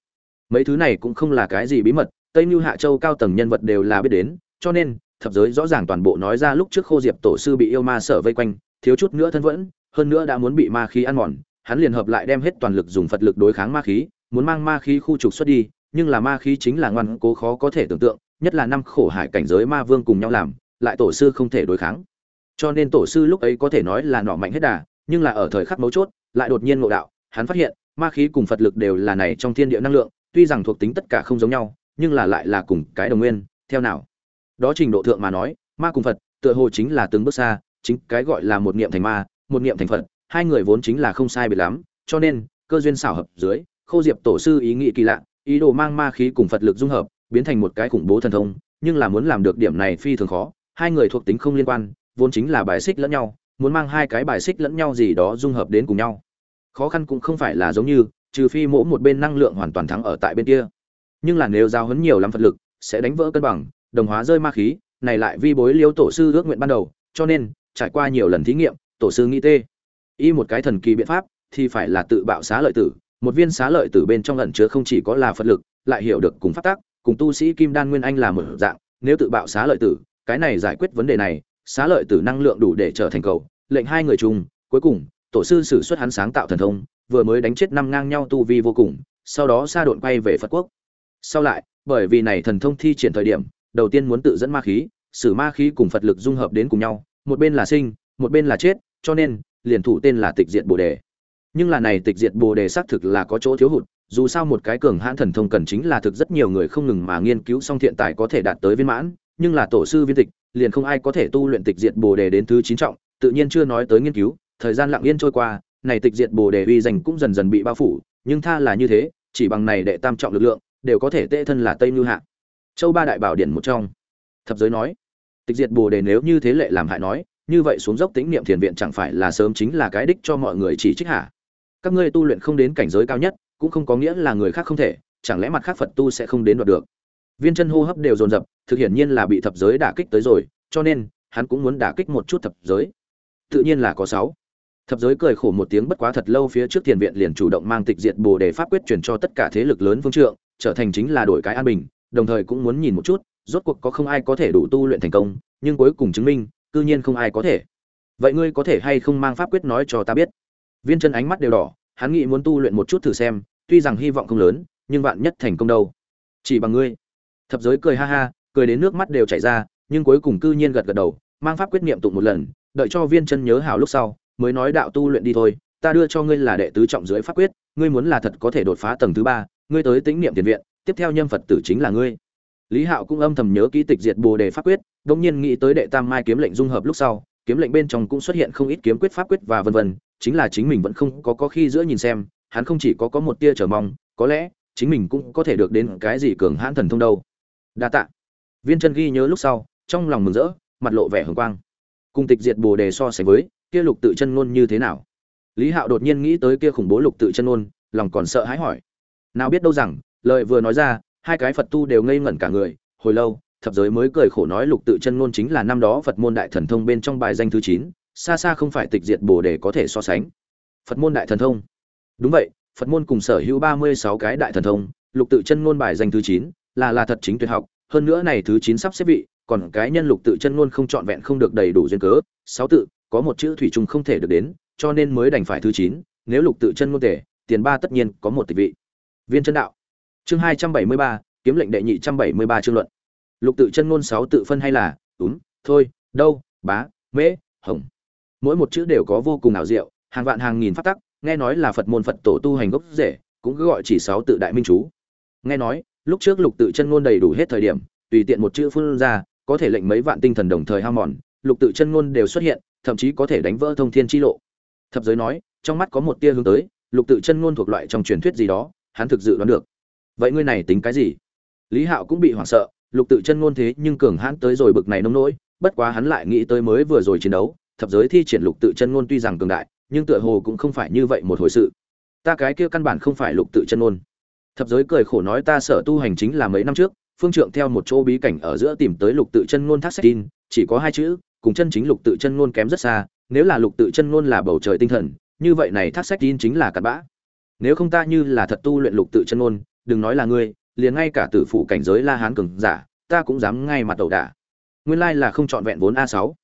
A: Mấy thứ này cũng không là cái gì bí mật, tây như hạ châu cao tầng nhân vật đều là biết đến, cho nên, thập giới rõ ràng toàn bộ nói ra lúc trước khô diệp tổ sư bị yêu ma sở vây quanh, thiếu chút nữa thân vẫn, hơn nữa đã muốn bị ma khí ăn mòn, hắn liền hợp lại đem hết toàn lực dùng phật lực đối kháng ma khí, muốn mang ma khí khu trục xuất đi, nhưng là ma khí chính là ngoan cố khó có thể tưởng tượng nhất là năm khổ hải cảnh giới ma vương cùng nhau làm, lại tổ sư không thể đối kháng. Cho nên tổ sư lúc ấy có thể nói là nọ mạnh hết đà, nhưng là ở thời khắc mấu chốt, lại đột nhiên ngộ đạo, hắn phát hiện, ma khí cùng phật lực đều là này trong thiên địa năng lượng, tuy rằng thuộc tính tất cả không giống nhau, nhưng là lại là cùng cái đồng nguyên, theo nào. Đó trình độ thượng mà nói, ma cùng phật, tựa hồ chính là từng bước xa, chính cái gọi là một niệm thành ma, một niệm thành phật, hai người vốn chính là không sai biệt lắm, cho nên, cơ duyên xảo hợp dưới, khâu diệp tổ sư ý nghĩ kỳ lạ, ý đồ mang ma khí cùng phật lực dung hợp biến thành một cái khủng bố thần thông, nhưng là muốn làm được điểm này phi thường khó. Hai người thuộc tính không liên quan, vốn chính là bài xích lẫn nhau, muốn mang hai cái bài xích lẫn nhau gì đó dung hợp đến cùng nhau. Khó khăn cũng không phải là giống như, trừ phi mỗi một bên năng lượng hoàn toàn thắng ở tại bên kia. Nhưng là nếu giao hấn nhiều lắm phật lực, sẽ đánh vỡ cân bằng, đồng hóa rơi ma khí, này lại vi bối liêu tổ sư ước nguyện ban đầu, cho nên, trải qua nhiều lần thí nghiệm, tổ sư nghĩ tê. Y một cái thần kỳ biện pháp, thì phải là tự bạo xá lợi tử, một viên xá lợi tử bên trong ẩn chứa không chỉ có là phật lực, lại hiểu được cùng phát tác cùng tu sĩ kim đan nguyên anh là một dạng, nếu tự bạo xá lợi tử, cái này giải quyết vấn đề này, xá lợi tử năng lượng đủ để trở thành cầu, lệnh hai người chung. cuối cùng, tổ sư sử xuất hắn sáng tạo thần thông, vừa mới đánh chết năm ngang nhau tu vi vô cùng, sau đó xa độn quay về phật quốc sau lại, bởi vì này thần thông thi triển thời điểm, đầu tiên muốn tự dẫn ma khí, sử ma khí cùng phật lực dung hợp đến cùng nhau, một bên là sinh, một bên là chết, cho nên, liền thủ tên là tịch diệt bồ đề nhưng là này tịch diệt bồ đề xác thực là có chỗ thiếu hụt dù sao một cái cường hãn thần thông cần chính là thực rất nhiều người không ngừng mà nghiên cứu xong thiện tài có thể đạt tới viên mãn, nhưng là tổ sư viên tịch, liền không ai có thể tu luyện tịch diệt bồ đề đến thứ chín trọng, tự nhiên chưa nói tới nghiên cứu, thời gian lặng yên trôi qua, này tịch diệt bồ đề uy danh cũng dần dần bị bao phủ, nhưng tha là như thế, chỉ bằng này đệ tam trọng lực lượng, đều có thể tệ thân là tây như hạ. Châu ba đại bảo điển một trong. Thập giới nói, tịch diệt bồ đề nếu như thế lệ làm hại nói, như vậy xuống dốc tĩnh niệm thiền viện chẳng phải là sớm chính là cái đích cho mọi người chỉ trích hạ các ngươi tu luyện không đến cảnh giới cao nhất cũng không có nghĩa là người khác không thể, chẳng lẽ mặt khác phật tu sẽ không đến đoạt được? Viên chân hô hấp đều dồn dập, thực hiện nhiên là bị thập giới đả kích tới rồi, cho nên, hắn cũng muốn đả kích một chút thập giới. Tự nhiên là có sáu. Thập giới cười khổ một tiếng bất quá thật lâu phía trước tiền viện liền chủ động mang tịch diệt bồ đề pháp quyết truyền cho tất cả thế lực lớn vương trượng, trở thành chính là đổi cái an bình, đồng thời cũng muốn nhìn một chút, rốt cuộc có không ai có thể đủ tu luyện thành công, nhưng cuối cùng chứng minh, cư nhiên không ai có thể. Vậy ngươi có thể hay không mang pháp quyết nói cho ta biết? Viên chân ánh mắt đều đỏ hắn nghĩ muốn tu luyện một chút thử xem, tuy rằng hy vọng không lớn, nhưng vạn nhất thành công đâu. Chỉ bằng ngươi. Thập giới cười ha ha, cười đến nước mắt đều chảy ra, nhưng cuối cùng cư nhiên gật gật đầu, mang pháp quyết niệm tụng một lần, đợi cho viên chân nhớ hảo lúc sau, mới nói đạo tu luyện đi thôi, ta đưa cho ngươi là đệ tứ trọng dưới pháp quyết, ngươi muốn là thật có thể đột phá tầng thứ ba, ngươi tới tĩnh niệm tiền viện, tiếp theo nhân phật tử chính là ngươi. Lý hạo cũng âm thầm nhớ ký tịch diệt bồ đề pháp quyết đống nhiên nghĩ tới đệ tam mai kiếm lệnh dung hợp lúc sau, kiếm lệnh bên trong cũng xuất hiện không ít kiếm quyết pháp quyết và vân vân chính là chính mình vẫn không có có khi giữa nhìn xem, hắn không chỉ có có một tia chờ mong, có lẽ, chính mình cũng có thể được đến cái gì cường hãn thần thông đâu. Đa tạ. Viên chân ghi nhớ lúc sau, trong lòng mừng rỡ, mặt lộ vẻ hồng quang. Cùng tịch diệt bồ đề so sánh với, kia lục tự chân ngôn như thế nào? Lý hạo đột nhiên nghĩ tới kia khủng bố lục tự chân ngôn, lòng còn sợ hãi hỏi. Nào biết đâu rằng, lời vừa nói ra, hai cái phật tu đều ngây ngẩn cả người, hồi lâu, thập giới mới cười khổ nói lục tự chân ngôn chính là năm đó phật môn đại thần thông bên trong bài danh thứ chín xa xa không phải tịch diệt bồ đề có thể so sánh. Phật môn đại thần thông. Đúng vậy, phật môn cùng sở hữu ba mươi sáu cái đại thần thông, lục tự chân ngôn bài danh thứ chín, là là thật chính tuyệt học. Hơn nữa này thứ chín sắp xếp vị, còn cái nhân lục tự chân ngôn không trọn vẹn không được đầy đủ duyên cớ. Sáu tự, có một chữ thủy chung không thể được đến, cho nên mới đành phải thứ chín, nếu lục tự chân ngôn thể tiền ba tất nhiên có một tịch vị. Viên chân đạo. Chương hai trăm bảy mươi ba, kiếm lệnh đệ nhị trăm bảy mươi ba chương luận. Lục tự chân ngôn sáu tự phân hay là đúng thôi, đâu, bá, mễ, hồng mỗi một chữ đều có vô cùng ảo diệu, hàng vạn hàng nghìn phát tắc, nghe nói là phật môn phật tổ tu hành gốc rễ, cũng cứ gọi chỉ sáu tự đại minh chú. Nghe nói, lúc trước lục tự chân ngôn đầy đủ hết thời điểm, tùy tiện một chữ phun ra, có thể lệnh mấy vạn tinh thần đồng thời hao mòn, lục tự chân ngôn đều xuất hiện, thậm chí có thể đánh vỡ thông thiên chi lộ. Thập giới nói, trong mắt có một tia hướng tới, lục tự chân ngôn thuộc loại trong truyền thuyết gì đó, hắn thực dự đoán được. Vậy ngươi này tính cái gì? Lý hạo cũng bị hoảng sợ, lục tự chân ngôn thế nhưng cường hãn tới rồi bực này nông nỗi, bất quá hắn lại nghĩ tới mới vừa rồi chiến đấu thập giới thi triển lục tự chân ngôn tuy rằng cường đại, nhưng tựa hồ cũng không phải như vậy một hồi sự. Ta cái kia căn bản không phải lục tự chân ngôn. Thập giới cười khổ nói ta sở tu hành chính là mấy năm trước, phương trượng theo một chỗ bí cảnh ở giữa tìm tới lục tự chân ngôn thác sách tin, chỉ có hai chữ, cùng chân chính lục tự chân ngôn kém rất xa, nếu là lục tự chân ngôn là bầu trời tinh thần, như vậy này thác sách tin chính là cặn bã. Nếu không ta như là thật tu luyện lục tự chân ngôn, đừng nói là ngươi, liền ngay cả tử phụ cảnh giới la hán cường giả, ta cũng dám ngay mặt đầu đả. Nguyên lai là không chọn vẹn vốn a sáu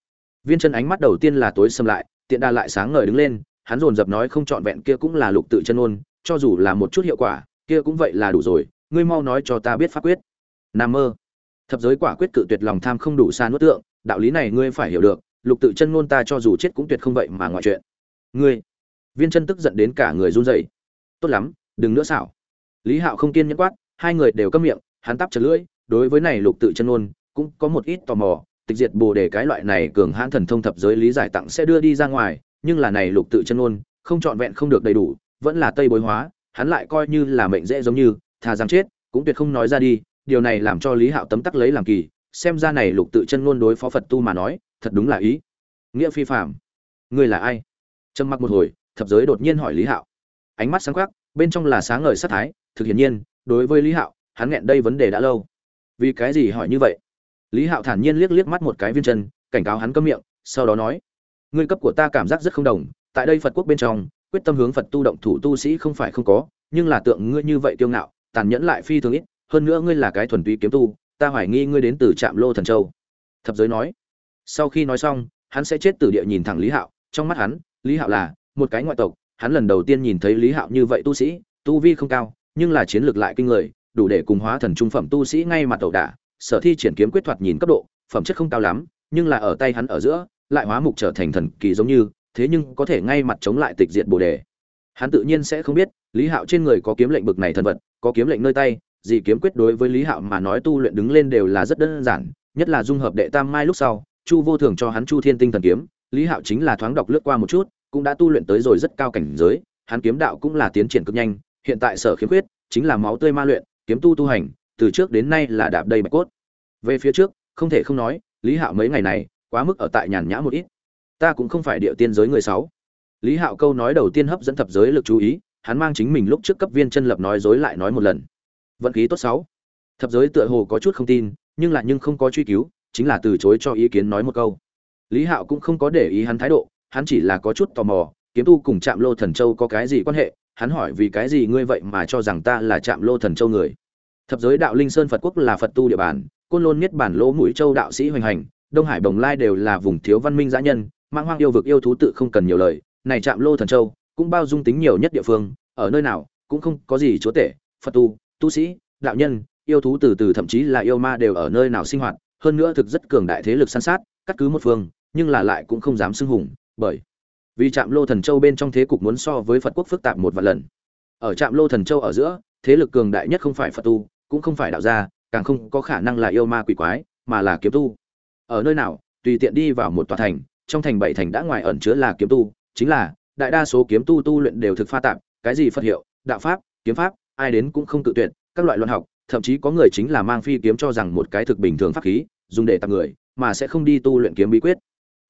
A: viên chân ánh mắt đầu tiên là tối xâm lại, tiện đa lại sáng ngời đứng lên, hắn dồn dập nói không chọn vẹn kia cũng là lục tự chân ôn cho dù là một chút hiệu quả, kia cũng vậy là đủ rồi, ngươi mau nói cho ta biết pháp quyết. Nam mơ. Thập giới quả quyết cự tuyệt lòng tham không đủ xa nuốt tượng, đạo lý này ngươi phải hiểu được, lục tự chân ngôn ta cho dù chết cũng tuyệt không vậy mà ngoại chuyện. Ngươi. Viên chân tức giận đến cả người run rẩy. Tốt lắm, đừng nữa xảo. Lý hạo không kiên nhẫn quát, hai người đều câm miệng, hắn tắp chật lưỡi, đối với này lục tự chân ngôn, cũng có một ít tò mò tịch diệt bồ đề cái loại này cường hãn thần thông thập giới lý giải tặng sẽ đưa đi ra ngoài, nhưng là này lục tự chân ôn không trọn vẹn không được đầy đủ, vẫn là tây bối hóa, hắn lại coi như là mệnh dễ giống như, thà rằng chết, cũng tuyệt không nói ra đi, điều này làm cho lý hạo tấm tắc lấy làm kỳ, xem ra này lục tự chân ngôn đối phó phật tu mà nói, thật đúng là ý nghĩa phi phạm ngươi là ai? Trầm mặc một hồi, thập giới đột nhiên hỏi lý hạo. Ánh mắt sáng khoác bên trong là sáng ngời sát thái, thực hiển nhiên, đối với lý hạo, hắn nghẹn đây vấn đề đã lâu. Vì cái gì hỏi như vậy? Lý hạo thản nhiên liếc liếc mắt một cái viên chân, cảnh cáo hắn cấm miệng, sau đó nói, ngươi cấp của ta cảm giác rất không đồng, tại đây phật quốc bên trong, quyết tâm hướng phật tu động thủ tu sĩ không phải không có, nhưng là tượng ngươi như vậy kiêu ngạo, tàn nhẫn lại phi thường ít, hơn nữa ngươi là cái thuần túy kiếm tu, ta hoài nghi ngươi đến từ trạm lô thần châu. Thập giới nói. Sau khi nói xong, hắn sẽ chết từ địa nhìn thẳng lý hạo, trong mắt hắn, lý hạo là một cái ngoại tộc, hắn lần đầu tiên nhìn thấy lý hạo như vậy tu sĩ, tu vi không cao, nhưng là chiến lược lại kinh người, đủ để cùng hóa thần trung phẩm tu sĩ ngay mặt tẩu đả sở thi triển kiếm quyết thoạt nhìn cấp độ, phẩm chất không cao lắm, nhưng là ở tay hắn ở giữa, lại hóa mục trở thành thần kỳ giống như, thế nhưng có thể ngay mặt chống lại tịch diệt bồ đề. Hắn tự nhiên sẽ không biết, lý hạo trên người có kiếm lệnh bực này thần vật, có kiếm lệnh nơi tay, gì kiếm quyết đối với lý hạo mà nói tu luyện đứng lên đều là rất đơn giản, nhất là dung hợp đệ tam mai lúc sau, chu vô thường cho hắn chu thiên tinh thần kiếm, lý hạo chính là thoáng đọc lướt qua một chút, cũng đã tu luyện tới rồi rất cao cảnh giới, hắn kiếm đạo cũng là tiến triển cực nhanh, hiện tại sở khiếm khuyết chính là máu tươi ma luyện, kiếm tu tu hành, từ trước đến nay là đạp đầy bạch cốt về phía trước, không thể không nói, lý hạo mấy ngày này, quá mức ở tại nhàn nhã một ít. Ta cũng không phải địa tiên giới người sáu. Lý hạo câu nói đầu tiên hấp dẫn thập giới lực chú ý, hắn mang chính mình lúc trước cấp viên chân lập nói dối lại nói một lần. Vận khí tốt sáu. Thập giới tựa hồ có chút không tin, nhưng lại nhưng không có truy cứu, chính là từ chối cho ý kiến nói một câu. Lý hạo cũng không có để ý hắn thái độ, hắn chỉ là có chút tò mò, kiếm tu cùng chạm lô thần châu có cái gì quan hệ? Hắn hỏi vì cái gì ngươi vậy mà cho rằng ta là chạm lô thần châu người? Thập giới đạo linh sơn phật quốc là phật tu địa bàn côn lôn niết bản lỗ mũi châu đạo sĩ hoành hành, đông hải bồng lai đều là vùng thiếu văn minh dã nhân mang hoang yêu vực yêu thú tự không cần nhiều lời, này chạm lô thần châu, cũng bao dung tính nhiều nhất địa phương, ở nơi nào cũng không có gì chúa tể, phật tu tu sĩ, đạo nhân, yêu thú từ từ thậm chí là yêu ma đều ở nơi nào sinh hoạt, hơn nữa thực rất cường đại thế lực săn sát, cắt cứ một phương, nhưng là lại cũng không dám xưng hùng, bởi vì trạm lô thần châu bên trong thế cục muốn so với phật quốc phức tạp một vạn lần. Ở trạm lô thần châu ở giữa, thế lực cường đại nhất không phải phật tu, cũng không phải đạo gia càng không có khả năng là yêu ma quỷ quái, mà là kiếm tu. Ở nơi nào, tùy tiện đi vào một tòa thành, trong thành bảy thành đã ngoài ẩn chứa là kiếm tu, chính là, đại đa số kiếm tu tu luyện đều thực pha tạp, cái gì phật hiệu, đạo pháp, kiếm pháp, ai đến cũng không tự tuyệt, các loại luận học, thậm chí có người chính là mang phi kiếm cho rằng một cái thực bình thường pháp khí, dùng để tặng người, mà sẽ không đi tu luyện kiếm bí quyết.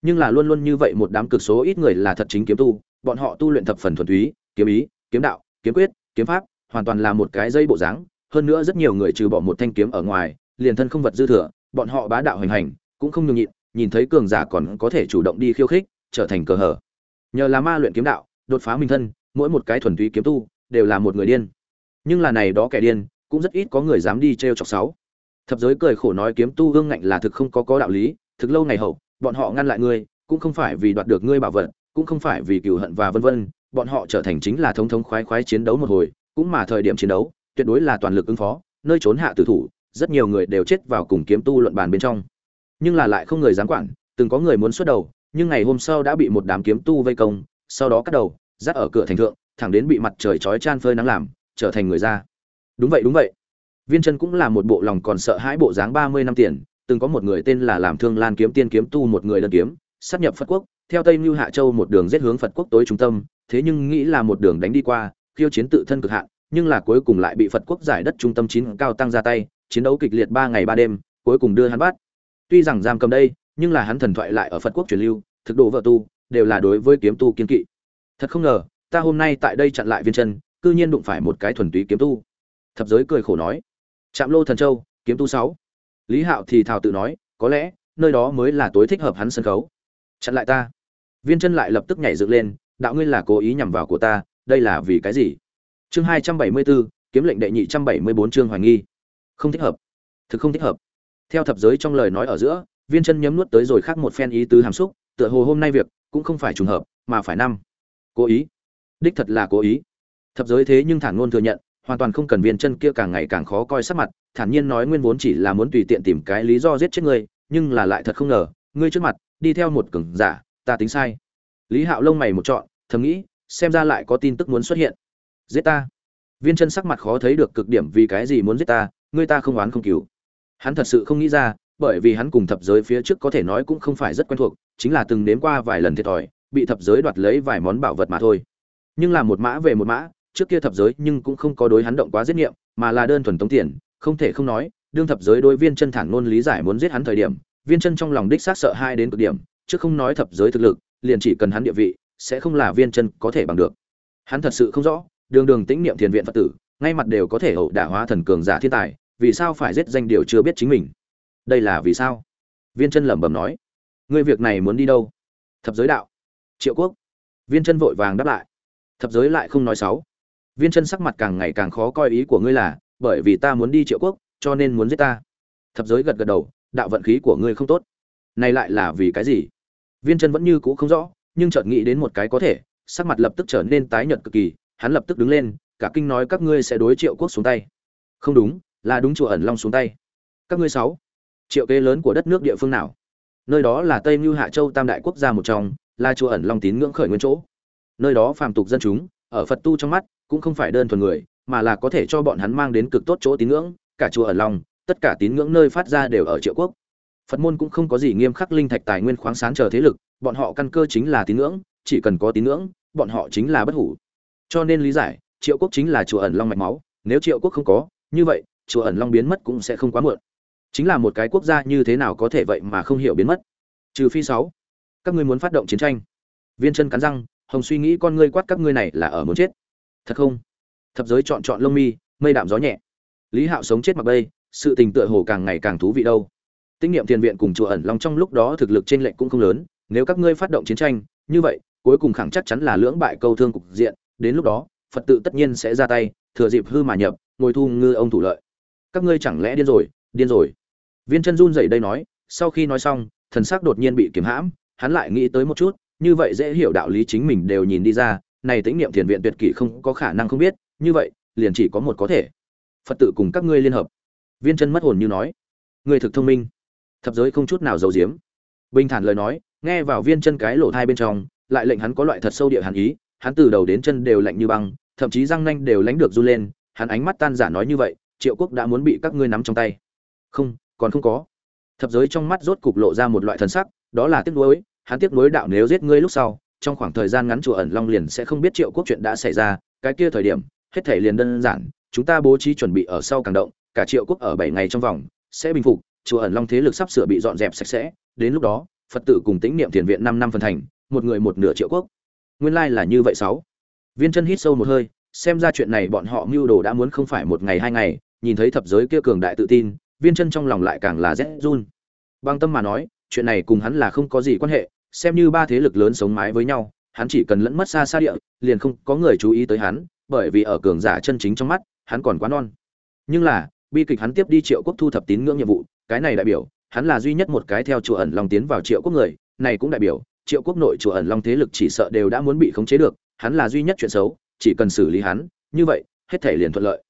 A: Nhưng là luôn luôn như vậy một đám cực số ít người là thật chính kiếm tu, bọn họ tu luyện thập phần thuần túy, kiếm ý, kiếm đạo, kiếm quyết, kiếm pháp, hoàn toàn là một cái dây bộ dáng hơn nữa rất nhiều người trừ bỏ một thanh kiếm ở ngoài, liền thân không vật dư thừa, bọn họ bá đạo hoành hành, cũng không nhường nhịn, nhìn thấy cường giả còn có thể chủ động đi khiêu khích, trở thành cờ hở. Nhờ là ma luyện kiếm đạo, đột phá minh thân, mỗi một cái thuần túy kiếm tu, đều là một người điên. Nhưng là này đó kẻ điên, cũng rất ít có người dám đi trêu chọc sáu. Thập giới cười khổ nói kiếm tu hương ngạnh là thực không có có đạo lý, thực lâu ngày hậu, bọn họ ngăn lại ngươi, cũng không phải vì đoạt được ngươi bảo vật, cũng không phải vì cừu hận và vân vân, bọn họ trở thành chính là thống thống khoái khoái chiến đấu một hồi, cũng mà thời điểm chiến đấu tuyệt đối là toàn lực ứng phó, nơi trốn hạ tử thủ, rất nhiều người đều chết vào cùng kiếm tu luận bàn bên trong. Nhưng là lại không người dám quản, từng có người muốn xuất đầu, nhưng ngày hôm sau đã bị một đám kiếm tu vây công, sau đó cắt đầu, dắt ở cửa thành thượng, thẳng đến bị mặt trời chói chan phơi nắng làm, trở thành người ra đúng vậy đúng vậy. Viên chân cũng là một bộ lòng còn sợ hãi bộ dáng ba mươi năm tiền, từng có một người tên là làm thương lan kiếm tiên kiếm tu một người đơn kiếm sát nhập phật quốc, theo tây mưu hạ châu một đường giết hướng phật quốc tối trung tâm, thế nhưng nghĩ là một đường đánh đi qua, khiêu chiến tự thân cực hạn nhưng là cuối cùng lại bị phật quốc giải đất trung tâm chín cao tăng ra tay, chiến đấu kịch liệt ba ngày ba đêm, cuối cùng đưa hắn bắt. Tuy rằng giam cầm đây, nhưng là hắn thần thoại lại ở phật quốc truyền lưu, thực độ vợ tu, đều là đối với kiếm tu kiên kỵ. Thật không ngờ, ta hôm nay tại đây chặn lại viên chân, cư nhiên đụng phải một cái thuần túy kiếm tu. Thập giới cười khổ nói, trạm lô thần châu, kiếm tu sáu. Lý hạo thì thào tự nói, có lẽ, nơi đó mới là tối thích hợp hắn sân khấu. Chặn lại ta. Viên chân lại lập tức nhảy dựng lên, đạo ngươi là cố ý nhằm vào của ta, đây là vì cái gì? Chương hai trăm bảy mươi bốn kiếm lệnh đệ nhị trăm bảy mươi bốn chương hoài nghi. Không thích hợp. Thực không thích hợp. Theo thập giới trong lời nói ở giữa, viên chân nhấm nuốt tới rồi khác một phen ý tứ hàm xúc, tựa hồ hôm nay việc cũng không phải trùng hợp, mà phải năm. Cố ý. Đích thật là cố ý. Thập giới thế nhưng thản ngôn thừa nhận, hoàn toàn không cần viên chân kia càng ngày càng khó coi sắc mặt, thản nhiên nói nguyên vốn chỉ là muốn tùy tiện tìm cái lý do giết chết ngươi, nhưng là lại thật không ngờ, ngươi trước mặt, đi theo một cường giả, ta tính sai. Lý hạo lông mày một trọn, thầm nghĩ, xem ra lại có tin tức muốn xuất hiện giết ta. Viên chân sắc mặt khó thấy được cực điểm vì cái gì muốn giết ta, ngươi ta không oán không cứu hắn thật sự không nghĩ ra, bởi vì hắn cùng thập giới phía trước có thể nói cũng không phải rất quen thuộc, chính là từng nếm qua vài lần thiệt thòi, bị thập giới đoạt lấy vài món bảo vật mà thôi. Nhưng là một mã về một mã, trước kia thập giới nhưng cũng không có đối hắn động quá giết nghiệm, mà là đơn thuần tống tiền, không thể không nói, đương thập giới đối viên chân thản ngôn lý giải muốn giết hắn thời điểm, viên chân trong lòng đích xác sợ hai đến cực điểm, chứ không nói thập giới thực lực, liền chỉ cần hắn địa vị, sẽ không là viên chân có thể bằng được. Hắn thật sự không rõ đường đường tĩnh niệm thiền viện phật tử, ngay mặt đều có thể hậu đả hóa thần cường giả thiên tài, vì sao phải giết danh điều chưa biết chính mình? Đây là vì sao? Viên chân lẩm bẩm nói. Ngươi việc này muốn đi đâu? Thập giới đạo. Triệu quốc. Viên chân vội vàng đáp lại. Thập giới lại không nói sáu. Viên chân sắc mặt càng ngày càng khó coi ý của ngươi là, bởi vì ta muốn đi triệu quốc, cho nên muốn giết ta. Thập giới gật gật đầu, đạo vận khí của ngươi không tốt. Này lại là vì cái gì? Viên chân vẫn như cũ không rõ, nhưng chợt nghĩ đến một cái có thể, sắc mặt lập tức trở nên tái nhợt cực kỳ hắn lập tức đứng lên, cả kinh nói các ngươi sẽ đối triệu quốc xuống tay. Không đúng, là đúng chùa ẩn long xuống tay. Các ngươi sáu, triệu kế lớn của đất nước địa phương nào? Nơi đó là tây mưu hạ châu tam đại quốc gia một trong, là chùa ẩn long tín ngưỡng khởi nguyên chỗ. Nơi đó phàm tục dân chúng, ở phật tu trong mắt, cũng không phải đơn thuần người, mà là có thể cho bọn hắn mang đến cực tốt chỗ tín ngưỡng, cả chùa ẩn long, tất cả tín ngưỡng nơi phát ra đều ở triệu quốc. Phật môn cũng không có gì nghiêm khắc linh thạch tài nguyên khoáng sáng chờ thế lực, bọn họ căn cơ chính là tín ngưỡng, chỉ cần có tín ngưỡng, bọn họ chính là bất hủ cho nên lý giải, triệu quốc chính là chùa ẩn long mạch máu, nếu triệu quốc không có, như vậy, chùa ẩn long biến mất cũng sẽ không quá muộn. Chính là một cái quốc gia như thế nào có thể vậy mà không hiểu biến mất? Trừ phi sáu, các ngươi muốn phát động chiến tranh. Viên chân cắn răng, hồng suy nghĩ con ngươi quát các ngươi này là ở muốn chết. Thật không? Thập giới chọn chọn lông mi, mây đạm gió nhẹ. Lý hạo sống chết mặc bây sự tình tựa hồ càng ngày càng thú vị đâu. Tinh nghiệm thiền viện cùng chùa ẩn long trong lúc đó thực lực trên lệnh cũng không lớn, nếu các ngươi phát động chiến tranh, như vậy, cuối cùng khẳng chắc chắn là lưỡng bại câu thương cục diện đến lúc đó, phật tự tất nhiên sẽ ra tay, thừa dịp hư mà nhập, ngồi thu ngư ông thủ lợi. Các ngươi chẳng lẽ điên rồi điên rồi? Viên chân run dậy đây nói, sau khi nói xong, thần sắc đột nhiên bị kiếm hãm, hắn lại nghĩ tới một chút, như vậy dễ hiểu đạo lý chính mình đều nhìn đi ra, này tính niệm thiền viện tuyệt kỷ không có khả năng không biết, như vậy, liền chỉ có một có thể. Phật tự cùng các ngươi liên hợp. Viên chân mất hồn như nói, người thực thông minh, thập giới không chút nào giấu giếm. Bình thản lời nói, nghe vào viên chân cái lỗ thai bên trong, lại lệnh hắn có loại thật sâu địa hàn ý hắn từ đầu đến chân đều lạnh như băng, thậm chí răng nanh đều lánh được run lên, hắn ánh mắt tan giả nói như vậy, triệu quốc đã muốn bị các ngươi nắm trong tay. Không, còn không có. Thập giới trong mắt rốt cục lộ ra một loại thần sắc, đó là tiếc nuối, hắn tiếc nuối đạo nếu giết ngươi lúc sau, trong khoảng thời gian ngắn chùa ẩn long liền sẽ không biết triệu quốc chuyện đã xảy ra, cái kia thời điểm, hết thể liền đơn giản, chúng ta bố trí chuẩn bị ở sau càng động, cả triệu quốc ở bảy ngày trong vòng, sẽ bình phục, chùa ẩn long thế lực sắp sửa bị dọn dẹp sạch sẽ, đến lúc đó, phật tử cùng tĩnh niệm tiền viện năm năm phần thành, một người một nửa triệu quốc nguyên lai là như vậy sáu. Viên chân hít sâu một hơi, xem ra chuyện này bọn họ mưu đồ đã muốn không phải một ngày hai ngày, nhìn thấy thập giới kia cường đại tự tin, viên chân trong lòng lại càng là rét run. Băng tâm mà nói, chuyện này cùng hắn là không có gì quan hệ, xem như ba thế lực lớn sống mái với nhau, hắn chỉ cần lẫn mất xa xa địa, liền không có người chú ý tới hắn, bởi vì ở cường giả chân chính trong mắt, hắn còn quá non. Nhưng là, bi kịch hắn tiếp đi triệu quốc thu thập tín ngưỡng nhiệm vụ, cái này đại biểu, hắn là duy nhất một cái theo chùa ẩn lòng tiến vào triệu quốc người, này cũng đại biểu triệu quốc nội chùa ẩn long thế lực chỉ sợ đều đã muốn bị khống chế được, hắn là duy nhất chuyện xấu, chỉ cần xử lý hắn, như vậy, hết thể liền thuận lợi.